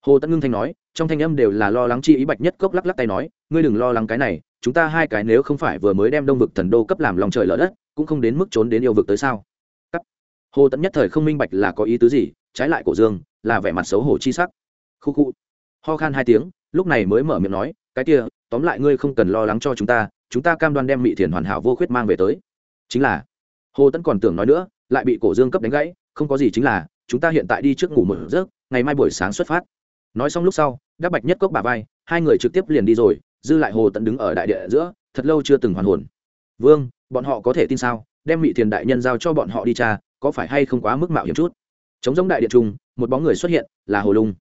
Hồ tẫn ngưng thanh nói, trong thanh âm đều là lo lắng chi ý bạch nhất cốc lắc lắc tay nói, ngươi đừng lo lắng cái này chúng ta hai cái nếu không phải vừa mới đem đông vực thần đô cấp làm lòng trời lỡ đất, cũng không đến mức trốn đến yêu vực tới sao? Cắt. hồ tẫn nhất thời không minh bạch là có ý tứ gì, trái lại cổ dương là vẻ mặt xấu hổ chi sắc. Khu khu. Ho khan hai tiếng, lúc này mới mở miệng nói, cái kia, tóm lại ngươi không cần lo lắng cho chúng ta chúng ta cam đoan đem mỹ thiền hoàn hảo vô khuyết mang về tới. Chính là, hồ tẫn còn tưởng nói nữa, lại bị cổ dương cấp đánh gãy, không có gì chính là, chúng ta hiện tại đi trước ngủ một giấc, ngày mai buổi sáng xuất phát. Nói xong lúc sau đáp bạch nhất cốc bà vai, hai người trực tiếp liền đi rồi dư lại hồ tận đứng ở đại địa giữa, thật lâu chưa từng hoàn hồn. Vương, bọn họ có thể tin sao? Đem mỹ thiền đại nhân giao cho bọn họ đi cha, có phải hay không quá mức mạo hiểm chút? Chống giống đại điện trung một bóng người xuất hiện, là hồ lung.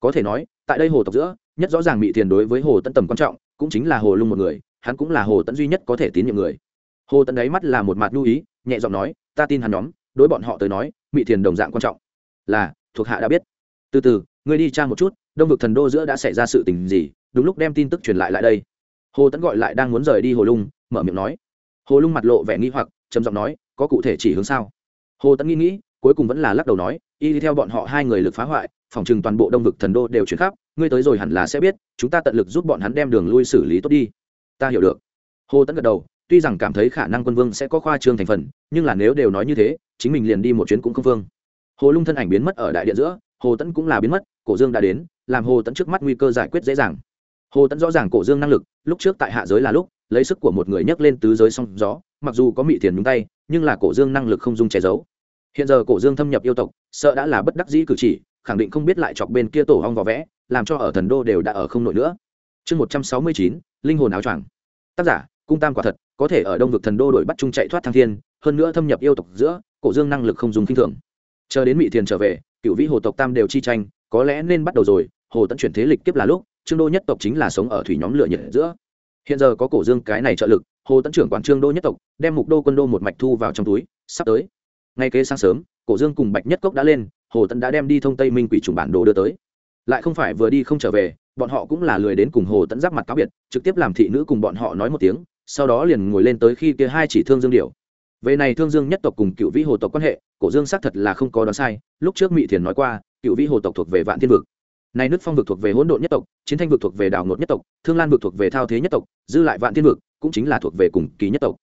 Có thể nói, tại đây hồ tộc giữa, nhất rõ ràng mỹ thiền đối với hồ tận tầm quan trọng, cũng chính là hồ lung một người, hắn cũng là hồ tận duy nhất có thể tín nhiệm người. Hồ tận đấy mắt là một mặt lưu ý, nhẹ giọng nói, ta tin hắn nhóm, đối bọn họ tới nói mỹ thiền đồng dạng quan trọng. Là, thuộc hạ đã biết. Từ từ, ngươi đi tra một chút, đông vực thần đô giữa đã xảy ra sự tình gì đúng lúc đem tin tức truyền lại lại đây. Hồ tẫn gọi lại đang muốn rời đi hồ lung, mở miệng nói. Hồ lung mặt lộ vẻ nghi hoặc, trầm giọng nói, có cụ thể chỉ hướng sao? Hồ tẫn nghĩ nghĩ, cuối cùng vẫn là lắc đầu nói, y đi theo bọn họ hai người lực phá hoại, phòng trừng toàn bộ đông vực thần đô đều chuyển khắp, ngươi tới rồi hẳn là sẽ biết, chúng ta tận lực giúp bọn hắn đem đường lui xử lý tốt đi. Ta hiểu được. Hồ tẫn gật đầu, tuy rằng cảm thấy khả năng quân vương sẽ có khoa trương thành phần, nhưng là nếu đều nói như thế, chính mình liền đi một chuyến cũng không vương hồ lung thân ảnh biến mất ở đại điện giữa, hồ tẫn cũng là biến mất, cổ dương đã đến, làm hồ tẫn trước mắt nguy cơ giải quyết dễ dàng hồ tẫn rõ ràng cổ dương năng lực lúc trước tại hạ giới là lúc lấy sức của một người nhấc lên tứ giới song gió mặc dù có mị tiền nhúng tay nhưng là cổ dương năng lực không dung che giấu hiện giờ cổ dương thâm nhập yêu tộc sợ đã là bất đắc dĩ cử chỉ khẳng định không biết lại chọc bên kia tổ hong vỏ vẽ làm cho ở thần đô đều đã ở không nổi nữa chương một trăm sáu mươi chín linh hồn áo choàng tác giả cung tam quả thật có thể ở đông vực thần đô đổi bắt chung chạy thoát thăng thiên hơn nữa thâm nhập yêu tộc giữa cổ dương năng lực không dùng k i n h thường chờ đến mỹ thiền trở về cựu vĩ hồ tộc tam đều chi tranh có lẽ nên bắt đầu rồi hồ tận chuyển thế lịch kiếp là lúc trương đô nhất tộc chính là sống ở thủy nhóm lửa nhiệt giữa. Hiện giờ có cổ dương cái này trợ lực, hồ Tấn trưởng quản trương đô nhất tộc, đem mục đô quân đô một mạch thu vào trong túi, sắp tới. Ngay kế sáng sớm, cổ dương cùng bạch nhất cốc đã lên, hồ Tấn đã đem đi thông tây minh quỷ trùng bản đồ đưa tới. Lại không phải vừa đi không trở về, bọn họ cũng là lười đến cùng hồ Tấn giáp mặt cáo biệt, trực tiếp làm thị nữ cùng bọn họ nói một tiếng, sau đó liền ngồi lên tới khi kia hai chỉ thương dương điều về này thương dương nhất tộc cùng cựu vĩ hồ tộc quan hệ, cổ dương xác thật là không có đoán sai, lúc trước mỹ thiền nói qua, cựu vĩ hồ tộc thuộc về vạn thiên vực này nước phong vực thuộc về hỗn độn nhất tộc chiến thanh vực thuộc về đào ngột nhất tộc thương lan vực thuộc về thao thế nhất tộc dư lại vạn thiên vực cũng chính là thuộc về cùng kỳ nhất tộc.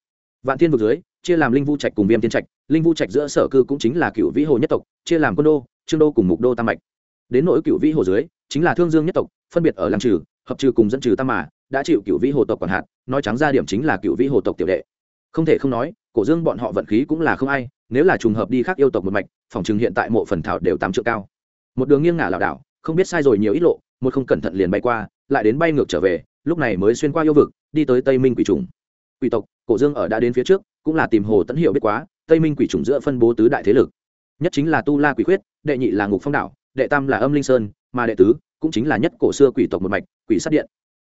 Vạn thiên vực dưới chia làm linh vu trạch cùng viêm thiên trạch linh vu trạch giữa sở cư cũng chính là cựu vĩ hồ nhất tộc chia làm quân đô trương đô cùng mục đô tam mạch. Đến nỗi cựu vĩ hồ dưới chính là thương dương nhất tộc phân biệt ở làng trừ hợp trừ cùng dẫn trừ tam mà đã chịu cựu vĩ hồ tộc quản hạt, nói trắng ra điểm chính là cựu vĩ hồ tộc tiểu đệ. Không thể không nói cổ dương bọn họ vận khí cũng là không ai nếu là trùng hợp đi khác yêu tộc một mạch phòng trường hiện tại mộ phần thảo đều tám triệu cao. Một đường nghiêng ngả lảo đảo không biết sai rồi nhiều ít lộ, một không cẩn thận liền bay qua, lại đến bay ngược trở về, lúc này mới xuyên qua yêu vực, đi tới tây minh quỷ trùng. Quỷ tộc, cổ dương ở đã đến phía trước, cũng là tìm hồ tẫn hiệu biết quá, tây minh quỷ trùng giữa phân bố tứ đại thế lực. Nhất chính là tu la quỷ khuyết, đệ nhị là ngục phong đảo đệ tam là âm linh sơn, mà đệ tứ cũng chính là nhất cổ xưa quỷ tộc một mạch, quỷ sát điện.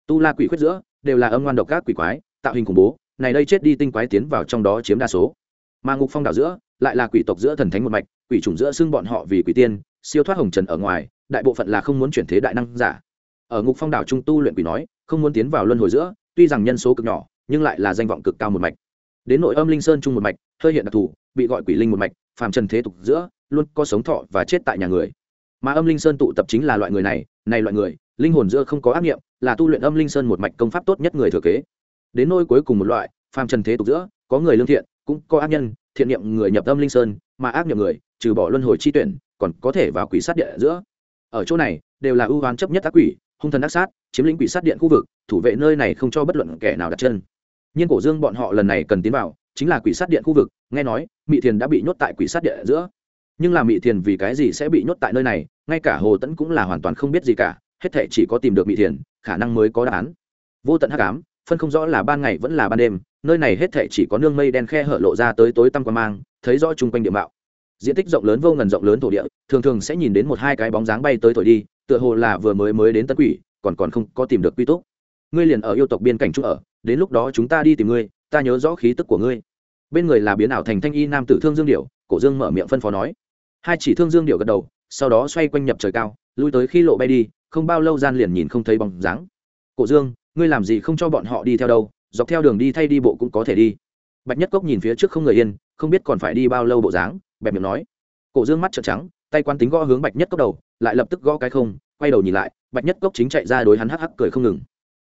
Tu la quỷ khuyết giữa đều là âm ngoan độc các quỷ quái, tạo hình khủng bố, này đây chết đi tinh quái tiến vào trong đó chiếm đa số. Mà ngục phong đảo giữa lại là quỷ tộc giữa thần thánh một mạch, quỷ chủng giữa xưng bọn họ vì quỷ tiên siêu thoát hồng trần ở ngoài, đại bộ phận là không muốn chuyển thế đại năng giả. Ở ngục phong đảo trung tu luyện quỷ nói, không muốn tiến vào luân hồi giữa, tuy rằng nhân số cực nhỏ, nhưng lại là danh vọng cực cao một mạch. Đến nội âm linh sơn trung một mạch, hơi hiện đặc thù, bị gọi quỷ linh một mạch, phàm trần thế tục giữa, luôn có sống thọ và chết tại nhà người. Mà âm linh sơn tụ tập chính là loại người này này loại người, linh hồn giữa không có ác nghiệm là tu luyện âm linh sơn một mạch công pháp tốt nhất người thừa kế. Đến nôi cuối cùng một loại, phàm trần thế tục giữa, có người lương thiện, cũng có ác nhân, thiện niệm người nhập âm linh sơn, mà ác niệm người, trừ bỏ luân hồi chi tuyển còn có thể vào quỷ sát điện giữa. Ở chỗ này, đều là ưu hoán chấp nhất ác quỷ, hung thần ác sát, chiếm lĩnh quỷ sát điện khu vực, thủ vệ nơi này không cho bất luận kẻ nào đặt chân. Nhiên cổ dương bọn họ lần này cần tiến vào, chính là quỷ sát điện khu vực, nghe nói, mị thiền đã bị nhốt tại quỷ sát điện giữa. Nhưng là mị thiền vì cái gì sẽ bị nhốt tại nơi này, ngay cả hồ tẫn cũng là hoàn toàn không biết gì cả, hết thể chỉ có tìm được mị thiền, khả năng mới có đáp án. Vô tận hắc ám, phân không rõ là ban ngày vẫn là ban đêm, nơi này hết thể chỉ có nương mây đen khe hở lộ ra tới tối tăm quan mang, thấy rõ chung quanh địa mạo diện tích rộng lớn vô ngần rộng lớn thổ địa, thường thường sẽ nhìn đến một hai cái bóng dáng bay tới thổi đi, tựa hồ là vừa mới mới đến tân quỷ, còn còn không có tìm được quy tốt ngươi liền ở yêu tộc biên cảnh trung ở, đến lúc đó chúng ta đi tìm ngươi, ta nhớ rõ khí tức của ngươi. Bên người là biến ảo thành thanh y nam tử thương dương điệu cổ dương mở miệng phân phó nói. Hai chỉ thương dương điệu gật đầu, sau đó xoay quanh nhập trời cao, lui tới khi lộ bay đi, không bao lâu gian liền nhìn không thấy bóng dáng. Cổ dương, ngươi làm gì không cho bọn họ đi theo đâu, dọc theo đường đi thay đi bộ cũng có thể đi. Bạch nhất cốc nhìn phía trước không người yên, không biết còn phải đi bao lâu bộ dáng bẹp miệng nói. Cổ dương mắt trợn trắng, tay quan tính gõ hướng bạch nhất cốc đầu, lại lập tức gõ cái không, quay đầu nhìn lại, bạch nhất cốc chính chạy ra đối hắn hắc hắc cười không ngừng.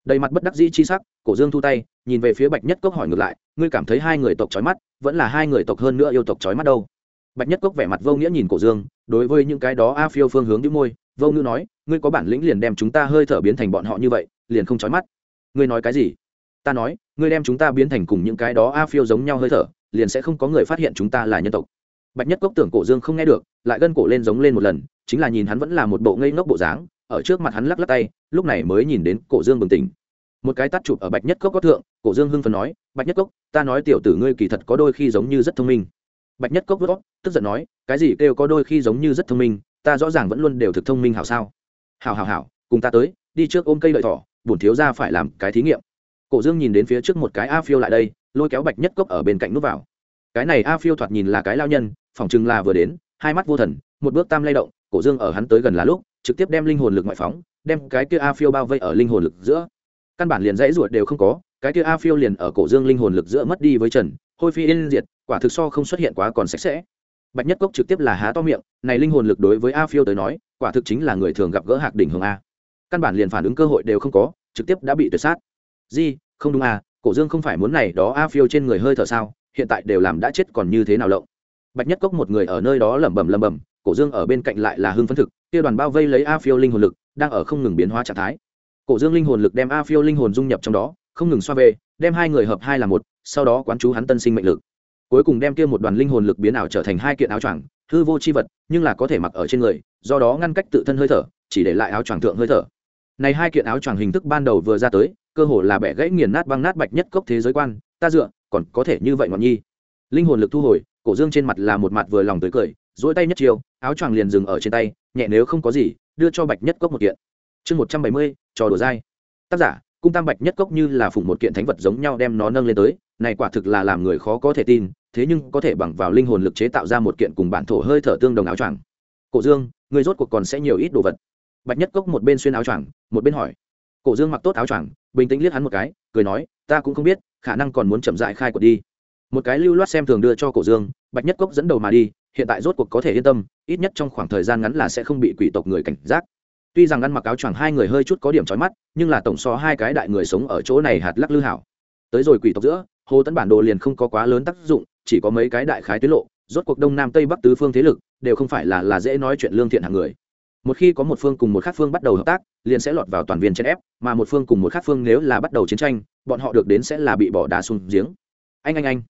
Đầy mặt bất đắc dĩ chi sắc, cổ dương thu tay, nhìn về phía bạch nhất cốc hỏi ngược lại, ngươi cảm thấy hai người tộc trói mắt, vẫn là hai người tộc hơn nữa yêu tộc trói mắt đâu? Bạch nhất cốc vẻ mặt vô nghĩa nhìn cổ dương, đối với những cái đó a phiêu phương hướng đĩu môi, vô ngữ nói, ngươi có bản lĩnh liền đem chúng ta hơi thở biến thành bọn họ như vậy, liền không trói mắt. Ngươi nói cái gì? Ta nói, ngươi đem chúng ta biến thành cùng những cái đó a phiêu giống nhau hơi thở, liền sẽ không có người phát hiện chúng ta là nhân tộc bạch nhất cốc tưởng cổ dương không nghe được, lại gân cổ lên giống lên một lần, chính là nhìn hắn vẫn là một bộ ngây ngốc bộ dáng, ở trước mặt hắn lắc lắc tay, lúc này mới nhìn đến cổ dương bừng tỉnh. Một cái tắt chụp ở bạch nhất cốc có thượng, cổ dương hưng phần nói, bạch nhất cốc, ta nói tiểu tử ngươi kỳ thật có đôi khi giống như rất thông minh. Bạch nhất cốc vớt tức giận nói, cái gì kêu có đôi khi giống như rất thông minh, ta rõ ràng vẫn luôn đều thực thông minh hảo sao? Hảo hảo hảo, cùng ta tới, đi trước ôm cây lợi thỏ, bổn thiếu ra phải làm cái thí nghiệm. Cổ dương nhìn đến phía trước một cái a phiêu lại đây, lôi kéo bạch nhất cốc ở bên cạnh núp vào cái này a phiêu thoạt nhìn là cái lao nhân, phỏng chừng là vừa đến, hai mắt vô thần, một bước tam lay động, cổ dương ở hắn tới gần là lúc, trực tiếp đem linh hồn lực ngoại phóng, đem cái kia a phiêu bao vây ở linh hồn lực giữa. Căn bản liền dãy ruột đều không có, cái kia a phiêu liền ở cổ dương linh hồn lực giữa mất đi với trần, hôi phi yên diệt, quả thực so không xuất hiện quá còn sạch sẽ. Bạch nhất cốc trực tiếp là há to miệng, này linh hồn lực đối với a phiêu tới nói, quả thực chính là người thường gặp gỡ hạc đỉnh hưởng a. Căn bản liền phản ứng cơ hội đều không có, trực tiếp đã bị tuyệt sát. Di, không đúng à cổ dương không phải muốn này đó a phiêu trên người hơi thở sao hiện tại đều làm đã chết còn như thế nào lộng. Bạch nhất cốc một người ở nơi đó lẩm bẩm lẩm bẩm, cổ dương ở bên cạnh lại là hưng phấn thực, kia đoàn bao vây lấy a phiêu linh hồn lực, đang ở không ngừng biến hóa trạng thái. Cổ dương linh hồn lực đem a phiêu linh hồn dung nhập trong đó, không ngừng xoa về, đem hai người hợp hai là một, sau đó quán chú hắn tân sinh mệnh lực. Cuối cùng đem kia một đoàn linh hồn lực biến ảo trở thành hai kiện áo choàng, hư vô chi vật, nhưng là có thể mặc ở trên người, do đó ngăn cách tự thân hơi thở, chỉ để lại áo choàng thượng hơi thở. Này hai kiện áo choàng hình thức ban đầu vừa ra tới, cơ hồ là bẻ gãy nghiền nát băng nát bạch nhất cốc thế giới quan, ta dựa còn có thể như vậy ngọn nhi. Linh hồn lực thu hồi, cổ dương trên mặt là một mặt vừa lòng tới cười dỗi tay nhất chiều áo choàng liền dừng ở trên tay, nhẹ nếu không có gì, đưa cho bạch nhất cốc một kiện. Chương một trăm bảy mươi, trò đồ dai. Tác giả, cung tam bạch nhất cốc như là phủng một kiện thánh vật giống nhau đem nó nâng lên tới, này quả thực là làm người khó có thể tin, thế nhưng có thể bằng vào linh hồn lực chế tạo ra một kiện cùng bản thổ hơi thở tương đồng áo choàng. Cổ dương, người rốt cuộc còn sẽ nhiều ít đồ vật. Bạch nhất cốc một bên xuyên áo choàng, một bên hỏi. Cổ dương mặc tốt áo choàng bình tĩnh liếc hắn một cái, cười nói, ta cũng không biết, khả năng còn muốn chậm dại khai quật đi. Một cái lưu loát xem thường đưa cho cổ dương, bạch nhất cốc dẫn đầu mà đi, hiện tại rốt cuộc có thể yên tâm, ít nhất trong khoảng thời gian ngắn là sẽ không bị quỷ tộc người cảnh giác. Tuy rằng ăn mặc áo choàng hai người hơi chút có điểm trói mắt, nhưng là tổng so hai cái đại người sống ở chỗ này hạt lắc lư hảo. Tới rồi quỷ tộc giữa, hồ tấn bản đồ liền không có quá lớn tác dụng, chỉ có mấy cái đại khái tuyến lộ, rốt cuộc đông nam tây bắc tứ phương thế lực, đều không phải là là dễ nói chuyện lương thiện hàng người một khi có một phương cùng một khác phương bắt đầu hợp tác, liền sẽ lọt vào toàn viên chèn ép, mà một phương cùng một khác phương nếu là bắt đầu chiến tranh, bọn họ được đến sẽ là bị bỏ đá xuống giếng. Anh anh anh.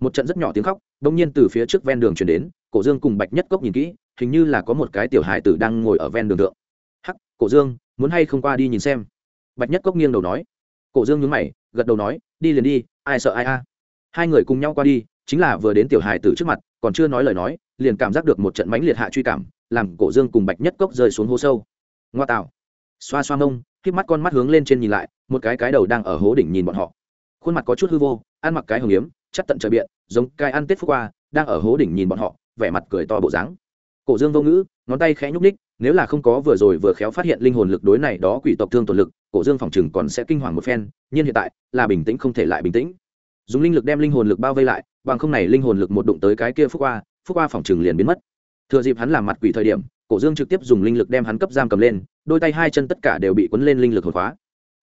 Một trận rất nhỏ tiếng khóc, đông nhiên từ phía trước ven đường chuyển đến, cổ dương cùng bạch nhất cốc nhìn kỹ, hình như là có một cái tiểu hài tử đang ngồi ở ven đường thượng. Hắc, cổ dương, muốn hay không qua đi nhìn xem? Bạch nhất cốc nghiêng đầu nói. Cổ dương nhún mày, gật đầu nói, đi liền đi, ai sợ ai a. Hai người cùng nhau qua đi, chính là vừa đến tiểu hài tử trước mặt, còn chưa nói lời nói, liền cảm giác được một trận mãnh liệt hạ truy cảm làm cổ dương cùng bạch nhất cốc rơi xuống hố sâu. Ngoa tạo. Xoa xoa mông k mắt con mắt hướng lên trên nhìn lại, một cái cái đầu đang ở hố đỉnh nhìn bọn họ. Khuôn mặt có chút hư vô, ăn mặc cái hồng yếm, chắc tận trời biện, giống cái ăn tết phúc qua, đang ở hố đỉnh nhìn bọn họ, vẻ mặt cười to bộ dáng. Cổ dương vô ngữ, ngón tay khẽ nhúc ních nếu là không có vừa rồi vừa khéo phát hiện linh hồn lực đối này đó quỷ tộc thương tổn lực, cổ dương phòng chừng còn sẽ kinh hoàng một phen, nhưng hiện tại, là bình tĩnh không thể lại bình tĩnh. Dùng linh lực đem linh hồn lực bao vây lại, bằng không này linh hồn lực một đụng tới cái kia phúc qua phúc qua phòng chừng liền biến mất thừa dịp hắn làm mặt quỷ thời điểm, cổ dương trực tiếp dùng linh lực đem hắn cấp giam cầm lên, đôi tay hai chân tất cả đều bị quấn lên linh lực hồn khóa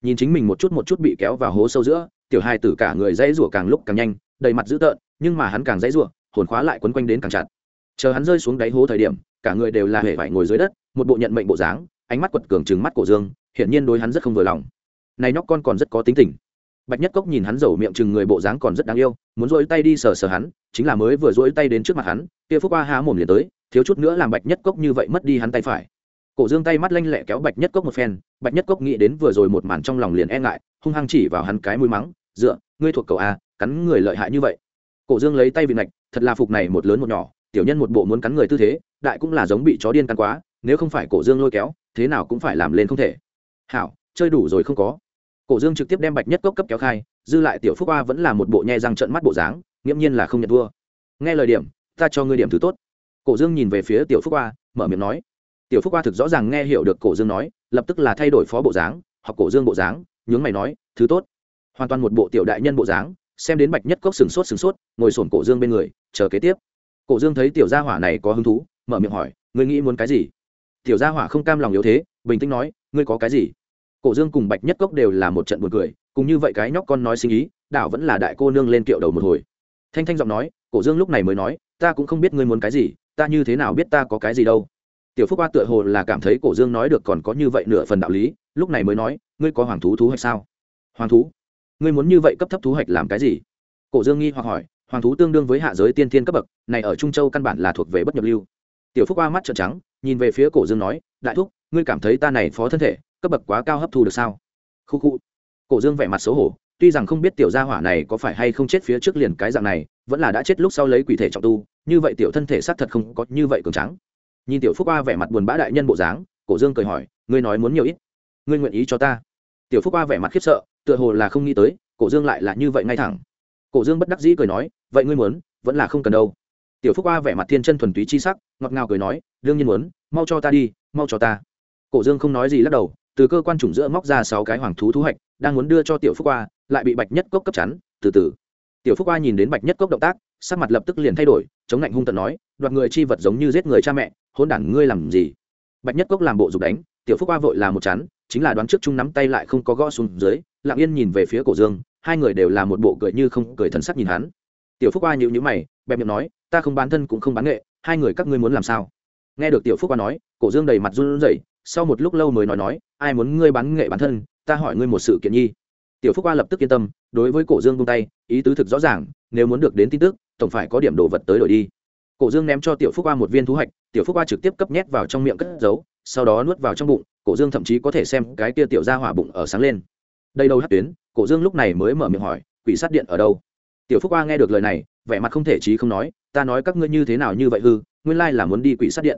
nhìn chính mình một chút một chút bị kéo vào hố sâu giữa, tiểu hai tử cả người dãy rủa càng lúc càng nhanh, đầy mặt dữ tợn, nhưng mà hắn càng dãy rủa, hồn khóa lại quấn quanh đến càng chặt. Chờ hắn rơi xuống đáy hố thời điểm, cả người đều là hề vải ngồi dưới đất, một bộ nhận mệnh bộ dáng, ánh mắt quật cường trừng mắt cổ dương, hiển nhiên đối hắn rất không vừa lòng. Này nhóc con còn rất có tính tình. Bạch nhất cốc nhìn hắn dầu miệng chừng người bộ dáng còn rất đáng yêu, muốn dỗi tay đi sờ sờ hắn, chính là mới vừa dỗi tay đến trước mặt hắn, kia phúc qua há mồm liền tới thiếu chút nữa làm bạch nhất cốc như vậy mất đi hắn tay phải. Cổ dương tay mắt lanh lẹ kéo bạch nhất cốc một phen, bạch nhất cốc nghĩ đến vừa rồi một màn trong lòng liền e ngại, hung hăng chỉ vào hắn cái mũi mắng, dựa, ngươi thuộc cậu a, cắn người lợi hại như vậy. Cổ dương lấy tay vị ngạch thật là phục này một lớn một nhỏ, tiểu nhân một bộ muốn cắn người tư thế, đại cũng là giống bị chó điên cắn quá, nếu không phải cổ dương lôi kéo, thế nào cũng phải làm lên không thể. Hảo, chơi đủ rồi không có. Cổ dương trực tiếp đem bạch nhất cốc cấp kéo khai, dư lại tiểu phúc a vẫn là một bộ nhe răng trận mắt bộ dáng, nghiễm nhiên là không nhận thua. Nghe lời điểm, ta cho ngươi điểm thứ tốt cổ dương nhìn về phía tiểu phúc Hoa, mở miệng nói. Tiểu phúc Hoa thực rõ ràng nghe hiểu được cổ dương nói lập tức là thay đổi phó bộ dáng học cổ dương bộ dáng nhướng mày nói thứ tốt. Hoàn toàn một bộ tiểu đại nhân bộ dáng xem đến bạch nhất cốc sừng sốt sừng sốt ngồi sổn cổ dương bên người chờ kế tiếp. Cổ dương thấy tiểu gia hỏa này có hứng thú mở miệng hỏi ngươi nghĩ muốn cái gì? Tiểu gia hỏa không cam lòng yếu thế bình tĩnh nói ngươi có cái gì? Cổ dương cùng bạch nhất cốc đều là một trận buồn cười cùng như vậy cái nhóc con nói sinh ý đảo vẫn là đại cô nương lên kiệu đầu một hồi. Thanh thanh giọng nói cổ dương lúc này mới nói ta cũng không biết ngươi muốn cái gì ta như thế nào biết ta có cái gì đâu? Tiểu phúc qua tựa hồ là cảm thấy cổ dương nói được còn có như vậy nửa phần đạo lý, lúc này mới nói, ngươi có hoàng thú thú hay sao? Hoàng thú? Ngươi muốn như vậy cấp thấp thú hạch làm cái gì? Cổ dương nghi hoặc hỏi, hoàng thú tương đương với hạ giới tiên thiên cấp bậc, này ở trung châu căn bản là thuộc về bất nhập lưu. Tiểu phúc qua mắt trợn trắng, nhìn về phía cổ dương nói, đại thúc, ngươi cảm thấy ta này phó thân thể, cấp bậc quá cao hấp thu được sao? Khu khu. Cổ dương vẻ mặt xấu hổ tuy rằng không biết tiểu gia hỏa này có phải hay không chết phía trước liền cái dạng này, vẫn là đã chết lúc sau lấy quỷ thể trọng tu, như vậy tiểu thân thể xác thật không có như vậy cường trắng nhìn tiểu phúc a vẻ mặt buồn bã đại nhân bộ dáng, cổ dương cười hỏi, ngươi nói muốn nhiều ít? Ngươi nguyện ý cho ta? Tiểu phúc a vẻ mặt khiếp sợ, tựa hồ là không nghĩ tới, cổ dương lại là như vậy ngay thẳng. Cổ dương bất đắc dĩ cười nói, vậy ngươi muốn, vẫn là không cần đâu. Tiểu phúc a vẻ mặt thiên chân thuần túy chi sắc, ngọt ngào cười nói, đương nhiên muốn, mau cho ta đi, mau cho ta. Cổ dương không nói gì lắc đầu từ cơ quan chủng giữa móc ra sáu cái hoàng thú thú hạch đang muốn đưa cho tiểu phúc qua lại bị bạch nhất cốc cấp chắn. Từ từ. Tiểu phúc qua nhìn đến bạch nhất cốc động tác, sắc mặt lập tức liền thay đổi, chống lạnh hung tận nói, đoạt người chi vật giống như giết người cha mẹ hôn đản ngươi làm gì? Bạch nhất cốc làm bộ dục đánh, tiểu phúc qua vội là một chắn, chính là đoán trước chung nắm tay lại không có gõ xuống dưới, lặng yên nhìn về phía cổ dương, hai người đều là một bộ cười như không cười thần sắc nhìn hắn. Tiểu phúc qua nhịu nhữ mày, bẹp miệng nói, ta không bán thân cũng không bán nghệ, hai người các ngươi muốn làm sao? Nghe được tiểu phúc qua nói, cổ dương đầy mặt run rẩy sau một lúc lâu mới nói nói, ai muốn ngươi bán nghệ bán thân, ta hỏi ngươi một sự kiện nhi. Tiểu phúc qua lập tức yên tâm, đối với cổ dương buông tay, ý tứ thực rõ ràng, nếu muốn được đến tin tức, tổng phải có điểm đồ vật tới đổi đi. Cổ dương ném cho tiểu phúc qua một viên thú hạch, tiểu phúc qua trực tiếp cấp nhét vào trong miệng cất giấu, sau đó nuốt vào trong bụng, cổ dương thậm chí có thể xem cái tia tiểu ra hỏa bụng ở sáng lên. Đây đâu hát tuyến, cổ dương lúc này mới mở miệng hỏi, quỷ sát điện ở đâu? Tiểu phúc qua nghe được lời này, vẻ mặt không thể trí không nói, ta nói các ngươi như thế nào như vậy hư, nguyên lai là muốn đi quỷ sát điện.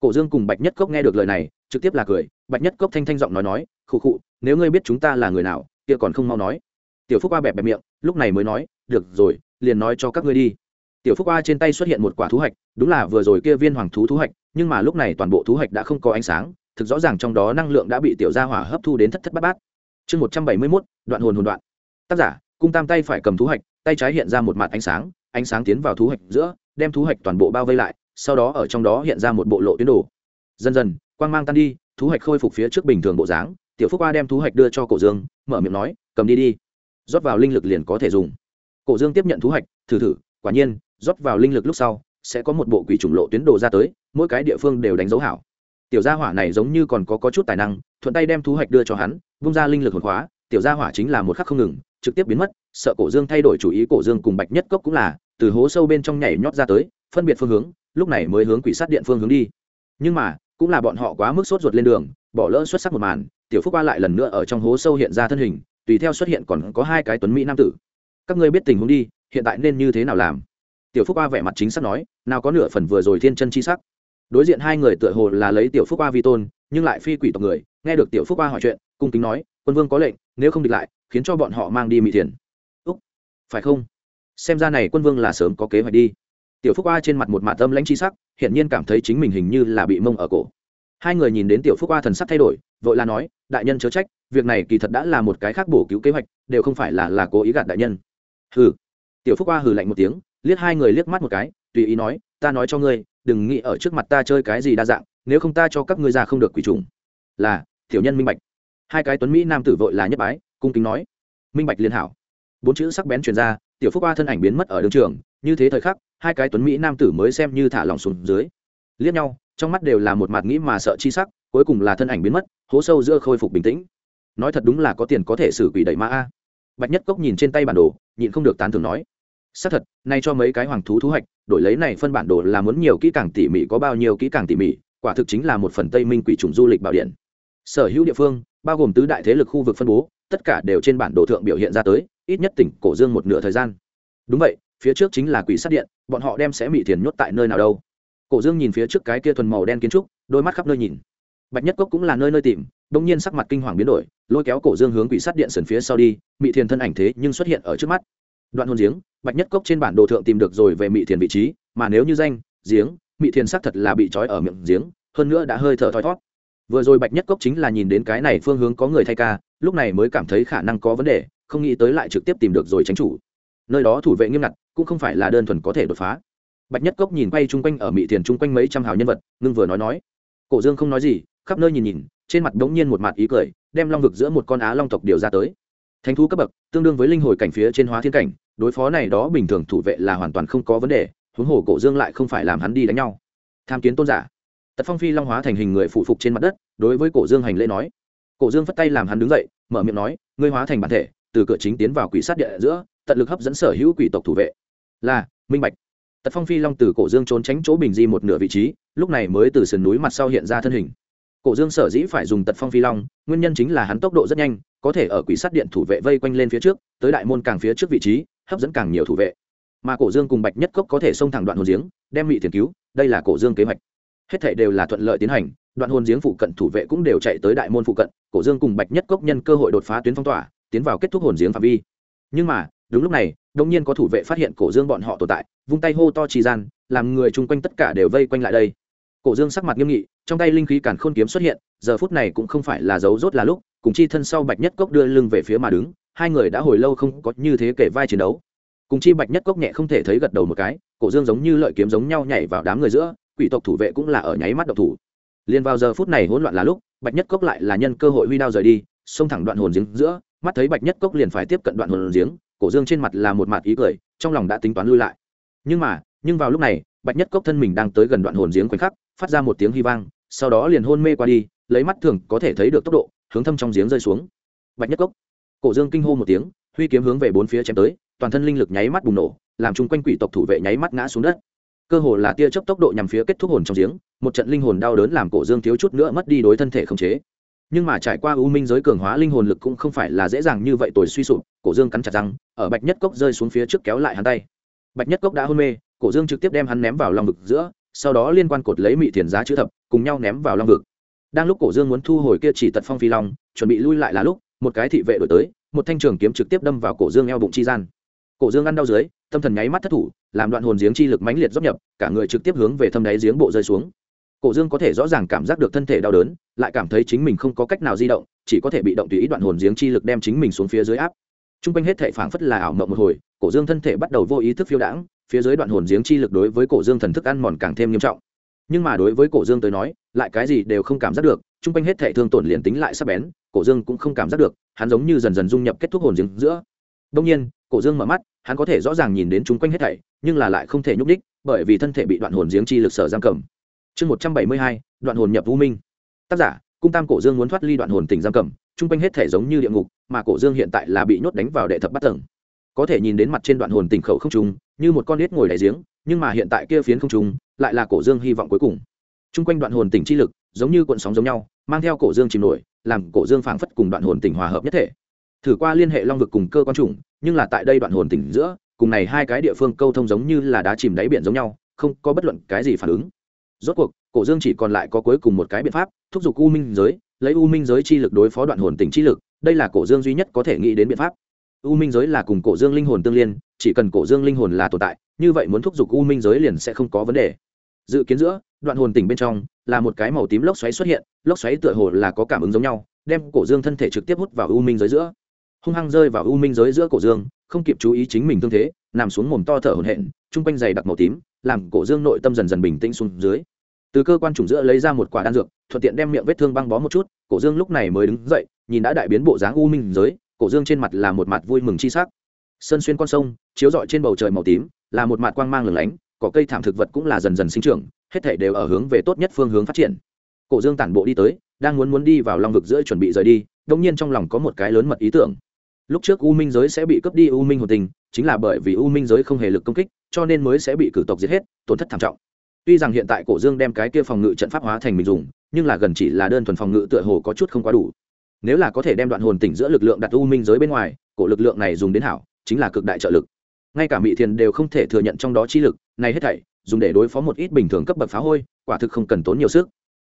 Cổ dương cùng bạch nhất cốc nghe được lời này trực tiếp là cười, bạch nhất cốc thanh thanh giọng nói nói, khụ khụ, nếu ngươi biết chúng ta là người nào, kia còn không mau nói. Tiểu phúc qua bẹp bẹp miệng, lúc này mới nói, được rồi, liền nói cho các ngươi đi. Tiểu phúc qua trên tay xuất hiện một quả thú hạch, đúng là vừa rồi kia viên hoàng thú thú hạch, nhưng mà lúc này toàn bộ thú hạch đã không có ánh sáng, thực rõ ràng trong đó năng lượng đã bị tiểu gia hỏa hấp thu đến thất thất bát bát. Chương một trăm bảy mươi mốt, đoạn hồn hồn đoạn. Tác giả, cung tam tay phải cầm thú hạch, tay trái hiện ra một mặt ánh sáng ánh sáng tiến vào thú hạch giữa, đem thú hạch toàn bộ bao vây lại, sau đó ở trong đó hiện ra một bộ lộ tuyến đồ. Dần dần quang mang tan đi thú hạch khôi phục phía trước bình thường bộ dáng tiểu phúc qua đem thú hạch đưa cho cổ dương mở miệng nói cầm đi đi rót vào linh lực liền có thể dùng. Cổ dương tiếp nhận thú hạch thử thử quả nhiên rót vào linh lực lúc sau sẽ có một bộ quỷ trùng lộ tuyến đồ ra tới mỗi cái địa phương đều đánh dấu hảo. Tiểu gia hỏa này giống như còn có, có chút tài năng thuận tay đem thú hạch đưa cho hắn vung ra linh lực hồn khóa tiểu gia hỏa chính là một khắc không ngừng trực tiếp biến mất sợ cổ dương thay đổi chủ ý cổ dương cùng bạch nhất cốc cũng là từ hố sâu bên trong nhảy nhót ra tới phân biệt phương hướng lúc này mới hướng quỷ sát điện phương hướng đi. Nhưng mà cũng là bọn họ quá mức sốt ruột lên đường, bỏ lỡ xuất sắc một màn, tiểu phúc qua lại lần nữa ở trong hố sâu hiện ra thân hình, tùy theo xuất hiện còn có hai cái tuấn mỹ nam tử. Các ngươi biết tình huống đi, hiện tại nên như thế nào làm? Tiểu phúc qua vẻ mặt chính xác nói, nào có nửa phần vừa rồi thiên chân chi sắc. Đối diện hai người tựa hồ là lấy tiểu phúc qua vi tôn, nhưng lại phi quỷ tộc người, nghe được tiểu phúc qua hỏi chuyện, cung kính nói, quân vương có lệnh, nếu không địch lại, khiến cho bọn họ mang đi mỹ thiền. Úc, phải không? Xem ra này quân vương là sớm có kế hoạch đi tiểu phúc A trên mặt một mạ tâm lãnh chi sắc, hiển nhiên cảm thấy chính mình hình như là bị mông ở cổ. Hai người nhìn đến tiểu phúc A thần sắc thay đổi, vội là nói, đại nhân chớ trách, việc này kỳ thật đã là một cái khác bổ cứu kế hoạch, đều không phải là là cố ý gạt đại nhân. Hừ. Tiểu phúc A hừ lạnh một tiếng, liếc hai người liếc mắt một cái, tùy ý nói, ta nói cho ngươi, đừng nghĩ ở trước mặt ta chơi cái gì đa dạng, nếu không ta cho các ngươi ra không được quỷ trùng. Là, tiểu nhân minh bạch. Hai cái tuấn mỹ nam tử vội là nhất bái, cung kính nói, minh bạch liên hảo. Bốn chữ sắc bén truyền ra, tiểu phúc A thân ảnh biến mất ở đường trường như thế thời khắc, hai cái tuấn mỹ nam tử mới xem như thả lòng xuống dưới. Liếc nhau, trong mắt đều là một mặt nghĩ mà sợ chi sắc, cuối cùng là thân ảnh biến mất, hố sâu giữa khôi phục bình tĩnh. Nói thật đúng là có tiền có thể xử quỷ đẩy ma a. Bạch nhất cốc nhìn trên tay bản đồ, nhịn không được tán thường nói. Xác thật, nay cho mấy cái hoàng thú thú hoạch, đổi lấy này phân bản đồ là muốn nhiều kỹ càng tỉ mỉ có bao nhiêu kỹ càng tỉ mỉ, quả thực chính là một phần tây minh quỷ trùng du lịch bảo điện. Sở hữu địa phương, bao gồm tứ đại thế lực khu vực phân bố, tất cả đều trên bản đồ thượng biểu hiện ra tới, ít nhất tỉnh cổ dương một nửa thời gian. Đúng vậy phía trước chính là quỷ sát điện, bọn họ đem sẽ bị thiền nhốt tại nơi nào đâu. Cổ dương nhìn phía trước cái kia thuần màu đen kiến trúc, đôi mắt khắp nơi nhìn. Bạch nhất cốc cũng là nơi nơi tìm, đông nhiên sắc mặt kinh hoàng biến đổi, lôi kéo cổ dương hướng quỷ sát điện sườn phía sau đi, mị thiền thân ảnh thế nhưng xuất hiện ở trước mắt. Đoạn Hôn giếng, bạch nhất cốc trên bản đồ thượng tìm được rồi về mị thiền vị trí, mà nếu như danh, giếng, mị thiền xác thật là bị trói ở miệng giếng, hơn nữa đã hơi thở thoi thót. Vừa rồi bạch nhất cốc chính là nhìn đến cái này phương hướng có người thay ca, lúc này mới cảm thấy khả năng có vấn đề, không nghĩ tới lại trực tiếp tìm được rồi tránh chủ. Nơi đó thủ vệ nghiêm ngặt cũng không phải là đơn thuần có thể đột phá. Bạch nhất cốc nhìn quay chung quanh ở mỹ thiền chung quanh mấy trăm hào nhân vật, ngưng vừa nói nói. Cổ dương không nói gì, khắp nơi nhìn nhìn, trên mặt đống nhiên một mặt ý cười, đem long vực giữa một con á long tộc điều ra tới. Thánh thú cấp bậc, tương đương với linh hồi cảnh phía trên hóa thiên cảnh, đối phó này đó bình thường thủ vệ là hoàn toàn không có vấn đề, huống hồ cổ dương lại không phải làm hắn đi đánh nhau. Tham kiến tôn giả. Tật phong phi long hóa thành hình người phụ phục trên mặt đất, đối với cổ dương hành lễ nói. Cổ dương phất tay làm hắn đứng dậy, mở miệng nói, ngươi hóa thành bản thể, từ cửa chính tiến vào quỷ sát địa giữa, tận lực hấp dẫn sở hữu quỷ tộc thủ vệ là, minh bạch. Tật phong phi long từ cổ dương trốn tránh chỗ bình di một nửa vị trí, lúc này mới từ sườn núi mặt sau hiện ra thân hình. Cổ dương sở dĩ phải dùng tật phong phi long, nguyên nhân chính là hắn tốc độ rất nhanh, có thể ở quỷ sát điện thủ vệ vây quanh lên phía trước, tới đại môn càng phía trước vị trí, hấp dẫn càng nhiều thủ vệ. Mà cổ dương cùng bạch nhất cốc có thể xông thẳng đoạn hồn giếng, đem mỹ thiền cứu, đây là cổ dương kế hoạch. Hết thể đều là thuận lợi tiến hành, đoạn hồn giếng phụ cận thủ vệ cũng đều chạy tới đại môn phụ cận, cổ dương cùng bạch nhất cốc nhân cơ hội đột phá tuyến phong tỏa, tiến vào kết thúc hồn giếng phạm vi. Nhưng mà đúng lúc này đông nhiên có thủ vệ phát hiện cổ dương bọn họ tồn tại, vung tay hô to trì gian, làm người chung quanh tất cả đều vây quanh lại đây. Cổ dương sắc mặt nghiêm nghị, trong tay linh khí càn khôn kiếm xuất hiện, giờ phút này cũng không phải là dấu rốt là lúc, cùng chi thân sau bạch nhất cốc đưa lưng về phía mà đứng, hai người đã hồi lâu không có như thế kể vai chiến đấu. Cùng chi bạch nhất cốc nhẹ không thể thấy gật đầu một cái, cổ dương giống như lợi kiếm giống nhau nhảy vào đám người giữa, quỷ tộc thủ vệ cũng là ở nháy mắt độc thủ. Liền vào giờ phút này hỗn loạn là lúc, bạch nhất cốc lại là nhân cơ hội huy đao rời đi, xông thẳng đoạn hồn giếng giữa, mắt thấy bạch nhất cốc liền phải tiếp cận đoạn hồn giếng cổ dương trên mặt là một mặt ý cười, trong lòng đã tính toán lui lại. Nhưng mà, nhưng vào lúc này, bạch nhất cốc thân mình đang tới gần đoạn hồn giếng khoảnh khắc, phát ra một tiếng hy vang, sau đó liền hôn mê qua đi, lấy mắt thường có thể thấy được tốc độ, hướng thâm trong giếng rơi xuống. Bạch nhất cốc, cổ dương kinh hô một tiếng, huy kiếm hướng về bốn phía chém tới, toàn thân linh lực nháy mắt bùng nổ, làm chung quanh quỷ tộc thủ vệ nháy mắt ngã xuống đất. Cơ hồ là tia chớp tốc độ nhằm phía kết thúc hồn trong giếng, một trận linh hồn đau đớn làm cổ dương thiếu chút nữa mất đi đối thân thể khống chế nhưng mà trải qua u minh giới cường hóa, linh hồn lực cũng không phải là dễ dàng như vậy tuổi suy sụp, cổ dương cắn chặt răng, ở bạch nhất cốc rơi xuống phía trước kéo lại hắn tay. Bạch nhất cốc đã hôn mê, cổ dương trực tiếp đem hắn ném vào lòng vực giữa, sau đó liên quan cột lấy mị thiền giá chữ thập, cùng nhau ném vào long vực. Đang lúc cổ dương muốn thu hồi kia chỉ tật phong phi long, chuẩn bị lui lại là lúc, một cái thị vệ đổi tới, một thanh trường kiếm trực tiếp đâm vào cổ dương eo bụng chi gian. Cổ dương ăn đau dưới, tâm thần nháy mắt thất thủ, làm đoạn hồn giếng chi lực mãnh liệt dốc nhập, cả người trực tiếp hướng về thâm đáy giếng bộ rơi xuống cổ dương có thể rõ ràng cảm giác được thân thể đau đớn, lại cảm thấy chính mình không có cách nào di động, chỉ có thể bị động tùy ý đoạn hồn giếng chi lực đem chính mình xuống phía dưới áp. T r u n g quanh hết thể phảng phất là ảo mộng một hồi, cổ dương thân thể bắt đầu vô ý thức phiêu đãng, phía dưới đoạn hồn giếng chi lực đối với cổ dương thần thức ăn mòn càng thêm nghiêm trọng. Nhưng mà đối với cổ dương tới nói, lại cái gì đều không cảm giác được t r u n g quanh hết thể thương tổn liền tính lại sắp bén, cổ dương cũng không cảm giác được, hắn giống như dần dần dung nhập kết thúc hồn giếng giữa. Đông nhiên, cổ dương mở mắt, hắn có thể rõ ràng nhìn đến chung quanh hết thảy, nhưng là lại không thể nhúc đích bởi vì thân thể bị đoạn hồn giếng chi lực sở giam cầm chương một trăm bảy mươi hai, đoạn hồn nhập vũ minh. Tác giả, cung tam cổ dương muốn thoát ly đoạn hồn tỉnh giam cầm, chung quanh hết thể giống như địa ngục, mà cổ dương hiện tại là bị nhốt đánh vào đệ thập bắt tầng. Có thể nhìn đến mặt trên đoạn hồn tỉnh khẩu không trùng như một con nết ngồi đáy giếng, nhưng mà hiện tại kia phiến không trùng lại là cổ dương hy vọng cuối cùng. Chung quanh đoạn hồn tỉnh chi lực, giống như cuộn sóng giống nhau, mang theo cổ dương chìm nổi, làm cổ dương phảng phất cùng đoạn hồn tỉnh hòa hợp nhất thể. Thử qua liên hệ long vực cùng cơ quan trùng nhưng là tại đây đoạn hồn tỉnh giữa, cùng này hai cái địa phương câu thông giống như là đá chìm đáy biển giống nhau, không có bất luận cái gì phản ứng rốt cuộc, cổ dương chỉ còn lại có cuối cùng một cái biện pháp, thúc giục u minh giới, lấy u minh giới chi lực đối phó đoạn hồn tình chi lực, đây là cổ dương duy nhất có thể nghĩ đến biện pháp. U minh giới là cùng cổ dương linh hồn tương liên, chỉ cần cổ dương linh hồn là tồn tại, như vậy muốn thúc giục u minh giới liền sẽ không có vấn đề. Dự kiến giữa, đoạn hồn tỉnh bên trong, là một cái màu tím lốc xoáy xuất hiện, lốc xoáy tựa hồ là có cảm ứng giống nhau, đem cổ dương thân thể trực tiếp hút vào u minh giới giữa. Hung hăng rơi vào u minh giới giữa cổ dương, không kịp chú ý chính mình thương thế, nằm xuống mồm to thở hổn hển, chung quanh dày đặc màu tím làm cổ dương nội tâm dần dần bình tĩnh xuống dưới. Từ cơ quan trùng giữa lấy ra một quả đan dược, thuận tiện đem miệng vết thương băng bó một chút, cổ dương lúc này mới đứng dậy, nhìn đã đại biến bộ dáng u minh giới, cổ dương trên mặt là một mặt vui mừng chi sắc. Sơn xuyên con sông, chiếu rọi trên bầu trời màu tím, là một mặt quang mang lửng lánh có cây thảm thực vật cũng là dần dần sinh trưởng, hết thể đều ở hướng về tốt nhất phương hướng phát triển. Cổ dương tản bộ đi tới, đang muốn muốn đi vào long vực giữa chuẩn bị rời đi đông nhiên trong lòng có một cái lớn mật ý tưởng. Lúc trước u minh giới sẽ bị cướp đi u minh hồn tình chính là bởi vì u minh giới không hề lực công kích, cho nên mới sẽ bị cử tộc giết hết, tổn thất thảm trọng. Tuy rằng hiện tại cổ dương đem cái kia phòng ngự trận pháp hóa thành mình dùng, nhưng là gần chỉ là đơn thuần phòng ngự tựa hồ có chút không quá đủ. Nếu là có thể đem đoạn hồn tỉnh giữa lực lượng đặt u minh giới bên ngoài, cổ lực lượng này dùng đến hảo, chính là cực đại trợ lực. Ngay cả mỹ thiền đều không thể thừa nhận trong đó chi lực, này hết thảy, dùng để đối phó một ít bình thường cấp bậc phá hôi, quả thực không cần tốn nhiều sức.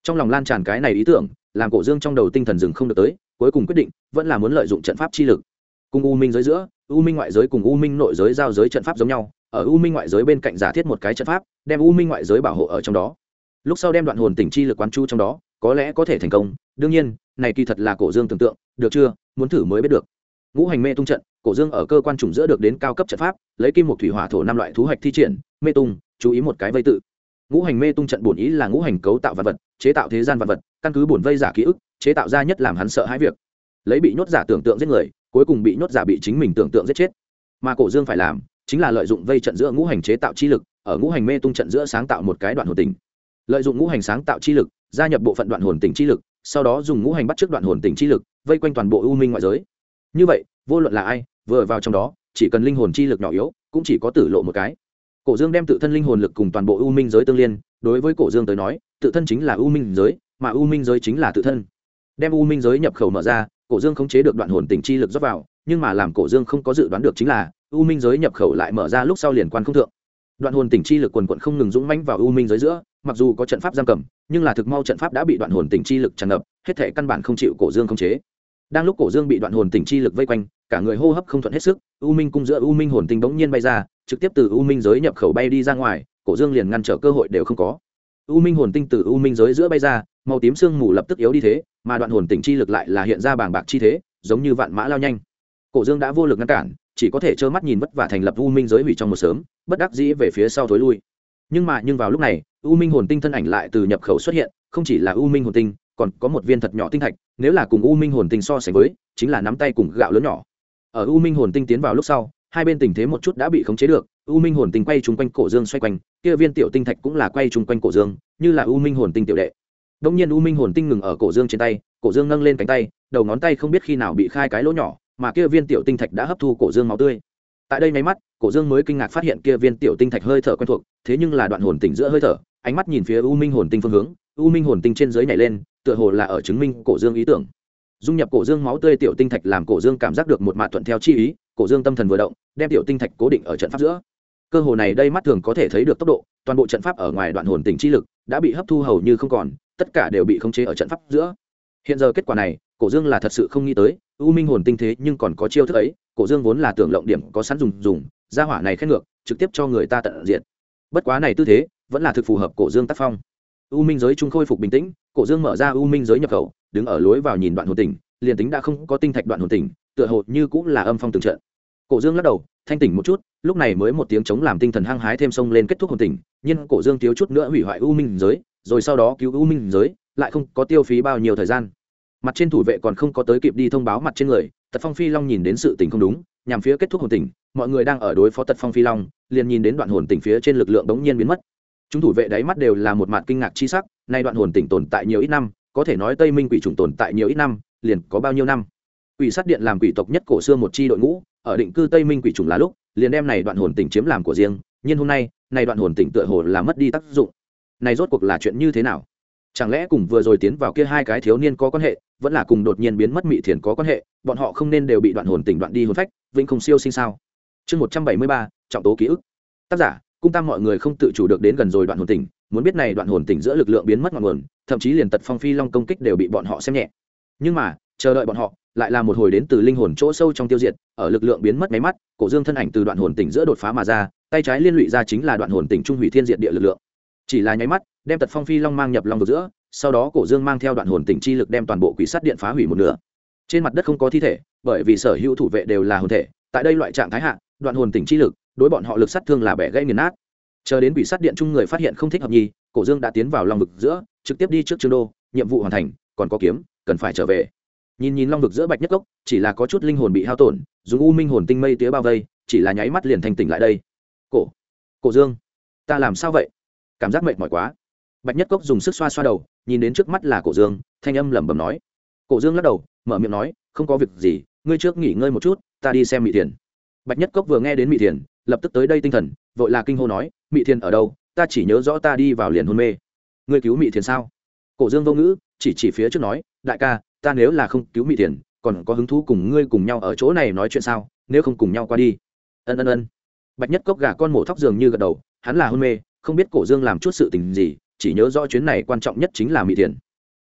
Trong lòng lan tràn cái này ý tưởng, làm cổ dương trong đầu tinh thần dừng không được tới, cuối cùng quyết định, vẫn là muốn lợi dụng trận pháp chi lực cùng u minh giới giữa, u minh ngoại giới cùng u minh nội giới giao giới trận pháp giống nhau, ở u minh ngoại giới bên cạnh giả thiết một cái trận pháp, đem u minh ngoại giới bảo hộ ở trong đó. Lúc sau đem đoạn hồn tỉnh chi lực quán chu trong đó, có lẽ có thể thành công. Đương nhiên, này kỳ thật là cổ dương tưởng tượng, được chưa? Muốn thử mới biết được. Ngũ hành mê tung trận, cổ dương ở cơ quan trùng giữa được đến cao cấp trận pháp, lấy kim một thủy hỏa thổ năm loại thú hoạch thi triển, mê tung, chú ý một cái vây tự. Ngũ hành mê tung trận bổn ý là ngũ hành cấu tạo vật vật, chế tạo thế gian vật vật, căn cứ bổn vây giả ký ức, chế tạo ra nhất làm hắn sợ hãi việc. Lấy bị nhốt giả tưởng tượng giết người cuối cùng bị nhốt giả bị chính mình tưởng tượng giết chết. Mà cổ dương phải làm chính là lợi dụng vây trận giữa ngũ hành chế tạo chi lực, ở ngũ hành mê tung trận giữa sáng tạo một cái đoạn hồn tình lợi dụng ngũ hành sáng tạo chi lực, gia nhập bộ phận đoạn hồn tình chi lực, sau đó dùng ngũ hành bắt trước đoạn hồn tình chi lực, vây quanh toàn bộ u minh ngoại giới. Như vậy, vô luận là ai, vừa vào trong đó, chỉ cần linh hồn chi lực nhỏ yếu, cũng chỉ có tử lộ một cái. Cổ dương đem tự thân linh hồn lực cùng toàn bộ u minh giới tương liên, đối với cổ dương tới nói, tự thân chính là u minh giới, mà u minh giới chính là tự thân. Đem u minh giới nhập khẩu mở ra cổ dương không chế được đoạn hồn tình chi lực dốc vào, nhưng mà làm cổ dương không có dự đoán được chính là, u minh giới nhập khẩu lại mở ra lúc sau liền quan không thượng. Đoạn hồn tình chi lực quần quận không ngừng dũng mãnh vào u minh giới giữa, mặc dù có trận pháp giam cầm, nhưng là thực mau trận pháp đã bị đoạn hồn tình chi lực tràn ngập, hết thể căn bản không chịu cổ dương không chế. Đang lúc cổ dương bị đoạn hồn tình chi lực vây quanh, cả người hô hấp không thuận hết sức, u minh cung giữa u minh hồn tinh bỗng nhiên bay ra, trực tiếp từ u minh giới nhập khẩu bay đi ra ngoài, cổ dương liền ngăn trở cơ hội đều không có. U minh hồn tinh từ u minh giới giữa bay ra màu tím sương mù lập tức yếu đi thế, mà đoạn hồn tỉnh chi lực lại là hiện ra bàng bạc chi thế, giống như vạn mã lao nhanh. Cổ dương đã vô lực ngăn cản, chỉ có thể trơ mắt nhìn vất vả thành lập u minh giới hủy trong một sớm, bất đắc dĩ về phía sau thối lui. Nhưng mà, nhưng vào lúc này, u minh hồn tinh thân ảnh lại từ nhập khẩu xuất hiện, không chỉ là u minh hồn tinh, còn có một viên thật nhỏ tinh thạch, nếu là cùng u minh hồn tinh so sánh với, chính là nắm tay cùng gạo lớn nhỏ. Ở u minh hồn tinh tiến vào lúc sau, hai bên tình thế một chút đã bị khống chế được, u minh hồn tinh quay chung quanh cổ dương xoay quanh, kia viên tiểu tinh thạch cũng là quay chung quanh cổ dương, như là u minh hồn tinh tiểu đệ đông nhiên u minh hồn tinh ngừng ở cổ dương trên tay, cổ dương nâng lên cánh tay, đầu ngón tay không biết khi nào bị khai cái lỗ nhỏ, mà kia viên tiểu tinh thạch đã hấp thu cổ dương máu tươi. Tại đây nháy mắt, cổ dương mới kinh ngạc phát hiện kia viên tiểu tinh thạch hơi thở quen thuộc, thế nhưng là đoạn hồn tỉnh giữa hơi thở, ánh mắt nhìn phía u minh hồn tinh phương hướng, u minh hồn tinh trên dưới nhảy lên, tựa hồ là ở chứng minh cổ dương ý tưởng. Dung nhập cổ dương máu tươi tiểu tinh thạch làm cổ dương cảm giác được một mạ thuận theo chi ý, cổ dương tâm thần vừa động, đem tiểu tinh thạch cố định ở trận pháp giữa. Cơ hồ này đây mắt thường có thể thấy được tốc độ, toàn bộ trận pháp ở ngoài đoạn hồn tỉnh chi lực đã bị hấp thu hầu như không còn tất cả đều bị khống chế ở trận pháp giữa. Hiện giờ kết quả này, cổ dương là thật sự không nghĩ tới, u minh hồn tinh thế nhưng còn có chiêu thức ấy, cổ dương vốn là tưởng lộng điểm có sẵn dùng dùng ra hỏa này khen ngược, trực tiếp cho người ta tận diện bất quá này tư thế, vẫn là thực phù hợp cổ dương tác phong. U minh giới trung khôi phục bình tĩnh, cổ dương mở ra u minh giới nhập khẩu, đứng ở lối vào nhìn đoạn hồn tỉnh, liền tính đã không có tinh thạch đoạn hồn tỉnh, tựa hồ như cũng là âm phong từng trận. Cổ dương lắc đầu, thanh tỉnh một chút, lúc này mới một tiếng chống làm tinh thần hăng hái thêm sông lên kết thúc hồn tỉnh, nhưng cổ dương thiếu chút nữa hủy hoại u minh giới rồi sau đó cứu u minh giới, lại không có tiêu phí bao nhiêu thời gian. Mặt trên thủ vệ còn không có tới kịp đi thông báo mặt trên người, tật phong phi long nhìn đến sự tình không đúng, nhằm phía kết thúc hồn tỉnh, mọi người đang ở đối phó tật phong phi long, liền nhìn đến đoạn hồn tỉnh phía trên lực lượng đống nhiên biến mất. Chúng thủ vệ đáy mắt đều là một mặt kinh ngạc chi sắc, nay đoạn hồn tỉnh tồn tại nhiều ít năm, có thể nói tây minh quỷ trùng tồn tại nhiều ít năm, liền có bao nhiêu năm? Quỷ sát điện làm quỷ tộc nhất cổ xưa một chi đội ngũ, ở định cư tây minh quỷ trùng là lúc, liền đem này đoạn hồn tỉnh chiếm làm của riêng, nhưng hôm nay, này đoạn hồn tỉnh tựa hồ là mất đi tác dụng này rốt cuộc là chuyện như thế nào? Chẳng lẽ cùng vừa rồi tiến vào kia hai cái thiếu niên có quan hệ, vẫn là cùng đột nhiên biến mất mị thiền có quan hệ, bọn họ không nên đều bị đoạn hồn tỉnh đoạn đi hồn phách, vĩnh không siêu sinh sao? Chương một trăm bảy mươi ba, trọng tố ký ức. Tác giả, cung tam mọi người không tự chủ được đến gần rồi đoạn hồn tỉnh, muốn biết này đoạn hồn tỉnh giữa lực lượng biến mất ngọn nguồn, thậm chí liền tật phong phi long công kích đều bị bọn họ xem nhẹ. Nhưng mà, chờ đợi bọn họ, lại là một hồi đến từ linh hồn chỗ sâu trong tiêu diệt, ở lực lượng biến mất máy mắt, cổ dương thân ảnh từ đoạn hồn tỉnh giữa đột phá mà ra, tay trái liên lụy ra chính là đoạn hồn tỉnh trung hủy thiên diệt địa lực lượng chỉ là nháy mắt, đem tật phong phi long mang nhập long vực giữa, sau đó cổ dương mang theo đoạn hồn tỉnh chi lực đem toàn bộ quỷ sắt điện phá hủy một nửa. Trên mặt đất không có thi thể, bởi vì sở hữu thủ vệ đều là hồn thể, tại đây loại trạng thái hạ, đoạn hồn tỉnh chi lực đối bọn họ lực sát thương là bẻ gãy nghiền nát. Chờ đến quỷ sắt điện chung người phát hiện không thích hợp nhi, cổ dương đã tiến vào long vực giữa, trực tiếp đi trước trương đô, nhiệm vụ hoàn thành, còn có kiếm, cần phải trở về. Nhìn nhìn long vực giữa bạch nhất gốc chỉ là có chút linh hồn bị hao tổn, dùng u minh hồn tinh mây tía bao vây, chỉ là nháy mắt liền thành tỉnh lại đây. Cổ cổ dương, ta làm sao vậy? Cảm giác mệt mỏi quá. Bạch nhất cốc dùng sức xoa xoa đầu, nhìn đến trước mắt là cổ dương, thanh âm lẩm bẩm nói. Cổ dương lắc đầu, mở miệng nói, không có việc gì, ngươi trước nghỉ ngơi một chút, ta đi xem mỹ thiền. Bạch nhất cốc vừa nghe đến mỹ thiền, lập tức tới đây tinh thần, vội là kinh hô nói mỹ thiền ở đâu? Ta chỉ nhớ rõ ta đi vào liền hôn mê. Ngươi cứu mỹ thiền sao? Cổ dương vô ngữ, chỉ chỉ phía trước nói, đại ca, ta nếu là không cứu mỹ thiền, còn có hứng thú cùng ngươi cùng nhau ở chỗ này nói chuyện sao? Nếu không cùng nhau qua đi. Ân ân ân. Bạch nhất cốc gà con mổ thóc giường như gật đầu, hắn là hôn mê không biết cổ dương làm chút sự tình gì, chỉ nhớ rõ chuyến này quan trọng nhất chính là mỹ thiền.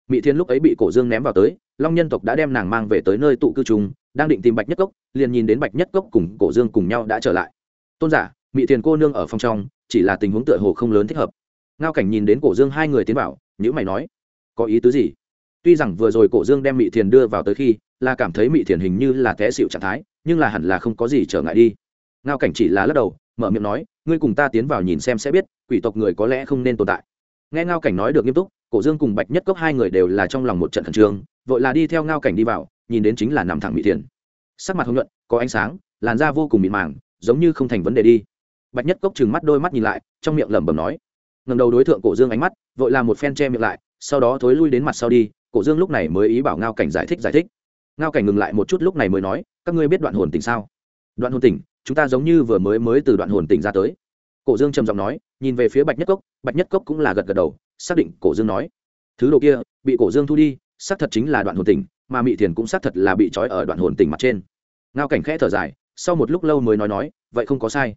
Mỹ thiền lúc ấy bị cổ dương ném vào tới, long nhân tộc đã đem nàng mang về tới nơi tụ cư trùng đang định tìm bạch nhất cốc, liền nhìn đến bạch nhất cốc cùng cổ dương cùng nhau đã trở lại. Tôn giả mỹ thiền cô nương ở phòng trong, chỉ là tình huống tựa hồ không lớn thích hợp. Ngao cảnh nhìn đến cổ dương hai người tiến vào nhữ mày nói, có ý tứ gì? Tuy rằng vừa rồi cổ dương đem mị thiền đưa vào tới khi, là cảm thấy mị thiền hình như là té xịu trạng thái, nhưng là hẳn là không có gì trở ngại đi. Ngao cảnh chỉ là lắc đầu, mở miệng nói ngươi cùng ta tiến vào nhìn xem sẽ biết, quỷ tộc người có lẽ không nên tồn tại. Nghe ngao cảnh nói được nghiêm túc, cổ dương cùng bạch nhất cốc hai người đều là trong lòng một trận khẩn trương, vội là đi theo ngao cảnh đi vào, nhìn đến chính là nằm thẳng mỹ thiền. Sắc mặt hồng nhuận, có ánh sáng, làn da vô cùng mịn màng, giống như không thành vấn đề đi. Bạch nhất cốc trừng mắt đôi mắt nhìn lại, trong miệng lẩm bẩm nói. Ngầm đầu đối tượng cổ dương ánh mắt, vội là một phen che miệng lại, sau đó thối lui đến mặt sau đi, cổ dương lúc này mới ý bảo ngao cảnh giải thích giải thích. Ngao cảnh ngừng lại một chút lúc này mới nói, các ngươi biết đoạn hồn tình sao? Đoạn hồn tỉnh, chúng ta giống như vừa mới mới từ đoạn hồn tỉnh ra tới. Cổ dương trầm giọng nói, nhìn về phía bạch nhất cốc, bạch nhất cốc cũng là gật gật đầu, xác định cổ dương nói. Thứ đồ kia, bị cổ dương thu đi, xác thật chính là đoạn hồn tỉnh, mà mị thiền cũng xác thật là bị trói ở đoạn hồn tỉnh mặt trên. Ngao cảnh khẽ thở dài, sau một lúc lâu mới nói nói, vậy không có sai.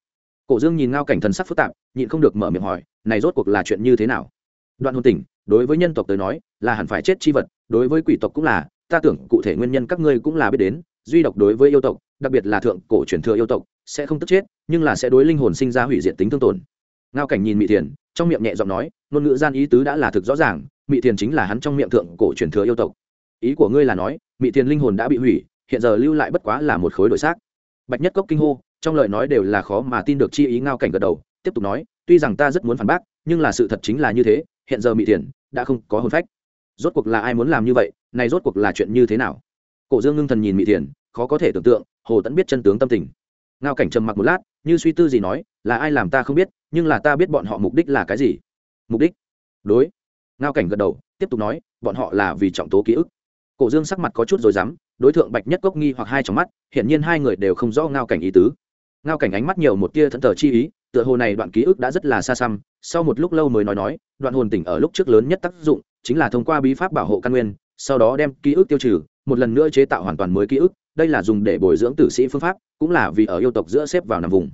Cổ dương nhìn ngao cảnh thần sắc phức tạp, nhịn không được mở miệng hỏi, này rốt cuộc là chuyện như thế nào? Đoạn hồn tỉnh, đối với nhân tộc tới nói, là hẳn phải chết chi vật, đối với quỷ tộc cũng là, ta tưởng cụ thể nguyên nhân các ngươi cũng là biết đến duy độc đối với yêu tộc, đặc biệt là thượng cổ truyền thừa yêu tộc, sẽ không tức chết, nhưng là sẽ đối linh hồn sinh ra hủy diệt tính thương tổn. Ngao cảnh nhìn mị thiền, trong miệng nhẹ giọng nói, ngôn ngữ gian ý tứ đã là thực rõ ràng, mị thiền chính là hắn trong miệng thượng cổ truyền thừa yêu tộc. Ý của ngươi là nói, mị thiền linh hồn đã bị hủy, hiện giờ lưu lại bất quá là một khối đổi xác. Bạch nhất cốc kinh hô, trong lời nói đều là khó mà tin được chi ý ngao cảnh gật đầu, tiếp tục nói, tuy rằng ta rất muốn phản bác, nhưng là sự thật chính là như thế, hiện giờ mị thiền đã không có hồn phách. Rốt cuộc là ai muốn làm như vậy, này rốt cuộc là chuyện như thế nào? Cổ dương ngưng thần nhìn mị thiền, khó có thể tưởng tượng, hồ tẫn biết chân tướng tâm tình. Ngao cảnh trầm mặc một lát, như suy tư gì nói, là ai làm ta không biết, nhưng là ta biết bọn họ mục đích là cái gì. Mục đích? Đối. Ngao cảnh gật đầu, tiếp tục nói, bọn họ là vì trọng tố ký ức. Cổ dương sắc mặt có chút rồi dám đối tượng bạch nhất cốc nghi hoặc hai trong mắt, hiển nhiên hai người đều không rõ ngao cảnh ý tứ. Ngao cảnh ánh mắt nhiều một tia thẫn thờ chi ý, tựa hồ này đoạn ký ức đã rất là xa xăm, sau một lúc lâu mới nói nói, đoạn hồn tỉnh ở lúc trước lớn nhất tác dụng, chính là thông qua bí pháp bảo hộ căn nguyên, sau đó đem ký ức tiêu trừ một lần nữa chế tạo hoàn toàn mới ký ức, đây là dùng để bồi dưỡng tử sĩ phương pháp, cũng là vì ở yêu tộc giữa xếp vào nằm vùng.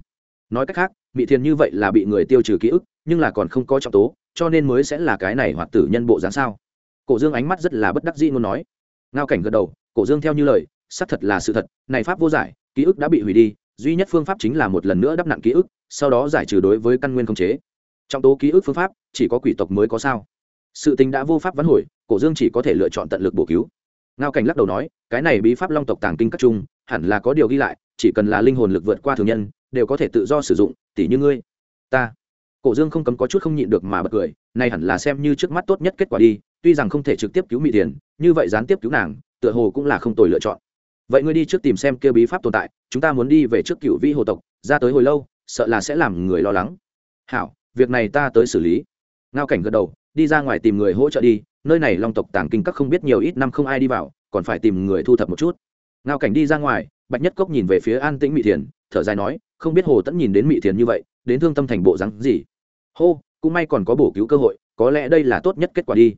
Nói cách khác bị thiền như vậy là bị người tiêu trừ ký ức, nhưng là còn không có trọng tố, cho nên mới sẽ là cái này hoặc tử nhân bộ dáng sao? Cổ dương ánh mắt rất là bất đắc dĩ luôn nói. Ngao cảnh gật đầu, cổ dương theo như lời, xác thật là sự thật, này pháp vô giải, ký ức đã bị hủy đi, duy nhất phương pháp chính là một lần nữa đắp nặng ký ức, sau đó giải trừ đối với căn nguyên không chế. Trọng tố ký ức phương pháp, chỉ có quỷ tộc mới có sao? Sự tình đã vô pháp vắn hồi, cổ dương chỉ có thể lựa chọn tận lực bổ cứu ngao cảnh lắc đầu nói, cái này bí pháp long tộc tàng kinh các trung, hẳn là có điều ghi lại, chỉ cần là linh hồn lực vượt qua thường nhân, đều có thể tự do sử dụng tỷ như ngươi, ta. Cổ dương không cấm có chút không nhịn được mà bật cười, nay hẳn là xem như trước mắt tốt nhất kết quả đi, tuy rằng không thể trực tiếp cứu mỹ tiền như vậy gián tiếp cứu nàng, tựa hồ cũng là không tồi lựa chọn. Vậy ngươi đi trước tìm xem kêu bí pháp tồn tại, chúng ta muốn đi về trước cựu vĩ hồ tộc, ra tới hồi lâu, sợ là sẽ làm người lo lắng. Hảo, việc này ta tới xử lý. Ngao cảnh gật đầu, đi ra ngoài tìm người hỗ trợ đi nơi này long tộc tàng kinh các không biết nhiều ít năm không ai đi vào, còn phải tìm người thu thập một chút. Ngao cảnh đi ra ngoài, bạch nhất cốc nhìn về phía an tĩnh mỹ thiền, thở dài nói, không biết hồ tẫn nhìn đến mỹ thiền như vậy, đến thương tâm thành bộ rắn gì? Hô, cũng may còn có bổ cứu cơ hội, có lẽ đây là tốt nhất kết quả đi.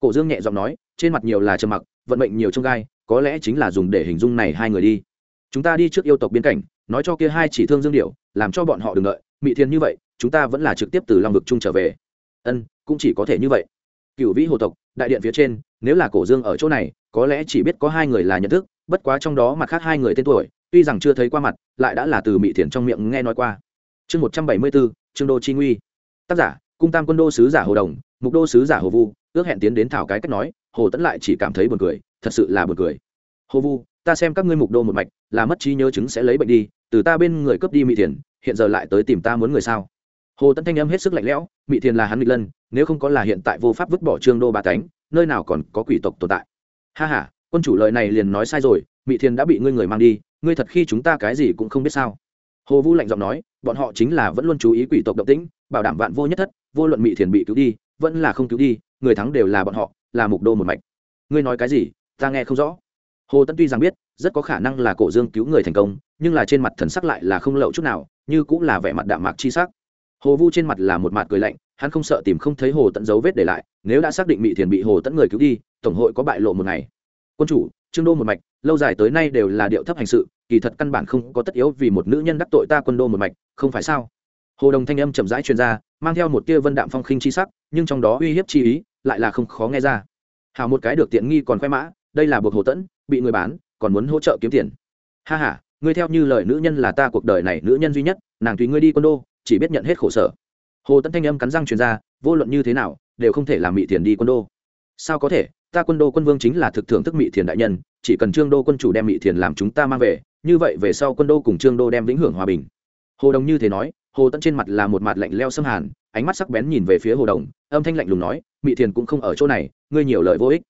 Cổ dương nhẹ giọng nói, trên mặt nhiều là trầm mặc, vận mệnh nhiều trong gai, có lẽ chính là dùng để hình dung này hai người đi. Chúng ta đi trước yêu tộc biên cảnh, nói cho kia hai chỉ thương dương điệu làm cho bọn họ đừng đợi. Mỹ thiền như vậy, chúng ta vẫn là trực tiếp từ long vực chung trở về. Ân, cũng chỉ có thể như vậy cựu vĩ hồ tộc, đại điện phía trên, nếu là cổ dương ở chỗ này, có lẽ chỉ biết có hai người là nhận thức, bất quá trong đó mặt khác hai người tên tuổi, tuy rằng chưa thấy qua mặt, lại đã là từ Mị thiền trong miệng nghe nói qua. Chương một trăm bảy mươi bốn, trương đô chi nguy. Tác giả, cung tam quân đô sứ giả hồ đồng, mục đô sứ giả hồ vu, ước hẹn tiến đến thảo cái cách nói, hồ tẫn lại chỉ cảm thấy buồn cười, thật sự là buồn cười. Hồ vu, ta xem các ngươi mục đô một mạch, là mất trí nhớ chứng sẽ lấy bệnh đi, từ ta bên người cướp đi Mị thiền hiện giờ lại tới tìm ta muốn người sao? Hồ Tấn thanh âm hết sức lạnh lẽo mỹ thiền là hắn nghịch lân, nếu không có là hiện tại vô pháp vứt bỏ trương đô ba cánh, nơi nào còn có quỷ tộc tồn tại? Ha h a quân chủ lời này liền nói sai rồi mỹ thiền đã bị ngươi người mang đi, ngươi thật khi chúng ta cái gì cũng không biết sao? Hồ vũ lạnh giọng nói, bọn họ chính là vẫn luôn chú ý quỷ tộc động tĩnh, bảo đảm vạn vô nhất thất, vô luận mỹ thiền bị cứu đi, vẫn là không cứu đi, người thắng đều là bọn họ, là mục đô một mạch. Ngươi nói cái gì? Ta nghe không rõ. Hồ tân tuy rằng biết, rất có khả năng là cổ dương cứu người thành công, nhưng là trên mặt thần sắc lại là không lậu chút nào, như cũng là vẻ mặt đạm mạc chi sắc hồ vu trên mặt là một mặt cười lạnh, hắn không sợ tìm không thấy hồ tận dấu vết để lại, nếu đã xác định mỹ thiền bị hồ tận người cứu đi, tổng hội có bại lộ một ngày. Quân chủ, trương đô một mạch, lâu dài tới nay đều là điệu thấp hành sự, kỳ thật căn bản không có tất yếu vì một nữ nhân đắc tội ta quân đô một mạch, không phải sao? Hồ đồng thanh âm chậm rãi truyền ra, mang theo một tia vân đạm phong khinh chi sắc, nhưng trong đó uy hiếp chi ý lại là không khó nghe ra. Hào một cái được tiện nghi còn khoe mã, đây là buộc hồ tẫn bị người bán, còn muốn hỗ trợ kiếm tiền. Ha ha, ngươi theo như lời nữ nhân là ta cuộc đời này nữ nhân duy nhất, nàng tùy ngươi đi quân đô chỉ biết nhận hết khổ sở. Hồ Tấn thanh âm cắn răng truyền ra, vô luận như thế nào, đều không thể làm mỹ Thiền đi quân đô. Sao có thể? Ta quân đô quân vương chính là thực thưởng thức mỹ thiền đại nhân, chỉ cần trương đô quân chủ đem mỹ thiền làm chúng ta mang về, như vậy về sau quân đô cùng trương đô đem vĩnh hưởng hòa bình. Hồ đồng như thế nói, hồ Tấn trên mặt là một mặt lạnh leo xâm hàn, ánh mắt sắc bén nhìn về phía hồ đồng, âm thanh lạnh lùng nói mỹ thiền cũng không ở chỗ này, ngươi nhiều lời vô ích.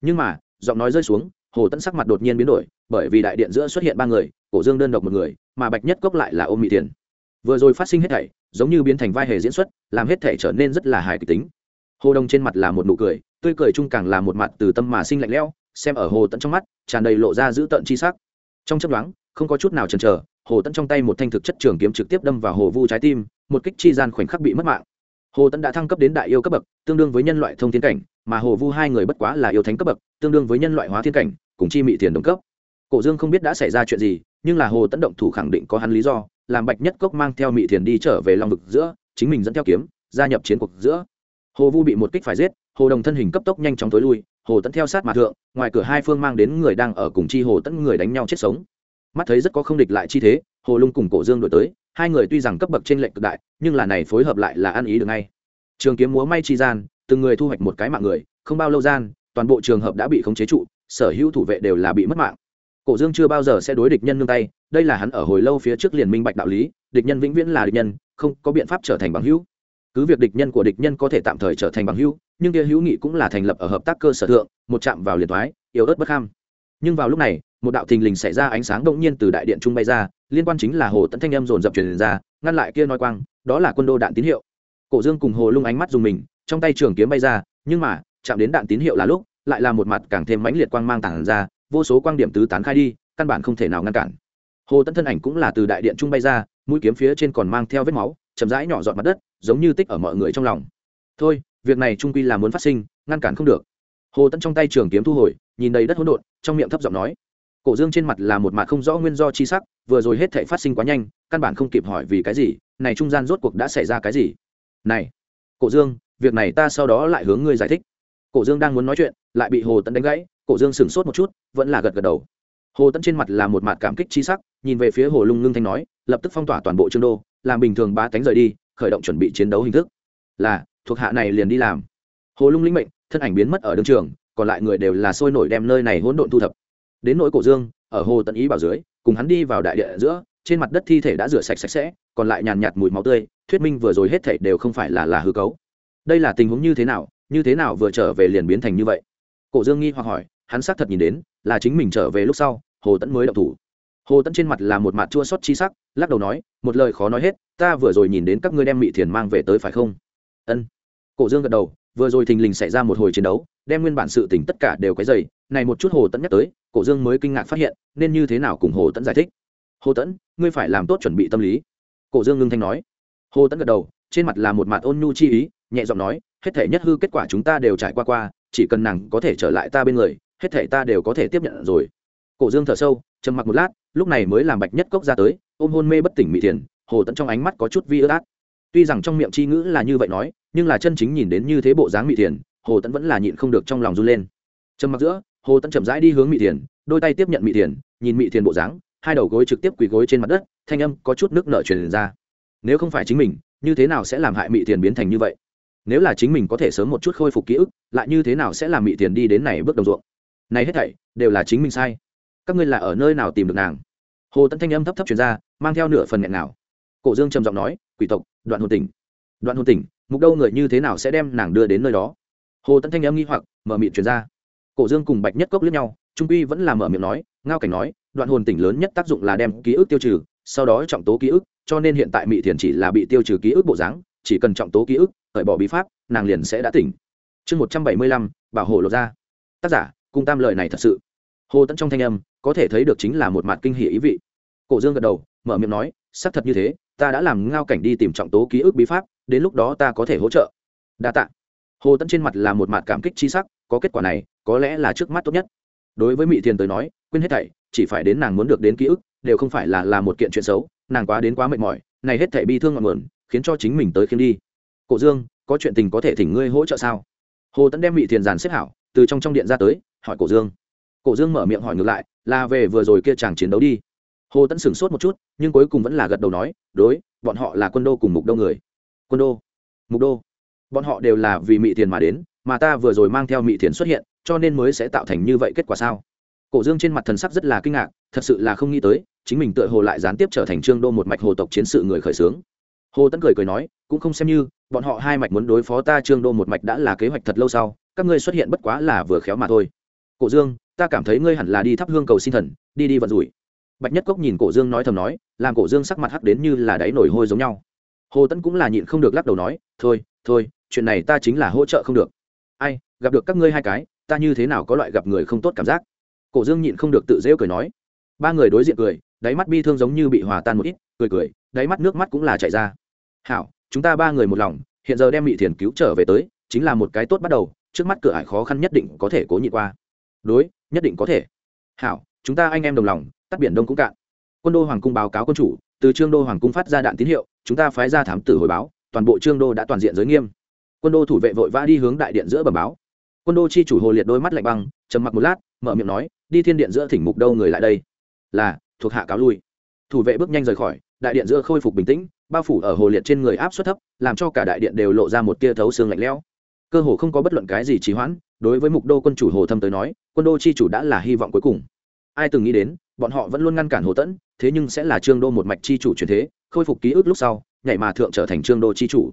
Nhưng mà, giọng nói rơi xuống, hồ Tấn sắc mặt đột nhiên biến đổi, bởi vì đại điện giữa xuất hiện ba người, cổ dương đơn độc một người, mà bạch nhất cốc lại là ôm mỹ thiền vừa rồi phát sinh hết thảy, giống như biến thành vai hề diễn xuất, làm hết thảy trở nên rất là hài kịch tính. Hồ Đông trên mặt là một nụ cười, tươi cười chung càng là một mặt từ tâm mà sinh lạnh lẽo, xem ở hồ tận trong mắt, tràn đầy lộ ra dữ tợn chi sắc. Trong chấp đoán không có chút nào chần chờ, hồ tận trong tay một thanh thực chất trường kiếm trực tiếp đâm vào hồ vu trái tim, một kích chi gian khoảnh khắc bị mất mạng. Hồ tận đã thăng cấp đến đại yêu cấp bậc, tương đương với nhân loại thông thiên cảnh, mà hồ vu hai người bất quá là yêu thánh cấp bậc, tương đương với nhân loại hóa thiên cảnh, cùng chi mị tiền đồng cấp. Cổ dương không biết đã xảy ra chuyện gì, nhưng là hồ tận động thủ khẳng định có hắn lý do làm bạch nhất cốc mang theo mị thiền đi trở về long vực giữa, chính mình dẫn theo kiếm, gia nhập chiến cuộc giữa. Hồ vu bị một kích phải giết, hồ đồng thân hình cấp tốc nhanh chóng tối lui, hồ tẫn theo sát mà thượng, ngoài cửa hai phương mang đến người đang ở cùng chi hồ tẫn người đánh nhau chết sống. Mắt thấy rất có không địch lại chi thế, hồ lung cùng cổ dương đổi tới, hai người tuy rằng cấp bậc trên lệnh cực đại, nhưng là này phối hợp lại là ăn ý được ngay. Trường kiếm múa may chi gian, từng người thu hoạch một cái mạng người, không bao lâu gian, toàn bộ trường hợp đã bị khống chế trụ, sở hữu thủ vệ đều là bị mất mạng cổ dương chưa bao giờ sẽ đối địch nhân nương tay, đây là hắn ở hồi lâu phía trước liền minh bạch đạo lý, địch nhân vĩnh viễn là địch nhân, không có biện pháp trở thành bằng hữu. Cứ việc địch nhân của địch nhân có thể tạm thời trở thành bằng hữu, nhưng kia hữu nghị cũng là thành lập ở hợp tác cơ sở thượng, một chạm vào liền thoái, yếu ớt bất kham. Nhưng vào lúc này, một đạo thình lình xảy ra ánh sáng động nhiên từ đại điện trung bay ra, liên quan chính là hồ tấn thanh âm dồn dập truyền ra, ngăn lại kia nói quang, đó là quân đô đạn tín hiệu. Cổ dương cùng hồ lung ánh mắt dùng mình, trong tay trường kiếm bay ra, nhưng mà, chạm đến đạn tín hiệu là lúc, lại là một mặt càng thêm mãnh liệt quang mang tảng ra vô số quang điểm tứ tán khai đi, căn bản không thể nào ngăn cản. Hồ tấn thân ảnh cũng là từ đại điện trung bay ra, mũi kiếm phía trên còn mang theo vết máu, chậm rãi nhỏ dọn mặt đất, giống như tích ở mọi người trong lòng. Thôi, việc này trung quy là muốn phát sinh, ngăn cản không được. Hồ tấn trong tay trường kiếm thu hồi, nhìn đầy đất hỗn độn, trong miệng thấp giọng nói. Cổ dương trên mặt là một mặt không rõ nguyên do chi sắc, vừa rồi hết thảy phát sinh quá nhanh, căn bản không kịp hỏi vì cái gì, này trung gian rốt cuộc đã xảy ra cái gì? Này, cổ dương, việc này ta sau đó lại hướng ngươi giải thích. Cổ dương đang muốn nói chuyện, lại bị hồ tấn đánh gãy cổ dương sửng sốt một chút, vẫn là gật gật đầu. Hồ tấn trên mặt là một mặt cảm kích chi sắc, nhìn về phía hồ lung ngưng thanh nói, lập tức phong tỏa toàn bộ trương đô, làm bình thường ba cánh rời đi, khởi động chuẩn bị chiến đấu hình thức. Là, thuộc hạ này liền đi làm. Hồ lung linh mệnh, thân ảnh biến mất ở đường trường, còn lại người đều là sôi nổi đem nơi này hỗn độn thu thập. Đến nỗi cổ dương, ở hồ tận ý bảo dưới, cùng hắn đi vào đại địa giữa, trên mặt đất thi thể đã rửa sạch sạch sẽ, còn lại nhàn nhạt mùi máu tươi, thuyết minh vừa rồi hết thể đều không phải là là hư cấu. Đây là tình huống như thế nào, như thế nào vừa trở về liền biến thành như vậy? Cổ dương nghi hoặc hỏi hắn xác thật nhìn đến, là chính mình trở về lúc sau, hồ tẫn mới động thủ. Hồ tẫn trên mặt là một mặt chua xót chi sắc, lắc đầu nói, một lời khó nói hết, ta vừa rồi nhìn đến các ngươi đem mị thiền mang về tới phải không? Ân. Cổ dương gật đầu, vừa rồi thình lình xảy ra một hồi chiến đấu, đem nguyên bản sự tình tất cả đều cái dày này một chút hồ tẫn nhắc tới, cổ dương mới kinh ngạc phát hiện, nên như thế nào cùng hồ tẫn giải thích. Hồ tẫn ngươi phải làm tốt chuẩn bị tâm lý. Cổ dương ngưng thanh nói. Hồ tẫn gật đầu, trên mặt là một mặt ôn nhu chi ý, nhẹ giọng nói, hết thể nhất hư kết quả chúng ta đều trải qua qua, chỉ cần nàng có thể trở lại ta bên người hết thể ta đều có thể tiếp nhận rồi. Cổ dương thở sâu, trầm mặc một lát, lúc này mới làm bạch nhất cốc ra tới, ôm hôn mê bất tỉnh mỹ thiền, hồ tẫn trong ánh mắt có chút vi ướt át. Tuy rằng trong miệng c h i ngữ là như vậy nói, nhưng là chân chính nhìn đến như thế bộ dáng mỹ thiền, hồ tẫn vẫn là nhịn không được trong lòng run lên. Trầm mặc giữa, hồ tẫn chậm rãi đi hướng mỹ thiền, đôi tay tiếp nhận mỹ thiền, nhìn mỹ thiền bộ dáng, hai đầu gối trực tiếp quỳ gối trên mặt đất, thanh âm có chút nước nợ truyền ra. Nếu không phải chính mình, như thế nào sẽ làm hại mỹ thiền biến thành như vậy? Nếu là chính mình có thể sớm một chút khôi phục ký ức, lại như thế nào sẽ làm mỹ thiền đi đến này bước đồng ruộng? Này hết thảy đều là chính mình sai. Các ngươi là ở nơi nào tìm được nàng? Hồ Tấn thanh âm thấp thấp truyền ra, mang theo nửa phần nghẹn nào cổ dương trầm giọng nói, quỷ tộc, đoạn hồn tỉnh. Đoạn hồn tỉnh, mục đâu người như thế nào sẽ đem nàng đưa đến nơi đó? Hồ Tấn thanh âm nghi hoặc, mở miệng truyền ra. Cổ dương cùng bạch nhất cốc lướt nhau, trung quy vẫn là mở miệng nói, ngao cảnh nói, đoạn hồn tỉnh lớn nhất tác dụng là đem ký ức tiêu trừ, sau đó trọng tố ký ức, cho nên hiện tại mỹ thiền chỉ là bị tiêu trừ ký ức bộ dáng, chỉ cần trọng tố ký ức, cởi bỏ bí pháp, nàng liền sẽ đã tỉnh. Chương một trăm bảy mươi lăm, bảo hộ lột ra. Tác giả cung tam lời này thật sự. Hồ tẫn trong thanh âm có thể thấy được chính là một mặt kinh hỷ ý vị. Cổ dương gật đầu, mở miệng nói, xác thật như thế, ta đã làm ngao cảnh đi tìm trọng tố ký ức bí pháp, đến lúc đó ta có thể hỗ trợ. Đa tạ. Hồ tẫn trên mặt là một mặt cảm kích chi sắc, có kết quả này, có lẽ là trước mắt tốt nhất. Đối với mỹ thiền tới nói, quên hết thảy, chỉ phải đến nàng muốn được đến ký ức, đều không phải là là một kiện chuyện xấu, nàng quá đến quá mệt mỏi, này hết thảy bi thương ngọn mượn khiến cho chính mình tới khiến đi. Cổ dương, có chuyện tình có thể thỉnh ngươi hỗ trợ sao? Hồ tẫn đem mỹ thiền giàn xếp hảo, từ trong trong điện ra tới hỏi cổ dương. Cổ dương mở miệng hỏi ngược lại, là về vừa rồi kia chàng chiến đấu đi. Hồ tẫn sửng sốt một chút, nhưng cuối cùng vẫn là gật đầu nói, đối, bọn họ là quân đô cùng mục đô người. Quân đô, mục đô. Bọn họ đều là vì mị thiền mà đến, mà ta vừa rồi mang theo mị thiền xuất hiện, cho nên mới sẽ tạo thành như vậy kết quả sao? Cổ dương trên mặt thần sắc rất là kinh ngạc, thật sự là không nghĩ tới, chính mình tựa hồ lại gián tiếp trở thành trương đô một mạch hồ tộc chiến sự người khởi xướng. Hồ tấn cười cười nói, cũng không xem như, bọn họ hai mạch muốn đối phó ta trương đô một mạch đã là kế hoạch thật lâu sau, các ngươi xuất hiện bất quá là vừa khéo mà thôi cổ dương, ta cảm thấy ngươi hẳn là đi thắp hương cầu xin thần, đi đi vận rủi. Bạch nhất cốc nhìn cổ dương nói thầm nói, làm cổ dương sắc mặt hắc đến như là đáy nổi hôi giống nhau. Hồ tấn cũng là nhịn không được lắc đầu nói, thôi thôi, chuyện này ta chính là hỗ trợ không được. Ai, gặp được các ngươi hai cái, ta như thế nào có loại gặp người không tốt cảm giác? Cổ dương nhịn không được tự rêu cười nói. Ba người đối diện cười, đáy mắt bi thương giống như bị hòa tan một ít, cười cười, đáy mắt nước mắt cũng là chảy ra. Hảo, chúng ta ba người một lòng, hiện giờ đem bị thiền cứu trở về tới, chính là một cái tốt bắt đầu, trước mắt cửa ải khó khăn nhất định có thể cố nhịn qua đối, nhất định có thể. Hảo, chúng ta anh em đồng lòng, tắt biển đông cũng cạn. Quân đô hoàng cung báo cáo quân chủ, từ trương đô hoàng cung phát ra đạn tín hiệu, chúng ta phái ra thám tử hồi báo, toàn bộ trương đô đã toàn diện giới nghiêm. Quân đô thủ vệ vội vã đi hướng đại điện giữa bờ báo. Quân đô chi chủ hồ liệt đôi mắt lạnh băng, trầm mặc một lát, mở miệng nói, đi thiên điện giữa thỉnh mục đâu người lại đây? Là, thuộc hạ cáo lui. Thủ vệ bước nhanh rời khỏi, đại điện giữa khôi phục bình tĩnh, bao phủ ở hồ liệt trên người áp suất thấp, làm cho cả đại điện đều lộ ra một tia thấu xương lạnh lẽo cơ hồ không có bất luận cái gì trì hoãn, đối với mục đô quân chủ hồ thâm tới nói, quân đô chi chủ đã là hy vọng cuối cùng. Ai từng nghĩ đến, bọn họ vẫn luôn ngăn cản hồ tẫn, thế nhưng sẽ là trương đô một mạch chi chủ truyền thế, khôi phục ký ức lúc sau, nhảy mà thượng trở thành trương đô chi chủ.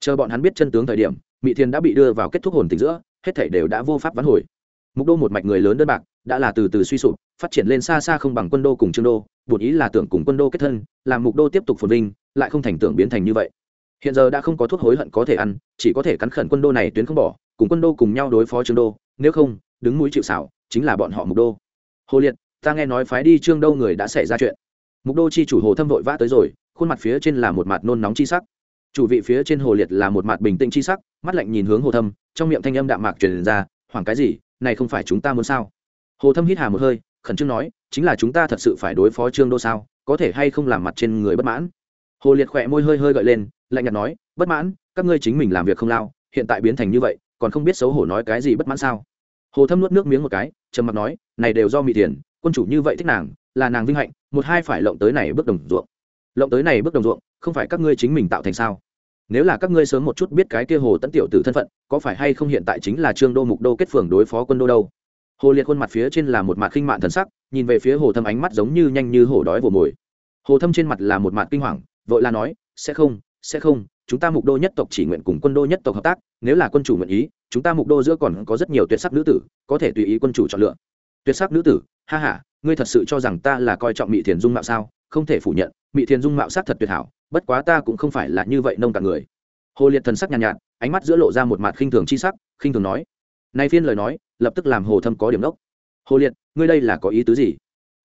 Chờ bọn hắn biết chân tướng thời điểm mỹ thiên đã bị đưa vào kết thúc hồn tình giữa, hết thảy đều đã vô pháp vãn hồi. Mục đô một mạch người lớn đơn bạc, đã là từ từ suy sụp, phát triển lên xa xa không bằng quân đô cùng trương đô bổn ý là tưởng cùng quân đô kết thân, làm mục đô tiếp tục phồn vinh, lại không thành tưởng biến thành như vậy hiện giờ đã không có thuốc hối hận có thể ăn, chỉ có thể cắn khẩn quân đô này tuyến không bỏ, cùng quân đô cùng nhau đối phó trương đô, nếu không, đứng mũi chịu xảo chính là bọn họ mục đô. Hồ liệt, ta nghe nói phái đi trương đô người đã xảy ra chuyện. Mục đô chi chủ hồ thâm vội vã tới rồi, khuôn mặt phía trên là một mặt nôn nóng chi sắc. Chủ vị phía trên hồ liệt là một mặt bình tĩnh chi sắc, mắt lạnh nhìn hướng hồ thâm, trong miệng thanh âm đạm mạc truyền ra, hoảng cái gì, này không phải chúng ta muốn sao? Hồ thâm hít hà một hơi, khẩn trương nói, chính là chúng ta thật sự phải đối phó trương đô sao, có thể hay không làm mặt trên người bất mãn? Hồ liệt khỏe môi hơi hơi gợi lên, lạnh nhạt nói, bất mãn, các ngươi chính mình làm việc không lao, hiện tại biến thành như vậy, còn không biết xấu hổ nói cái gì bất mãn sao? Hồ thâm nuốt nước miếng một cái, trầm mặc nói, này đều do mỹ tiền quân chủ như vậy thích nàng, là nàng vinh hạnh, một hai phải lộng tới này bước đồng ruộng. Lộng tới này bước đồng ruộng, không phải các ngươi chính mình tạo thành sao? Nếu là các ngươi sớm một chút biết cái kia hồ tấn tiểu tử thân phận, có phải hay không hiện tại chính là trương đô mục đô kết phường đối phó quân đô đâu? Hồ liệt khuôn mặt phía trên là một mặt khinh mạn thần sắc, nhìn về phía hồ thâm ánh mắt giống như nhanh như hổ đói vồ mồi. Hồ thâm trên mặt là một mặt kinh hoàng vội là nói sẽ không sẽ không chúng ta mục đô nhất tộc chỉ nguyện cùng quân đô nhất tộc hợp tác nếu là quân chủ nguyện ý chúng ta mục đô giữa còn có rất nhiều tuyệt sắc nữ tử có thể tùy ý quân chủ chọn lựa. Tuyệt sắc nữ tử? Ha ha ngươi thật sự cho rằng ta là coi trọng mỹ thiền dung mạo sao? Không thể phủ nhận mỹ thiền dung mạo sắc thật tuyệt hảo bất quá ta cũng không phải là như vậy nông cả người. Hồ liệt thần sắc nhàn nhạt, nhạt ánh mắt giữa lộ ra một mặt khinh thường chi sắc khinh thường nói nay phiên lời nói lập tức làm hồ thâm có điểm đốc. Hồ liệt ngươi đây là có ý tứ gì?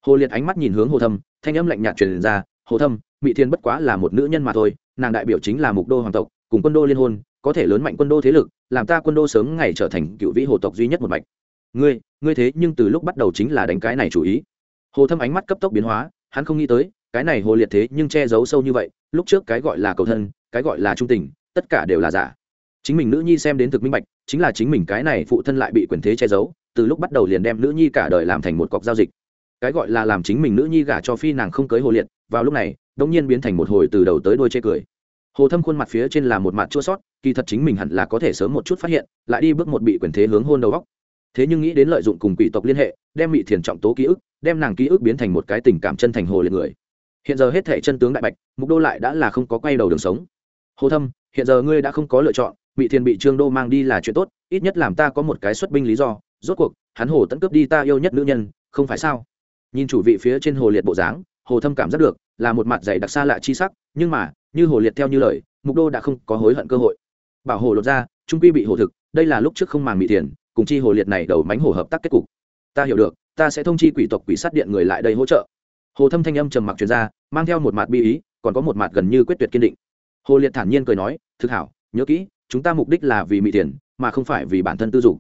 Hồ liệt ánh mắt nhìn hướng hồ thâm thanh âm lạnh nhạt truyền ra hồ thâm mỹ thiên bất quá là một nữ nhân mà thôi, nàng đại biểu chính là mục đô hoàng tộc, cùng quân đô liên hôn, có thể lớn mạnh quân đô thế lực, làm ta quân đô sớm ngày trở thành cựu vĩ hồ tộc duy nhất một mạch. Ngươi ngươi thế nhưng từ lúc bắt đầu chính là đánh cái này chủ ý. Hồ thâm ánh mắt cấp tốc biến hóa, hắn không nghĩ tới, cái này hồ liệt thế nhưng che giấu sâu như vậy, lúc trước cái gọi là cầu thân, cái gọi là trung tình, tất cả đều là giả. Chính mình nữ nhi xem đến thực minh bạch, chính là chính mình cái này phụ thân lại bị quyền thế che giấu, từ lúc bắt đầu liền đem nữ nhi cả đời làm thành một cọc giao dịch cái gọi là làm chính mình nữ nhi gả cho phi nàng không cưới hồ liệt, vào lúc này đông nhiên biến thành một hồi từ đầu tới đôi chê cười. Hồ thâm khuôn mặt phía trên là một mặt chua sót, kỳ thật chính mình hẳn là có thể sớm một chút phát hiện, lại đi bước một bị quyền thế hướng hôn đầu góc. Thế nhưng nghĩ đến lợi dụng cùng quỷ tộc liên hệ, đem bị thiền trọng tố ký ức, đem nàng ký ức biến thành một cái tình cảm chân thành hồ liệt người. Hiện giờ hết thể chân tướng đại bạch, mục đô lại đã là không có quay đầu đường sống. Hồ thâm, hiện giờ ngươi đã không có lựa chọn bị thiền bị trương đô mang đi là chuyện tốt, ít nhất làm ta có một cái xuất binh lý do, rốt cuộc, hắn hồ tẫn cướp đi ta yêu nhất nữ nhân, không phải sao? Nhìn chủ vị phía trên hồ liệt bộ dáng, hồ thâm cảm giác được là một mặt dày đặc xa lạ chi sắc, nhưng mà, như hồ liệt theo như lời, mục đô đã không có hối hận cơ hội. Bảo hồ lột ra, trung quy bị hồ thực, đây là lúc trước không màng bị tiền, cùng chi hồ liệt này đầu mánh hồ hợp tác kết cục. Ta hiểu được, ta sẽ thông chi quỷ tộc quỷ sát điện người lại đây hỗ trợ. Hồ thâm thanh âm trầm mặc truyền ra, mang theo một mặt bi ý, còn có một mặt gần như quyết tuyệt kiên định. Hồ liệt thản nhiên cười nói, thực hảo, nhớ kỹ, chúng ta mục đích là vì mỹ tiền, mà không phải vì bản thân tư dục.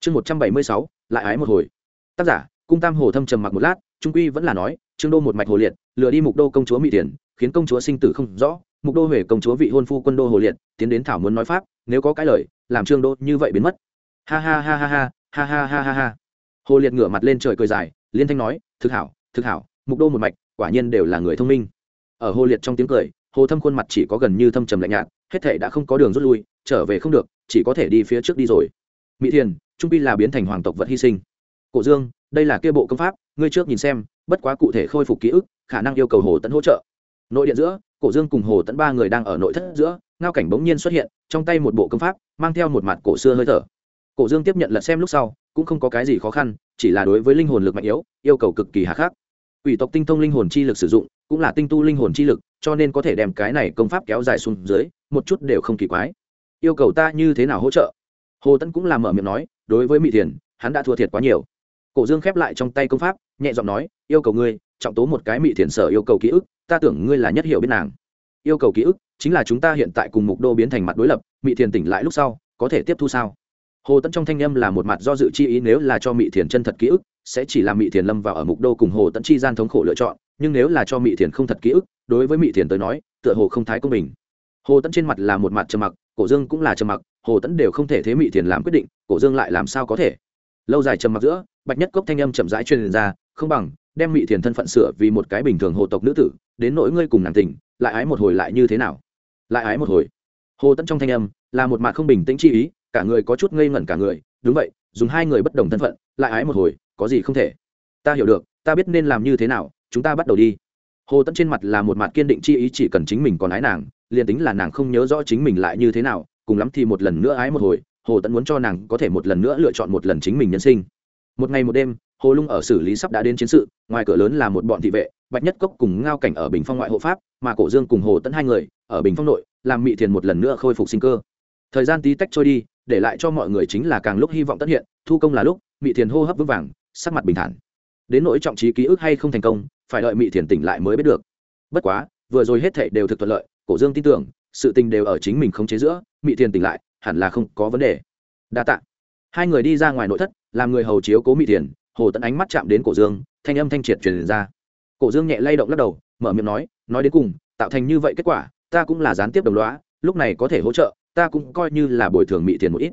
Chương một trăm bảy mươi sáu, lại ái một hồi. Tác giả, cung tam hồ thâm trầm mặc một lát trung quy vẫn là nói, trương đô một mạch hồ liệt, lừa đi mục đô công chúa mỹ tiền khiến công chúa sinh tử không rõ. Mục đô huệ công chúa vị hôn phu quân đô hồ liệt, tiến đến thảo muốn nói pháp, nếu có cái lời, làm trương đô như vậy biến mất. Ha ha ha ha ha ha ha ha ha ha. Hồ liệt ngửa mặt lên trời cười dài, liên thanh nói, thực hảo thực hảo, mục đô một mạch, quả nhiên đều là người thông minh. Ở hồ liệt trong tiếng cười, hồ thâm khuôn mặt chỉ có gần như thâm trầm lạnh nhạt, hết thể đã không có đường rút lui, trở về không được, chỉ có thể đi phía trước đi rồi. Mỹ thiền, trung pi là biến thành hoàng tộc vật hy sinh. Cổ dương đây là kia bộ công pháp, ngươi trước nhìn xem, bất quá cụ thể khôi phục ký ức, khả năng yêu cầu hồ Tấn hỗ trợ. Nội điện giữa, cổ dương cùng hồ Tấn ba người đang ở nội thất giữa, ngao cảnh bỗng nhiên xuất hiện, trong tay một bộ công pháp, mang theo một mặt cổ xưa hơi thở. Cổ dương tiếp nhận lật xem lúc sau, cũng không có cái gì khó khăn, chỉ là đối với linh hồn lực mạnh yếu, yêu cầu cực kỳ hà khắc. Ủy tộc tinh thông linh hồn chi lực sử dụng, cũng là tinh tu linh hồn chi lực, cho nên có thể đem cái này công pháp kéo dài xuống dưới, một chút đều không kỳ quái. Yêu cầu ta như thế nào hỗ trợ? Hồ Tấn cũng làm mở miệng nói, đối với mỹ thiền, hắn đã thua thiệt quá nhiều cổ dương khép lại trong tay công pháp, nhẹ giọng nói, yêu cầu ngươi, trọng tố một cái Mị thiền sở yêu cầu ký ức, ta tưởng ngươi là nhất hiểu biết nàng. Yêu cầu ký ức chính là chúng ta hiện tại cùng mục đô biến thành mặt đối lập, Mị thiền tỉnh lại lúc sau, có thể tiếp thu sao? Hồ tẫn trong thanh âm là một mặt do dự chi ý, nếu là cho Mị thiền chân thật ký ức, sẽ chỉ làm Mị thiền lâm vào ở mục đô cùng hồ tẫn chi gian thống khổ lựa chọn, nhưng nếu là cho Mị thiền không thật ký ức, đối với Mị thiền tới nói, tựa hồ không thái công bình. Hồ tẫn trên mặt là một mặt trầm mặc, cổ dương cũng là trầm mặc, hồ tẫn đều không thể thế Mị thiền làm quyết định, cổ dương lại làm sao có thể? Lâu dài trầm mặc giữa, bạch nhất cốc thanh âm chậm rãi truyền ra, không bằng, đem mỹ thiền thân phận sửa vì một cái bình thường hồ tộc nữ tử, đến nỗi ngươi cùng nàng tình, lại ái một hồi lại như thế nào? Lại ái một hồi? Hồ tẫn trong thanh âm là một mặt không bình tĩnh chi ý, cả người có chút ngây ngẩn cả người, đúng vậy, dùng hai người bất đồng thân phận, lại ái một hồi, có gì không thể? Ta hiểu được, ta biết nên làm như thế nào, chúng ta bắt đầu đi. Hồ tẫn trên mặt là một mặt kiên định chi ý, chỉ cần chính mình còn ái nàng, liền tính là nàng không nhớ rõ chính mình lại như thế nào, cùng lắm thì một lần nữa ái một hồi hồ tẫn muốn cho nàng có thể một lần nữa lựa chọn một lần chính mình nhân sinh. Một ngày một đêm, hồ lung ở xử lý sắp đã đến chiến sự, ngoài cửa lớn là một bọn thị vệ, bạch nhất cốc cùng ngao cảnh ở bình phong ngoại hộ pháp, mà cổ dương cùng hồ tẫn hai người ở bình phong nội, làm mị thiền một lần nữa khôi phục sinh cơ. Thời gian tí tách trôi đi, để lại cho mọi người chính là càng lúc hy vọng tất hiện, thu công là lúc, mị thiền hô hấp vững vàng, sắc mặt bình thản. Đến nỗi trọng trí ký ức hay không thành công, phải đợi mị thiền tỉnh lại mới biết được. Bất quá, vừa rồi hết thệ đều thực thuận lợi, cổ dương tin tưởng, sự tình đều ở chính mình không chế giữa, mị thiền tỉnh lại hẳn là không có vấn đề. Đa tạ. Hai người đi ra ngoài nội thất, làm người hầu chiếu cố mỹ thiền, hồ tận ánh mắt chạm đến cổ dương, thanh âm thanh triệt truyền ra. Cổ dương nhẹ lay động lắc đầu, mở miệng nói nói đến cùng, tạo thành như vậy kết quả, ta cũng là gián tiếp đồng loá lúc này có thể hỗ trợ, ta cũng coi như là bồi thường mỹ thiền một ít.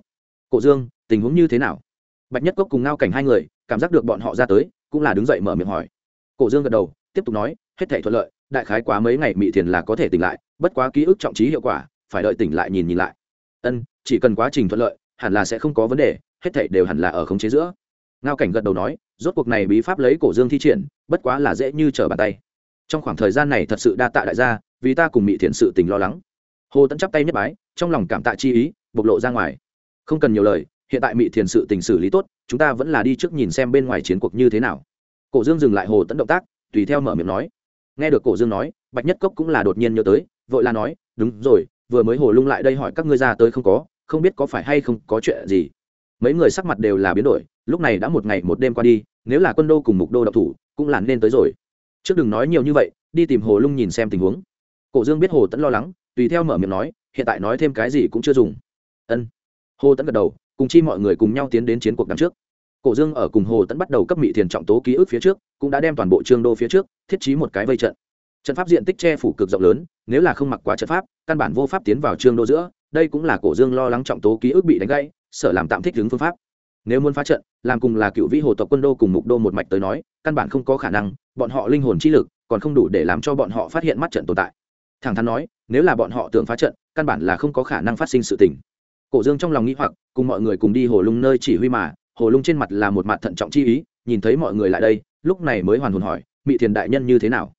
Cổ dương, tình huống như thế nào? Bạch nhất cốc cùng ngao cảnh hai người, cảm giác được bọn họ ra tới, cũng là đứng dậy mở miệng hỏi. Cổ dương gật đầu, tiếp tục nói, hết thể thuận lợi, đại khái quá mấy ngày mỹ thiền là có thể tỉnh lại, bất quá ký ức trọng trí hiệu quả, phải đợi tỉnh lại nhìn nhìn lại. Ân chỉ cần quá trình thuận lợi, hẳn là sẽ không có vấn đề, hết thảy đều hẳn là ở khống chế giữa. Ngao cảnh gật đầu nói, rốt cuộc này bí pháp lấy cổ dương thi triển, bất quá là dễ như trở bàn tay. Trong khoảng thời gian này thật sự đa tạ đại gia, vì ta cùng mị thiện sự tình lo lắng. Hồ tẫn chắp tay nhất bái, trong lòng cảm tạ chi ý, bộc lộ ra ngoài. Không cần nhiều lời, hiện tại mị thiền sự tình xử lý tốt, chúng ta vẫn là đi trước nhìn xem bên ngoài chiến cuộc như thế nào. Cổ dương dừng lại hồ tẫn động tác, tùy theo mở miệng nói. Nghe được cổ dương nói, bạch nhất cốc cũng là đột nhiên nhớ tới, vội là nói, đúng rồi, vừa mới hồ lung lại đây hỏi các ngươi ra tới không có không biết có phải hay không có chuyện gì. Mấy người sắc mặt đều là biến đổi, lúc này đã một ngày một đêm qua đi, nếu là quân đô cùng mục đô độc thủ, cũng là nên tới rồi. Trước đừng nói nhiều như vậy, đi tìm hồ lung nhìn xem tình huống. Cổ dương biết hồ tẫn lo lắng, tùy theo mở miệng nói, hiện tại nói thêm cái gì cũng chưa dùng. Ân. Hồ tẫn gật đầu, cùng chi mọi người cùng nhau tiến đến chiến cuộc đằng trước. Cổ dương ở cùng hồ tẫn bắt đầu cấp mỹ thiền trọng tố ký ức phía trước, cũng đã đem toàn bộ trương đô phía trước, thiết trí một cái vây trận. Trận pháp diện tích che phủ cực rộng lớn, nếu là không mặc quá trận pháp, căn bản vô pháp tiến vào trương đô giữa đây cũng là cổ dương lo lắng trọng tố ký ức bị đánh gãy, sở làm tạm thích ứng phương pháp. Nếu muốn phá trận, làm cùng là cựu vĩ hồ tộc quân đô cùng mục đô một mạch tới nói, căn bản không có khả năng, bọn họ linh hồn chi lực còn không đủ để làm cho bọn họ phát hiện mắt trận tồn tại. Thẳng thắn nói, nếu là bọn họ tưởng phá trận, căn bản là không có khả năng phát sinh sự tình. Cổ dương trong lòng nghĩ hoặc, cùng mọi người cùng đi hồ lung nơi chỉ huy mà, hồ lung trên mặt là một mặt thận trọng chi ý, nhìn thấy mọi người lại đây, lúc này mới hoàn hồn hỏi, mị thiền đại nhân như thế nào?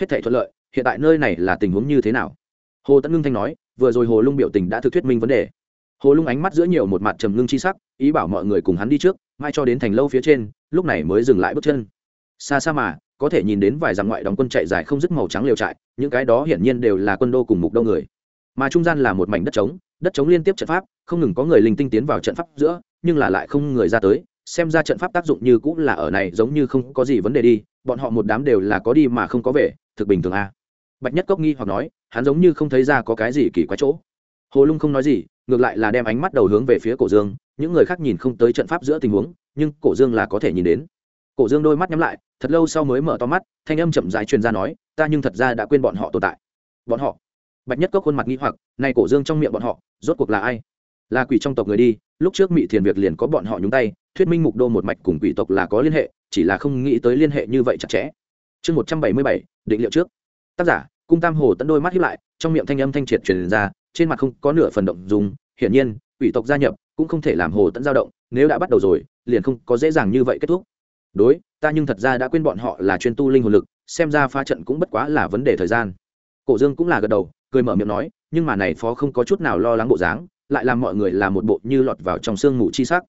Hết thể thuận lợi, hiện tại nơi này là tình huống như thế nào? Hồ tấn ngưng thanh nói vừa rồi hồ lung biểu tình đã thực thuyết minh vấn đề. Hồ lung ánh mắt giữa nhiều một mặt trầm ngưng chi sắc, ý bảo mọi người cùng hắn đi trước, mai cho đến thành lâu phía trên, lúc này mới dừng lại bước chân. Xa xa mà, có thể nhìn đến vài dặm ngoại đóng quân chạy dài không dứt màu trắng liều trại, những cái đó hiển nhiên đều là quân đô cùng mục đông người. Mà trung gian là một mảnh đất trống đất trống liên tiếp trận pháp, không ngừng có người linh tinh tiến vào trận pháp giữa, nhưng là lại không người ra tới, xem ra trận pháp tác dụng như cũng là ở này giống như không có gì vấn đề đi, bọn họ một đám đều là có đi mà không có về, thực bình thường a bạch nhất cốc nghi hoặc nói, hắn giống như không thấy ra có cái gì kỳ quái chỗ. Hồ lung không nói gì, ngược lại là đem ánh mắt đầu hướng về phía cổ dương, những người khác nhìn không tới trận pháp giữa tình huống, nhưng cổ dương là có thể nhìn đến. Cổ dương đôi mắt nhắm lại, thật lâu sau mới mở to mắt, thanh âm chậm rãi truyền ra nói, ta nhưng thật ra đã quên bọn họ tồn tại. Bọn họ? Bạch nhất cốc khuôn mặt nghi hoặc nay cổ dương trong miệng bọn họ, rốt cuộc là ai? Là quỷ trong tộc người đi, lúc trước mị thiền việc liền có bọn họ nhúng tay, thuyết minh mục đô một mạch cùng quỷ tộc là có liên hệ, chỉ là không nghĩ tới liên hệ như vậy chặt chẽ. Chương một trăm bảy mươi bảy, định liệu trước tác giả, cung tam hồ tẫn đôi mắt hiếp lại, trong miệng thanh âm thanh triệt truyền ra, trên mặt không có nửa phần động dùng hiển nhiên ủy tộc gia nhập cũng không thể làm hồ tẫn dao động, nếu đã bắt đầu rồi, liền không có dễ dàng như vậy kết thúc. Đối, ta nhưng thật ra đã quên bọn họ là chuyên tu linh hồn lực, xem ra phá trận cũng bất quá là vấn đề thời gian. Cổ dương cũng là gật đầu, cười mở miệng nói, nhưng mà này phó không có chút nào lo lắng bộ dáng, lại làm mọi người làm một bộ như lọt vào trong sương mù chi sắc.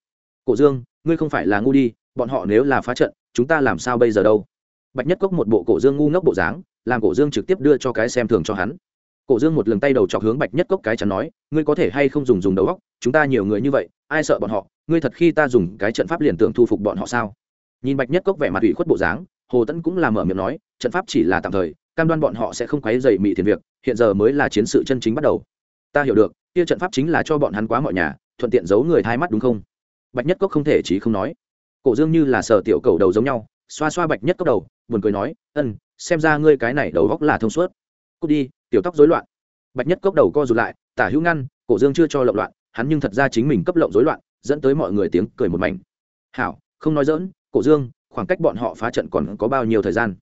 Cổ dương, ngươi không phải là ngu đi, bọn họ nếu là phá trận, chúng ta làm sao bây giờ đâu? Bạch nhất cốc một bộ cổ dương ngu ngốc bộ dáng làm cổ dương trực tiếp đưa cho cái xem thường cho hắn. Cổ dương một lần tay đầu chọc hướng bạch nhất cốc cái chắn nói, ngươi có thể hay không dùng dùng đầu góc chúng ta nhiều người như vậy, ai sợ bọn họ? Ngươi thật khi ta dùng cái trận pháp liền tưởng thu phục bọn họ sao? Nhìn bạch nhất cốc vẻ mặt ủy khuất bộ dáng, hồ tẫn cũng làm mở miệng nói, trận pháp chỉ là tạm thời, cam đoan bọn họ sẽ không quấy dày mị thiền việc, hiện giờ mới là chiến sự chân chính bắt đầu. Ta hiểu được, kia trận pháp chính là cho bọn hắn quá mọi nhà, thuận tiện giấu người thai mắt đúng không? Bạch nhất cốc không thể chí không nói. Cổ dương như là sở tiểu cầu đầu giống nhau, xoa xoa bạch nhất cốc đầu, buồn cười nói ân xem ra ngươi cái này đầu góc là thông suốt. Cút đi, tiểu tóc rối loạn. Bạch nhất cốc đầu co rụt lại, tả hữu ngăn, cổ dương chưa cho lộn loạn, hắn nhưng thật ra chính mình cấp lộng rối loạn, dẫn tới mọi người tiếng cười một mảnh. Hảo, không nói dỡn cổ dương, khoảng cách bọn họ phá trận còn có bao nhiêu thời gian?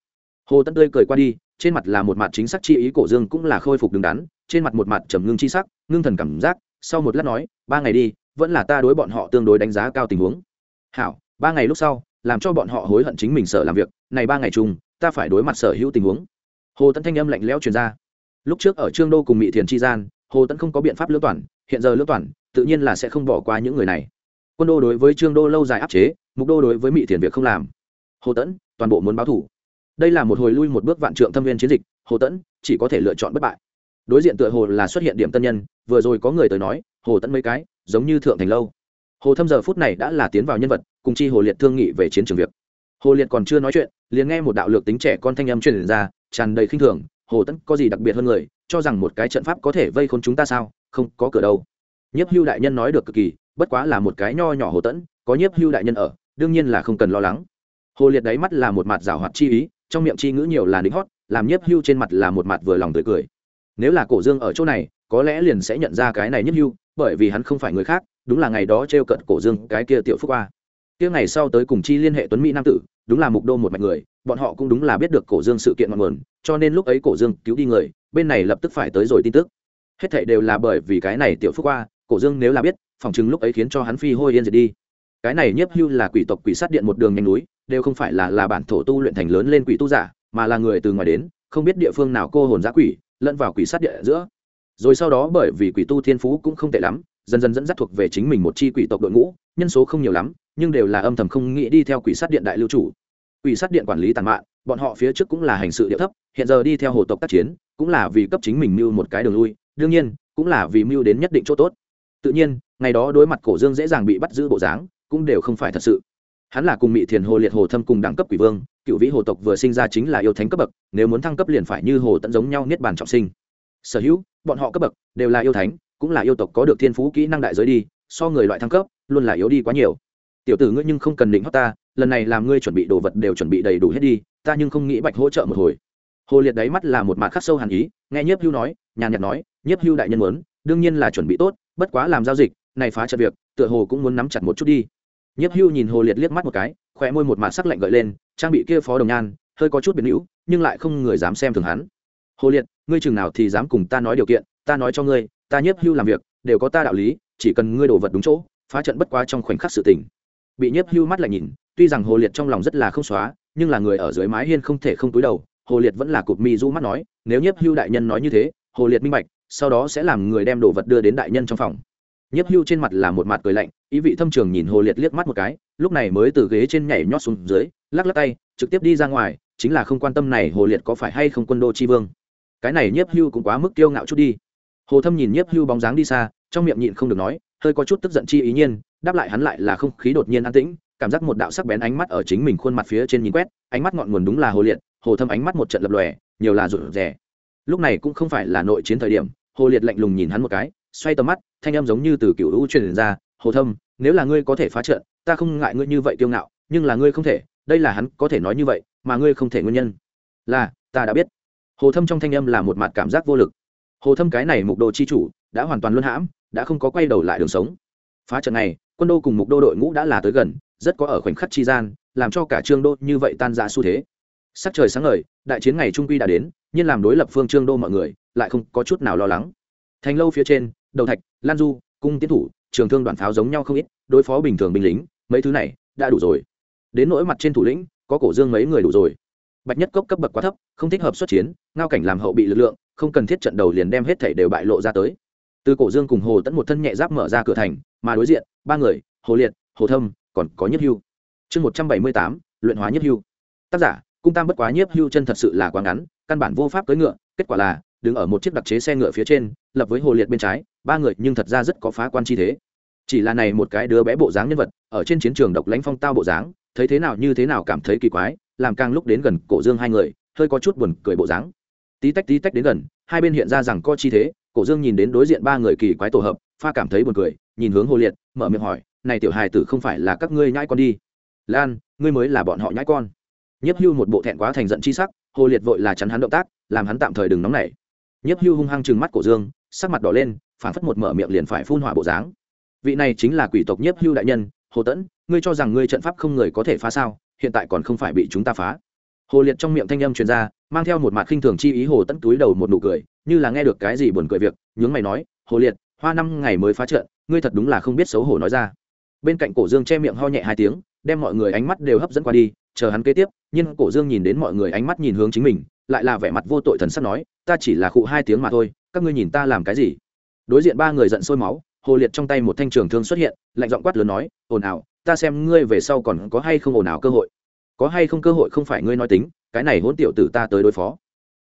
Hồ tân tươi cười qua đi, trên mặt là một mặt chính xác chi ý, cổ dương cũng là khôi phục đứng đắn, trên mặt một mặt trầm ngưng chi sắc, ngưng thần cảm giác, sau một lát nói, ba ngày đi, vẫn là ta đối bọn họ tương đối đánh giá cao tình huống. Hảo, ba ngày lúc sau làm cho bọn họ hối hận chính mình sợ làm việc, này ba ngày chung, ta phải đối mặt sở hữu tình huống. Hồ tấn thanh âm lạnh lẽo truyền ra. Lúc trước ở trương đô cùng mỹ thiền chi gian, hồ tấn không có biện pháp lưỡng toàn, hiện giờ lưỡng toàn, tự nhiên là sẽ không bỏ qua những người này. Quân đô đối với trương đô lâu dài áp chế, mục đô đối với mỹ thiền việc không làm. Hồ tấn, toàn bộ muốn báo thủ. Đây là một hồi lui một bước vạn trượng thâm viên chiến dịch, hồ tấn, chỉ có thể lựa chọn bất bại. Đối diện tựa hồ là xuất hiện điểm tân nhân, vừa rồi có người tới nói, hồ tấn mấy cái, giống như thượng thành lâu hồ thâm giờ phút này đã là tiến vào nhân vật, cùng chi hồ liệt thương nghị về chiến trường việc. Hồ liệt còn chưa nói chuyện, liền nghe một đạo lược tính trẻ con thanh âm truyền ra, tràn đầy khinh thường, hồ tấn, có gì đặc biệt hơn người, cho rằng một cái trận pháp có thể vây khốn chúng ta sao? Không có cửa đâu. Nhiếp hưu đại nhân nói được cực kỳ, bất quá là một cái nho nhỏ hồ tẫn có nhiếp hưu đại nhân ở, đương nhiên là không cần lo lắng. Hồ liệt đáy mắt là một mặt rào hoạt chi ý, trong miệng chi ngữ nhiều là nính hót, làm nhiếp hưu trên mặt là một mặt vừa lòng tươi cười. Nếu là cổ dương ở chỗ này, có lẽ liền sẽ nhận ra cái này nhiếp hưu, bởi vì hắn không phải người khác đúng là ngày đó t r e o cận cổ dương cái kia tiểu phúc qua kia ngày sau tới cùng chi liên hệ tuấn mỹ nam tử, đúng là mục đô một mạch người, bọn họ cũng đúng là biết được cổ dương sự kiện ngọn nguồn, cho nên lúc ấy cổ dương cứu đi người, bên này lập tức phải tới rồi tin tức. Hết thảy đều là bởi vì cái này tiểu phúc qua cổ dương nếu là biết, phòng chứng lúc ấy khiến cho hắn phi hôi yên diệt đi. Cái này nhiếp hưu là quỷ tộc quỷ sát điện một đường nhanh núi, đều không phải là là bản thổ tu luyện thành lớn lên quỷ tu giả, mà là người từ ngoài đến, không biết địa phương nào cô hồn giã quỷ, lẫn vào quỷ sát địa giữa. Rồi sau đó bởi vì quỷ tu thiên phú cũng không tệ lắm dần dần dẫn dắt thuộc về chính mình một chi quỷ tộc đội ngũ, nhân số không nhiều lắm, nhưng đều là âm thầm không nghĩ đi theo quỷ sát điện đại lưu chủ. Quỷ sát điện quản lý tàn mạn, bọn họ phía trước cũng là hành sự địa thấp, hiện giờ đi theo hồ tộc tác chiến, cũng là vì cấp chính mình mưu một cái đường lui, đương nhiên, cũng là vì mưu đến nhất định chỗ tốt. Tự nhiên, ngày đó đối mặt cổ dương dễ dàng bị bắt giữ bộ dáng, cũng đều không phải thật sự. Hắn là cùng mỹ thiền hồ liệt hồ thâm cùng đẳng cấp quỷ vương, cựu vĩ hồ tộc vừa sinh ra chính là yêu thánh cấp bậc, nếu muốn thăng cấp liền phải như hồ tận giống nhau niết bàn trọng sinh. Sở hữu, bọn họ cấp bậc đều là yêu thánh cũng là yêu tộc có được thiên phú kỹ năng đại giới đi, so người loại thăng cấp, luôn là yếu đi quá nhiều. Tiểu tử ngươi nhưng không cần định hót ta, lần này làm ngươi chuẩn bị đồ vật đều chuẩn bị đầy đủ hết đi, ta nhưng không nghĩ bạch hỗ trợ một hồi. Hồ liệt đáy mắt là một mặt khắc sâu hàn ý, nghe nhiếp hưu nói, nhàn nhạt nói, nhiếp hưu đại nhân muốn, đương nhiên là chuẩn bị tốt, bất quá làm giao dịch, này phá trận việc, tựa hồ cũng muốn nắm chặt một chút đi. Nhiếp hưu nhìn hồ liệt liếc mắt một cái khỏe môi một mặt sắc lạnh gợi lên, trang bị kia phó đồng nhan, hơi có chút biệt hữu, nhưng lại không người dám xem thường hắn. Hồ liệt, ngươi chừng nào thì dám cùng ta nói điều kiện, ta nói cho ngươi ta nhiếp hưu làm việc, đều có ta đạo lý, chỉ cần ngươi đổ vật đúng chỗ, phá trận bất quá trong khoảnh khắc sự tình. Bị nhiếp hưu mắt lại nhìn, tuy rằng hồ liệt trong lòng rất là không xóa, nhưng là người ở dưới mái hiên không thể không túi đầu, hồ liệt vẫn là cụp mi du mắt nói, nếu nhiếp hưu đại nhân nói như thế, hồ liệt minh bạch, sau đó sẽ làm người đem đồ vật đưa đến đại nhân trong phòng. Nhiếp hưu trên mặt là một mặt cười lạnh, ý vị thâm trường nhìn hồ liệt liếc mắt một cái, lúc này mới từ ghế trên nhảy nhót xuống dưới, lắc lắc tay, trực tiếp đi ra ngoài, chính là không quan tâm này hồ liệt có phải hay không quân đô chi vương. Cái này nhiếp hưu cũng quá mức kiêu ngạo chút đi hồ thâm nhìn nhiếp hưu bóng dáng đi xa, trong miệng nhịn không được nói, hơi có chút tức giận chi ý nhiên, đáp lại hắn lại là không khí đột nhiên an tĩnh, cảm giác một đạo sắc bén ánh mắt ở chính mình khuôn mặt phía trên nhìn quét, ánh mắt ngọn nguồn đúng là hồ liệt, hồ thâm ánh mắt một trận lập lòe, nhiều là rụt rè. Lúc này cũng không phải là nội chiến thời điểm, hồ liệt lạnh lùng nhìn hắn một cái, xoay tầm mắt, thanh âm giống như từ cựu hữu truyền ra, hồ thâm, nếu là ngươi có thể phá trận, ta không ngại ngươi như vậy kiêu ngạo, nhưng là ngươi không thể, đây là hắn có thể nói như vậy, mà ngươi không thể nguyên nhân. Là, ta đã biết. Hồ thâm trong thanh âm là một mặt cảm giác vô lực hồ thâm cái này mục đô chi chủ, đã hoàn toàn luân hãm, đã không có quay đầu lại đường sống. Phá trận này, quân đô cùng mục đô đội ngũ đã là tới gần, rất có ở khoảnh khắc chi gian, làm cho cả trương đô như vậy tan ra xu thế. Sắc trời sáng ngời, đại chiến ngày trung quy đã đến, nhưng làm đối lập phương trương đô mọi người, lại không có chút nào lo lắng. Thành lâu phía trên, đầu thạch, lan du, cung tiến thủ, trường thương đoàn pháo giống nhau không ít, đối phó bình thường binh lính, mấy thứ này, đã đủ rồi. Đến nỗi mặt trên thủ lĩnh, có cổ dương mấy người đủ rồi bạch nhất cốc cấp bậc quá thấp, không thích hợp xuất chiến, ngao cảnh làm hậu bị lực lượng, không cần thiết trận đầu liền đem hết thảy đều bại lộ ra tới. Từ cổ dương cùng hồ tẫn một thân nhẹ giáp mở ra cửa thành, mà đối diện, ba người, hồ liệt, hồ thâm, còn có nhất hưu. Chương một trăm bảy mươi tám, luyện hóa nhất hưu. Tác giả, cung tam bất quá nhiếp hưu chân thật sự là quá ngắn, căn bản vô pháp cưỡi ngựa, kết quả là, đứng ở một chiếc đặc chế xe ngựa phía trên, lập với hồ liệt bên trái, ba người nhưng thật ra rất có phá quan chi thế. Chỉ là này một cái đứa bé bộ dáng nhân vật, ở trên chiến trường độc lãnh phong tao bộ dáng, thấy thế nào như thế nào cảm thấy kỳ quái làm càng lúc đến gần cổ dương hai người, hơi có chút buồn cười bộ dáng. Tí tách tí tách đến gần, hai bên hiện ra rằng co chi thế, cổ dương nhìn đến đối diện ba người kỳ quái tổ hợp, pha cảm thấy buồn cười, nhìn hướng hồ liệt, mở miệng hỏi, này tiểu hài tử không phải là các ngươi nhãi con đi? Lan, ngươi mới là bọn họ nhãi con. Nhiếp hưu một bộ thẹn quá thành giận chi sắc, hồ liệt vội là chắn hắn động tác, làm hắn tạm thời đừng nóng nảy. Nhiếp hưu hung hăng chừng mắt cổ dương, sắc mặt đỏ lên phản phất một mở miệng liền phải phun hỏa bộ dáng. Vị này chính là quỷ tộc nhiếp hưu đại nhân, hồ tẫn, ngươi cho rằng ngươi trận pháp không người có thể phá sao? Hiện tại còn không phải bị chúng ta phá. Hồ liệt trong miệng thanh âm truyền ra, mang theo một mặt khinh thường chi ý hồ tẫn túi đầu một nụ cười, như là nghe được cái gì buồn cười việc, nhướng mày nói, hồ liệt, hoa năm ngày mới phá trận, ngươi thật đúng là không biết xấu hổ nói ra. Bên cạnh cổ dương che miệng ho nhẹ hai tiếng, đem mọi người ánh mắt đều hấp dẫn qua đi, chờ hắn kế tiếp, nhưng cổ dương nhìn đến mọi người ánh mắt nhìn hướng chính mình, lại là vẻ mặt vô tội thần sắc nói, ta chỉ là khụ hai tiếng mà thôi, các ngươi nhìn ta làm cái gì? Đối diện ba người giận sôi máu hồ liệt trong tay một thanh trường thương xuất hiện lạnh giọng quát lớn nói ồn ào ta xem ngươi về sau còn có hay không ồn ào cơ hội. Có hay không cơ hội không phải ngươi nói tính cái này hỗn tiểu tử ta tới đối phó.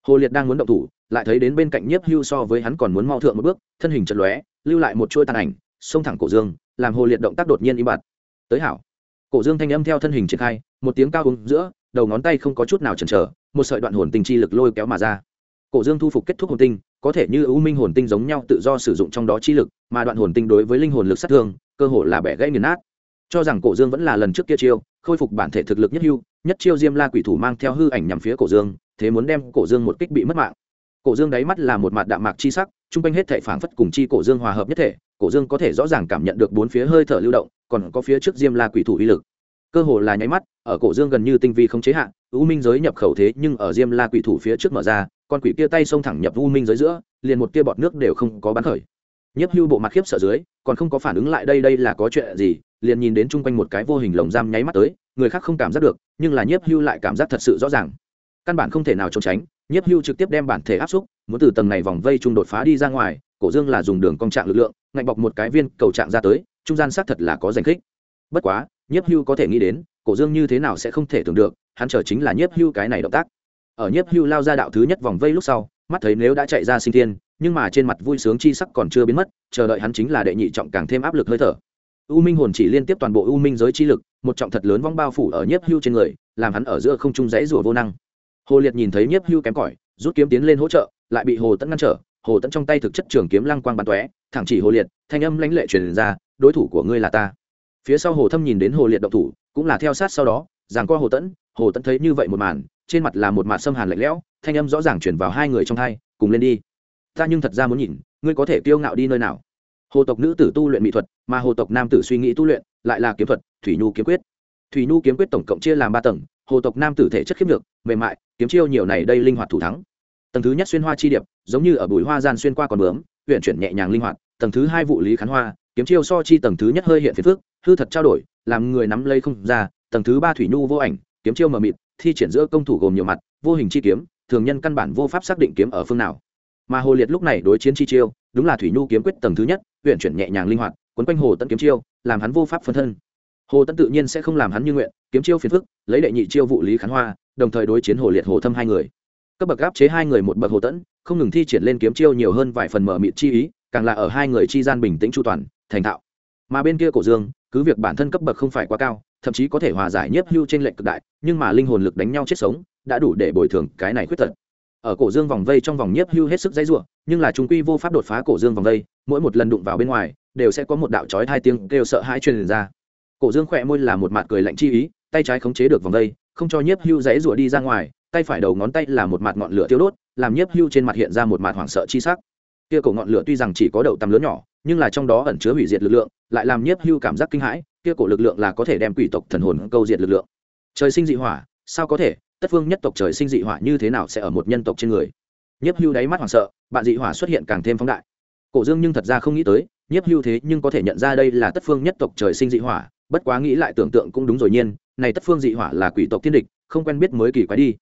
Hồ liệt đang muốn động thủ lại thấy đến bên cạnh nhiếp hưu so với hắn còn muốn mau thượng một bước thân hình chật lóe lưu lại một chuôi tàn ảnh xông thẳng cổ dương làm hồ liệt động tác đột nhiên im bặt. Tới hảo. Cổ dương thanh âm theo thân hình triển khai một tiếng cao hứng, giữa đầu ngón tay không có chút nào chần chờ một sợi đoạn hồn tinh chi lực lôi kéo mà ra. Cổ dương thu phục kết thúc hồn tinh có thể như ưu minh hồn tinh giống nhau tự do sử dụng trong đó chi lực mà đoạn hồn tinh đối với linh hồn lực sát thương, cơ hồ là bẻ gãy nghiền nát. Cho rằng cổ dương vẫn là lần trước kia chiêu, khôi phục bản thể thực lực nhất hưu, nhất chiêu diêm la quỷ thủ mang theo hư ảnh nhằm phía cổ dương, thế muốn đem cổ dương một kích bị mất mạng. Cổ dương đáy mắt là một mặt đạm mạc chi sắc chung quanh hết thể phảng phất cùng chi cổ dương hòa hợp nhất thể, cổ dương có thể rõ ràng cảm nhận được bốn phía hơi thở lưu động, còn có phía trước diêm la quỷ thủ uy lực. Cơ hồ là nháy mắt, ở cổ dương gần như tinh vi không chế hạn u minh giới nhập khẩu thế nhưng ở diêm la quỷ thủ phía trước mở ra, con quỷ kia tay xông thẳng nhập u minh giới giữa, liền một tia bọt nước đều không có bắn khởi nhấp hưu bộ mặt khiếp sợ dưới, còn không có phản ứng lại đây đây là có chuyện gì, liền nhìn đến chung quanh một cái vô hình lồng giam nháy mắt tới, người khác không cảm giác được, nhưng là nhiếp hưu lại cảm giác thật sự rõ ràng. Căn bản không thể nào trốn tránh, nhiếp hưu trực tiếp đem bản thể áp xúc, muốn từ tầng này vòng vây trung đột phá đi ra ngoài, cổ dương là dùng đường cong trạng lực lượng, ngạnh bọc một cái viên cầu trạng ra tới, trung gian xác thật là có danh khích bất quá, nhiếp hưu có thể nghĩ đến, cổ dương như thế nào sẽ không thể tưởng được, hắn chờ chính là nhiếp hưu cái này động tác. Ở nhiếp hưu lao ra đạo thứ nhất vòng vây lúc sau, mắt thấy nếu đã chạy ra sinh thiên nhưng mà trên mặt vui sướng chi sắc còn chưa biến mất, chờ đợi hắn chính là đệ nhị trọng càng thêm áp lực hơi thở. U minh hồn chỉ liên tiếp toàn bộ u minh giới chi lực, một trọng thật lớn vong bao phủ ở nhiếp hưu trên người, làm hắn ở giữa không trung rẽ rủa vô năng. Hồ liệt nhìn thấy nhiếp hưu kém cỏi, rút kiếm tiến lên hỗ trợ, lại bị hồ tẫn ngăn trở, hồ tẫn trong tay thực chất trường kiếm lăng quang bắn tóe, thẳng chỉ hồ liệt, thanh âm lãnh lệ truyền ra, đối thủ của ngươi là ta. Phía sau hồ thâm nhìn đến hồ liệt động thủ, cũng là theo sát sau đó, giằng qua hồ tẫn hồ tẫn thấy như vậy một màn, trên mặt là một màn xâm hàn lạnh lẽo, thanh âm rõ ràng chuyển vào hai người trong hai, cùng lên đi ta nhưng thật ra muốn nhìn, ngươi có thể kiêu ngạo đi nơi nào? Hồ tộc nữ tử tu luyện mỹ thuật, mà hồ tộc nam tử suy nghĩ tu luyện, lại là kiếm thuật, thủy nhu kiếm quyết. Thủy nhu kiếm quyết tổng cộng chia làm ba tầng, hồ tộc nam tử thể chất khiếp được mềm mại, kiếm chiêu nhiều này đây linh hoạt thủ thắng. Tầng thứ nhất xuyên hoa chi điệp, giống như ở bùi hoa gian xuyên qua còn bướm huyện chuyển nhẹ nhàng linh hoạt. Tầng thứ hai vụ lý khán hoa, kiếm chiêu so chi tầng thứ nhất hơi hiện phiền phước hư thật trao đổi, làm người nắm lấy không ra. Tầng thứ ba thủy nhu vô ảnh, kiếm chiêu mờ mịt, thi triển giữa công thủ gồm nhiều mặt, vô hình chi kiếm, thường nhân căn bản vô pháp xác định kiếm ở phương nào mà hồ liệt lúc này đối chiến chi chiêu, đúng là thủy nhu kiếm quyết tầng thứ nhất huyện chuyển nhẹ nhàng linh hoạt, quấn quanh hồ tận kiếm chiêu, làm hắn vô pháp phân thân. Hồ tận tự nhiên sẽ không làm hắn như nguyện, kiếm chiêu phiền phức, lấy đệ nhị chiêu vụ lý khán hoa, đồng thời đối chiến hồ liệt hồ thâm hai người. Cấp bậc áp chế hai người một bậc hồ tẫn không ngừng thi triển lên kiếm chiêu nhiều hơn vài phần mở mịt chi ý, càng là ở hai người chi gian bình tĩnh chu toàn, thành thạo. Mà bên kia cổ dương, cứ việc bản thân cấp bậc không phải quá cao, thậm chí có thể hòa giải nhiếp hưu trên lệnh cực đại, nhưng mà linh hồn lực đánh nhau chết sống, đã đủ để bồi thường cái này khuyết tật ở cổ dương vòng vây trong vòng nhiếp hưu hết sức dãy ruộng nhưng là chúng quy vô pháp đột phá cổ dương vòng vây, mỗi một lần đụng vào bên ngoài, đều sẽ có một đạo chói hai tiếng kêu sợ hãi truyền ra. Cổ dương khỏe môi là một mặt cười lạnh chi ý, tay trái khống chế được vòng vây, không cho nhiếp hưu dãy rủa đi ra ngoài, tay phải đầu ngón tay là một mặt ngọn lửa tiêu đốt, làm nhiếp hưu trên mặt hiện ra một mặt hoảng sợ chi sắc. Kia cổ ngọn lửa tuy rằng chỉ có đầu tầm lớn nhỏ, nhưng là trong đó ẩn chứa hủy diệt lực lượng, lại làm nhiếp hưu cảm giác kinh hãi, kia cổ lực lượng là có thể đem quỷ tộc thần hồn câu diệt lực lượng. Trời sinh dị hỏa, sao có thể? Tất phương nhất tộc trời sinh dị hỏa như thế nào sẽ ở một nhân tộc trên người? Nhiếp hưu đáy mắt hoảng sợ, bạn dị hỏa xuất hiện càng thêm phóng đại. Cổ dương nhưng thật ra không nghĩ tới, nhiếp hưu thế nhưng có thể nhận ra đây là tất phương nhất tộc trời sinh dị hỏa, bất quá nghĩ lại tưởng tượng cũng đúng rồi nhiên, này tất phương dị hỏa là quỷ tộc thiên địch, không quen biết mới kỳ quái đi.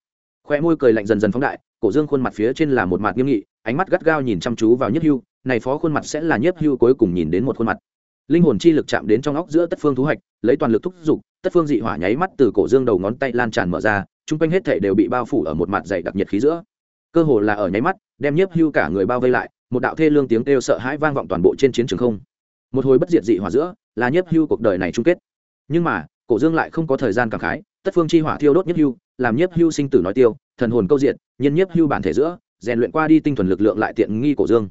Khoe môi cười lạnh dần dần phóng đại, cổ dương khuôn mặt phía trên là một mặt nghiêm nghị, ánh mắt gắt gao nhìn chăm chú vào nhiếp hưu, này phó khuôn mặt sẽ là nhiếp hưu cuối cùng nhìn đến một khuôn mặt. Linh hồn chi lực chạm đến trong óc giữa tất phương thú hạch lấy toàn lực thúc giục, tất phương dị hỏa nháy mắt từ cổ dương đầu ngón tay lan tràn mở ra chung quanh hết thể đều bị bao phủ ở một mặt dày đặc nhiệt khí giữa. Cơ hồ là ở nháy mắt, đem nhiếp hưu cả người bao vây lại, một đạo thê lương tiếng kêu sợ hãi vang vọng toàn bộ trên chiến trường không. Một hồi bất diệt dị hỏa giữa, là nhiếp hưu cuộc đời này chung kết. Nhưng mà, cổ dương lại không có thời gian cảm khái, tất phương chi hỏa thiêu đốt nhiếp hưu, làm nhiếp hưu sinh tử nói tiêu, thần hồn câu diện nhân nhiếp hưu bản thể giữa, rèn luyện qua đi tinh thuần lực lượng lại tiện nghi cổ dương.